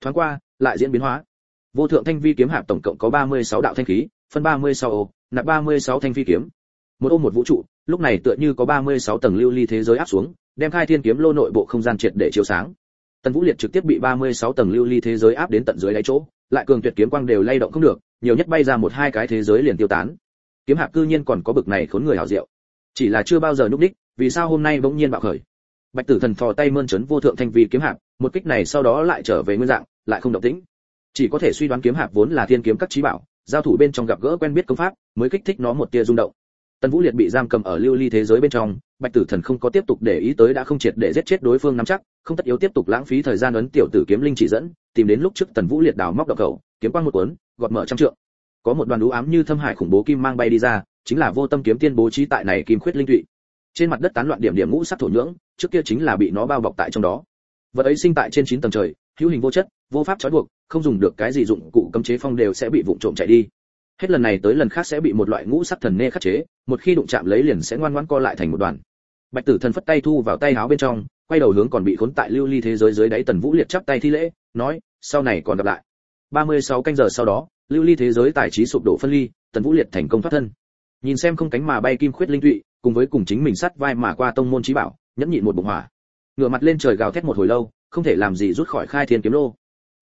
A: Thoáng qua, lại diễn biến hóa vô thượng thanh vi kiếm hạp tổng cộng có 36 đạo thanh khí, phân 36 ô, nạp 36 thanh phi kiếm. Một ô một vũ trụ, lúc này tựa như có 36 tầng lưu ly thế giới áp xuống, đem khai thiên kiếm lô nội bộ không gian triệt để chiếu sáng. Tần vũ liệt trực tiếp bị 36 tầng lưu ly thế giới áp đến tận dưới đáy chỗ, lại cường tuyệt kiếm quang đều lay động không được, nhiều nhất bay ra một hai cái thế giới liền tiêu tán. Kiếm hạp cư nhiên còn có bực này khốn người hảo diệu. Chỉ là chưa bao giờ núp đích, vì sao hôm nay bỗng nhiên bạo khởi? Bạch tử thần thò tay mơn trấn vô thượng thanh vi kiếm hạp, một kích này sau đó lại trở về nguyên dạng, lại không động tĩnh chỉ có thể suy đoán kiếm hạp vốn là thiên kiếm các trí bảo, giao thủ bên trong gặp gỡ quen biết công pháp, mới kích thích nó một tia rung động. Tần vũ liệt bị giam cầm ở lưu ly thế giới bên trong, bạch tử thần không có tiếp tục để ý tới đã không triệt để giết chết đối phương nắm chắc, không tất yếu tiếp tục lãng phí thời gian ấn tiểu tử kiếm linh chỉ dẫn, tìm đến lúc trước tần vũ liệt đào móc đập cầu, kiếm quang một cuốn, gọt mở trăm trượng. Có một đoàn đũ ám như thâm hải khủng bố kim mang bay đi ra, chính là vô tâm kiếm tiên bố trí tại này kim khuyết linh tụy. Trên mặt đất tán loạn điểm điểm ngũ sắc thổ nhưỡng, trước kia chính là bị nó bao bọc tại trong đó. Vật ấy sinh tại trên chín tầng trời, hữu hình vô chất vô pháp trói buộc, không dùng được cái gì dụng cụ cấm chế phong đều sẽ bị vụng trộm chạy đi. Hết lần này tới lần khác sẽ bị một loại ngũ sắc thần nê khắc chế, một khi đụng chạm lấy liền sẽ ngoan ngoãn co lại thành một đoàn. Bạch tử thần phất tay thu vào tay áo bên trong, quay đầu hướng còn bị khốn tại lưu ly thế giới dưới đáy tần vũ liệt chắp tay thi lễ, nói, sau này còn gặp lại. 36 canh giờ sau đó, lưu ly thế giới tài trí sụp đổ phân ly, tần vũ liệt thành công thoát thân. Nhìn xem không cánh mà bay kim khuyết linh tụy, cùng với cùng chính mình sắt vai mà qua tông môn trí bảo, nhẫn nhịn một bụng hỏa. Ngửa mặt lên trời gào thét một hồi lâu, không thể làm gì rút khỏi khai thiên kiếm lô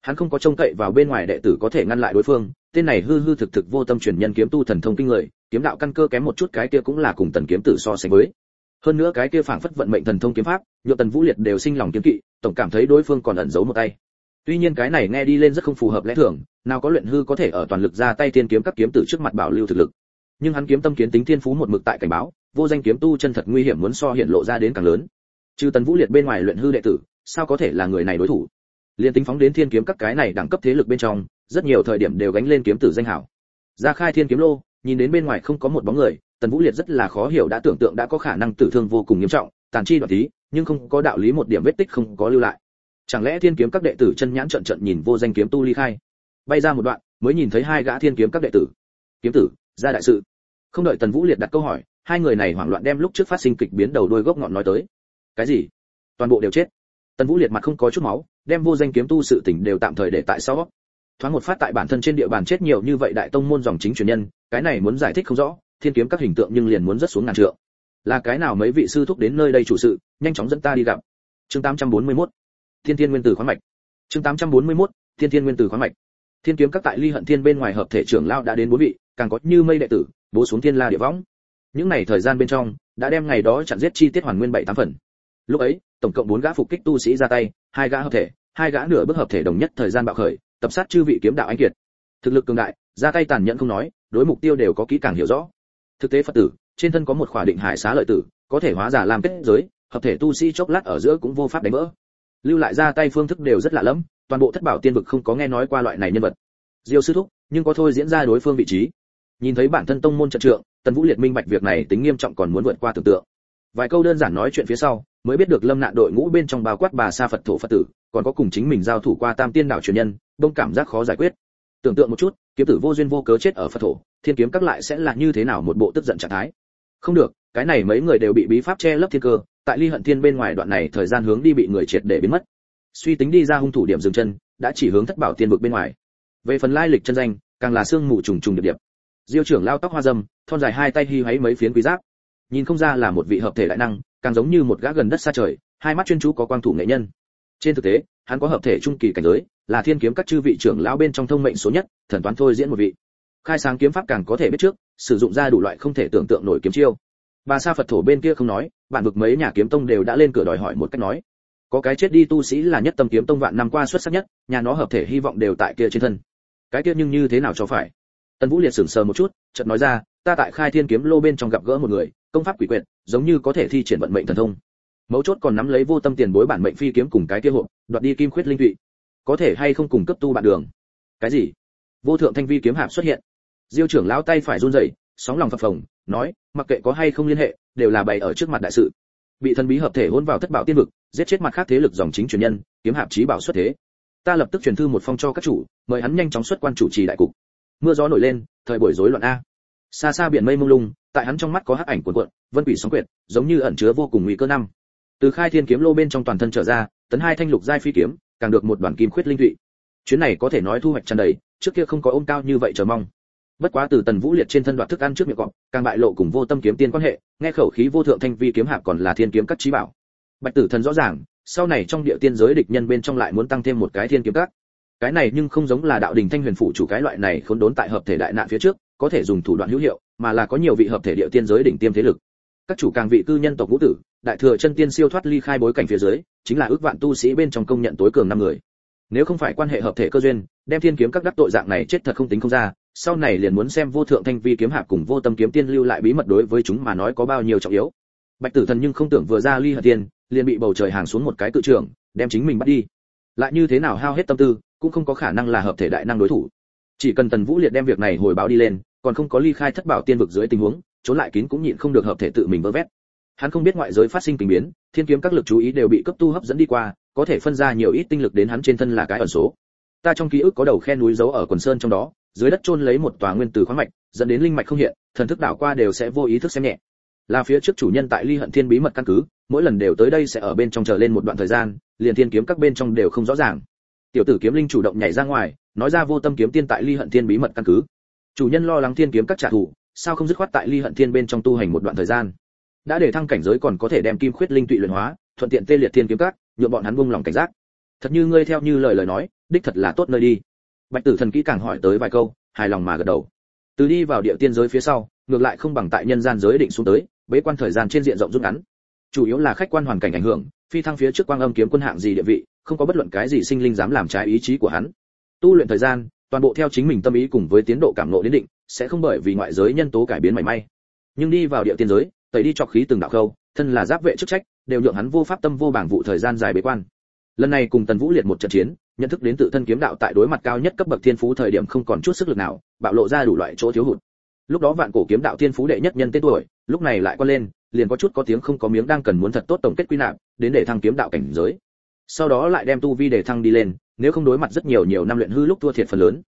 A: hắn không có trông cậy vào bên ngoài đệ tử có thể ngăn lại đối phương, tên này hư hư thực thực vô tâm truyền nhân kiếm tu thần thông kinh người, kiếm đạo căn cơ kém một chút cái kia cũng là cùng tần kiếm tử so sánh với. Hơn nữa cái kia phảng phất vận mệnh thần thông kiếm pháp nhựa tần vũ liệt đều sinh lòng kiếm kỵ, tổng cảm thấy đối phương còn ẩn giấu một tay. Tuy nhiên cái này nghe đi lên rất không phù hợp lẽ thường, nào có luyện hư có thể ở toàn lực ra tay tiên kiếm các kiếm tử trước mặt bảo lưu thực lực. Nhưng hắn kiếm tâm kiến tính thiên phú một mực tại cảnh báo, vô danh kiếm tu chân thật nguy hiểm muốn so hiện lộ ra đến càng lớn. Trừ tần vũ liệt bên ngoài luyện hư đệ tử, sao có thể là người này đối thủ? Liên tính phóng đến thiên kiếm các cái này đẳng cấp thế lực bên trong, rất nhiều thời điểm đều gánh lên kiếm tử danh hảo ra khai thiên kiếm lô, nhìn đến bên ngoài không có một bóng người, tần vũ liệt rất là khó hiểu đã tưởng tượng đã có khả năng tử thương vô cùng nghiêm trọng, tàn chi đoạn tí nhưng không có đạo lý một điểm vết tích không có lưu lại. Chẳng lẽ thiên kiếm các đệ tử chân nhãn trận trận nhìn vô danh kiếm tu ly khai? Bay ra một đoạn, mới nhìn thấy hai gã thiên kiếm các đệ tử. Kiếm tử, ra đại sự. Không đợi tần vũ liệt đặt câu hỏi, hai người này hoảng loạn đem lúc trước phát sinh kịch biến đầu đuôi gốc ngọn nói tới. Cái gì? Toàn bộ đều chết. Tần vũ liệt mặt không có chút máu đem vô danh kiếm tu sự tình đều tạm thời để tại sau. Thoáng một phát tại bản thân trên địa bàn chết nhiều như vậy đại tông môn dòng chính truyền nhân, cái này muốn giải thích không rõ, thiên kiếm các hình tượng nhưng liền muốn rất xuống ngàn trượng. Là cái nào mấy vị sư thúc đến nơi đây chủ sự, nhanh chóng dẫn ta đi gặp. Chương 841 thiên thiên nguyên tử khoáng mạch. Chương 841 thiên thiên nguyên tử khoáng mạch. Thiên kiếm các tại ly hận thiên bên ngoài hợp thể trưởng lao đã đến bốn vị, càng có như mây đệ tử, bố xuống thiên la địa võng. Những ngày thời gian bên trong, đã đem ngày đó chặn giết chi tiết hoàn nguyên bảy tám phần. Lúc ấy tổng cộng bốn gã phục kích tu sĩ ra tay, hai gã hợp thể, hai gã nửa bước hợp thể đồng nhất thời gian bạo khởi, tập sát chư vị kiếm đạo anh kiệt. Thực lực cường đại, ra tay tàn nhẫn không nói, đối mục tiêu đều có kỹ càng hiểu rõ. Thực tế phật tử, trên thân có một khỏa định hải xá lợi tử, có thể hóa giả làm kết giới, hợp thể tu sĩ chốc lát ở giữa cũng vô pháp đánh vỡ. Lưu lại ra tay phương thức đều rất lạ lẫm, toàn bộ thất bảo tiên vực không có nghe nói qua loại này nhân vật. Diêu sư thúc, nhưng có thôi diễn ra đối phương vị trí. Nhìn thấy bản thân tông môn trận trượng, tần vũ liệt minh bạch việc này tính nghiêm trọng còn muốn vượt qua tưởng tượng. Vài câu đơn giản nói chuyện phía sau mới biết được lâm nạn đội ngũ bên trong bao quát bà sa phật thổ phật tử, còn có cùng chính mình giao thủ qua tam tiên đảo truyền nhân, đông cảm giác khó giải quyết. Tưởng tượng một chút, kiếm tử vô duyên vô cớ chết ở phật thổ, thiên kiếm các lại sẽ là như thế nào một bộ tức giận trạng thái? Không được, cái này mấy người đều bị bí pháp che lấp thiên cơ, tại ly hận thiên bên ngoài đoạn này thời gian hướng đi bị người triệt để biến mất. Suy tính đi ra hung thủ điểm dừng chân, đã chỉ hướng thất bảo tiên vực bên ngoài. Về phần lai lịch chân danh, càng là xương mù trùng trùng điệp điệp. Diêu trưởng lao tóc hoa dâm, thon dài hai tay hy hoáy mấy phiến quý giáp. Nhìn không ra là một vị hợp thể đại năng càng giống như một gã gần đất xa trời, hai mắt chuyên chú có quang thủ nghệ nhân. Trên thực tế, hắn có hợp thể trung kỳ cảnh giới, là thiên kiếm các chư vị trưởng lão bên trong thông mệnh số nhất, thần toán thôi diễn một vị. Khai sáng kiếm pháp càng có thể biết trước, sử dụng ra đủ loại không thể tưởng tượng nổi kiếm chiêu. Bà sa phật thổ bên kia không nói, bạn vực mấy nhà kiếm tông đều đã lên cửa đòi hỏi một cách nói. Có cái chết đi tu sĩ là nhất tâm kiếm tông vạn năm qua xuất sắc nhất, nhà nó hợp thể hy vọng đều tại kia trên thân. Cái kia nhưng như thế nào cho phải? Tần vũ liệt sững sờ một chút, chợt nói ra ta tại khai thiên kiếm lô bên trong gặp gỡ một người, công pháp quỷ quyệt, giống như có thể thi triển vận mệnh thần thông. Mấu chốt còn nắm lấy vô tâm tiền bối bản mệnh phi kiếm cùng cái kia hộp, đoạt đi kim khuyết linh tụy. Có thể hay không cùng cấp tu bạn đường? Cái gì? Vô thượng thanh vi kiếm hạp xuất hiện. Diêu trưởng lão tay phải run rẩy, sóng lòng phập phồng, nói, mặc kệ có hay không liên hệ, đều là bày ở trước mặt đại sự. Bị thần bí hợp thể hôn vào thất bảo tiên vực, giết chết mặt khác thế lực dòng chính truyền nhân, kiếm hạp trí bảo xuất thế. Ta lập tức truyền thư một phong cho các chủ, mời hắn nhanh chóng xuất quan chủ trì đại cục. Mưa gió nổi lên, thời buổi rối loạn a xa xa biển mây mông lung, tại hắn trong mắt có hắc ảnh cuộn cuộn, vân quỷ sóng quyệt, giống như ẩn chứa vô cùng nguy cơ năm. Từ khai thiên kiếm lô bên trong toàn thân trở ra, tấn hai thanh lục giai phi kiếm, càng được một đoàn kim khuyết linh thụy. Chuyến này có thể nói thu hoạch tràn đầy, trước kia không có ôm cao như vậy chờ mong. Bất quá từ tần vũ liệt trên thân đoạt thức ăn trước miệng cọp, càng bại lộ cùng vô tâm kiếm tiên quan hệ, nghe khẩu khí vô thượng thanh vi kiếm hạp còn là thiên kiếm các trí bảo. Bạch tử thần rõ ràng, sau này trong địa tiên giới địch nhân bên trong lại muốn tăng thêm một cái thiên kiếm các. Cái này nhưng không giống là đạo đình thanh huyền phụ chủ cái loại này khốn đốn tại hợp thể đại nạn phía trước có thể dùng thủ đoạn hữu hiệu, mà là có nhiều vị hợp thể địa tiên giới đỉnh tiêm thế lực. Các chủ càng vị cư nhân tộc ngũ tử, đại thừa chân tiên siêu thoát ly khai bối cảnh phía dưới, chính là ước vạn tu sĩ bên trong công nhận tối cường năm người. Nếu không phải quan hệ hợp thể cơ duyên, đem thiên kiếm các đắc tội dạng này chết thật không tính không ra, sau này liền muốn xem vô thượng thanh vi kiếm hạ cùng vô tâm kiếm tiên lưu lại bí mật đối với chúng mà nói có bao nhiêu trọng yếu. Bạch tử thần nhưng không tưởng vừa ra ly hợp tiên, liền bị bầu trời hàng xuống một cái cự trưởng, đem chính mình bắt đi. Lại như thế nào hao hết tâm tư, cũng không có khả năng là hợp thể đại năng đối thủ. Chỉ cần tần vũ liệt đem việc này hồi báo đi lên còn không có ly khai thất bảo tiên vực dưới tình huống, trốn lại kín cũng nhịn không được hợp thể tự mình vơ vét. Hắn không biết ngoại giới phát sinh tình biến, thiên kiếm các lực chú ý đều bị cấp tu hấp dẫn đi qua, có thể phân ra nhiều ít tinh lực đến hắn trên thân là cái ẩn số. Ta trong ký ức có đầu khe núi giấu ở quần sơn trong đó, dưới đất chôn lấy một tòa nguyên tử khoáng mạch, dẫn đến linh mạch không hiện, thần thức đảo qua đều sẽ vô ý thức xem nhẹ. Là phía trước chủ nhân tại ly hận thiên bí mật căn cứ, mỗi lần đều tới đây sẽ ở bên trong chờ lên một đoạn thời gian, liền thiên kiếm các bên trong đều không rõ ràng. Tiểu tử kiếm linh chủ động nhảy ra ngoài, nói ra vô tâm kiếm tiên tại ly hận thiên bí mật căn cứ chủ nhân lo lắng thiên kiếm các trả thù, sao không dứt khoát tại ly hận thiên bên trong tu hành một đoạn thời gian? Đã để thăng cảnh giới còn có thể đem kim khuyết linh tụy luyện hóa, thuận tiện tê liệt thiên kiếm các, nhượng bọn hắn buông lòng cảnh giác. Thật như ngươi theo như lời lời nói, đích thật là tốt nơi đi. Bạch tử thần kỹ càng hỏi tới vài câu, hài lòng mà gật đầu. Từ đi vào địa tiên giới phía sau, ngược lại không bằng tại nhân gian giới định xuống tới, bế quan thời gian trên diện rộng rút ngắn. Chủ yếu là khách quan hoàn cảnh ảnh hưởng, phi thăng phía trước quang âm kiếm quân hạng gì địa vị, không có bất luận cái gì sinh linh dám làm trái ý chí của hắn. Tu luyện thời gian toàn bộ theo chính mình tâm ý cùng với tiến độ cảm nộ đến định, sẽ không bởi vì ngoại giới nhân tố cải biến mảy may. Nhưng đi vào địa tiên giới, tẩy đi trọc khí từng đạo khâu, thân là giáp vệ chức trách, đều nhượng hắn vô pháp tâm vô bảng vụ thời gian dài bế quan. Lần này cùng tần vũ liệt một trận chiến, nhận thức đến tự thân kiếm đạo tại đối mặt cao nhất cấp bậc thiên phú thời điểm không còn chút sức lực nào, bạo lộ ra đủ loại chỗ thiếu hụt. Lúc đó vạn cổ kiếm đạo thiên phú đệ nhất nhân tên tuổi, lúc này lại quan lên, liền có chút có tiếng không có miếng đang cần muốn thật tốt tổng kết quy nạp, đến để thăng kiếm đạo cảnh giới sau đó lại đem tu vi để thăng đi lên, nếu không đối mặt rất nhiều nhiều năm luyện hư lúc thua thiệt phần lớn.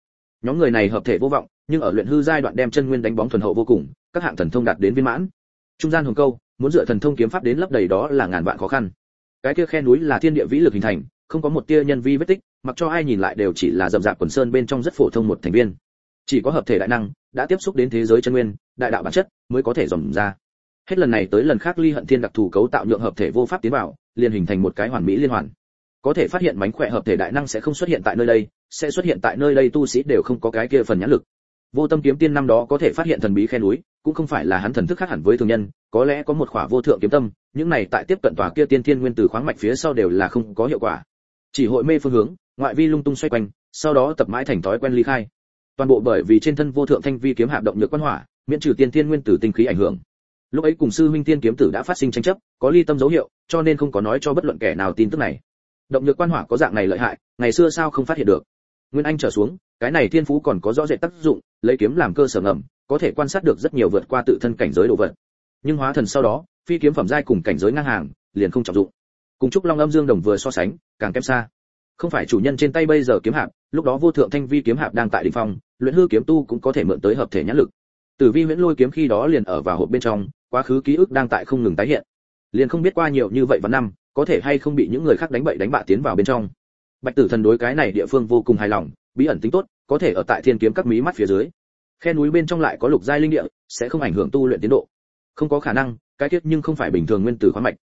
A: Nhóm người này hợp thể vô vọng, nhưng ở luyện hư giai đoạn đem chân nguyên đánh bóng thuần hậu vô cùng, các hạng thần thông đạt đến viên mãn. Trung gian hồng câu, muốn dựa thần thông kiếm pháp đến lấp đầy đó là ngàn vạn khó khăn. Cái kia khe núi là thiên địa vĩ lực hình thành, không có một tia nhân vi vết tích, mặc cho ai nhìn lại đều chỉ là dập dạp quần sơn bên trong rất phổ thông một thành viên. Chỉ có hợp thể đại năng, đã tiếp xúc đến thế giới chân nguyên, đại đạo bản chất, mới có thể dòm ra. Hết lần này tới lần khác ly hận thiên đặc thù cấu tạo nhượng hợp thể vô pháp tiến vào, liền hình thành một cái hoàn mỹ liên hoàn có thể phát hiện mánh khỏe hợp thể đại năng sẽ không xuất hiện tại nơi đây, sẽ xuất hiện tại nơi đây tu sĩ đều không có cái kia phần nhãn lực. Vô tâm kiếm tiên năm đó có thể phát hiện thần bí khe núi, cũng không phải là hắn thần thức khác hẳn với thường nhân, có lẽ có một khỏa vô thượng kiếm tâm, những này tại tiếp cận tòa kia tiên thiên nguyên từ khoáng mạch phía sau đều là không có hiệu quả. Chỉ hội mê phương hướng, ngoại vi lung tung xoay quanh, sau đó tập mãi thành thói quen ly khai. Toàn bộ bởi vì trên thân vô thượng thanh vi kiếm hạp động nhược quan hỏa, miễn trừ tiên thiên nguyên tử tinh khí ảnh hưởng. Lúc ấy cùng sư huynh tiên kiếm tử đã phát sinh tranh chấp, có ly tâm dấu hiệu, cho nên không có nói cho bất luận kẻ nào tin tức này động nhược quan hỏa có dạng này lợi hại, ngày xưa sao không phát hiện được? Nguyên anh trở xuống, cái này thiên phú còn có rõ rệt tác dụng, lấy kiếm làm cơ sở ngầm, có thể quan sát được rất nhiều vượt qua tự thân cảnh giới đồ vật. Nhưng hóa thần sau đó, phi kiếm phẩm giai cùng cảnh giới ngang hàng, liền không trọng dụng. Cùng trúc long âm dương đồng vừa so sánh, càng kém xa. Không phải chủ nhân trên tay bây giờ kiếm hạp, lúc đó vô thượng thanh vi kiếm hạp đang tại đỉnh phong, luyện hư kiếm tu cũng có thể mượn tới hợp thể nhãn lực. Tử vi huyễn lôi kiếm khi đó liền ở vào hộp bên trong, quá khứ ký ức đang tại không ngừng tái hiện. Liền không biết qua nhiều như vậy và năm có thể hay không bị những người khác đánh bậy đánh bạ tiến vào bên trong. Bạch tử thần đối cái này địa phương vô cùng hài lòng, bí ẩn tính tốt, có thể ở tại thiên kiếm các mí mắt phía dưới. Khe núi bên trong lại có lục giai linh địa, sẽ không ảnh hưởng tu luyện tiến độ. Không có khả năng, cái tiết nhưng không phải bình thường nguyên tử khoáng mạch.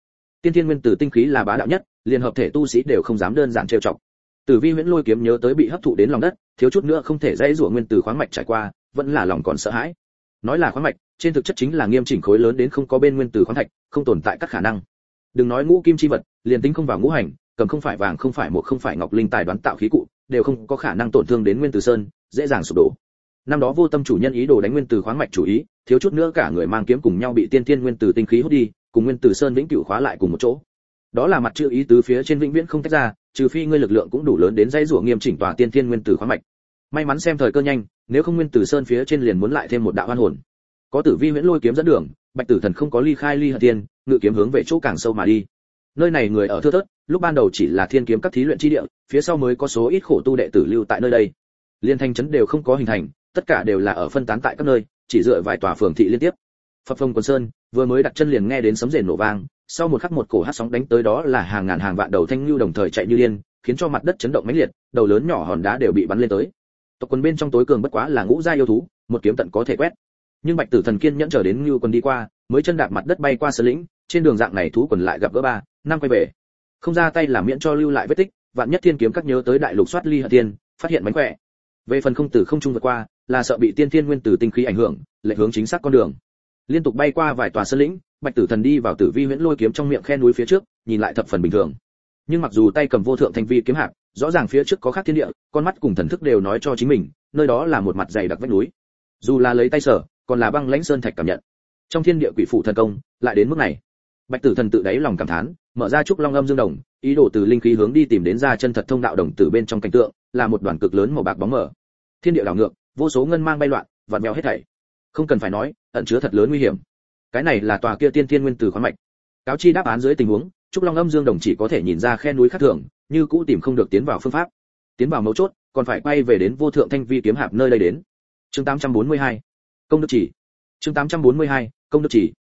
A: Tiên thiên nguyên tử tinh khí là bá đạo nhất, liền hợp thể tu sĩ đều không dám đơn giản trêu chọc. Tử vi huyễn lôi kiếm nhớ tới bị hấp thụ đến lòng đất, thiếu chút nữa không thể dãy rủa nguyên tử khoáng mạch trải qua, vẫn là lòng còn sợ hãi. Nói là khoáng mạch, trên thực chất chính là nghiêm chỉnh khối lớn đến không có bên nguyên tử khoáng thạch, không tồn tại các khả năng đừng nói ngũ kim chi vật, liền tính không vào ngũ hành, cầm không phải vàng, không phải một không phải ngọc linh tài đoán tạo khí cụ, đều không có khả năng tổn thương đến nguyên tử sơn, dễ dàng sụp đổ. Năm đó vô tâm chủ nhân ý đồ đánh nguyên tử khoáng mạch chủ ý, thiếu chút nữa cả người mang kiếm cùng nhau bị tiên tiên nguyên tử tinh khí hút đi, cùng nguyên tử sơn vĩnh cửu khóa lại cùng một chỗ. Đó là mặt chữ ý tứ phía trên vĩnh viễn không tách ra, trừ phi ngươi lực lượng cũng đủ lớn đến dây rủa nghiêm chỉnh tòa tiên tiên nguyên tử khoáng mạch. May mắn xem thời cơ nhanh, nếu không nguyên tử sơn phía trên liền muốn lại thêm một đạo hoan hồn. Có tử vi huyễn lôi kiếm dẫn đường, bạch tử thần không có ly khai ly hận tiên ngự kiếm hướng về chỗ càng sâu mà đi. Nơi này người ở thưa thớt, lúc ban đầu chỉ là thiên kiếm các thí luyện chi địa, phía sau mới có số ít khổ tu đệ tử lưu tại nơi đây. Liên thanh chấn đều không có hình thành, tất cả đều là ở phân tán tại các nơi, chỉ dựa vài tòa phường thị liên tiếp. Phật phong quần sơn, vừa mới đặt chân liền nghe đến sấm rền nổ vang, sau một khắc một cổ hát sóng đánh tới đó là hàng ngàn hàng vạn đầu thanh lưu đồng thời chạy như điên, khiến cho mặt đất chấn động mãnh liệt, đầu lớn nhỏ hòn đá đều bị bắn lên tới. Tộc quân bên trong tối cường bất quá là ngũ gia yêu thú, một kiếm tận có thể quét. Nhưng bạch tử thần kiên nhẫn chờ đến lưu quân đi qua, mới chân đạp mặt đất bay qua sơn lĩnh trên đường dạng này thú quần lại gặp gỡ ba, năm quay về. Không ra tay làm miễn cho lưu lại vết tích, vạn nhất thiên kiếm các nhớ tới đại lục soát ly hận tiên phát hiện mánh khỏe. Về phần không tử không trung vượt qua, là sợ bị tiên thiên nguyên tử tinh khí ảnh hưởng lệ hướng chính xác con đường. Liên tục bay qua vài tòa sơn lĩnh, bạch tử thần đi vào tử vi huyễn lôi kiếm trong miệng khe núi phía trước, nhìn lại thập phần bình thường. Nhưng mặc dù tay cầm vô thượng thanh vi kiếm hạc rõ ràng phía trước có khác thiên địa, con mắt cùng thần thức đều nói cho chính mình, nơi đó là một mặt dày đặc vách núi. Dù là lấy tay sở, còn là băng lãnh sơn thạch cảm nhận. Trong thiên địa quỷ phụ thần công, lại đến mức này bạch tử thần tự đáy lòng cảm thán, mở ra trúc long âm dương đồng, ý đồ từ linh khí hướng đi tìm đến ra chân thật thông đạo đồng tử bên trong cảnh tượng, là một đoàn cực lớn màu bạc bóng mở thiên địa đảo ngược, vô số ngân mang bay loạn, vặn vẹo hết thảy. Không cần phải nói, ẩn chứa thật lớn nguy hiểm. Cái này là tòa kia tiên thiên nguyên tử khoáng mạch. Cáo chi đáp án dưới tình huống, trúc long âm dương đồng chỉ có thể nhìn ra khe núi khác thường, như cũ tìm không được tiến vào phương pháp. Tiến vào mấu chốt, còn phải quay về đến vô thượng thanh vi kiếm hạp nơi đây đến. Chương 842 công đức chỉ. Chương 842 công đức chỉ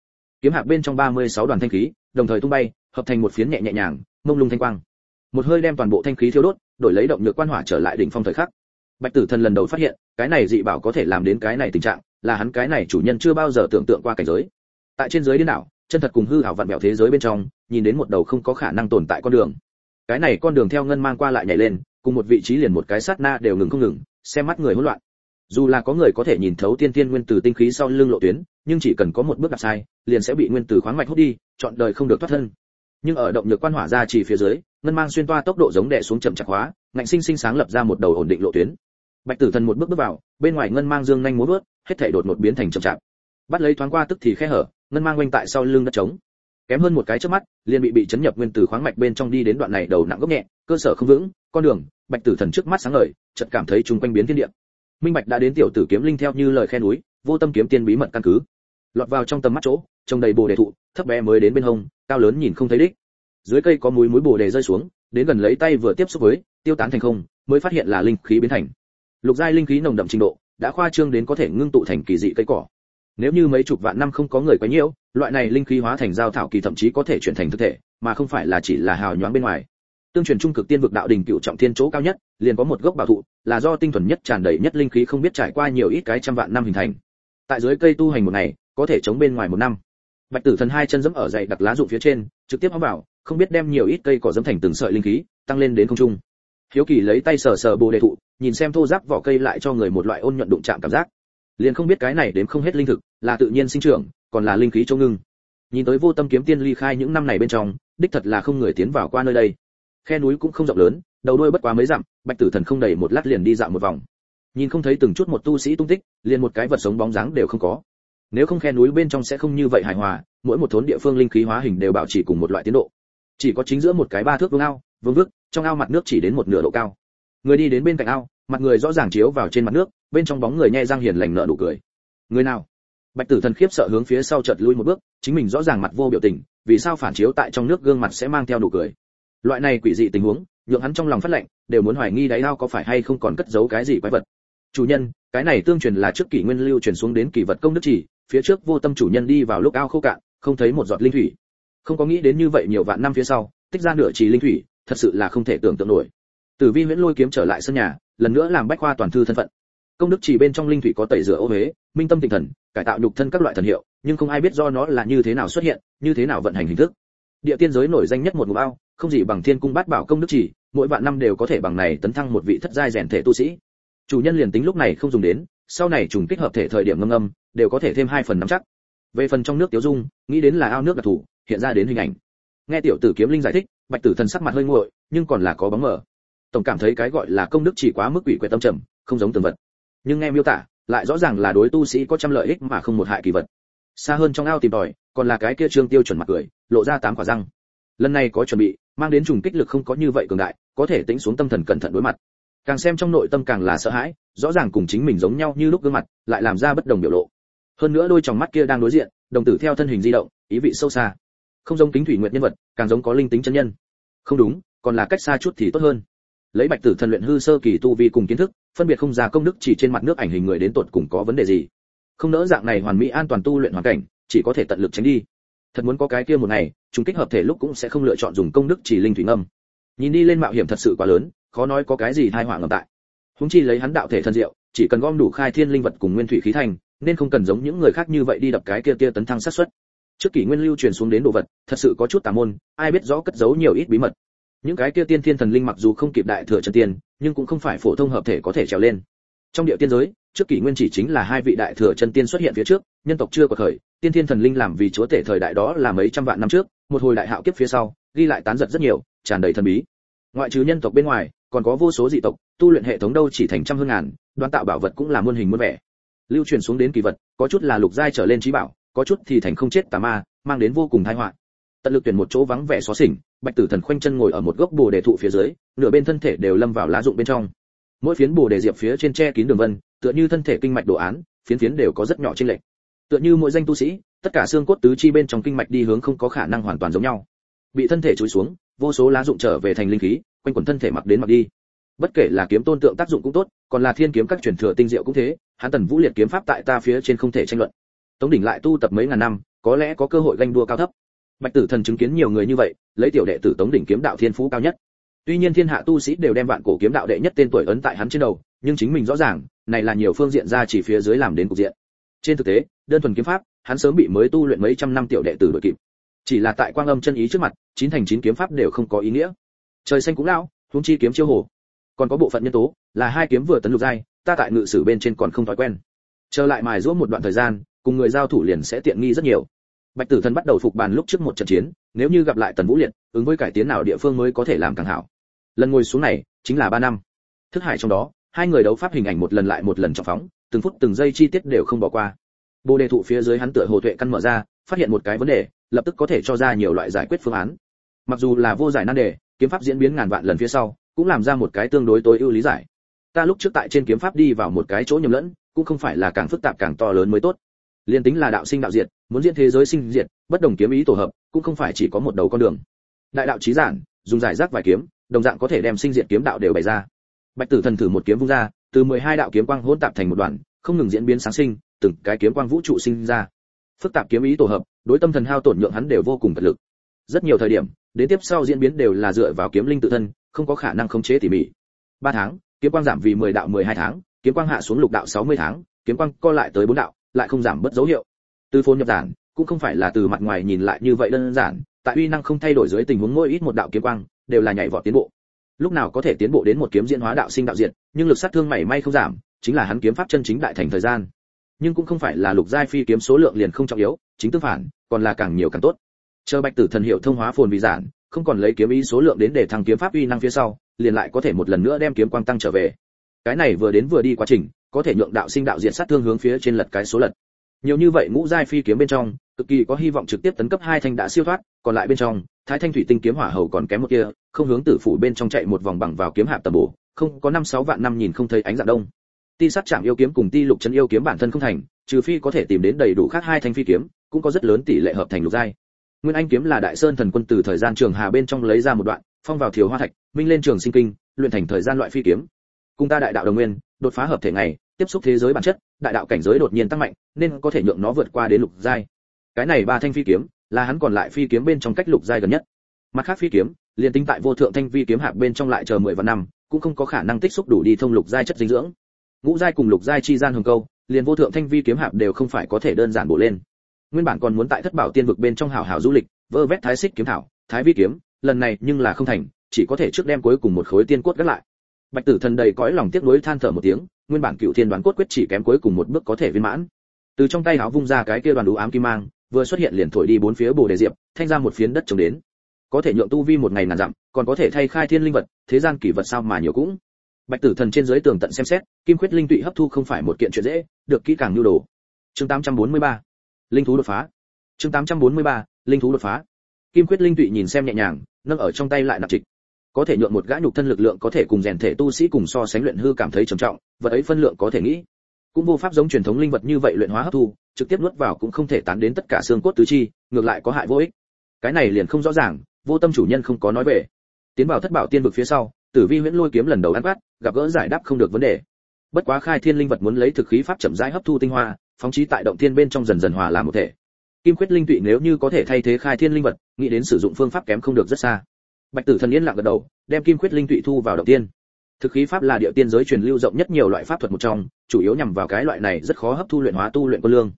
A: kiếm hạc bên trong 36 đoàn thanh khí, đồng thời tung bay, hợp thành một phiến nhẹ nhẹ nhàng, mông lung thanh quang. Một hơi đem toàn bộ thanh khí thiêu đốt, đổi lấy động lực quan hỏa trở lại đỉnh phong thời khắc. Bạch tử thần lần đầu phát hiện, cái này dị bảo có thể làm đến cái này tình trạng, là hắn cái này chủ nhân chưa bao giờ tưởng tượng qua cảnh giới. Tại trên giới điên đảo, chân thật cùng hư ảo vặn vẹo thế giới bên trong, nhìn đến một đầu không có khả năng tồn tại con đường. Cái này con đường theo ngân mang qua lại nhảy lên, cùng một vị trí liền một cái sát na đều ngừng không ngừng, xem mắt người hỗn loạn dù là có người có thể nhìn thấu tiên tiên nguyên tử tinh khí sau lưng lộ tuyến, nhưng chỉ cần có một bước đạp sai, liền sẽ bị nguyên tử khoáng mạch hút đi, chọn đời không được thoát thân. Nhưng ở động lực quan hỏa ra chỉ phía dưới, ngân mang xuyên toa tốc độ giống đè xuống chậm chạp hóa, ngạnh sinh sinh sáng lập ra một đầu ổn định lộ tuyến. Bạch tử thần một bước bước vào, bên ngoài ngân mang dương nhanh múa bước hết thảy đột một biến thành chậm chạp. Bắt lấy thoáng qua tức thì khe hở, ngân mang quanh tại sau lưng đất trống. Kém hơn một cái trước mắt, liền bị bị chấn nhập nguyên tử khoáng mạch bên trong đi đến đoạn này đầu nặng gốc nhẹ, cơ sở không vững, con đường, bạch tử thần trước mắt sáng ngời, chợt cảm thấy chúng quanh biến thiên địa minh bạch đã đến tiểu tử kiếm linh theo như lời khen núi, vô tâm kiếm tiên bí mật căn cứ. Lọt vào trong tầm mắt chỗ, trông đầy bồ đề thụ, thấp bé mới đến bên hông, cao lớn nhìn không thấy đích. Dưới cây có múi múi bồ đề rơi xuống, đến gần lấy tay vừa tiếp xúc với, tiêu tán thành không, mới phát hiện là linh khí biến thành. Lục giai linh khí nồng đậm trình độ, đã khoa trương đến có thể ngưng tụ thành kỳ dị cây cỏ. Nếu như mấy chục vạn năm không có người quấy nhiễu, loại này linh khí hóa thành giao thảo kỳ thậm chí có thể chuyển thành thực thể, mà không phải là chỉ là hào nhoáng bên ngoài tương truyền trung cực tiên vực đạo đình cựu trọng thiên chỗ cao nhất, liền có một gốc bảo thụ, là do tinh thuần nhất tràn đầy nhất linh khí không biết trải qua nhiều ít cái trăm vạn năm hình thành. Tại dưới cây tu hành một ngày, có thể chống bên ngoài một năm. Bạch tử thần hai chân dẫm ở dậy đặt lá rụng phía trên, trực tiếp hóng vào, không biết đem nhiều ít cây cỏ dẫm thành từng sợi linh khí, tăng lên đến không trung. Hiếu kỳ lấy tay sờ sờ bồ đề thụ, nhìn xem thô giáp vỏ cây lại cho người một loại ôn nhuận đụng chạm cảm giác. Liền không biết cái này đến không hết linh thực, là tự nhiên sinh trưởng, còn là linh khí châu ngưng. Nhìn tới vô tâm kiếm tiên ly khai những năm này bên trong, đích thật là không người tiến vào qua nơi đây khe núi cũng không rộng lớn, đầu đuôi bất quá mấy dặm, bạch tử thần không đầy một lát liền đi dạo một vòng. Nhìn không thấy từng chút một tu sĩ tung tích, liền một cái vật sống bóng dáng đều không có. Nếu không khe núi bên trong sẽ không như vậy hài hòa, mỗi một thốn địa phương linh khí hóa hình đều bảo trì cùng một loại tiến độ. Chỉ có chính giữa một cái ba thước vương ao, vương vức, trong ao mặt nước chỉ đến một nửa độ cao. Người đi đến bên cạnh ao, mặt người rõ ràng chiếu vào trên mặt nước, bên trong bóng người nhe răng hiền lành nợ đủ cười. Người nào? Bạch tử thần khiếp sợ hướng phía sau chợt lui một bước, chính mình rõ ràng mặt vô biểu tình, vì sao phản chiếu tại trong nước gương mặt sẽ mang theo nụ cười loại này quỷ dị tình huống, nhượng hắn trong lòng phát lệnh, đều muốn hoài nghi đáy ao có phải hay không còn cất giấu cái gì quái vật. Chủ nhân, cái này tương truyền là trước kỷ nguyên lưu truyền xuống đến kỷ vật công đức chỉ, phía trước vô tâm chủ nhân đi vào lúc ao khô cạn, không thấy một giọt linh thủy. Không có nghĩ đến như vậy nhiều vạn năm phía sau, tích ra nửa chỉ linh thủy, thật sự là không thể tưởng tượng nổi. Tử vi huyễn lôi kiếm trở lại sân nhà, lần nữa làm bách khoa toàn thư thân phận. Công đức chỉ bên trong linh thủy có tẩy rửa ô huế, minh tâm tinh thần, cải tạo nhục thân các loại thần hiệu, nhưng không ai biết do nó là như thế nào xuất hiện, như thế nào vận hành hình thức địa tiên giới nổi danh nhất một ngụm ao, không gì bằng thiên cung bát bảo công đức chỉ, mỗi vạn năm đều có thể bằng này tấn thăng một vị thất giai rèn thể tu sĩ. Chủ nhân liền tính lúc này không dùng đến, sau này trùng kích hợp thể thời điểm ngâm ngâm, đều có thể thêm hai phần nắm chắc. Về phần trong nước tiểu dung, nghĩ đến là ao nước đặc thủ hiện ra đến hình ảnh. Nghe tiểu tử kiếm linh giải thích, bạch tử thần sắc mặt hơi nguội, nhưng còn là có bóng mở tổng cảm thấy cái gọi là công đức chỉ quá mức quỷ quyệt tâm trầm, không giống tường vật. Nhưng nghe miêu tả, lại rõ ràng là đối tu sĩ có trăm lợi ích mà không một hại kỳ vật xa hơn trong ao tìm tòi, còn là cái kia trương tiêu chuẩn mặt cười, lộ ra tám quả răng. Lần này có chuẩn bị, mang đến trùng kích lực không có như vậy cường đại, có thể tính xuống tâm thần cẩn thận đối mặt. Càng xem trong nội tâm càng là sợ hãi, rõ ràng cùng chính mình giống nhau như lúc gương mặt, lại làm ra bất đồng biểu lộ. Hơn nữa đôi tròng mắt kia đang đối diện, đồng tử theo thân hình di động, ý vị sâu xa. Không giống kính thủy nguyện nhân vật, càng giống có linh tính chân nhân. Không đúng, còn là cách xa chút thì tốt hơn. Lấy bạch tử thần luyện hư sơ kỳ tu vi cùng kiến thức, phân biệt không ra công đức chỉ trên mặt nước ảnh hình người đến tột cùng có vấn đề gì không nỡ dạng này hoàn mỹ an toàn tu luyện hoàn cảnh, chỉ có thể tận lực tránh đi. Thật muốn có cái kia một ngày chúng kích hợp thể lúc cũng sẽ không lựa chọn dùng công đức chỉ linh thủy ngâm. Nhìn đi lên mạo hiểm thật sự quá lớn, khó nói có cái gì thai họa ngầm tại. Húng chi lấy hắn đạo thể thân diệu, chỉ cần gom đủ khai thiên linh vật cùng nguyên thủy khí thành, nên không cần giống những người khác như vậy đi đập cái kia kia tấn thăng sát xuất. trước kỷ nguyên lưu truyền xuống đến đồ vật, thật sự có chút tà môn, ai biết rõ cất giấu nhiều ít bí mật. Những cái kia tiên thiên thần linh mặc dù không kịp đại thừa chân tiên, nhưng cũng không phải phổ thông hợp thể có thể trèo lên. Trong địa tiên giới trước kỷ nguyên chỉ chính là hai vị đại thừa chân tiên xuất hiện phía trước, nhân tộc chưa có khởi tiên thiên thần linh làm vì chúa tể thời đại đó là mấy trăm vạn năm trước, một hồi đại hạo kiếp phía sau, ghi lại tán giật rất nhiều, tràn đầy thần bí. Ngoại trừ nhân tộc bên ngoài, còn có vô số dị tộc, tu luyện hệ thống đâu chỉ thành trăm hương ngàn, đoán tạo bảo vật cũng là muôn hình muôn vẻ. Lưu truyền xuống đến kỳ vật, có chút là lục giai trở lên trí bảo, có chút thì thành không chết tà ma, mang đến vô cùng tai họa. Tận lực tuyển một chỗ vắng vẻ xó xỉnh, bạch tử thần khoanh chân ngồi ở một gốc bồ đề thụ phía dưới, nửa bên thân thể đều lâm vào lá dụng bên trong. Mỗi phiến bồ đề diệp phía trên che kín đường vân tựa như thân thể kinh mạch đồ án, phiến phiến đều có rất nhỏ chênh lệch. Tựa như mỗi danh tu sĩ, tất cả xương cốt tứ chi bên trong kinh mạch đi hướng không có khả năng hoàn toàn giống nhau. Bị thân thể chối xuống, vô số lá dụng trở về thành linh khí, quanh quẩn thân thể mặc đến mặc đi. Bất kể là kiếm tôn tượng tác dụng cũng tốt, còn là thiên kiếm các truyền thừa tinh diệu cũng thế, hắn tần vũ liệt kiếm pháp tại ta phía trên không thể tranh luận. Tống đỉnh lại tu tập mấy ngàn năm, có lẽ có cơ hội ganh đua cao thấp. Bạch tử thần chứng kiến nhiều người như vậy, lấy tiểu đệ tử tống đỉnh kiếm đạo thiên phú cao nhất. Tuy nhiên thiên hạ tu sĩ đều đem vạn cổ kiếm đạo đệ nhất tên tuổi ấn tại hắn trên đầu, nhưng chính mình rõ ràng này là nhiều phương diện ra chỉ phía dưới làm đến cục diện. Trên thực tế, đơn thuần kiếm pháp, hắn sớm bị mới tu luyện mấy trăm năm tiểu đệ tử đội kịp. Chỉ là tại quang âm chân ý trước mặt, chín thành chín kiếm pháp đều không có ý nghĩa. Trời xanh cũng lão, huống chi kiếm chiêu hồ. Còn có bộ phận nhân tố, là hai kiếm vừa tấn lục giai, ta tại ngự sử bên trên còn không thói quen. Trở lại mài giũa một đoạn thời gian, cùng người giao thủ liền sẽ tiện nghi rất nhiều. Bạch tử thần bắt đầu phục bàn lúc trước một trận chiến, nếu như gặp lại tần vũ liệt, ứng với cải tiến nào địa phương mới có thể làm càng hảo. Lần ngồi xuống này, chính là ba năm. Thức hải trong đó hai người đấu pháp hình ảnh một lần lại một lần trọng phóng, từng phút từng giây chi tiết đều không bỏ qua. Bồ đề thụ phía dưới hắn tựa hồ tuệ căn mở ra, phát hiện một cái vấn đề, lập tức có thể cho ra nhiều loại giải quyết phương án. Mặc dù là vô giải nan đề, kiếm pháp diễn biến ngàn vạn lần phía sau, cũng làm ra một cái tương đối tối ưu lý giải. Ta lúc trước tại trên kiếm pháp đi vào một cái chỗ nhầm lẫn, cũng không phải là càng phức tạp càng to lớn mới tốt. Liên tính là đạo sinh đạo diệt, muốn diễn thế giới sinh diệt, bất đồng kiếm ý tổ hợp, cũng không phải chỉ có một đầu con đường. Đại đạo trí giản, dùng giải rác vài kiếm, đồng dạng có thể đem sinh diệt kiếm đạo đều bày ra bạch tử thần thử một kiếm vung ra, từ 12 đạo kiếm quang hỗn tạp thành một đoàn, không ngừng diễn biến sáng sinh, từng cái kiếm quang vũ trụ sinh ra. Phức tạp kiếm ý tổ hợp, đối tâm thần hao tổn nhượng hắn đều vô cùng cật lực. Rất nhiều thời điểm, đến tiếp sau diễn biến đều là dựa vào kiếm linh tự thân, không có khả năng khống chế tỉ mỉ. Ba tháng, kiếm quang giảm vì 10 đạo 12 tháng, kiếm quang hạ xuống lục đạo 60 tháng, kiếm quang co lại tới bốn đạo, lại không giảm bất dấu hiệu. Từ phôn nhập giản, cũng không phải là từ mặt ngoài nhìn lại như vậy đơn giản, tại uy năng không thay đổi dưới tình huống mỗi ít một đạo kiếm quang, đều là nhảy vọt tiến bộ lúc nào có thể tiến bộ đến một kiếm diễn hóa đạo sinh đạo diệt, nhưng lực sát thương mảy may không giảm, chính là hắn kiếm pháp chân chính đại thành thời gian. Nhưng cũng không phải là lục giai phi kiếm số lượng liền không trọng yếu, chính tương phản, còn là càng nhiều càng tốt. Chờ bạch tử thần hiệu thông hóa phồn vị giản, không còn lấy kiếm ý số lượng đến để thăng kiếm pháp uy năng phía sau, liền lại có thể một lần nữa đem kiếm quang tăng trở về. Cái này vừa đến vừa đi quá trình, có thể nhượng đạo sinh đạo diện sát thương hướng phía trên lật cái số lật. Nhiều như vậy ngũ giai phi kiếm bên trong, cực kỳ có hy vọng trực tiếp tấn cấp hai thanh đã siêu thoát, còn lại bên trong thái thanh thủy tinh kiếm hỏa hầu còn kém một kia, không hướng tử phủ bên trong chạy một vòng bằng vào kiếm hạp tầm bổ, không, có năm sáu vạn năm nhìn không thấy ánh dạng đông. Ti sát chạm yêu kiếm cùng ti lục chân yêu kiếm bản thân không thành, trừ phi có thể tìm đến đầy đủ khác hai thanh phi kiếm, cũng có rất lớn tỷ lệ hợp thành lục giai. Nguyên anh kiếm là đại sơn thần quân từ thời gian trường hà bên trong lấy ra một đoạn, phong vào thiếu hoa thạch, minh lên trường sinh kinh, luyện thành thời gian loại phi kiếm. Cùng ta đại đạo đồng nguyên, đột phá hợp thể ngày, tiếp xúc thế giới bản chất, đại đạo cảnh giới đột nhiên tăng mạnh, nên có thể nhượng nó vượt qua đến lục giai. Cái này ba thanh phi kiếm là hắn còn lại phi kiếm bên trong cách lục giai gần nhất. Mặt khác phi kiếm, liền tính tại vô thượng thanh vi kiếm hạp bên trong lại chờ mười vạn năm, cũng không có khả năng tích xúc đủ đi thông lục giai chất dinh dưỡng. Ngũ giai cùng lục giai chi gian hồng câu, liền vô thượng thanh vi kiếm hạp đều không phải có thể đơn giản bổ lên. Nguyên bản còn muốn tại thất bảo tiên vực bên trong hảo hảo du lịch, vơ vét thái xích kiếm thảo, thái vi kiếm, lần này nhưng là không thành, chỉ có thể trước đem cuối cùng một khối tiên cốt gác lại. Bạch tử thần đầy cõi lòng tiếc nuối than thở một tiếng, nguyên bản cựu thiên đoán cốt quyết chỉ kém cuối cùng một bước có thể viên mãn. Từ trong tay áo vung ra cái kia đoàn đủ ám kim mang vừa xuất hiện liền thổi đi bốn phía bồ đề diệp, thanh ra một phiến đất trồng đến. Có thể nhượng tu vi một ngày ngàn dặm, còn có thể thay khai thiên linh vật, thế gian kỷ vật sao mà nhiều cũng. Bạch tử thần trên dưới tường tận xem xét, kim khuyết linh tụy hấp thu không phải một kiện chuyện dễ, được kỹ càng nhu đồ. Chương 843 linh thú đột phá. Chương 843 linh thú đột phá. Kim khuyết linh tụy nhìn xem nhẹ nhàng, nâng ở trong tay lại nạp trịch. Có thể nhượng một gã nhục thân lực lượng có thể cùng rèn thể tu sĩ cùng so sánh luyện hư cảm thấy trầm trọng, vật ấy phân lượng có thể nghĩ. Cũng vô pháp giống truyền thống linh vật như vậy luyện hóa hấp thu trực tiếp nuốt vào cũng không thể tán đến tất cả xương cốt tứ chi, ngược lại có hại vô ích. Cái này liền không rõ ràng, vô tâm chủ nhân không có nói về. Tiến vào thất bảo tiên vực phía sau, tử vi huyễn lôi kiếm lần đầu ăn bắt, gặp gỡ giải đáp không được vấn đề. Bất quá khai thiên linh vật muốn lấy thực khí pháp chậm rãi hấp thu tinh hoa, phóng chí tại động thiên bên trong dần dần hòa làm một thể. Kim quyết linh tụy nếu như có thể thay thế khai thiên linh vật, nghĩ đến sử dụng phương pháp kém không được rất xa. Bạch tử thần yên lặng gật đầu, đem kim quyết linh tụy thu vào động tiên. Thực khí pháp là địa tiên giới truyền lưu rộng nhất nhiều loại pháp thuật một trong, chủ yếu nhằm vào cái loại này rất khó hấp thu luyện hóa tu luyện quân lương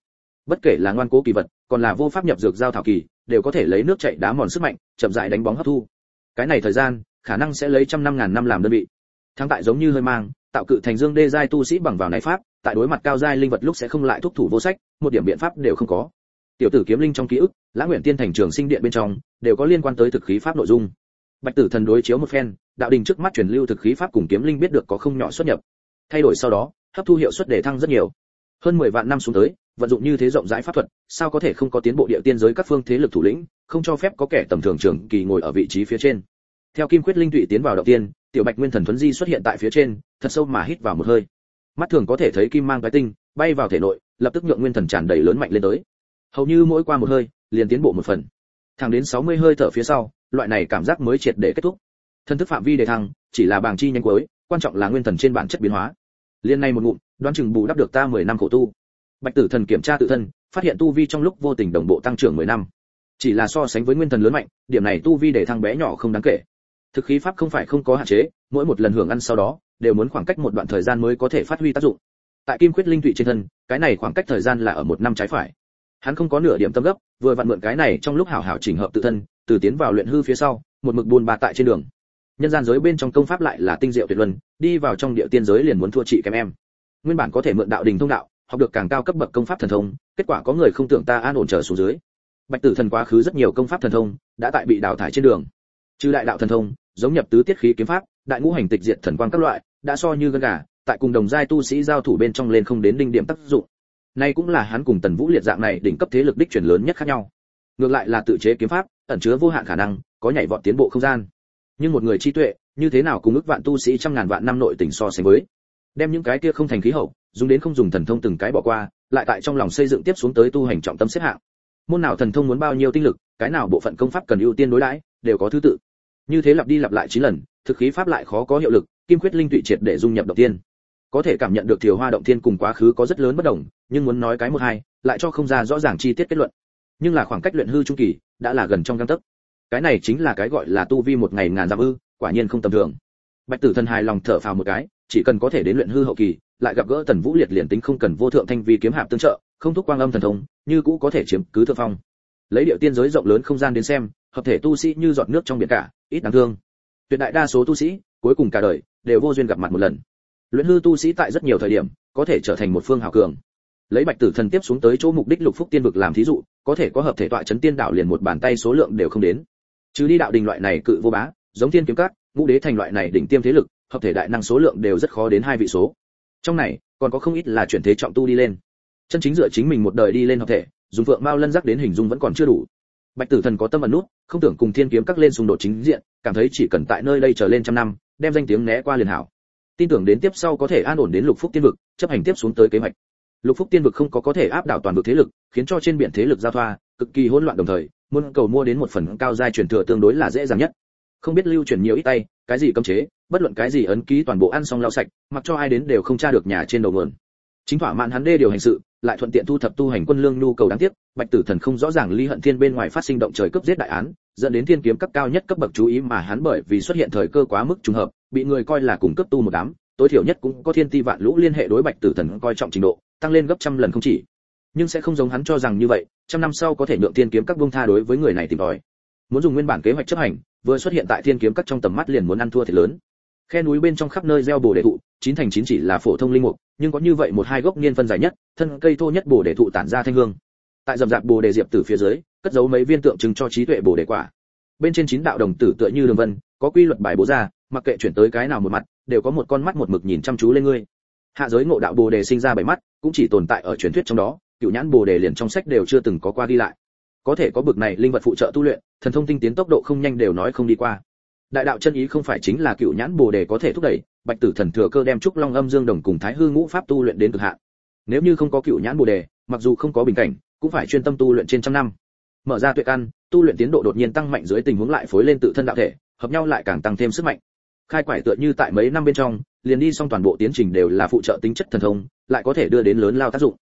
A: bất kể là ngoan cố kỳ vật, còn là vô pháp nhập dược giao thảo kỳ, đều có thể lấy nước chảy đá mòn sức mạnh, chậm rãi đánh bóng hấp thu. Cái này thời gian, khả năng sẽ lấy trăm năm ngàn năm làm đơn vị. Thắng tại giống như hơi mang, tạo cự thành dương đê giai tu sĩ bằng vào này pháp, tại đối mặt cao giai linh vật lúc sẽ không lại thúc thủ vô sách, một điểm biện pháp đều không có. Tiểu tử kiếm linh trong ký ức, lã nguyện tiên thành trường sinh điện bên trong, đều có liên quan tới thực khí pháp nội dung. Bạch tử thần đối chiếu một phen, đạo đình trước mắt truyền lưu thực khí pháp cùng kiếm linh biết được có không nhỏ xuất nhập. Thay đổi sau đó, hấp thu hiệu suất để thăng rất nhiều. Hơn 10 vạn năm xuống tới vận dụng như thế rộng rãi pháp thuật, sao có thể không có tiến bộ địa tiên giới các phương thế lực thủ lĩnh, không cho phép có kẻ tầm thường trưởng kỳ ngồi ở vị trí phía trên. Theo kim quyết linh tụy tiến vào đầu tiên, tiểu bạch nguyên thần thuấn di xuất hiện tại phía trên, thật sâu mà hít vào một hơi. Mắt thường có thể thấy kim mang cái tinh, bay vào thể nội, lập tức nhượng nguyên thần tràn đầy lớn mạnh lên tới. Hầu như mỗi qua một hơi, liền tiến bộ một phần. Thẳng đến 60 hơi thở phía sau, loại này cảm giác mới triệt để kết thúc. Thân thức phạm vi đề thăng, chỉ là bảng chi nhanh cuối, quan trọng là nguyên thần trên bản chất biến hóa. Liên này một ngụm, đoán chừng bù đắp được ta 10 năm khổ tu bạch tử thần kiểm tra tự thân, phát hiện tu vi trong lúc vô tình đồng bộ tăng trưởng 10 năm. Chỉ là so sánh với nguyên thần lớn mạnh, điểm này tu vi để thăng bé nhỏ không đáng kể. Thực khí pháp không phải không có hạn chế, mỗi một lần hưởng ăn sau đó, đều muốn khoảng cách một đoạn thời gian mới có thể phát huy tác dụng. Tại kim quyết linh thụy trên thân, cái này khoảng cách thời gian là ở một năm trái phải. Hắn không có nửa điểm tâm gấp, vừa vặn mượn cái này trong lúc hảo hảo chỉnh hợp tự thân, từ tiến vào luyện hư phía sau, một mực buồn bã tại trên đường. Nhân gian giới bên trong công pháp lại là tinh diệu tuyệt luân, đi vào trong địa tiên giới liền muốn thua chị kém em. Nguyên bản có thể mượn đạo đình thông đạo học được càng cao cấp bậc công pháp thần thông, kết quả có người không tưởng ta an ổn trở xuống dưới. Bạch tử thần quá khứ rất nhiều công pháp thần thông đã tại bị đào thải trên đường. Trừ đại đạo thần thông, giống nhập tứ tiết khí kiếm pháp, đại ngũ hành tịch diệt thần quang các loại, đã so như gân gà, tại cùng đồng giai tu sĩ giao thủ bên trong lên không đến đinh điểm tác dụng. Nay cũng là hắn cùng tần vũ liệt dạng này đỉnh cấp thế lực đích truyền lớn nhất khác nhau. Ngược lại là tự chế kiếm pháp, ẩn chứa vô hạn khả năng, có nhảy vọt tiến bộ không gian. Nhưng một người trí tuệ, như thế nào cùng ước vạn tu sĩ trăm ngàn vạn năm nội tình so sánh với? Đem những cái kia không thành khí hậu dùng đến không dùng thần thông từng cái bỏ qua, lại tại trong lòng xây dựng tiếp xuống tới tu hành trọng tâm xếp hạng. Môn nào thần thông muốn bao nhiêu tinh lực, cái nào bộ phận công pháp cần ưu tiên đối đãi, đều có thứ tự. Như thế lặp đi lặp lại chín lần, thực khí pháp lại khó có hiệu lực, kim quyết linh tụy triệt để dung nhập động tiên có thể cảm nhận được thiều hoa động thiên cùng quá khứ có rất lớn bất đồng, nhưng muốn nói cái một hai, lại cho không ra rõ ràng chi tiết kết luận. Nhưng là khoảng cách luyện hư trung kỳ, đã là gần trong gang tấc. Cái này chính là cái gọi là tu vi một ngày ngàn dặm ư, quả nhiên không tầm thường. Bạch tử thần hài lòng thở phào một cái, chỉ cần có thể đến luyện hư hậu kỳ lại gặp gỡ tần vũ liệt liền tính không cần vô thượng thanh vi kiếm hạp tương trợ, không thúc quang âm thần thông, như cũ có thể chiếm cứ thượng phong. Lấy điệu tiên giới rộng lớn không gian đến xem, hợp thể tu sĩ như giọt nước trong biển cả, ít đáng thương. Tuyệt đại đa số tu sĩ, cuối cùng cả đời, đều vô duyên gặp mặt một lần. Luyện hư tu sĩ tại rất nhiều thời điểm, có thể trở thành một phương hào cường. Lấy bạch tử thần tiếp xuống tới chỗ mục đích lục phúc tiên vực làm thí dụ, có thể có hợp thể tọa chấn tiên đạo liền một bàn tay số lượng đều không đến. Chứ đi đạo đình loại này cự vô bá, giống tiên kiếm cát ngũ đế thành loại này đỉnh tiêm thế lực, hợp thể đại năng số lượng đều rất khó đến hai vị số trong này, còn có không ít là chuyển thế trọng tu đi lên. Chân chính dựa chính mình một đời đi lên hợp thể, dùng phượng mao lân giác đến hình dung vẫn còn chưa đủ. Bạch tử thần có tâm ẩn nút, không tưởng cùng thiên kiếm các lên xung đột chính diện, cảm thấy chỉ cần tại nơi đây chờ lên trăm năm, đem danh tiếng né qua liền hảo. Tin tưởng đến tiếp sau có thể an ổn đến lục phúc tiên vực, chấp hành tiếp xuống tới kế hoạch. Lục phúc tiên vực không có có thể áp đảo toàn bộ thế lực, khiến cho trên biển thế lực giao thoa, cực kỳ hỗn loạn đồng thời, muốn cầu mua đến một phần cao giai truyền thừa tương đối là dễ dàng nhất. Không biết lưu truyền nhiều ít tay, cái gì cấm chế bất luận cái gì ấn ký toàn bộ ăn xong lau sạch, mặc cho ai đến đều không tra được nhà trên đầu nguồn. Chính thỏa mãn hắn đê điều hành sự, lại thuận tiện thu thập tu hành quân lương nhu cầu đáng tiếc, bạch tử thần không rõ ràng ly hận thiên bên ngoài phát sinh động trời cướp giết đại án, dẫn đến thiên kiếm cấp cao nhất cấp bậc chú ý mà hắn bởi vì xuất hiện thời cơ quá mức trùng hợp, bị người coi là cùng cấp tu một đám, tối thiểu nhất cũng có thiên ti vạn lũ liên hệ đối bạch tử thần coi trọng trình độ, tăng lên gấp trăm lần không chỉ. Nhưng sẽ không giống hắn cho rằng như vậy, trăm năm sau có thể nhượng thiên kiếm các buông tha đối với người này tìm tòi. Muốn dùng nguyên bản kế hoạch chấp hành, vừa xuất hiện tại thiên kiếm các trong tầm mắt liền muốn ăn thua thiệt lớn khe núi bên trong khắp nơi gieo bồ đề thụ, chín thành chín chỉ là phổ thông linh mục, nhưng có như vậy một hai gốc niên phân dài nhất, thân cây thô nhất bồ đề thụ tản ra thanh hương. Tại dầm dạp bồ đề diệp từ phía dưới, cất giấu mấy viên tượng trưng cho trí tuệ bồ đề quả. Bên trên chín đạo đồng tử tựa như đường vân, có quy luật bài bố ra, mặc kệ chuyển tới cái nào một mặt, đều có một con mắt một mực nhìn chăm chú lên ngươi. Hạ giới ngộ đạo bồ đề sinh ra bảy mắt, cũng chỉ tồn tại ở truyền thuyết trong đó, cựu nhãn bồ đề liền trong sách đều chưa từng có qua đi lại. Có thể có bực này linh vật phụ trợ tu luyện, thần thông tinh tiến tốc độ không nhanh đều nói không đi qua đại đạo chân ý không phải chính là cựu nhãn bồ đề có thể thúc đẩy, bạch tử thần thừa cơ đem trúc long âm dương đồng cùng thái hư ngũ pháp tu luyện đến cực hạn. Nếu như không có cựu nhãn bồ đề, mặc dù không có bình cảnh, cũng phải chuyên tâm tu luyện trên trăm năm. Mở ra tuệ căn, tu luyện tiến độ đột nhiên tăng mạnh dưới tình huống lại phối lên tự thân đạo thể, hợp nhau lại càng tăng thêm sức mạnh. Khai quải tựa như tại mấy năm bên trong, liền đi xong toàn bộ tiến trình đều là phụ trợ tính chất thần thông, lại có thể đưa đến lớn lao tác dụng.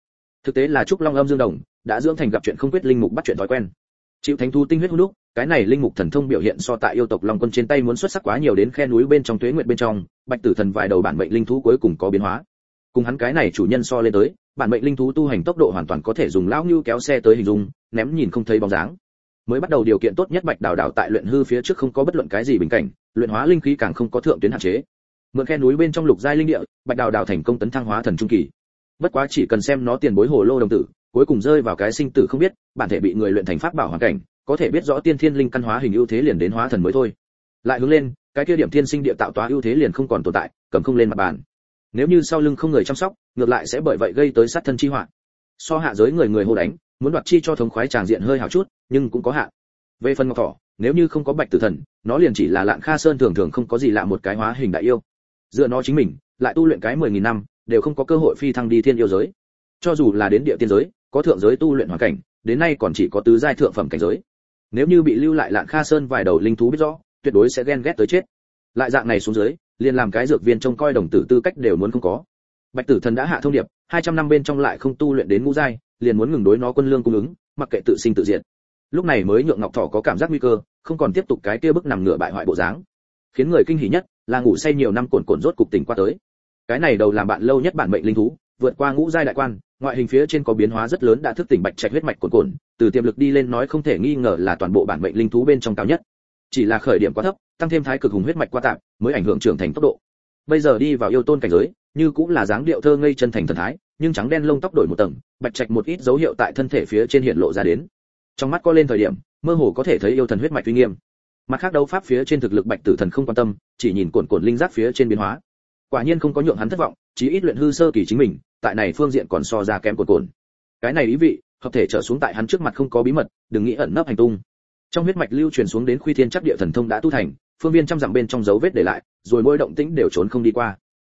A: Thực tế là trúc long âm dương đồng đã dưỡng thành gặp chuyện không quyết linh mục bắt chuyện thói quen. Chịu thánh thu tinh huyết hút đúc cái này linh mục thần thông biểu hiện so tại yêu tộc long quân trên tay muốn xuất sắc quá nhiều đến khe núi bên trong tuế nguyệt bên trong, bạch tử thần vài đầu bản mệnh linh thú cuối cùng có biến hóa. Cùng hắn cái này chủ nhân so lên tới, bản mệnh linh thú tu hành tốc độ hoàn toàn có thể dùng lão như kéo xe tới hình dung, ném nhìn không thấy bóng dáng. Mới bắt đầu điều kiện tốt nhất bạch đào đào tại luyện hư phía trước không có bất luận cái gì bình cảnh, luyện hóa linh khí càng không có thượng tuyến hạn chế. Mượn khe núi bên trong lục giai linh địa, bạch đào đào thành công tấn thăng hóa thần trung kỳ. Bất quá chỉ cần xem nó tiền bối hồ lô đồng tử, cuối cùng rơi vào cái sinh tử không biết, bản thể bị người luyện thành pháp bảo hoàn cảnh có thể biết rõ tiên thiên linh căn hóa hình ưu thế liền đến hóa thần mới thôi. Lại hướng lên, cái kia điểm thiên sinh địa tạo toá ưu thế liền không còn tồn tại, cầm không lên mặt bàn. Nếu như sau lưng không người chăm sóc, ngược lại sẽ bởi vậy gây tới sát thân chi họa. So hạ giới người người hô đánh, muốn đoạt chi cho thống khoái tràng diện hơi hảo chút, nhưng cũng có hạn về phần ngọc thỏ, nếu như không có bạch tử thần, nó liền chỉ là lạn kha sơn thường thường không có gì lạ một cái hóa hình đại yêu. Dựa nó chính mình, lại tu luyện cái mười nghìn năm, đều không có cơ hội phi thăng đi thiên yêu giới. Cho dù là đến địa tiên giới, có thượng giới tu luyện hoàn cảnh, đến nay còn chỉ có tứ giai thượng phẩm cảnh giới nếu như bị lưu lại lạn kha sơn vài đầu linh thú biết rõ, tuyệt đối sẽ ghen ghét tới chết. Lại dạng này xuống dưới, liền làm cái dược viên trông coi đồng tử tư cách đều muốn không có. Bạch tử thần đã hạ thông điệp 200 năm bên trong lại không tu luyện đến ngũ giai, liền muốn ngừng đối nó quân lương cung ứng, mặc kệ tự sinh tự diệt. Lúc này mới nhượng ngọc thỏ có cảm giác nguy cơ, không còn tiếp tục cái kia bức nằm ngửa bại hoại bộ dáng. Khiến người kinh hỉ nhất là ngủ say nhiều năm cồn cồn rốt cục tỉnh qua tới. Cái này đầu làm bạn lâu nhất bản mệnh linh thú vượt qua ngũ giai đại quan, ngoại hình phía trên có biến hóa rất lớn đã thức tỉnh bạch trạch huyết mạch cuồn cuộn, từ tiềm lực đi lên nói không thể nghi ngờ là toàn bộ bản mệnh linh thú bên trong cao nhất. Chỉ là khởi điểm quá thấp, tăng thêm thái cực hùng huyết mạch qua tạm, mới ảnh hưởng trưởng thành tốc độ. Bây giờ đi vào yêu tôn cảnh giới, như cũng là dáng điệu thơ ngây chân thành thần thái, nhưng trắng đen lông tóc đổi một tầng, bạch trạch một ít dấu hiệu tại thân thể phía trên hiện lộ ra đến. Trong mắt có lên thời điểm, mơ hồ có thể thấy yêu thần huyết mạch uy nghiêm. Mặt khác đấu pháp phía trên thực lực bạch tử thần không quan tâm, chỉ nhìn cuộn cuộn linh giác phía trên biến hóa. Quả nhiên không có nhượng hắn thất vọng, chí ít luyện hư sơ kỳ chính mình tại này phương diện còn so ra kém cồn cồn. Cái này ý vị, hợp thể trở xuống tại hắn trước mặt không có bí mật, đừng nghĩ ẩn nấp hành tung. Trong huyết mạch lưu truyền xuống đến khuy thiên chắc địa thần thông đã tu thành, phương viên trăm dặm bên trong dấu vết để lại, rồi mỗi động tĩnh đều trốn không đi qua.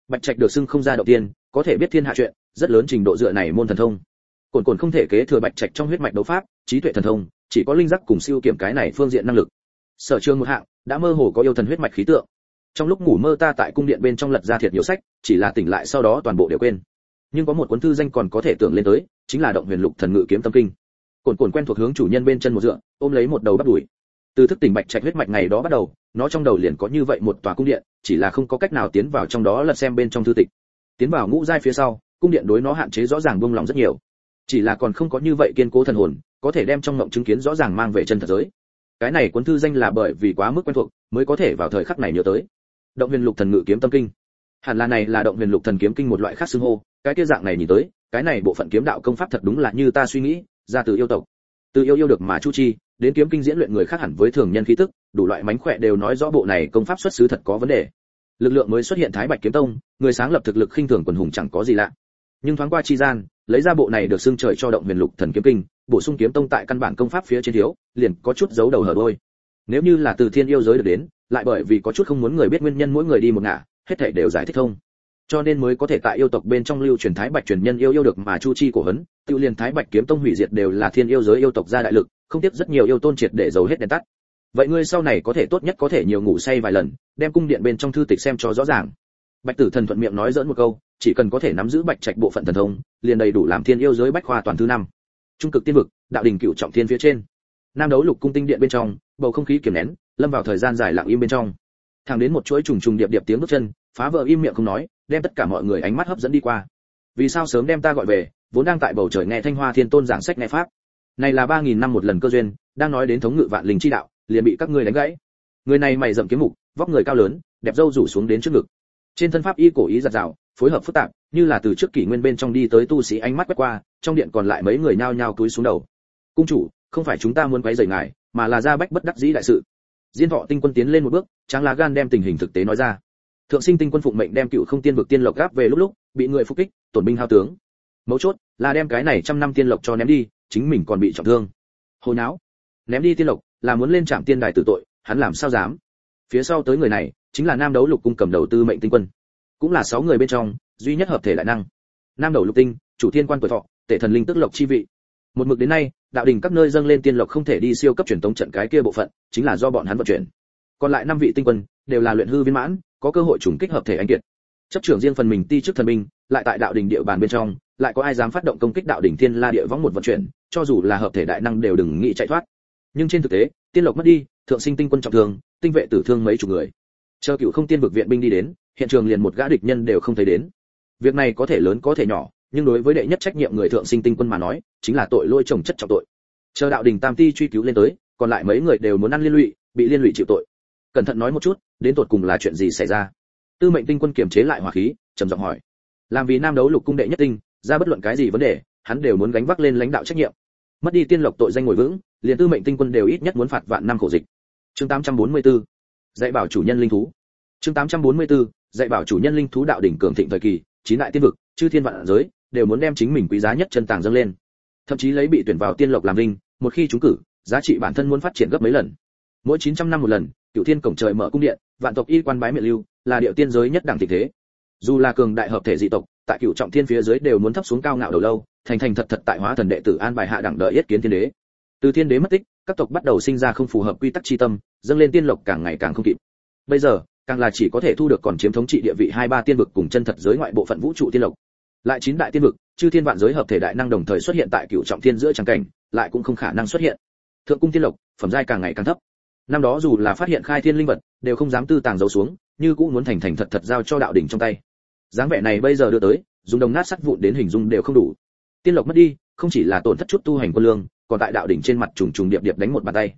A: Bạch trạch được xưng không ra đầu tiên, có thể biết thiên hạ chuyện, rất lớn trình độ dựa này môn thần thông. Cồn cồn không thể kế thừa bạch trạch trong huyết mạch đấu pháp, trí tuệ thần thông, chỉ có linh giác cùng siêu kiểm cái này phương diện năng lực. Sở trường một hạng, đã mơ hồ có yêu thần huyết mạch khí tượng. Trong lúc ngủ mơ ta tại cung điện bên trong lật ra thiệt nhiều sách, chỉ là tỉnh lại sau đó toàn bộ đều quên nhưng có một cuốn thư danh còn có thể tưởng lên tới, chính là động huyền lục thần ngự kiếm tâm kinh. Cồn cồn quen thuộc hướng chủ nhân bên chân một dựa, ôm lấy một đầu bắt đuổi từ thức tỉnh bạch trạch huyết mạch ngày đó bắt đầu, nó trong đầu liền có như vậy một tòa cung điện, chỉ là không có cách nào tiến vào trong đó lật xem bên trong thư tịch. Tiến vào ngũ giai phía sau, cung điện đối nó hạn chế rõ ràng buông lòng rất nhiều. Chỉ là còn không có như vậy kiên cố thần hồn, có thể đem trong ngộng chứng kiến rõ ràng mang về chân thật giới. Cái này cuốn thư danh là bởi vì quá mức quen thuộc, mới có thể vào thời khắc này nhớ tới. Động huyền lục thần ngự kiếm tâm kinh hẳn là này là động huyền lục thần kiếm kinh một loại khác xưng hô, cái kia dạng này nhìn tới, cái này bộ phận kiếm đạo công pháp thật đúng là như ta suy nghĩ, ra từ yêu tộc. Từ yêu yêu được mà chu chi, đến kiếm kinh diễn luyện người khác hẳn với thường nhân khí tức, đủ loại mánh khỏe đều nói rõ bộ này công pháp xuất xứ thật có vấn đề. Lực lượng mới xuất hiện thái bạch kiếm tông, người sáng lập thực lực khinh thường quần hùng chẳng có gì lạ. Nhưng thoáng qua chi gian, lấy ra bộ này được xưng trời cho động huyền lục thần kiếm kinh, bổ sung kiếm tông tại căn bản công pháp phía trên thiếu, liền có chút giấu đầu hở đôi. Nếu như là từ thiên yêu giới được đến, lại bởi vì có chút không muốn người biết nguyên nhân mỗi người đi một ngả hết thảy đều giải thích thông cho nên mới có thể tại yêu tộc bên trong lưu truyền thái bạch truyền nhân yêu yêu được mà chu chi của hấn tiêu liên thái bạch kiếm tông hủy diệt đều là thiên yêu giới yêu tộc gia đại lực, không tiếp rất nhiều yêu tôn triệt để giấu hết đèn tắt. Vậy ngươi sau này có thể tốt nhất có thể nhiều ngủ say vài lần, đem cung điện bên trong thư tịch xem cho rõ ràng. Bạch tử thần thuận miệng nói dỡn một câu, chỉ cần có thể nắm giữ bạch trạch bộ phận thần thông, liền đầy đủ làm thiên yêu giới bách khoa toàn thứ năm. Trung cực tiên vực, đạo đình cựu trọng thiên phía trên. Nam đấu lục cung tinh điện bên trong, bầu không khí kiềm nén, lâm vào thời gian dài lặng im bên trong. Thẳng đến một chuỗi trùng trùng điệp điệp tiếng bước chân phá vỡ im miệng không nói, đem tất cả mọi người ánh mắt hấp dẫn đi qua. Vì sao sớm đem ta gọi về, vốn đang tại bầu trời nghe thanh hoa thiên tôn giảng sách nghe pháp. Này là ba nghìn năm một lần cơ duyên, đang nói đến thống ngự vạn linh chi đạo, liền bị các ngươi đánh gãy. Người này mày rậm kiếm mục, vóc người cao lớn, đẹp râu rủ xuống đến trước ngực. Trên thân pháp y cổ ý giật rào phối hợp phức tạp, như là từ trước kỷ nguyên bên trong đi tới tu sĩ ánh mắt quét qua, trong điện còn lại mấy người nhao nhao cúi xuống đầu. Cung chủ, không phải chúng ta muốn quấy rầy ngài, mà là ra bách bất đắc dĩ đại sự. Diên thọ tinh quân tiến lên một bước, tráng lá gan đem tình hình thực tế nói ra thượng sinh tinh quân phụng mệnh đem cựu không tiên vực tiên lộc gáp về lúc lúc, bị người phục kích, tổn binh hao tướng. Mấu chốt là đem cái này trăm năm tiên lộc cho ném đi, chính mình còn bị trọng thương. Hồi não ném đi tiên lộc là muốn lên trạm tiên đài tử tội, hắn làm sao dám? Phía sau tới người này chính là nam đấu lục cung cầm đầu tư mệnh tinh quân. Cũng là sáu người bên trong duy nhất hợp thể đại năng. Nam đầu lục tinh, chủ thiên quan tuổi thọ, tể thần linh tức lộc chi vị. Một mực đến nay, đạo đình các nơi dâng lên tiên lộc không thể đi siêu cấp truyền tống trận cái kia bộ phận, chính là do bọn hắn vận chuyển. Còn lại năm vị tinh quân đều là luyện hư viên mãn có cơ hội trùng kích hợp thể anh kiệt. Chấp trưởng riêng phần mình ti trước thần binh, lại tại đạo đỉnh địa bàn bên trong, lại có ai dám phát động công kích đạo đỉnh thiên la địa võng một vận chuyển, cho dù là hợp thể đại năng đều đừng nghĩ chạy thoát. Nhưng trên thực tế, tiên lộc mất đi, thượng sinh tinh quân trọng thương, tinh vệ tử thương mấy chục người. Chờ cựu không tiên vực viện binh đi đến, hiện trường liền một gã địch nhân đều không thấy đến. Việc này có thể lớn có thể nhỏ, nhưng đối với đệ nhất trách nhiệm người thượng sinh tinh quân mà nói, chính là tội lôi trồng chất trọng tội. Chờ đạo đình tam ti truy cứu lên tới, còn lại mấy người đều muốn ăn liên lụy, bị liên lụy chịu tội. Cẩn thận nói một chút đến tột cùng là chuyện gì xảy ra? Tư mệnh tinh quân kiềm chế lại hỏa khí, trầm giọng hỏi. Làm vì nam đấu lục cung đệ nhất tinh, ra bất luận cái gì vấn đề, hắn đều muốn gánh vác lên lãnh đạo trách nhiệm. Mất đi tiên lộc tội danh ngồi vững, liền tư mệnh tinh quân đều ít nhất muốn phạt vạn năm khổ dịch. Chương 844 dạy bảo chủ nhân linh thú. Chương 844 dạy bảo chủ nhân linh thú đạo đỉnh cường thịnh thời kỳ, chín đại tiên vực, chư thiên vạn giới, đều muốn đem chính mình quý giá nhất chân tàng dâng lên. Thậm chí lấy bị tuyển vào tiên lộc làm linh, một khi chúng cử, giá trị bản thân muốn phát triển gấp mấy lần. Mỗi 900 năm một lần cựu thiên cổng trời mở cung điện, vạn tộc y quan bái miệng lưu, là điệu tiên giới nhất đẳng tình thế. Dù là cường đại hợp thể dị tộc, tại cựu trọng thiên phía dưới đều muốn thấp xuống cao ngạo đầu lâu, thành thành thật thật tại hóa thần đệ tử an bài hạ đẳng đợi yết kiến thiên đế. Từ thiên đế mất tích, các tộc bắt đầu sinh ra không phù hợp quy tắc chi tâm, dâng lên tiên lộc càng ngày càng không kịp. Bây giờ, càng là chỉ có thể thu được còn chiếm thống trị địa vị hai ba tiên vực cùng chân thật giới ngoại bộ phận vũ trụ tiên lộc. Lại chín đại tiên vực, chư thiên vạn giới hợp thể đại năng đồng thời xuất hiện tại cựu trọng thiên giữa tràng cảnh, lại cũng không khả năng xuất hiện. Thượng cung tiên lộc, phẩm giai càng ngày càng thấp năm đó dù là phát hiện khai thiên linh vật, đều không dám tư tàng giấu xuống, như cũng muốn thành thành thật thật giao cho đạo đỉnh trong tay. Dáng vẻ này bây giờ đưa tới, dùng đồng nát sắt vụn đến hình dung đều không đủ. Tiên lộc mất đi, không chỉ là tổn thất chút tu hành quân lương, còn tại đạo đỉnh trên mặt trùng trùng điệp điệp đánh một bàn tay.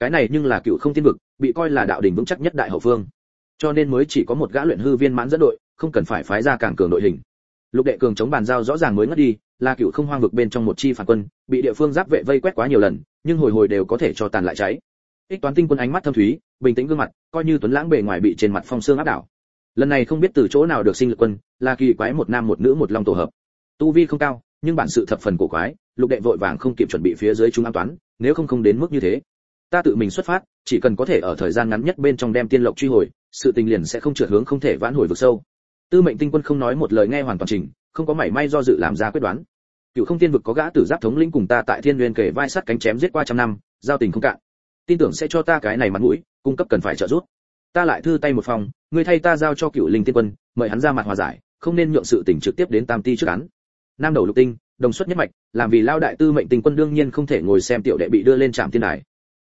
A: Cái này nhưng là cựu không tiên vực, bị coi là đạo đỉnh vững chắc nhất đại hậu phương. Cho nên mới chỉ có một gã luyện hư viên mãn dẫn đội, không cần phải phái ra càng cường đội hình. Lục đệ cường chống bàn giao rõ ràng mới ngất đi, là cựu không hoang vực bên trong một chi phản quân, bị địa phương giáp vệ vây quét quá nhiều lần, nhưng hồi hồi đều có thể cho tàn lại cháy ích toán tinh quân ánh mắt thâm thúy, bình tĩnh gương mặt, coi như tuấn lãng bề ngoài bị trên mặt phong xương áp đảo. Lần này không biết từ chỗ nào được sinh lực quân, là kỳ quái một nam một nữ một long tổ hợp. Tu vi không cao, nhưng bản sự thập phần cổ quái, lục đệ vội vàng không kịp chuẩn bị phía dưới chúng an toán, nếu không không đến mức như thế. Ta tự mình xuất phát, chỉ cần có thể ở thời gian ngắn nhất bên trong đem tiên lộc truy hồi, sự tình liền sẽ không trượt hướng không thể vãn hồi vực sâu. Tư mệnh tinh quân không nói một lời nghe hoàn toàn trình không có mảy may do dự làm ra quyết đoán. Cựu không tiên vực có gã tử giáp thống lĩnh cùng ta tại thiên nguyên kể vai sắt cánh chém giết qua trăm năm, giao tình không cạn tin tưởng sẽ cho ta cái này mặt mũi, cung cấp cần phải trợ giúp. Ta lại thư tay một phòng người thay ta giao cho cựu linh tiên quân, mời hắn ra mặt hòa giải, không nên nhượng sự tình trực tiếp đến tam ti trước án nam đầu lục tinh, đồng xuất nhất mạch, làm vì lao đại tư mệnh tinh quân đương nhiên không thể ngồi xem tiểu đệ bị đưa lên trạm tiên đài.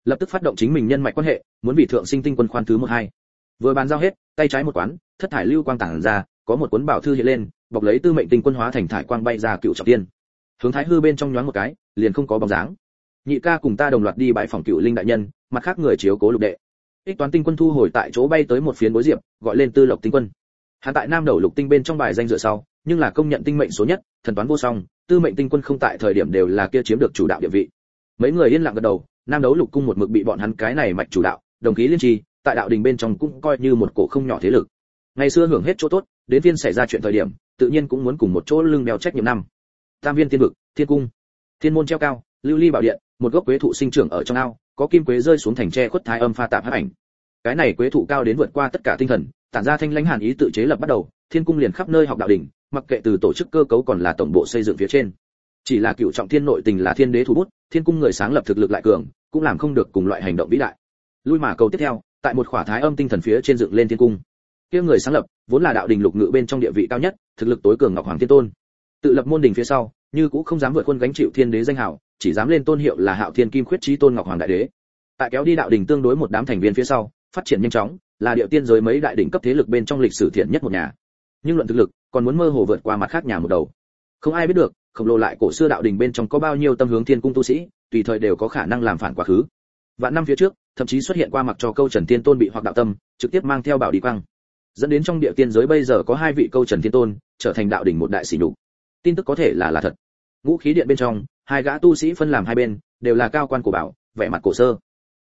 A: Lập tức phát động chính mình nhân mạch quan hệ, muốn vì thượng sinh tinh quân khoan thứ một hai. Vừa bàn giao hết, tay trái một quán, thất thải lưu quang tản ra, có một cuốn bảo thư hiện lên, bọc lấy tư mệnh tinh quân hóa thành thải quang bay ra cựu trọng tiên. Hướng thái hư bên trong nhoáng một cái, liền không có bóng dáng nhị ca cùng ta đồng loạt đi bãi phòng cựu linh đại nhân, mặt khác người chiếu cố lục đệ. Ích toán tinh quân thu hồi tại chỗ bay tới một phiến bối diệp, gọi lên tư lộc tinh quân. Hắn tại nam đầu lục tinh bên trong bài danh dựa sau, nhưng là công nhận tinh mệnh số nhất, thần toán vô song, tư mệnh tinh quân không tại thời điểm đều là kia chiếm được chủ đạo địa vị. Mấy người yên lặng gật đầu, nam đấu lục cung một mực bị bọn hắn cái này mạch chủ đạo, đồng khí liên trì tại đạo đình bên trong cũng coi như một cổ không nhỏ thế lực. Ngày xưa hưởng hết chỗ tốt, đến viên xảy ra chuyện thời điểm, tự nhiên cũng muốn cùng một chỗ lưng đeo trách nhiệm năm. Tam viên tiên vực, thiên cung. Thiên môn treo cao, lưu ly bảo điện một gốc quế thụ sinh trưởng ở trong ao, có kim quế rơi xuống thành tre khuất thái âm pha tạp hấp ảnh. Cái này quế thụ cao đến vượt qua tất cả tinh thần, tản ra thanh lãnh hàn ý tự chế lập bắt đầu, thiên cung liền khắp nơi học đạo đỉnh, mặc kệ từ tổ chức cơ cấu còn là tổng bộ xây dựng phía trên. Chỉ là cựu trọng thiên nội tình là thiên đế thủ bút, thiên cung người sáng lập thực lực lại cường, cũng làm không được cùng loại hành động vĩ đại. Lui mà cầu tiếp theo, tại một khỏa thái âm tinh thần phía trên dựng lên thiên cung. Kia người sáng lập, vốn là đạo đình lục ngự bên trong địa vị cao nhất, thực lực tối cường ngọc hoàng thiên tôn. Tự lập môn đình phía sau, như cũng không dám vượt quân gánh chịu thiên đế danh hào chỉ dám lên tôn hiệu là hạo thiên kim khuyết trí tôn ngọc hoàng đại đế. Tại kéo đi đạo đình tương đối một đám thành viên phía sau, phát triển nhanh chóng, là điệu tiên giới mấy đại đỉnh cấp thế lực bên trong lịch sử thiện nhất một nhà. Nhưng luận thực lực, còn muốn mơ hồ vượt qua mặt khác nhà một đầu. Không ai biết được, khổng lồ lại cổ xưa đạo đình bên trong có bao nhiêu tâm hướng thiên cung tu sĩ, tùy thời đều có khả năng làm phản quá khứ. Vạn năm phía trước, thậm chí xuất hiện qua mặc cho câu trần tiên tôn bị hoặc đạo tâm, trực tiếp mang theo bảo đi quang dẫn đến trong địa tiên giới bây giờ có hai vị câu trần tiên tôn, trở thành đạo đỉnh một đại sĩ nhục. Tin tức có thể là là thật ngũ khí điện bên trong hai gã tu sĩ phân làm hai bên đều là cao quan của bảo vẻ mặt cổ sơ.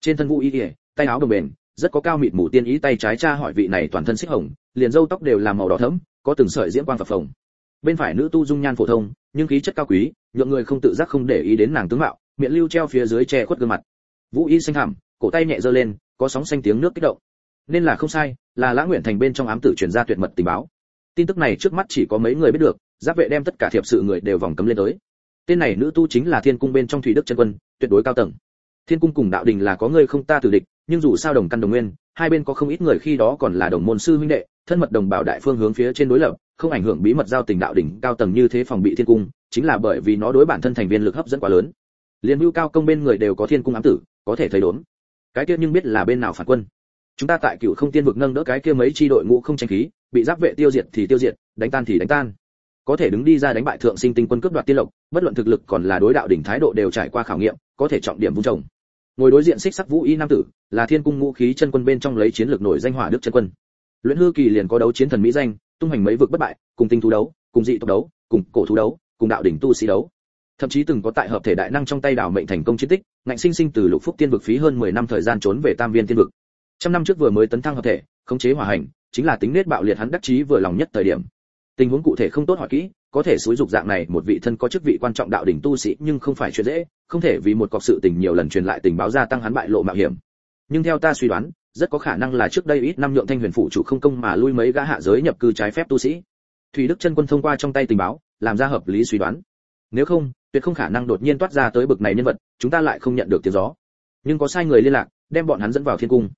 A: Trên thân vũ y kỉa tay áo đồng bền rất có cao mịt mù tiên ý tay trái cha hỏi vị này toàn thân xích hồng liền râu tóc đều làm màu đỏ thẫm có từng sợi diễm quang phập phồng. Bên phải nữ tu dung nhan phổ thông nhưng khí chất cao quý nhượng người không tự giác không để ý đến nàng tướng mạo miệng lưu treo phía dưới che khuất gương mặt. Vũ y xanh hàm, cổ tay nhẹ giơ lên có sóng xanh tiếng nước kích động. Nên là không sai là lã nguyện thành bên trong ám tử truyền ra tuyệt mật tình báo. Tin tức này trước mắt chỉ có mấy người biết được giáp vệ đem tất cả thiệp sự người đều vòng cấm lên tới tên này nữ tu chính là thiên cung bên trong thủy đức chân quân, tuyệt đối cao tầng. Thiên cung cùng đạo đình là có người không ta tử địch, nhưng dù sao đồng căn đồng nguyên, hai bên có không ít người khi đó còn là đồng môn sư huynh đệ, thân mật đồng bào đại phương hướng phía trên đối lập, không ảnh hưởng bí mật giao tình đạo đỉnh cao tầng như thế phòng bị thiên cung, chính là bởi vì nó đối bản thân thành viên lực hấp dẫn quá lớn. Liên hưu cao công bên người đều có thiên cung ám tử, có thể thấy đốn. Cái kia nhưng biết là bên nào phản quân. Chúng ta tại cựu không tiên vực nâng đỡ cái kia mấy chi đội ngũ không tranh khí, bị giáp vệ tiêu diệt thì tiêu diệt, đánh tan thì đánh tan có thể đứng đi ra đánh bại thượng sinh tinh quân cướp đoạt tiên lộc, bất luận thực lực còn là đối đạo đỉnh thái độ đều trải qua khảo nghiệm, có thể trọng điểm vung trồng. Ngồi đối diện xích sắc vũ y nam tử, là thiên cung ngũ khí chân quân bên trong lấy chiến lược nổi danh hỏa đức chân quân. Luyện hư kỳ liền có đấu chiến thần mỹ danh, tung hành mấy vực bất bại, cùng tinh thú đấu, cùng dị tộc đấu, cùng cổ thú đấu, cùng đạo đỉnh tu sĩ đấu. Thậm chí từng có tại hợp thể đại năng trong tay đảo mệnh thành công chiến tích, ngạnh sinh sinh từ lục phúc tiên vực phí hơn 10 năm thời gian trốn về tam viên tiên vực. Trăm năm trước vừa mới tấn thăng hợp thể, khống chế hỏa hành, chính là tính nết bạo liệt hắn đắc chí vừa lòng nhất thời điểm tình huống cụ thể không tốt hỏi kỹ, có thể xúi dục dạng này một vị thân có chức vị quan trọng đạo đỉnh tu sĩ, nhưng không phải chuyện dễ, không thể vì một cọc sự tình nhiều lần truyền lại tình báo gia tăng hắn bại lộ mạo hiểm. Nhưng theo ta suy đoán, rất có khả năng là trước đây ít năm nhượng thanh huyền phụ chủ không công mà lui mấy gã hạ giới nhập cư trái phép tu sĩ. Thủy đức chân quân thông qua trong tay tình báo, làm ra hợp lý suy đoán. Nếu không, tuyệt không khả năng đột nhiên toát ra tới bực này nhân vật, chúng ta lại không nhận được tiếng gió. Nhưng có sai người liên lạc, đem bọn hắn dẫn vào thiên cung.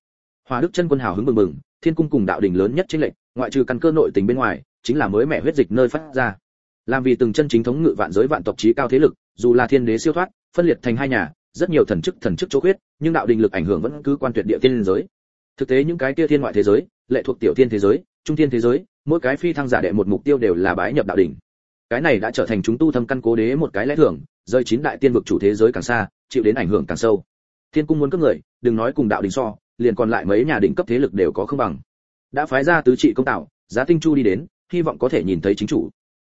A: Hòa đức chân quân hào hứng mừng mừng, thiên cung cùng đạo đỉnh lớn nhất chính lệnh ngoại trừ căn cơ nội tình bên ngoài chính là mới mẹ huyết dịch nơi phát ra. Làm vì từng chân chính thống ngự vạn giới vạn tộc trí cao thế lực, dù là thiên đế siêu thoát, phân liệt thành hai nhà, rất nhiều thần chức thần chức chỗ khuyết, nhưng đạo đình lực ảnh hưởng vẫn cứ quan tuyệt địa tiên giới. Thực tế những cái kia thiên ngoại thế giới, lệ thuộc tiểu thiên thế giới, trung thiên thế giới, mỗi cái phi thăng giả đệ một mục tiêu đều là bái nhập đạo đình. Cái này đã trở thành chúng tu thâm căn cố đế một cái lẽ thường, rơi chín đại tiên vực chủ thế giới càng xa, chịu đến ảnh hưởng càng sâu. Thiên cung muốn cấp người, đừng nói cùng đạo đình so, liền còn lại mấy nhà đỉnh cấp thế lực đều có không bằng. Đã phái ra tứ trị công tạo, giá tinh chu đi đến hy vọng có thể nhìn thấy chính chủ.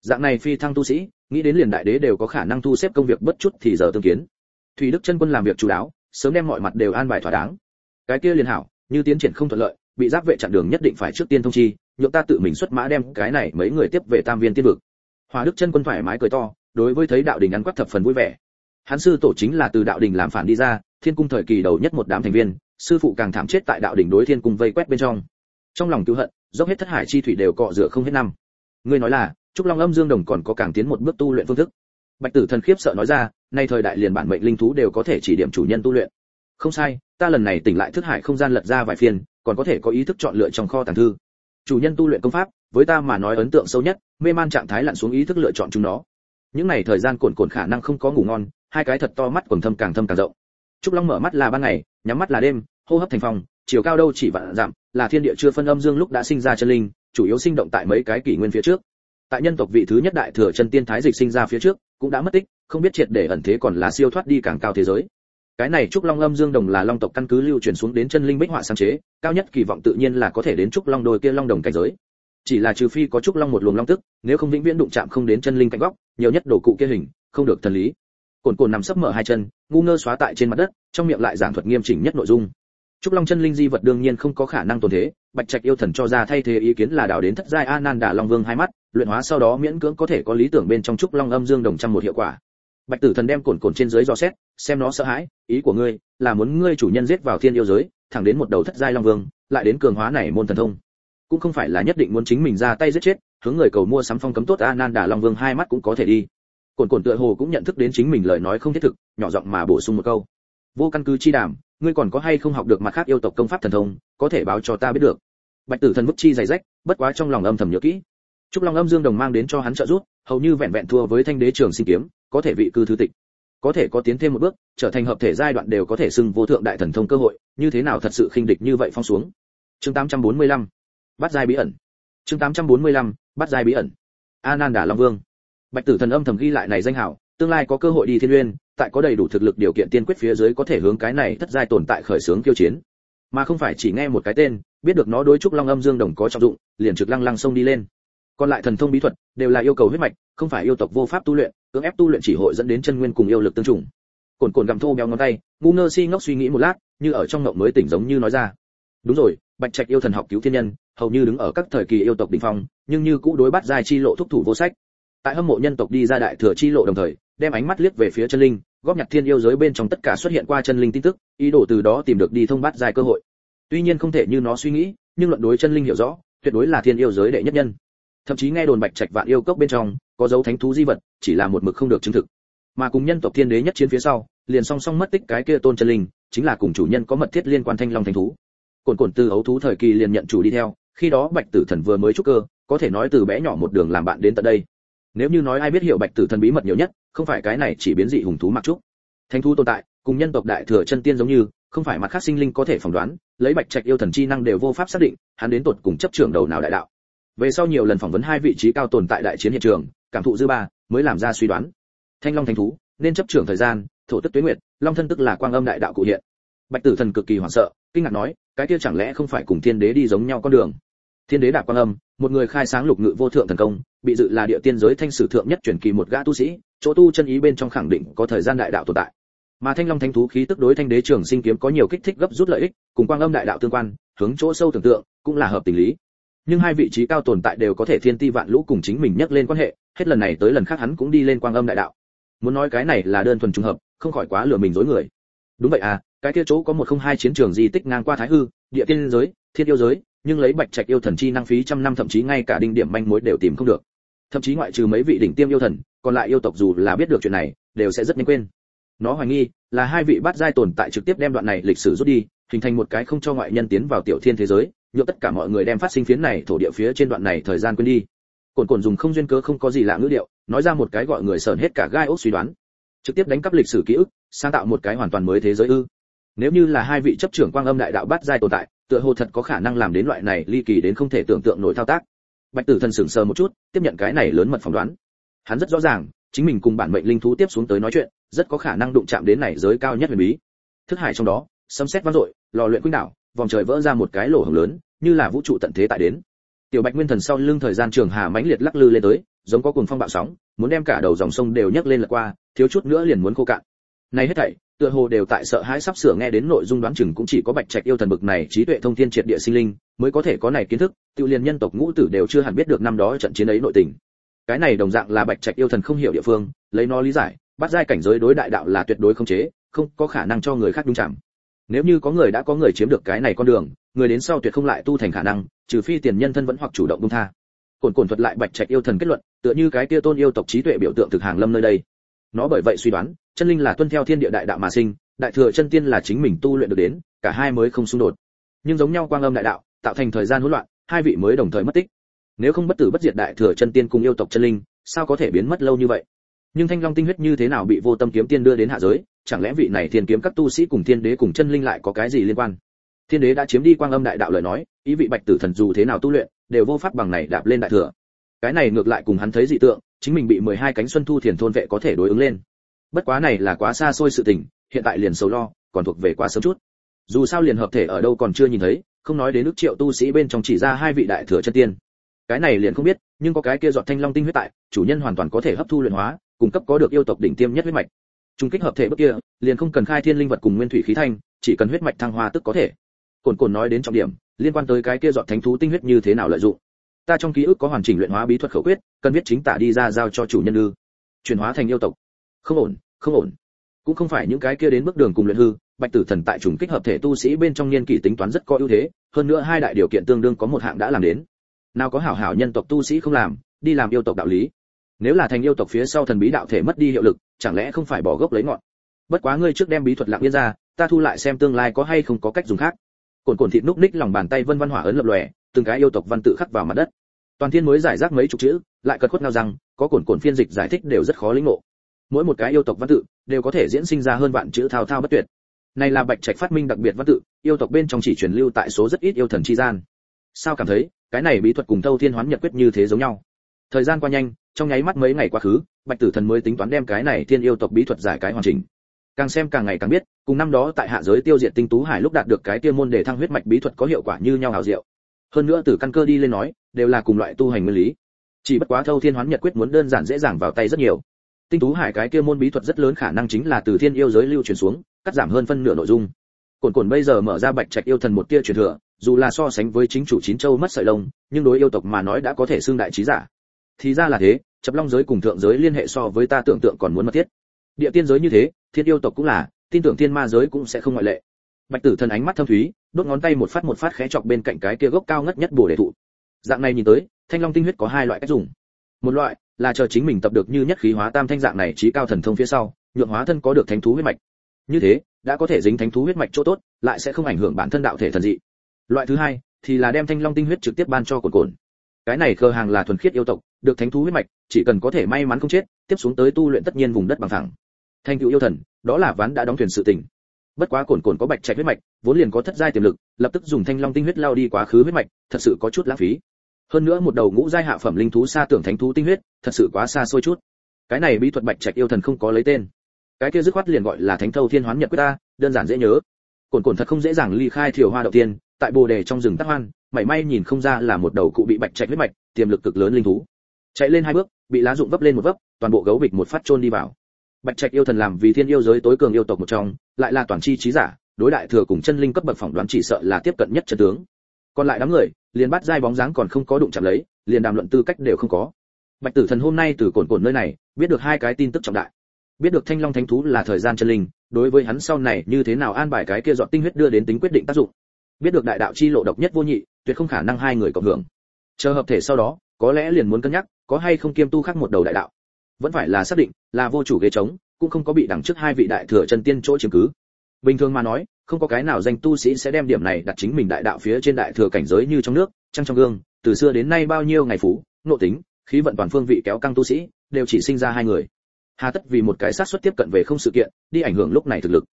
A: Dạng này phi thăng tu sĩ, nghĩ đến liền đại đế đều có khả năng thu xếp công việc bất chút thì giờ tương kiến. Thủy đức chân quân làm việc chủ đáo, sớm đem mọi mặt đều an bài thỏa đáng. Cái kia liền hảo, như tiến triển không thuận lợi, bị giáp vệ chặn đường nhất định phải trước tiên thông chi, nhượng ta tự mình xuất mã đem cái này mấy người tiếp về tam viên tiên vực. Hòa đức chân quân thoải mái cười to, đối với thấy đạo đình ăn quắc thập phần vui vẻ. Hắn sư tổ chính là từ đạo đình làm phản đi ra, thiên cung thời kỳ đầu nhất một đám thành viên, sư phụ càng thảm chết tại đạo đình đối thiên cung vây quét bên trong. Trong lòng cứu hận dốc hết thất hải chi thủy đều cọ rửa không hết năm. Ngươi nói là, trúc long âm dương đồng còn có càng tiến một bước tu luyện phương thức. Bạch tử thần khiếp sợ nói ra, nay thời đại liền bản mệnh linh thú đều có thể chỉ điểm chủ nhân tu luyện. Không sai, ta lần này tỉnh lại thức hải không gian lật ra vài phiên, còn có thể có ý thức chọn lựa trong kho tàng thư. Chủ nhân tu luyện công pháp, với ta mà nói ấn tượng sâu nhất, mê man trạng thái lặn xuống ý thức lựa chọn chúng nó. Những này thời gian cồn cồn khả năng không có ngủ ngon, hai cái thật to mắt quần thâm càng thâm càng rộng. Trúc long mở mắt là ban ngày, nhắm mắt là đêm, hô hấp thành phòng, chiều cao đâu chỉ vạn giảm là thiên địa chưa phân âm dương lúc đã sinh ra chân linh, chủ yếu sinh động tại mấy cái kỷ nguyên phía trước. Tại nhân tộc vị thứ nhất đại thừa chân tiên thái dịch sinh ra phía trước, cũng đã mất tích, không biết triệt để ẩn thế còn lá siêu thoát đi càng cao thế giới. Cái này trúc long âm dương đồng là long tộc căn cứ lưu truyền xuống đến chân linh bích họa sáng chế, cao nhất kỳ vọng tự nhiên là có thể đến trúc long đôi kia long đồng cảnh giới. Chỉ là trừ phi có trúc long một luồng long tức, nếu không vĩnh viễn đụng chạm không đến chân linh cạnh góc, nhiều nhất đổ cụ kia hình, không được thần lý. Cồn cồn nằm sấp mở hai chân, ngu ngơ xóa tại trên mặt đất, trong miệng lại giảng thuật nghiêm chỉnh nhất nội dung trúc long chân linh di vật đương nhiên không có khả năng tồn thế, bạch trạch yêu thần cho ra thay thế ý kiến là đảo đến thất giai a nan long vương hai mắt, luyện hóa sau đó miễn cưỡng có thể có lý tưởng bên trong trúc long âm dương đồng trăm một hiệu quả. Bạch tử thần đem cồn cồn trên dưới dò xét, xem nó sợ hãi, ý của ngươi là muốn ngươi chủ nhân giết vào thiên yêu giới, thẳng đến một đầu thất giai long vương, lại đến cường hóa này môn thần thông. Cũng không phải là nhất định muốn chính mình ra tay giết chết, hướng người cầu mua sắm phong cấm tốt a nan long vương hai mắt cũng có thể đi. Cồn cồn tựa hồ cũng nhận thức đến chính mình lời nói không thiết thực, nhỏ giọng mà bổ sung một câu. Vô căn cứ chi đảm ngươi còn có hay không học được mặt khác yêu tộc công pháp thần thông, có thể báo cho ta biết được. Bạch tử thần bức chi dày rách, bất quá trong lòng âm thầm nhớ kỹ. Trúc long âm dương đồng mang đến cho hắn trợ giúp, hầu như vẹn vẹn thua với thanh đế trường sinh kiếm, có thể vị cư thứ tịch. Có thể có tiến thêm một bước, trở thành hợp thể giai đoạn đều có thể xưng vô thượng đại thần thông cơ hội, như thế nào thật sự khinh địch như vậy phong xuống. Chương 845 bắt giai bí ẩn. Chương 845 bắt giai bí ẩn. A đà long vương. Bạch tử thần âm thầm ghi lại này danh hảo tương lai có cơ hội đi thiên uyên, tại có đầy đủ thực lực điều kiện tiên quyết phía dưới có thể hướng cái này thất giai tồn tại khởi sướng kiêu chiến. Mà không phải chỉ nghe một cái tên, biết được nó đối trúc long âm dương đồng có trọng dụng, liền trực lăng lăng xông đi lên. Còn lại thần thông bí thuật, đều là yêu cầu huyết mạch, không phải yêu tộc vô pháp tu luyện, cưỡng ép tu luyện chỉ hội dẫn đến chân nguyên cùng yêu lực tương trùng. Cồn cồn gặm thô béo ngón tay, ngu ngơ si ngốc suy nghĩ một lát, như ở trong ngộng mới tỉnh giống như nói ra. Đúng rồi, bạch trạch yêu thần học cứu thiên nhân, hầu như đứng ở các thời kỳ yêu tộc đỉnh phong, nhưng như cũ đối bắt giai chi lộ thúc thủ vô sách tại hâm mộ nhân tộc đi ra đại thừa chi lộ đồng thời, đem ánh mắt liếc về phía chân linh, góp nhặt thiên yêu giới bên trong tất cả xuất hiện qua chân linh tin tức, ý đồ từ đó tìm được đi thông bát dài cơ hội. Tuy nhiên không thể như nó suy nghĩ, nhưng luận đối chân linh hiểu rõ, tuyệt đối là thiên yêu giới đệ nhất nhân. Thậm chí nghe đồn bạch trạch vạn yêu cốc bên trong, có dấu thánh thú di vật, chỉ là một mực không được chứng thực. Mà cùng nhân tộc thiên đế nhất chiến phía sau, liền song song mất tích cái kia tôn chân linh, chính là cùng chủ nhân có mật thiết liên quan thanh long thánh thú. Cồn cồn từ ấu thú thời kỳ liền nhận chủ đi theo, khi đó bạch tử thần vừa mới trúc cơ, có thể nói từ bé nhỏ một đường làm bạn đến tận đây nếu như nói ai biết hiểu bạch tử thần bí mật nhiều nhất, không phải cái này chỉ biến dị hùng thú mặc trúc. Thánh thú tồn tại, cùng nhân tộc đại thừa chân tiên giống như, không phải mặt khác sinh linh có thể phỏng đoán, lấy bạch trạch yêu thần chi năng đều vô pháp xác định, hắn đến tột cùng chấp trưởng đầu nào đại đạo. Về sau nhiều lần phỏng vấn hai vị trí cao tồn tại đại chiến hiện trường, cảm thụ dư ba, mới làm ra suy đoán. Thanh long thánh thú, nên chấp trưởng thời gian, thổ tức tuyết nguyệt, long thân tức là quang âm đại đạo cụ hiện. Bạch tử thần cực kỳ hoảng sợ, kinh ngạc nói, cái kia chẳng lẽ không phải cùng thiên đế đi giống nhau con đường? Thiên đế đạp quang âm, một người khai sáng lục ngự vô thượng thần công bị dự là địa tiên giới thanh sử thượng nhất truyền kỳ một gã tu sĩ, chỗ tu chân ý bên trong khẳng định có thời gian đại đạo tồn tại. Mà thanh long thánh thú khí tức đối thanh đế trường sinh kiếm có nhiều kích thích gấp rút lợi ích, cùng quang âm đại đạo tương quan, hướng chỗ sâu tưởng tượng, cũng là hợp tình lý. Nhưng hai vị trí cao tồn tại đều có thể thiên ti vạn lũ cùng chính mình nhắc lên quan hệ, hết lần này tới lần khác hắn cũng đi lên quang âm đại đạo. Muốn nói cái này là đơn thuần trùng hợp, không khỏi quá lừa mình dối người. Đúng vậy à cái kia chỗ có một không hai chiến trường di tích ngang qua thái hư, địa tiên giới, thiên yêu giới, nhưng lấy bạch trạch yêu thần chi năng phí trăm năm thậm chí ngay cả đinh điểm manh mối đều tìm không được thậm chí ngoại trừ mấy vị đỉnh tiêm yêu thần, còn lại yêu tộc dù là biết được chuyện này, đều sẽ rất nhanh quên. Nó hoài nghi là hai vị bát giai tồn tại trực tiếp đem đoạn này lịch sử rút đi, hình thành một cái không cho ngoại nhân tiến vào tiểu thiên thế giới, nhượng tất cả mọi người đem phát sinh phiến này thổ địa phía trên đoạn này thời gian quên đi. Cồn cồn dùng không duyên cớ không có gì lạ ngữ điệu, nói ra một cái gọi người sờn hết cả gai ốc suy đoán. Trực tiếp đánh cắp lịch sử ký ức, sáng tạo một cái hoàn toàn mới thế giới ư. Nếu như là hai vị chấp trưởng quang âm đại đạo bát giai tồn tại, tựa hồ thật có khả năng làm đến loại này ly kỳ đến không thể tưởng tượng nổi thao tác bạch tử thần sững sờ một chút, tiếp nhận cái này lớn mật phỏng đoán. Hắn rất rõ ràng, chính mình cùng bản mệnh linh thú tiếp xuống tới nói chuyện, rất có khả năng đụng chạm đến này giới cao nhất huyền bí. Thức hải trong đó, sấm sét vang dội, lò luyện quýnh đảo, vòng trời vỡ ra một cái lỗ hổng lớn, như là vũ trụ tận thế tại đến. Tiểu bạch nguyên thần sau lưng thời gian trường hà mãnh liệt lắc lư lên tới, giống có cuồng phong bạo sóng, muốn đem cả đầu dòng sông đều nhấc lên lật qua, thiếu chút nữa liền muốn khô cạn. Này hết thảy tựa hồ đều tại sợ hãi sắp sửa nghe đến nội dung đoán chừng cũng chỉ có bạch trạch yêu thần bực này, trí tuệ thông thiên triệt địa sinh linh, mới có thể có này kiến thức, tự liền nhân tộc ngũ tử đều chưa hẳn biết được năm đó trận chiến ấy nội tình. Cái này đồng dạng là bạch trạch yêu thần không hiểu địa phương, lấy nó lý giải, bắt giai cảnh giới đối đại đạo là tuyệt đối không chế, không có khả năng cho người khác đúng chạm nếu như có người đã có người chiếm được cái này con đường, người đến sau tuyệt không lại tu thành khả năng, trừ phi tiền nhân thân vẫn hoặc chủ động buông tha. Cồn cồn thuật lại bạch trạch yêu thần kết luận, tựa như cái kia tôn yêu tộc trí tuệ biểu tượng thực hàng lâm nơi đây nó bởi vậy suy đoán, chân linh là tuân theo thiên địa đại đạo mà sinh, đại thừa chân tiên là chính mình tu luyện được đến, cả hai mới không xung đột. Nhưng giống nhau quang âm đại đạo, tạo thành thời gian hỗn loạn, hai vị mới đồng thời mất tích. Nếu không bất tử bất diệt đại thừa chân tiên cùng yêu tộc chân linh, sao có thể biến mất lâu như vậy? Nhưng thanh long tinh huyết như thế nào bị vô tâm kiếm tiên đưa đến hạ giới? Chẳng lẽ vị này thiên kiếm các tu sĩ cùng thiên đế cùng chân linh lại có cái gì liên quan? Thiên đế đã chiếm đi quang âm đại đạo lời nói, ý vị bạch tử thần dù thế nào tu luyện, đều vô pháp bằng này đạp lên đại thừa. Cái này ngược lại cùng hắn thấy dị tượng chính mình bị 12 cánh xuân thu thiền thôn vệ có thể đối ứng lên. Bất quá này là quá xa xôi sự tình, hiện tại liền sầu lo, còn thuộc về quá sớm chút. Dù sao liền hợp thể ở đâu còn chưa nhìn thấy, không nói đến nước triệu tu sĩ bên trong chỉ ra hai vị đại thừa chân tiên. Cái này liền không biết, nhưng có cái kia giọt thanh long tinh huyết tại, chủ nhân hoàn toàn có thể hấp thu luyện hóa, cung cấp có được yêu tộc đỉnh tiêm nhất huyết mạch. Trung kích hợp thể bước kia, liền không cần khai thiên linh vật cùng nguyên thủy khí thanh, chỉ cần huyết mạch thăng hoa tức có thể. Cồn cồn nói đến trọng điểm, liên quan tới cái kia giọt thánh thú tinh huyết như thế nào lợi dụng ta trong ký ức có hoàn chỉnh luyện hóa bí thuật khẩu quyết, cần viết chính tả đi ra giao cho chủ nhân ư. Chuyển hóa thành yêu tộc. Không ổn không ổn. Cũng không phải những cái kia đến bước đường cùng luyện hư, bạch tử thần tại trùng kích hợp thể tu sĩ bên trong niên kỷ tính toán rất có ưu thế, hơn nữa hai đại điều kiện tương đương có một hạng đã làm đến. Nào có hảo hảo nhân tộc tu sĩ không làm, đi làm yêu tộc đạo lý. Nếu là thành yêu tộc phía sau thần bí đạo thể mất đi hiệu lực, chẳng lẽ không phải bỏ gốc lấy ngọn? Bất quá ngươi trước đem bí thuật lặng yên ra, ta thu lại xem tương lai có hay không có cách dùng khác. Cồn cồn thịt núc ních lòng bàn tay vân văn hỏa ấn lập lòe từng cái yêu tộc văn tự khắc vào mặt đất. Toàn thiên mới giải rác mấy chục chữ, lại cật khuất ngao rằng, có cồn cồn phiên dịch giải thích đều rất khó lĩnh ngộ. Mỗi một cái yêu tộc văn tự, đều có thể diễn sinh ra hơn vạn chữ thao thao bất tuyệt. Này là bạch trạch phát minh đặc biệt văn tự, yêu tộc bên trong chỉ truyền lưu tại số rất ít yêu thần chi gian. Sao cảm thấy, cái này bí thuật cùng thâu thiên hoán nhật quyết như thế giống nhau? Thời gian qua nhanh, trong nháy mắt mấy ngày quá khứ, bạch tử thần mới tính toán đem cái này thiên yêu tộc bí thuật giải cái hoàn chỉnh. Càng xem càng ngày càng biết, cùng năm đó tại hạ giới tiêu diệt tinh tú hải lúc đạt được cái tiên môn để thăng huyết mạch bí thuật có hiệu quả như nhau hào diệu hơn nữa từ căn cơ đi lên nói, đều là cùng loại tu hành nguyên lý. Chỉ bất quá thâu thiên hoán nhật quyết muốn đơn giản dễ dàng vào tay rất nhiều. Tinh tú hải cái kia môn bí thuật rất lớn khả năng chính là từ thiên yêu giới lưu truyền xuống, cắt giảm hơn phân nửa nội dung. Cồn cồn bây giờ mở ra bạch trạch yêu thần một tia truyền thừa, dù là so sánh với chính chủ chín châu mất sợi lông, nhưng đối yêu tộc mà nói đã có thể xương đại trí giả. Thì ra là thế, chập long giới cùng thượng giới liên hệ so với ta tưởng tượng còn muốn mật thiết. Địa tiên giới như thế, thiên yêu tộc cũng là, tin tưởng thiên ma giới cũng sẽ không ngoại lệ bạch tử thần ánh mắt thâm thúy, đốt ngón tay một phát một phát khẽ chọc bên cạnh cái kia gốc cao ngất nhất bồ đề thụ. Dạng này nhìn tới, thanh long tinh huyết có hai loại cách dùng. Một loại là chờ chính mình tập được như nhất khí hóa tam thanh dạng này trí cao thần thông phía sau, nhượng hóa thân có được thánh thú huyết mạch. Như thế, đã có thể dính thánh thú huyết mạch chỗ tốt, lại sẽ không ảnh hưởng bản thân đạo thể thần dị. Loại thứ hai thì là đem thanh long tinh huyết trực tiếp ban cho cồn cồn. Cái này cơ hàng là thuần khiết yêu tộc, được thánh thú huyết mạch, chỉ cần có thể may mắn không chết, tiếp xuống tới tu luyện tất nhiên vùng đất bằng phẳng. Thanh cựu yêu thần, đó là ván đã đóng thuyền sự tình bất quá cồn cồn có bạch trạch huyết mạch, vốn liền có thất giai tiềm lực, lập tức dùng thanh long tinh huyết lao đi quá khứ huyết mạch, thật sự có chút lãng phí. Hơn nữa một đầu ngũ giai hạ phẩm linh thú xa tưởng thánh thú tinh huyết, thật sự quá xa xôi chút. Cái này bí thuật bạch trạch yêu thần không có lấy tên. Cái kia dứt khoát liền gọi là thánh thâu thiên hoán nhật quyết ta đơn giản dễ nhớ. Cồn cồn thật không dễ dàng ly khai thiều hoa đầu tiên, tại bồ đề trong rừng tắc hoan, mảy may nhìn không ra là một đầu cụ bị bạch trạch huyết mạch, tiềm lực cực lớn linh thú. Chạy lên hai bước, bị lá dụng vấp lên một vấp, toàn bộ gấu bịch một phát chôn đi vào bạch trạch yêu thần làm vì thiên yêu giới tối cường yêu tộc một trong, lại là toàn chi trí giả, đối đại thừa cùng chân linh cấp bậc phỏng đoán chỉ sợ là tiếp cận nhất chân tướng. Còn lại đám người, liền bắt dai bóng dáng còn không có đụng chạm lấy, liền đàm luận tư cách đều không có. Bạch tử thần hôm nay từ cồn cồn nơi này, biết được hai cái tin tức trọng đại. Biết được thanh long thánh thú là thời gian chân linh, đối với hắn sau này như thế nào an bài cái kia dọn tinh huyết đưa đến tính quyết định tác dụng. Biết được đại đạo chi lộ độc nhất vô nhị, tuyệt không khả năng hai người cộng hưởng. Chờ hợp thể sau đó, có lẽ liền muốn cân nhắc, có hay không kiêm tu khác một đầu đại đạo vẫn phải là xác định là vô chủ ghế trống, cũng không có bị đằng trước hai vị đại thừa chân tiên chỗ chiếm cứ. Bình thường mà nói, không có cái nào danh tu sĩ sẽ đem điểm này đặt chính mình đại đạo phía trên đại thừa cảnh giới như trong nước, trăng trong gương, từ xưa đến nay bao nhiêu ngày phú, nội tính, khí vận toàn phương vị kéo căng tu sĩ, đều chỉ sinh ra hai người. Hà tất vì một cái sát xuất tiếp cận về không sự kiện, đi ảnh hưởng lúc này thực lực.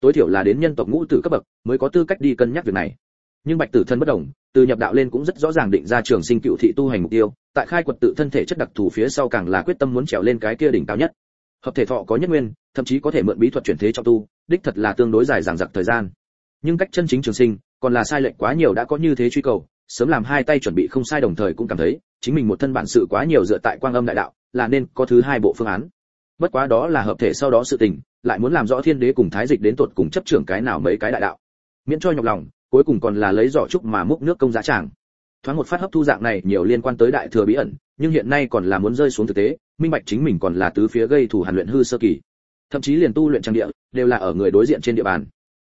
A: Tối thiểu là đến nhân tộc ngũ tử cấp bậc, mới có tư cách đi cân nhắc việc này nhưng bạch tử thân bất đồng, từ nhập đạo lên cũng rất rõ ràng định ra trường sinh cựu thị tu hành mục tiêu, tại khai quật tự thân thể chất đặc thù phía sau càng là quyết tâm muốn trèo lên cái kia đỉnh cao nhất. Hợp thể thọ có nhất nguyên, thậm chí có thể mượn bí thuật chuyển thế trong tu, đích thật là tương đối dài dằng dặc thời gian. Nhưng cách chân chính trường sinh, còn là sai lệch quá nhiều đã có như thế truy cầu, sớm làm hai tay chuẩn bị không sai đồng thời cũng cảm thấy, chính mình một thân bản sự quá nhiều dựa tại quang âm đại đạo, là nên có thứ hai bộ phương án. Bất quá đó là hợp thể sau đó sự tình, lại muốn làm rõ thiên đế cùng thái dịch đến tột cùng chấp trưởng cái nào mấy cái đại đạo. Miễn cho nhọc lòng cuối cùng còn là lấy giỏ trúc mà múc nước công giá tràng. Thoáng một phát hấp thu dạng này nhiều liên quan tới đại thừa bí ẩn, nhưng hiện nay còn là muốn rơi xuống thực tế, minh bạch chính mình còn là tứ phía gây thủ hàn luyện hư sơ kỳ. Thậm chí liền tu luyện trang địa, đều là ở người đối diện trên địa bàn.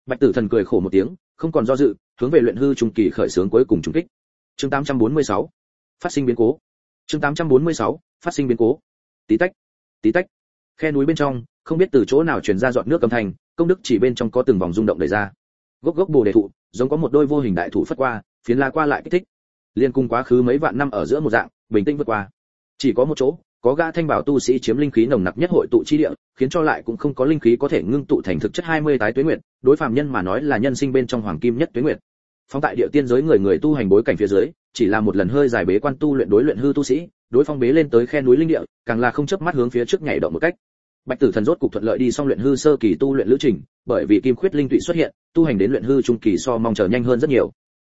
A: Bạch tử thần cười khổ một tiếng, không còn do dự, hướng về luyện hư trung kỳ khởi sướng cuối cùng trung kích. Chương 846 phát sinh biến cố. Chương 846 phát sinh biến cố. Tí tách tí tách. Khe núi bên trong, không biết từ chỗ nào truyền ra dọn nước âm thanh, công đức chỉ bên trong có từng vòng rung động đẩy ra gốc gốc bồ đề thụ, giống có một đôi vô hình đại thủ phất qua, phiến la qua lại kích thích. Liên cung quá khứ mấy vạn năm ở giữa một dạng, bình tĩnh vượt qua. Chỉ có một chỗ, có gã thanh bảo tu sĩ chiếm linh khí nồng nặc nhất hội tụ chi địa, khiến cho lại cũng không có linh khí có thể ngưng tụ thành thực chất 20 tái tuế nguyệt, đối phàm nhân mà nói là nhân sinh bên trong hoàng kim nhất tuế nguyệt. Phong tại địa tiên giới người người tu hành bối cảnh phía dưới, chỉ là một lần hơi dài bế quan tu luyện đối luyện hư tu sĩ, đối phong bế lên tới khe núi linh địa, càng là không chớp mắt hướng phía trước nhảy động một cách bạch tử thần rốt cục thuận lợi đi xong luyện hư sơ kỳ tu luyện lữ trình, bởi vì kim khuyết linh tụy xuất hiện, tu hành đến luyện hư trung kỳ so mong chờ nhanh hơn rất nhiều.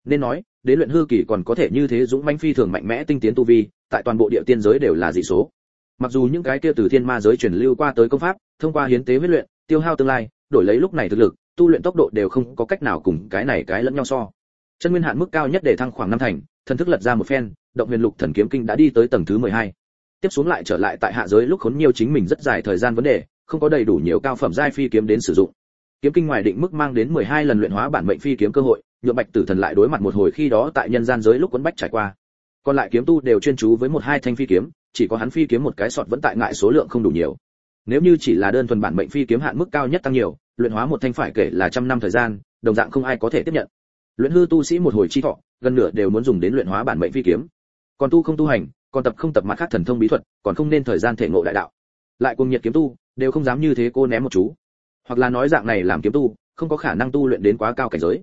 A: Nên nói, đến luyện hư kỳ còn có thể như thế dũng mãnh phi thường mạnh mẽ tinh tiến tu vi, tại toàn bộ địa tiên giới đều là dị số. Mặc dù những cái kia từ thiên ma giới truyền lưu qua tới công pháp, thông qua hiến tế huyết luyện, tiêu hao tương lai, đổi lấy lúc này thực lực, tu luyện tốc độ đều không có cách nào cùng cái này cái lẫn nhau so. Chân nguyên hạn mức cao nhất để thăng khoảng năm thành, thần thức lật ra một phen, động huyền lục thần kiếm kinh đã đi tới tầng thứ 12 tiếp xuống lại trở lại tại hạ giới lúc khốn nhiều chính mình rất dài thời gian vấn đề, không có đầy đủ nhiều cao phẩm giai phi kiếm đến sử dụng. Kiếm kinh ngoài định mức mang đến 12 lần luyện hóa bản mệnh phi kiếm cơ hội, nhượng bạch tử thần lại đối mặt một hồi khi đó tại nhân gian giới lúc quấn bách trải qua. Còn lại kiếm tu đều chuyên chú với một hai thanh phi kiếm, chỉ có hắn phi kiếm một cái sọt vẫn tại ngại số lượng không đủ nhiều. Nếu như chỉ là đơn thuần bản mệnh phi kiếm hạn mức cao nhất tăng nhiều, luyện hóa một thanh phải kể là trăm năm thời gian, đồng dạng không ai có thể tiếp nhận. Luyện hư tu sĩ một hồi chi thọ, gần nửa đều muốn dùng đến luyện hóa bản mệnh phi kiếm. Còn tu không tu hành còn tập không tập mặt khác thần thông bí thuật, còn không nên thời gian thể ngộ đại đạo. Lại cùng nhiệt kiếm tu, đều không dám như thế cô ném một chú. Hoặc là nói dạng này làm kiếm tu, không có khả năng tu luyện đến quá cao cảnh giới.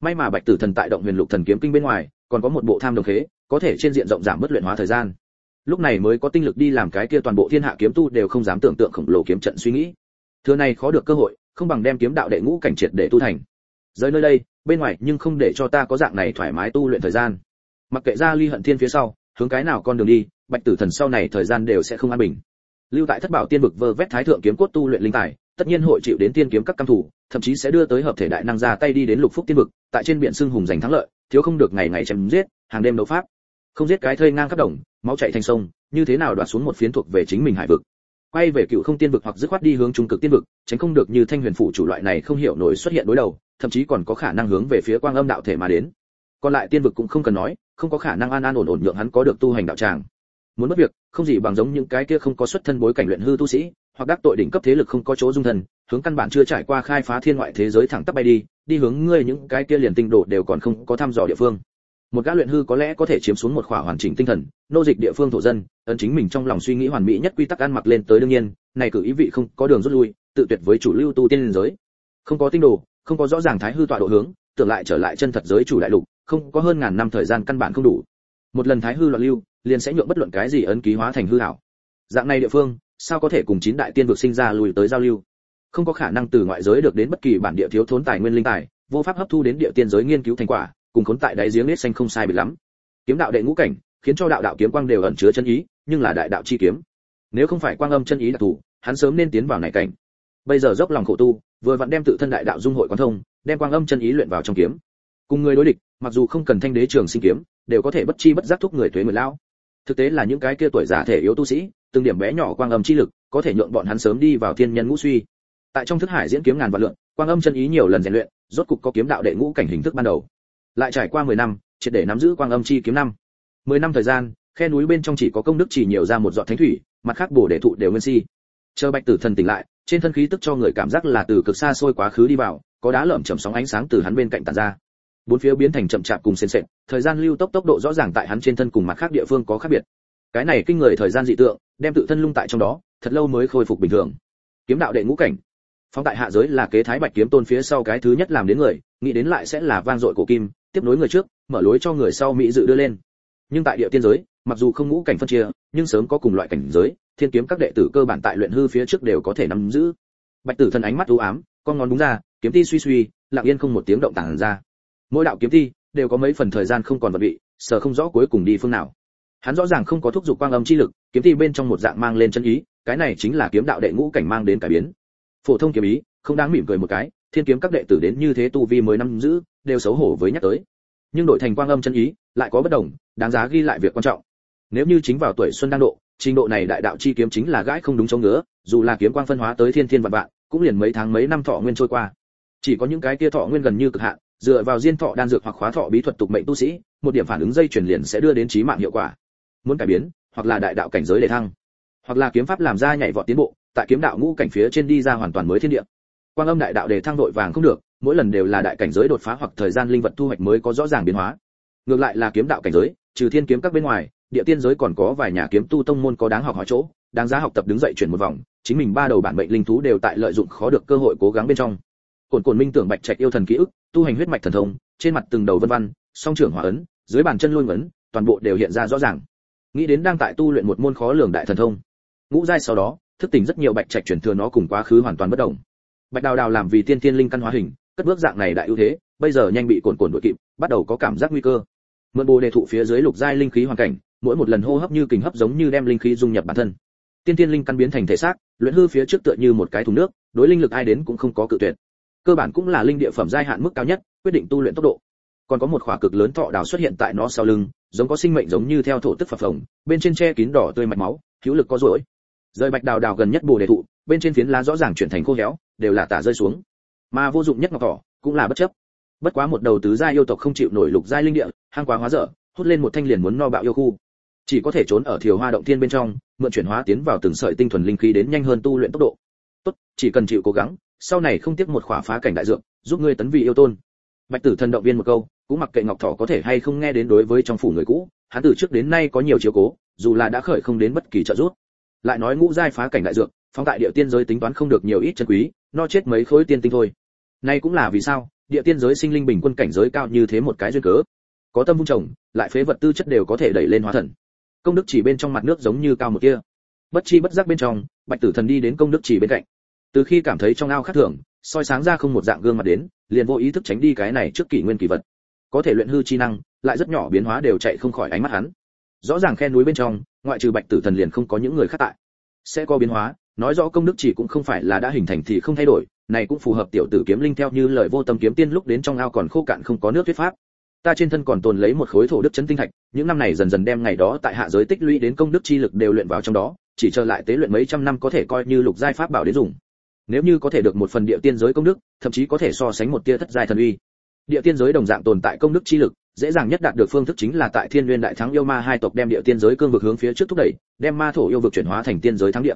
A: May mà bạch tử thần tại động huyền lục thần kiếm kinh bên ngoài, còn có một bộ tham đồng khế, có thể trên diện rộng giảm mất luyện hóa thời gian. Lúc này mới có tinh lực đi làm cái kia toàn bộ thiên hạ kiếm tu đều không dám tưởng tượng khổng lồ kiếm trận suy nghĩ. Thừa này khó được cơ hội, không bằng đem kiếm đạo đệ ngũ cảnh triệt để tu thành. Rời nơi đây, bên ngoài nhưng không để cho ta có dạng này thoải mái tu luyện thời gian. Mặc kệ ra ly hận thiên phía sau hướng cái nào con đường đi, bạch tử thần sau này thời gian đều sẽ không an bình. Lưu tại thất bảo tiên vực vơ vét thái thượng kiếm cốt tu luyện linh tài, tất nhiên hội chịu đến tiên kiếm các cam thủ, thậm chí sẽ đưa tới hợp thể đại năng ra tay đi đến lục phúc tiên vực, tại trên biển xương hùng giành thắng lợi, thiếu không được ngày ngày chém giết, hàng đêm đấu pháp. Không giết cái thây ngang khắp đồng, máu chảy thành sông, như thế nào đoạt xuống một phiến thuộc về chính mình hải vực? Quay về cựu không tiên vực hoặc dứt khoát đi hướng trung cực tiên vực, tránh không được như thanh huyền phủ chủ loại này không hiểu nổi xuất hiện đối đầu, thậm chí còn có khả năng hướng về phía quang âm đạo thể mà đến. Còn lại tiên vực cũng không cần nói không có khả năng an an ổn ổn nhượng hắn có được tu hành đạo tràng. Muốn mất việc, không gì bằng giống những cái kia không có xuất thân bối cảnh luyện hư tu sĩ, hoặc đắc tội đỉnh cấp thế lực không có chỗ dung thần hướng căn bản chưa trải qua khai phá thiên ngoại thế giới thẳng tắp bay đi đi hướng ngươi những cái kia liền tinh độ đều còn không có thăm dò địa phương. Một gã luyện hư có lẽ có thể chiếm xuống một khỏa hoàn chỉnh tinh thần, nô dịch địa phương thổ dân, ấn chính mình trong lòng suy nghĩ hoàn mỹ nhất quy tắc ăn mặc lên tới đương nhiên, này cử ý vị không có đường rút lui, tự tuyệt với chủ lưu tu tiên giới. Không có tinh đồ, không có rõ ràng thái hư tọa độ hướng tưởng lại trở lại chân thật giới chủ đại lục, không có hơn ngàn năm thời gian căn bản không đủ. Một lần thái hư loạn lưu, liền sẽ nhượng bất luận cái gì ấn ký hóa thành hư ảo. Dạng này địa phương, sao có thể cùng chín đại tiên vực sinh ra lùi tới giao lưu? Không có khả năng từ ngoại giới được đến bất kỳ bản địa thiếu thốn tài nguyên linh tài, vô pháp hấp thu đến địa tiên giới nghiên cứu thành quả, cùng khốn tại đáy giếng nết xanh không sai biệt lắm. Kiếm đạo đệ ngũ cảnh, khiến cho đạo đạo kiếm quang đều ẩn chứa chân ý, nhưng là đại đạo chi kiếm. Nếu không phải quang âm chân ý đặc thù, hắn sớm nên tiến vào này cảnh. Bây giờ dốc lòng khổ tu, vừa vặn đem tự thân đại đạo dung hội quán thông đem quang âm chân ý luyện vào trong kiếm. Cùng người đối địch, mặc dù không cần thanh đế trường sinh kiếm, đều có thể bất chi bất giác thúc người tuế mười lao. Thực tế là những cái kia tuổi già thể yếu tu sĩ, từng điểm bé nhỏ quang âm chi lực, có thể nhượng bọn hắn sớm đi vào thiên nhân ngũ suy. Tại trong thức hải diễn kiếm ngàn vạn lượng, quang âm chân ý nhiều lần rèn luyện, rốt cục có kiếm đạo đệ ngũ cảnh hình thức ban đầu. Lại trải qua 10 năm, triệt để nắm giữ quang âm chi kiếm năm. 10 năm thời gian, khe núi bên trong chỉ có công đức chỉ nhiều ra một giọt thánh thủy, mặt khác bổ đệ thụ đều nguyên si. Chờ bạch tử thần tỉnh lại, trên thân khí tức cho người cảm giác là từ cực xa xôi quá khứ đi vào có đá lởm chầm sóng ánh sáng từ hắn bên cạnh tản ra. Bốn phía biến thành chậm chạp cùng sền sệt, thời gian lưu tốc tốc độ rõ ràng tại hắn trên thân cùng mặt khác địa phương có khác biệt. Cái này kinh người thời gian dị tượng, đem tự thân lung tại trong đó, thật lâu mới khôi phục bình thường. Kiếm đạo đệ ngũ cảnh. Phóng tại hạ giới là kế thái bạch kiếm tôn phía sau cái thứ nhất làm đến người, nghĩ đến lại sẽ là vang dội cổ kim, tiếp nối người trước, mở lối cho người sau mỹ dự đưa lên. Nhưng tại địa tiên giới, mặc dù không ngũ cảnh phân chia, nhưng sớm có cùng loại cảnh giới, thiên kiếm các đệ tử cơ bản tại luyện hư phía trước đều có thể nắm giữ. Bạch tử thần ánh mắt u ám, con ngón đúng ra kiếm ti suy suy lặng yên không một tiếng động tản ra. Mỗi đạo kiếm ti đều có mấy phần thời gian không còn vật bị, sở không rõ cuối cùng đi phương nào. Hắn rõ ràng không có thúc giục quang âm chi lực kiếm ti bên trong một dạng mang lên chân ý cái này chính là kiếm đạo đệ ngũ cảnh mang đến cải biến. Phổ thông kiếm ý không đáng mỉm cười một cái thiên kiếm các đệ tử đến như thế tu vi mới năm giữ đều xấu hổ với nhắc tới. Nhưng đổi thành quang âm chân ý lại có bất đồng đáng giá ghi lại việc quan trọng. Nếu như chính vào tuổi xuân đang độ trình độ này đại đạo chi kiếm chính là gãi không đúng chống ngứa dù là kiếm quang phân hóa tới thiên thiên vạn vạn cũng liền mấy tháng mấy năm thọ nguyên trôi qua chỉ có những cái kia thọ nguyên gần như cực hạn, dựa vào diên thọ đan dược hoặc khóa thọ bí thuật tục mệnh tu sĩ, một điểm phản ứng dây chuyển liền sẽ đưa đến chí mạng hiệu quả. Muốn cải biến, hoặc là đại đạo cảnh giới để thăng, hoặc là kiếm pháp làm ra nhảy vọt tiến bộ, tại kiếm đạo ngũ cảnh phía trên đi ra hoàn toàn mới thiên địa. Quang âm đại đạo để thăng đội vàng không được, mỗi lần đều là đại cảnh giới đột phá hoặc thời gian linh vật thu hoạch mới có rõ ràng biến hóa. Ngược lại là kiếm đạo cảnh giới, trừ thiên kiếm các bên ngoài, địa tiên giới còn có vài nhà kiếm tu tông môn có đáng học hỏi chỗ, đáng giá học tập đứng dậy chuyển một vòng, chính mình ba đầu bản mệnh linh thú đều tại lợi dụng khó được cơ hội cố gắng bên trong cồn cồn minh tưởng bạch trạch yêu thần ký ức, tu hành huyết mạch thần thông, trên mặt từng đầu vân văn, song trưởng hỏa ấn, dưới bàn chân lôi ấn, toàn bộ đều hiện ra rõ ràng. Nghĩ đến đang tại tu luyện một môn khó lường đại thần thông, ngũ giai sau đó, thức tỉnh rất nhiều bạch trạch chuyển thừa nó cùng quá khứ hoàn toàn bất động. Bạch đào đào làm vì tiên tiên linh căn hóa hình, cất bước dạng này đại ưu thế, bây giờ nhanh bị cồn cồn đuổi kịp, bắt đầu có cảm giác nguy cơ. Mượn bồ đề thụ phía dưới lục giai linh khí hoàn cảnh, mỗi một lần hô hấp như kình hấp giống như đem linh khí dung nhập bản thân. Tiên tiên linh căn biến thành thể xác, luyện hư phía trước tựa như một cái thùng nước, đối linh lực ai đến cũng không có cự tuyệt cơ bản cũng là linh địa phẩm giai hạn mức cao nhất, quyết định tu luyện tốc độ. Còn có một khỏa cực lớn thọ đào xuất hiện tại nó sau lưng, giống có sinh mệnh giống như theo thổ tức phập phồng, bên trên che kín đỏ tươi mạch máu, hữu lực có rỗi. Rơi bạch đào đào gần nhất bồ đề thụ, bên trên phiến lá rõ ràng chuyển thành khô héo, đều là tả rơi xuống. Mà vô dụng nhất ngọc thỏ cũng là bất chấp. Bất quá một đầu tứ giai yêu tộc không chịu nổi lục giai linh địa, hang quá hóa dở, hút lên một thanh liền muốn no bạo yêu khu. Chỉ có thể trốn ở thiều hoa động thiên bên trong, mượn chuyển hóa tiến vào từng sợi tinh thuần linh khí đến nhanh hơn tu luyện tốc độ. Tốt, chỉ cần chịu cố gắng sau này không tiếc một khỏa phá cảnh đại dược, giúp ngươi tấn vị yêu tôn. Bạch tử thần động viên một câu, cũng mặc kệ ngọc thỏ có thể hay không nghe đến đối với trong phủ người cũ, hắn từ trước đến nay có nhiều chiếu cố, dù là đã khởi không đến bất kỳ trợ giúp. Lại nói ngũ giai phá cảnh đại dược phong tại địa tiên giới tính toán không được nhiều ít chân quý, no chết mấy khối tiên tinh thôi. Nay cũng là vì sao, địa tiên giới sinh linh bình quân cảnh giới cao như thế một cái duyên cớ. Có tâm vung trồng, lại phế vật tư chất đều có thể đẩy lên hóa thần. Công đức chỉ bên trong mặt nước giống như cao một kia bất chi bất giác bên trong, bạch tử thần đi đến công đức chỉ bên cạnh từ khi cảm thấy trong ao khác thường, soi sáng ra không một dạng gương mặt đến, liền vô ý thức tránh đi cái này trước kỷ nguyên kỳ vật. Có thể luyện hư chi năng, lại rất nhỏ biến hóa đều chạy không khỏi ánh mắt hắn. Rõ ràng khe núi bên trong, ngoại trừ bạch tử thần liền không có những người khác tại. Sẽ có biến hóa, nói rõ công đức chỉ cũng không phải là đã hình thành thì không thay đổi, này cũng phù hợp tiểu tử kiếm linh theo như lời vô tâm kiếm tiên lúc đến trong ao còn khô cạn không có nước thuyết pháp. Ta trên thân còn tồn lấy một khối thổ đức chấn tinh thạch, những năm này dần dần đem ngày đó tại hạ giới tích lũy đến công đức chi lực đều luyện vào trong đó, chỉ chờ lại tế luyện mấy trăm năm có thể coi như lục giai pháp bảo đến dùng nếu như có thể được một phần địa tiên giới công đức, thậm chí có thể so sánh một tia thất giai thần uy. Địa tiên giới đồng dạng tồn tại công đức chi lực, dễ dàng nhất đạt được phương thức chính là tại thiên nguyên đại thắng yêu ma hai tộc đem địa tiên giới cương vực hướng phía trước thúc đẩy, đem ma thổ yêu vực chuyển hóa thành tiên giới thắng địa.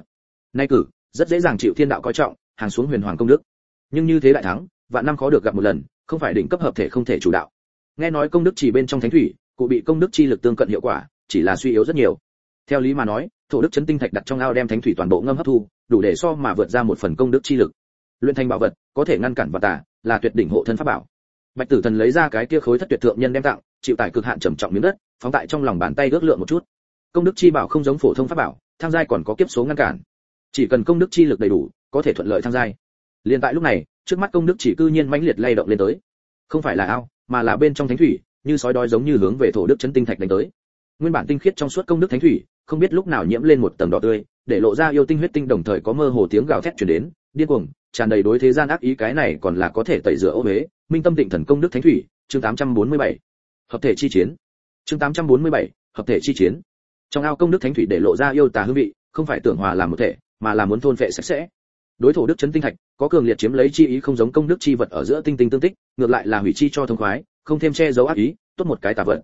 A: Nay cử, rất dễ dàng chịu thiên đạo coi trọng, hàng xuống huyền hoàng công đức. Nhưng như thế đại thắng, vạn năm khó được gặp một lần, không phải đỉnh cấp hợp thể không thể chủ đạo. Nghe nói công đức chỉ bên trong thánh thủy, cụ bị công đức chi lực tương cận hiệu quả, chỉ là suy yếu rất nhiều. Theo lý mà nói, thổ đức chấn tinh thạch đặt trong ao đem thánh thủy toàn bộ ngâm hấp thu đủ để so mà vượt ra một phần công đức chi lực. Luyện thành bảo vật, có thể ngăn cản và tả là tuyệt đỉnh hộ thân pháp bảo. Bạch tử thần lấy ra cái kia khối thất tuyệt thượng nhân đem tặng, chịu tải cực hạn trầm trọng miếng đất, phóng tại trong lòng bàn tay ước lượng một chút. Công đức chi bảo không giống phổ thông pháp bảo tham giai còn có kiếp số ngăn cản. Chỉ cần công đức chi lực đầy đủ, có thể thuận lợi tham giai. Liền tại lúc này, trước mắt công đức chỉ cư nhiên mãnh liệt lay động lên tới. Không phải là ao, mà là bên trong thánh thủy, như sói đói giống như hướng về thổ đức chấn tinh thạch đánh tới. Nguyên bản tinh khiết trong suốt công đức thánh thủy, không biết lúc nào nhiễm lên một tầng đỏ tươi để lộ ra yêu tinh huyết tinh đồng thời có mơ hồ tiếng gào thét truyền đến điên cuồng tràn đầy đối thế gian ác ý cái này còn là có thể tẩy rửa ô uế, minh tâm định thần công đức thánh thủy chương 847. hợp thể chi chiến. Chương 847, hợp thể chi chiến. Trong ao công đức thánh thủy để lộ ra yêu tà hương vị không phải tưởng hòa làm một thể mà là muốn thôn vệ sạch sẽ. Đối thủ đức chấn tinh thạch có cường liệt chiếm lấy chi ý không giống công đức chi vật ở giữa tinh tinh tương tích ngược lại là hủy chi cho thông khoái không thêm che giấu ác ý tốt một cái tà vật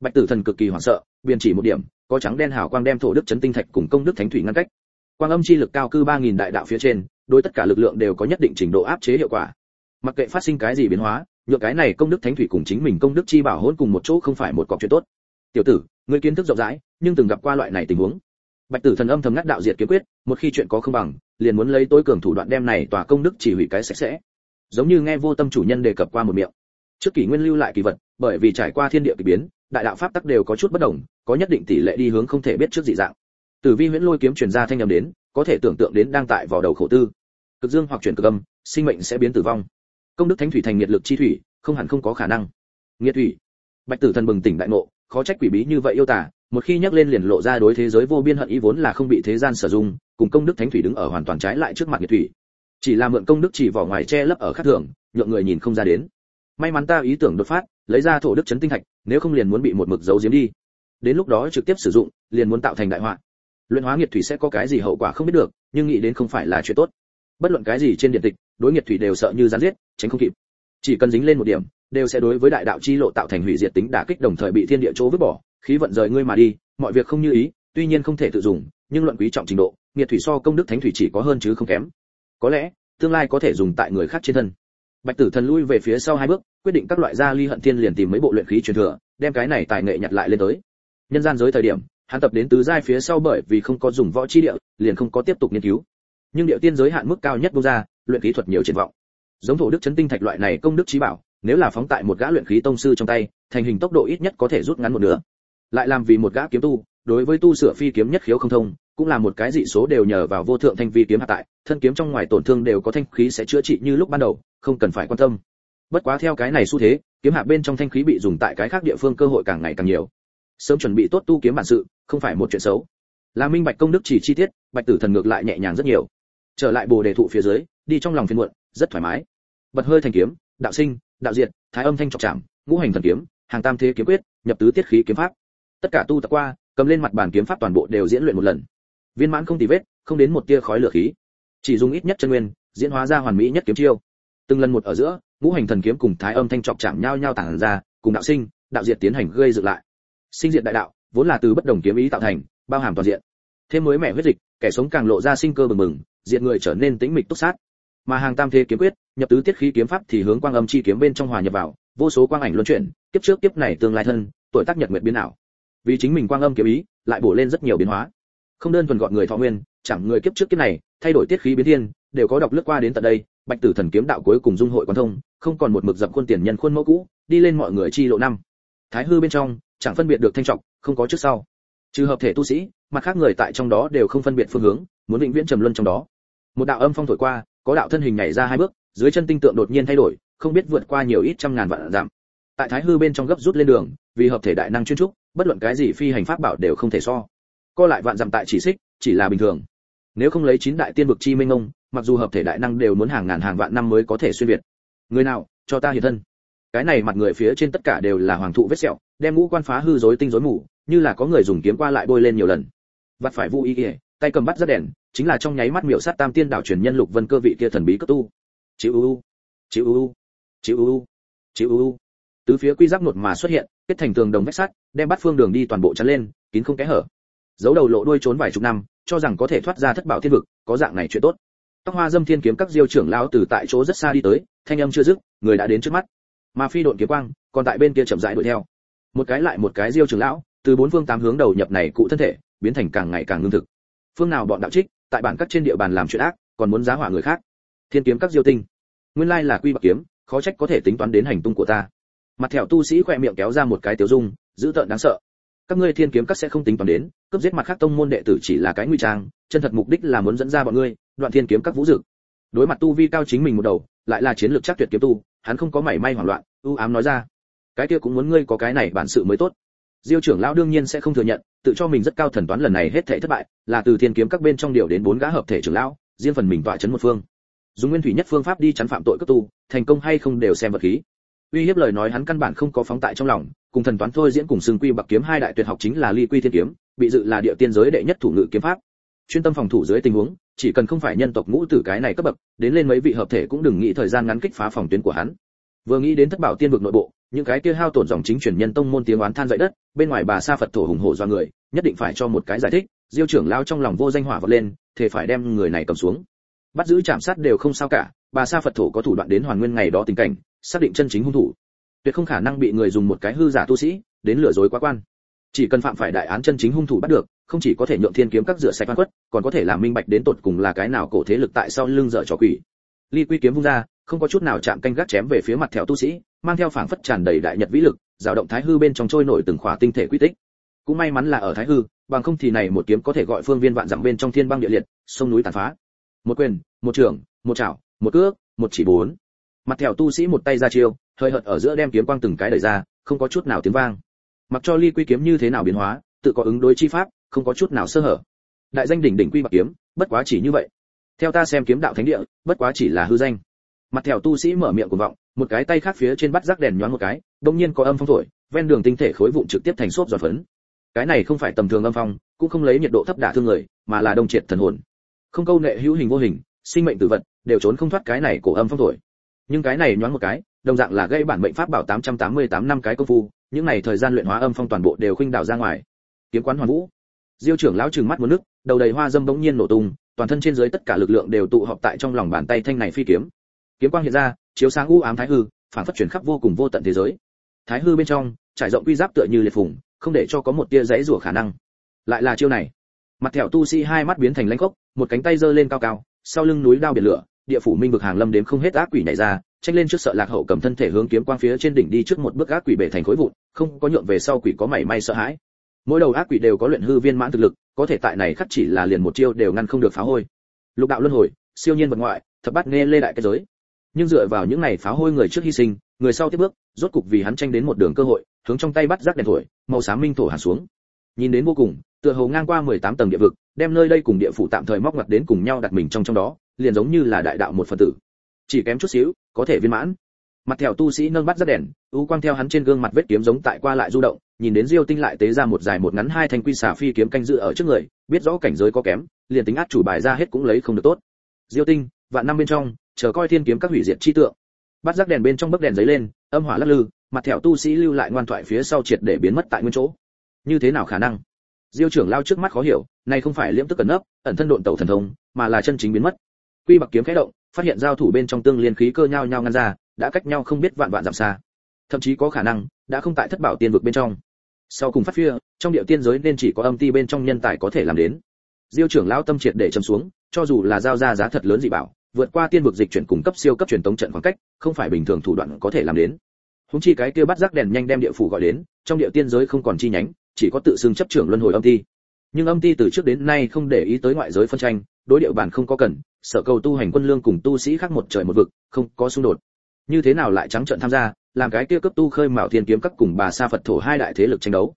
A: bạch tử thần cực kỳ hoảng sợ biên chỉ một điểm, có trắng đen hào quang đem thổ đức chấn tinh thạch cùng công đức thánh thủy ngăn cách. Quang âm chi lực cao cư ba nghìn đại đạo phía trên, đối tất cả lực lượng đều có nhất định trình độ áp chế hiệu quả. Mặc kệ phát sinh cái gì biến hóa nhựa cái này công đức thánh thủy cùng chính mình công đức chi bảo hỗn cùng một chỗ không phải một cọc chuyện tốt. Tiểu tử, ngươi kiến thức rộng rãi, nhưng từng gặp qua loại này tình huống. Bạch tử thần âm thầm ngắt đạo diệt kiếm quyết, một khi chuyện có không bằng, liền muốn lấy tối cường thủ đoạn đem này tòa công đức chỉ hủy cái sạch sẽ. Giống như nghe vô tâm chủ nhân đề cập qua một miệng. Trước kỷ nguyên lưu lại kỳ vật, bởi vì trải qua thiên địa kỳ biến đại đạo pháp tắc đều có chút bất đồng, có nhất định tỷ lệ đi hướng không thể biết trước dị dạng. Tử vi huyễn lôi kiếm truyền ra thanh âm đến, có thể tưởng tượng đến đang tại vào đầu khổ tư. Cực dương hoặc chuyển cực âm, sinh mệnh sẽ biến tử vong. Công đức thánh thủy thành nhiệt lực chi thủy, không hẳn không có khả năng. Nghiệt thủy. Bạch tử thần bừng tỉnh đại ngộ, khó trách quỷ bí như vậy yêu tả một khi nhắc lên liền lộ ra đối thế giới vô biên hận ý vốn là không bị thế gian sử dụng cùng công đức thánh thủy đứng ở hoàn toàn trái lại trước mặt nghiệt thủy. Chỉ là mượn công đức chỉ vỏ ngoài che lấp ở khác thường, nhượng người nhìn không ra đến may mắn ta ý tưởng đột phát, lấy ra thổ đức chấn tinh thạch, nếu không liền muốn bị một mực giấu giếm đi. Đến lúc đó trực tiếp sử dụng, liền muốn tạo thành đại họa. Luyện hóa nghiệt thủy sẽ có cái gì hậu quả không biết được, nhưng nghĩ đến không phải là chuyện tốt. Bất luận cái gì trên điện tịch, đối nghiệt thủy đều sợ như gián giết, tránh không kịp. Chỉ cần dính lên một điểm, đều sẽ đối với đại đạo chi lộ tạo thành hủy diệt tính đả kích đồng thời bị thiên địa chỗ vứt bỏ. Khí vận rời ngươi mà đi, mọi việc không như ý, tuy nhiên không thể tự dùng, nhưng luận quý trọng trình độ, nghiệt thủy so công đức thánh thủy chỉ có hơn chứ không kém. Có lẽ, tương lai có thể dùng tại người khác trên thân bạch tử thần lui về phía sau hai bước, quyết định các loại gia ly hận thiên liền tìm mấy bộ luyện khí truyền thừa, đem cái này tài nghệ nhặt lại lên tới. Nhân gian giới thời điểm, hắn tập đến tứ giai phía sau bởi vì không có dùng võ chi địa, liền không có tiếp tục nghiên cứu. Nhưng điệu tiên giới hạn mức cao nhất bung ra, luyện khí thuật nhiều triển vọng. Giống thổ đức chấn tinh thạch loại này công đức trí bảo, nếu là phóng tại một gã luyện khí tông sư trong tay, thành hình tốc độ ít nhất có thể rút ngắn một nửa. Lại làm vì một gã kiếm tu, đối với tu sửa phi kiếm nhất khiếu không thông cũng là một cái dị số đều nhờ vào vô thượng thanh vi kiếm hạ tại, thân kiếm trong ngoài tổn thương đều có thanh khí sẽ chữa trị như lúc ban đầu, không cần phải quan tâm. Bất quá theo cái này xu thế, kiếm hạ bên trong thanh khí bị dùng tại cái khác địa phương cơ hội càng ngày càng nhiều. Sớm chuẩn bị tốt tu kiếm bản sự, không phải một chuyện xấu. Là minh bạch công đức chỉ chi tiết, bạch tử thần ngược lại nhẹ nhàng rất nhiều. Trở lại bồ đề thụ phía dưới, đi trong lòng phiền muộn, rất thoải mái. Bật hơi thành kiếm, đạo sinh, đạo diệt, thái âm thanh trọc chạm, ngũ hành thần kiếm, hàng tam thế kiếm quyết, nhập tứ tiết khí kiếm pháp. Tất cả tu tập qua, cầm lên mặt bàn kiếm pháp toàn bộ đều diễn luyện một lần viên mãn không tì vết, không đến một tia khói lửa khí. Chỉ dùng ít nhất chân nguyên, diễn hóa ra hoàn mỹ nhất kiếm chiêu. Từng lần một ở giữa, ngũ hành thần kiếm cùng thái âm thanh trọc chạm nhau nhau tản ra, cùng đạo sinh, đạo diệt tiến hành gây dựng lại. Sinh diện đại đạo, vốn là từ bất đồng kiếm ý tạo thành, bao hàm toàn diện. Thêm mới mẻ huyết dịch, kẻ sống càng lộ ra sinh cơ bừng bừng diện người trở nên tĩnh mịch túc sát. Mà hàng tam thế kiếm quyết, nhập tứ tiết khí kiếm pháp thì hướng quang âm chi kiếm bên trong hòa nhập vào, vô số quang ảnh luân chuyển, kiếp trước kiếp này tương lai thân, tuổi tác nhật nguyệt biến ảo. Vì chính mình quang âm kiếm ý, lại bổ lên rất nhiều biến hóa không đơn thuần gọn người thọ nguyên, chẳng người kiếp trước kiếp này, thay đổi tiết khí biến thiên, đều có đọc lướt qua đến tận đây, bạch tử thần kiếm đạo cuối cùng dung hội quan thông, không còn một mực dập khuôn tiền nhân khuôn mẫu cũ, đi lên mọi người chi lộ năm. Thái hư bên trong, chẳng phân biệt được thanh trọng không có trước sau. Trừ hợp thể tu sĩ, mặt khác người tại trong đó đều không phân biệt phương hướng, muốn định viễn trầm luân trong đó. Một đạo âm phong thổi qua, có đạo thân hình nhảy ra hai bước, dưới chân tinh tượng đột nhiên thay đổi, không biết vượt qua nhiều ít trăm ngàn vạn giảm. Tại thái hư bên trong gấp rút lên đường, vì hợp thể đại năng chuyên trúc, bất luận cái gì phi hành pháp bảo đều không thể so co lại vạn dặm tại chỉ xích, chỉ là bình thường. Nếu không lấy chín đại tiên vực chi minh ông, mặc dù hợp thể đại năng đều muốn hàng ngàn hàng vạn năm mới có thể xuyên việt. Người nào, cho ta hiện thân. Cái này mặt người phía trên tất cả đều là hoàng thụ vết sẹo, đem ngũ quan phá hư rối tinh rối mù, như là có người dùng kiếm qua lại bôi lên nhiều lần. Vặt phải vũ ý ỉa tay cầm bắt rất đèn, chính là trong nháy mắt miểu sát tam tiên đảo truyền nhân lục vân cơ vị kia thần bí cấp tu. Chịu u chịu u chịu u chịu u tứ phía quy giáp nột mà xuất hiện, kết thành tường đồng vách sắt, đem bắt phương đường đi toàn bộ chắn lên, kín không kẽ hở giấu đầu lộ đuôi trốn vài chục năm, cho rằng có thể thoát ra thất bảo thiên vực, có dạng này chuyện tốt. Tóc hoa dâm thiên kiếm các diêu trưởng lão từ tại chỗ rất xa đi tới, thanh âm chưa dứt, người đã đến trước mắt. Mà phi độn kiếm quang, còn tại bên kia chậm rãi đuổi theo. Một cái lại một cái diêu trưởng lão, từ bốn phương tám hướng đầu nhập này cụ thân thể, biến thành càng ngày càng ngưng thực. Phương nào bọn đạo trích, tại bản các trên địa bàn làm chuyện ác, còn muốn giá hỏa người khác. Thiên kiếm các diêu tinh, nguyên lai là quy bạc kiếm, khó trách có thể tính toán đến hành tung của ta. Mặt thẹo tu sĩ khỏe miệng kéo ra một cái tiểu dung, dữ tợn đáng sợ các ngươi thiên kiếm các sẽ không tính toán đến, cướp giết mặt khác tông môn đệ tử chỉ là cái nguy trang, chân thật mục đích là muốn dẫn ra bọn ngươi, đoạn thiên kiếm các vũ dực. Đối mặt tu vi cao chính mình một đầu, lại là chiến lược chắc tuyệt kiếm tu, hắn không có mảy may hoảng loạn, ưu ám nói ra. Cái kia cũng muốn ngươi có cái này bản sự mới tốt. Diêu trưởng lão đương nhiên sẽ không thừa nhận, tự cho mình rất cao thần toán lần này hết thảy thất bại, là từ thiên kiếm các bên trong điều đến bốn gã hợp thể trưởng lão, riêng phần mình tọa chấn một phương. Dùng nguyên thủy nhất phương pháp đi chắn phạm tội cấp tu, thành công hay không đều xem vật khí uy hiếp lời nói hắn căn bản không có phóng tại trong lòng, cùng thần toán thôi diễn cùng xương quy bạc kiếm hai đại tuyệt học chính là ly quy thiên kiếm, bị dự là địa tiên giới đệ nhất thủ ngự kiếm pháp. Chuyên tâm phòng thủ dưới tình huống, chỉ cần không phải nhân tộc ngũ tử cái này cấp bậc, đến lên mấy vị hợp thể cũng đừng nghĩ thời gian ngắn kích phá phòng tuyến của hắn. Vừa nghĩ đến thất bảo tiên vực nội bộ, những cái kia hao tổn dòng chính truyền nhân tông môn tiếng oán than dậy đất, bên ngoài bà sa phật thổ hùng hổ do người, nhất định phải cho một cái giải thích, diêu trưởng lao trong lòng vô danh hỏa vọt lên thể phải đem người này cầm xuống. Bắt giữ chạm sát đều không sao cả, bà sa phật thổ có thủ đoạn đến hoàn nguyên ngày đó tình cảnh xác định chân chính hung thủ. Tuyệt không khả năng bị người dùng một cái hư giả tu sĩ đến lừa dối quá quan. Chỉ cần phạm phải đại án chân chính hung thủ bắt được không chỉ có thể nhượng thiên kiếm các rửa sạch văn quất còn có thể làm minh bạch đến tột cùng là cái nào cổ thế lực tại sau lưng dở trò quỷ. Ly quy kiếm vung ra không có chút nào chạm canh gác chém về phía mặt theo tu sĩ mang theo phảng phất tràn đầy đại nhật vĩ lực dao động thái hư bên trong trôi nổi từng khỏa tinh thể quy tích. Cũng may mắn là ở thái hư bằng không thì này một kiếm có thể gọi phương viên vạn dặm bên trong thiên băng địa liệt sông núi tàn phá. Một quyền một trưởng, một chảo một cước một chỉ bốn mặt theo tu sĩ một tay ra chiêu, hơi hợt ở giữa đem kiếm quang từng cái đẩy ra, không có chút nào tiếng vang. Mặc cho ly quy kiếm như thế nào biến hóa, tự có ứng đối chi pháp, không có chút nào sơ hở. Đại danh đỉnh đỉnh quy bạc kiếm, bất quá chỉ như vậy. Theo ta xem kiếm đạo thánh địa, bất quá chỉ là hư danh. Mặt theo tu sĩ mở miệng cuồng vọng, một cái tay khác phía trên bắt rác đèn nhoáng một cái, đông nhiên có âm phong thổi, ven đường tinh thể khối vụn trực tiếp thành xốp giọt phấn. Cái này không phải tầm thường âm phong, cũng không lấy nhiệt độ thấp đả thương người, mà là đông triệt thần hồn. Không câu nệ hữu hình vô hình, sinh mệnh tử vật, đều trốn không thoát cái này cổ âm phong thổi nhưng cái này nhoáng một cái, đồng dạng là gây bản mệnh pháp bảo 888 năm cái công phu, những này thời gian luyện hóa âm phong toàn bộ đều khuynh đảo ra ngoài. Kiếm quán hoàn vũ. Diêu trưởng lão trừng mắt muốn nước, đầu đầy hoa dâm bỗng nhiên nổ tung, toàn thân trên dưới tất cả lực lượng đều tụ họp tại trong lòng bàn tay thanh này phi kiếm. Kiếm quang hiện ra, chiếu sáng u ám thái hư, phản phát chuyển khắp vô cùng vô tận thế giới. Thái hư bên trong, trải rộng quy giáp tựa như liệt phùng, không để cho có một tia dãy rủa khả năng. Lại là chiêu này. Mặt thẹo tu sĩ hai mắt biến thành lãnh khốc, một cánh tay giơ lên cao cao, sau lưng núi đao biển lửa địa phủ minh vực hàng lâm đến không hết ác quỷ nhảy ra, tranh lên trước sợ lạc hậu cầm thân thể hướng kiếm quang phía trên đỉnh đi trước một bước ác quỷ bể thành khối vụn, không có nhượng về sau quỷ có mảy may sợ hãi. Mỗi đầu ác quỷ đều có luyện hư viên mãn thực lực, có thể tại này khắc chỉ là liền một chiêu đều ngăn không được phá hôi. Lục đạo luân hồi, siêu nhiên vật ngoại, thập bát nghe lê đại cái giới. Nhưng dựa vào những này phá hôi người trước hy sinh, người sau tiếp bước, rốt cục vì hắn tranh đến một đường cơ hội, hướng trong tay bắt rác đèn thổi, màu xám minh thổ hạ xuống. Nhìn đến vô cùng, tựa hồ ngang qua 18 tầng địa vực, đem nơi đây cùng địa phủ tạm thời móc ngoặt đến cùng nhau đặt mình trong trong đó liền giống như là đại đạo một phần tử. Chỉ kém chút xíu, có thể viên mãn. Mặt theo tu sĩ nâng bắt rác đèn u quang theo hắn trên gương mặt vết kiếm giống tại qua lại du động, nhìn đến diêu tinh lại tế ra một dài một ngắn hai thanh quy xà phi kiếm canh dự ở trước người, biết rõ cảnh giới có kém, liền tính át chủ bài ra hết cũng lấy không được tốt. Diêu tinh, vạn năm bên trong, chờ coi thiên kiếm các hủy diệt chi tượng. Bắt rác đèn bên trong bấc đèn giấy lên, âm hỏa lắc lư, mặt thẹo tu sĩ lưu lại ngoan thoại phía sau triệt để biến mất tại nguyên chỗ. Như thế nào khả năng? Diêu trưởng lao trước mắt khó hiểu, này không phải liễm tức cẩn nấp, ẩn thân độn tẩu thần thông, mà là chân chính biến mất quy bạc kiếm khẽ động phát hiện giao thủ bên trong tương liên khí cơ nhau nhau ngăn ra đã cách nhau không biết vạn vạn dặm xa. Thậm chí có khả năng đã không tại thất bảo tiên vực bên trong. Sau cùng phát phi, trong địa tiên giới nên chỉ có âm ti bên trong nhân tài có thể làm đến. Diêu trưởng lão tâm triệt để trầm xuống cho dù là giao ra giá thật lớn dị bảo vượt qua tiên vực dịch chuyển cung cấp siêu cấp truyền tống trận khoảng cách không phải bình thường thủ đoạn có thể làm đến. Húng chi cái kia bắt rác đèn nhanh đem địa phủ gọi đến trong địa tiên giới không còn chi nhánh chỉ có tự xưng chấp trưởng luân hồi âm ti. Nhưng âm ti từ trước đến nay không để ý tới ngoại giới phân tranh đối địa bản không có cần sở cầu tu hành quân lương cùng tu sĩ khác một trời một vực, không có xung đột. Như thế nào lại trắng trợn tham gia, làm cái kia cấp tu khơi mạo thiên kiếm các cùng bà sa phật thổ hai đại thế lực tranh đấu?